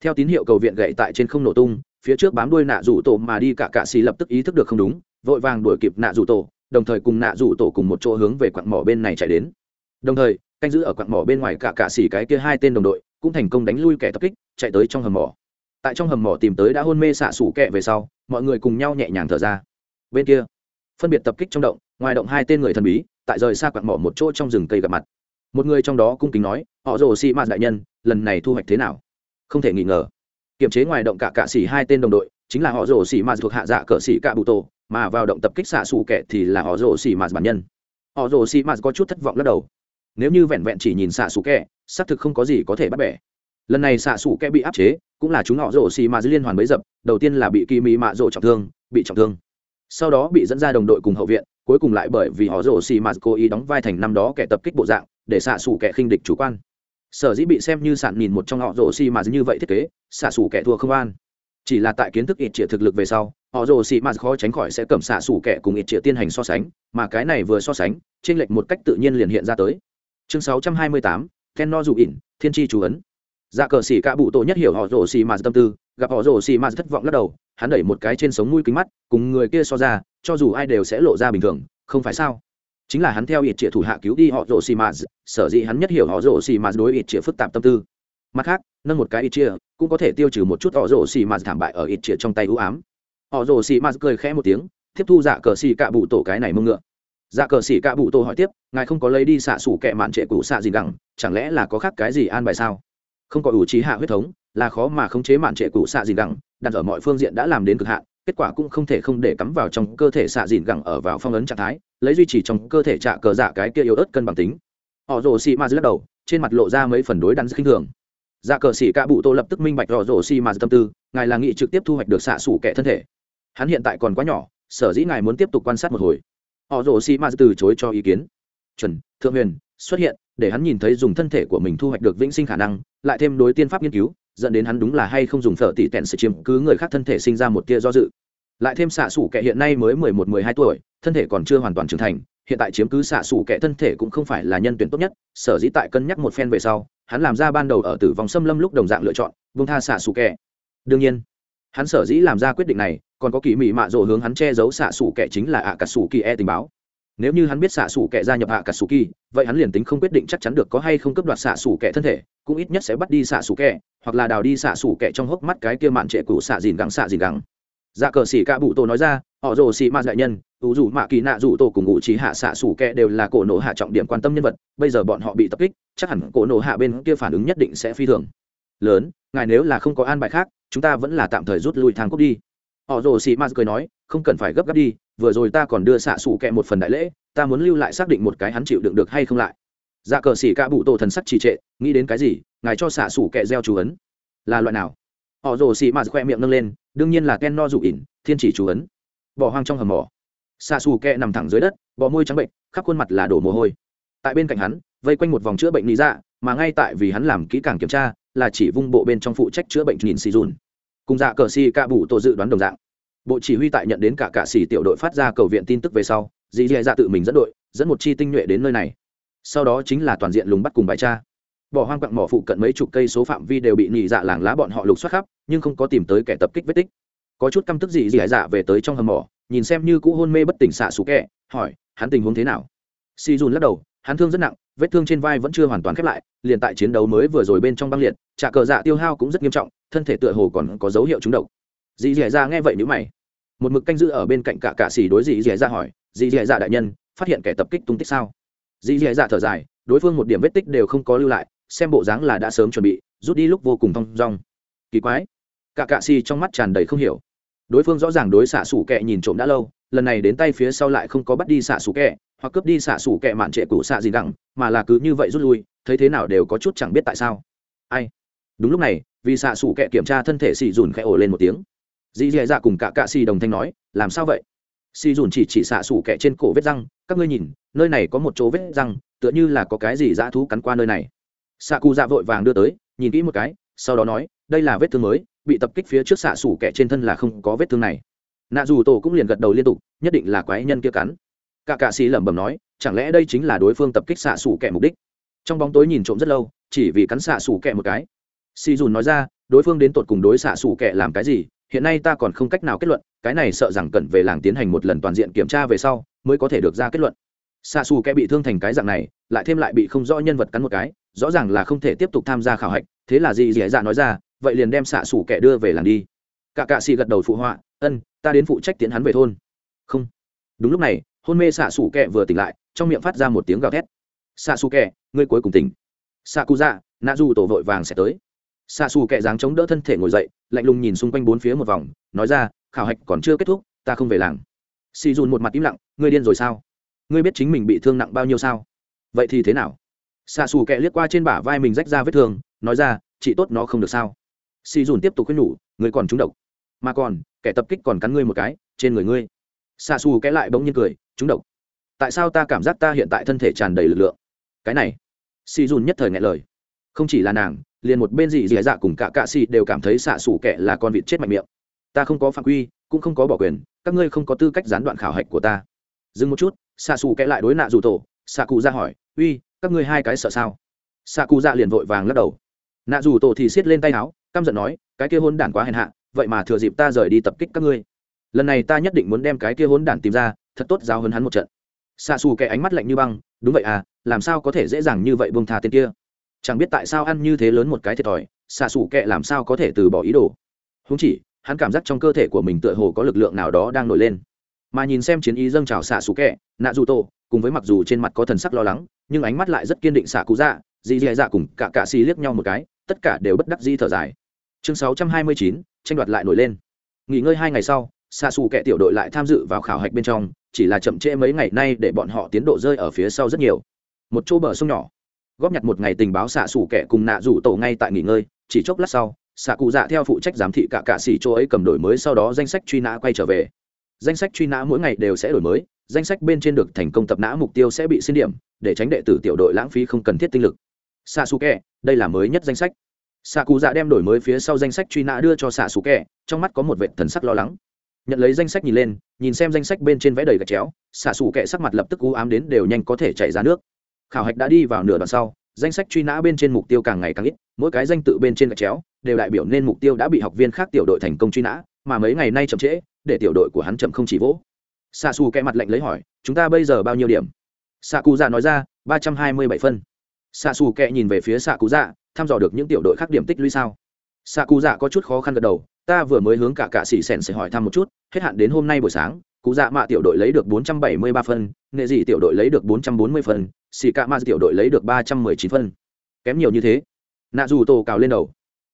Theo tín hiệu cầu viện gậy tại trên không nổ tung, phía trước bám đuôi nạ rủ tổ mà đi cả cạ xì lập tức ý thức được không đúng, vội vàng đuổi kịp nạ rủ tổ, đồng thời cùng nạ rủ tổ cùng một chỗ hướng về quặng mỏ bên này chạy đến. Đồng thời, canh giữ ở quặng mỏ bên ngoài cả cạ xì cái kia hai tên đồng đội cũng thành công đánh lui kẻ tập kích, chạy tới trong hầm mỏ. Tại trong hầm mỏ tìm tới đã hôn mê xạ sủ kẹ về sau, mọi người cùng nhau nhẹ nhàng thở ra. Bên kia, phân biệt tập kích trong động, ngoài động hai tên người thần bí, tại rời xa quặng mỏ một chỗ trong rừng cây gặp mặt một người trong đó cung kính nói, họ rồ xị mạt đại nhân, lần này thu hoạch thế nào? Không thể nghi ngờ, kiềm chế ngoài động cả cạ xỉ hai tên đồng đội, chính là họ rồ xỉ mạt thuộc hạ dạ cỡ xỉ cạ bụ tổ, mà vào động tập kích xạ xù kẻ thì là họ rồ xỉ mạt bản nhân. Họ rồ xỉ mạt có chút thất vọng lắc đầu. Nếu như vẹn vẹn chỉ nhìn xạ xù kẻ, xác thực không có gì có thể bắt bẻ. Lần này xạ xù kẻ bị áp chế, cũng là chúng họ rồ xỉ mạt liên hoàn bấy dập, đầu tiên là bị kỳ mỹ mạ rồ trọng thương, bị trọng thương. Sau đó bị dẫn ra đồng đội cùng hậu viện, cuối cùng lại bởi vì họ rồ xỉ mạt cố ý đóng vai thành năm đó kẻ tập kích bộ dạng để xạ xù kẻ khinh địch chủ quan. Sở dĩ bị xem như sạn nhìn một trong họ rồ xỉ mà như vậy thiết kế xạ xù kẻ thua không an. Chỉ là tại kiến thức ít trịa thực lực về sau họ rồ xị mạt khó tránh khỏi sẽ cầm xạ xủ kẻ cùng ít trịa tiên hành so sánh mà cái này vừa so sánh trên lệch một cách tự nhiên liền hiện ra tới. Chương 628, ken no dù ỉn thiên tri chú ấn. Dạ cờ xỉ cả bụ tổ nhất hiểu họ rồ xì mạt tâm tư gặp họ rồ xì mạt thất vọng lắc đầu hắn đẩy một cái trên sống mũi kính mắt cùng người kia so ra cho dù ai đều sẽ lộ ra bình thường không phải sao? Chính là hắn theo ít trịa thủ hạ cứu đi họ rổ xì mạt, sở dĩ hắn nhất hiểu họ rổ xì mạt đối ít trịa phức tạp tâm tư. Mặt khác, nâng một cái ít chia cũng có thể tiêu trừ một chút họ rổ xì mạt thảm bại ở ít chia trong tay ưu ám. Họ rổ xì mạt cười khẽ một tiếng, tiếp thu dạ cờ xì cạ bụ tổ cái này mưng ngựa. Dạ cờ xì cạ bụ tổ hỏi tiếp, ngài không có lấy đi xạ xủ kẹ mạn trệ cụ xạ gì gẳng, chẳng lẽ là có khác cái gì an bài sao? Không có ủ trí hạ huyết thống, là khó mà khống chế mạn trệ cụ xạ gì gẳng, đặt ở mọi phương diện đã làm đến cực hạn kết quả cũng không thể không để cắm vào trong cơ thể xạ dìn gẳng ở vào phong ấn trạng thái, lấy duy trì trong cơ thể trạ cờ dạ cái kia yếu ớt cân bằng tính. Họ rồ xì ma lắc đầu, trên mặt lộ ra mấy phần đối đắn khinh thường. Dạ cờ xỉ cả bụ tô lập tức minh bạch rõ rổ xi ma tâm tư, ngài là nghị trực tiếp thu hoạch được xạ xủ kẻ thân thể. Hắn hiện tại còn quá nhỏ, sở dĩ ngài muốn tiếp tục quan sát một hồi. Họ rồ xi ma từ chối cho ý kiến. Chuẩn, thượng huyền, xuất hiện, để hắn nhìn thấy dùng thân thể của mình thu hoạch được vĩnh sinh khả năng, lại thêm đối tiên pháp nghiên cứu dẫn đến hắn đúng là hay không dùng phở tỷ tẹn sự chiếm cứ người khác thân thể sinh ra một tia do dự. Lại thêm xạ xủ kẻ hiện nay mới mười một, mười hai tuổi, thân thể còn chưa hoàn toàn trưởng thành, hiện tại chiếm cứ xạ xủ kẻ thân thể cũng không phải là nhân tuyển tốt nhất, sở dĩ tại cân nhắc một phen về sau, hắn làm ra ban đầu ở tử vong xâm lâm lúc đồng dạng lựa chọn vương tha xạ xù kẻ. Đương nhiên, hắn sở dĩ làm ra quyết định này, còn có kỳ mị mạ rộ hướng hắn che giấu xạ xù kẻ chính là ạ cà xù kỳ e tình báo nếu như hắn biết xạ xủ kẻ gia nhập hạ cả xù kỳ vậy hắn liền tính không quyết định chắc chắn được có hay không cấp đoạt xạ xủ kẻ thân thể, cũng ít nhất sẽ bắt đi xạ xủ kẻ, hoặc là đào đi xạ xủ kẻ trong hốc mắt cái kia mạn trệ cũ xạ dìn gắng xạ dìn gắng dạ cờ xỉ ca bụ tổ nói ra, họ rồ xỉ ma đại nhân ủ dù mạ kỳ nạ dù tổ cùng ngụ trí hạ xạ xủ kẹ đều là cổ nổ hạ trọng điểm quan tâm nhân vật, bây giờ bọn họ bị tập kích, chắc hẳn cổ nổ hạ bên kia phản ứng nhất định sẽ phi thường lớn. Ngài nếu là không có an bài khác, chúng ta vẫn là tạm thời rút lui thang cốc đi. Họ rồ xỉ ma cười nói, không cần phải gấp gáp đi vừa rồi ta còn đưa xạ xủ kẹ một phần đại lễ, ta muốn lưu lại xác định một cái hắn chịu đựng được hay không lại. Dạ cờ xỉ ca bụ tổ thần sắc trì trệ, nghĩ đến cái gì, ngài cho xạ xủ kẹ gieo chú ấn. Là loại nào? Họ rồ xì mạt khoe miệng nâng lên, đương nhiên là ken no dụ ỉn, thiên chỉ chú ấn. Bỏ hoang trong hầm mỏ. Xạ xù kẹ nằm thẳng dưới đất bỏ môi trắng bệnh, khắp khuôn mặt là đổ mồ hôi. Tại bên cạnh hắn, vây quanh một vòng chữa bệnh lý dạ mà ngay tại vì hắn làm kỹ càng kiểm tra, là chỉ vung bộ bên trong phụ trách chữa bệnh nhìn xì dùn. Cùng dạ cờ xì ca bù tổ dự đoán đồng dạng bộ chỉ huy tại nhận đến cả cạ xỉ tiểu đội phát ra cầu viện tin tức về sau, dì dì dạ tự mình dẫn đội, dẫn một chi tinh nhuệ đến nơi này. Sau đó chính là toàn diện lùng bắt cùng bài tra. Bỏ hoang quặng mỏ phụ cận mấy chục cây số phạm vi đều bị nhị dạ làng lá bọn họ lục soát khắp, nhưng không có tìm tới kẻ tập kích vết tích. Có chút căm tức gì dì dạ về tới trong hầm mỏ, nhìn xem như cũ hôn mê bất tỉnh xạ xú kẹ, hỏi, hắn tình huống thế nào? Si dùn lắc đầu, hắn thương rất nặng, vết thương trên vai vẫn chưa hoàn toàn khép lại, liền tại chiến đấu mới vừa rồi bên trong băng liệt, trả cờ dạ tiêu hao cũng rất nghiêm trọng, thân thể tựa hồ còn có dấu hiệu trúng độc dì dì dạ nghe vậy nếu mày. Một mực canh giữ ở bên cạnh cả cạ xỉ đối dì dì dạ hỏi, dì dì dạ đại nhân, phát hiện kẻ tập kích tung tích sao? Dì dì dạ thở dài, đối phương một điểm vết tích đều không có lưu lại, xem bộ dáng là đã sớm chuẩn bị, rút đi lúc vô cùng thong dong. Kỳ quái. Cả cạ xỉ trong mắt tràn đầy không hiểu. Đối phương rõ ràng đối xạ xủ kẹ nhìn trộm đã lâu, lần này đến tay phía sau lại không có bắt đi xạ xủ kẹ, hoặc cướp đi xạ xủ kẹ mạn trệ cũ xạ gì đẳng mà là cứ như vậy rút lui, thấy thế nào đều có chút chẳng biết tại sao. Ai? Đúng lúc này, vì xạ xủ kẹ kiểm tra thân thể xì dùn khẽ ổ lên một tiếng dì dì dạ cùng cả cạ xì đồng thanh nói, làm sao vậy? Xì dùn chỉ chỉ xạ xủ kẹ trên cổ vết răng, các ngươi nhìn, nơi này có một chỗ vết răng, tựa như là có cái gì dã thú cắn qua nơi này. Xạ cụ dạ vội vàng đưa tới, nhìn kỹ một cái, sau đó nói, đây là vết thương mới, bị tập kích phía trước xạ xủ kẹ trên thân là không có vết thương này. Nạ dù tổ cũng liền gật đầu liên tục, nhất định là quái nhân kia cắn. Cả cạ xì lẩm bẩm nói, chẳng lẽ đây chính là đối phương tập kích xạ xủ kẹ mục đích? Trong bóng tối nhìn trộm rất lâu, chỉ vì cắn xạ xủ kẹ một cái. Xì dùn nói ra, đối phương đến tột cùng đối xạ xủ kẹ làm cái gì? Hiện nay ta còn không cách nào kết luận, cái này sợ rằng cần về làng tiến hành một lần toàn diện kiểm tra về sau mới có thể được ra kết luận. Xa xù kẻ bị thương thành cái dạng này, lại thêm lại bị không rõ nhân vật cắn một cái, rõ ràng là không thể tiếp tục tham gia khảo hạch, thế là gì dễ dạ nói ra, vậy liền đem xạ xù kẻ đưa về làng đi. Cả cạ xì gật đầu phụ họa, ân, ta đến phụ trách tiến hắn về thôn. Không. Đúng lúc này, hôn mê xạ xù kẻ vừa tỉnh lại, trong miệng phát ra một tiếng gào thét. Xạ xù kẻ, ngươi cuối cùng tỉnh. Xạ cụ dạ nạ du tổ vội vàng sẽ tới xạ xù kẹ dáng chống đỡ thân thể ngồi dậy, lạnh lùng nhìn xung quanh bốn phía một vòng, nói ra, khảo hạch còn chưa kết thúc, ta không về làng. Xì dùn một mặt im lặng, ngươi điên rồi sao? Ngươi biết chính mình bị thương nặng bao nhiêu sao? Vậy thì thế nào? Xạ xù kẹ liếc qua trên bả vai mình rách ra vết thương, nói ra, chị tốt nó không được sao? Xì dùn tiếp tục khuyên nhủ, ngươi còn trúng độc. Mà còn, kẻ tập kích còn cắn ngươi một cái, trên người ngươi. Xạ xù kẽ lại bỗng nhiên cười, trúng độc. Tại sao ta cảm giác ta hiện tại thân thể tràn đầy lực lượng? Cái này, xì dùn nhất thời ngại lời. Không chỉ là nàng liền một bên gì dì dạ cùng cả cạ xì đều cảm thấy xạ xủ kẻ là con vịt chết mạnh miệng. Ta không có phạm quy, cũng không có bỏ quyền, các ngươi không có tư cách gián đoạn khảo hạch của ta. Dừng một chút, xạ xù kẻ lại đối nạ dù tổ, xạ cụ ra hỏi, uy, các ngươi hai cái sợ sao? Xạ cụ ra liền vội vàng lắc đầu. Nạ dù tổ thì xiết lên tay áo, căm giận nói, cái kia hôn đản quá hèn hạ, vậy mà thừa dịp ta rời đi tập kích các ngươi. Lần này ta nhất định muốn đem cái kia hôn đản tìm ra, thật tốt giáo hơn hắn một trận. Xạ xù kẻ ánh mắt lạnh như băng, đúng vậy à làm sao có thể dễ dàng như vậy buông thà tên kia? Chẳng biết tại sao ăn như thế lớn một cái thiệt thòi, xạ xù kệ làm sao có thể từ bỏ ý đồ. Húng chỉ, hắn cảm giác trong cơ thể của mình tựa hồ có lực lượng nào đó đang nổi lên. Mà nhìn xem chiến ý dâng trào xạ xù kệ nạ dù tô cùng với mặc dù trên mặt có thần sắc lo lắng, nhưng ánh mắt lại rất kiên định xạ cú dạ dì dì dạ cùng cả cạ xì liếc nhau một cái, tất cả đều bất đắc di thở dài. Chương sáu trăm hai mươi chín, tranh đoạt lại nổi lên. Nghỉ ngơi hai ngày sau, xạ xù kệ tiểu đội lại tham dự vào khảo hạch bên trong, chỉ là chậm trễ mấy ngày nay để bọn họ tiến độ rơi ở phía sau rất nhiều. Một chỗ bờ sông nhỏ góp nhặt một ngày tình báo xạ xủ kẻ cùng nạ rủ tổ ngay tại nghỉ ngơi, chỉ chốc lát sau, xạ cụ dạ theo phụ trách giám thị cả cạ xỉ chỗ ấy cầm đổi mới sau đó danh sách truy nã quay trở về. Danh sách truy nã mỗi ngày đều sẽ đổi mới, danh sách bên trên được thành công tập nã mục tiêu sẽ bị xin điểm, để tránh đệ tử tiểu đội lãng phí không cần thiết tinh lực. Xạ xù kẹ đây là mới nhất danh sách. Xạ cụ dạ đem đổi mới phía sau danh sách truy nã đưa cho xạ xù kẹ trong mắt có một vệ thần sắc lo lắng. Nhận lấy danh sách nhìn lên, nhìn xem danh sách bên trên vẽ đầy gạch chéo, xạ xù kẹ sắc mặt lập tức cú ám đến đều nhanh có thể chảy ra nước khảo hạch đã đi vào nửa đoạn sau, danh sách truy nã bên trên mục tiêu càng ngày càng ít, mỗi cái danh tự bên trên gạch chéo, đều đại biểu nên mục tiêu đã bị học viên khác tiểu đội thành công truy nã, mà mấy ngày nay chậm trễ, để tiểu đội của hắn chậm không chỉ vỗ. Xạ xù kẹ mặt lạnh lấy hỏi, chúng ta bây giờ bao nhiêu điểm? Xạ cụ dạ nói ra, ba trăm hai mươi bảy phân. Xạ xù kẹ nhìn về phía xạ cụ dạ thăm dò được những tiểu đội khác điểm tích lũy sao? Xạ cụ dạ có chút khó khăn gật đầu, ta vừa mới hướng cả cạ xỉ xẻn sẽ hỏi thăm một chút, hết hạn đến hôm nay buổi sáng, cụ dạ mạ tiểu đội lấy được 473 phân, nghệ dị tiểu đội lấy được 440 phân xì ca ma tiểu đội lấy được 319 phân. Kém nhiều như thế. Nạ dù tổ cào lên đầu.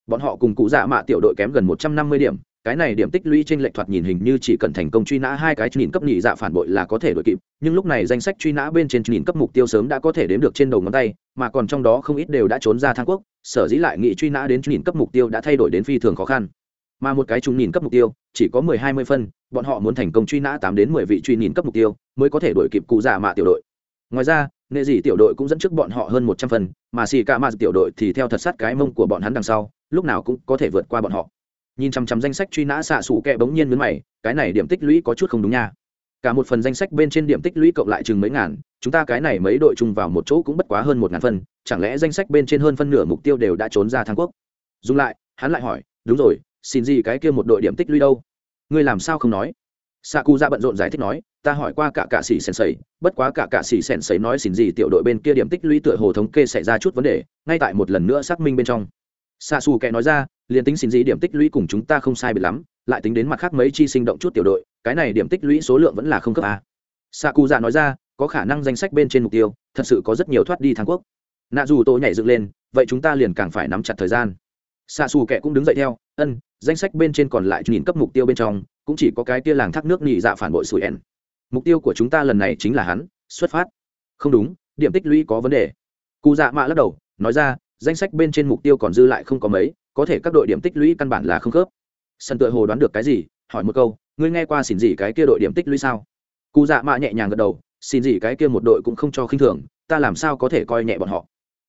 Bọn họ cùng cụ dạ mạ tiểu đội kém gần 150 điểm. Cái này điểm tích lũy trên lệnh thoạt nhìn hình như chỉ cần thành công truy nã hai cái nhìn cấp nhị dạ phản bội là có thể đội kịp, nhưng lúc này danh sách truy nã bên trên nhìn cấp mục tiêu sớm đã có thể đếm được trên đầu ngón tay, mà còn trong đó không ít đều đã trốn ra thang quốc, sở dĩ lại nghị truy nã đến nhìn cấp mục tiêu đã thay đổi đến phi thường khó khăn. Mà một cái chúng nhìn cấp mục tiêu, chỉ có mười hai mươi phân, bọn họ muốn thành công truy nã tám đến mười vị truy nhìn cấp mục tiêu mới có thể đổi kịp cụ già mạ tiểu đội. Ngoài ra nệ dị tiểu đội cũng dẫn trước bọn họ hơn một trăm phần mà xì ca ma tiểu đội thì theo thật sát cái mông của bọn hắn đằng sau lúc nào cũng có thể vượt qua bọn họ. Nhìn chằm chằm danh sách truy nã xạ xủ kẹ bỗng nhiên mướn mày cái này điểm tích lũy có chút không đúng nha. Cả một phần danh sách bên trên điểm tích lũy cộng lại chừng mấy ngàn chúng ta cái này mấy đội chung vào một chỗ cũng bất quá hơn một ngàn phần, chẳng lẽ danh sách bên trên hơn phân nửa mục tiêu đều đã trốn ra thang quốc? Dùng lại hắn lại hỏi đúng rồi xin gì cái kia một đội điểm tích lũy đâu? Ngươi làm sao không nói? Xạ cụ dạ bận rộn giải thích nói, ta hỏi qua cả cạ sĩ sèn sầy bất quá cả cạ sĩ sèn sầy nói xin gì tiểu đội bên kia điểm tích lũy tựa hồ thống kê xảy ra chút vấn đề, ngay tại một lần nữa xác minh bên trong. Xạ xù kẻ nói ra liền tính xin gì điểm tích lũy cùng chúng ta không sai biệt lắm, lại tính đến mặt khác mấy chi sinh động chút tiểu đội, cái này điểm tích lũy số lượng vẫn là không cấp a. Xạ cụ dạ nói ra, có khả năng danh sách bên trên mục tiêu, thật sự có rất nhiều thoát đi thang quốc. Nạ dù tôi nhảy dựng lên, vậy chúng ta liền càng phải nắm chặt thời gian xạ xù kẻ cũng đứng dậy theo, ân, danh sách bên trên còn lại nhìn cấp mục tiêu bên trong, cũng chỉ có cái kia làng thác nước nhị dạ phản bội sủi ẻn mục tiêu của chúng ta lần này chính là hắn, xuất phát. Không đúng, điểm tích lũy có vấn đề. Cụ dạ mạ lắc đầu, nói ra, danh sách bên trên mục tiêu còn dư lại không có mấy, có thể các đội điểm tích lũy căn bản là không khớp. Sân tựa hồ đoán được cái gì, hỏi một câu, ngươi nghe qua xin gì cái kia đội điểm tích lũy sao? Cụ dạ mạ nhẹ nhàng gật đầu, xin gì cái kia một đội cũng không cho khinh thường, ta làm sao có thể coi nhẹ bọn họ?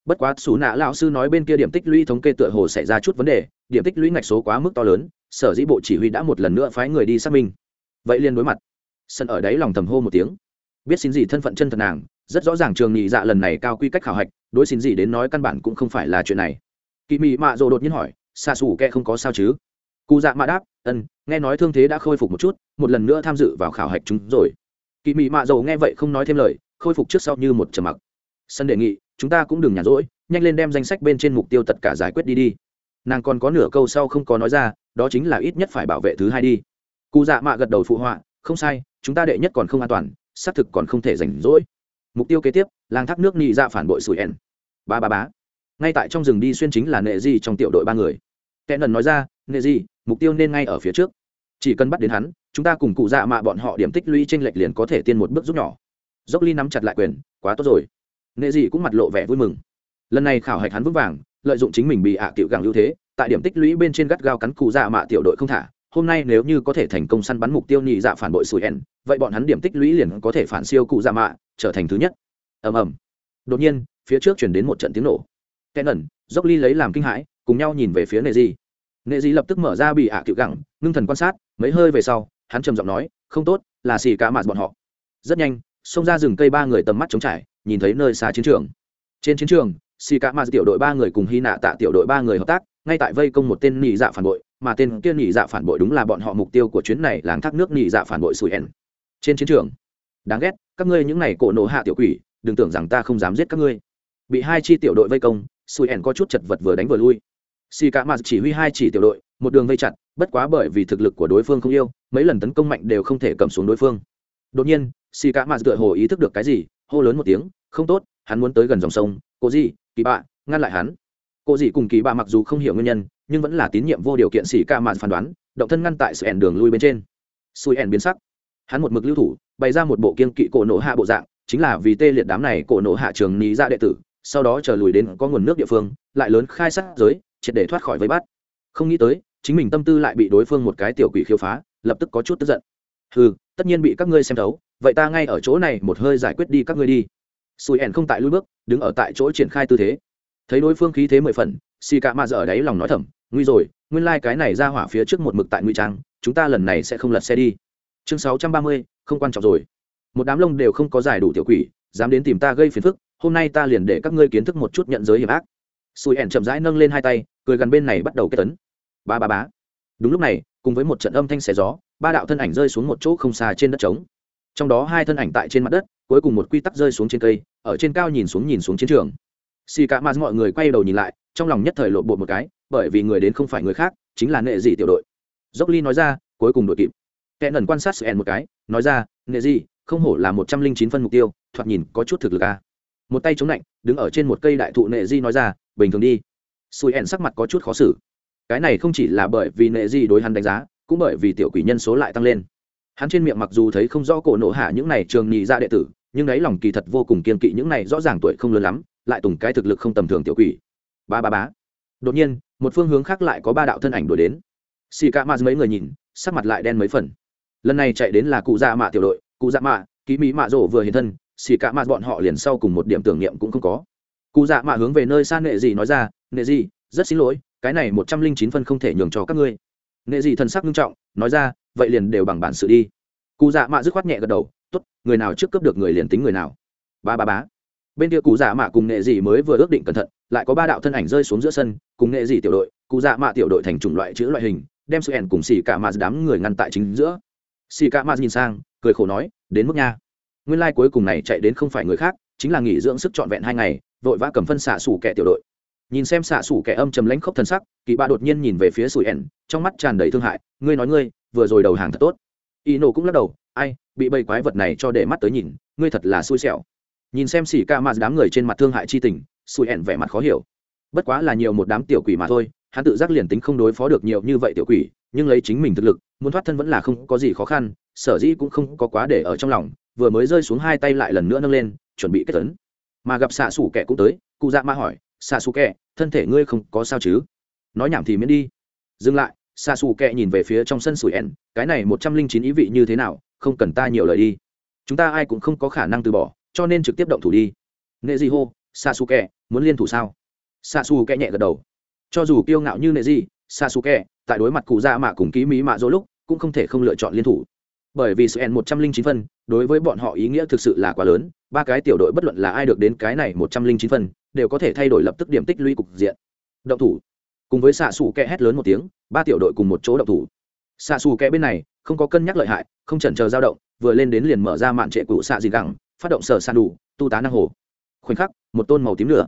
Bất quá xù nạ lão sư nói bên kia điểm tích lũy thống kê tựa hồ xảy ra chút vấn đề, điểm tích lũy ngạch số quá mức to lớn, sở dĩ bộ chỉ huy đã một lần nữa phái người đi xác minh. Vậy liền đối mặt. Sân ở đấy lòng thầm hô một tiếng. Biết xin gì thân phận chân thật nàng, rất rõ ràng trường nghị dạ lần này cao quy cách khảo hạch, đối xin gì đến nói căn bản cũng không phải là chuyện này. Kỳ mị mạ rồ đột nhiên hỏi xa xù kẹ không có sao chứ? Cụ dạ mạ đáp ân nghe nói thương thế đã khôi phục một chút, một lần nữa tham dự vào khảo hạch chúng rồi. Kỳ mị mạ dồ nghe vậy không nói thêm lời, khôi phục trước sau như một trầm mặc. Sân đề nghị chúng ta cũng đừng nhàn rỗi, nhanh lên đem danh sách bên trên mục tiêu tất cả giải quyết đi đi. Nàng còn có nửa câu sau không có nói ra, đó chính là ít nhất phải bảo vệ thứ hai đi. Cụ dạ mạ gật đầu phụ họa, không sai, chúng ta đệ nhất còn không an toàn, xác thực còn không thể rảnh rỗi. Mục tiêu kế tiếp làng thác nước nị dạ phản bội sủi ẻn ba ba bá ngay tại trong rừng đi xuyên chính là nệ di trong tiểu đội ba người. Kẻ nần nói ra, nệ di, mục tiêu nên ngay ở phía trước. Chỉ cần bắt đến hắn, chúng ta cùng cụ dạ mạ bọn họ điểm tích lũy tranh lệch liền có thể tiên một bước giúp nhỏ. Dốc ly nắm chặt lại quyền, quá tốt rồi nệ Dị cũng mặt lộ vẻ vui mừng. Lần này khảo hạch hắn vững vàng, lợi dụng chính mình bị ạ à cựu gàng ưu thế, tại điểm tích lũy bên trên gắt gao cắn cụ dạ mạ tiểu đội không thả. Hôm nay nếu như có thể thành công săn bắn mục tiêu nhị dạ phản bội sùi ẻn vậy bọn hắn điểm tích lũy liền có thể phản siêu cụ dạ mạ, trở thành thứ nhất. Ầm ầm. Đột nhiên, phía trước chuyển đến một trận tiếng nổ. Kẽ nẩn dốc ly lấy làm kinh hãi, cùng nhau nhìn về phía nệ di nệ di lập tức mở ra bị ạ à cựu gẳng, ngưng thần quan sát, mấy hơi về sau, hắn trầm giọng nói, không tốt, là xì cá mạt bọn họ. Rất nhanh, xông ra rừng cây ba người tầm mắt trống trải nhìn thấy nơi xa chiến trường. Trên chiến trường xì cá ma tiểu đội ba người cùng hy nạ tạ tiểu đội ba người hợp tác, ngay tại vây công một tên nhị dạ phản bội, mà tên kia nhị dạ phản bội đúng là bọn họ mục tiêu của chuyến này làng thác nước nhị dạ phản bội sùi ẻn trên chiến trường, đáng ghét, các ngươi những này cổ nổ hạ tiểu quỷ, đừng tưởng rằng ta không dám giết các ngươi. Bị hai chi tiểu đội vây công sùi ẻn có chút chật vật vừa đánh vừa lui. Xì cả ma chỉ huy hai chỉ tiểu đội, một đường vây chặt, bất quá bởi vì thực lực của đối phương không yêu, mấy lần tấn công mạnh đều không thể cầm xuống đối phương. Đột nhiên xì cả ma tựa hồ ý thức được cái gì hô lớn một tiếng không tốt hắn muốn tới gần dòng sông cô dì, kỳ bạ ngăn lại hắn. Cô dì cùng kỳ bạ mặc dù không hiểu nguyên nhân nhưng vẫn là tín nhiệm vô điều kiện xỉ ca mạn phán đoán động thân ngăn tại sự ẻn đường lui bên trên. Xui ẻn biến sắc. Hắn một mực lưu thủ bày ra một bộ kiên kỵ cổ nổ hạ bộ dạng chính là vì tê liệt đám này cổ nổ hạ trường ní ra đệ tử sau đó chờ lùi đến có nguồn nước địa phương lại lớn khai sát giới triệt để thoát khỏi vây bắt. Không nghĩ tới chính mình tâm tư lại bị đối phương một cái tiểu quỷ khiêu phá lập tức có chút tức giận ừ tất nhiên bị các ngươi xem thấu, vậy ta ngay ở chỗ này một hơi giải quyết đi các ngươi đi. Sùi ẻn không tại lui bước, đứng ở tại chỗ triển khai tư thế. Thấy đối phương khí thế mười phần, xì cạ mạ dở đáy lòng nói thầm, nguy rồi, nguyên lai、like、cái này ra hỏa phía trước một mực tại nguy trang, chúng ta lần này sẽ không lật xe đi. Chương sáu trăm ba mươi, không quan trọng rồi. Một đám lông đều không có giải đủ tiểu quỷ, dám đến tìm ta gây phiền phức, hôm nay ta liền để các ngươi kiến thức một chút nhận giới hiểm ác. Sùi ẻn chậm rãi nâng lên hai tay, cười gần bên này bắt đầu kết tấn. Ba ba bá đúng lúc này, cùng với một trận âm thanh xẻ gió ba đạo thân ảnh rơi xuống một chỗ không xa trên đất trống. Trong đó hai thân ảnh tại trên mặt đất, cuối cùng một quy tắc rơi xuống trên cây, ở trên cao nhìn xuống nhìn xuống chiến trường. Xì cả mà mọi người quay đầu nhìn lại, trong lòng nhất thời lộ bột một cái, bởi vì người đến không phải người khác, chính là nệ dị tiểu đội. Dốc ly nói ra, cuối cùng đội kịp. Kẻ nần quan sát sự một cái, nói ra, nệ dị, không hổ là một trăm linh chín phân mục tiêu, thoạt nhìn có chút thực lực à. một tay chống lạnh, đứng ở trên một cây đại thụ nệ di nói ra, bình thường đi. Xui ẻn sắc mặt có chút khó xử. Cái này không chỉ là bởi vì nệ di đối hắn đánh giá cũng bởi vì tiểu quỷ nhân số lại tăng lên. Hắn trên miệng mặc dù thấy không rõ cổ nộ hạ những này trường nhị ra đệ tử, nhưng đáy lòng kỳ thật vô cùng kiên kỵ những này rõ ràng tuổi không lớn lắm, lại tùng cái thực lực không tầm thường tiểu quỷ. Ba ba bá đột nhiên, một phương hướng khác lại có ba đạo thân ảnh đuổi đến. Xì ca mạt mấy người nhìn, sắc mặt lại đen mấy phần. Lần này chạy đến là cụ dạ mạ tiểu đội, cụ dạ mạ, ký mỹ mạ rổ vừa hiện thân, xì ca mạt bọn họ liền sau cùng một điểm tưởng niệm cũng không có. Cụ dạ mạ hướng về nơi xa nệ gì nói ra, nệ gì rất xin lỗi, cái này một trăm linh chín phân không thể nhường cho các ngươi nệ gì thần sắc nghiêm trọng, nói ra, vậy liền đều bằng bản sự đi. Cụ dạ mạ dứt khoát nhẹ gật đầu, tốt, người nào trước cướp được người liền tính người nào. Ba ba bá bên kia cụ dạ mạ cùng nệ gì mới vừa ước định cẩn thận, lại có ba đạo thân ảnh rơi xuống giữa sân, cùng nệ gì tiểu đội, cụ dạ mạ tiểu đội thành chủng loại chữ loại hình, đem sự ẻn cùng xì cả mạ đám người ngăn tại chính giữa. Xì cả mạ nhìn sang, cười khổ nói, đến mức nha. Nguyên lai cuối cùng này chạy đến không phải người khác, chính là nghỉ dưỡng sức trọn vẹn hai ngày, vội vã cầm phân xạ xù kẻ tiểu đội nhìn xem xạ xủ kẻ âm trầm lãnh khốc thần sắc, kỳ bạ đột nhiên nhìn về phía sủi ẻn trong mắt tràn đầy thương hại, ngươi nói ngươi, vừa rồi đầu hàng thật tốt. Y nổ cũng lắc đầu, ai, bị bầy quái vật này cho để mắt tới nhìn, ngươi thật là xui xẻo. Nhìn xem xỉ ca mạt đám người trên mặt thương hại chi tình, sủi ẻn vẻ mặt khó hiểu. Bất quá là nhiều một đám tiểu quỷ mà thôi, hắn tự giác liền tính không đối phó được nhiều như vậy tiểu quỷ, nhưng lấy chính mình thực lực, muốn thoát thân vẫn là không có gì khó khăn, sở dĩ cũng không có quá để ở trong lòng, vừa mới rơi xuống hai tay lại lần nữa nâng lên, chuẩn bị kết tấn mà gặp xạ xủ kẻ cũng tới, cụ dạ ma hỏi xạ xù kẹ thân thể ngươi không có sao chứ? Nói nhảm thì miễn đi. Dừng lại xạ xù kẹ nhìn về phía trong sân sủi ẻn cái này một trăm linh chín ý vị như thế nào, không cần ta nhiều lời đi. Chúng ta ai cũng không có khả năng từ bỏ, cho nên trực tiếp động thủ đi. Nệ di hô xạ xù kẹ muốn liên thủ sao? Xạ xù kẹ nhẹ gật đầu. Cho dù kiêu ngạo như nệ di xạ xù kẹ tại đối mặt cụ dạ mạ cùng ký mỹ mạ dỗ lúc, cũng không thể không lựa chọn liên thủ. Bởi vì sự ẻn một trăm linh chín phân, đối với bọn họ ý nghĩa thực sự là quá lớn, ba cái tiểu đội bất luận là ai được đến cái này một trăm linh chín phân đều có thể thay đổi lập tức điểm tích lũy cục diện. Động thủ. Cùng với xạ xù kẹ hét lớn một tiếng, ba tiểu đội cùng một chỗ động thủ. Xạ xù kẹ bên này, không có cân nhắc lợi hại, không chần chờ dao động, vừa lên đến liền mở ra mạn trệ cụ xạ gì gẳng, phát động sở san đủ, tu tá năng hồ. Khoảnh khắc, một tôn màu tím lửa.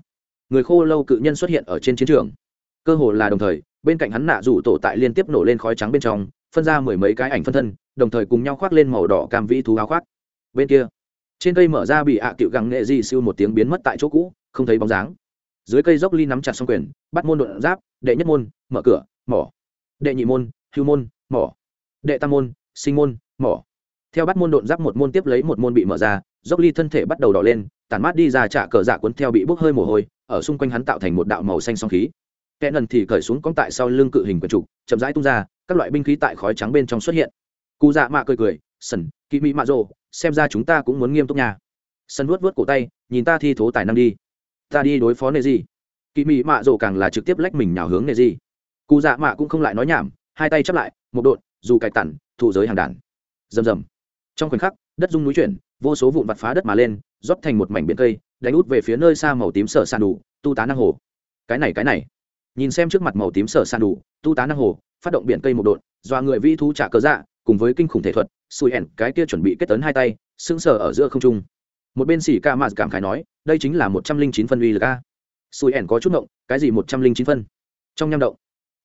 Người khô lâu cự nhân xuất hiện ở trên chiến trường. Cơ hồ là đồng thời, bên cạnh hắn nạ rủ tổ tại liên tiếp nổ lên khói trắng bên trong, phân ra mười mấy cái ảnh phân thân, đồng thời cùng nhau khoác lên màu đỏ cam vĩ thú áo khoác. Bên kia, trên cây mở ra bị ạ à cựu găng nghệ di siêu một tiếng biến mất tại chỗ cũ không thấy bóng dáng. Dưới cây dốc ly nắm chặt xong quyền, bắt môn đột giáp, đệ nhất môn, mở cửa, mỏ. Đệ nhị môn, hưu môn, mỏ. Đệ tam môn, sinh môn, mỏ. Theo bắt môn đột giáp một môn tiếp lấy một môn bị mở ra, dốc ly thân thể bắt đầu đỏ lên tàn mát đi ra trả cờ giả cuốn theo bị bốc hơi mồ hôi, ở xung quanh hắn tạo thành một đạo màu xanh song khí. Kẽ nần thì cởi xuống cong tại sau lưng cự hình quần trục, chậm rãi tung ra, các loại binh khí tại khói trắng bên trong xuất hiện. Cụ dạ mạ cười cười, sần, kỵ mỹ mạ rồ, xem ra chúng ta cũng muốn nghiêm túc nhà sân vuốt vuốt cổ tay, nhìn ta thi thố tài năng đi ta đi đối phó nệ gì kỳ mị mạ rồ càng là trực tiếp lách mình nhào hướng nệ gì cụ dạ mạ cũng không lại nói nhảm, hai tay chắp lại, một đột dù cải tản thụ giới hàng đàn. Rầm rầm. Trong khoảnh khắc, đất rung núi chuyển, vô số vụn vặt phá đất mà lên, rót thành một mảnh biển cây, đánh út về phía nơi xa màu tím sở sàn đủ, tu tá năng hồ. Cái này cái này. Nhìn xem trước mặt màu tím sở sàn đủ, tu tá năng hồ, phát động biển cây một đột do người vi thu trả cớ dạ cùng với kinh khủng thể thuật sùi ẻn cái kia chuẩn bị kết tấn hai tay, sững sờ ở giữa không trung một bên xỉ ca mạt cảm khái nói, đây chính là một trăm linh chín phân uy lực a. Sùi ẻn có chút động cái gì một trăm linh chín phân? Trong nham động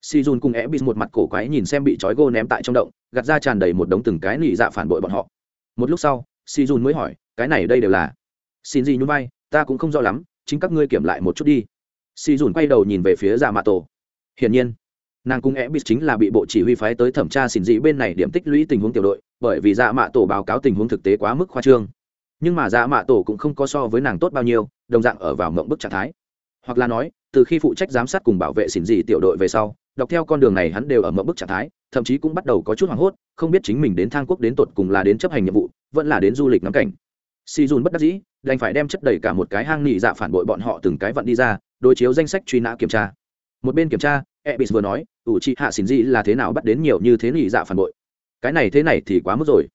si dun cùng é bị một mặt cổ quái nhìn xem bị trói gô ném tại trong động, gạt ra tràn đầy một đống từng cái nỉ dạ phản bội bọn họ. Một lúc sau si dun mới hỏi, cái này đây đều là? Xin gì nhún vai, ta cũng không rõ lắm, chính các ngươi kiểm lại một chút đi. Si dun quay đầu nhìn về phía dạ mạ tổ. Hiển nhiên, nàng cung é bị chính là bị bộ chỉ huy phái tới thẩm tra xin dị bên này điểm tích lũy tình huống tiểu đội, bởi vì dạ mạ tổ báo cáo tình huống thực tế quá mức khoa trương nhưng mà dạ mạ tổ cũng không có so với nàng tốt bao nhiêu, đồng dạng ở vào mộng bức trạng thái. Hoặc là nói, từ khi phụ trách giám sát cùng bảo vệ xỉn dị tiểu đội về sau, đọc theo con đường này hắn đều ở mộng bức trạng thái, thậm chí cũng bắt đầu có chút hoảng hốt, không biết chính mình đến thang quốc đến tột cùng là đến chấp hành nhiệm vụ, vẫn là đến du lịch ngắm cảnh. Si dùn bất đắc dĩ, đành phải đem chất đầy cả một cái hang nị dạ phản bội bọn họ từng cái vận đi ra, đối chiếu danh sách truy nã kiểm tra. Một bên kiểm tra, ebis vừa nói, ủ chị hạ xỉn dị là thế nào bắt đến nhiều như thế nị dạ phản bội? Cái này thế này thì quá mức rồi.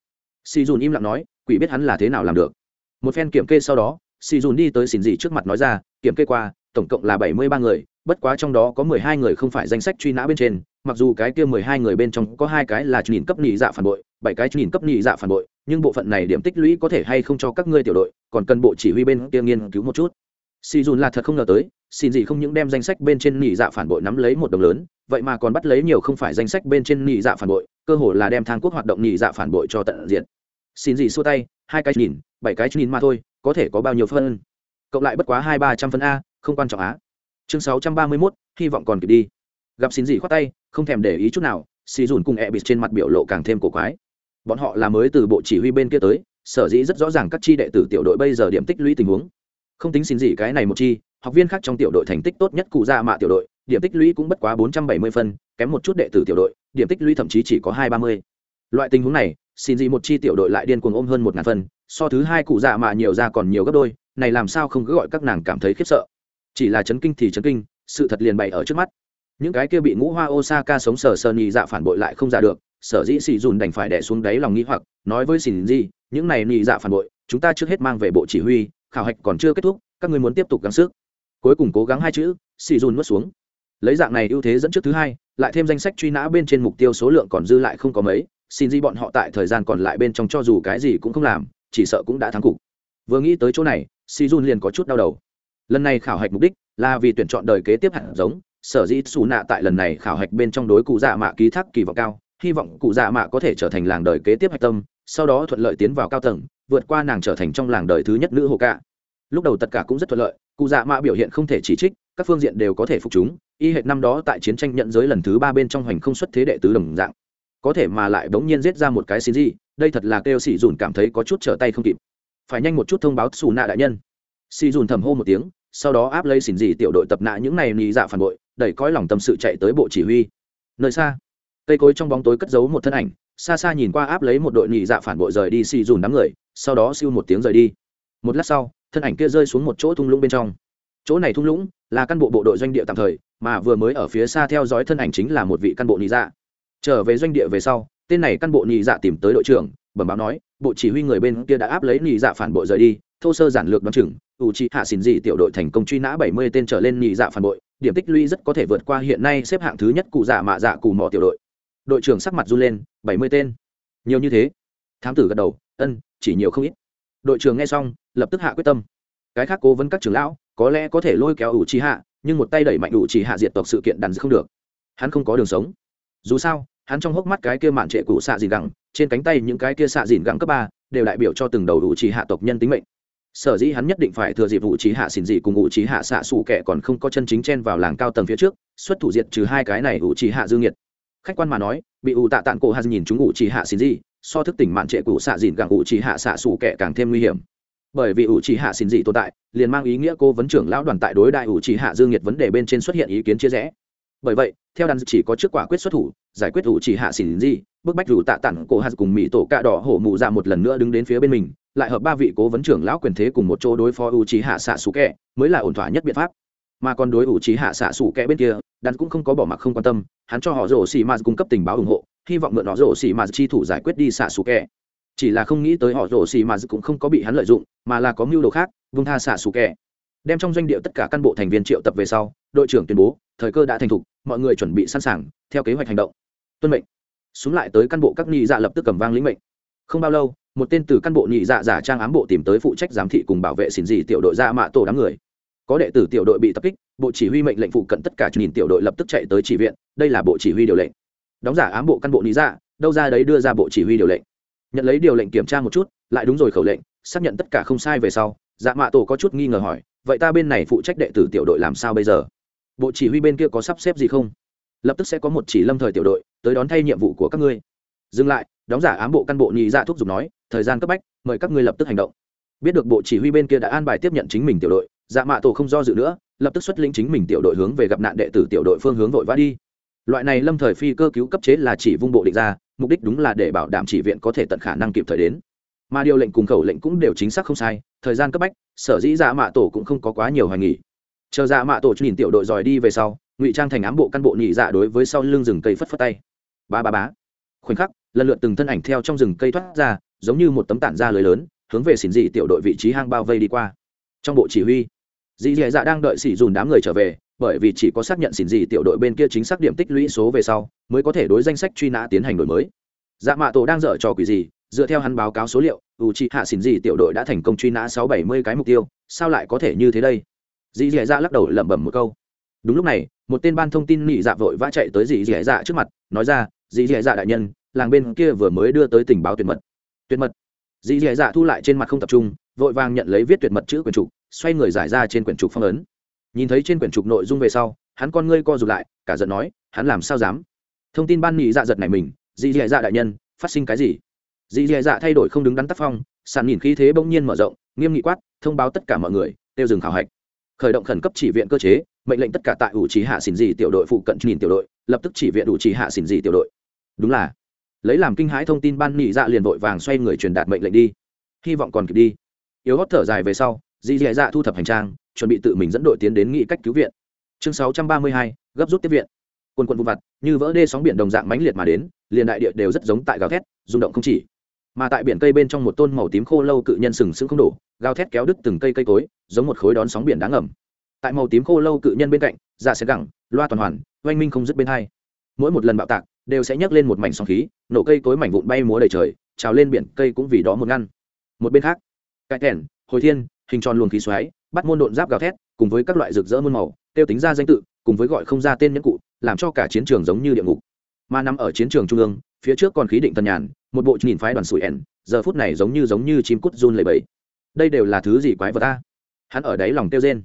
Si dùn im lặng nói quỷ biết hắn là thế nào làm được. Một phen kiểm kê sau đó si dùn đi tới xin dị trước mặt nói ra, kiểm kê qua, tổng cộng là bảy mươi ba người, bất quá trong đó có mười hai người không phải danh sách truy nã bên trên, mặc dù cái kia mười hai người bên trong có hai cái là nhìn cấp nhị dạ phản bội, bảy cái nhìn cấp nhị dạ phản bội, nhưng bộ phận này điểm tích lũy có thể hay không cho các ngươi tiểu đội, còn cần bộ chỉ huy bên kia nghiên cứu một chút. Si dùn là thật không ngờ tới xin gì không những đem danh sách bên trên nhị dạ phản bội nắm lấy một đồng lớn, vậy mà còn bắt lấy nhiều không phải danh sách bên trên nhị dạ phản bội, cơ hồ là đem thang quốc hoạt động nhị dạ phản bội cho tận diện xin gì xua tay, hai cái nhìn, bảy cái nhìn mà thôi, có thể có bao nhiêu phân? Cộng lại bất quá hai ba trăm phân a, không quan trọng á. Chương sáu trăm ba mươi mốt, hy vọng còn kịp đi. Gặp xin gì khoát tay, không thèm để ý chút nào, xì dùn cùng e bịt trên mặt biểu lộ càng thêm cổ quái. Bọn họ là mới từ bộ chỉ huy bên kia tới, sở dĩ rất rõ ràng các chi đệ tử tiểu đội bây giờ điểm tích lũy tình huống. Không tính xin gì cái này một chi, học viên khác trong tiểu đội thành tích tốt nhất cụ ra mạ tiểu đội, điểm tích lũy cũng bất quá bốn trăm bảy mươi phân, kém một chút đệ tử tiểu đội, điểm tích lũy thậm chí chỉ có hai ba mươi. Loại tình huống này xin gì một chi tiểu đội lại điên cuồng ôm hơn một ngàn phần, so thứ hai cụ dạ mạ nhiều ra còn nhiều gấp đôi này làm sao không cứ gọi các nàng cảm thấy khiếp sợ. Chỉ là chấn kinh thì chấn kinh sự thật liền bày ở trước mắt. Những cái kia bị ngũ hoa osaka sống sờ sờ nhì dạ phản bội lại không ra được sở dĩ xì dùn đành phải đẻ xuống đáy lòng nghĩ hoặc nói với xì gì những này nhì dạ phản bội chúng ta trước hết mang về bộ chỉ huy khảo hạch còn chưa kết thúc các ngươi muốn tiếp tục gắng sức. Cuối cùng cố gắng hai chữ xì dùn nuốt xuống. Lấy dạng này ưu thế dẫn trước thứ hai lại thêm danh sách truy nã bên trên mục tiêu số lượng còn dư lại không có mấy xin di bọn họ tại thời gian còn lại bên trong cho dù cái gì cũng không làm, chỉ sợ cũng đã thắng cục. Vừa nghĩ tới chỗ này si jun liền có chút đau đầu. Lần này khảo hạch mục đích là vì tuyển chọn đời kế tiếp hạt giống, sở dĩ xù nạ tại lần này khảo hạch bên trong đối cụ dạ mạ ký thác kỳ vọng cao, hy vọng cụ dạ mạ có thể trở thành làng đời kế tiếp hạch tâm, sau đó thuận lợi tiến vào cao tầng, vượt qua nàng trở thành trong làng đời thứ nhất nữ hồ cạ. Lúc đầu tất cả cũng rất thuận lợi, cụ dạ mạ biểu hiện không thể chỉ trích, các phương diện đều có thể phục chúng, y hệt năm đó tại chiến tranh nhận giới lần thứ ba bên trong hoành không xuất thế đệ tứ đồng dạng có thể mà lại bỗng nhiên giết ra một cái xin gì đây thật là kêu xì dùn cảm thấy có chút trở tay không kịp. Phải nhanh một chút thông báo xù nạ đại nhân. Xì dùn thầm hô một tiếng, sau đó áp lấy xỉn gì tiểu đội tập nạ những này nhị dạ phản bội, đẩy cõi lòng tâm sự chạy tới bộ chỉ huy. Nơi xa, cây cối trong bóng tối cất giấu một thân ảnh, xa xa nhìn qua áp lấy một đội nhị dạ phản bội rời đi xì dùn đám người, sau đó siêu một tiếng rời đi. Một lát sau, thân ảnh kia rơi xuống một chỗ thung lũng bên trong. Chỗ này thung lũng là căn bộ bộ đội doanh địa tạm thời, mà vừa mới ở phía xa theo dõi thân ảnh chính là một vị căn bộ nị dạ trở về doanh địa về sau, tên này căn bộ nhị dạ tìm tới đội trưởng, bẩm báo nói, bộ chỉ huy người bên kia đã áp lấy nhị dạ phản bội rời đi, thô sơ giản lược đoán chừng, ủ trị hạ xỉn dị tiểu đội thành công truy nã bảy mươi tên trở lên nhị dạ phản bội, điểm tích lũy rất có thể vượt qua hiện nay xếp hạng thứ nhất cụ dạ mạ dạ cù mỏ tiểu đội. Đội trưởng sắc mặt run lên, bảy mươi tên? Nhiều như thế? Thám tử gật đầu, ân, chỉ nhiều không ít. Đội trưởng nghe xong, lập tức hạ quyết tâm. Cái khác cố vấn các trưởng lão, có lẽ có thể lôi kéo ủ trì hạ, nhưng một tay đẩy mạnh ủ trì hạ diệt tộc sự kiện đàn không được. Hắn không có đường sống. Dù sao hắn trong hốc mắt cái kia mạn trệ cụ xạ dìn gẳng, trên cánh tay những cái kia xạ dìn gẳng cấp ba đều đại biểu cho từng đầu đủ trì hạ tộc nhân tính mệnh. Sở dĩ hắn nhất định phải thừa dịp vụ trí hạ xỉn dị cùng ủ trí hạ xạ xù kẻ còn không có chân chính chen vào làng cao tầng phía trước, xuất thủ diệt trừ hai cái này ủ trí hạ dương nhiệt khách quan mà nói, bị ủ tạ tạng cổ hạt nhìn chúng ủ trí hạ xỉn dị, so thức tỉnh mạn trệ cụ xạ dìn gẳng ủ trí hạ xạ xù kẻ càng thêm nguy hiểm. Bởi vì ủ trì hạ xỉn dị tồn tại, liền mang ý nghĩa cô vấn trưởng lão đoàn tại đối đại ủ trì hạ dương nhiệt vấn đề bên trên xuất hiện ý kiến chia rẽ bởi vậy theo đàn chỉ có trước quả quyết xuất thủ giải quyết ủ chỉ hạ xỉn gì, bức bách rủ tạ tặng cổ hạt cùng mỹ tổ cạ đỏ hổ mụ ra một lần nữa đứng đến phía bên mình lại hợp ba vị cố vấn trưởng lão quyền thế cùng một chỗ đối phó ủ chỉ hạ xạ xù kẹ mới là ổn thỏa nhất biện pháp. Mà còn đối ủ chỉ hạ xạ xù kẹ bên kia đàn cũng không có bỏ mặc không quan tâm hắn cho họ rổ xì ma cung cấp tình báo ủng hộ hy vọng mượn họ rổ xì ma chi thủ giải quyết đi xạ xù kẹ chỉ là không nghĩ tới họ rổ xì ma cũng không có bị hắn lợi dụng mà là có mưu đồ khác vung tha xạ xù kẹ đem trong doanh địa tất cả cán bộ thành viên triệu tập về sau, đội trưởng tuyên bố, thời cơ đã thành thục, mọi người chuẩn bị sẵn sàng, theo kế hoạch hành động. Tuân mệnh. Xuống lại tới cán bộ các nhị dạ lập tức cầm vang lĩnh mệnh. Không bao lâu, một tên từ cán bộ nhị dạ giả trang ám bộ tìm tới phụ trách giám thị cùng bảo vệ xỉn dị tiểu đội ra mạ tổ đám người. Có đệ tử tiểu đội bị tập kích, bộ chỉ huy mệnh lệnh phụ cận tất cả nhìn tiểu đội lập tức chạy tới chỉ viện, đây là bộ chỉ huy điều lệnh. Đóng giả ám bộ cán bộ nhị dạ đâu ra đấy đưa ra bộ chỉ huy điều lệnh. Nhận lấy điều lệnh kiểm tra một chút, lại đúng rồi khẩu lệnh, xác nhận tất cả không sai về sau dạ mạ tổ có chút nghi ngờ hỏi, vậy ta bên này phụ trách đệ tử tiểu đội làm sao bây giờ? Bộ chỉ huy bên kia có sắp xếp gì không? Lập tức sẽ có một chỉ lâm thời tiểu đội, tới đón thay nhiệm vụ của các ngươi. Dừng lại, đóng giả ám bộ căn bộ nhị dạ thúc giục nói, thời gian cấp bách, mời các ngươi lập tức hành động. Biết được bộ chỉ huy bên kia đã an bài tiếp nhận chính mình tiểu đội dạ mạ tổ không do dự nữa, lập tức xuất lĩnh chính mình tiểu đội hướng về gặp nạn đệ tử tiểu đội phương hướng vội vã đi. Loại này lâm thời phi cơ cứu cấp chế là chỉ vung bộ định ra, mục đích đúng là để bảo đảm chỉ viện có thể tận khả năng kịp thời đến. Mà điều lệnh cùng khẩu lệnh cũng đều chính xác không sai thời gian cấp bách, sở dĩ dạ mạ tổ cũng không có quá nhiều hoài nghỉ chờ dạ mạ tổ nhìn tiểu đội giỏi đi về sau, ngụy trang thành ám bộ căn bộ nhị dạ đối với sau lưng rừng cây phất phất tay. Ba ba bá khoảnh khắc, lần lượt từng thân ảnh theo trong rừng cây thoát ra, giống như một tấm tản da lưới lớn, hướng về xỉn dị tiểu đội vị trí hang bao vây đi qua. Trong bộ chỉ huy dị dạ dạ đang đợi xỉ dùn đám người trở về, bởi vì chỉ có xác nhận xỉn dị tiểu đội bên kia chính xác điểm tích lũy số về sau, mới có thể đối danh sách truy nã tiến hành đổi mới. Dạ mạ tổ đang dở trò quỷ gì, dựa theo hắn báo cáo số liệu u c hạ xỉn gì, tiểu đội đã thành công truy nã sáu bảy mươi cái mục tiêu sao lại có thể như thế đây? Dì dì dạ lắc đầu lẩm bẩm một câu. Đúng lúc này một tên ban thông tin nị dạ vội vã chạy tới dì dì dạ trước mặt nói ra dì dì dạ đại nhân làng bên kia vừa mới đưa tới tình báo tuyệt mật. Tuyệt mật? Dì dì dạ thu lại trên mặt không tập trung vội vàng nhận lấy viết tuyệt mật chữ quyển trục xoay người giải ra trên quyển trục phong ấn. Nhìn thấy trên quyển trục nội dung về sau hắn con ngươi co rụt lại cả giận nói hắn làm sao dám? Thông tin ban nhị dạ giật này mình dị dạ dạ đại nhân phát sinh cái gì? Dì dì dạ thay đổi không đứng đắn tác phong, sàn nhìn khí thế bỗng nhiên mở rộng, nghiêm nghị quát, thông báo tất cả mọi người, tiêu dừng khảo hạch. Khởi động khẩn cấp chỉ viện cơ chế, mệnh lệnh tất cả tại ủ trí hạ xỉn dị tiểu đội phụ cận nhìn tiểu đội, lập tức chỉ viện ủ trí hạ xỉn dị tiểu đội. Đúng là, lấy làm kinh hãi thông tin ban nhị dạ liền vội vàng xoay người truyền đạt mệnh lệnh đi. Hy vọng còn kịp đi. Yếu hót thở dài về sau, dì dì dạ thu thập hành trang, chuẩn bị tự mình dẫn đội tiến đến nghị cách cứu viện. Chương sáu trăm ba mươi hai, gấp rút tiếp viện. Quân quân vụ vặt, như vỡ đê sóng biển đồng dạng mãnh liệt mà đến, liền đại địa đều rất giống tại gào thét, rung động không chỉ mà tại biển cây bên trong một tôn màu tím khô lâu cự nhân sừng sững không đổ, gào thét kéo đứt từng cây cây cối, giống một khối đón sóng biển đáng ngầm. Tại màu tím khô lâu cự nhân bên cạnh dạ sẽ gẳng, loa toàn hoàn, oanh minh không dứt bên hai. Mỗi một lần bạo tạc, đều sẽ nhấc lên một mảnh sóng khí, nổ cây cối mảnh vụn bay múa đầy trời, trào lên biển cây cũng vì đó một ngăn. Một bên khác cải thẻn hồi thiên, hình tròn luồng khí xoáy, bắt môn độn giáp gào thét, cùng với các loại rực rỡ muôn màu, tiêu tính ra danh tự, cùng với gọi không ra tên nhẫn cụ, làm cho cả chiến trường giống như địa ngục. Mà nằm ở chiến trường trung ương phía trước còn khí định tân nhàn, một bộ nhìn phái đoàn sủi ẻn, giờ phút này giống như giống như chim cút run lầy bẫy đây đều là thứ gì quái vật ta hắn ở đáy lòng tiêu rên.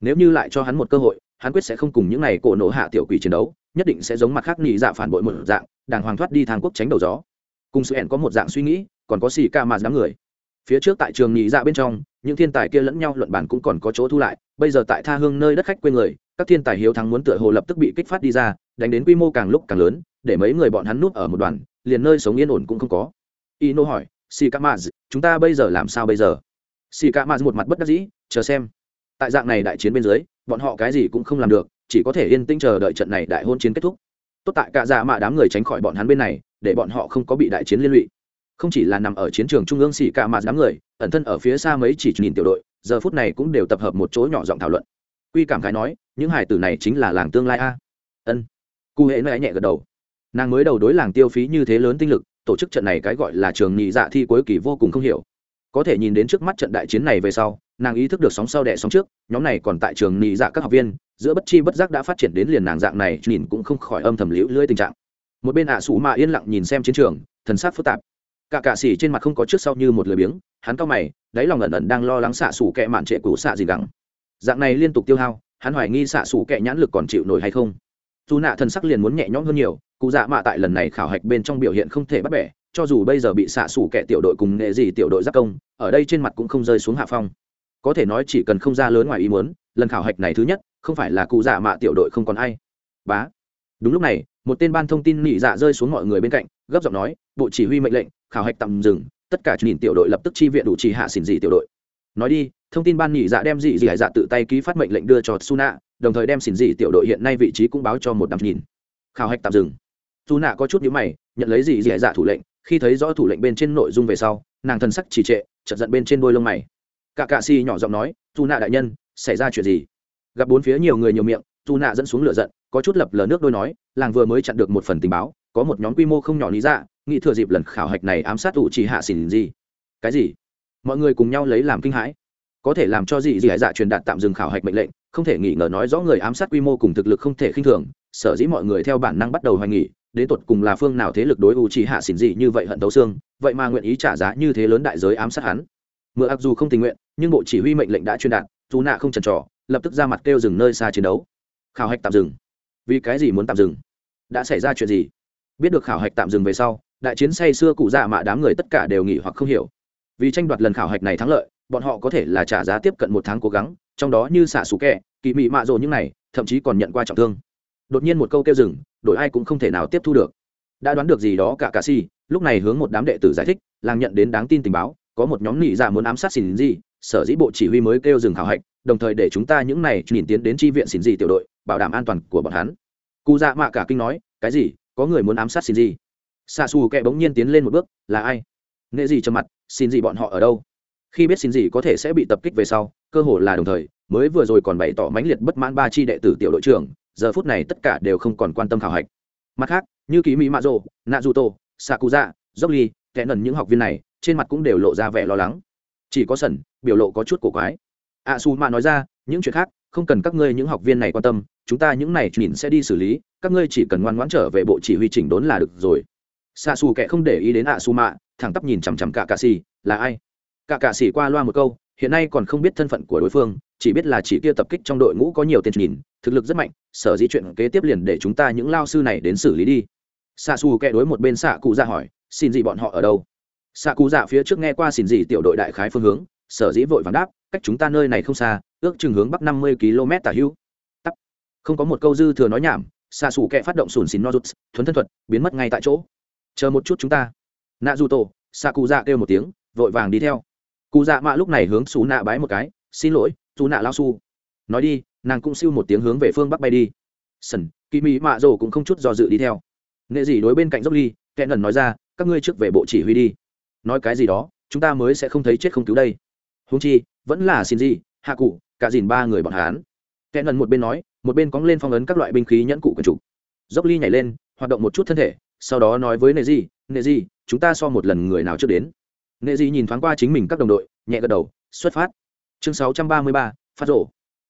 Nếu như lại cho hắn một cơ hội, hắn quyết sẽ không cùng những này cổ nổ hạ tiểu quỷ chiến đấu, nhất định sẽ giống mặt khác nhị dạ phản bội một dạng, đàng hoàng thoát đi thang quốc tránh đầu gió. Cùng sự ẻn có một dạng suy nghĩ, còn có xì ca mà đám người. Phía trước tại trường nhị dạ bên trong, những thiên tài kia lẫn nhau luận bản cũng còn có chỗ thu lại, bây giờ tại tha hương nơi đất khách quê người, các thiên tài hiếu thắng muốn tựa hồ lập tức bị kích phát đi ra, đánh đến quy mô càng lúc càng lớn để mấy người bọn hắn núp ở một đoàn, liền nơi sống yên ổn cũng không có. Ino hỏi si kamaz chúng ta bây giờ làm sao bây giờ? Si kamaz một mặt bất đắc dĩ, chờ xem. Tại dạng này đại chiến bên dưới, bọn họ cái gì cũng không làm được, chỉ có thể yên tĩnh chờ đợi trận này đại hôn chiến kết thúc. Tốt tại cả dạ mạ đám người tránh khỏi bọn hắn bên này, để bọn họ không có bị đại chiến liên lụy. Không chỉ là nằm ở chiến trường trung ương xỉ cả mà đám người, ẩn thân ở phía xa mấy chỉ nhìn tiểu đội, giờ phút này cũng đều tập hợp một chỗ nhỏ giọng thảo luận. Quy cảm khái nói, những hải tử này chính là làng tương lai a. Ân. Cụ hệ nói nhẹ gật đầu nàng mới đầu đối làng tiêu phí như thế lớn tinh lực, tổ chức trận này cái gọi là trường nhị dạ thi cuối kỳ vô cùng không hiểu. Có thể nhìn đến trước mắt trận đại chiến này về sau, nàng ý thức được sóng sau đẻ sóng trước, nhóm này còn tại trường nhị dạ các học viên, giữa bất chi bất giác đã phát triển đến liền nàng dạng này, nhìn cũng không khỏi âm thầm liễu lưỡi tình trạng. Một bên ạ à sủ mạ yên lặng nhìn xem chiến trường, thần sát phức tạp. Cả cạ xỉ trên mặt không có trước sau như một lười biếng, hắn cao mày, đáy lòng ẩn ẩn đang lo lắng xạ xủ kẹ mạn trệ cũ xạ gì gắng. Dạng này liên tục tiêu hao, hắn hoài nghi xạ xủ kẹ nhãn lực còn chịu nổi hay không. Dù nạ thần sắc liền muốn nhẹ nhõm hơn nhiều cụ dạ mạ tại lần này khảo hạch bên trong biểu hiện không thể bắt bẻ, cho dù bây giờ bị xạ xủ kẻ tiểu đội cùng nghệ gì tiểu đội giác công, ở đây trên mặt cũng không rơi xuống hạ phong. Có thể nói chỉ cần không ra lớn ngoài ý muốn, lần khảo hạch này thứ nhất, không phải là cụ dạ mạ tiểu đội không còn ai. Bá. Đúng lúc này, một tên ban thông tin nị dạ rơi xuống mọi người bên cạnh, gấp giọng nói, bộ chỉ huy mệnh lệnh, khảo hạch tạm dừng, tất cả nhìn tiểu đội lập tức chi viện đủ chỉ hạ xỉn dị tiểu đội. Nói đi, thông tin ban nị dạ đem dị dị hải dạ tự tay ký phát mệnh lệnh đưa cho suna, đồng thời đem xỉn dị tiểu đội hiện nay vị trí cũng báo cho một đám nhìn. Khảo hạch tạm dừng suna có chút nhữ mày, nhận lấy gì dị dạ thủ lệnh, khi thấy rõ thủ lệnh bên trên nội dung về sau, nàng thần sắc trì trệ chật giận bên trên đôi lông mày. Cả cạ si nhỏ giọng nói suna đại nhân, xảy ra chuyện gì? Gặp bốn phía nhiều người nhiều miệng suna dẫn xuống lửa giận, có chút lập lờ nước đôi nói, làng vừa mới chặn được một phần tình báo, có một nhóm quy mô không nhỏ lý dạ nghĩ thừa dịp lần khảo hạch này ám sát ủ chỉ hạ xỉn gì. Cái gì? Mọi người cùng nhau lấy làm kinh hãi. Có thể làm cho gì gì hải dạ truyền đạt tạm dừng khảo hạch mệnh lệnh, không thể nghĩ ngờ nói rõ người ám sát quy mô cùng thực lực không thể khinh thường, sở dĩ mọi người theo bản năng bắt đầu hoài nghỉ đến tột cùng là phương nào thế lực đối u chỉ hạ xỉn gì như vậy hận tấu xương, vậy mà nguyện ý trả giá như thế lớn đại giới ám sát hắn. Mượn ặc dù không tình nguyện, nhưng bộ chỉ huy mệnh lệnh đã truyền đạt, dù nạ không chần trò lập tức ra mặt kêu dừng nơi xa chiến đấu. Khảo hạch tạm dừng. Vì cái gì muốn tạm dừng? Đã xảy ra chuyện gì? Biết được khảo hạch tạm dừng về sau, đại chiến say xưa cụ dạ mạ đám người tất cả đều nghỉ hoặc không hiểu. Vì tranh đoạt lần khảo hạch này thắng lợi, bọn họ có thể là trả giá tiếp cận một tháng cố gắng, trong đó như xả xù kẹ, kỳ mị mạ rồ những này, thậm chí còn nhận qua trọng thương. Đột nhiên một câu kêu dừng đổi ai cũng không thể nào tiếp thu được. Đã đoán được gì đó cả cà si lúc này hướng một đám đệ tử giải thích, làng nhận đến đáng tin tình báo, có một nhóm nị dạ muốn ám sát xỉn gì sở dĩ bộ chỉ huy mới kêu dừng hảo hạch, đồng thời để chúng ta những này nhìn tiến đến tri viện xỉn gì tiểu đội, bảo đảm an toàn của bọn hắn. Cụ dạ mạ cả kinh nói, cái gì? Có người muốn ám sát xỉn gì xa xù kẹ bỗng nhiên tiến lên một bước, là ai? Nghệ gì trầm mặt xin gì bọn họ ở đâu? Khi biết xin gì có thể sẽ bị tập kích về sau, cơ hồ là đồng thời, mới vừa rồi còn bày tỏ mãnh liệt bất mãn ba chi đệ tử tiểu đội trưởng giờ phút này tất cả đều không còn quan tâm khảo hạch. Mặt khác, như ký mỹ mạ rồ nạ du tô sakuza dốc ly kẻ nần những học viên này, trên mặt cũng đều lộ ra vẻ lo lắng. Chỉ có sẩn biểu lộ có chút cổ quái. A su mạ nói ra, những chuyện khác, không cần các ngươi những học viên này quan tâm, chúng ta những này nhìn sẽ đi xử lý, các ngươi chỉ cần ngoan ngoãn trở về bộ chỉ huy chỉnh đốn là được rồi. Xa xù kệ không để ý đến ạ su mạ thẳng tắp nhìn chằm chằm cả cà xì là ai? Cả cạ sĩ qua loa một câu, hiện nay còn không biết thân phận của đối phương, chỉ biết là chỉ kia tập kích trong đội ngũ có nhiều tên nhìn, thực lực rất mạnh, sở dĩ chuyện kế tiếp liền để chúng ta những lao sư này đến xử lý đi. Xạ xù kẹ đối một bên xạ cụ ra hỏi, xin gì bọn họ ở đâu? Xạ cụ dạ phía trước nghe qua xin gì tiểu đội đại khái phương hướng, sở dĩ vội vàng đáp, cách chúng ta nơi này không xa, ước chừng hướng bắc năm mươi km tả hữu. Tắt. Không có một câu dư thừa nói nhảm, xạ xù kẹ phát động sùn xin nozuts thuấn thân thuật, biến mất ngay tại chỗ. Chờ một chút chúng ta. Nạ du tổ, xạ cụ dạ kêu một tiếng, vội vàng đi theo cụ dạ mạ lúc này hướng xù nạ bái một cái, xin lỗi dù nạ lao su nói đi, nàng cũng siêu một tiếng hướng về phương bắc bay đi. Sần, kỳ mỹ mạ rồ cũng không chút do dự đi theo. Nghệ dị đối bên cạnh dốc ly kẽ ngẩn nói ra, các ngươi trước về bộ chỉ huy đi. Nói cái gì đó, chúng ta mới sẽ không thấy chết không cứu đây. Húng chi, vẫn là xin gì, hạ cụ, cả dìn ba người bọn hán kẽ ngẩn một bên nói, một bên cóng lên phong ấn các loại binh khí nhẫn cụ quần trục dốc ly nhảy lên, hoạt động một chút thân thể, sau đó nói với nệ dị nệ dị chúng ta so một lần người nào trước đến? Nghệ dị nhìn thoáng qua chính mình các đồng đội, nhẹ gật đầu, xuất phát. Chương sáu trăm ba mươi ba, phát rổ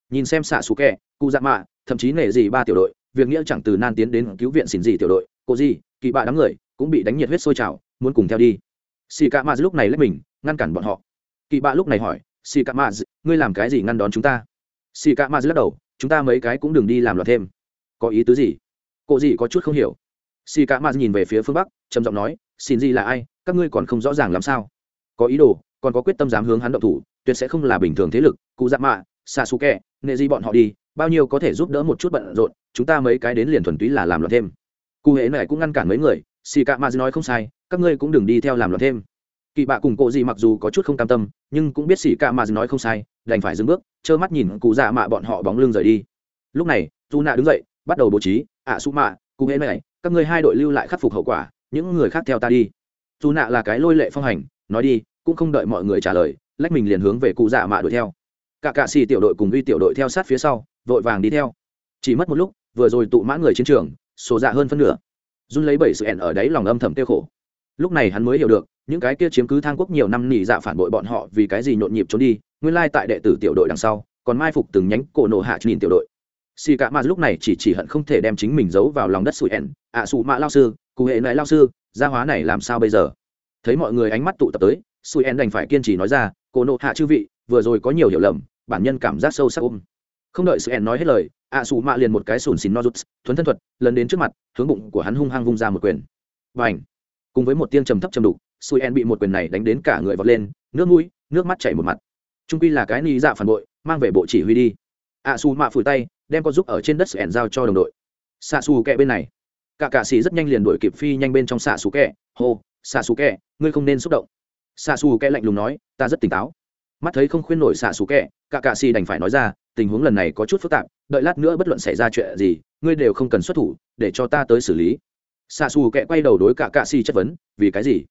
nhìn xem xạ xù kẹ, cụ dạ mạ, thậm chí nghệ gì ba tiểu đội, việc nghĩa chẳng từ nan tiến đến cứu viện xỉn gì tiểu đội. Cô gì kỳ bạ đám người, cũng bị đánh nhiệt huyết sôi trào, muốn cùng theo đi. Xì cạ mạ lúc này lấy mình, ngăn cản bọn họ. Kỳ bạ lúc này hỏi, xì cạ mạ, ngươi làm cái gì ngăn đón chúng ta? Xì cạ mạ lắc đầu, chúng ta mấy cái cũng đừng đi làm loạt thêm. Có ý tứ gì? Cô gì có chút không hiểu. Xì cạ mạ nhìn về phía phương bắc, trầm giọng nói xin gì là ai? Các ngươi còn không rõ ràng làm sao? Có ý đồ còn có quyết tâm dám hướng hắn động thủ tuyệt sẽ không là bình thường thế lực cụ dạ mạ xa xú kẹ nệ di bọn họ đi bao nhiêu có thể giúp đỡ một chút bận rộn chúng ta mấy cái đến liền thuần túy là làm loạn thêm. Cụ hễ này cũng ngăn cản mấy người xì cạ mạ nói không sai các ngươi cũng đừng đi theo làm loạn thêm. Kỳ bạ cùng cộ gì mặc dù có chút không cam tâm nhưng cũng biết xì cạ mạ nói không sai đành phải dừng bước trơ mắt nhìn cụ dạ mạ bọn họ bóng lưng rời đi. Lúc này dù nạ đứng dậy bắt đầu bố trí ạ à, su mạ cụ hễ này các ngươi hai đội lưu lại khắc phục hậu quả những người khác theo ta đi. Dù nạ là cái lôi lệ phong hành nói đi cũng không đợi mọi người trả lời lách mình liền hướng về cụ dạ mạ đuổi theo. Cả cạ xì tiểu đội cùng uy tiểu đội theo sát phía sau vội vàng đi theo. Chỉ mất một lúc vừa rồi tụ mãn người chiến trường số dạ hơn phân nửa. Run lấy bảy sự ẻn ở đấy lòng âm thầm tiêu khổ. Lúc này hắn mới hiểu được những cái kia chiếm cứ thang quốc nhiều năm nỉ dạ phản bội bọn họ vì cái gì nhộn nhịp trốn đi nguyên lai tại đệ tử tiểu đội đằng sau còn mai phục từng nhánh cổ nổ hạ nhìn tiểu đội. Xì cả mạt lúc này chỉ chỉ hận không thể đem chính mình giấu vào lòng đất sủi ẻn. Ạ à, mạ lao sư cụ hệ nại lao sư gia hóa này làm sao bây giờ? Thấy mọi người ánh mắt tụ tập tới sủi en đành phải kiên trì nói ra, cô nộ hạ chư vị, vừa rồi có nhiều hiểu lầm, bản nhân cảm giác sâu sắc ôm. Không đợi sự en nói hết lời ạ xù mạ liền một cái sùn xìn no rút thuấn thân thuật, lần đến trước mặt, hướng bụng của hắn hung hăng vung ra một quyền. Và ảnh cùng với một tiếng trầm thấp trầm đục sùi en bị một quyền này đánh đến cả người vọt lên, nước mũi, nước mắt chảy một mặt. Trung quy là cái ni dạ phản bội, mang về bộ chỉ huy đi. Ạ xù mạ phủi tay, đem con giúp ở trên đất sẻn giao cho đồng đội. Xạ xù kẹ bên này. Cả cạ xì rất nhanh liền đuổi kịp phi nhanh bên trong xạ xù kẹ. Hô xạ xù kẹ ngươi không nên xúc động. Xạ xù kẻ lạnh lùng nói, ta rất tỉnh táo. Mắt thấy không khuyên nổi xạ xù kẻ, cả cạ xì đành phải nói ra, tình huống lần này có chút phức tạp, đợi lát nữa bất luận xảy ra chuyện gì, ngươi đều không cần xuất thủ, để cho ta tới xử lý. Xạ xù kẻ quay đầu đối cả cạ xì chất vấn, vì cái gì?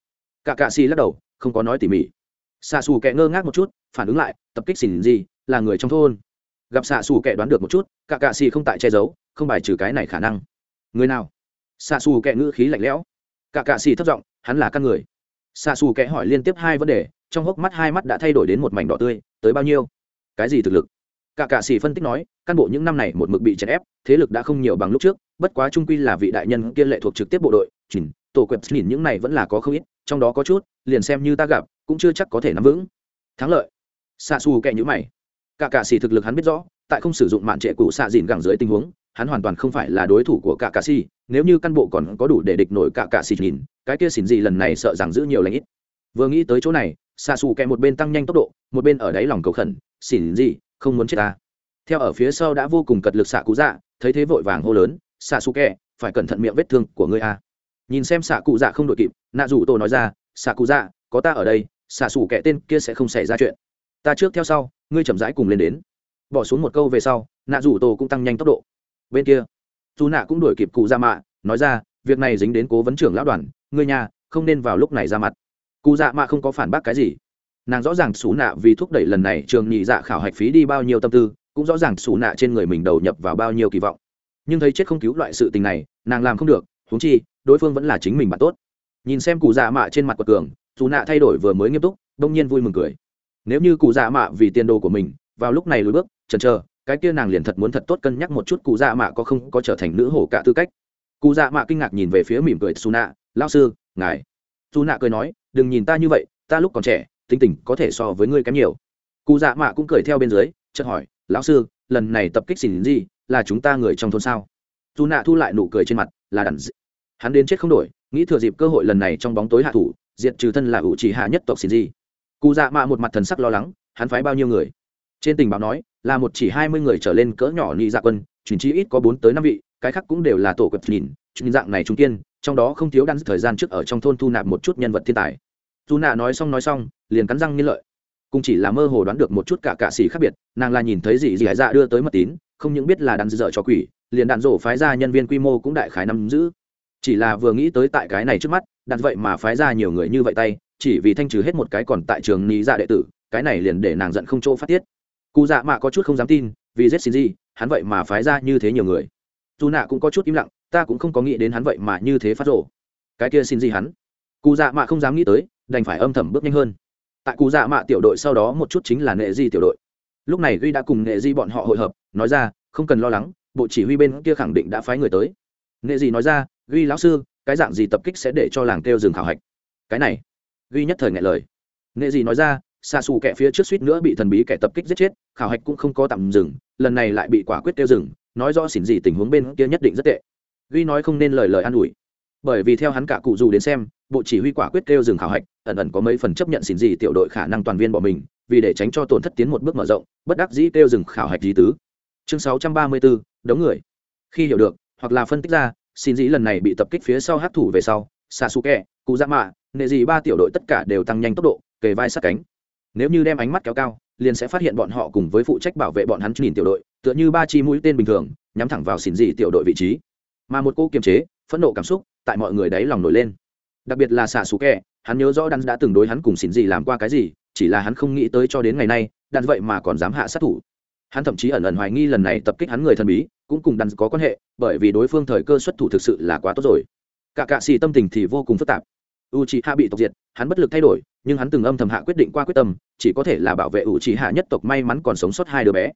Cả cạ xì lắc đầu, không có nói tỉ mỉ. Xạ xù kẻ ngơ ngác một chút, phản ứng lại, tập kích xỉn gì, là người trong thôn. Gặp xạ xù kẻ đoán được một chút, cả cạ xì không tại che giấu, không bài trừ cái này khả năng. Người nào? Xạ xù kẻ ngữ khí lạnh lẽo. Cả cạ xì thất giọng, hắn là căn người xạ xù kẹ hỏi liên tiếp hai vấn đề, trong hốc mắt hai mắt đã thay đổi đến một mảnh đỏ tươi, tới bao nhiêu? Cái gì thực lực? Cả cạ xì phân tích nói, căn bộ những năm này một mực bị chèn ép, thế lực đã không nhiều bằng lúc trước, bất quá trung quy là vị đại nhân kia lệ thuộc trực tiếp bộ đội chỉnh tổ quẹp nhìn những này vẫn là có không ít, trong đó có chút, liền xem như ta gặp, cũng chưa chắc có thể nắm vững. Thắng lợi. Xạ xù kẹ nhữ mày. Cả cạ xì thực lực hắn biết rõ, tại không sử dụng mạn trệ cũ xạ dìn gẳng dưới tình huống hắn hoàn toàn không phải là đối thủ của cả cạ xì nếu như căn bộ còn có đủ để địch nổi cả cạ xì nhìn, cái kia xỉn gì lần này sợ rằng giữ nhiều lãnh ít. Vừa nghĩ tới chỗ này xa xù kẹ một bên tăng nhanh tốc độ, một bên ở đáy lòng cầu khẩn xỉn gì không muốn chết ta. Theo ở phía sau đã vô cùng cật lực xạ cụ dạ thấy thế vội vàng hô lớn xạ xù kẹ phải cẩn thận miệng vết thương của ngươi a. Nhìn xem xạ cụ dạ không đội kịp nạ rủ tổ nói ra xạ cụ dạ có ta ở đây xạ xù kẹ tên kia sẽ không xảy ra chuyện. Ta trước theo sau, ngươi chậm rãi cùng lên đến. Bỏ xuống một câu về sau nạ rủ tổ cũng tăng nhanh tốc độ bên kia. Dù nạ cũng đuổi kịp cụ dạ mạ, nói ra, việc này dính đến cố vấn trưởng lão đoàn, ngươi nhà, không nên vào lúc này ra mặt. Cụ dạ mạ không có phản bác cái gì. Nàng rõ ràng xú nạ vì thúc đẩy lần này trường nhị dạ khảo hạch phí đi bao nhiêu tâm tư, cũng rõ ràng xú nạ trên người mình đầu nhập vào bao nhiêu kỳ vọng. Nhưng thấy chết không cứu loại sự tình này, nàng làm không được, huống chi, đối phương vẫn là chính mình bạn tốt. Nhìn xem cụ dạ mạ trên mặt của cường, dù nạ thay đổi vừa mới nghiêm túc, đông nhiên vui mừng cười. Nếu như cụ dạ mạ vì tiền đồ của mình, vào lúc này lùi bước, chần chờ cái kia nàng liền thật muốn thật tốt cân nhắc một chút cụ dạ mạ có không có trở thành nữ hổ cả tư cách. Cụ dạ mạ kinh ngạc nhìn về phía mỉm cười su nạ lao sư, ngài. Su nạ cười nói, đừng nhìn ta như vậy, ta lúc còn trẻ, tính tình có thể so với ngươi kém nhiều. Cụ dạ mạ cũng cười theo bên dưới, chợt hỏi, lão sư, lần này tập kích xỉn gì, là chúng ta người trong thôn sao? Dù nạ thu lại nụ cười trên mặt, là đàn hắn đến chết không đổi, nghĩ thừa dịp cơ hội lần này trong bóng tối hạ thủ, diệt trừ thân là ủ chỉ hạ nhất tộc xin gì. Cụ dạ mạ một mặt thần sắc lo lắng, hắn phái bao nhiêu người? Trên tình báo nói là một chỉ hai mươi người trở lên cỡ nhỏ nhị dạ quân chuyển chi ít có bốn tới năm vị cái khác cũng đều là tổ quật nhìn nhìn dạng này trung tiên, trong đó không thiếu đan thời gian trước ở trong thôn thu nạp một chút nhân vật thiên tài. Dù nạ nói xong nói xong liền cắn răng nghiên lợi. Cũng chỉ là mơ hồ đoán được một chút cả cạ xỉ khác biệt nàng là nhìn thấy gì gì hải dạ đưa tới mật tín không những biết là đàn dở cho quỷ liền đạn rổ phái ra nhân viên quy mô cũng đại khái nắm giữ. Chỉ là vừa nghĩ tới tại cái này trước mắt đặt vậy mà phái ra nhiều người như vậy tay chỉ vì thanh trừ hết một cái còn tại trường ní dạ đệ tử cái này liền để nàng giận không chỗ phát tiết cụ dạ mạ có chút không dám tin, vì z xin gì hắn vậy mà phái ra như thế nhiều người. Dù nạ cũng có chút im lặng, ta cũng không có nghĩ đến hắn vậy mà như thế phát rộ cái kia xin gì hắn. Cụ dạ mạ không dám nghĩ tới, đành phải âm thầm bước nhanh hơn. Tại cụ dạ mạ tiểu đội sau đó một chút chính là nệ di tiểu đội. Lúc này duy đã cùng nệ di bọn họ hội hợp, nói ra, không cần lo lắng, bộ chỉ huy bên kia khẳng định đã phái người tới. Nệ di nói ra duy lão sư, cái dạng gì tập kích sẽ để cho làng kêu dừng khảo hạch? Cái này. Duy nhất thời ngại lời. Nệ di nói ra xa xù kẻ phía trước suýt nữa bị thần bí kẻ tập kích giết chết, khảo hạch cũng không có tạm dừng, lần này lại bị quả quyết kêu dừng, nói rõ xỉn gì tình huống bên kia nhất định rất tệ. Ghi nói không nên lời lời an ủi. Bởi vì theo hắn cả cụ dù đến xem, bộ chỉ huy quả quyết kêu dừng khảo hạch, ẩn ẩn có mấy phần chấp nhận xỉn gì tiểu đội khả năng toàn viên bỏ mình, vì để tránh cho tổn thất tiến một bước mở rộng, bất đắc dĩ kêu dừng khảo hạch gì tứ. Chương sáu trăm ba mươi bốn đống người. Khi hiểu được, hoặc là phân tích ra xin dĩ lần này bị tập kích phía sau hát thủ về sau xạ xù kẹ cụ dạ mạ nệ gì ba tiểu đội tất cả đều tăng nhanh tốc độ, kề vai sát cánh nếu như đem ánh mắt kéo cao, liền sẽ phát hiện bọn họ cùng với phụ trách bảo vệ bọn hắn nhìn tiểu đội, tựa như ba chi mũi tên bình thường, nhắm thẳng vào xỉn dị tiểu đội vị trí. Mà một cô kiềm chế, phẫn nộ cảm xúc, tại mọi người đáy lòng nổi lên. Đặc biệt là xạ xù kẹ hắn nhớ rõ đan đã từng đối hắn cùng xỉn dị làm qua cái gì, chỉ là hắn không nghĩ tới cho đến ngày nay, đan vậy mà còn dám hạ sát thủ. Hắn thậm chí ẩn ẩn hoài nghi lần này tập kích hắn người thần bí, cũng cùng đan có quan hệ, bởi vì đối phương thời cơ xuất thủ thực sự là quá tốt rồi. Cả cạ xì tâm tình thì vô cùng phức tạp u c h i hạ bị tộc diệt, hắn bất lực thay đổi, nhưng hắn từng âm thầm hạ quyết định qua quyết tâm, chỉ có thể là bảo vệ u c h i hạ nhất tộc may mắn còn sống sót hai đứa bé.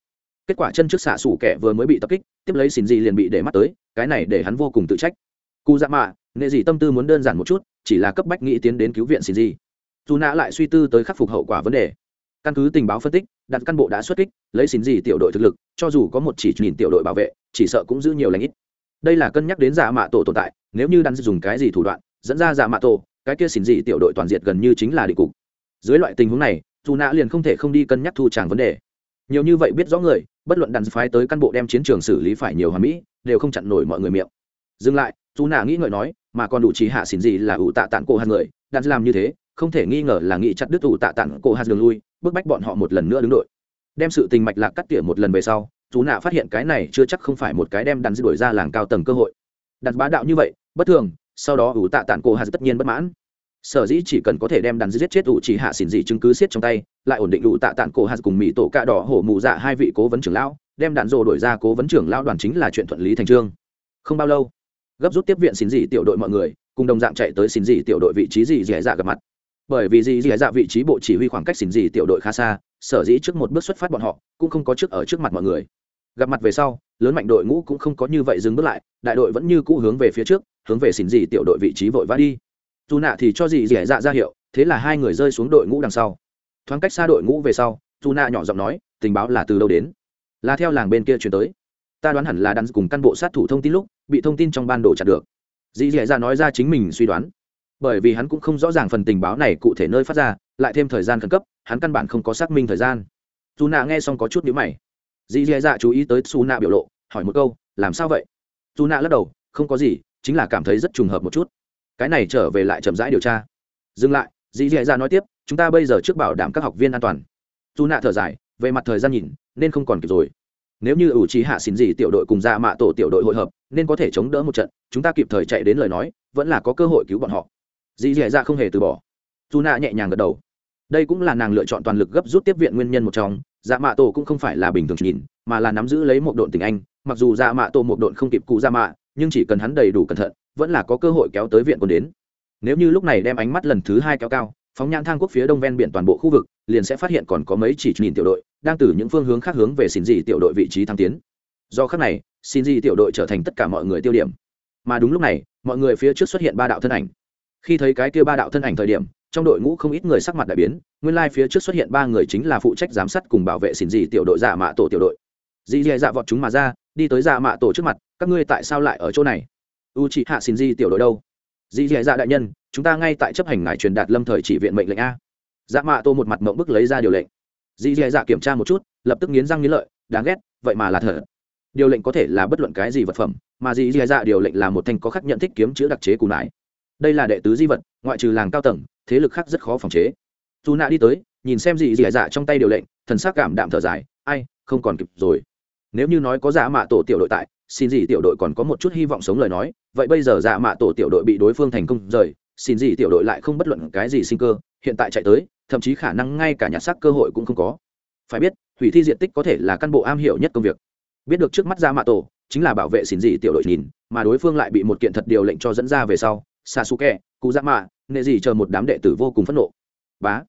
Kết quả chân trước xạ xủ kẻ vừa mới bị tập kích, tiếp lấy xin gì liền bị để mắt tới, cái này để hắn vô cùng tự trách. Cụ dạ mạ nghệ gì tâm tư muốn đơn giản một chút, chỉ là cấp bách nghĩ tiến đến cứu viện xin gì dù nã lại suy tư tới khắc phục hậu quả vấn đề. Căn cứ tình báo phân tích, đặt căn bộ đã xuất kích, lấy xin gì tiểu đội thực lực, cho dù có một chỉ nhìn tiểu đội bảo vệ, chỉ sợ cũng giữ nhiều lãnh ít. Đây là cân nhắc đến giả mạ tổ tồn tại, nếu như đắn dùng cái gì thủ đoạn, dẫn ra giả mạ tổ cái kia xỉn gì tiểu đội toàn diện gần như chính là địch cục. Dưới loại tình huống này, dù nã liền không thể không đi cân nhắc thu tràng vấn đề. Nhiều như vậy biết rõ người, bất luận đàn phái tới căn bộ đem chiến trường xử lý phải nhiều hòa mỹ, đều không chặn nổi mọi người miệng. Dừng lại, dù nã nghĩ ngợi nói, mà còn đủ trí hạ xỉn gì là ủ tạ tản cổ hạt người, đàn làm như thế, không thể nghi ngờ là nghĩ chặt đứt ủ tạ tản cổ hạt đường lui, bức bách bọn họ một lần nữa đứng đội. Đem sự tình mạch lạc cắt tỉa một lần về sau chú nạ phát hiện cái này chưa chắc không phải một cái đem đàn đuổi ra làng cao tầng cơ hội. Đặt bá đạo như vậy, bất thường sau đó ủ tạ tản cổ hạt tất nhiên bất mãn. Sở dĩ chỉ cần có thể đem đàn giết chết ủ chỉ hạ xỉn dị chứng cứ siết trong tay, lại ổn định ủ tạ tản cổ hạt cùng mỹ tổ cạ đỏ hổ mù dạ hai vị cố vấn trưởng lão, đem đạn rồ đổi ra cố vấn trưởng lão đoàn chính là chuyện thuận lý thành trương. Không bao lâu, gấp rút tiếp viện xỉn dị tiểu đội mọi người, cùng đồng dạng chạy tới xỉn dị tiểu đội vị trí dị dị dạ gặp mặt. Bởi vì dị dị dạ vị trí bộ chỉ huy khoảng cách xỉn dị tiểu đội khá xa, sở dĩ trước một bước xuất phát bọn họ, cũng không có trước ở trước mặt mọi người. Gặp mặt về sau, lớn mạnh đội ngũ cũng không có như vậy dừng bước lại, đại đội vẫn như cũ hướng về phía trước hướng về xỉn dị tiểu đội vị trí vội vã đi. Dù nạ thì cho dì dẻ dạ ra hiệu, thế là hai người rơi xuống đội ngũ đằng sau. Thoáng cách xa đội ngũ về sau, dù nạ nhỏ giọng nói, tình báo là từ đâu đến? Là theo làng bên kia chuyển tới. Ta đoán hẳn là đắn cùng căn bộ sát thủ thông tin lúc, bị thông tin trong ban đồ chặt được. Dì dẻ dạ nói ra chính mình suy đoán. Bởi vì hắn cũng không rõ ràng phần tình báo này cụ thể nơi phát ra, lại thêm thời gian khẩn cấp, hắn căn bản không có xác minh thời gian. Dù nạ nghe xong có chút nhữ mày. Dì dẻ dạ chú ý tới xu nạ biểu lộ, hỏi một câu, làm sao vậy? Dù nạ lắc đầu, không có gì chính là cảm thấy rất trùng hợp một chút. Cái này trở về lại chậm rãi điều tra. Dừng lại, dì dì ra nói tiếp, chúng ta bây giờ trước bảo đảm các học viên an toàn. Dù nạ thở dài, về mặt thời gian nhìn, nên không còn kịp rồi. Nếu như ủ trí hạ xin gì tiểu đội cùng ra mạ tổ tiểu đội hội hợp, nên có thể chống đỡ một trận, chúng ta kịp thời chạy đến lời nói, vẫn là có cơ hội cứu bọn họ. Dì dì ra không hề từ bỏ. Dù nạ nhẹ nhàng gật đầu. Đây cũng là nàng lựa chọn toàn lực gấp rút tiếp viện nguyên nhân một trong. Dạ mạ tổ cũng không phải là bình thường nhìn, mà là nắm giữ lấy một độn tình anh. Mặc dù dạ mạ tổ một độn không kịp cụ dạ mạ nhưng chỉ cần hắn đầy đủ cẩn thận, vẫn là có cơ hội kéo tới viện quân đến. Nếu như lúc này đem ánh mắt lần thứ hai kéo cao, phóng nhãn thang quốc phía đông ven biển toàn bộ khu vực, liền sẽ phát hiện còn có mấy chỉ nhìn tiểu đội, đang từ những phương hướng khác hướng về xin dị tiểu đội vị trí thăng tiến. Do khác này, xin dị tiểu đội trở thành tất cả mọi người tiêu điểm. Mà đúng lúc này, mọi người phía trước xuất hiện ba đạo thân ảnh. Khi thấy cái kia ba đạo thân ảnh thời điểm, trong đội ngũ không ít người sắc mặt đại biến, nguyên lai phía trước xuất hiện ba người chính là phụ trách giám sát cùng bảo vệ xin dị tiểu đội giả mạ tổ tiểu đội. Dị dè dạ vọt chúng mà ra, đi tới giả mạ tổ trước mặt các ngươi tại sao lại ở chỗ này? U chị hạ xin di tiểu đội đâu? Dì dì dạ đại nhân, chúng ta ngay tại chấp hành ngài truyền đạt lâm thời chỉ viện mệnh lệnh a. Dạ mạ tô một mặt mộng bức lấy ra điều lệnh. Dì dì dạ kiểm tra một chút, lập tức nghiến răng nghiến lợi, đáng ghét, vậy mà là thở. Điều lệnh có thể là bất luận cái gì vật phẩm, mà dì dì dạ điều lệnh là một thanh có khắc nhận thích kiếm chữ đặc chế cù nải. Đây là đệ tứ di vật, ngoại trừ làng cao tầng, thế lực khác rất khó phòng chế. Dù nạ đi tới, nhìn xem dì dì dạ trong tay điều lệnh, thần s c cảm đạm thở dài, ai, không còn kịp rồi. Nếu như nói có giả mạ tổ tiểu đội tại xin gì tiểu đội còn có một chút hy vọng sống lời nói, vậy bây giờ dạ mạ tổ tiểu đội bị đối phương thành công rời, xin gì tiểu đội lại không bất luận cái gì sinh cơ, hiện tại chạy tới, thậm chí khả năng ngay cả nhặt xác cơ hội cũng không có. Phải biết, hủy thi diện tích có thể là căn bộ am hiểu nhất công việc. Biết được trước mắt giả mạ tổ, chính là bảo vệ xin gì tiểu đội nhìn, mà đối phương lại bị một kiện thật điều lệnh cho dẫn ra về sau, sasuke, cụ dạ mạ, nệ gì chờ một đám đệ tử vô cùng phẫn nộ. Bá.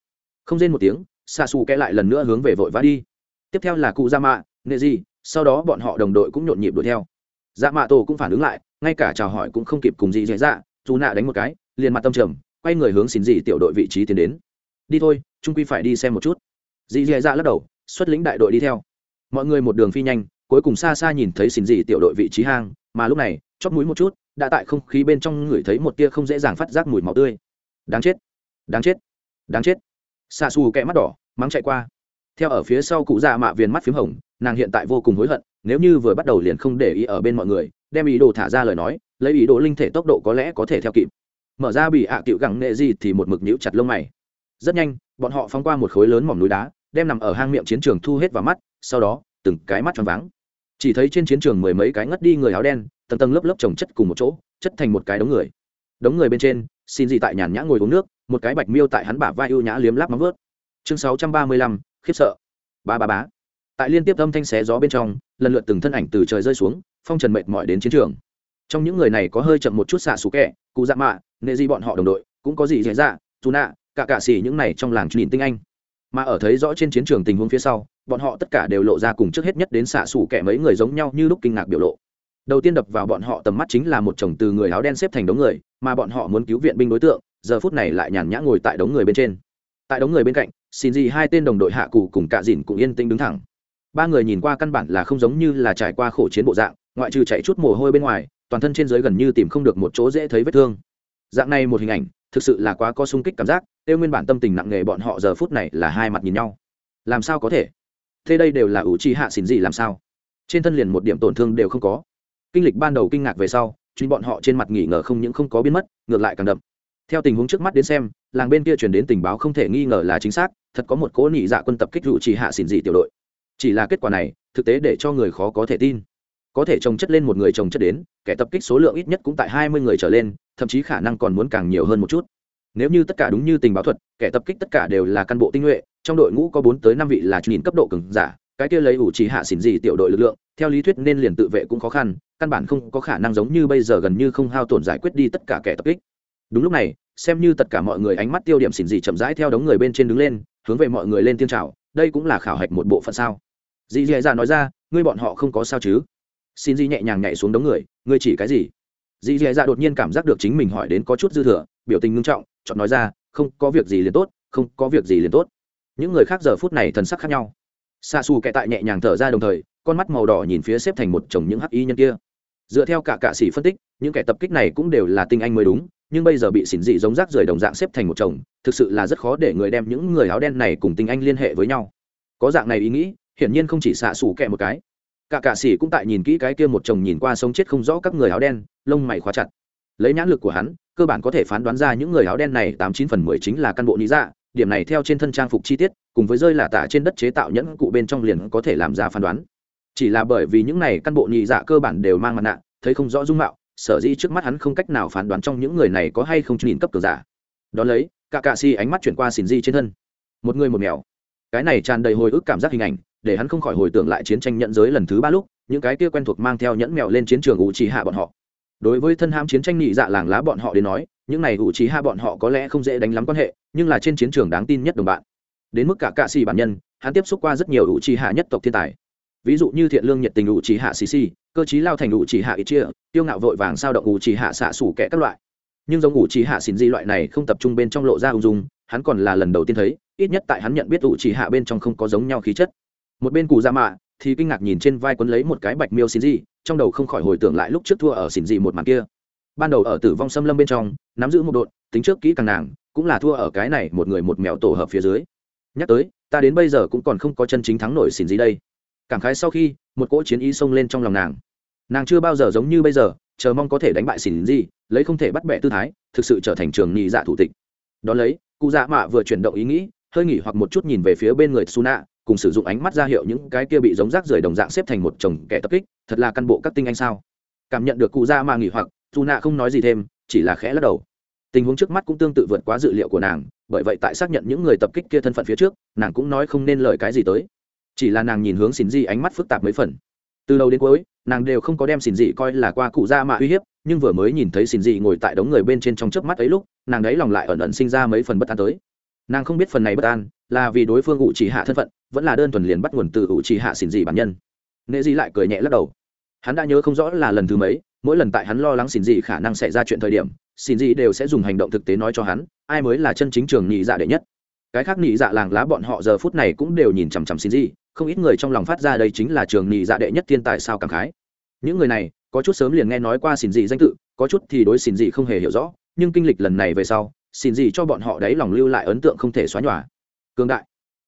Không rên một tiếng, sasuke lại lần nữa hướng về vội vã đi. Tiếp theo là cụ dạ mạ, nệ gì, sau đó bọn họ đồng đội cũng nhộn nhịp đuổi theo dạ mạ tổ cũng phản ứng lại, ngay cả chào hỏi cũng không kịp cùng gì dễ dạ dù nạ đánh một cái, liền mặt tâm trầm, quay người hướng xin dị tiểu đội vị trí tiến đến. Đi thôi trung quy phải đi xem một chút. Dị dễ dạ lắc đầu, xuất lĩnh đại đội đi theo. Mọi người một đường phi nhanh, cuối cùng xa xa nhìn thấy xin dị tiểu đội vị trí hang, mà lúc này chót mũi một chút, đã tại không khí bên trong ngửi thấy một tia không dễ dàng phát giác mùi máu tươi. Đáng chết đáng chết đáng chết. Xa xù kẹ mắt đỏ, mắng chạy qua. Theo ở phía sau cụ già mạ viền mắt p h í m hồng, nàng hiện tại vô cùng hối hận nếu như vừa bắt đầu liền không để ý ở bên mọi người, đem ý đồ thả ra lời nói, lấy ý đồ linh thể tốc độ có lẽ có thể theo kịp. Mở ra bị ạ à cựu gẳng nệ gì thì một mực nhũ chặt lông mày. Rất nhanh, bọn họ phóng qua một khối lớn mỏm núi đá, đem nằm ở hang miệng chiến trường thu hết vào mắt, sau đó, từng cái mắt tròn váng. Chỉ thấy trên chiến trường mười mấy cái ngất đi người áo đen, tầng tầng lớp lớp trồng chất cùng một chỗ, chất thành một cái đống người. Đống người bên trên, xin gì tại nhàn nhã ngồi uống nước, một cái bạch miêu tại hắn bả vai ưu nhã liếm láp mắm vớt chương sáu trăm ba mươi lăm, khiếp sợ. Ba ba bá tại liên tiếp âm thanh xé gió bên trong, lần lượt từng thân ảnh từ trời rơi xuống, phong trần mệt mỏi đến chiến trường. Trong những người này có hơi chậm một chút xạ xú kẹ, cụ dạ mạ, nệ di bọn họ đồng đội, cũng có gì dễ dạ dù nạ, cả cả xỉ những này trong làng nhìn tinh anh. Mà ở thấy rõ trên chiến trường tình huống phía sau, bọn họ tất cả đều lộ ra cùng trước hết nhất đến xạ xủ kẻ mấy người giống nhau như lúc kinh ngạc biểu lộ. Đầu tiên đập vào bọn họ tầm mắt chính là một chồng từ người áo đen xếp thành đống người, mà bọn họ muốn cứu viện binh đối tượng, giờ phút này lại nhàn nhã ngồi tại đống người bên trên. Tại đống người bên cạnh, xin gì hai tên đồng đội hạ cụ cùng cạ dìn cũng yên tĩnh đứng thẳng ba người nhìn qua căn bản là không giống như là trải qua khổ chiến bộ dạng, ngoại trừ chạy chút mồ hôi bên ngoài, toàn thân trên dưới gần như tìm không được một chỗ dễ thấy vết thương. Dạng này một hình ảnh, thực sự là quá có sung kích cảm giác, tiêu nguyên bản tâm tình nặng nề bọn họ giờ phút này là hai mặt nhìn nhau. Làm sao có thể? Thế đây đều là ủ chi hạ xỉn gì làm sao? Trên thân liền một điểm tổn thương đều không có. Kinh lịch ban đầu kinh ngạc về sau chính bọn họ trên mặt nghỉ ngờ không những không có biến mất, ngược lại càng đậm. Theo tình huống trước mắt đến xem, làng bên kia chuyển đến tình báo không thể nghi ngờ là chính xác, thật có một cố nhị dạ quân tập kích ủ chi hạ xỉn dị tiểu đội chỉ là kết quả này, thực tế để cho người khó có thể tin. Có thể trồng chất lên một người trồng chất đến, kẻ tập kích số lượng ít nhất cũng tại hai mươi người trở lên, thậm chí khả năng còn muốn càng nhiều hơn một chút. Nếu như tất cả đúng như tình báo thuật, kẻ tập kích tất cả đều là căn bộ tinh nhuệ, trong đội ngũ có bốn tới năm vị là nhìn cấp độ cường giả, cái kia lấy ủ chỉ hạ xỉn gì tiểu đội lực lượng, theo lý thuyết nên liền tự vệ cũng khó khăn, căn bản không có khả năng giống như bây giờ gần như không hao tổn giải quyết đi tất cả kẻ tập kích. Đúng lúc này, xem như tất cả mọi người ánh mắt tiêu điểm xỉn gì chậm rãi theo đống người bên trên đứng lên, hướng về mọi người lên tiên trào đây cũng là khảo hạch một bộ phận sao? Dì dì dạ nói ra, ngươi bọn họ không có sao chứ? Xin dì nhẹ nhàng nhảy xuống đống người, ngươi chỉ cái gì? Dì dì dạ đột nhiên cảm giác được chính mình hỏi đến có chút dư thừa, biểu tình ngưng trọng chọn nói ra, không, có việc gì liền tốt, không, có việc gì liền tốt. Những người khác giờ phút này thần sắc khác nhau. Xa xù kẹ tại nhẹ nhàng thở ra đồng thời, con mắt màu đỏ nhìn phía xếp thành một chồng những hắc y nhân kia. Dựa theo cả cạ sĩ phân tích, những kẻ tập kích này cũng đều là tinh anh mới đúng nhưng bây giờ bị xỉn dị giống rác rưởi đồng dạng xếp thành một chồng, thực sự là rất khó để người đem những người áo đen này cùng tinh anh liên hệ với nhau. Có dạng này ý nghĩ, hiển nhiên không chỉ xạ sủ kẹ một cái. Cả cạ sĩ cũng tại nhìn kỹ cái kia một chồng nhìn qua sống chết không rõ các người áo đen, lông mày khóa chặt. Lấy nhãn lực của hắn, cơ bản có thể phán đoán ra những người áo đen này tám chín phần mười chính là căn bộ lý dạ điểm này theo trên thân trang phục chi tiết, cùng với rơi là tả trên đất chế tạo nhẫn cụ bên trong liền có thể làm ra phán đoán. Chỉ là bởi vì những này căn bộ nhị dạ cơ bản đều mang mặt nạ, thấy không rõ dung mạo sở dĩ trước mắt hắn không cách nào phán đoán trong những người này có hay không nhìn cấp cường giả. Đón lấy, cả cạ si ánh mắt chuyển qua xìn di trên thân. Một người một mèo. Cái này tràn đầy hồi ức cảm giác hình ảnh, để hắn không khỏi hồi tưởng lại chiến tranh nhận giới lần thứ ba lúc, những cái kia quen thuộc mang theo nhẫn mèo lên chiến trường ủ trì hạ bọn họ. Đối với thân ham chiến tranh nhị dạ làng lá bọn họ đến nói, những này ủ trì hạ bọn họ có lẽ không dễ đánh lắm quan hệ, nhưng là trên chiến trường đáng tin nhất đồng bạn. Đến mức cả cạ xì bản nhân, hắn tiếp xúc qua rất nhiều ủ trì hạ nhất tộc thiên tài. Ví dụ như thiện lương nhiệt tình ủ trì hạ xì xì cơ chí lao thành ủ chỉ hạ ít chia, tiêu ngạo vội vàng sao động ủ chỉ hạ xạ xủ kẻ các loại. Nhưng giống ủ chỉ hạ xỉn di loại này không tập trung bên trong lộ ra ung dung, hắn còn là lần đầu tiên thấy, ít nhất tại hắn nhận biết ủ chỉ hạ bên trong không có giống nhau khí chất. Một bên cụ ra mạ thì kinh ngạc nhìn trên vai quấn lấy một cái bạch miêu xỉn di trong đầu không khỏi hồi tưởng lại lúc trước thua ở xỉn di một màn kia. Ban đầu ở tử vong xâm lâm bên trong, nắm giữ một đội, tính trước kỹ càng nàng, cũng là thua ở cái này một người một mèo tổ hợp phía dưới. Nhắc tới, ta đến bây giờ cũng còn không có chân chính thắng nổi xin gì đây. Cảm khái sau khi một cỗ chiến ý xông lên trong lòng nàng. Nàng chưa bao giờ giống như bây giờ, chờ mong có thể đánh bại xỉn gì lấy không thể bắt bẻ tư thái, thực sự trở thành trường nhị dạ thủ tịch. Đón lấy, cụ dạ mạ vừa chuyển động ý nghĩ, hơi nghỉ hoặc một chút nhìn về phía bên người suna cùng sử dụng ánh mắt ra hiệu những cái kia bị giống rác rưởi đồng dạng xếp thành một chồng kẻ tập kích, thật là căn bộ các tinh anh sao. Cảm nhận được cụ dạ mạ nghỉ hoặc suna không nói gì thêm, chỉ là khẽ lắc đầu. Tình huống trước mắt cũng tương tự vượt quá dự liệu của nàng, bởi vậy tại xác nhận những người tập kích kia thân phận phía trước, nàng cũng nói không nên lời cái gì tới chỉ là nàng nhìn hướng xin di ánh mắt phức tạp mấy phần. Từ đầu đến cuối, nàng đều không có đem xin dị coi là qua cụ ra mạ uy hiếp, nhưng vừa mới nhìn thấy xin dị ngồi tại đống người bên trên trong chớp mắt ấy lúc, nàng đấy lòng lại ẩn ẩn sinh ra mấy phần bất an tới. Nàng không biết phần này bất an là vì đối phương ủ chỉ hạ thân phận, vẫn là đơn thuần liền bắt nguồn từ ủ chỉ hạ xin dị bản nhân. Nệ dị lại cười nhẹ lắc đầu. Hắn đã nhớ không rõ là lần thứ mấy, mỗi lần tại hắn lo lắng xin dị khả năng xảy ra chuyện thời điểm, xin dị đều sẽ dùng hành động thực tế nói cho hắn, ai mới là chân chính trường nhị dạ đệ nhất. Cái khác nhị dạ làng lá bọn họ giờ phút này cũng đều nhìn chằm chằm xin dị không ít người trong lòng phát ra đây chính là trường nhị dạ đệ nhất thiên tài sao cảm khái. Những người này, có chút sớm liền nghe nói qua xin dị danh tự, có chút thì đối xin dị không hề hiểu rõ, nhưng kinh lịch lần này về sau xin dị cho bọn họ đấy lòng lưu lại ấn tượng không thể xóa nhòa. Cương đại.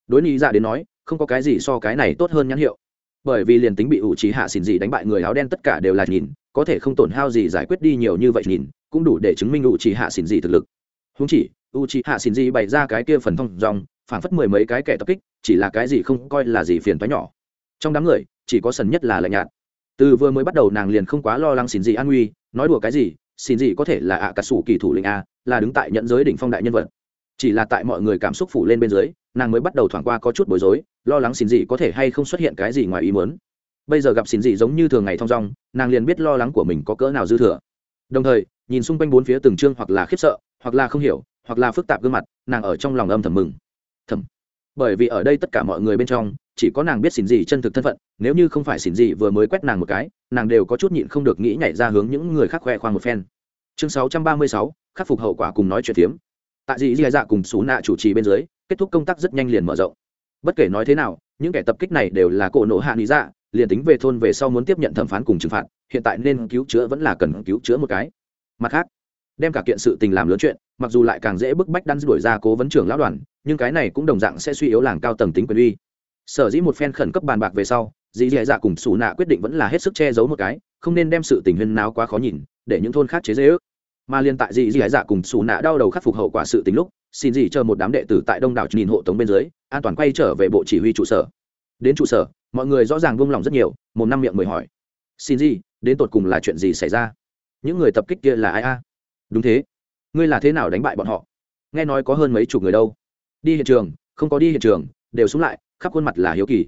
Đối nhị dạ đến nói, không có cái gì so cái này tốt hơn nhãn hiệu. Bởi vì liền tính bị ủ trí hạ xin dị đánh bại người áo đen tất cả đều là nhìn, có thể không tổn hao gì giải quyết đi nhiều như vậy nhìn, cũng đủ để chứng minh ủ trí hạ xin dị thực lực. Húng chỉ u trí hạ xin dị bày ra cái kia phần thông dòng phảng phất mười mấy cái kẻ tập kích, chỉ là cái gì không coi là gì phiền toái nhỏ. Trong đám người, chỉ có sần nhất là lạnh nhạt. Từ vừa mới bắt đầu nàng liền không quá lo lắng xin gì an nguy, nói đùa cái gì xin gì có thể là ạ à cà sủ kỳ thủ lĩnh a, là đứng tại nhận giới đỉnh phong đại nhân vật. Chỉ là tại mọi người cảm xúc phủ lên bên dưới, nàng mới bắt đầu thoảng qua có chút bối rối, lo lắng xin gì có thể hay không xuất hiện cái gì ngoài ý muốn. Bây giờ gặp xin gì giống như thường ngày thong dong, nàng liền biết lo lắng của mình có cỡ nào dư thừa. Đồng thời, nhìn xung quanh bốn phía từng chương hoặc là khiếp sợ, hoặc là không hiểu, hoặc là phức tạp gương mặt, nàng ở trong lòng âm thầm mừng thầm. Bởi vì ở đây tất cả mọi người bên trong chỉ có nàng biết xỉn gì chân thực thân phận nếu như không phải xỉn gì vừa mới quét nàng một cái nàng đều có chút nhịn không được nghĩ nhảy ra hướng những người khác khoe khoang một phen. Chương 636, khắc phục hậu quả cùng nói chuyện tiếm tại dị dạ dạ cùng xú nạ chủ trì bên dưới kết thúc công tác rất nhanh liền mở rộng. Bất kể nói thế nào những kẻ tập kích này đều là cổ nộ hạ lý dạ liền tính về thôn về sau muốn tiếp nhận thẩm phán cùng trừng phạt hiện tại nên cứu chữa vẫn là cần cứu chữa một cái. Mặt khác đem cả kiện sự tình làm lớn chuyện mặc dù lại càng dễ bức bách đan đuổi ra cố vấn trưởng lão đoàn nhưng cái này cũng đồng dạng sẽ suy yếu làng cao tầng tính quyền uy. Sở dĩ một phen khẩn cấp bàn bạc về sau, dì dì dạ cùng xù nạ quyết định vẫn là hết sức che giấu một cái, không nên đem sự tình huyên náo quá khó nhìn, để những thôn khác chế dễ ước mà liên tại dì dì dạ cùng xù nạ đau đầu khắc phục hậu quả sự tình lúc, xin dì chờ một đám đệ tử tại đông đảo nhìn hộ tống bên dưới, an toàn quay trở về bộ chỉ huy trụ sở. Đến trụ sở, mọi người rõ ràng buông lòng rất nhiều một năm miệng mời hỏi. Xin gì đến tột cùng là chuyện gì xảy ra? Những người tập kích kia là ai a? Đúng thế. Ngươi là thế nào đánh bại bọn họ? Nghe nói có hơn mấy chục người đâu đi hiện trường, không có đi hiện trường, đều xuống lại, khắp khuôn mặt là hiếu kỳ.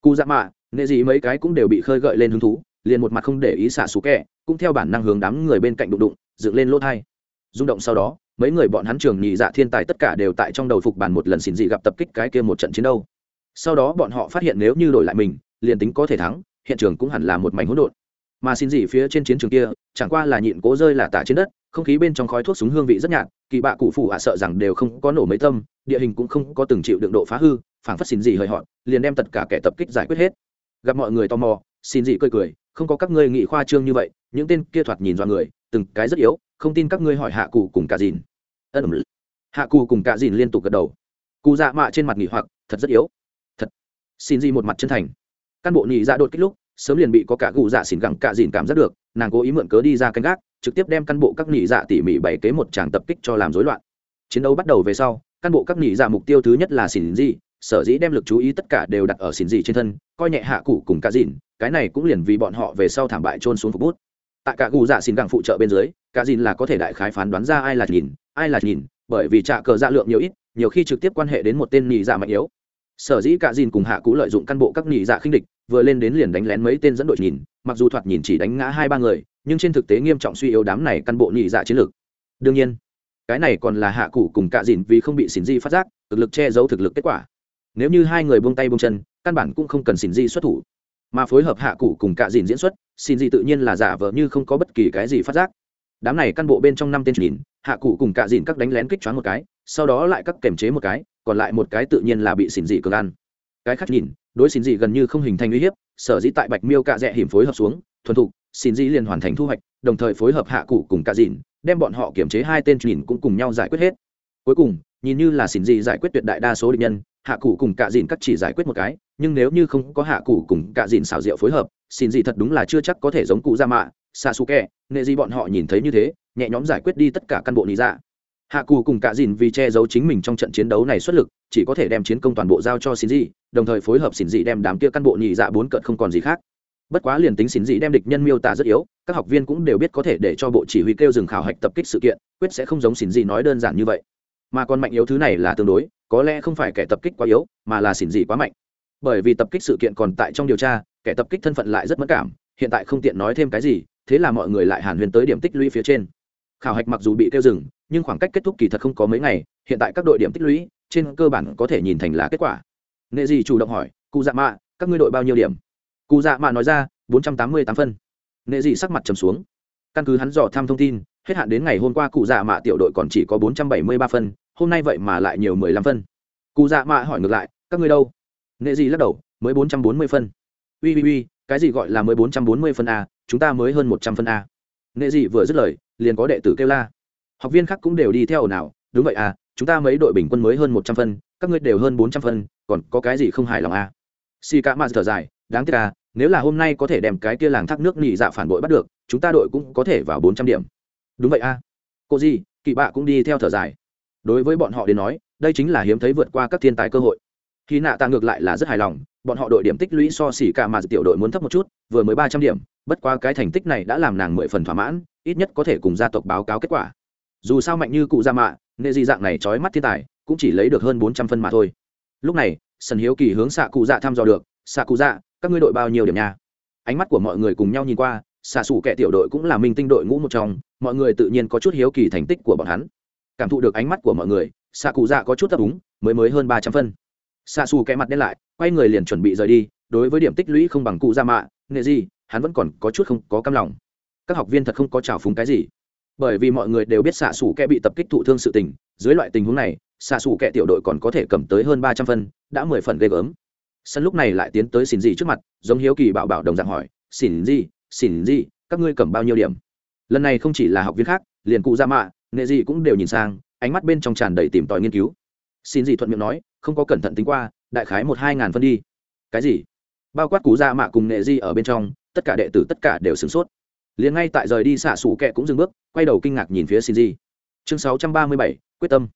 Cụ dạ mạ, nghệ gì mấy cái cũng đều bị khơi gợi lên hứng thú, liền một mặt không để ý xả xú kẹ, cũng theo bản năng hướng đám người bên cạnh đụng đụng, dựng lên lỗ thai. Rung động sau đó, mấy người bọn hắn trường nhị dạ thiên tài tất cả đều tại trong đầu phục bàn một lần xỉn dị gặp tập kích cái kia một trận chiến đâu sau đó bọn họ phát hiện nếu như đổi lại mình, liền tính có thể thắng, hiện trường cũng hẳn là một mảnh hỗn độn. Mà xin dị phía trên chiến trường kia, chẳng qua là nhịn cố rơi là tả trên đất không khí bên trong khói thuốc súng hương vị rất nhạt, kỳ bạ cụ phủ ạ sợ rằng đều không có nổ mấy tâm, địa hình cũng không có từng chịu đựng độ phá hư, phảng phất xin gì hời họ liền đem tất cả kẻ tập kích giải quyết hết. Gặp mọi người tò mò, xin gì cười cười, không có các ngươi nghị khoa trương như vậy, những tên kia thoạt nhìn do người, từng cái rất yếu, không tin các ngươi hỏi hạ cụ cùng cả dìn. Ân hạ cụ cùng cả dìn liên tục gật đầu. Cụ dạ mạ trên mặt nghỉ hoặc, thật rất yếu. Thật. Xin gì một mặt chân thành. Căn bộ nhị dạ đột kích lúc, sớm liền bị có cả cụ dạ xỉn gẳng cả dìn cảm giác được, nàng cố ý mượn cớ đi ra canh gác trực tiếp đem căn bộ các nghỉ dạ tỉ mỉ bày kế một tràng tập kích cho làm rối loạn. Chiến đấu bắt đầu về sau, căn bộ các nghỉ dạ mục tiêu thứ nhất là xỉn di sở dĩ đem lực chú ý tất cả đều đặt ở xỉn di trên thân, coi nhẹ hạ cụ cùng cả dìn cái này cũng liền vì bọn họ về sau thảm bại trôn xuống phục bút. Tại cả gù dạ xỉn gẳng phụ trợ bên dưới, cả dìn là có thể đại khái phán đoán ra ai là nhìn, ai là nhìn, bởi vì trạ cờ dạ lượng nhiều ít, nhiều khi trực tiếp quan hệ đến một tên nghỉ dạ mạnh yếu. Sở dĩ cả dìn cùng hạ cụ lợi dụng căn bộ các nghỉ dạ khinh địch vừa lên đến liền đánh lén mấy tên dẫn đội nhìn, mặc dù thoạt nhìn chỉ đánh ngã hai ba người, nhưng trên thực tế nghiêm trọng suy yếu đám này căn bộ nhị dạ chiến lược. Đương nhiên, cái này còn là hạ cụ cùng cạ dìn vì không bị xỉn di phát giác, thực lực che giấu thực lực kết quả. Nếu như hai người buông tay buông chân, căn bản cũng không cần xỉn di xuất thủ. Mà phối hợp hạ cụ cùng cạ dìn diễn xuất, xỉn di tự nhiên là giả vờ như không có bất kỳ cái gì phát giác. Đám này căn bộ bên trong năm tên nhìn, hạ cụ cùng cạ dìn các đánh lén kích choáng một cái, sau đó lại các kềm chế một cái, còn lại một cái tự nhiên là bị xỉn dị cường ăn. Cái khác nhìn đối xin dị gần như không hình thành uy hiếp, sở dĩ tại bạch miêu cạ rẽ hiểm phối hợp xuống, thuần thục, xin dĩ liền hoàn thành thu hoạch, đồng thời phối hợp hạ cụ cùng cả dịn, đem bọn họ kiểm chế hai tên nhìn cũng cùng nhau giải quyết hết. Cuối cùng, nhìn như là xin dị giải quyết tuyệt đại đa số địch nhân, hạ cụ cùng cả dịn cắt chỉ giải quyết một cái, nhưng nếu như không có hạ cụ cùng cả dịn xảo diệu phối hợp, xin dị thật đúng là chưa chắc có thể giống cụ ra mạ xa su kẹ nghệ gì bọn họ nhìn thấy như thế, nhẹ nhõm giải quyết đi tất cả căn bộ lý dạ hạ cù cùng cả dìn vì che giấu chính mình trong trận chiến đấu này xuất lực, chỉ có thể đem chiến công toàn bộ giao cho xin dị, đồng thời phối hợp xin dị đem đám kia căn bộ nhị dạ bốn cận không còn gì khác. Bất quá liền tính xin dị đem địch nhân miêu tả rất yếu, các học viên cũng đều biết có thể để cho bộ chỉ huy kêu dừng khảo hạch tập kích sự kiện, quyết sẽ không giống xin dị nói đơn giản như vậy. Mà còn mạnh yếu thứ này là tương đối, có lẽ không phải kẻ tập kích quá yếu, mà là xin dị quá mạnh. Bởi vì tập kích sự kiện còn tại trong điều tra, kẻ tập kích thân phận lại rất mất cảm, hiện tại không tiện nói thêm cái gì, thế là mọi người lại hàn huyền tới điểm tích lũy phía trên khảo hạch mặc dù bị kêu dừng, nhưng khoảng cách kết thúc kỳ thật không có mấy ngày, hiện tại các đội điểm tích lũy trên cơ bản có thể nhìn thành là kết quả. Nghệ gì chủ động hỏi, cụ dạ mạ, các ngươi đội bao nhiêu điểm? Cụ dạ mạ nói ra, bốn trăm tám mươi tám phân. Nghệ Dị sắc mặt trầm xuống. Căn cứ hắn dò tham thông tin, hết hạn đến ngày hôm qua cụ dạ mạ tiểu đội còn chỉ có bốn trăm bảy mươi ba phân, hôm nay vậy mà lại nhiều mười lăm phân. Cụ dạ mạ hỏi ngược lại, các ngươi đâu? Nghệ Dị lắc đầu, mới bốn trăm bốn mươi phân. Ui ui ui, cái gì gọi là mới bốn trăm bốn mươi phân a? Chúng ta mới hơn một trăm phân a. Nghệ Dị vừa dứt lời liền có đệ tử kêu la. Học viên khác cũng đều đi theo nào đúng vậy à chúng ta mấy đội bình quân mới hơn một trăm phân, các ngươi đều hơn bốn trăm phân, còn có cái gì không hài lòng à? Xì cả mạt thở dài, đáng tiếc à nếu là hôm nay có thể đem cái kia làng thác nước nhị dạ phản bội bắt được, chúng ta đội cũng có thể vào bốn trăm điểm. Đúng vậy à. Cô gì kỵ bạ cũng đi theo thở dài. Đối với bọn họ đến nói, đây chính là hiếm thấy vượt qua các thiên tài cơ hội. Khi nạ ta ngược lại là rất hài lòng, bọn họ đội điểm tích lũy so xỉ cả mà tiểu đội muốn thấp một chút, vừa mới ba trăm điểm bất qua cái thành tích này đã làm nàng mười phần thỏa mãn, ít nhất có thể cùng gia tộc báo cáo kết quả. Dù sao mạnh như cụ gia mạ nệ di dạng này trói mắt thiên tài, cũng chỉ lấy được hơn bốn trăm phân mà thôi. Lúc này, sần hiếu kỳ hướng xạ cụ dạ thăm dò được xạ cụ dạ các ngươi đội bao nhiêu điểm nha? Ánh mắt của mọi người cùng nhau nhìn qua xạ xù kẻ tiểu đội cũng là minh tinh đội ngũ một trong, mọi người tự nhiên có chút hiếu kỳ thành tích của bọn hắn. Cảm thụ được ánh mắt của mọi người xạ cụ dạ có chút tập úng, mới mới hơn ba trăm phân. Xạ xù kẻ mặt đen lại, quay người liền chuẩn bị rời đi, đối với điểm tích lũy không bằng cụ gia mạ, nghệ gì hắn vẫn còn có chút không có căm lòng. Các học viên thật không có trào phúng cái gì. Bởi vì mọi người đều biết xạ xủ kẻ bị tập kích thụ thương sự tình, dưới loại tình huống này, xạ xủ kẻ tiểu đội còn có thể cầm tới hơn ba trăm phân, đã mười phần ghê gớm. Sân lúc này lại tiến tới xin gì trước mặt, giống hiếu kỳ bảo bảo đồng dạng hỏi, xin gì xin gì các ngươi cầm bao nhiêu điểm? Lần này không chỉ là học viên khác, liền cụ ra mạ, nghệ gì cũng đều nhìn sang, ánh mắt bên trong tràn đầy tìm tòi nghiên cứu. Xin gì thuận miệng nói, không có cẩn thận tính qua, đại khái một hai ngàn phân đi. Cái gì? Bao quát cụ ra mạ cùng nghệ di ở bên trong tất cả đệ tử tất cả đều sửng sốt. Liền ngay tại rời đi xạ xủ kẹ cũng dừng bước, quay đầu kinh ngạc nhìn phía xin gì chương sáu trăm ba mươi bảy, quyết tâm.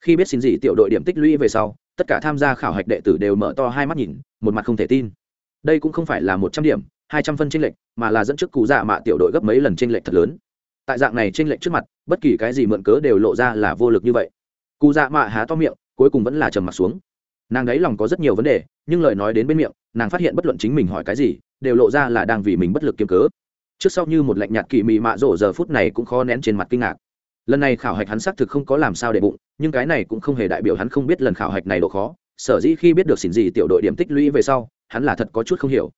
Khi biết xin gì tiểu đội điểm tích lũy về sau, tất cả tham gia khảo hạch đệ tử đều mở to hai mắt nhìn, một mặt không thể tin. Đây cũng không phải là một trăm điểm, hai trăm phân tranh lệch, mà là dẫn trước cụ dạ mạ tiểu đội gấp mấy lần tranh lệch thật lớn. Tại dạng này tranh lệch trước mặt, bất kỳ cái gì mượn cớ đều lộ ra là vô lực như vậy. Cụ dạ mạ há to miệng, cuối cùng vẫn là trầm mặt xuống. Nàng đấy lòng có rất nhiều vấn đề nhưng lời nói đến bên miệng, nàng phát hiện bất luận chính mình hỏi cái gì, đều lộ ra là đang vì mình bất lực kiếm cớ. Trước sau như một lạnh nhạt kỳ mị mạ rổ giờ phút này cũng khó nén trên mặt kinh ngạc. Lần này khảo hạch hắn xác thực không có làm sao để bụng, nhưng cái này cũng không hề đại biểu hắn không biết lần khảo hạch này độ khó. Sở dĩ khi biết được xin gì tiểu đội điểm tích lũy về sau, hắn là thật có chút không hiểu.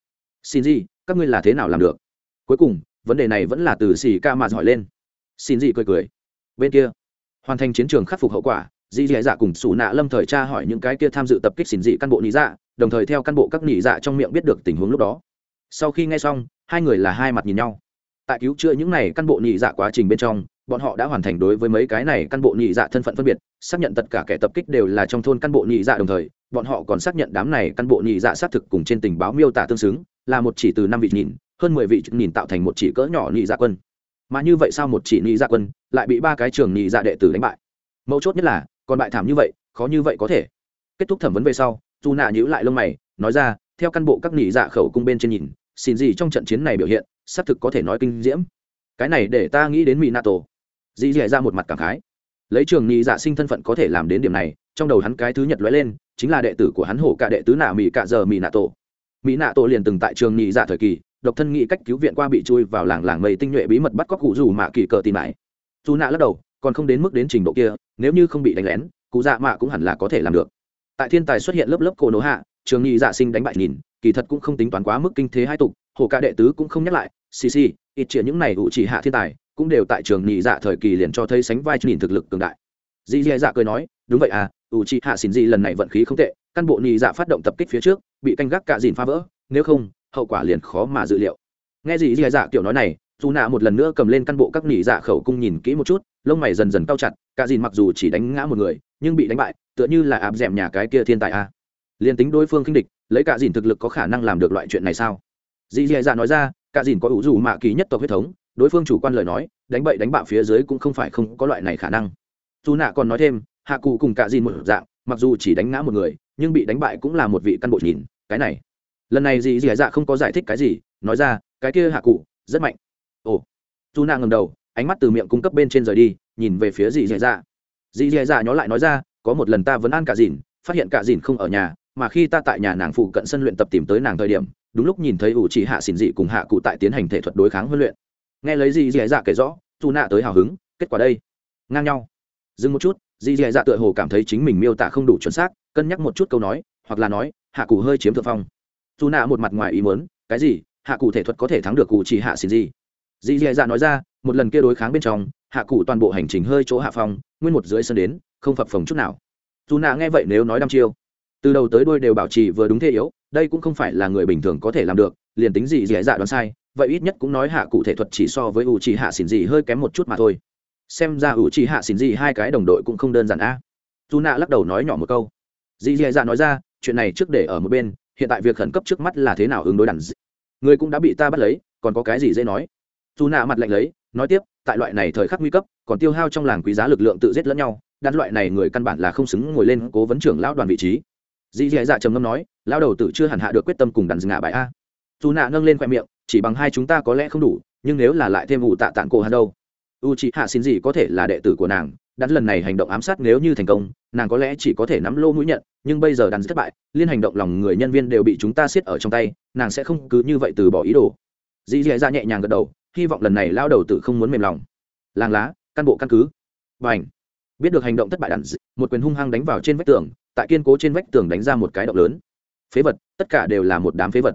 Xin gì các ngươi là thế nào làm được? Cuối cùng, vấn đề này vẫn là từ xì ca mà hỏi lên. Xin gì cười cười. Bên kia. Hoàn thành chiến trường khắc phục hậu quả dì dì dạ, dạ cùng xù nạ lâm thời tra hỏi những cái kia tham dự tập kích xin dị căn bộ lý dạ đồng thời theo căn bộ các nhị dạ trong miệng biết được tình huống lúc đó. Sau khi nghe xong, hai người là hai mặt nhìn nhau. Tại cứu chữa những này căn bộ nhị dạ quá trình bên trong, bọn họ đã hoàn thành đối với mấy cái này căn bộ nhị dạ thân phận phân biệt, xác nhận tất cả kẻ tập kích đều là trong thôn căn bộ nhị dạ đồng thời, bọn họ còn xác nhận đám này căn bộ nhị dạ xác thực cùng trên tình báo miêu tả tương xứng, là một chỉ từ năm vị nhìn, hơn mười vị nhìn tạo thành một chỉ cỡ nhỏ nhị dạ quân. Mà như vậy sao một chỉ nhị dạ quân lại bị ba cái trường nhị dạ đệ tử đánh bại? Mấu chốt nhất là, còn bại thảm như vậy, khó như vậy có thể. Kết thúc thẩm vấn về sau dù nạ nhữ lại lông mày, nói ra, theo căn bộ các nhị dạ khẩu cung bên trên nhìn, xin gì trong trận chiến này biểu hiện, xác thực có thể nói kinh diễm. Cái này để ta nghĩ đến mỹ nato dì dì ra một mặt cảm khái. Lấy trường nhị dạ sinh thân phận có thể làm đến điểm này, trong đầu hắn cái thứ nhật lóe lên, chính là đệ tử của hắn hổ cả đệ tứ nạ mỹ cạ giờ mỹ nato mỹ nato liền từng tại trường nhị dạ thời kỳ, độc thân nghĩ cách cứu viện qua bị chui vào làng làng mây tinh nhuệ bí mật bắt cóc cụ dù mạ kỳ cờ tìm mãi dù nạ lắc đầu, còn không đến mức đến trình độ kia, nếu như không bị đánh lén, cụ dạ mạ cũng hẳn là có thể làm được tại thiên tài xuất hiện lớp lớp cổ nổ hạ, trường nhị dạ sinh đánh bại nhìn, kỳ thật cũng không tính toán quá mức kinh thế hai tục, hồ ca đệ tứ cũng không nhắc lại, xì xì, ít chĩa những này ủ chỉ hạ thiên tài, cũng đều tại trường nhị dạ thời kỳ liền cho thấy sánh vai nhìn thực lực cường đại. Dì dì dạ cười nói, đúng vậy à ủ chỉ hạ xin gì lần này vận khí không tệ, căn bộ nhị dạ phát động tập kích phía trước, bị canh gác cả dìn phá vỡ, nếu không, hậu quả liền khó mà dự liệu. Nghe dì dì dạ kiểu nói này, dù nạ một lần nữa cầm lên căn bộ các nỉ dạ khẩu cung nhìn kỹ một chút, lông mày dần dần cao chặt, cả dìn mặc dù chỉ đánh ngã một người, nhưng bị đánh bại tựa như là áp d nhà cái kia thiên tài a. Liền tính đối phương khinh địch, lấy cả dìn thực lực có khả năng làm được loại chuyện này sao? Dì dì dạ nói ra, cả dìn có ủ dù mạ kỳ nhất tộc huyết thống, đối phương chủ quan lời nói, đánh bậy đánh bạo phía dưới cũng không phải không có loại này khả năng. Dù nạ còn nói thêm, hạ cụ cùng cả dìn một dạng, mặc dù chỉ đánh ngã một người, nhưng bị đánh bại cũng là một vị căn bộ nhìn, cái này. Lần này dì dì dạ không có giải thích cái gì, nói ra, cái kia hạ cụ, rất mạnh. Ồ. Dù nạ ngầm đầu, ánh mắt từ miệng cung cấp bên trên rời đi, nhìn về phía dì dì dạ. Dì dì dạ nhó lại nói ra có một lần ta vẫn an cả dìn, phát hiện cả dìn không ở nhà, mà khi ta tại nhà nàng phụ cận sân luyện tập tìm tới nàng thời điểm, đúng lúc nhìn thấy ủ chỉ hạ xỉn dị cùng hạ cụ tại tiến hành thể thuật đối kháng huấn luyện. Nghe lấy gì dì dạ kể rõ dù nạ tới hào hứng, kết quả đây. Ngang nhau. Dừng một chút dì dì dạ tựa hồ cảm thấy chính mình miêu tả không đủ chuẩn xác, cân nhắc một chút câu nói, hoặc là nói, hạ cụ hơi chiếm thượng phong. Dù nạ một mặt ngoài ý muốn, cái gì? Hạ cụ thể thuật có thể thắng được cụ chỉ hạ xỉn dị? Dì dì dạ nói ra, một lần kia đối kháng bên trong, hạ cụ toàn bộ hành trình hơi chỗ hạ phong, nguyên một dưới sân đến không phập phồng chút nào. Dù nạ nghe vậy nếu nói đăm chiêu, từ đầu tới đuôi đều bảo trì vừa đúng thế yếu, đây cũng không phải là người bình thường có thể làm được, liền tính gì dễ dạ đoán sai, vậy ít nhất cũng nói hạ cụ thể thuật chỉ so với u trì hạ xỉn gì hơi kém một chút mà thôi. Xem ra u trì hạ xỉn gì hai cái đồng đội cũng không đơn giản a. Dù nạ lắc đầu nói nhỏ một câu. Dì dì dạ nói ra, chuyện này trước để ở một bên, hiện tại việc khẩn cấp trước mắt là thế nào ứng đối đàn dị? Người cũng đã bị ta bắt lấy, còn có cái gì dễ nói? Dù nạ mặt lạnh lấy, nói tiếp, tại loại này thời khắc nguy cấp, còn tiêu hao trong làng quý giá lực lượng tự giết lẫn nhau đan loại này người căn bản là không xứng ngồi lên cố vấn trưởng lão đoàn vị trí. Dì dì dạ, dạ trầm ngâm nói, lão đầu tử chưa hẳn hạ được quyết tâm cùng đàn ngã bài a. Dù nạ nâng lên khoe miệng, chỉ bằng hai chúng ta có lẽ không đủ, nhưng nếu là lại thêm vụ tạ tạng cổ hà đâu. U chị hạ xin gì có thể là đệ tử của nàng, đắn lần này hành động ám sát nếu như thành công, nàng có lẽ chỉ có thể nắm lô mũi nhận, nhưng bây giờ đắn thất bại, liên hành động lòng người nhân viên đều bị chúng ta siết ở trong tay, nàng sẽ không cứ như vậy từ bỏ ý đồ. Dì dì dạ, dạ nhẹ nhàng gật đầu, hy vọng lần này lao đầu tử không muốn mềm lòng. Làng lá, căn bộ căn cứ. Và ảnh biết được hành động thất bại đạn một quyền hung hăng đánh vào trên vách tường, tại kiên cố trên vách tường đánh ra một cái động lớn. Phế vật, tất cả đều là một đám phế vật.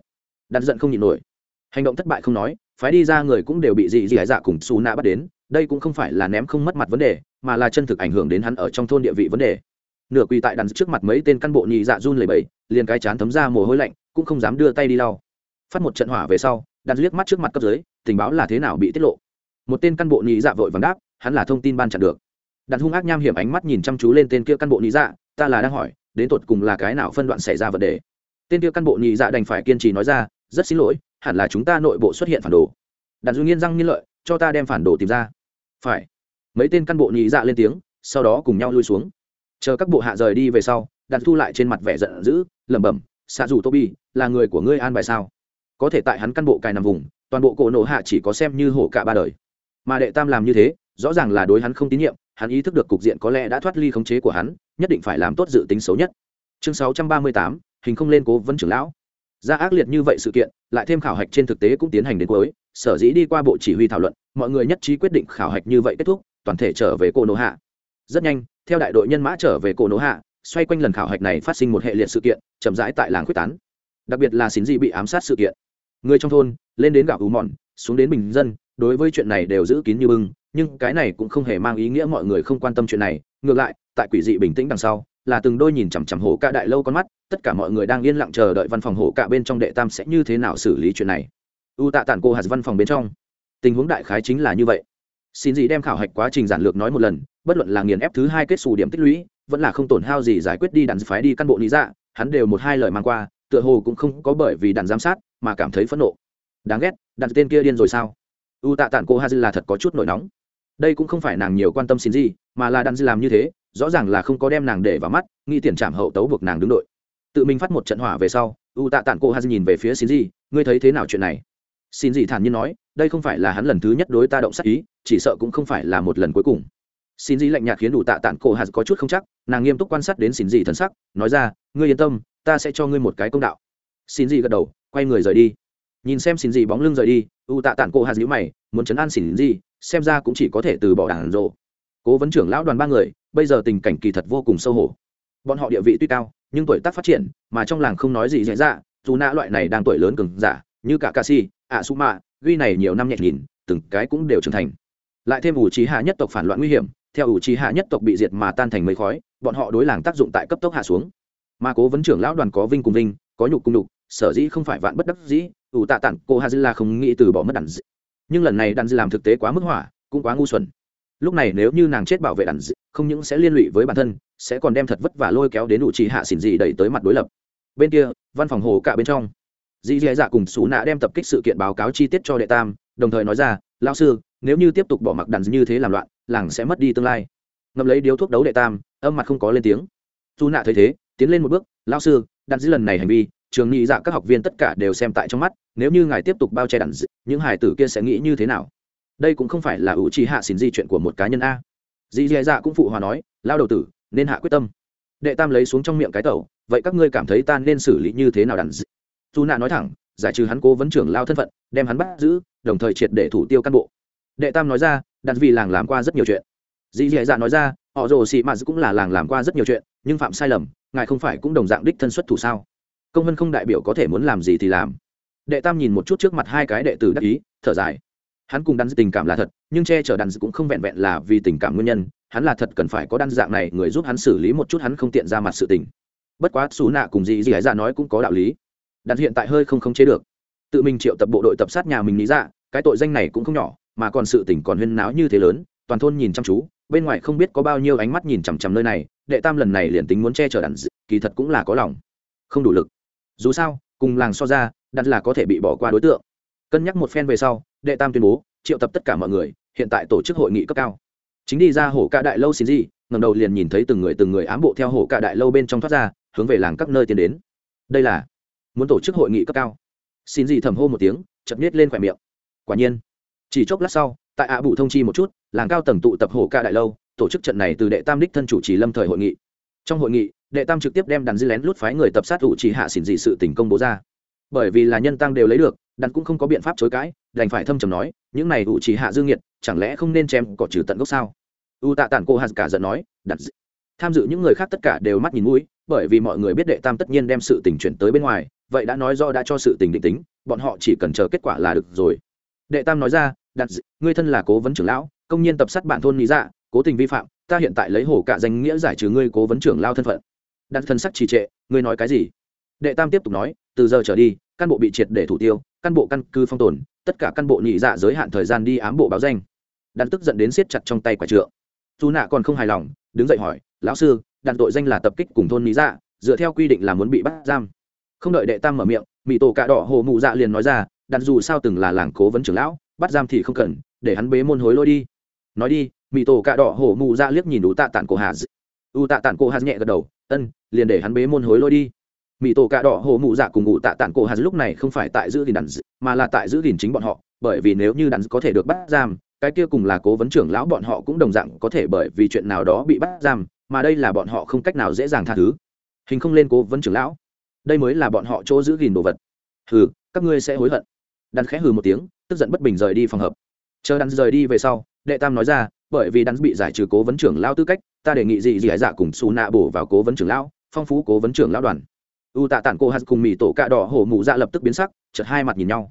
Đạn giận không nhịn nổi. Hành động thất bại không nói, phái đi ra người cũng đều bị dị dị dạ cùng xù nạ bắt đến, đây cũng không phải là ném không mất mặt vấn đề, mà là chân thực ảnh hưởng đến hắn ở trong thôn địa vị vấn đề. Nửa quỳ tại đàn trước mặt mấy tên căn bộ nhị dạ run lầy bẫy liền cái chán thấm ra mồ hôi lạnh, cũng không dám đưa tay đi lau. Phát một trận hỏa về sau, đàn liếc mắt trước mặt cấp dưới, tình báo là thế nào bị tiết lộ. Một tên căn bộ nhị dạ vội vàng đáp, hắn là thông tin ban chặn được đàn hung ác nham hiểm ánh mắt nhìn chăm chú lên tên kia căn bộ nhị dạ ta là đang hỏi, đến tột cùng là cái nào phân đoạn xảy ra vấn đề? Tên kia căn bộ nhị dạ đành phải kiên trì nói ra, rất xin lỗi, hẳn là chúng ta nội bộ xuất hiện phản đồ. Đàn du nghiên răng nghiên lợi, cho ta đem phản đồ tìm ra. Phải. Mấy tên căn bộ nhị dạ lên tiếng, sau đó cùng nhau lui xuống. Chờ các bộ hạ rời đi về sau, đàn thu lại trên mặt vẻ giận dữ, lẩm bẩm, xạ dù tô bi là người của ngươi an bài sao? Có thể tại hắn căn bộ cài nằm vùng, toàn bộ cổ nổ hạ chỉ có xem như hổ cả ba đời. Mà đệ tam làm như thế, rõ ràng là đối hắn không tín nhiệm hắn ý thức được cục diện có lẽ đã thoát ly khống chế của hắn, nhất định phải làm tốt dự tính xấu nhất. Chương sáu trăm ba mươi tám, hình không lên cố vấn trưởng lão. Ra ác liệt như vậy sự kiện, lại thêm khảo hạch trên thực tế cũng tiến hành đến cuối, sở dĩ đi qua bộ chỉ huy thảo luận, mọi người nhất trí quyết định khảo hạch như vậy kết thúc, toàn thể trở về cổ nô hạ. Rất nhanh, theo đại đội nhân mã trở về cổ nô hạ, xoay quanh lần khảo hạch này phát sinh một hệ liệt sự kiện, chậm rãi tại làng quyết tán. Đặc biệt là xin dị bị ám sát sự kiện. Người trong thôn, lên đến gạo ủ mòn, xuống đến bình dân, đối với chuyện này đều giữ kín như bưng nhưng cái này cũng không hề mang ý nghĩa mọi người không quan tâm chuyện này. Ngược lại, tại quỷ dị bình tĩnh đằng sau, là từng đôi nhìn chằm chằm hổ cả đại lâu con mắt, tất cả mọi người đang yên lặng chờ đợi văn phòng hổ cả bên trong đệ tam sẽ như thế nào xử lý chuyện này. U tạ tản cô hạt văn phòng bên trong. Tình huống đại khái chính là như vậy. Xin gì đem khảo hạch quá trình giản lược nói một lần, bất luận là nghiền ép thứ hai kết xù điểm tích lũy, vẫn là không tổn hao gì giải quyết đi đàn phái đi căn bộ lý dạ hắn đều một hai lời mang qua, tựa hồ cũng không có bởi vì đàn giám sát mà cảm thấy phẫn nộ. Đáng ghét đàn tên kia điên rồi sao? U tạ tản cô haji là thật có chút nổi nóng. Đây cũng không phải nàng nhiều quan tâm xin gì mà là đàn dư làm như thế, rõ ràng là không có đem nàng để vào mắt, nghĩ tiền trảm hậu tấu buộc nàng đứng đội. Tự mình phát một trận hỏa về sau, u tạ tản cô haji nhìn về phía xin gì ngươi thấy thế nào chuyện này? Xin gì thản nhiên nói, đây không phải là hắn lần thứ nhất đối ta động sát ý, chỉ sợ cũng không phải là một lần cuối cùng. Xin gì lạnh nhạt khiến đủ tạ tản cổ hạt có chút không chắc, nàng nghiêm túc quan sát đến xin gì thần sắc, nói ra, ngươi yên tâm, ta sẽ cho ngươi một cái công đạo. Xin gì gật đầu, quay người rời đi. Nhìn xem xin gì bóng lưng rời đi u tạ tản cô hà dữ mày, muốn chấn an xỉn gì, xem ra cũng chỉ có thể từ bỏ đảng rộ. Cố vấn trưởng lão đoàn ba người, bây giờ tình cảnh kỳ thật vô cùng sâu hổ. Bọn họ địa vị tuy cao, nhưng tuổi tác phát triển, mà trong làng không nói gì dễ dạ dù nã loại này đang tuổi lớn cường giả, như cả ca si, ạ su mạ ghi này nhiều năm nhẹ nhìn, từng cái cũng đều trưởng thành. Lại thêm ủ trí hạ nhất tộc phản loạn nguy hiểm, theo ủ trí hạ nhất tộc bị diệt mà tan thành mấy khói, bọn họ đối làng tác dụng tại cấp tốc hạ xuống. Mà cố vấn trưởng lão đoàn có vinh cùng vinh, có nhục cùng nhục sở dĩ không phải vạn bất đắc dĩ, ủ tạ tặng cô Hazilla không nghĩ từ bỏ mất đàn nhưng lần này đàn làm thực tế quá mức hỏa, cũng quá ngu xuẩn. Lúc này nếu như nàng chết bảo vệ đàn không những sẽ liên lụy với bản thân, sẽ còn đem thật vất vả lôi kéo đến đủ trì hạ xỉn dị đẩy tới mặt đối lập. Bên kia, văn phòng hồ cả bên trong. Dì dì dạ cùng xú nạ đem tập kích sự kiện báo cáo chi tiết cho đệ tam, đồng thời nói ra lao sư, nếu như tiếp tục bỏ mặc đàn như thế làm loạn, làng sẽ mất đi tương lai. Ngậm lấy điếu thuốc đấu đệ tam, âm mặt không có lên tiếng. Dù nạ thấy thế, tiến lên một bước lao sư, đàn dĩ lần này hành vi trường nghị dạ các học viên tất cả đều xem tại trong mắt nếu như ngài tiếp tục bao che đàn dị, những hải tử kia sẽ nghĩ như thế nào? Đây cũng không phải là ủ trì hạ xin di chuyện của một cá nhân a. Dì dì dạ cũng phụ hòa nói lao đầu tử nên hạ quyết tâm. Đệ tam lấy xuống trong miệng cái tẩu vậy các ngươi cảm thấy ta nên xử lý như thế nào đàn dị? dù nạ nói thẳng giải trừ hắn cố vấn trưởng lao thân phận đem hắn bắt giữ đồng thời triệt để thủ tiêu cán bộ. Đệ tam nói ra đặt vì làng làm qua rất nhiều chuyện. Dì dì dạ nói ra họ rồ xị mạt cũng là làng làm qua rất nhiều chuyện nhưng phạm sai lầm ngài không phải cũng đồng dạng đích thân xuất thủ sao? Công vân không đại biểu có thể muốn làm gì thì làm. Đệ tam nhìn một chút trước mặt hai cái đệ tử đắc ý, thở dài. Hắn cùng đan tình cảm là thật, nhưng che chở đan cũng không vẹn vẹn là vì tình cảm nguyên nhân, hắn là thật cần phải có đan dạng này người giúp hắn xử lý một chút hắn không tiện ra mặt sự tình. Bất quá xú nạ cùng dì dì ra nói cũng có đạo lý. Đan hiện tại hơi không khống chế được. Tự mình triệu tập bộ đội tập sát nhà mình lý ra dạ, cái tội danh này cũng không nhỏ, mà còn sự tình còn huyên náo như thế lớn, toàn thôn nhìn chăm chú, bên ngoài không biết có bao nhiêu ánh mắt nhìn chằm chằm nơi này, đệ tam lần này liền tính muốn che chở đàn kỳ thật cũng là có lòng. Không đủ lực dù sao, cùng làng so ra, đặt là có thể bị bỏ qua đối tượng. Cân nhắc một phen về sau, đệ tam tuyên bố, triệu tập tất cả mọi người, hiện tại tổ chức hội nghị cấp cao. Chính đi ra hổ ca đại lâu xin gì ngầm đầu liền nhìn thấy từng người từng người ám bộ theo hổ ca đại lâu bên trong thoát ra, hướng về làng các nơi tiến đến. Đây là muốn tổ chức hội nghị cấp cao. Xin gì thầm hô một tiếng chậm nhét lên khỏe miệng. Quả nhiên, chỉ chốc lát sau, tại ạ à bụ thông chi một chút, làng cao tầng tụ tập hổ ca đại lâu, tổ chức trận này từ đệ tam đích thân chủ trì lâm thời hội nghị. Trong hội nghị đệ tam trực tiếp đem đàn dư lén lút phái người tập sát ủ chỉ hạ xỉn dị sự tình công bố ra. Bởi vì là nhân tăng đều lấy được, đàn cũng không có biện pháp chối cãi, đành phải thâm trầm nói, những này ủ chỉ hạ dương nghiệt, chẳng lẽ không nên chém cỏ trừ tận gốc sao? U tạ tản cô hạt cả giận nói đặt tham dự những người khác tất cả đều mắt nhìn mũi, bởi vì mọi người biết đệ tam tất nhiên đem sự tình chuyển tới bên ngoài, vậy đã nói do đã cho sự tình định tính, bọn họ chỉ cần chờ kết quả là được rồi. Đệ tam nói ra đặt ngươi thân là cố vấn trưởng lão, công nhân tập sát bản thôn lý dạ cố tình vi phạm, ta hiện tại lấy hổ cả danh nghĩa giải trừ ngươi cố vấn trưởng lao thân phận đặt thân sắc trì trệ, ngươi nói cái gì? Đệ tam tiếp tục nói, từ giờ trở đi, căn bộ bị triệt để thủ tiêu, căn bộ căn cứ phong tồn, tất cả căn bộ nhị dạ giới hạn thời gian đi ám bộ báo danh. Đàn tức giận đến siết chặt trong tay quả trượng. Dù nạ còn không hài lòng, đứng dậy hỏi, lão sư đàn tội danh là tập kích cùng thôn nhị dạ dựa theo quy định là muốn bị bắt giam. Không đợi đệ tam mở miệng mỹ tổ cạ đỏ hồ mụ dạ liền nói ra đàn dù sao từng là làng cố vấn trưởng lão, bắt giam thì không cần, để hắn bế môn hối lôi đi. Nói đi mỹ tổ cạ đỏ hổ mụ dạ liếc nhìn đủ tạ tản cổ hà u tạ tản cổ hà nhẹ gật đầu ân, liền để hắn bế môn hối lôi đi. Mỹ tổ cạ đỏ hổ mụ dạ cùng ngụ tạ tản cổ hạt lúc này không phải tại giữ gìn đàn mà là tại giữ gìn chính bọn họ, bởi vì nếu như đàn có thể được bắt giam, cái kia cùng là cố vấn trưởng lão bọn họ cũng đồng dạng có thể bởi vì chuyện nào đó bị bắt giam, mà đây là bọn họ không cách nào dễ dàng tha thứ. Hình không lên cố vấn trưởng lão. Đây mới là bọn họ chỗ giữ gìn đồ vật. Hừ, các ngươi sẽ hối hận. Đàn khẽ hừ một tiếng, tức giận bất bình rời đi phòng hợp chờ đàn rời đi về sau, đệ tam nói ra, bởi vì đắn bị giải trừ cố vấn trưởng lao tư cách ta đề nghị gì gì hải dạ cùng xù nạ bổ vào cố vấn trưởng lão, phong phú cố vấn trưởng lão đoàn. U tạ tản cô hát cùng mỹ tổ cạ đỏ hổ mụ dạ lập tức biến sắc, chợt hai mặt nhìn nhau.